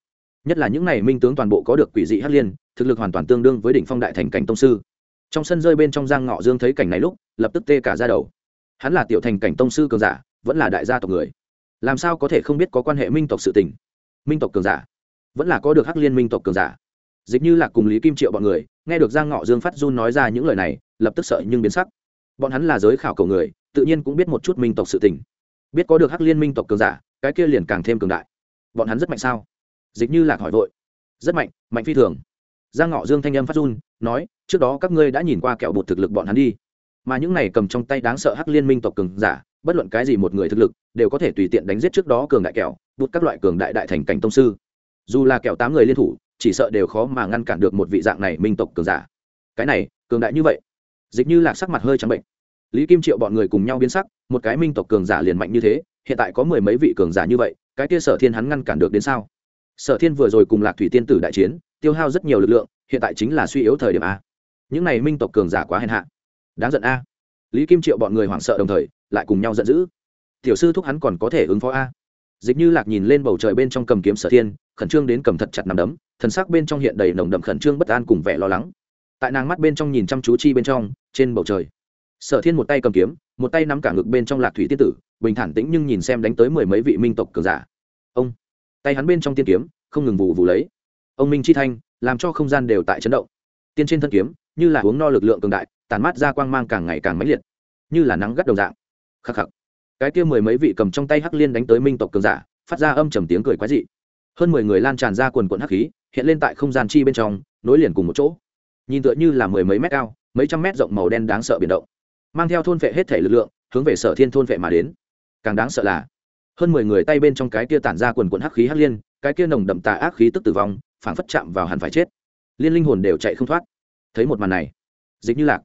nhất là những này minh tướng toàn bộ có được quỷ dị hắc liên, thực lực hoàn toàn tương đương với đỉnh phong đại thành cảnh tông sư. Trong sân rơi bên trong giang ngọ dương thấy cảnh này lúc, lập tức tê cả ra đầu. Hắn là tiểu thành cảnh tông sư cường giả, vẫn là đại gia tộc người. Làm sao có thể không biết có quan hệ minh tộc sự tình? Minh tộc cường giả? Vẫn là có được hắc liên minh tộc cường giả? Dịch như là cùng lý kim triệu bọn người, nghe được giang ngọ dương phát run nói ra những lời này, lập tức sợ nhưng biến sắc. Bọn hắn là giới khảo cầu người, tự nhiên cũng biết một chút minh tộc sự tình. Biết có được hắc liên minh tộc cường giả, cái kia liền càng thêm cường đại. Bọn hắn rất mạnh sao? Dịch như lạc hỏi vội. Rất mạnh mạnh phi thường. Giang ngọ dương thanh âm phát run, nói, trước đó các ngươi đã nhìn qua kẹo bột thực lực bọn hắn đi. Mà những này cầm trong tay đáng sợ hắc liên minh tộc cường giả, bất luận cái gì một người thực lực, đều có thể tùy tiện đánh giết trước đó cường đại kẹo bút các loại cường đại đại thành cảnh tông sư. Dù là kẹo tám người liên thủ, chỉ sợ đều khó mà ngăn cản được một vị dạng này minh tộc cường giả. Cái này, cường đại như vậy. Dịch như lạc sắc mặt hơi trắng bệnh. Lý kim triệu bọn người cùng nhau biến sắc, một cái minh tộc cường giả liền mạnh như thế, hiện tại có mười mấy vị cường giả như vậy, cái kia sở thiên hắn ngăn cản được đến sao? Sở thiên vừa rồi cùng lạc thủy tiên tử đại chiến, tiêu hao rất nhiều lực lượng, hiện tại chính là suy yếu thời điểm a. Những này minh tộc cường giả quá hèn hạ. Đáng giận a. Lý kim triệu bọn người hoảng sợ đồng thời, lại cùng nhau giận dữ. Tiểu sư thúc hắn còn có thể ứng phó a? Dịch như lạc nhìn lên bầu trời bên trong cầm kiếm sở thiên, khẩn trương đến cầm thật chặt nằm đấm, thần sắc bên trong hiện đầy nồng đậm khẩn trương bất an cùng vẻ lo lắng. Tại nàng mắt bên trong nhìn chăm chú chi bên trong, trên bầu trời, sở thiên một tay cầm kiếm, một tay nắm cả ngực bên trong lạc thủy tiên tử, bình thản tĩnh nhưng nhìn xem đánh tới mười mấy vị minh tộc cường giả. Ông tay hắn bên trong tiên kiếm, không ngừng vụ vụ lấy. Ông minh chi thanh, làm cho không gian đều tại chấn động. Tiên trên thân kiếm, như là uống no lực lượng cường đại tàn mát ra quang mang càng ngày càng mãnh liệt, như là nắng gắt đồng dạng. Khắc khắc. Cái kia mười mấy vị cầm trong tay hắc liên đánh tới minh tộc cường giả, phát ra âm trầm tiếng cười quái dị. Hơn mười người lan tràn ra quần quận hắc khí, hiện lên tại không gian chi bên trong, nối liền cùng một chỗ. Nhìn tựa như là mười mấy mét cao, mấy trăm mét rộng màu đen đáng sợ biển động, mang theo thôn vệ hết thể lực lượng, hướng về sở thiên thôn vệ mà đến. Càng đáng sợ là hơn mười người tay bên trong cái kia tản ra quần quần hắc khí hắc liên, cái kia nồng đậm tà ác khí tức tử vong, phảng phất chạm vào hẳn phải chết. Liên linh hồn đều chạy không thoát. Thấy một màn này, dịch như lạc,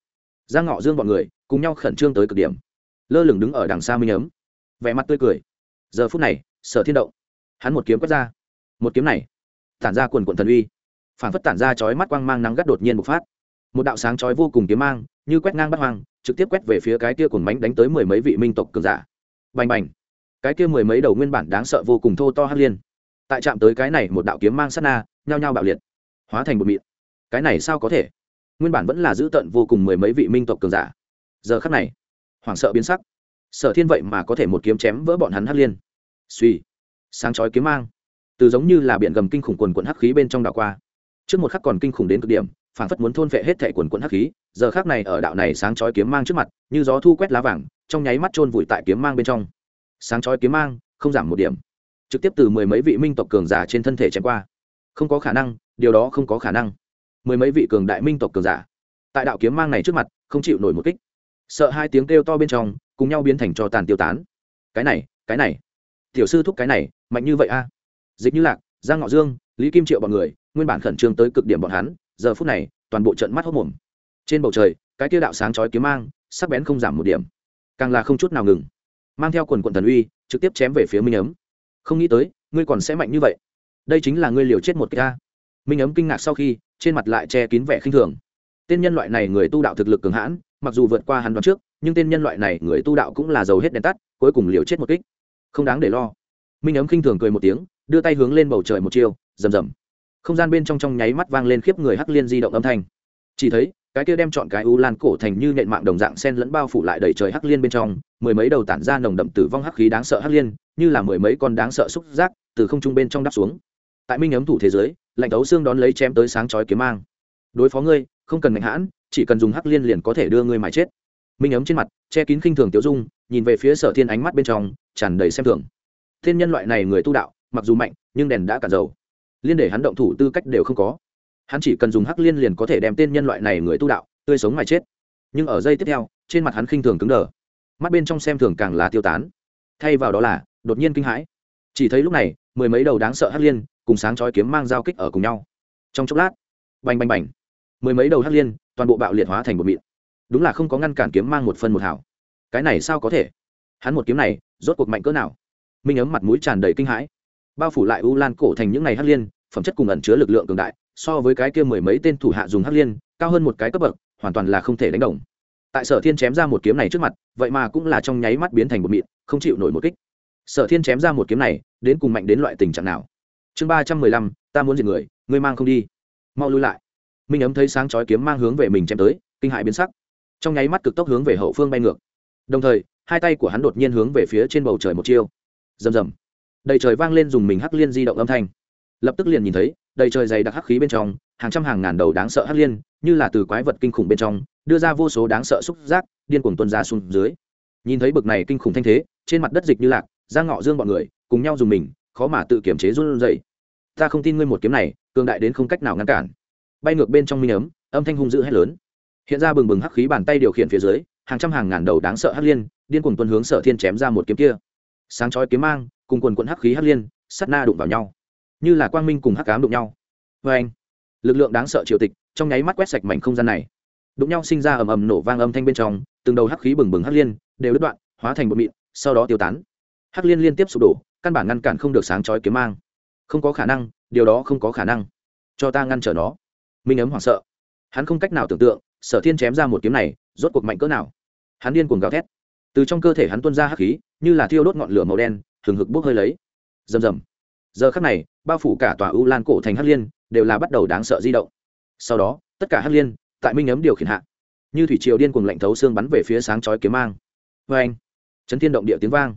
giang ngọ dương bọn người cùng nhau khẩn trương tới cực điểm. Lơ lửng đứng ở đằng xa minh ấm, vẻ mặt tươi cười. Giờ phút này, sở thiên động, hắn một kiếm quét ra. Một kiếm này, tản ra quần quần thần uy phản phất tản ra chói mắt quang mang nắng gắt đột nhiên bộc phát. Một đạo sáng chói vô cùng kiếm mang, như quét ngang bắt hoang, trực tiếp quét về phía cái kia cồn mánh đánh tới mười mấy vị minh tộc cường giả. Bành bành cái kia mười mấy đầu nguyên bản đáng sợ vô cùng thô to hắc liên, tại chạm tới cái này một đạo kiếm mang sát na, nhao nhao bạo liệt, hóa thành một mịn. Cái này sao có thể? Nguyên bản vẫn là giữ tận vô cùng mười mấy vị minh tộc cường giả. Giờ khắc này, hoảng sợ biến sắc. Sở thiên vậy mà có thể một kiếm chém vỡ bọn hắn hắc liên. Suy sáng chói kiếm mang, từ giống như là biển gầm kinh khủng quần quận hắc khí bên trong đảo qua. Trước một khắc còn kinh khủng đến cực điểm phản phất muốn thôn phệ hết thẻ quần quận hắc khí, giờ khác này ở đạo này sáng chói kiếm mang trước mặt, như gió thu quét lá vàng, trong nháy mắt chôn vùi tại kiếm mang bên trong sáng chói kiếm mang, không giảm một điểm. Trực tiếp từ mười mấy vị minh tộc cường giả trên thân thể chém qua. Không có khả năng, điều đó không có khả năng. Mười mấy vị cường đại minh tộc cường giả. Tại đạo kiếm mang này trước mặt, không chịu nổi một kích. Sợ hai tiếng kêu to bên trong, cùng nhau biến thành cho tàn tiêu tán. Cái này cái này. Tiểu sư thúc cái này, mạnh như vậy a. Dịch như lạc, giang ngọ dương, lý kim triệu bọn người, nguyên bản khẩn trương tới cực điểm bọn hắn, giờ phút này, toàn bộ trận mắt hốc mồm. Trên bầu trời, cái tiêu đạo sáng chói kiếm mang, sắc bén không giảm một điểm. Càng là không chút nào ngừng mang theo quần quận thần uy trực tiếp chém về phía minh ấm. Không nghĩ tới ngươi còn sẽ mạnh như vậy. Đây chính là ngươi liều chết một ca minh ấm kinh ngạc sau khi trên mặt lại che kín vẻ khinh thường. Tên nhân loại này người tu đạo thực lực cường hãn mặc dù vượt qua hắn đoán trước nhưng tên nhân loại này người tu đạo cũng là giàu hết đèn tắt cuối cùng liều chết một kích. Không đáng để lo. Minh ấm khinh thường cười một tiếng đưa tay hướng lên bầu trời một chiều, rầm rầm. Không gian bên trong trong nháy mắt vang lên khiếp người hắc liên di động âm thanh. Chỉ thấy cái kia đem chọn cái u lan cổ thành như nện mạng đồng dạng sen lẫn bao phủ lại đầy trời hắc liên bên trong, mười mấy đầu tản ra nồng đậm tử vong hắc khí đáng sợ hắc liên, như là mười mấy con đáng sợ xúc giác, từ không trung bên trong đắp xuống. Tại minh ấm thủ thế giới, lạnh tấu xương đón lấy chém tới sáng chói kiếm mang. Đối phó ngươi, không cần mạnh hãn, chỉ cần dùng hắc liên liền có thể đưa ngươi mà chết. Minh ấm trên mặt, che kín khinh thường tiểu dung, nhìn về phía sở thiên ánh mắt bên trong, tràn đầy xem thường. Thiên nhân loại này người tu đạo, mặc dù mạnh, nhưng đèn đã cạn dầu. Liên để hắn động thủ tư cách đều không có hắn chỉ cần dùng hắc liên liền có thể đem tên nhân loại này người tu đạo, tươi sống mà chết. Nhưng ở giây tiếp theo, trên mặt hắn khinh thường cứng đờ. Mắt bên trong xem thường càng là tiêu tán. Thay vào đó là, đột nhiên kinh hãi. Chỉ thấy lúc này, mười mấy đầu đáng sợ hắc liên cùng sáng chói kiếm mang giao kích ở cùng nhau. Trong chốc lát, bành bành bành. Mười mấy đầu hắc liên toàn bộ bạo liệt hóa thành một mịn. Đúng là không có ngăn cản kiếm mang một phân một hảo cái này sao có thể? Hắn một kiếm này, rốt cuộc mạnh cỡ nào? Minh ấm mặt mũi tràn đầy kinh hãi. Bao phủ lại u lan cổ thành những ngày hắc liên, phẩm chất cùng ẩn chứa lực lượng cường đại so với cái kia mười mấy tên thủ hạ dùng hắc liên, cao hơn một cái cấp bậc, hoàn toàn là không thể đánh đồng. Tại sở thiên chém ra một kiếm này trước mặt, vậy mà cũng là trong nháy mắt biến thành một mịn, không chịu nổi một kích. Sở thiên chém ra một kiếm này, đến cùng mạnh đến loại tình trạng nào? Chương ba trăm mười lăm, ta muốn diệt người, ngươi mang không đi. Mau lui lại. Minh ấm thấy sáng chói kiếm mang hướng về mình chém tới, kinh hại biến sắc. Trong nháy mắt cực tốc hướng về hậu phương bay ngược. Đồng thời, hai tay của hắn đột nhiên hướng về phía trên bầu trời một chiêu. Rầm rầm. Đầy trời vang lên dùng mình hắc liên di động âm thanh lập tức liền nhìn thấy, đầy trời dày đặc hắc khí bên trong, hàng trăm hàng ngàn đầu đáng sợ hắc liên, như là từ quái vật kinh khủng bên trong, đưa ra vô số đáng sợ xúc giác, điên cuồng tuân ra xuống dưới. Nhìn thấy bực này kinh khủng thanh thế, trên mặt đất dịch như lạc ra ngọ dương bọn người, cùng nhau dùng mình, khó mà tự kiểm chế run dậy ta không tin ngươi một kiếm này, cường đại đến không cách nào ngăn cản. Bay ngược bên trong minh ấm, âm thanh hung dữ hét lớn. Hiện ra bừng bừng hắc khí bàn tay điều khiển phía dưới, hàng trăm hàng ngàn đầu đáng sợ hắc liên, điên cuồng tuân hướng sở thiên chém ra một kiếm kia. Sáng chói kiếm mang, cùng quần quận hắc khí hắc liên sắt na đụng vào nhau như là quang minh cùng hắc cám đụng nhau. Vê anh, lực lượng đáng sợ triều tịch, trong nháy mắt quét sạch mảnh không gian này. Đụng nhau sinh ra ầm ầm nổ vang âm thanh bên trong, từng đầu hắc khí bừng bừng hắc liên, đều đứt đoạn, hóa thành bột mịn, sau đó tiêu tán. Hắc liên liên tiếp sụp đổ, căn bản ngăn cản không được sáng chói kiếm mang. Không có khả năng, điều đó không có khả năng. Cho ta ngăn trở nó. Minh ấm hoảng sợ. Hắn không cách nào tưởng tượng, sở thiên chém ra một kiếm này, rốt cuộc mạnh cỡ nào. Hắn điên cuồng gào thét. Từ trong cơ thể hắn tuôn ra hắc khí, như là thiêu đốt ngọn lửa màu đen, hừng hực bốc hơi lấy. Rầm rầm giờ khắc này, bao phủ cả tòa u lan cổ thành hắc liên, đều là bắt đầu đáng sợ di động. Sau đó, tất cả hắc liên, tại minh ấm điều khiển hạ. Như thủy triều điên cuồng lạnh thấu xương bắn về phía sáng chói kiếm mang. Vê anh, chấn thiên động địa tiếng vang.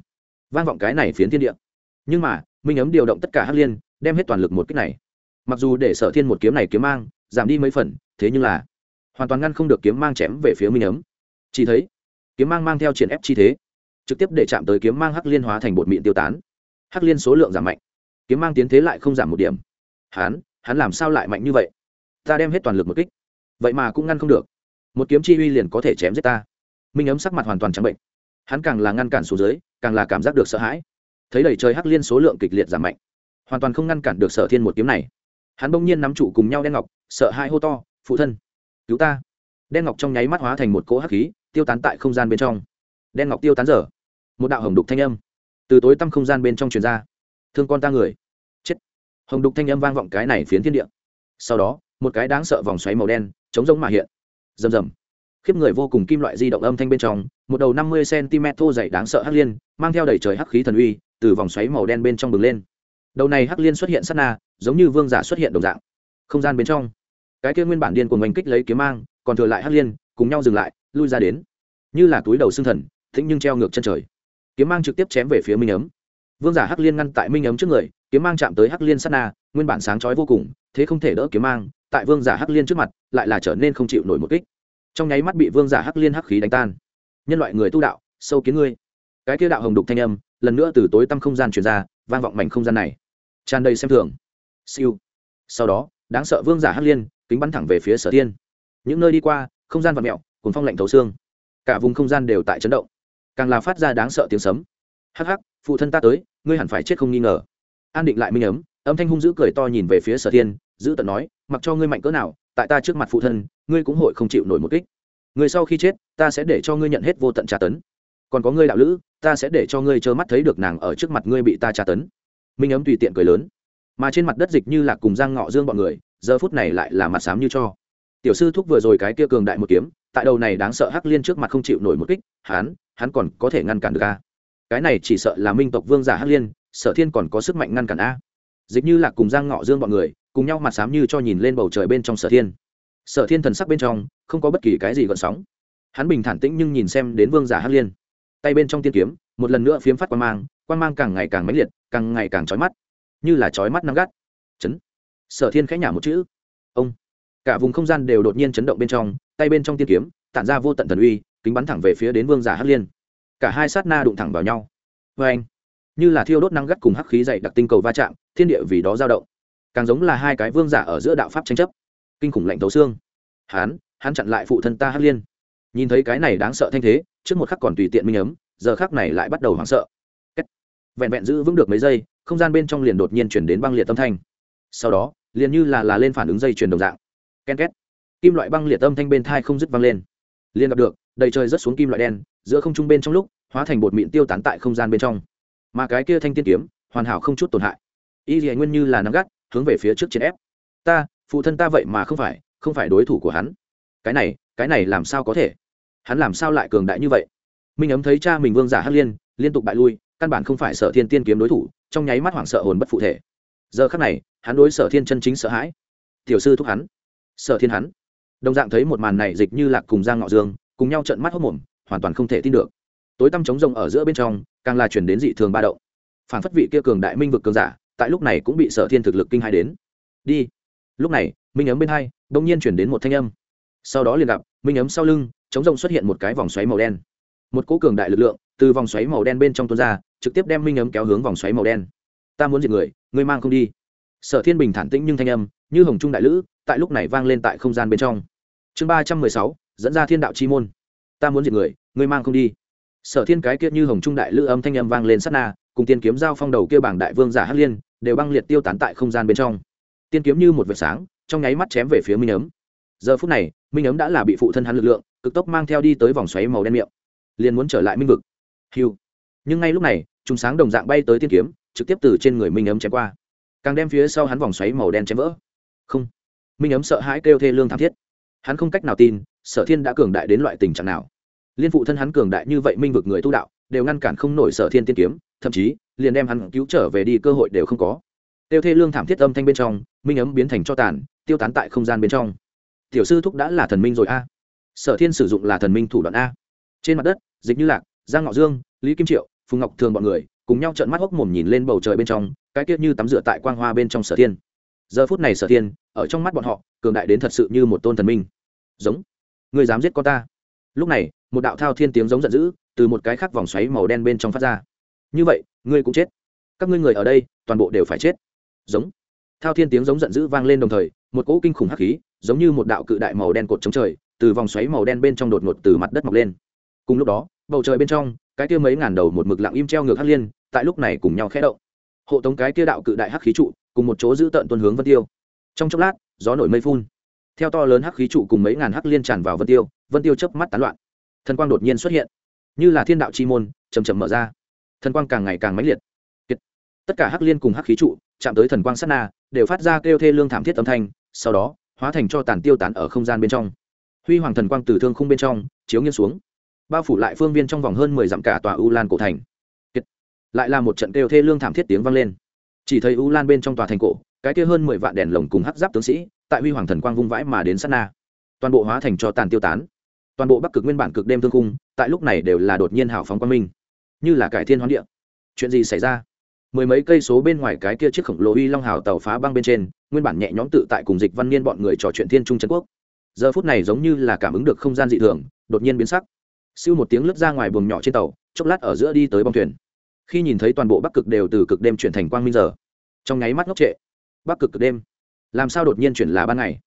Vang vọng cái này phiến thiên địa. Nhưng mà, minh ấm điều động tất cả hắc liên, đem hết toàn lực một cách này. Mặc dù để sở thiên một kiếm này kiếm mang, giảm đi mấy phần, thế nhưng là, hoàn toàn ngăn không được kiếm mang chém về phía minh ấm. Chỉ thấy, kiếm mang mang theo triển ép chi thế, trực tiếp để chạm tới kiếm mang hắc liên hóa thành bột mịn tiêu tán. Hắc liên số lượng giảm mạnh kiếm mang tiến thế lại không giảm một điểm. Hắn hắn làm sao lại mạnh như vậy? Ta đem hết toàn lực một kích. Vậy mà cũng ngăn không được. Một kiếm chi uy liền có thể chém giết ta. Minh ấm sắc mặt hoàn toàn trắng bệnh. Hắn càng là ngăn cản xuống dưới, càng là cảm giác được sợ hãi. Thấy đầy trời hắc liên số lượng kịch liệt giảm mạnh, hoàn toàn không ngăn cản được sở thiên một kiếm này. Hắn bỗng nhiên nắm trụ cùng nhau đen ngọc, sợ hai hô to, phụ thân, cứu ta. Đen ngọc trong nháy mắt hóa thành một cỗ hắc khí, tiêu tán tại không gian bên trong. Đen ngọc tiêu tán dở. Một đạo hồng đục thanh âm từ tối tăm không gian bên trong truyền ra thương con ta người. Chết. Hồng đục thanh âm vang vọng cái này phiến thiên địa. Sau đó, một cái đáng sợ vòng xoáy màu đen chống giống mà hiện. Rầm rầm. Khiếp người vô cùng kim loại di động âm thanh bên trong, một đầu năm mươi cm thô dày đáng sợ hắc liên, mang theo đầy trời hắc khí thần uy, từ vòng xoáy màu đen bên trong bừng lên. Đầu này hắc liên xuất hiện sát na, giống như vương giả xuất hiện đồng dạng. Không gian bên trong, cái kia nguyên bản điên của mình kích lấy kiếm mang, còn thừa lại hắc liên, cùng nhau dừng lại, lui ra đến. Như là túi đầu xương thần thịnh nhưng treo ngược chân trời. Kiếm mang trực tiếp chém về phía minh ấm vương giả hắc liên ngăn tại minh ấm trước người, kiếm mang chạm tới hắc liên sát na, nguyên bản sáng chói vô cùng, thế không thể đỡ kiếm mang, tại vương giả hắc liên trước mặt, lại là trở nên không chịu nổi một kích. Trong nháy mắt bị vương giả hắc liên hắc khí đánh tan. Nhân loại người tu đạo, sâu kiến ngươi. Cái kia đạo hồng đục thanh âm, lần nữa từ tối tăm không gian truyền ra, vang vọng mảnh không gian này. Tràn đầy xem thường. Siêu. Sau đó, đáng sợ vương giả hắc liên, kính bắn thẳng về phía sở tiên những nơi đi qua, không gian vật mẹo cùng phong lạnh thấu xương. Cả vùng không gian đều tại chấn động. Càng là phát ra đáng sợ tiếng sấm. Hắc hắc, phụ thân ta tới ngươi hẳn phải chết không nghi ngờ. An định lại minh ấm, âm thanh hung dữ cười to nhìn về phía sở thiên, giữ tận nói, mặc cho ngươi mạnh cỡ nào, tại ta trước mặt phụ thân, ngươi cũng hội không chịu nổi một kích. Người sau khi chết, ta sẽ để cho ngươi nhận hết vô tận tra tấn. Còn có ngươi đạo lữ, ta sẽ để cho ngươi trơ mắt thấy được nàng ở trước mặt ngươi bị ta tra tấn. Minh ấm tùy tiện cười lớn. Mà trên mặt đất dịch như là cùng giang ngọ dương bọn người, giờ phút này lại là mặt xám như cho. Tiểu sư thúc vừa rồi cái kia cường đại một kiếm, tại đầu này đáng sợ hắc liên trước mặt không chịu nổi một kích, hắn hắn còn có thể ngăn cản được a cái này chỉ sợ là minh tộc vương giả hắc liên, sở thiên còn có sức mạnh ngăn cản a. Dịch như là cùng giang ngọ dương bọn người, cùng nhau mặt sám như cho nhìn lên bầu trời bên trong sở thiên. Sở thiên thần sắc bên trong, không có bất kỳ cái gì gợn sóng. Hắn bình thản tĩnh nhưng nhìn xem đến vương giả hắc liên. Tay bên trong tiên kiếm, một lần nữa phiếm phát quan mang quan mang càng ngày càng mãnh liệt, càng ngày càng trói mắt. Như là trói mắt năm gắt. Chấn. Sở thiên khẽ nhả một chữ. Ông. Cả vùng không gian đều đột nhiên chấn động bên trong, tay bên trong tiên kiếm, tản ra vô tận thần uy, kính bắn thẳng về phía đến vương giả hắc liên cả hai sát na đụng thẳng vào nhau. Vê anh, như là thiêu đốt năng gắt cùng hắc khí dày đặc tinh cầu va chạm, thiên địa vì đó dao động. Càng giống là hai cái vương giả ở giữa đạo pháp tranh chấp, kinh khủng lạnh tấu xương. Hán, hắn chặn lại phụ thân ta hắc liên. Nhìn thấy cái này đáng sợ thanh thế, trước một khắc còn tùy tiện minh ấm, giờ khắc này lại bắt đầu hoảng sợ. Kết. vẹn vẹn giữ vững được mấy giây, không gian bên trong liền đột nhiên chuyển đến băng liệt tâm thanh. Sau đó, liền như là là lên phản ứng dây chuyển đồng dạng. Ken két. Kim loại băng liệt tâm thanh bên thai không dứt văng lên. Liền gặp được đầy trời rớt xuống kim loại đen, giữa không trung bên trong lúc, hóa thành bột mịn tiêu tán tại không gian bên trong. Mà cái kia thanh tiên kiếm, hoàn hảo không chút tổn hại. Y dì nguyên như là nắm gắt, hướng về phía trước chiến ép. Ta, phụ thân ta vậy mà không phải không phải đối thủ của hắn. Cái này cái này làm sao có thể? Hắn làm sao lại cường đại như vậy? Minh ấm thấy cha mình vương giả hắc liên liên tục bại lui, căn bản không phải sở thiên tiên kiếm đối thủ, trong nháy mắt hoảng sợ hồn bất phụ thể. Giờ khắc này, hắn đối sở thiên chân chính sợ hãi. Tiểu sư thúc hắn, sở thiên hắn. Đồng dạng thấy một màn này dịch như lạc cùng giang ngọ dương cùng nhau trận mắt hốc mồm, hoàn toàn không thể tin được. Tối tăm trống rông ở giữa bên trong, càng là chuyển đến dị thường ba động. Phản phất vị kia cường đại minh vực cường giả, tại lúc này cũng bị sở thiên thực lực kinh hai đến. Đi. Lúc này, minh ấm bên hai đông nhiên chuyển đến một thanh âm. Sau đó liền gặp, minh ấm sau lưng, trống rông xuất hiện một cái vòng xoáy màu đen. Một cỗ cường đại lực lượng, từ vòng xoáy màu đen bên trong tuôn ra, trực tiếp đem minh ấm kéo hướng vòng xoáy màu đen. Ta muốn diệt người, ngươi mang không đi. Sở thiên bình thản tĩnh nhưng thanh âm, như hồng trung đại lữ, tại lúc này vang lên tại không gian bên trong. Chương ba trăm mười sáu dẫn ra thiên đạo chi môn. Ta muốn diệt người, ngươi mang không đi. Sở thiên cái kia như hồng trung đại lữ âm thanh âm vang lên sát na, cùng tiên kiếm giao phong đầu kia bảng đại vương giả hắc liên, đều băng liệt tiêu tán tại không gian bên trong. Tiên kiếm như một vệt sáng, trong nháy mắt chém về phía minh ấm. Giờ phút này, minh ấm đã là bị phụ thân hắn lực lượng, cực tốc mang theo đi tới vòng xoáy màu đen miệng. Liền muốn trở lại minh vực. Hiu nhưng ngay lúc này chúng sáng đồng dạng bay tới tiên kiếm, trực tiếp từ trên người minh ấm chém qua. Càng đem phía sau hắn vòng xoáy màu đen chém vỡ. Không. Minh ấm sợ hãi kêu thê lương thảm thiết. Hắn không cách nào tin sở thiên đã cường đại đến loại tình trạng nào? Liên phụ thân hắn cường đại như vậy minh vực người tu đạo, đều ngăn cản không nổi sở thiên tiên kiếm, thậm chí, liền đem hắn cứu trở về đi cơ hội đều không có. Tiêu thê lương thảm thiết âm thanh bên trong, minh ấm biến thành cho tàn, tiêu tán tại không gian bên trong. Tiểu sư thúc đã là thần minh rồi a. Sở thiên sử dụng là thần minh thủ đoạn a. Trên mặt đất, dịch như lạc, giang ngọ dương, lý kim triệu, phùng ngọc thường b ọ n người, cùng nhau trợn mắt hốc mồm nhìn lên bầu trời bên trong, cái tiết như tắm rửa tại quang hoa bên trong sở thiên. Giờ phút này sở thiên, ở trong mắt bọn họ, cường đại đến thật sự như một tôn thần minh. Giống người dám giết con ta. Lúc này, một đạo thao thiên tiếng giống giận dữ từ một cái khác vòng xoáy màu đen bên trong phát ra. Như vậy, ngươi cũng chết. Các ngươi người ở đây, toàn bộ đều phải chết. Giống. Thao thiên tiếng giống giận dữ vang lên đồng thời, một cỗ kinh khủng hắc khí, giống như một đạo cự đại màu đen cột chống trời, từ vòng xoáy màu đen bên trong đột ngột từ mặt đất mọc lên. Cùng lúc đó, bầu trời bên trong, cái kia mấy ngàn đầu một mực lặng im treo ngược hắc liên, tại lúc này cùng nhau khẽ động. Hộ tống cái kia đạo cự đại hắc khí trụ, cùng một chỗ giữ tận tuân hướng vân tiêu. Trong chốc lát, gió nổi mây phun theo to lớn hắc khí trụ cùng mấy ngàn hắc liên tràn vào vân tiêu vân tiêu chớp mắt tán loạn. Thần quang đột nhiên xuất hiện, như là thiên đạo chi môn chầm chậm mở ra. Thần quang càng ngày càng mãnh liệt. Tất cả hắc liên cùng hắc khí trụ chạm tới thần quang sát na, đều phát ra kêu thê lương thảm thiết âm thanh, sau đó, hóa thành cho tàn tiêu tán ở không gian bên trong. Huy hoàng thần quang từ thương khung bên trong chiếu nghiêng xuống, bao phủ lại phương viên trong vòng hơn mười dặm cả tòa u lan cổ thành. Lại là một trận kêu thê lương thảm thiết tiếng vang lên. Chỉ thấy u lan bên trong tòa thành cổ, cái kia hơn mười vạn đèn lồng cùng hắc giáp tướng sĩ tại huy hoàng thần quang vung vãi mà đến sát na. Toàn bộ hóa thành cho tàn tiêu tán. Toàn bộ bắc cực nguyên bản cực đêm thương cung, tại lúc này đều là đột nhiên hào phóng quang minh. Như là cải thiên hoán địa. Chuyện gì xảy ra? Mười mấy cây số bên ngoài cái kia chiếc khổng lồ uy long hào tàu phá băng bên trên nguyên bản nhẹ nhõm tự tại cùng dịch văn niên bọn người trò chuyện thiên trung trấn quốc. Giờ phút này giống như là cảm ứng được không gian dị thường đột nhiên biến sắc. Siêu một tiếng lướt ra ngoài buồng nhỏ trên tàu chốc lát ở giữa đi tới bong thuyền. Khi nhìn thấy toàn bộ bắc cực đều từ cực đêm chuyển thành quang minh giờ trong nháy mắt ngốc trệ. Bắc cực cực đêm làm sao đột nhiên chuyển là ban ngày?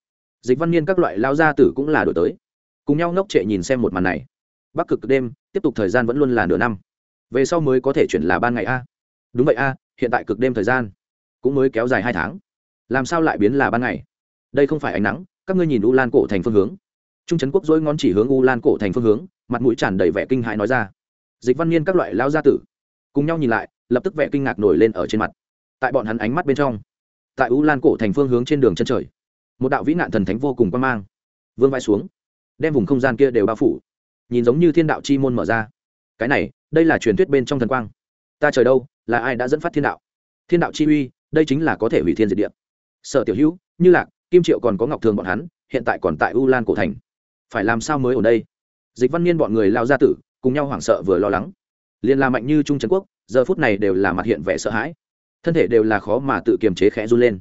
Dịch văn niên các loại lao gia tử cũng là đổi tới. Cùng nhau ngốc trệ nhìn xem một màn này. Bắc cực cực đêm, tiếp tục thời gian vẫn luôn là nửa năm. Về sau mới có thể chuyển là ban ngày a. Đúng vậy a, hiện tại cực đêm thời gian cũng mới kéo dài hai tháng. Làm sao lại biến là ban ngày? Đây không phải ánh nắng, các ngươi nhìn u lan cổ thành phương hướng. Trung trấn quốc dối ngón chỉ hướng u lan cổ thành phương hướng, mặt mũi tràn đầy vẻ kinh hãi nói ra. Dịch văn niên các loại lao gia tử cùng nhau nhìn lại, lập tức vẻ kinh ngạc nổi lên ở trên mặt. Tại bọn hắn ánh mắt bên trong tại u lan cổ thành phương hướng trên đường chân trời. Một đạo vĩ nạn thần thánh vô cùng quan mang, vương vai xuống, đem vùng không gian kia đều bao phủ. Nhìn giống như thiên đạo chi môn mở ra. Cái này, đây là truyền thuyết bên trong thần quang. Ta trời đâu, là ai đã dẫn phát thiên đạo? Thiên đạo chi uy, đây chính là có thể hủy thiên diệt địa. Sở tiểu hữu, như lạc, kim triệu còn có ngọc thường bọn hắn, hiện tại còn tại u lan cổ thành. Phải làm sao mới ở đây? Dịch văn niên bọn người lao ra tử, cùng nhau hoảng sợ vừa lo lắng. Liền là mạnh như trung trấn quốc, giờ phút này đều là mặt hiện vẻ sợ hãi thân thể đều là khó mà tự kiềm chế khẽ run lên.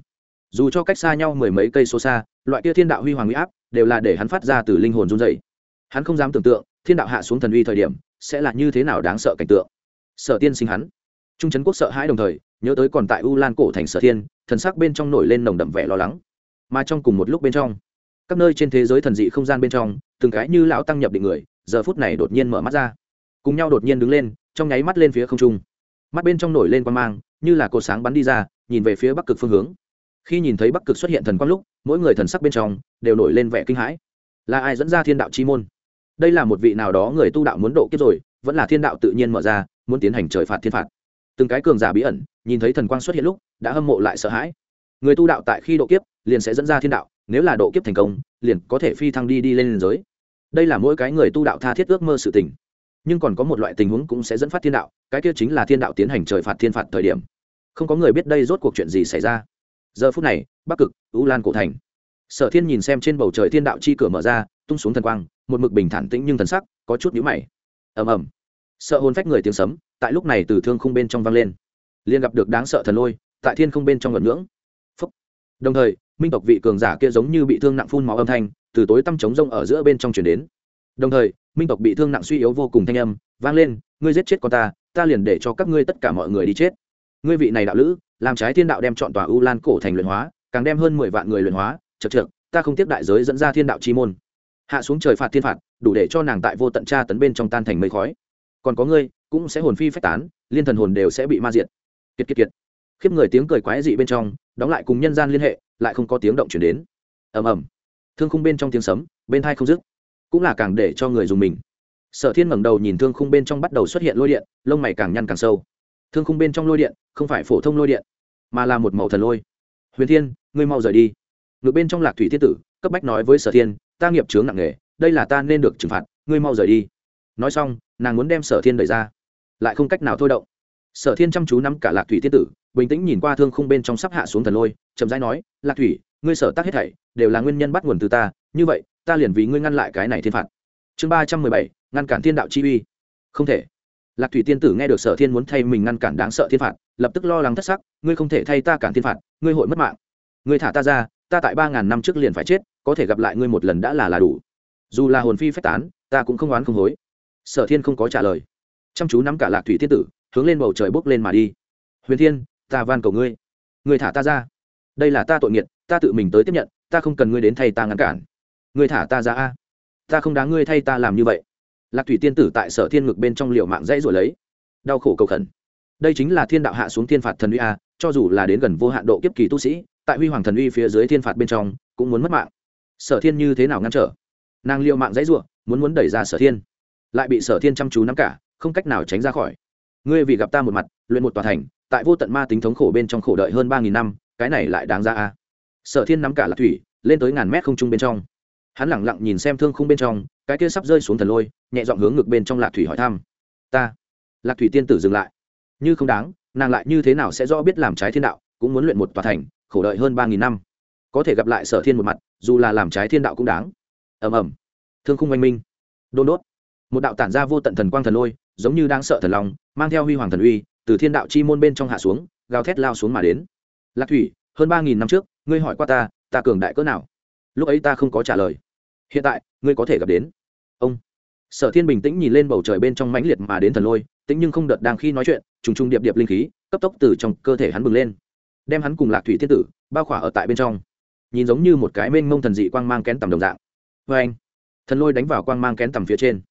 Dù cho cách xa nhau mười mấy cây số xa, loại kia thiên đạo huy hoàng huy áp đều là để hắn phát ra từ linh hồn run dày hắn không dám tưởng tượng, thiên đạo hạ xuống thần uy thời điểm sẽ là như thế nào đáng sợ cảnh tượng. Sở tiên sinh hắn. Trung trấn quốc sợ hãi đồng thời, nhớ tới còn tại u lan cổ thành sở thiên, thần sắc bên trong nổi lên nồng đậm vẻ lo lắng. Mà trong cùng một lúc bên trong, các nơi trên thế giới thần dị không gian bên trong, từng cái như lão tăng nhập định người, giờ phút này đột nhiên mở mắt ra. Cùng nhau đột nhiên đứng lên, trong nháy mắt lên phía không trung. Mắt bên trong nổi lên quan mang như là cột sáng bắn đi ra, nhìn về phía bắc cực phương hướng. Khi nhìn thấy bắc cực xuất hiện thần quang lúc, mỗi người thần sắc bên trong đều nổi lên vẻ kinh hãi. Là ai dẫn ra thiên đạo chi môn? Đây là một vị nào đó người tu đạo muốn độ kiếp rồi, vẫn là thiên đạo tự nhiên mở ra, muốn tiến hành trời phạt thiên phạt. Từng cái cường giả bí ẩn, nhìn thấy thần quang xuất hiện lúc, đã hâm mộ lại sợ hãi. Người tu đạo tại khi độ kiếp, liền sẽ dẫn ra thiên đạo, nếu là độ kiếp thành công, liền có thể phi thăng đi đi lên giới. Đây là mỗi cái người tu đạo tha thiết ước mơ sự tình nhưng còn có một loại tình huống cũng sẽ dẫn phát thiên đạo, cái kia chính là thiên đạo tiến hành trời phạt thiên phạt thời điểm. Không có người biết đây rốt cuộc chuyện gì xảy ra. Giờ phút này, bắc cực, u lan cổ thành. Sở thiên nhìn xem trên bầu trời thiên đạo chi cửa mở ra, tung xuống thần quang, một mực bình thản tĩnh nhưng thần sắc, có chút nhũ mày. Ầm ầm. Sợ hôn phách người tiếng sấm, tại lúc này từ thương khung bên trong vang lên. Liên gặp được đáng sợ thần lôi, tại thiên không bên trong ngẩn ngưỡng. Phúc. đồng thời, minh tộc vị cường giả kia giống như bị thương nặng phun máu âm thanh, từ tối tăm trống rông ở giữa bên trong chuyển đến. Đồng thời minh tộc bị thương nặng suy yếu vô cùng thanh âm, vang lên, ngươi giết chết con ta ta liền để cho các ngươi tất cả mọi người đi chết. Ngươi vị này đạo lữ, làm trái thiên đạo đem chọn tòa u lan cổ thành luyện hóa, càng đem hơn mười vạn người luyện hóa chật trượt ta không tiếp đại giới dẫn ra thiên đạo chi môn. Hạ xuống trời phạt thiên phạt, đủ để cho nàng tại vô tận tra tấn bên trong tan thành mây khói. Còn có ngươi, cũng sẽ hồn phi phách tán, liên thần hồn đều sẽ bị ma diệt. Kiệt kiệt kiệt. Khiếp người tiếng cười quái dị bên trong, đóng lại cùng nhân gian liên hệ, lại không có tiếng động chuyển đến. Ầm ầm. Thương khung bên trong tiếng sấm, bên thai không dứt cũng là càng để cho người dùng mình. Sở thiên ngẩng đầu nhìn thương khung bên trong bắt đầu xuất hiện lôi điện, lông mày càng nhăn càng sâu. Thương khung bên trong lôi điện, không phải phổ thông lôi điện, mà là một màu thần lôi. Huyền thiên, ngươi mau rời đi. Ngược bên trong lạc thủy thiên tử, cấp bách nói với sở thiên, ta nghiệp chướng nặng nề, đây là ta nên được trừng phạt, ngươi mau rời đi. Nói xong, nàng muốn đem sở thiên đẩy ra, lại không cách nào thôi động. Sở thiên chăm chú nắm cả lạc thủy thiên tử, bình tĩnh nhìn qua thương khung bên trong sắp hạ xuống thần lôi, chậm rãi nói, lạc thủy, ngươi sở tác hết thảy đều là nguyên nhân bắt nguồn từ ta, như vậy ta liền vì ngươi ngăn lại cái này thiên phạt. Chương ba trăm mười bảy, ngăn cản thiên đạo chi uy. Không thể. Lạc thủy tiên tử nghe được sở thiên muốn thay mình ngăn cản đáng sợ thiên phạt, lập tức lo lắng thất sắc, ngươi không thể thay ta cản thiên phạt, ngươi hội mất mạng. Ngươi thả ta ra, ta tại ba ngàn năm trước liền phải chết, có thể gặp lại ngươi một lần đã là là đủ. Dù là hồn phi phách tán, ta cũng không oán không hối. Sở thiên không có trả lời. Chăm chú nắm cả lạc thủy tiên tử, hướng lên bầu trời bốc lên mà đi. Huyền thiên, ta van cầu ngươi. Ngươi thả ta ra. Đây là ta tội nghiệt, ta tự mình tới tiếp nhận, ta không cần ngươi đến thay ta ngăn cản ngươi thả ta ra a. Ta không đáng ngươi thay ta làm như vậy. Lạc thủy tiên tử tại sở thiên ngực bên trong liệu mạng dãy rồi lấy. Đau khổ cầu khẩn. Đây chính là thiên đạo hạ xuống thiên phạt thần uy a, cho dù là đến gần vô hạn độ kiếp kỳ tu sĩ, tại huy hoàng thần uy phía dưới thiên phạt bên trong, cũng muốn mất mạng. Sở thiên như thế nào ngăn trở? Nàng liệu mạng dãy ruộng muốn muốn đẩy ra sở thiên. Lại bị sở thiên chăm chú nắm cả, không cách nào tránh ra khỏi. Ngươi vì gặp ta một mặt, luyện một tòa thành, tại vô tận ma tính thống khổ bên trong khổ đợi hơn ba nghìn năm, cái này lại đáng ra a. Sở thiên nắm cả lạc thủy, lên tới ngàn mét không trung bên trong hắn lẳng lặng nhìn xem thương khung bên trong, cái kia sắp rơi xuống thần lôi, nhẹ dọn hướng ngực bên trong lạc thủy hỏi thăm. Ta. Lạc thủy tiên tử dừng lại. Như không đáng, nàng lại như thế nào sẽ rõ biết làm trái thiên đạo, cũng muốn luyện một tòa thành, khổ đợi hơn ba nghìn năm. Có thể gặp lại sở thiên một mặt, dù là làm trái thiên đạo cũng đáng. Ầm ầm. Thương khung oanh minh. Đôn đốt. Một đạo tản ra vô tận thần quang thần lôi, giống như đang sợ thần lòng mang theo huy hoàng thần uy, từ thiên đạo chi môn bên trong hạ xuống, gào thét lao xuống mà đến. Lạc thủy, hơn ba nghìn năm trước, ngươi hỏi qua ta ta cường đại cỡ nào? Lúc ấy ta không có trả lời. Hiện tại, ngươi có thể gặp đến. Ông. Sở thiên bình tĩnh nhìn lên bầu trời bên trong mãnh liệt mà đến thần lôi, tĩnh nhưng không đợt đang khi nói chuyện, trùng trùng điệp điệp linh khí, cấp tốc từ trong cơ thể hắn bừng lên. Đem hắn cùng lạc thủy thiên tử bao khỏa ở tại bên trong. Nhìn giống như một cái mênh mông thần dị quang mang kén tầm đồng dạng. Vê anh, thần lôi đánh vào quang mang kén tầm phía trên.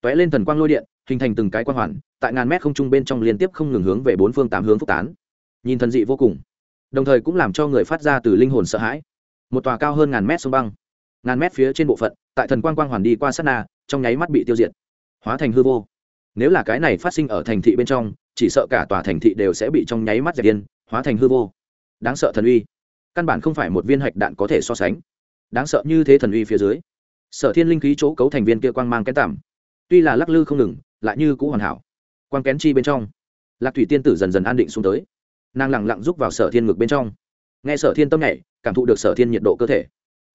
T ó é lên thần quang lôi điện, hình thành từng cái quang hoàn, tại ngàn mét không trung bên trong liên tiếp không ngừng hướng về bốn phương tám hướng phúc tán. Nhìn thần dị vô cùng, đồng thời cũng làm cho người phát ra từ linh hồn sợ hãi một tòa cao hơn ngàn mét sông băng. Ngàn mét phía trên bộ phận, tại thần quang quang hoàn đi qua sát na, trong nháy mắt bị tiêu diệt. Hóa thành hư vô. Nếu là cái này phát sinh ở thành thị bên trong, chỉ sợ cả tòa thành thị đều sẽ bị trong nháy mắt dẹp yên, hóa thành hư vô. Đáng sợ thần uy. Căn bản không phải một viên hạch đạn có thể so sánh. Đáng sợ như thế thần uy phía dưới. Sở thiên linh khí chỗ cấu thành viên kia quang mang kén tảm tuy là lắc lư không ngừng, lại như cũ hoàn hảo. Quang kén chi bên trong, lạc thủy tiên tử dần dần an định xuống tới. Nàng lẳng lặng rúc vào sở thiên ngực bên trong. Nghe sở thiên tâm nhảy cảm thụ được sở thiên nhiệt độ cơ thể.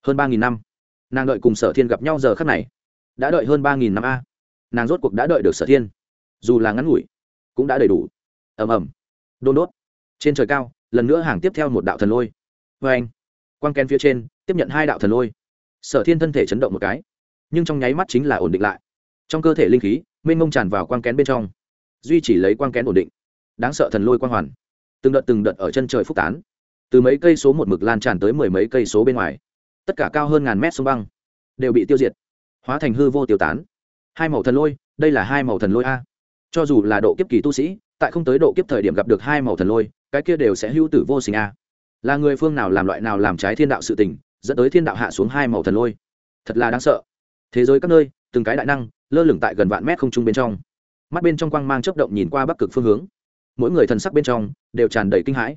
Hơn ba nghìn năm, nàng đợi cùng sở thiên gặp nhau giờ khắc này, đã đợi hơn ba nghìn năm a. Nàng rốt cuộc đã đợi được sở thiên. Dù là ngắn ngủi, cũng đã đầy đủ. Ầm ầm. Đôn đốt. Trên trời cao, lần nữa hàng tiếp theo một đạo thần lôi. Vê anh, quang kén phía trên, tiếp nhận hai đạo thần lôi. Sở thiên thân thể chấn động một cái, nhưng trong nháy mắt chính là ổn định lại. Trong cơ thể linh khí, mênh mông tràn vào quang kén bên trong, duy chỉ lấy quang kén ổn định. Đáng sợ thần lôi quang hoàn. Từng đợt từng đợt ở chân trời phúc tán từ mấy cây số một mực lan tràn tới mười mấy cây số bên ngoài. Tất cả cao hơn ngàn mét sông băng, đều bị tiêu diệt, hóa thành hư vô tiêu tán. Hai màu thần lôi, đây là hai màu thần lôi a. Cho dù là độ kiếp kỳ tu sĩ, tại không tới độ kiếp thời điểm gặp được hai màu thần lôi, cái kia đều sẽ hữu tử vô sinh a. Là người phương nào làm loại nào làm trái thiên đạo sự tình, dẫn tới thiên đạo hạ xuống hai màu thần lôi. Thật là đáng sợ. Thế giới các nơi, từng cái đại năng, lơ lửng tại gần vạn mét không trung bên trong. Mắt bên trong quang mang chớp động nhìn qua bắc cực phương hướng. Mỗi người thần sắc bên trong, đều tràn đầy kinh hãi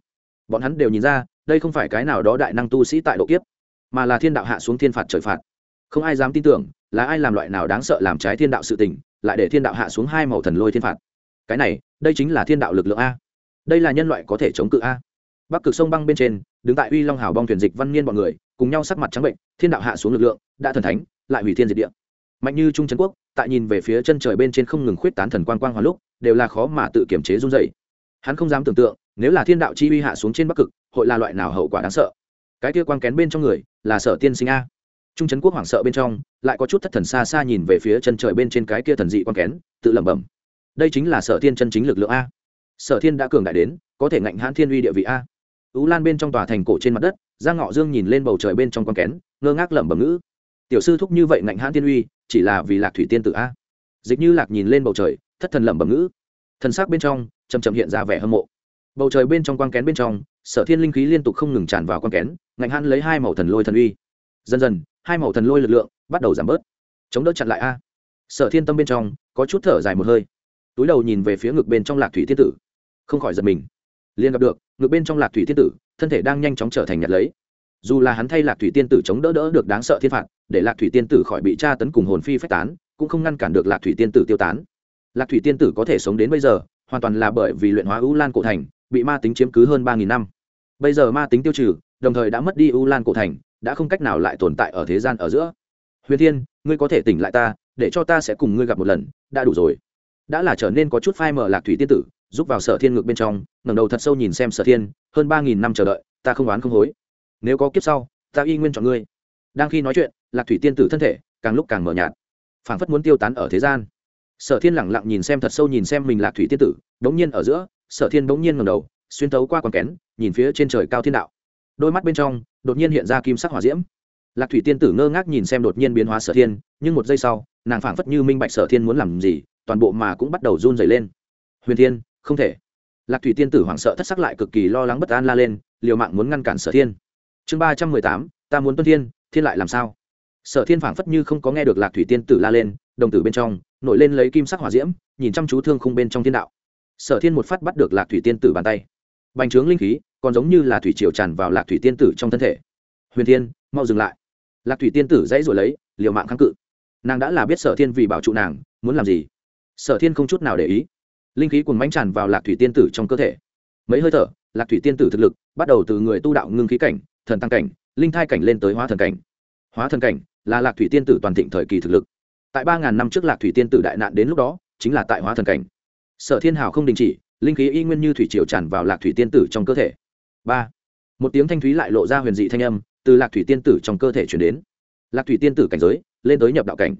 bọn hắn đều nhìn ra, đây không phải cái nào đó đại năng tu sĩ tại độ kiếp, mà là thiên đạo hạ xuống thiên phạt trời phạt. Không ai dám tin tưởng là ai làm loại nào đáng sợ làm trái thiên đạo sự tình, lại để thiên đạo hạ xuống hai màu thần lôi thiên phạt. Cái này, đây chính là thiên đạo lực lượng a. Đây là nhân loại có thể chống cự a. Bắc cực sông băng bên trên, đứng tại uy long hào bong thuyền dịch văn niên b ọ n người, cùng nhau sắc mặt trắng bệnh, thiên đạo hạ xuống lực lượng, đã thần thánh, lại hủy thiên diệt địa. Mạnh như trung trấn quốc, tại nhìn về phía chân trời bên trên không ngừng khuyết tán thần quang quang hoàn lúc, đều là khó mà tự kiểm chế run dày hắn không dám tưởng tượng nếu là thiên đạo chi uy hạ xuống trên bắc cực, hội là loại nào hậu quả đáng sợ? Cái kia quang kén bên trong người, là sở tiên sinh a. Trung trấn quốc hoảng sợ bên trong, lại có chút thất thần xa xa nhìn về phía chân trời bên trên cái kia thần dị quang kén, tự lẩm bẩm. Đây chính là sở thiên chân chính lực lượng a. Sở thiên đã cường đại đến, có thể ngạnh hãn thiên uy địa vị a. Ú lan bên trong tòa thành cổ trên mặt đất, giang ngọ dương nhìn lên bầu trời bên trong quang kén, ngơ ngác lẩm bẩm ngữ. Tiểu sư thúc như vậy ngạnh hãn thiên uy, chỉ là vì lạc thủy tiên tử a. Dịch như lạc nhìn lên bầu trời, thất thần lẩm bẩm ngữ. Thần sắc bên trong chầm chậm hiện ra vẻ hâm mộ bầu trời bên trong quang kén bên trong, sở thiên linh khí liên tục không ngừng tràn vào quang kén, ngạnh hãn lấy hai màu thần lôi thần uy. Dần dần, hai màu thần lôi lực lượng bắt đầu giảm bớt. Chống đỡ chặn lại a. Sở thiên tâm bên trong, có chút thở dài một hơi. Túi đầu nhìn về phía ngực bên trong lạc thủy thiên tử. Không khỏi giật mình. Liền gặp được, ngực bên trong lạc thủy thiên tử, thân thể đang nhanh chóng trở thành nhặt lấy. Dù là hắn thay lạc thủy tiên tử chống đỡ đỡ được đáng sợ thiên phạt, để lạc thủy tiên tử khỏi bị tra tấn cùng hồn phi phách tán, cũng không ngăn cản được lạc thủy tiên tử tiêu tán. Lạc thủy tiên tử có thể sống đến bây giờ, hoàn toàn là bởi vì luyện hóa ưu lan cổ thành bị ma tính chiếm cứ hơn ba nghìn năm. Bây giờ ma tính tiêu trừ, đồng thời đã mất đi u lan cổ thành, đã không cách nào lại tồn tại ở thế gian ở giữa. Huyền thiên, ngươi có thể tỉnh lại ta, để cho ta sẽ cùng ngươi gặp một lần, đã đủ rồi. Đã là trở nên có chút phai mở lạc thủy tiên tử giúp vào sở thiên ngược bên trong, ngẩng đầu thật sâu nhìn xem sở thiên, hơn ba nghìn năm chờ đợi, ta không oán không hối. Nếu có kiếp sau, ta y nguyên chọn ngươi. Đang khi nói chuyện, lạc thủy tiên tử thân thể càng lúc càng mờ nhạt, phảng phất muốn tiêu tán ở thế gian. Sở thiên lẳng lặng nhìn xem thật sâu nhìn xem mình lạc thủy tiên tử, đống nhiên ở giữa sở thiên bỗng nhiên ngầm đầu, xuyên tấu qua con kén, nhìn phía trên trời cao thiên đạo. Đôi mắt bên trong, đột nhiên hiện ra kim sắc hỏa diễm. Lạc thủy tiên tử ngơ ngác nhìn xem đột nhiên biến hóa sở thiên, nhưng một giây sau, nàng phảng phất như minh bạch sở thiên muốn làm gì, toàn bộ mà cũng bắt đầu run dày lên. Huyền thiên, không thể. Lạc thủy tiên tử hoảng sợ thất sắc lại cực kỳ lo lắng bất an la lên, liều mạng muốn ngăn cản sở thiên. Chương ba trăm mười tám, ta muốn tuân thiên thiên lại làm sao? Sở thiên phảng phất như không có nghe được lạc thủy tiên tử la lên, đồng tử bên trong, nổi lên lấy kim sắc hỏa diễm, nhìn chăm chú thương khung bên trong thiên đạo sở thiên một phát bắt được lạc thủy tiên tử bàn tay. Bành trướng linh khí, còn giống như là thủy triều tràn vào lạc thủy tiên tử trong thân thể. Huyền thiên, mau dừng lại. Lạc thủy tiên tử dãy rồi lấy, liều mạng kháng cự. Nàng đã là biết sở thiên vì bảo trụ nàng, muốn làm gì? Sở thiên không chút nào để ý. Linh khí cùng mánh tràn vào lạc thủy tiên tử trong cơ thể. Mấy hơi thở, lạc thủy tiên tử thực lực bắt đầu từ người tu đạo ngưng khí cảnh, thần tăng cảnh, linh thai cảnh lên tới hóa thần cảnh. Hóa thần cảnh là lạc thủy tiên tử toàn thịnh thời kỳ thực lực. Tại ba ngàn năm trước lạc thủy tiên tử đại nạn đến lúc đó, chính là tại hóa thần cảnh sở thiên hào không đình chỉ, linh khí y nguyên như thủy triều tràn vào lạc thủy tiên tử trong cơ thể. Ba, một tiếng thanh thúy lại lộ ra huyền dị thanh âm từ lạc thủy tiên tử trong cơ thể chuyển đến. Lạc thủy tiên tử cảnh giới, lên tới nhập đạo cảnh.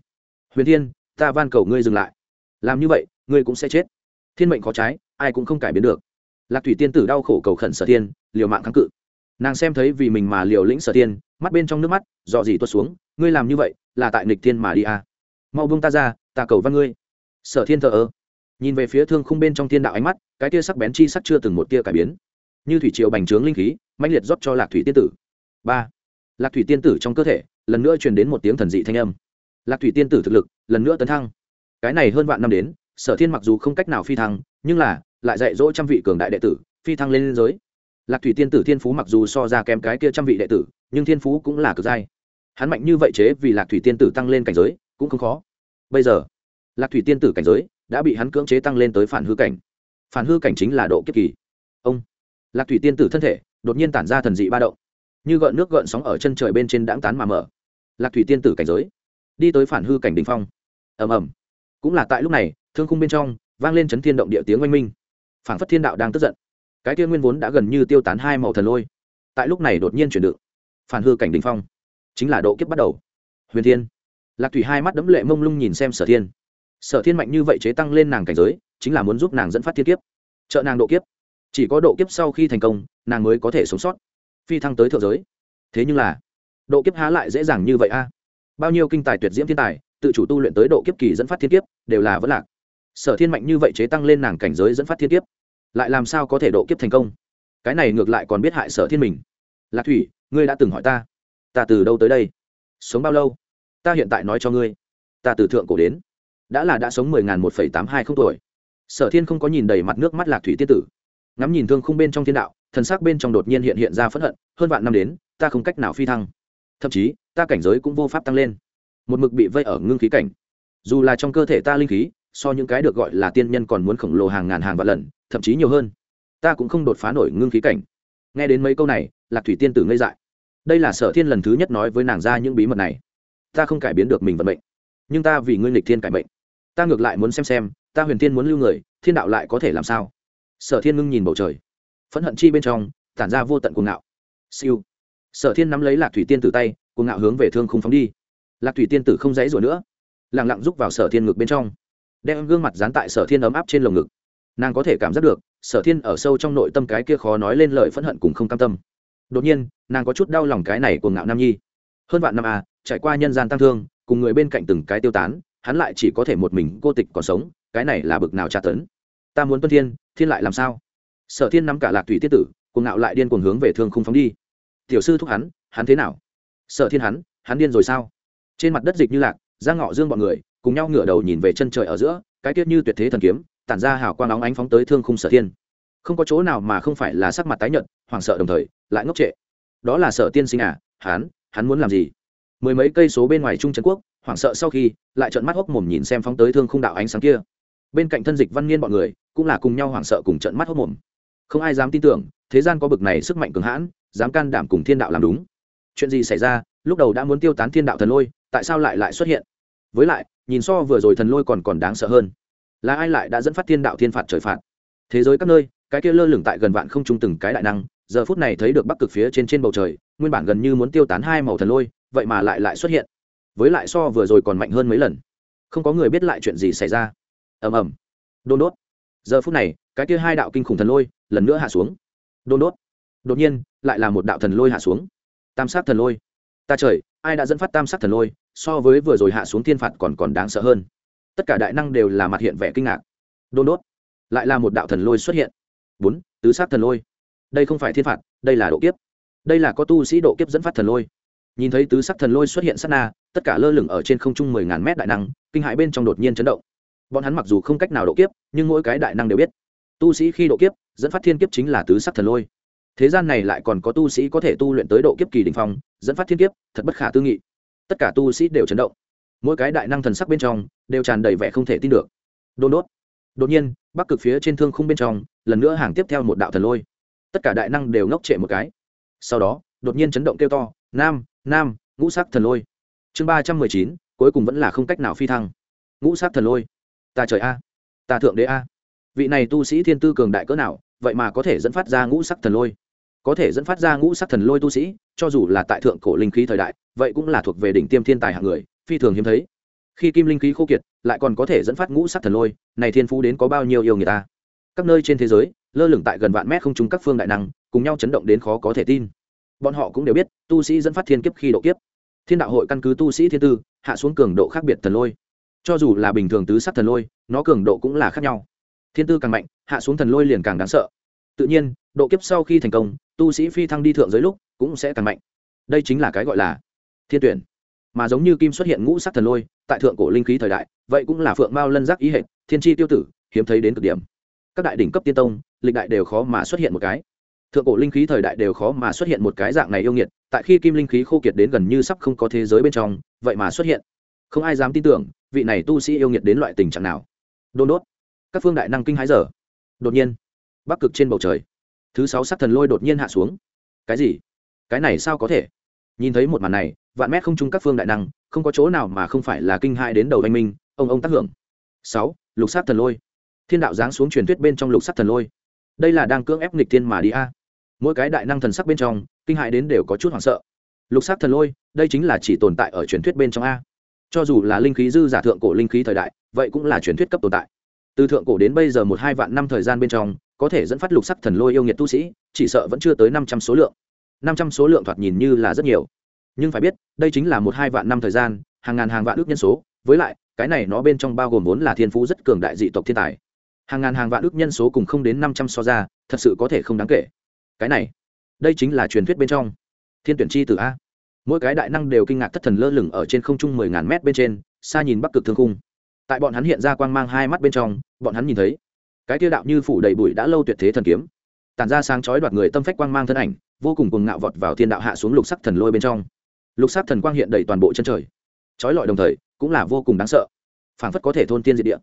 Huyền thiên, ta van cầu ngươi dừng lại. Làm như vậy, ngươi cũng sẽ chết. Thiên mệnh khó trái, ai cũng không cải biến được. Lạc thủy tiên tử đau khổ cầu khẩn sở thiên, liều mạng kháng cự. Nàng xem thấy vì mình mà liều lĩnh sở thiên, mắt bên trong nước mắt, dò dỉ tuột xuống, ngươi làm như vậy, là tại nịch thiên mà đi à. mau buông ta ra, ta cầu văn ngươi. Sở thiên thờ ơ nhìn về phía thương khung bên trong thiên đạo ánh mắt, cái tia sắc bén chi sắc chưa từng một tia cải biến. Như thủy triều bành trướng linh khí mạnh liệt rót cho lạc thủy tiên tử. Ba. Lạc thủy tiên tử trong cơ thể, lần nữa truyền đến một tiếng thần dị thanh âm. Lạc thủy tiên tử thực lực, lần nữa tấn thăng. Cái này hơn vạn năm đến, sở thiên mặc dù không cách nào phi thăng, nhưng là, lại dạy dỗ trăm vị cường đại đệ tử, phi thăng lên giới. Lạc thủy tiên tử thiên phú mặc dù so ra kém cái kia trăm vị đệ tử, nhưng thiên phú cũng là cực giai. Hắn mạnh như vậy chế vì lạc thủy tiên tử tăng lên cảnh giới, cũng không khó. Bây giờ, lạc thủy tiên tử cảnh giới đã bị hắn cưỡng chế tăng lên tới phản hư cảnh. Phản hư cảnh chính là độ kiếp kỳ. Ông lạc thủy tiên tử thân thể đột nhiên tản ra thần dị ba động, như gợn nước gợn sóng ở chân trời bên trên đãng tán mà mở. Lạc thủy tiên tử cảnh giới, đi tới phản hư cảnh đ ỉ n h phong. Ầm ầm. Cũng là tại lúc này, thương khung bên trong vang lên chấn thiên động địa tiếng oanh minh. Phảng phất thiên đạo đang tức giận. Cái tiên nguyên vốn đã gần như tiêu tán hai màu thần lôi, tại lúc này đột nhiên chuyển đựng phản hư cảnh đình phong chính là độ kiếp bắt đầu. Huyền thiên. Lạc thủy hai mắt đấm lệ mông lung nhìn xem sở thiên sở thiên mạnh như vậy chế tăng lên nàng cảnh giới, chính là muốn giúp nàng dẫn phát thiên kiếp. Trợ nàng độ kiếp. Chỉ có độ kiếp sau khi thành công, nàng mới có thể sống sót. Phi thăng tới thượng giới. Thế nhưng là, độ kiếp há lại dễ dàng như vậy a? Bao nhiêu kinh tài tuyệt diễm thiên tài, tự chủ tu luyện tới độ kiếp kỳ dẫn phát thiên kiếp, đều là vẫn lạc. Sở thiên mạnh như vậy chế tăng lên nàng cảnh giới dẫn phát thiên kiếp, lại làm sao có thể độ kiếp thành công? Cái này ngược lại còn biết hại sở thiên mình. Lạc thủy, ngươi đã từng hỏi ta ta từ đâu tới đây? Sống bao lâu? Ta hiện tại nói cho ngươi, ta từ thượng cổ đến đã là đã sống mười ngàn một phẩy tám hai không tuổi. Sở thiên không có nhìn đầy mặt nước mắt lạc thủy tiên tử. Ngắm nhìn thương khung bên trong thiên đạo, thần sắc bên trong đột nhiên hiện hiện ra phẫn hận, hơn vạn năm đến, ta không cách nào phi thăng. Thậm chí, ta cảnh giới cũng vô pháp tăng lên. Một mực bị vây ở ngưng khí cảnh. Dù là trong cơ thể ta linh khí, so những cái được gọi là tiên nhân còn muốn khổng lồ hàng ngàn hàng vạn lần, thậm chí nhiều hơn. Ta cũng không đột phá nổi ngưng khí cảnh. Nghe đến mấy câu này, lạc thủy tiên tử ngây dại. Đây là sở thiên lần thứ nhất nói với nàng ra những bí mật này. Ta không cải biến được mình vận mệnh, nhưng ta vì ngươi lịch thiên cải mệnh ta ngược lại muốn xem xem, ta huyền tiên muốn lưu người, thiên đạo lại có thể làm sao? Sở thiên ngưng nhìn bầu trời. Phẫn hận chi bên trong, tản ra vô tận cuồng ngạo. Siêu. Sở thiên nắm lấy lạc thủy tiên tử tay, cuồng ngạo hướng về thương không phóng đi. Lạc thủy tiên tử không dãy rủa nữa. Lẳng lặng rúc vào sở thiên ngực bên trong. Đem gương mặt dán tại sở thiên ấm áp trên lồng ngực. Nàng có thể cảm giác được, sở thiên ở sâu trong nội tâm cái kia khó nói lên lời phẫn hận cùng không cam tâm. Đột nhiên, nàng có chút đau lòng cái này của ngạo nam nhi. Hơn vạn năm à trải qua nhân gian tăng thương, cùng người bên cạnh từng cái tiêu tán hắn lại chỉ có thể một mình cô tịch còn sống, cái này là bực nào tra tấn. Ta muốn tuân thiên thiên lại làm sao? Sở thiên nắm cả lạc thủy tiết tử cùng ngạo lại điên cuồng hướng về thương không phóng đi. Tiểu sư thúc hắn hắn thế nào? Sở thiên hắn hắn điên rồi sao? Trên mặt đất dịch như lạc, giang ngọ dương bọn người, cùng nhau ngửa đầu nhìn về chân trời ở giữa, cái tiết như tuyệt thế thần kiếm, tản ra hào quang óng ánh phóng tới thương khung sở thiên. Không có chỗ nào mà không phải là sắc mặt tái nhợt, hoảng sợ đồng thời, lại ngốc trệ. Đó là sở tiên sinh à hắn hắn muốn làm gì? Mười mấy cây số bên ngoài trung trấn quốc, hoảng sợ sau khi, lại trợn mắt hốc mồm nhìn xem phóng tới thương khung đạo ánh sáng kia. Bên cạnh thân dịch văn niên bọn người, cũng là cùng nhau hoảng sợ cùng trợn mắt hốc mồm. Không ai dám tin tưởng, thế gian có bực này sức mạnh cường hãn, dám can đảm cùng thiên đạo làm đúng. Chuyện gì xảy ra, lúc đầu đã muốn tiêu tán thiên đạo thần lôi, tại sao lại lại xuất hiện? Với lại, nhìn so vừa rồi thần lôi còn còn đáng sợ hơn. Là ai lại đã dẫn phát thiên đạo thiên phạt trời phạt? Thế giới các nơi, cái kia lơ lửng tại gần vạn không trung từng cái đại năng, giờ phút này thấy được bắc cực phía trên trên bầu trời, nguyên bản gần như muốn tiêu tán hai màu thần lôi vậy mà lại lại xuất hiện. Với lại so vừa rồi còn mạnh hơn mấy lần. Không có người biết lại chuyện gì xảy ra. Ầm ầm. Đôn đốt. Giờ phút này, cái kia hai đạo kinh khủng thần lôi lần nữa hạ xuống. Đôn đốt. Đột nhiên, lại là một đạo thần lôi hạ xuống. Tam sát thần lôi. Ta trời, ai đã dẫn phát tam sát thần lôi, so với vừa rồi hạ xuống thiên phạt còn còn đáng sợ hơn. Tất cả đại năng đều là mặt hiện vẻ kinh ngạc. Đôn đốt. Lại là một đạo thần lôi xuất hiện. Bốn, tứ sát thần lôi. Đây không phải thiên phạt, đây là độ kiếp. Đây là có tu sĩ độ kiếp dẫn phát thần lôi nhìn thấy tứ sắc thần lôi xuất hiện sát na, tất cả lơ lửng ở trên không trung mười ngàn mét đại năng, kinh hãi bên trong đột nhiên chấn động. Bọn hắn mặc dù không cách nào độ kiếp, nhưng mỗi cái đại năng đều biết. Tu sĩ khi độ kiếp, dẫn phát thiên kiếp chính là tứ sắc thần lôi. Thế gian này lại còn có tu sĩ có thể tu luyện tới độ kiếp kỳ đình phong, dẫn phát thiên kiếp, thật bất khả tư nghị. Tất cả tu sĩ đều chấn động. Mỗi cái đại năng thần sắc bên trong, đều tràn đầy vẻ không thể tin được. Đôn đốt. Đột nhiên, bắc cực phía trên thương khung bên trong, lần nữa hàng tiếp theo một đạo thần lôi. Tất cả đại năng đều ngốc trệ một cái. Sau đó, đột nhiên chấn động kêu to, nam nam, ngũ sắc thần lôi. Chương ba trăm mười chín, cuối cùng vẫn là không cách nào phi thăng. Ngũ sắc thần lôi. Ta trời a. Ta thượng đế a. Vị này tu sĩ thiên tư cường đại cỡ nào, vậy mà có thể dẫn phát ra ngũ sắc thần lôi. Có thể dẫn phát ra ngũ sắc thần lôi tu sĩ, cho dù là tại thượng cổ linh khí thời đại, vậy cũng là thuộc về đỉnh tiêm thiên tài hạng người, phi thường hiếm thấy. Khi kim linh khí khô kiệt, lại còn có thể dẫn phát ngũ sắc thần lôi, này thiên phú đến có bao nhiêu yêu người ta các nơi trên thế giới, lơ lửng tại gần vạn mét không trúng các phương đại năng, cùng nhau chấn động đến khó có thể tin bọn họ cũng đều biết, tu sĩ dẫn phát thiên kiếp khi độ kiếp. Thiên đạo hội căn cứ tu sĩ thiên tư, hạ xuống cường độ khác biệt thần lôi. Cho dù là bình thường tứ sắc thần lôi, nó cường độ cũng là khác nhau. Thiên tư càng mạnh, hạ xuống thần lôi liền càng đáng sợ. Tự nhiên, độ kiếp sau khi thành công, tu sĩ phi thăng đi thượng giới lúc cũng sẽ càng mạnh. Đây chính là cái gọi là thiên tuyển. Mà giống như kim xuất hiện ngũ sắc thần lôi, tại thượng cổ linh khí thời đại, vậy cũng là phượng mao lân giác ý hệ, thiên tri tiêu tử, hiếm thấy đến cực điểm. Các đại đỉnh cấp tiên tông, lịch đại đều khó mà xuất hiện một cái thượng cổ linh khí thời đại đều khó mà xuất hiện một cái dạng này yêu nghiệt, tại khi kim linh khí khô kiệt đến gần như sắp không có thế giới bên trong, vậy mà xuất hiện. Không ai dám tin tưởng, vị này tu sĩ yêu nghiệt đến loại tình trạng nào. Đôn đốt. Các phương đại năng kinh hái giờ. Đột nhiên, bắc cực trên bầu trời. Thứ sáu sắc thần lôi đột nhiên hạ xuống. Cái gì? Cái này sao có thể? Nhìn thấy một màn này, vạn mét không chung các phương đại năng, không có chỗ nào mà không phải là kinh hại đến đầu anh minh, ông ông tác hưởng. Sáu, lục sắc thần lôi. Thiên đạo giáng xuống truyền thuyết bên trong lục sắc thần lôi. Đây là đang cưỡng ép nghịch thiên mà đi a mỗi cái đại năng thần sắc bên trong, kinh hại đến đều có chút hoảng sợ. Lục sắc thần lôi, đây chính là chỉ tồn tại ở truyền thuyết bên trong a. Cho dù là linh khí dư giả thượng cổ linh khí thời đại, vậy cũng là truyền thuyết cấp tồn tại. Từ thượng cổ đến bây giờ một hai vạn năm thời gian bên trong, có thể dẫn phát lục sắc thần lôi yêu nghiệt tu sĩ, chỉ sợ vẫn chưa tới năm trăm số lượng. Năm trăm số lượng thoạt nhìn như là rất nhiều. Nhưng phải biết, đây chính là một hai vạn năm thời gian, hàng ngàn hàng vạn ước nhân số, với lại, cái này nó bên trong bao gồm vốn là thiên phú rất cường đại dị tộc thiên tài. Hàng ngàn hàng vạn ước nhân số cùng không đến năm trăm so ra, thật sự có thể không đáng kể cái này, đây chính là truyền thuyết bên trong. Thiên tuyển chi từ a. Mỗi cái đại năng đều kinh ngạc thất thần lơ lửng ở trên không trung mười ngàn mét bên trên, xa nhìn bắc cực thương cung tại bọn hắn hiện ra quang mang hai mắt bên trong, bọn hắn nhìn thấy, cái tiêu đạo như phủ đầy bụi đã lâu tuyệt thế thần kiếm. Tản ra sáng chói đoạt người tâm phách quang mang thân ảnh, vô cùng cùng ngạo vọt vào thiên đạo hạ xuống lục sắc thần lôi bên trong. Lục sắc thần quang hiện đầy toàn bộ chân trời. Chói lọi đồng thời, cũng là vô cùng đáng sợ. Phảng phất có thể thôn tiên diệt địa.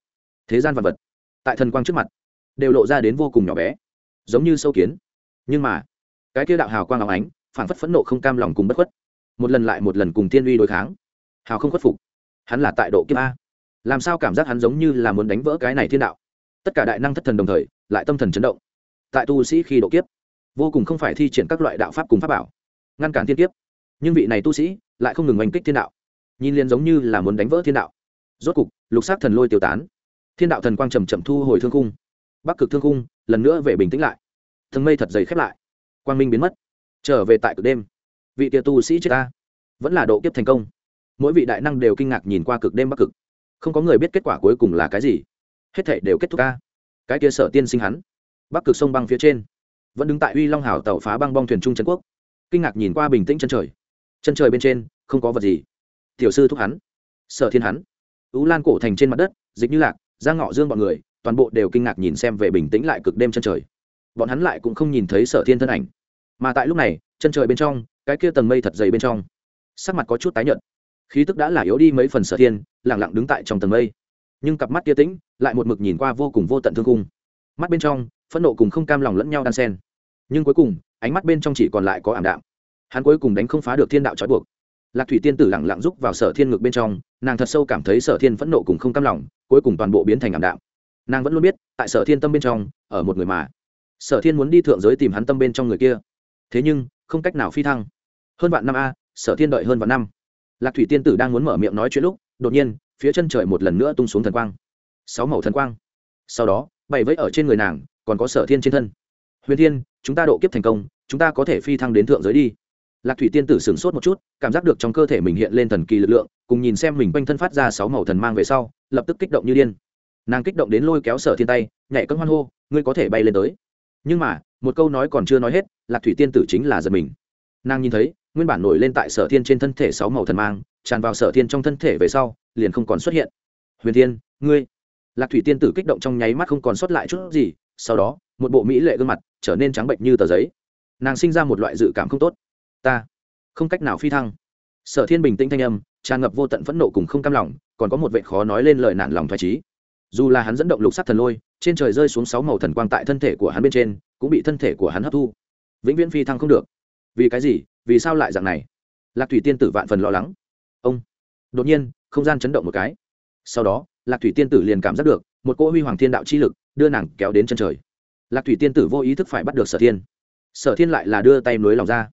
Thế gian vật vật, tại thần quang trước mặt, đều lộ ra đến vô cùng nhỏ bé, giống như sâu kiến nhưng mà, cái kia đạo hào quang áo ánh phảng phất phẫn nộ không cam lòng cùng bất khuất. Một lần lại một lần cùng thiên uy đối kháng. Hào không khuất phục. Hắn là tại độ kiếp a. Làm sao cảm giác hắn giống như là muốn đánh vỡ cái này thiên đạo? Tất cả đại năng thất thần đồng thời, lại tâm thần chấn động. Tại tu sĩ khi độ kiếp, vô cùng không phải thi triển các loại đạo pháp cùng pháp bảo, ngăn cản thiên kiếp. Nhưng vị này tu sĩ lại không ngừng oanh kích thiên đạo. Nhìn liền giống như là muốn đánh vỡ thiên đạo. Rốt cục, lục sắc thần lôi tiêu tán. Thiên đạo thần quang trầm trầm thu hồi thương cung bắc cực thương cung lần nữa về bình tĩnh lại thần mây thật dày khép lại. Quang minh biến mất. Trở về tại cực đêm. Vị tia tu sĩ chết ta. Vẫn là độ kiếp thành công. Mỗi vị đại năng đều kinh ngạc nhìn qua cực đêm bắc cực. Không có người biết kết quả cuối cùng là cái gì. Hết thể đều kết thúc ca. Cái kia sở tiên sinh hắn. Bắc cực sông băng phía trên. Vẫn đứng tại uy long hảo tàu phá băng bong thuyền trung trần quốc. Kinh ngạc nhìn qua bình tĩnh chân trời. Chân trời bên trên, không có vật gì. Tiểu sư thúc hắn. Sở thiên hắn. Ú lan cổ thành trên mặt đất, dịch như lạc, giang ngọ dương bọn người, toàn bộ đều kinh ngạc nhìn xem về bình tĩnh lại cực đêm chân trời bọn hắn lại cũng không nhìn thấy sở thiên thân ảnh. Mà tại lúc này, chân trời bên trong, cái kia tầng mây thật dày bên trong, sắc mặt có chút tái nhợt. Khí tức đã là yếu đi mấy phần sở thiên lẳng lặng đứng tại trong tầng mây. Nhưng cặp mắt kia tĩnh, lại một mực nhìn qua vô cùng vô tận thương cung mắt bên trong, phẫn nộ cùng không cam lòng lẫn nhau đan sen nhưng cuối cùng, ánh mắt bên trong chỉ còn lại có ảm đạm. Hắn cuối cùng đánh không phá được thiên đạo trói buộc. Lạc thủy tiên tử lẳng lặng rúc vào sở thiên ngực bên trong, nàng thật sâu cảm thấy sở thiên phẫn nộ cùng không cam lòng, cuối cùng toàn bộ biến thành ảm đạm. Nàng vẫn luôn biết, tại sở thiên tâm bên trong, ở một người mà sở thiên muốn đi thượng giới tìm hắn tâm bên trong người kia. Thế nhưng, không cách nào phi thăng. Hơn vạn năm a, sở thiên đợi hơn vạn năm. Lạc thủy tiên tử đang muốn mở miệng nói chuyện lúc, đột nhiên, phía chân trời một lần nữa tung xuống thần quang. Sáu màu thần quang. Sau đó, bày vẫy ở trên người nàng, còn có sở thiên trên thân. Huyền thiên, chúng ta độ kiếp thành công, chúng ta có thể phi thăng đến thượng giới đi. Lạc thủy tiên tử sửng sốt một chút, cảm giác được trong cơ thể mình hiện lên thần kỳ lực lượng, cùng nhìn xem mình quanh thân phát ra sáu màu thần mang về sau, lập tức kích động như điên. Nàng kích động đến lôi kéo sở thiên tay, nhảy cân hoan hô, ngươi có thể bay lên tới nhưng mà, một câu nói còn chưa nói hết, lạc thủy tiên tử chính là giật mình. Nàng nhìn thấy, nguyên bản nổi lên tại sở thiên trên thân thể sáu màu thần mang, tràn vào sở thiên trong thân thể về sau, liền không còn xuất hiện. Huyền thiên, ngươi? Lạc thủy tiên tử kích động trong nháy mắt không còn sót lại chút gì, sau đó, một bộ mỹ lệ gương mặt trở nên trắng bệnh như tờ giấy. Nàng sinh ra một loại dự cảm không tốt. Ta không cách nào phi thăng. Sở thiên bình tĩnh thanh âm, tràn ngập vô tận phẫn nộ cùng không cam lòng, còn có một vệ khó nói lên lời nản lòng thoải trí dù là hắn dẫn động lục sắc thần lôi, trên trời rơi xuống sáu màu thần quang tại thân thể của hắn bên trên, cũng bị thân thể của hắn hấp thu. Vĩnh viễn phi thăng không được. Vì cái gì? Vì sao lại dạng này? Lạc thủy tiên tử vạn phần lo lắng. Ông. Đột nhiên, không gian chấn động một cái. Sau đó, lạc thủy tiên tử liền cảm giác được một cỗ huy hoàng thiên đạo chi lực đưa nàng kéo đến chân trời. Lạc thủy tiên tử vô ý thức phải bắt được sở thiên. Sở thiên lại là đưa tay nối lòng ra.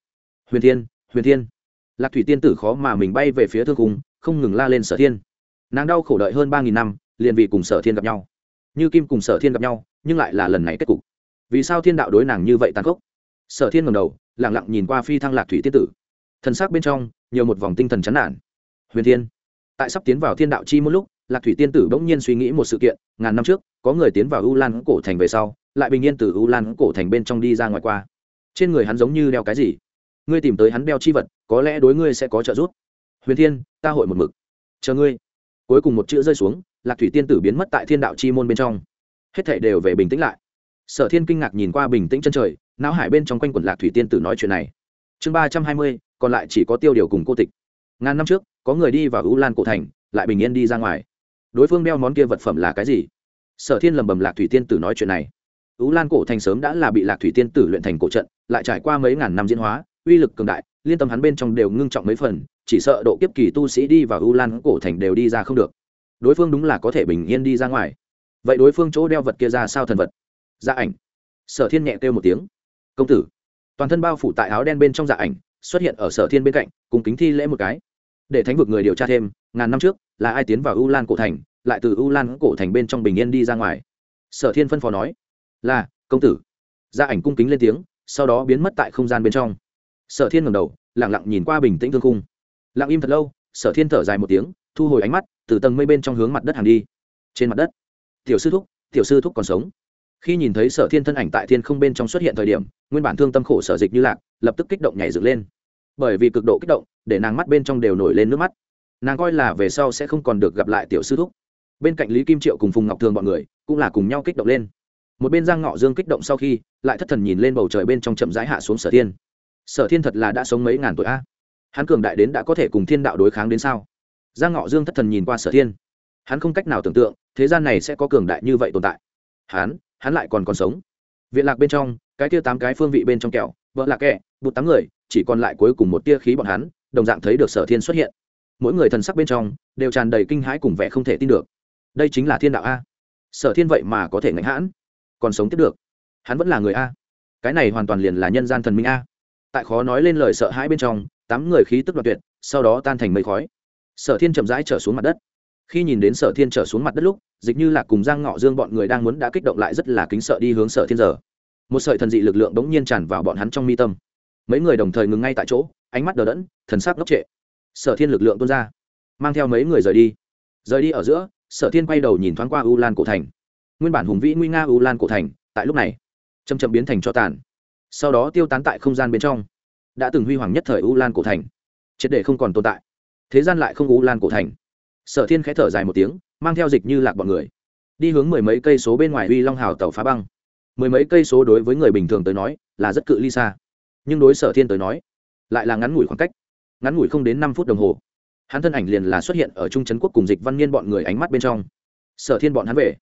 Huyền thiên huyền thiên. Lạc thủy tiên tử khó mà mình bay về phía thương cung không ngừng la lên sở thiên. Nàng đau khổ đợi hơn ba nghìn năm liền vì cùng sở thiên gặp nhau. Như kim cùng sở thiên gặp nhau, nhưng lại là lần này kết cục. Vì sao thiên đạo đối nàng như vậy tàn khốc? Sở thiên ngầm đầu lẳng lặng nhìn qua phi thăng lạc thủy tiên tử. Thần sắc bên trong, nhiều một vòng tinh thần chán nản. Huyền thiên, tại sắp tiến vào thiên đạo chi một lúc, lạc thủy tiên tử bỗng nhiên suy nghĩ một sự kiện, ngàn năm trước, có người tiến vào u lan cổ thành về sau, lại bình yên từ u lan cổ thành bên trong đi ra ngoài qua. Trên người hắn giống như đeo cái gì? Ngươi tìm tới hắn đeo chi vật, có lẽ đối ngươi sẽ có trợ giúp. Huyền thiên, ta hội một mực. Chờ ngươi. Cuối cùng một chữ rơi xuống lạc thủy tiên tử biến mất tại thiên đạo chi môn bên trong. Hết thảy đều về bình tĩnh lại. Sở thiên kinh ngạc nhìn qua bình tĩnh chân trời, não hải bên trong quanh quần lạc thủy tiên tử nói chuyện này. Chương ba trăm hai mươi, còn lại chỉ có tiêu điều cùng cô tịch. Ngàn năm trước, có người đi vào ưu lan cổ thành, lại bình yên đi ra ngoài. Đối phương đeo món kia vật phẩm là cái gì? Sở thiên lầm bầm lạc thủy tiên tử nói chuyện này. Ưu lan cổ thành sớm đã là bị lạc thủy tiên tử luyện thành cổ trận, lại trải qua mấy ngàn năm diễn hóa, uy lực cường đại, liên tâm hắn bên trong đều ngưng trọng mấy phần, chỉ sợ độ kiếp kỳ tu sĩ đi vào ưu lan cổ thành đều đi ra không được đối phương đúng là có thể bình yên đi ra ngoài. Vậy đối phương chỗ đeo vật kia ra sao thần vật? Dạ ảnh. Sở thiên nhẹ kêu một tiếng. Công tử. Toàn thân bao phủ tại áo đen bên trong dạ ảnh, xuất hiện ở sở thiên bên cạnh, cùng kính thi lễ một cái. Để thánh vực người điều tra thêm, ngàn năm trước, là ai tiến vào u lan cổ thành, lại từ u lan cổ thành bên trong bình yên đi ra ngoài? Sở thiên phân phó nói. Là, công tử. Gia ảnh cung kính lên tiếng, sau đó biến mất tại không gian bên trong. Sở thiên ngầm đầu lẳng lặng nhìn qua bình tĩnh thương cung lặng im thật lâu, sở thiên thở dài một tiếng thu hồi ánh mắt, từ tầng mây bên trong hướng mặt đất hàng đi. Trên mặt đất, tiểu sư thúc, tiểu sư thúc còn sống. Khi nhìn thấy sở thiên thân ảnh tại thiên không bên trong xuất hiện thời điểm, nguyên bản thương tâm khổ sở dịch như lạc, lập tức kích động nhảy dựng lên. Bởi vì cực độ kích động, để nàng mắt bên trong đều nổi lên nước mắt. Nàng coi là về sau sẽ không còn được gặp lại tiểu sư thúc. Bên cạnh lý kim triệu cùng phùng ngọc thường bọn người, cũng là cùng nhau kích động lên. Một bên giang ngọ dương kích động sau khi, lại thất thần nhìn lên bầu trời bên trong chậm rãi hạ xuống sở thiên. Sở thiên thật là đã sống mấy ngàn tuổi a. Hắn cường đại đến đã có thể cùng thiên đạo đối kháng đến sao? Giang ngọ dương thất thần nhìn qua sở thiên. Hắn không cách nào tưởng tượng, thế gian này sẽ có cường đại như vậy tồn tại. Hắn hắn lại còn còn sống. Viện lạc bên trong, cái tia tám cái phương vị bên trong kẹo, vợ lạc kẹ, bụt tám người, chỉ còn lại cuối cùng một tia khí bọn hắn, đồng dạng thấy được sở thiên xuất hiện. Mỗi người thần sắc bên trong, đều tràn đầy kinh hãi cùng vẻ không thể tin được. Đây chính là thiên đạo a. Sở thiên vậy mà có thể ngạnh hãn, còn sống tiếp được. Hắn vẫn là người a. Cái này hoàn toàn liền là nhân gian thần minh a. Tại khó nói lên lời sợ hãi bên trong, tám người khí tức đoạt tuyệt, sau đó tan thành mây khói sở thiên chậm rãi trở xuống mặt đất. Khi nhìn đến sở thiên trở xuống mặt đất lúc, dịch như là cùng giang ngọ dương bọn người đang muốn đã kích động lại rất là kính sợ đi hướng sở thiên giờ. Một sợi thần dị lực lượng đống nhiên tràn vào bọn hắn trong mi tâm. Mấy người đồng thời ngừng ngay tại chỗ, ánh mắt đờ đẫn, thần sắc ngốc trệ. Sở thiên lực lượng tuôn ra, mang theo mấy người rời đi. Rời đi ở giữa, sở thiên quay đầu nhìn thoáng qua u lan cổ thành. Nguyên bản hùng vĩ nguy nga u lan cổ thành, tại lúc này chầm chậm biến thành cho tàn. Sau đó tiêu tán tại không gian bên trong. Đã từng huy hoàng nhất thời u lan cổ thành, triệt để không còn tồn tại thế gian lại không u lan cổ thành. Sở thiên khẽ thở dài một tiếng, mang theo dịch như lạc bọn người. Đi hướng mười mấy cây số bên ngoài uy long hào tàu phá băng. Mười mấy cây số đối với người bình thường tới nói, là rất cự ly xa. Nhưng đối sở thiên tới nói, lại là ngắn ngủi khoảng cách. Ngắn ngủi không đến năm phút đồng hồ, hắn thân ảnh liền là xuất hiện ở trung trấn quốc cùng dịch văn niên bọn người ánh mắt bên trong. Sở thiên bọn hắn về.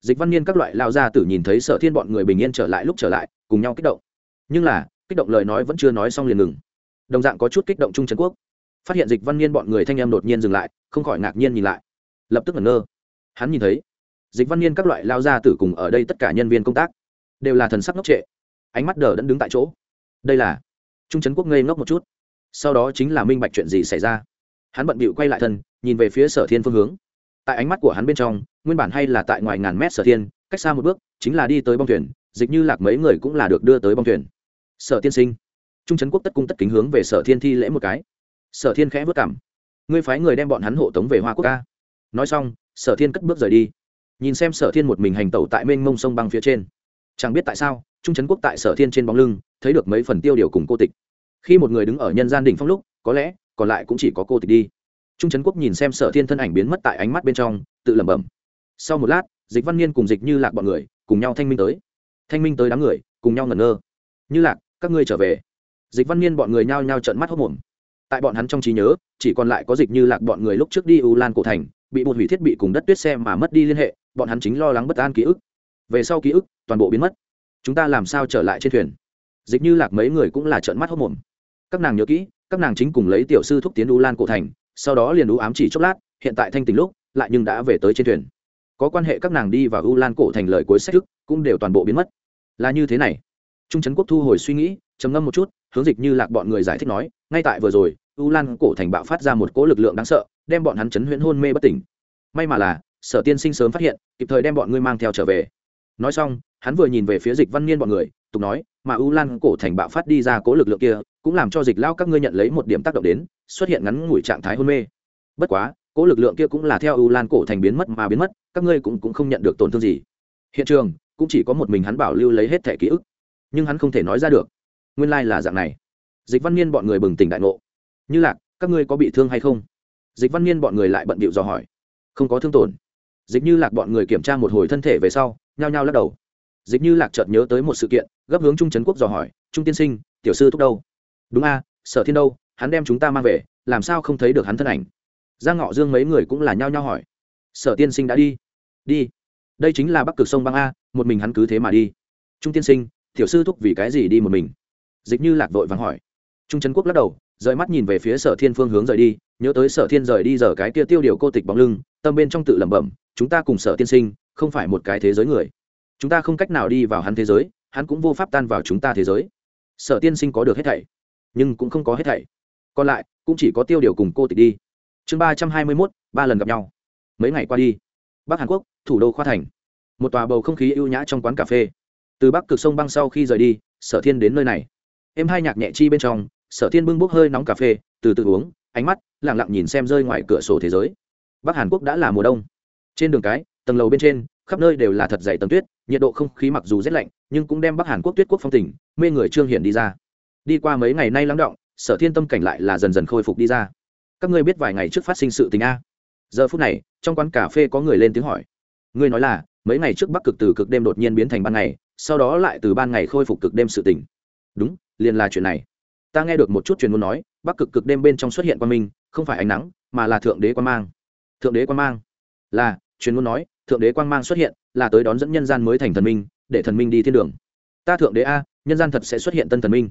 Dịch văn niên các loại lao ra tử nhìn thấy sở thiên bọn người bình yên trở lại lúc trở lại, cùng nhau kích động. Nhưng là, kích động lời nói vẫn chưa nói xong liền ngừng. Đồng dạng có chút kích động trung trấn quốc phát hiện dịch văn niên bọn người thanh em đột nhiên dừng lại, không khỏi ngạc nhiên nhìn lại. Lập tức ngẩn ngơ. Hắn nhìn thấy, dịch văn niên các loại lao ra tử cùng ở đây tất cả nhân viên công tác, đều là thần sắc ngốc trệ. Ánh mắt đờ đẫn đứng tại chỗ. Đây là trung trấn quốc ngây ngốc một chút. Sau đó chính là minh bạch chuyện gì xảy ra. Hắn bận bịu quay lại thân, nhìn về phía sở thiên phương hướng. Tại ánh mắt của hắn bên trong, nguyên bản hay là tại ngoài ngàn mét sở thiên, cách xa một bước, chính là đi tới bong thuyền, dịch như lạc mấy người cũng là được đưa tới bong thuyền. Sở tiên sinh. Trung trấn quốc tất cung tất kính hướng về sở thiên thi lễ một cái sở thiên khẽ vất cảm. Ngươi phái người đem bọn hắn hộ tống về hoa quốc ca nói xong, sở thiên cất bước rời đi. Nhìn xem sở thiên một mình hành tẩu tại mênh mông sông băng phía trên. Chẳng biết tại sao, trung trấn quốc tại sở thiên trên bóng lưng, thấy được mấy phần tiêu điều cùng cô tịch. Khi một người đứng ở nhân gian đỉnh phong lúc, có lẽ, còn lại cũng chỉ có cô tịch đi. Trung trấn quốc nhìn xem sở thiên thân ảnh biến mất tại ánh mắt bên trong, tự lẩm bẩm. Sau một lát, dịch văn niên cùng dịch như lạc bọn người, cùng nhau thanh minh tới. Thanh minh tới đám người, cùng nhau ngẩn ngơ. Như lạc, các ngươi trở về. Dịch văn niên bọn người nhao nhao trợn mắt hốc mồm tại bọn hắn trong trí nhớ, chỉ còn lại có dịch như lạc bọn người lúc trước đi u lan cổ thành, bị một hủy thiết bị cùng đất tuyết xe mà mất đi liên hệ, bọn hắn chính lo lắng bất an ký ức. Về sau ký ức, toàn bộ biến mất. Chúng ta làm sao trở lại trên thuyền? Dịch như lạc mấy người cũng là trợn mắt hốc mồm các nàng nhớ kỹ, các nàng chính cùng lấy tiểu sư thúc tiến u lan cổ thành, sau đó liền u ám chỉ chốc lát, hiện tại thanh tình lúc, lại nhưng đã về tới trên thuyền. Có quan hệ các nàng đi và u lan cổ thành lời cuối sách thức, cũng đều toàn bộ biến mất. Là như thế này trung trấn quốc thu hồi suy nghĩ trầm ngâm một chút hướng dịch như lạc bọn người giải thích nói ngay tại vừa rồi u lan cổ thành bạo phát ra một cỗ lực lượng đáng sợ đem bọn hắn chấn huyễn hôn mê bất tỉnh. May mà là sở tiên sinh sớm phát hiện kịp thời đem bọn ngươi mang theo trở về. Nói xong hắn vừa nhìn về phía dịch văn niên bọn người tục nói mà u lan cổ thành bạo phát đi ra cỗ lực lượng kia cũng làm cho dịch lao các ngươi nhận lấy một điểm tác động đến xuất hiện ngắn ngủi trạng thái hôn mê. Bất quá cỗ lực lượng kia cũng là theo u lan cổ thành biến mất mà biến mất các ngươi cũng, cũng không nhận được tổn thương gì. Hiện trường cũng chỉ có một mình hắn bảo lưu lấy hết thẻ ký ức nhưng hắn không thể nói ra được. Nguyên lai、like、là dạng này. Dịch văn niên bọn người bừng tỉnh đại ngộ. Như lạc, các ngươi có bị thương hay không? Dịch văn niên bọn người lại bận bịu dò hỏi. Không có thương tổn. Dịch như lạc bọn người kiểm tra một hồi thân thể về sau, nhao nhao lắc đầu. Dịch như lạc chợt nhớ tới một sự kiện, gấp hướng trung trấn quốc dò hỏi, trung tiên sinh, tiểu sư thúc đâu? Đúng a, sở thiên đâu, hắn đem chúng ta mang về, làm sao không thấy được hắn thân ảnh? Giang ngọ dương mấy người cũng là nhao nhao hỏi. Sở tiên sinh đã đi. Đi. Đây chính là bắc cực sông băng a, một mình hắn cứ thế mà đi. Trung tiên sinh tiểu sư thúc vì cái gì đi một mình? Dịch như lạc vội vàng hỏi. Trung trấn quốc lắc đầu, rời mắt nhìn về phía sở thiên phương hướng rời đi, nhớ tới sở thiên rời đi giờ cái kia tiêu điều cô tịch bóng lưng, tâm bên trong tự lẩm bẩm, chúng ta cùng sở tiên sinh, không phải một cái thế giới người. Chúng ta không cách nào đi vào hắn thế giới, hắn cũng vô pháp tan vào chúng ta thế giới. Sở tiên sinh có được hết thảy, nhưng cũng không có hết thảy. Còn lại, cũng chỉ có tiêu điều cùng cô tịch đi. Chương ba trăm hai mươi mốt, ba lần gặp nhau. Mấy ngày qua đi, bắc hàn quốc, thủ đô khoa thành. Một tòa bầu không khí ưu nhã trong quán cà phê từ bắc cực sông băng sau khi rời đi, sở thiên đến nơi này. Em hai nhạc nhẹ chi bên trong, sở thiên bưng bốc hơi nóng cà phê, từ từ uống, ánh mắt lẳng lặng nhìn xem rơi ngoài cửa sổ thế giới. Bắc hàn quốc đã là mùa đông. Trên đường cái, tầng lầu bên trên, khắp nơi đều là thật dày tầng tuyết, nhiệt độ không khí mặc dù rét lạnh, nhưng cũng đem bắc hàn quốc tuyết quốc phong tỉnh mê người trương hiển đi ra. Đi qua mấy ngày nay lắng động, sở thiên tâm cảnh lại là dần dần khôi phục đi ra. Các ngươi biết vài ngày trước phát sinh sự tình a? Giờ phút này, trong quán cà phê có người lên tiếng hỏi. Ngươi nói là, mấy ngày trước bắc cực từ cực đêm đột nhiên biến thành ban ngày sau đó lại từ ban ngày khôi phục cực đêm sự tỉnh đúng, liền là chuyện này. Ta nghe được một chút truyền ngôn nói, bắc cực cực đêm bên trong xuất hiện quan minh, không phải ánh nắng, mà là thượng đế quan mang. Thượng đế quan mang? Là, truyền ngôn nói, thượng đế quan mang xuất hiện, là tới đón dẫn nhân gian mới thành thần minh, để thần minh đi thiên đường. Ta thượng đế a, nhân gian thật sẽ xuất hiện tân thần minh.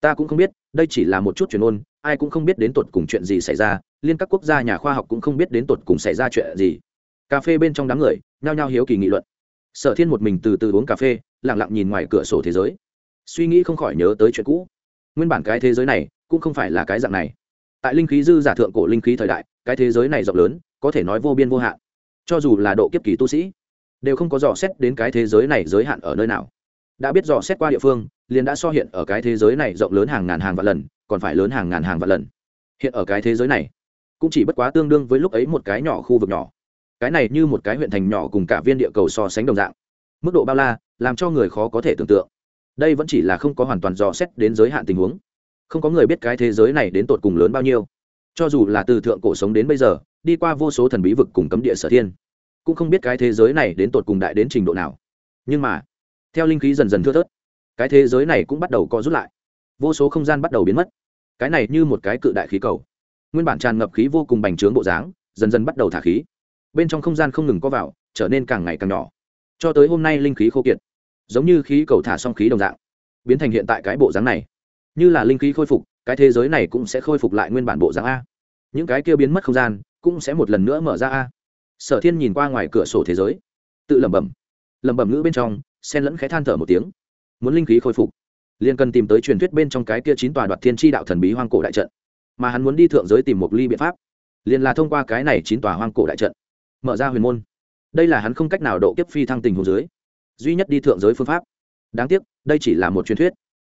Ta cũng không biết, đây chỉ là một chút truyền ôn ai cũng không biết đến tột cùng chuyện gì xảy ra, liên các quốc gia nhà khoa học cũng không biết đến tột cùng xảy ra chuyện gì. Cà phê bên trong đám người, nhao nhao hiếu kỳ nghị luận. Sở thiên một mình từ từ uống cà phê lẳng lặng nhìn ngoài cửa sổ thế giới. Suy nghĩ không khỏi nhớ tới chuyện cũ. Nguyên bản cái thế giới này cũng không phải là cái dạng này. Tại linh khí dư giả thượng cổ linh khí thời đại, cái thế giới này rộng lớn, có thể nói vô biên vô hạn. Cho dù là độ kiếp kỳ tu sĩ, đều không có dò xét đến cái thế giới này giới hạn ở nơi nào. Đã biết dò xét qua địa phương, liền đã so hiện ở cái thế giới này rộng lớn hàng ngàn hàng vạn lần, còn phải lớn hàng ngàn hàng vạn lần. Hiện ở cái thế giới này, cũng chỉ bất quá tương đương với lúc ấy một cái nhỏ khu vực nhỏ. Cái này như một cái huyện thành nhỏ cùng cả viên địa cầu so sánh đồng dạng. Mức độ bao la làm cho người khó có thể tưởng tượng. Đây vẫn chỉ là không có hoàn toàn dò xét đến giới hạn tình huống. Không có người biết cái thế giới này đến tột cùng lớn bao nhiêu. Cho dù là từ thượng cổ sống đến bây giờ, đi qua vô số thần bí vực cùng cấm địa sở thiên, cũng không biết cái thế giới này đến tột cùng đại đến trình độ nào. Nhưng mà, theo linh khí dần dần thưa thớt, cái thế giới này cũng bắt đầu co rút lại. Vô số không gian bắt đầu biến mất. Cái này như một cái cự đại khí cầu. Nguyên bản tràn ngập khí vô cùng bành trướng bộ dáng, dần dần bắt đầu thả khí. Bên trong không gian không ngừng có vào, trở nên càng ngày càng nhỏ. Cho tới hôm nay linh khí khô kiệt giống như khí cầu thả xong khí đồng dạng, biến thành hiện tại cái bộ dáng này. Như là linh khí khôi phục, cái thế giới này cũng sẽ khôi phục lại nguyên bản bộ dáng a. Những cái kia biến mất không gian cũng sẽ một lần nữa mở ra a. Sở thiên nhìn qua ngoài cửa sổ thế giới, tự lẩm bẩm. Lẩm bẩm ngữ bên trong sen lẫn khẽ than thở một tiếng. Muốn linh khí khôi phục, liền cần tìm tới truyền thuyết bên trong cái kia chín tòa đoạt thiên tri đạo thần bí hoang cổ đại trận. Mà hắn muốn đi thượng giới tìm một ly biện pháp, liền là thông qua cái này chín tòa hoang cổ đại trận, mở ra huyền môn. Đây là hắn không cách nào độ kiếp phi thăng tình hồ dưới duy nhất đi thượng giới phương pháp. Đáng tiếc, đây chỉ là một truyền thuyết.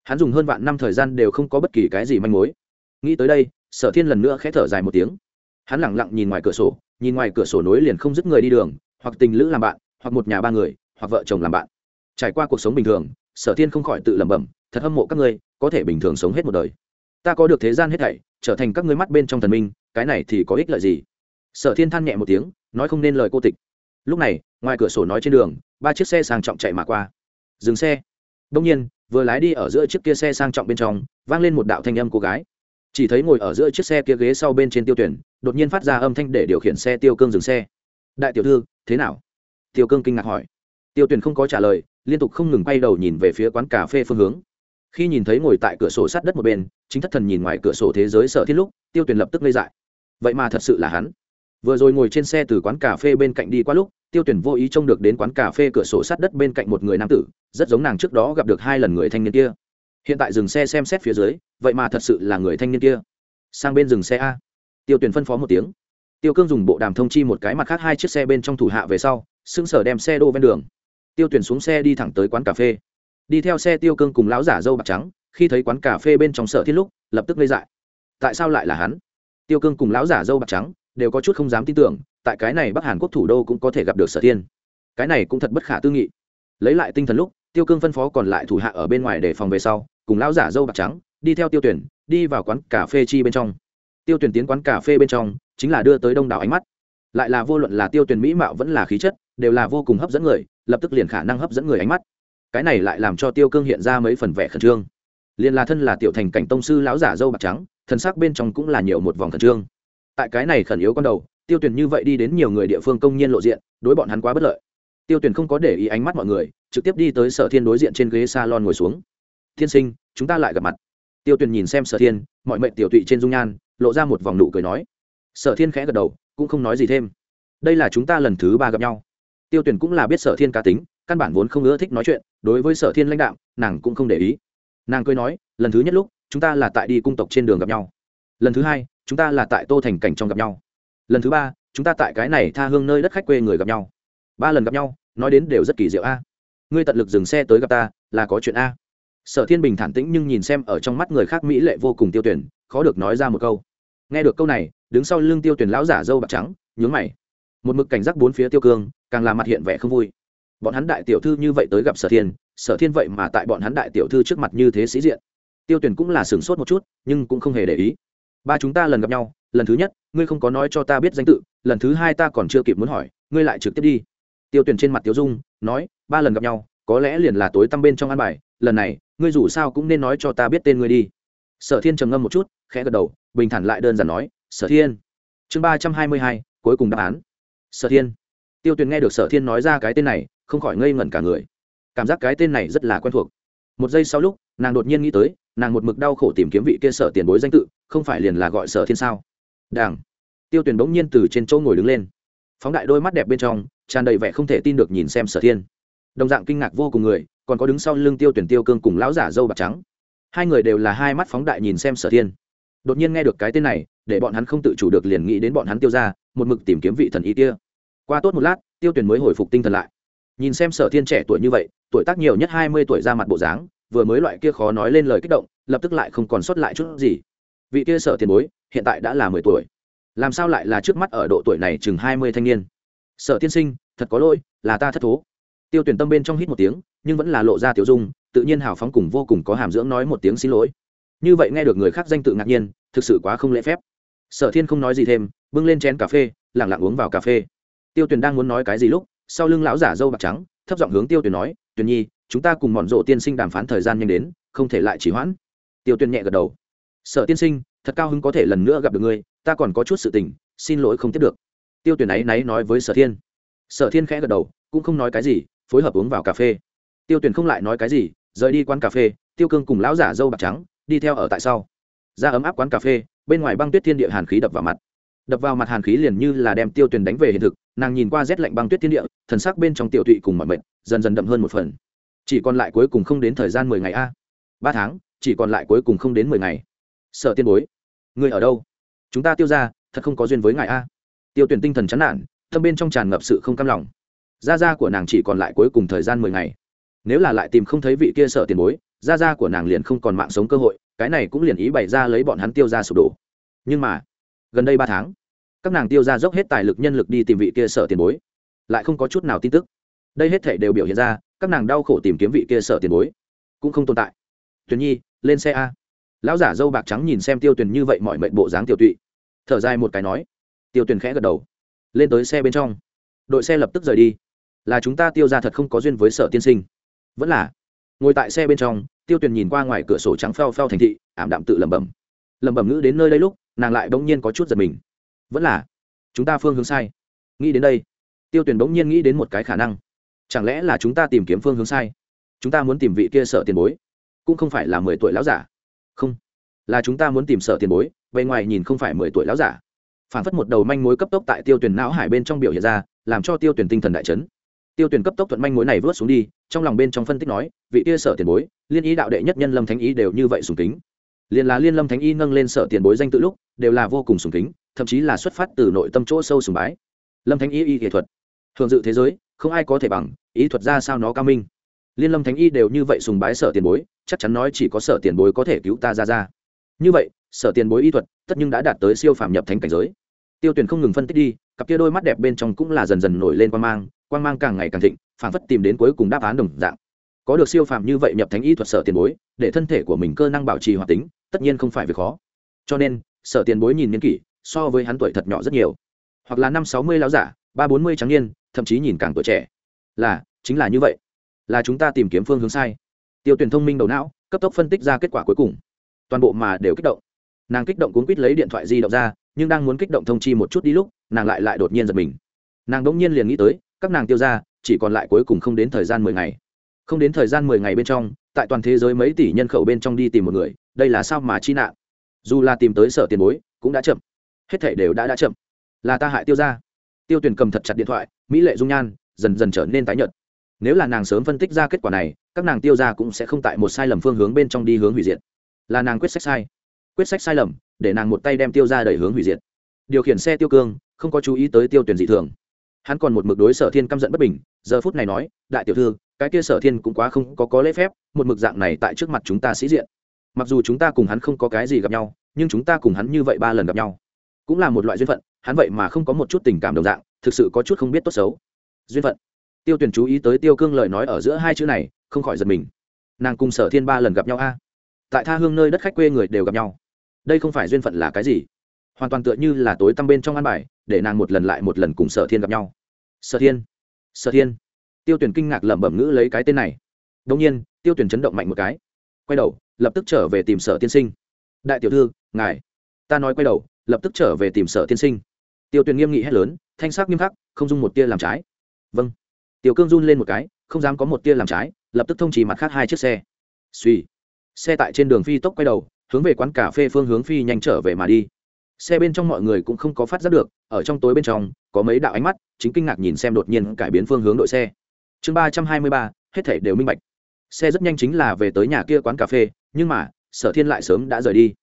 Hắn dùng hơn vạn năm thời gian đều không có bất kỳ cái gì manh mối. Nghĩ tới đây, sở thiên lần nữa khẽ thở dài một tiếng. Hắn lẳng lặng nhìn ngoài cửa sổ, nhìn ngoài cửa sổ nối liền không dứt người đi đường, hoặc tình lữ làm bạn, hoặc một nhà ba người, hoặc vợ chồng làm bạn. Trải qua cuộc sống bình thường, sở thiên không khỏi tự lẩm bẩm, thật hâm mộ các ngươi, có thể bình thường sống hết một đời. Ta có được thế gian hết thảy, trở thành các ngươi mắt bên trong thần minh, cái này thì có ích lợi gì? Sở thiên than nhẹ một tiếng, nói không nên lời cô tịch. Lúc này, ngoài cửa sổ nói trên đường ba chiếc xe sang trọng chạy mà qua. Dừng xe. Đông nhiên, vừa lái đi ở giữa chiếc kia xe sang trọng bên trong, vang lên một đạo thanh âm cô gái. Chỉ thấy ngồi ở giữa chiếc xe kia ghế sau bên trên tiêu tuyển, đột nhiên phát ra âm thanh để điều khiển xe tiêu cương dừng xe. Đại tiểu thư, thế nào? Tiêu cương kinh ngạc hỏi. Tiêu tuyển không có trả lời, liên tục không ngừng bay đầu nhìn về phía quán cà phê phương hướng. Khi nhìn thấy ngồi tại cửa sổ sát đất một bên, chính thất thần nhìn ngoài cửa sổ thế giới sợ thiết lúc, tiêu tuyển lập tức ngây dại. Vậy mà thật sự là hắn. Vừa rồi ngồi trên xe từ quán cà phê bên cạnh đi qua lúc tiêu tuyển vô ý trông được đến quán cà phê cửa sổ sát đất bên cạnh một người nam tử, rất giống nàng trước đó gặp được hai lần người thanh niên kia. Hiện tại dừng xe xem xét phía dưới, vậy mà thật sự là người thanh niên kia. Sang bên dừng xe a. Tiêu tuyển phân phó một tiếng. Tiêu cương dùng bộ đàm thông chi một cái mặt khác hai chiếc xe bên trong thủ hạ về sau xưng sở đem xe đô ven đường. Tiêu tuyển xuống xe đi thẳng tới quán cà phê. Đi theo xe tiêu cương cùng lão giả dâu bạc trắng, khi thấy quán cà phê bên trong sở thiết lúc, lập tức gây dại. Tại sao lại là hắn? Tiêu cương cùng lão giả dâu bạc trắng đều có chút không dám tin tưởng, tại cái này bắc hàn quốc thủ đô cũng có thể gặp được sở thiên. Cái này cũng thật bất khả tư nghị. Lấy lại tinh thần lúc, tiêu cương phân phó còn lại thủ hạ ở bên ngoài để phòng về sau, cùng lão giả dâu bạc trắng, đi theo tiêu tuyển, đi vào quán cà phê chi bên trong. Tiêu tuyển tiến quán cà phê bên trong, chính là đưa tới đông đảo ánh mắt. Lại là vô luận là tiêu tuyển mỹ mạo vẫn là khí chất, đều là vô cùng hấp dẫn người, lập tức liền khả năng hấp dẫn người ánh mắt. Cái này lại làm cho tiêu cương hiện ra mấy phần vẻ khẩn trương. Liền là thân là tiểu thành cảnh tông sư lão giả dâu bạc trắng thần sắc bên trong cũng là nhiều một vòng khẩn trương tại cái này khẩn yếu con đầu, tiêu tuyển như vậy đi đến nhiều người địa phương công nhiên lộ diện, đối bọn hắn quá bất lợi. Tiêu tuyển không có để ý ánh mắt mọi người, trực tiếp đi tới sở thiên đối diện trên ghế salon ngồi xuống. Thiên sinh, chúng ta lại gặp mặt. Tiêu tuyển nhìn xem sở thiên, mọi mệnh tiểu tụy trên dung nhan, lộ ra một vòng nụ cười nói. Sở thiên khẽ gật đầu, cũng không nói gì thêm. Đây là chúng ta lần thứ ba gặp nhau. Tiêu tuyển cũng là biết sở thiên cá tính, căn bản vốn không ưa thích nói chuyện, đối với sở thiên lãnh đạo nàng cũng không để ý. Nàng cười nói, lần thứ nhất lúc, chúng ta là tại đi cung tộc trên đường gặp nhau. Lần thứ hai chúng ta là tại tô thành cảnh trong gặp nhau. Lần thứ ba, chúng ta tại cái này tha hương nơi đất khách quê người gặp nhau. Ba lần gặp nhau, nói đến đều rất kỳ diệu a. Ngươi tận lực dừng xe tới gặp ta, là có chuyện a. Sở thiên bình thản tĩnh nhưng nhìn xem ở trong mắt người khác mỹ lệ vô cùng tiêu tuyển, khó được nói ra một câu. Nghe được câu này, đứng sau lưng tiêu tuyển lão giả dâu bạc trắng, nhướng mày. Một mực cảnh giác bốn phía tiêu cương, càng làm mặt hiện vẻ không vui. Bọn hắn đại tiểu thư như vậy tới gặp sở thiên sở thiên vậy mà tại bọn hắn đại tiểu thư trước mặt như thế sĩ diện. Tiêu tuyển cũng là sửng sốt một chút, nhưng cũng không hề để ý ba chúng ta lần gặp nhau, lần thứ nhất, ngươi không có nói cho ta biết danh tự, lần thứ hai ta còn chưa kịp muốn hỏi, ngươi lại trực tiếp đi. Tiêu tuyển trên mặt tiêu dung, nói, ba lần gặp nhau, có lẽ liền là tối tăm bên trong ăn bài, lần này, ngươi dù sao cũng nên nói cho ta biết tên ngươi đi. Sở thiên trầm ngâm một chút, khẽ gật đầu, bình thản lại đơn giản nói, sở thiên. Chương ba trăm hai mươi hai, cuối cùng đáp án. Sở thiên. Tiêu tuyền nghe được sở thiên nói ra cái tên này, không khỏi ngây ngẩn cả người. Cảm giác cái tên này rất là quen thuộc một giây sau lúc, nàng đột nhiên nghĩ tới, nàng một mực đau khổ tìm kiếm vị kia sở tiền bối danh tự, không phải liền là gọi sở thiên sao? Đảng tiêu tuyền bỗng nhiên từ trên chỗ ngồi đứng lên. Phóng đại đôi mắt đẹp bên trong, tràn đầy vẻ không thể tin được nhìn xem sở thiên. Đồng dạng kinh ngạc vô cùng người, còn có đứng sau lưng tiêu tuyển tiêu cương cùng lão giả dâu bạc trắng. Hai người đều là hai mắt phóng đại nhìn xem sở thiên. Đột nhiên nghe được cái tên này, để bọn hắn không tự chủ được liền nghĩ đến bọn hắn tiêu ra một mực tìm kiếm vị thần ý kia. Qua tốt một lát, tiêu tuyển mới hồi phục tinh thần lại. Nhìn xem sở thiên trẻ tuổi như vậy tuổi tác nhiều nhất hai mươi tuổi ra mặt bộ dáng, vừa mới loại kia khó nói lên lời kích động, lập tức lại không còn sót lại chút gì. Vị kia sở tiền bối, hiện tại đã là mười tuổi. Làm sao lại là trước mắt ở độ tuổi này chừng hai mươi thanh niên? Sở tiên sinh, thật có lỗi, là ta thất thố. Tiêu tuyển tâm bên trong hít một tiếng, nhưng vẫn là lộ ra tiểu dung, tự nhiên hào phóng cùng vô cùng có hàm dưỡng nói một tiếng xin lỗi. Như vậy nghe được người khác danh tự ngạc nhiên, thực sự quá không lễ phép. Sở thiên không nói gì thêm, bưng lên chén cà phê lẳng lặng uống vào cà phê. Tiêu tuyền đang muốn nói cái gì lúc, sau lưng lão giả dâu bạc trắng thấp giọng hướng tiêu tuyền nói, tuyền nhi, chúng ta cùng mòn rộ tiên sinh đàm phán thời gian nhanh đến, không thể lại chỉ hoãn. Tiêu tuyền nhẹ gật đầu. Sở tiên sinh, thật cao hứng có thể lần nữa gặp được ngươi, ta còn có chút sự tình, xin lỗi không tiếp được. Tiêu tuyền ấy náy nói với sở thiên. Sở thiên khẽ gật đầu, cũng không nói cái gì, phối hợp uống vào cà phê. Tiêu tuyền không lại nói cái gì, rời đi quán cà phê, tiêu cương cùng lão giả dâu bạc trắng, đi theo ở tại sau. Ra ấm áp quán cà phê, bên ngoài băng tuyết thiên địa hàn khí đập vào mặt đập vào mặt hàn khí liền như là đem tiêu tuyền đánh về hiện thực, nàng nhìn qua rét lạnh băng tuyết thiên địa, thần sắc bên trong tiểu tụy cùng mọi mệnh dần dần đậm hơn một phần. Chỉ còn lại cuối cùng không đến thời gian mười ngày a. Ba tháng, chỉ còn lại cuối cùng không đến mười ngày. Sợ tiên bối người ở đâu? Chúng ta tiêu ra thật không có duyên với ngài a. Tiêu tuyển tinh thần chán nản thâm bên trong tràn ngập sự không cam lòng. Gia gia của nàng chỉ còn lại cuối cùng thời gian mười ngày. Nếu là lại tìm không thấy vị kia sợ tiền bối, gia gia của nàng liền không còn mạng sống cơ hội, cái này cũng liền ý bày ra lấy bọn hắn tiêu ra sụp đổ. Nhưng mà gần đây ba tháng, các nàng tiêu ra dốc hết tài lực nhân lực đi tìm vị kia sở tiền bối. Lại không có chút nào tin tức. Đây hết thể đều biểu hiện ra, các nàng đau khổ tìm kiếm vị kia sở tiền bối. Cũng không tồn tại. Tuyền nhi, lên xe a. Lão giả dâu bạc trắng nhìn xem tiêu tuyền như vậy mọi mệnh bộ dáng tiêu tụy. Thở dài một cái nói. Tiêu tuyền khẽ gật đầu. Lên tới xe bên trong. Đội xe lập tức rời đi. Là chúng ta tiêu ra thật không có duyên với sở tiên sinh. Vẫn là. Ngồi tại xe bên trong, tiêu tuyền nhìn qua ngoài cửa sổ trắng pheo pheo thành thị, ảm đạm tự lẩm bẩm. Lẩm bẩm ngữ đến nơi đây lúc nàng lại bỗng nhiên có chút giật mình. Vẫn là, chúng ta phương hướng sai. Nghĩ đến đây, tiêu tuyền bỗng nhiên nghĩ đến một cái khả năng. Chẳng lẽ là chúng ta tìm kiếm phương hướng sai? Chúng ta muốn tìm vị kia sợ tiền bối, cũng không phải là mười tuổi lão giả. Không, là chúng ta muốn tìm sợ tiền bối, bề ngoài nhìn không phải mười tuổi lão giả. Phản phất một đầu manh mối cấp tốc tại tiêu tuyển não hải bên trong biểu hiện ra, làm cho tiêu tuyển tinh thần đại chấn. Tiêu tuyển cấp tốc thuận manh mối này vớt xuống đi, trong lòng bên trong phân tích nói, vị kia sở tiền bối, liên ý đạo đệ nhất nhân lâm thánh ý đều như vậy sùng kính liền là liên lâm thánh y nâng lên sở tiền bối danh tự lúc, đều là vô cùng sùng kính, thậm chí là xuất phát từ nội tâm chỗ sâu sùng bái. Lâm thánh y y nghệ thuật. Thường dự thế giới, không ai có thể bằng, ý thuật ra sao nó cao minh. Liên lâm thánh y đều như vậy sùng bái sở tiền bối, chắc chắn nói chỉ có sở tiền bối có thể cứu ta ra ra. Như vậy, sở tiền bối y thuật, tất nhưng đã đạt tới siêu phàm nhập thánh cảnh giới. Tiêu tuyển không ngừng phân tích đi, cặp kia đôi mắt đẹp bên trong cũng là dần dần nổi lên quan mang quan mang càng ngày càng thịnh phản phất tìm đến cuối cùng đáp án đồng dạng. Có được siêu phàm như vậy nhập thánh y thuật sở tiền bối, để thân thể của mình cơ năng bảo trì hoạt tính tất nhiên không phải việc khó. Cho nên, sở tiền bối nhìn niên kỷ, so với hắn tuổi thật nhỏ rất nhiều. Hoặc là năm sáu mươi láo giả, ba bốn mươi trắng niên, thậm chí nhìn càng tuổi trẻ. Là, chính là như vậy. Là chúng ta tìm kiếm phương hướng sai. Tiêu tuyển thông minh đầu não, cấp tốc phân tích ra kết quả cuối cùng. Toàn bộ mà đều kích động. Nàng kích động cuốn quýt lấy điện thoại di động ra, nhưng đang muốn kích động thông chi một chút đi lúc, nàng lại lại đột nhiên giật mình. Nàng đ ỗ n g nhiên liền nghĩ tới, các nàng tiêu ra, chỉ còn lại cuối cùng không đến thời gian mười ngày. Không đến thời gian mười ngày bên trong, tại toàn thế giới mấy tỷ nhân khẩu bên trong đi tìm một người đây là sao mà chi nạn? Dù là tìm tới sở tiền bối, cũng đã chậm. Hết thể đều đã đã chậm. Là ta hại tiêu ra tiêu tuyển cầm thật chặt điện thoại, mỹ lệ dung nhan, dần dần trở nên tái nhợt. Nếu là nàng sớm phân tích ra kết quả này, các nàng tiêu ra cũng sẽ không tại một sai lầm phương hướng bên trong đi hướng hủy diệt. Là nàng quyết sách sai. Quyết sách sai lầm, để nàng một tay đem tiêu ra đẩy hướng hủy diệt. Điều khiển xe tiêu cương, không có chú ý tới tiêu tuyển dị thường. Hắn còn một mực đối sở thiên căm giận bất bình, giờ phút này nói, đại tiểu thư, cái kia sở thiên cũng quá không có có lễ phép, một mực dạng này tại trước mặt chúng ta sĩ diện mặc dù chúng ta cùng hắn không có cái gì gặp nhau, nhưng chúng ta cùng hắn như vậy ba lần gặp nhau, cũng là một loại duyên phận, hắn vậy mà không có một chút tình cảm đồng dạng, thực sự có chút không biết tốt xấu. Duyên phận. Tiêu tuyển chú ý tới tiêu cương lời nói ở giữa hai chữ này, không khỏi giật mình. Nàng cùng sở thiên ba lần gặp nhau a? Tại tha hương nơi đất khách quê người đều gặp nhau. Đây không phải duyên phận là cái gì? Hoàn toàn tựa như là tối tăm bên trong ăn bài, để nàng một lần lại một lần cùng sở thiên gặp nhau. Sở thiên. Sở thiên. Tiêu tuyển kinh ngạc lẩm bẩm ngữ lấy cái tên này. Đông nhiên, tiêu tuyển chấn động mạnh một cái quay đầu, lập tức trở về tìm sở tiên sinh. Đại tiểu thư, ngài. Ta nói quay đầu, lập tức trở về tìm sở tiên sinh. Tiêu tuyền nghiêm nghị hét lớn, thanh sắc nghiêm khắc, không dung một tia làm trái. Vâng. Tiểu cương run lên một cái, không dám có một tia làm trái, lập tức thông trì mặt khác hai chiếc xe. Suy xe tại trên đường phi tốc quay đầu, hướng về quán cà phê phương hướng phi nhanh trở về mà đi. Xe bên trong mọi người cũng không có phát giác được, ở trong tối bên trong, có mấy đạo ánh mắt, chính kinh ngạc nhìn xem đột nhiên cải biến phương hướng đội xe. Chương ba trăm hai mươi ba, hết thể đều minh bạch xe rất nhanh chính là về tới nhà kia quán cà phê, nhưng mà, sở thiên lại sớm đã rời đi.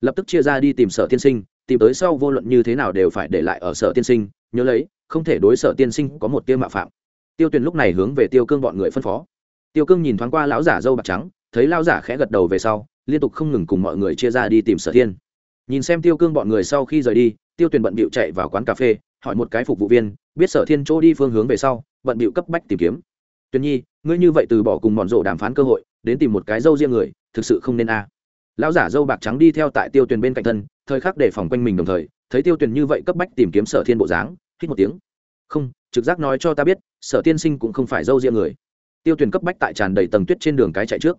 Lập tức chia ra đi tìm sở tiên sinh, tìm tới sau vô luận như thế nào đều phải để lại ở sở tiên sinh, nhớ lấy, không thể đối sở tiên sinh có một tiêu mạo phạm. Tiêu tuyền lúc này hướng về tiêu cương bọn người phân phó. Tiêu cương nhìn thoáng qua lão giả dâu bạc trắng, thấy lão giả khẽ gật đầu về sau, liên tục không ngừng cùng mọi người chia ra đi tìm sở thiên. Nhìn xem tiêu cương bọn người sau khi rời đi, tiêu tuyền bận bịu chạy vào quán cà phê, hỏi một cái phục vụ viên, biết sở thiên chỗ đi phương hướng về sau, bận bịu cấp bách tìm kiếm tuyền nhi, ngươi như vậy từ bỏ cùng bọn rộ đàm phán cơ hội, đến tìm một cái dâu riêng người, thực sự không nên a. Lão giả dâu bạc trắng đi theo tại tiêu tuyền bên cạnh thân, thời khắc để phòng quanh mình đồng thời, thấy tiêu tuyền như vậy cấp bách tìm kiếm sở thiên bộ dáng, hít một tiếng. Không, trực giác nói cho ta biết, sở tiên sinh cũng không phải dâu riêng người. Tiêu Tuyền cấp bách tại tràn đầy tầng tuyết trên đường cái chạy trước.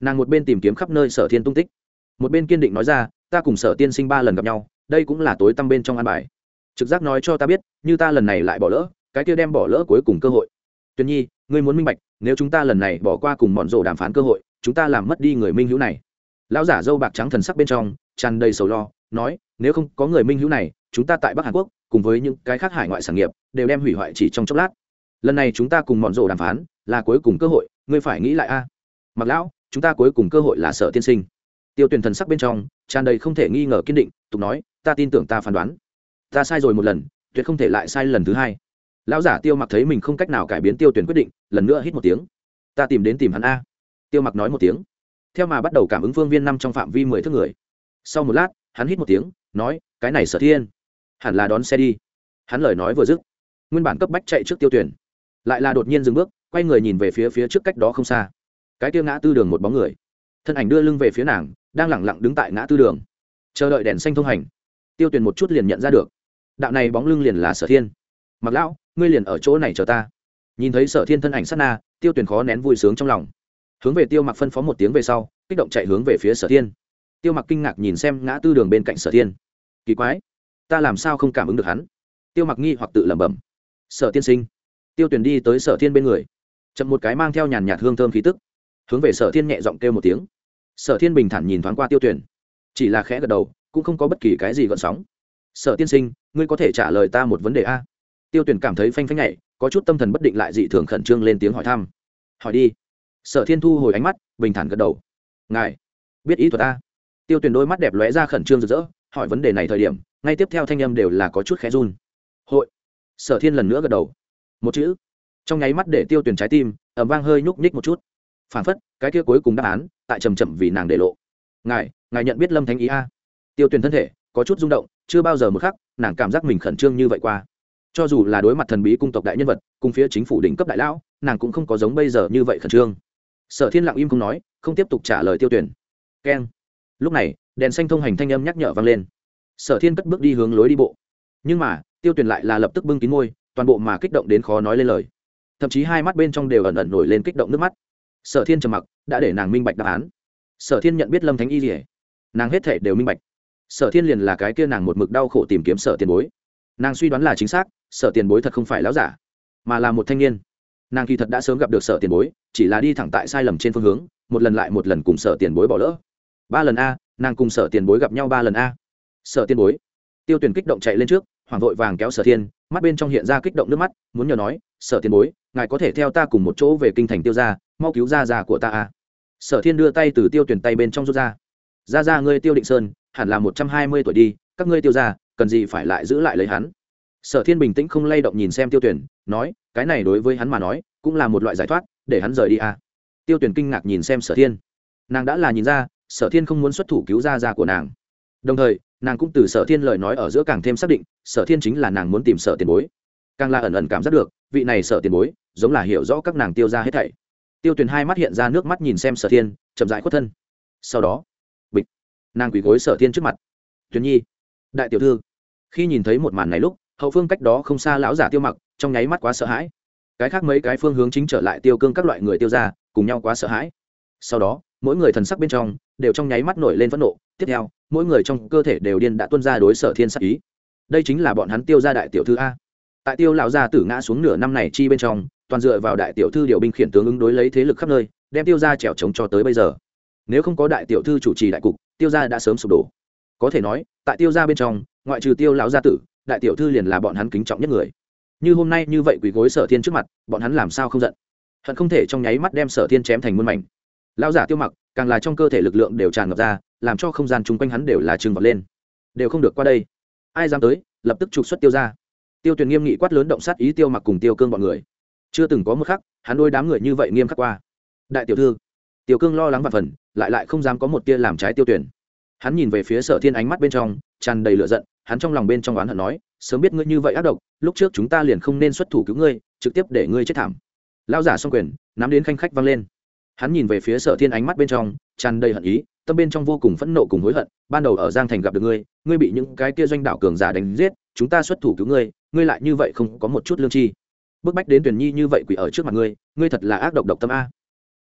Nàng một bên tìm kiếm khắp nơi sở thiên tung tích. Một bên kiên định nói ra, ta cùng sở tiên sinh ba lần gặp nhau, đây cũng là tối tăm bên trong an bài. Trực giác nói cho ta biết, như ta lần này lại bỏ lỡ, cái kia đem bỏ lỡ cuối cùng cơ hội. Tuyền nhi ngươi muốn minh bạch, nếu chúng ta lần này bỏ qua cùng bọn rổ đàm phán cơ hội, chúng ta làm mất đi người minh hữu này. Lão giả dâu bạc trắng thần sắc bên trong, tràn đầy sầu lo, nói, nếu không có người minh hữu này, chúng ta tại bắc hàn quốc, cùng với những cái khác hải ngoại sản nghiệp, đều đem hủy hoại chỉ trong chốc lát. Lần này chúng ta cùng bọn rổ đàm phán, là cuối cùng cơ hội, ngươi phải nghĩ lại a. Mặc lão, chúng ta cuối cùng cơ hội là sở tiên sinh. Tiêu tuyển thần sắc bên trong, tràn đầy không thể nghi ngờ kiên định, tục nói, ta tin tưởng ta phán đoán. Ta sai rồi một lần, tuyệt không thể lại sai lần thứ hai lão giả tiêu mặc thấy mình không cách nào cải biến tiêu tuyển quyết định, lần nữa hít một tiếng. Ta tìm đến tìm hắn a. Tiêu mặc nói một tiếng. Theo mà bắt đầu cảm ứng phương viên năm trong phạm vi mười thước người. Sau một lát, hắn hít một tiếng, nói, cái này sở thiên. Hẳn là đón xe đi. Hắn lời nói vừa dứt, nguyên bản cấp bách chạy trước tiêu tuyển, lại là đột nhiên dừng bước, quay người nhìn về phía phía trước cách đó không xa. Cái tiêu ngã tư đường một bóng người. Thân ảnh đưa lưng về phía nàng, đang lẳng lặng đứng tại ngã tư đường, chờ đợi đèn xanh thông hành. Tiêu tuyển một chút liền nhận ra được. Đạo này bóng lưng liền là sở thiên. Mặc lão ngươi liền ở chỗ này chờ ta. Nhìn thấy sở thiên thân ảnh sát na, tiêu Tuyền khó nén vui sướng trong lòng. Hướng về tiêu mặc phân phó một tiếng về sau, kích động chạy hướng về phía sở thiên. Tiêu mặc kinh ngạc nhìn xem ngã tư đường bên cạnh sở thiên. Kỳ quái, ta làm sao không cảm ứng được hắn? Tiêu mặc nghi hoặc tự lẩm bẩm. Sở tiên sinh. Tiêu Tuyền đi tới sở thiên bên người. Chậm một cái mang theo nhàn nhạt hương thơm khí tức. Hướng về sở thiên nhẹ giọng kêu một tiếng. Sở thiên bình thản nhìn thoáng qua tiêu tuyển chỉ là khẽ gật đầu, cũng không có bất kỳ cái gì gợn sóng. Sở tiên sinh, ngươi có thể trả lời ta một vấn đề a? Tiêu tuyển cảm thấy phanh phanh nhảy, có chút tâm thần bất định lại dị thường khẩn trương lên tiếng hỏi thăm. Hỏi đi. Sở thiên thu hồi ánh mắt, bình thản gật đầu. Ngài biết ý thuật ta. tiêu tuyển đôi mắt đẹp lóe ra khẩn trương rực rỡ, hỏi vấn đề này thời điểm, ngay tiếp theo thanh âm đều là có chút khẽ run. Hội. Sở thiên lần nữa gật đầu. Một chữ. Trong nháy mắt để tiêu tuyển trái tim ẩm vang hơi nhúc nhích một chút. Phản phất, cái kia cuối cùng đáp án, tại trầm chậm vì nàng để lộ. Ngài ngài nhận biết lâm thánh ý a? Tiêu tuyển thân thể, có chút rung động, chưa bao giờ một khắc, nàng cảm giác mình khẩn trương như vậy qua cho dù là đối mặt thần bí cung tộc đại nhân vật, cùng phía chính phủ đỉnh cấp đại lão, nàng cũng không có giống bây giờ như vậy khẩn trương. Sở thiên lặng im không nói, không tiếp tục trả lời tiêu tuyển. Keng. Lúc này, đèn xanh thông hành thanh âm nhắc nhở vang lên. Sở thiên cất bước đi hướng lối đi bộ. Nhưng mà, tiêu tuyển lại là lập tức bưng kín môi, toàn bộ mà kích động đến khó nói lên lời. Thậm chí hai mắt bên trong đều ẩn ẩn nổi lên kích động nước mắt. Sở thiên trầm mặc, đã để nàng minh bạch đáp án. Sở thiên nhận biết lâm thánh y gì nàng hết thể đều minh bạch. Sở thiên liền là cái kia nàng một mực đau khổ tìm kiếm sở tiền bối. Nàng suy đoán là chính xác sở tiền bối thật không phải lão giả, mà là một thanh niên. Nàng kỳ thật đã sớm gặp được sở tiền bối, chỉ là đi thẳng tại sai lầm trên phương hướng, một lần lại một lần cùng sở tiền bối bỏ lỡ. Ba lần a, nàng cùng sở tiền bối gặp nhau ba lần a. Sở tiền bối. Tiêu tuyển kích động chạy lên trước hoàng vội vàng kéo sở thiên, mắt bên trong hiện ra kích động nước mắt, muốn nhờ nói, sở tiền bối, ngài có thể theo ta cùng một chỗ về kinh thành tiêu ra mau cứu ra già của ta a. Sở thiên đưa tay từ tiêu tuyển tay bên trong rút ra. Ra ra ngươi tiêu định sơn, hẳn là một trăm hai mươi tuổi đi, các ngươi tiêu ra cần gì phải lại giữ lại lấy hắn? Sở thiên bình tĩnh không lay động nhìn xem tiêu tuyển, nói, cái này đối với hắn mà nói, cũng là một loại giải thoát, để hắn rời đi à? tiêu tuyển kinh ngạc nhìn xem sở thiên. Nàng đã là nhìn ra, sở thiên không muốn xuất thủ cứu ra ra của nàng. Đồng thời, nàng cũng từ sở thiên lời nói ở giữa càng thêm xác định, sở thiên chính là nàng muốn tìm sở tiền bối. Càng là ẩn ẩn cảm giác được, vị này sở tiền bối, giống là hiểu rõ các nàng tiêu ra hết thảy. Tiêu tuyền hai mắt hiện ra nước mắt nhìn xem sở thiên, chậm dại khuất thân. Sau đó, bịch, nàng quỳ gối sở thiên trước mặt. Tuyền nhi, đại tiểu thư. Khi nhìn thấy một màn này lúc hậu phương cách đó không xa lão giả tiêu mặc, trong nháy mắt quá sợ hãi. Cái khác mấy cái phương hướng chính trở lại tiêu cương các loại người tiêu ra cùng nhau quá sợ hãi. Sau đó, mỗi người thần sắc bên trong đều trong nháy mắt nổi lên phẫn nộ. Tiếp theo, mỗi người trong cơ thể đều điên đã tuân ra đối sở thiên sắc ý. Đây chính là bọn hắn tiêu ra đại tiểu thư a. Tại tiêu lão gia tử ngã xuống nửa năm này chi bên trong, toàn dựa vào đại tiểu thư điều binh khiển tướng ứng đối lấy thế lực khắp nơi, đem tiêu ra trèo trống cho tới bây giờ. Nếu không có đại tiểu thư chủ trì đại cục, tiêu ra đã sớm sụp đổ. Có thể nói, tại tiêu ra bên trong, ngoại trừ tiêu lão gia tử đại tiểu thư liền là bọn hắn kính trọng nhất người. Như hôm nay như vậy quỳ gối sở thiên trước mặt, bọn hắn làm sao không giận? Hận không thể trong nháy mắt đem sở thiên chém thành muôn mảnh. Lão giả tiêu mặc, càng là trong cơ thể lực lượng đều tràn ngập ra, làm cho không gian chung quanh hắn đều là trừng vọt lên. Đều không được qua đây. Ai dám tới, lập tức trục xuất tiêu ra tiêu tuyền nghiêm nghị quát lớn động sát ý tiêu mặc cùng tiêu cương bọn người. Chưa từng có một khắc, hắn đôi đám người như vậy nghiêm khắc qua. Đại tiểu thư, tiêu cương lo lắng và phần, lại lại không dám có một tia làm trái tiêu tuyển hắn nhìn về phía sở thiên ánh mắt bên trong, tràn đầy lửa giận hắn trong lòng bên trong oán hận nói, sớm biết ngươi như vậy ác độc, lúc trước chúng ta liền không nên xuất thủ cứu ngươi, trực tiếp để ngươi chết thảm. Lao giả xong quyền, nắm đến khanh khách vang lên. Hắn nhìn về phía sở thiên ánh mắt bên trong, tràn đầy hận ý, tâm bên trong vô cùng phẫn nộ cùng hối hận, ban đầu ở giang thành gặp được ngươi ngươi bị những cái kia doanh đảo cường giả đánh giết, chúng ta xuất thủ cứu ngươi ngươi lại như vậy không có một chút lương chi bức bách đến tuyển nhi như vậy quỷ ở trước mặt ngươi ngươi thật là ác độc độc tâm a.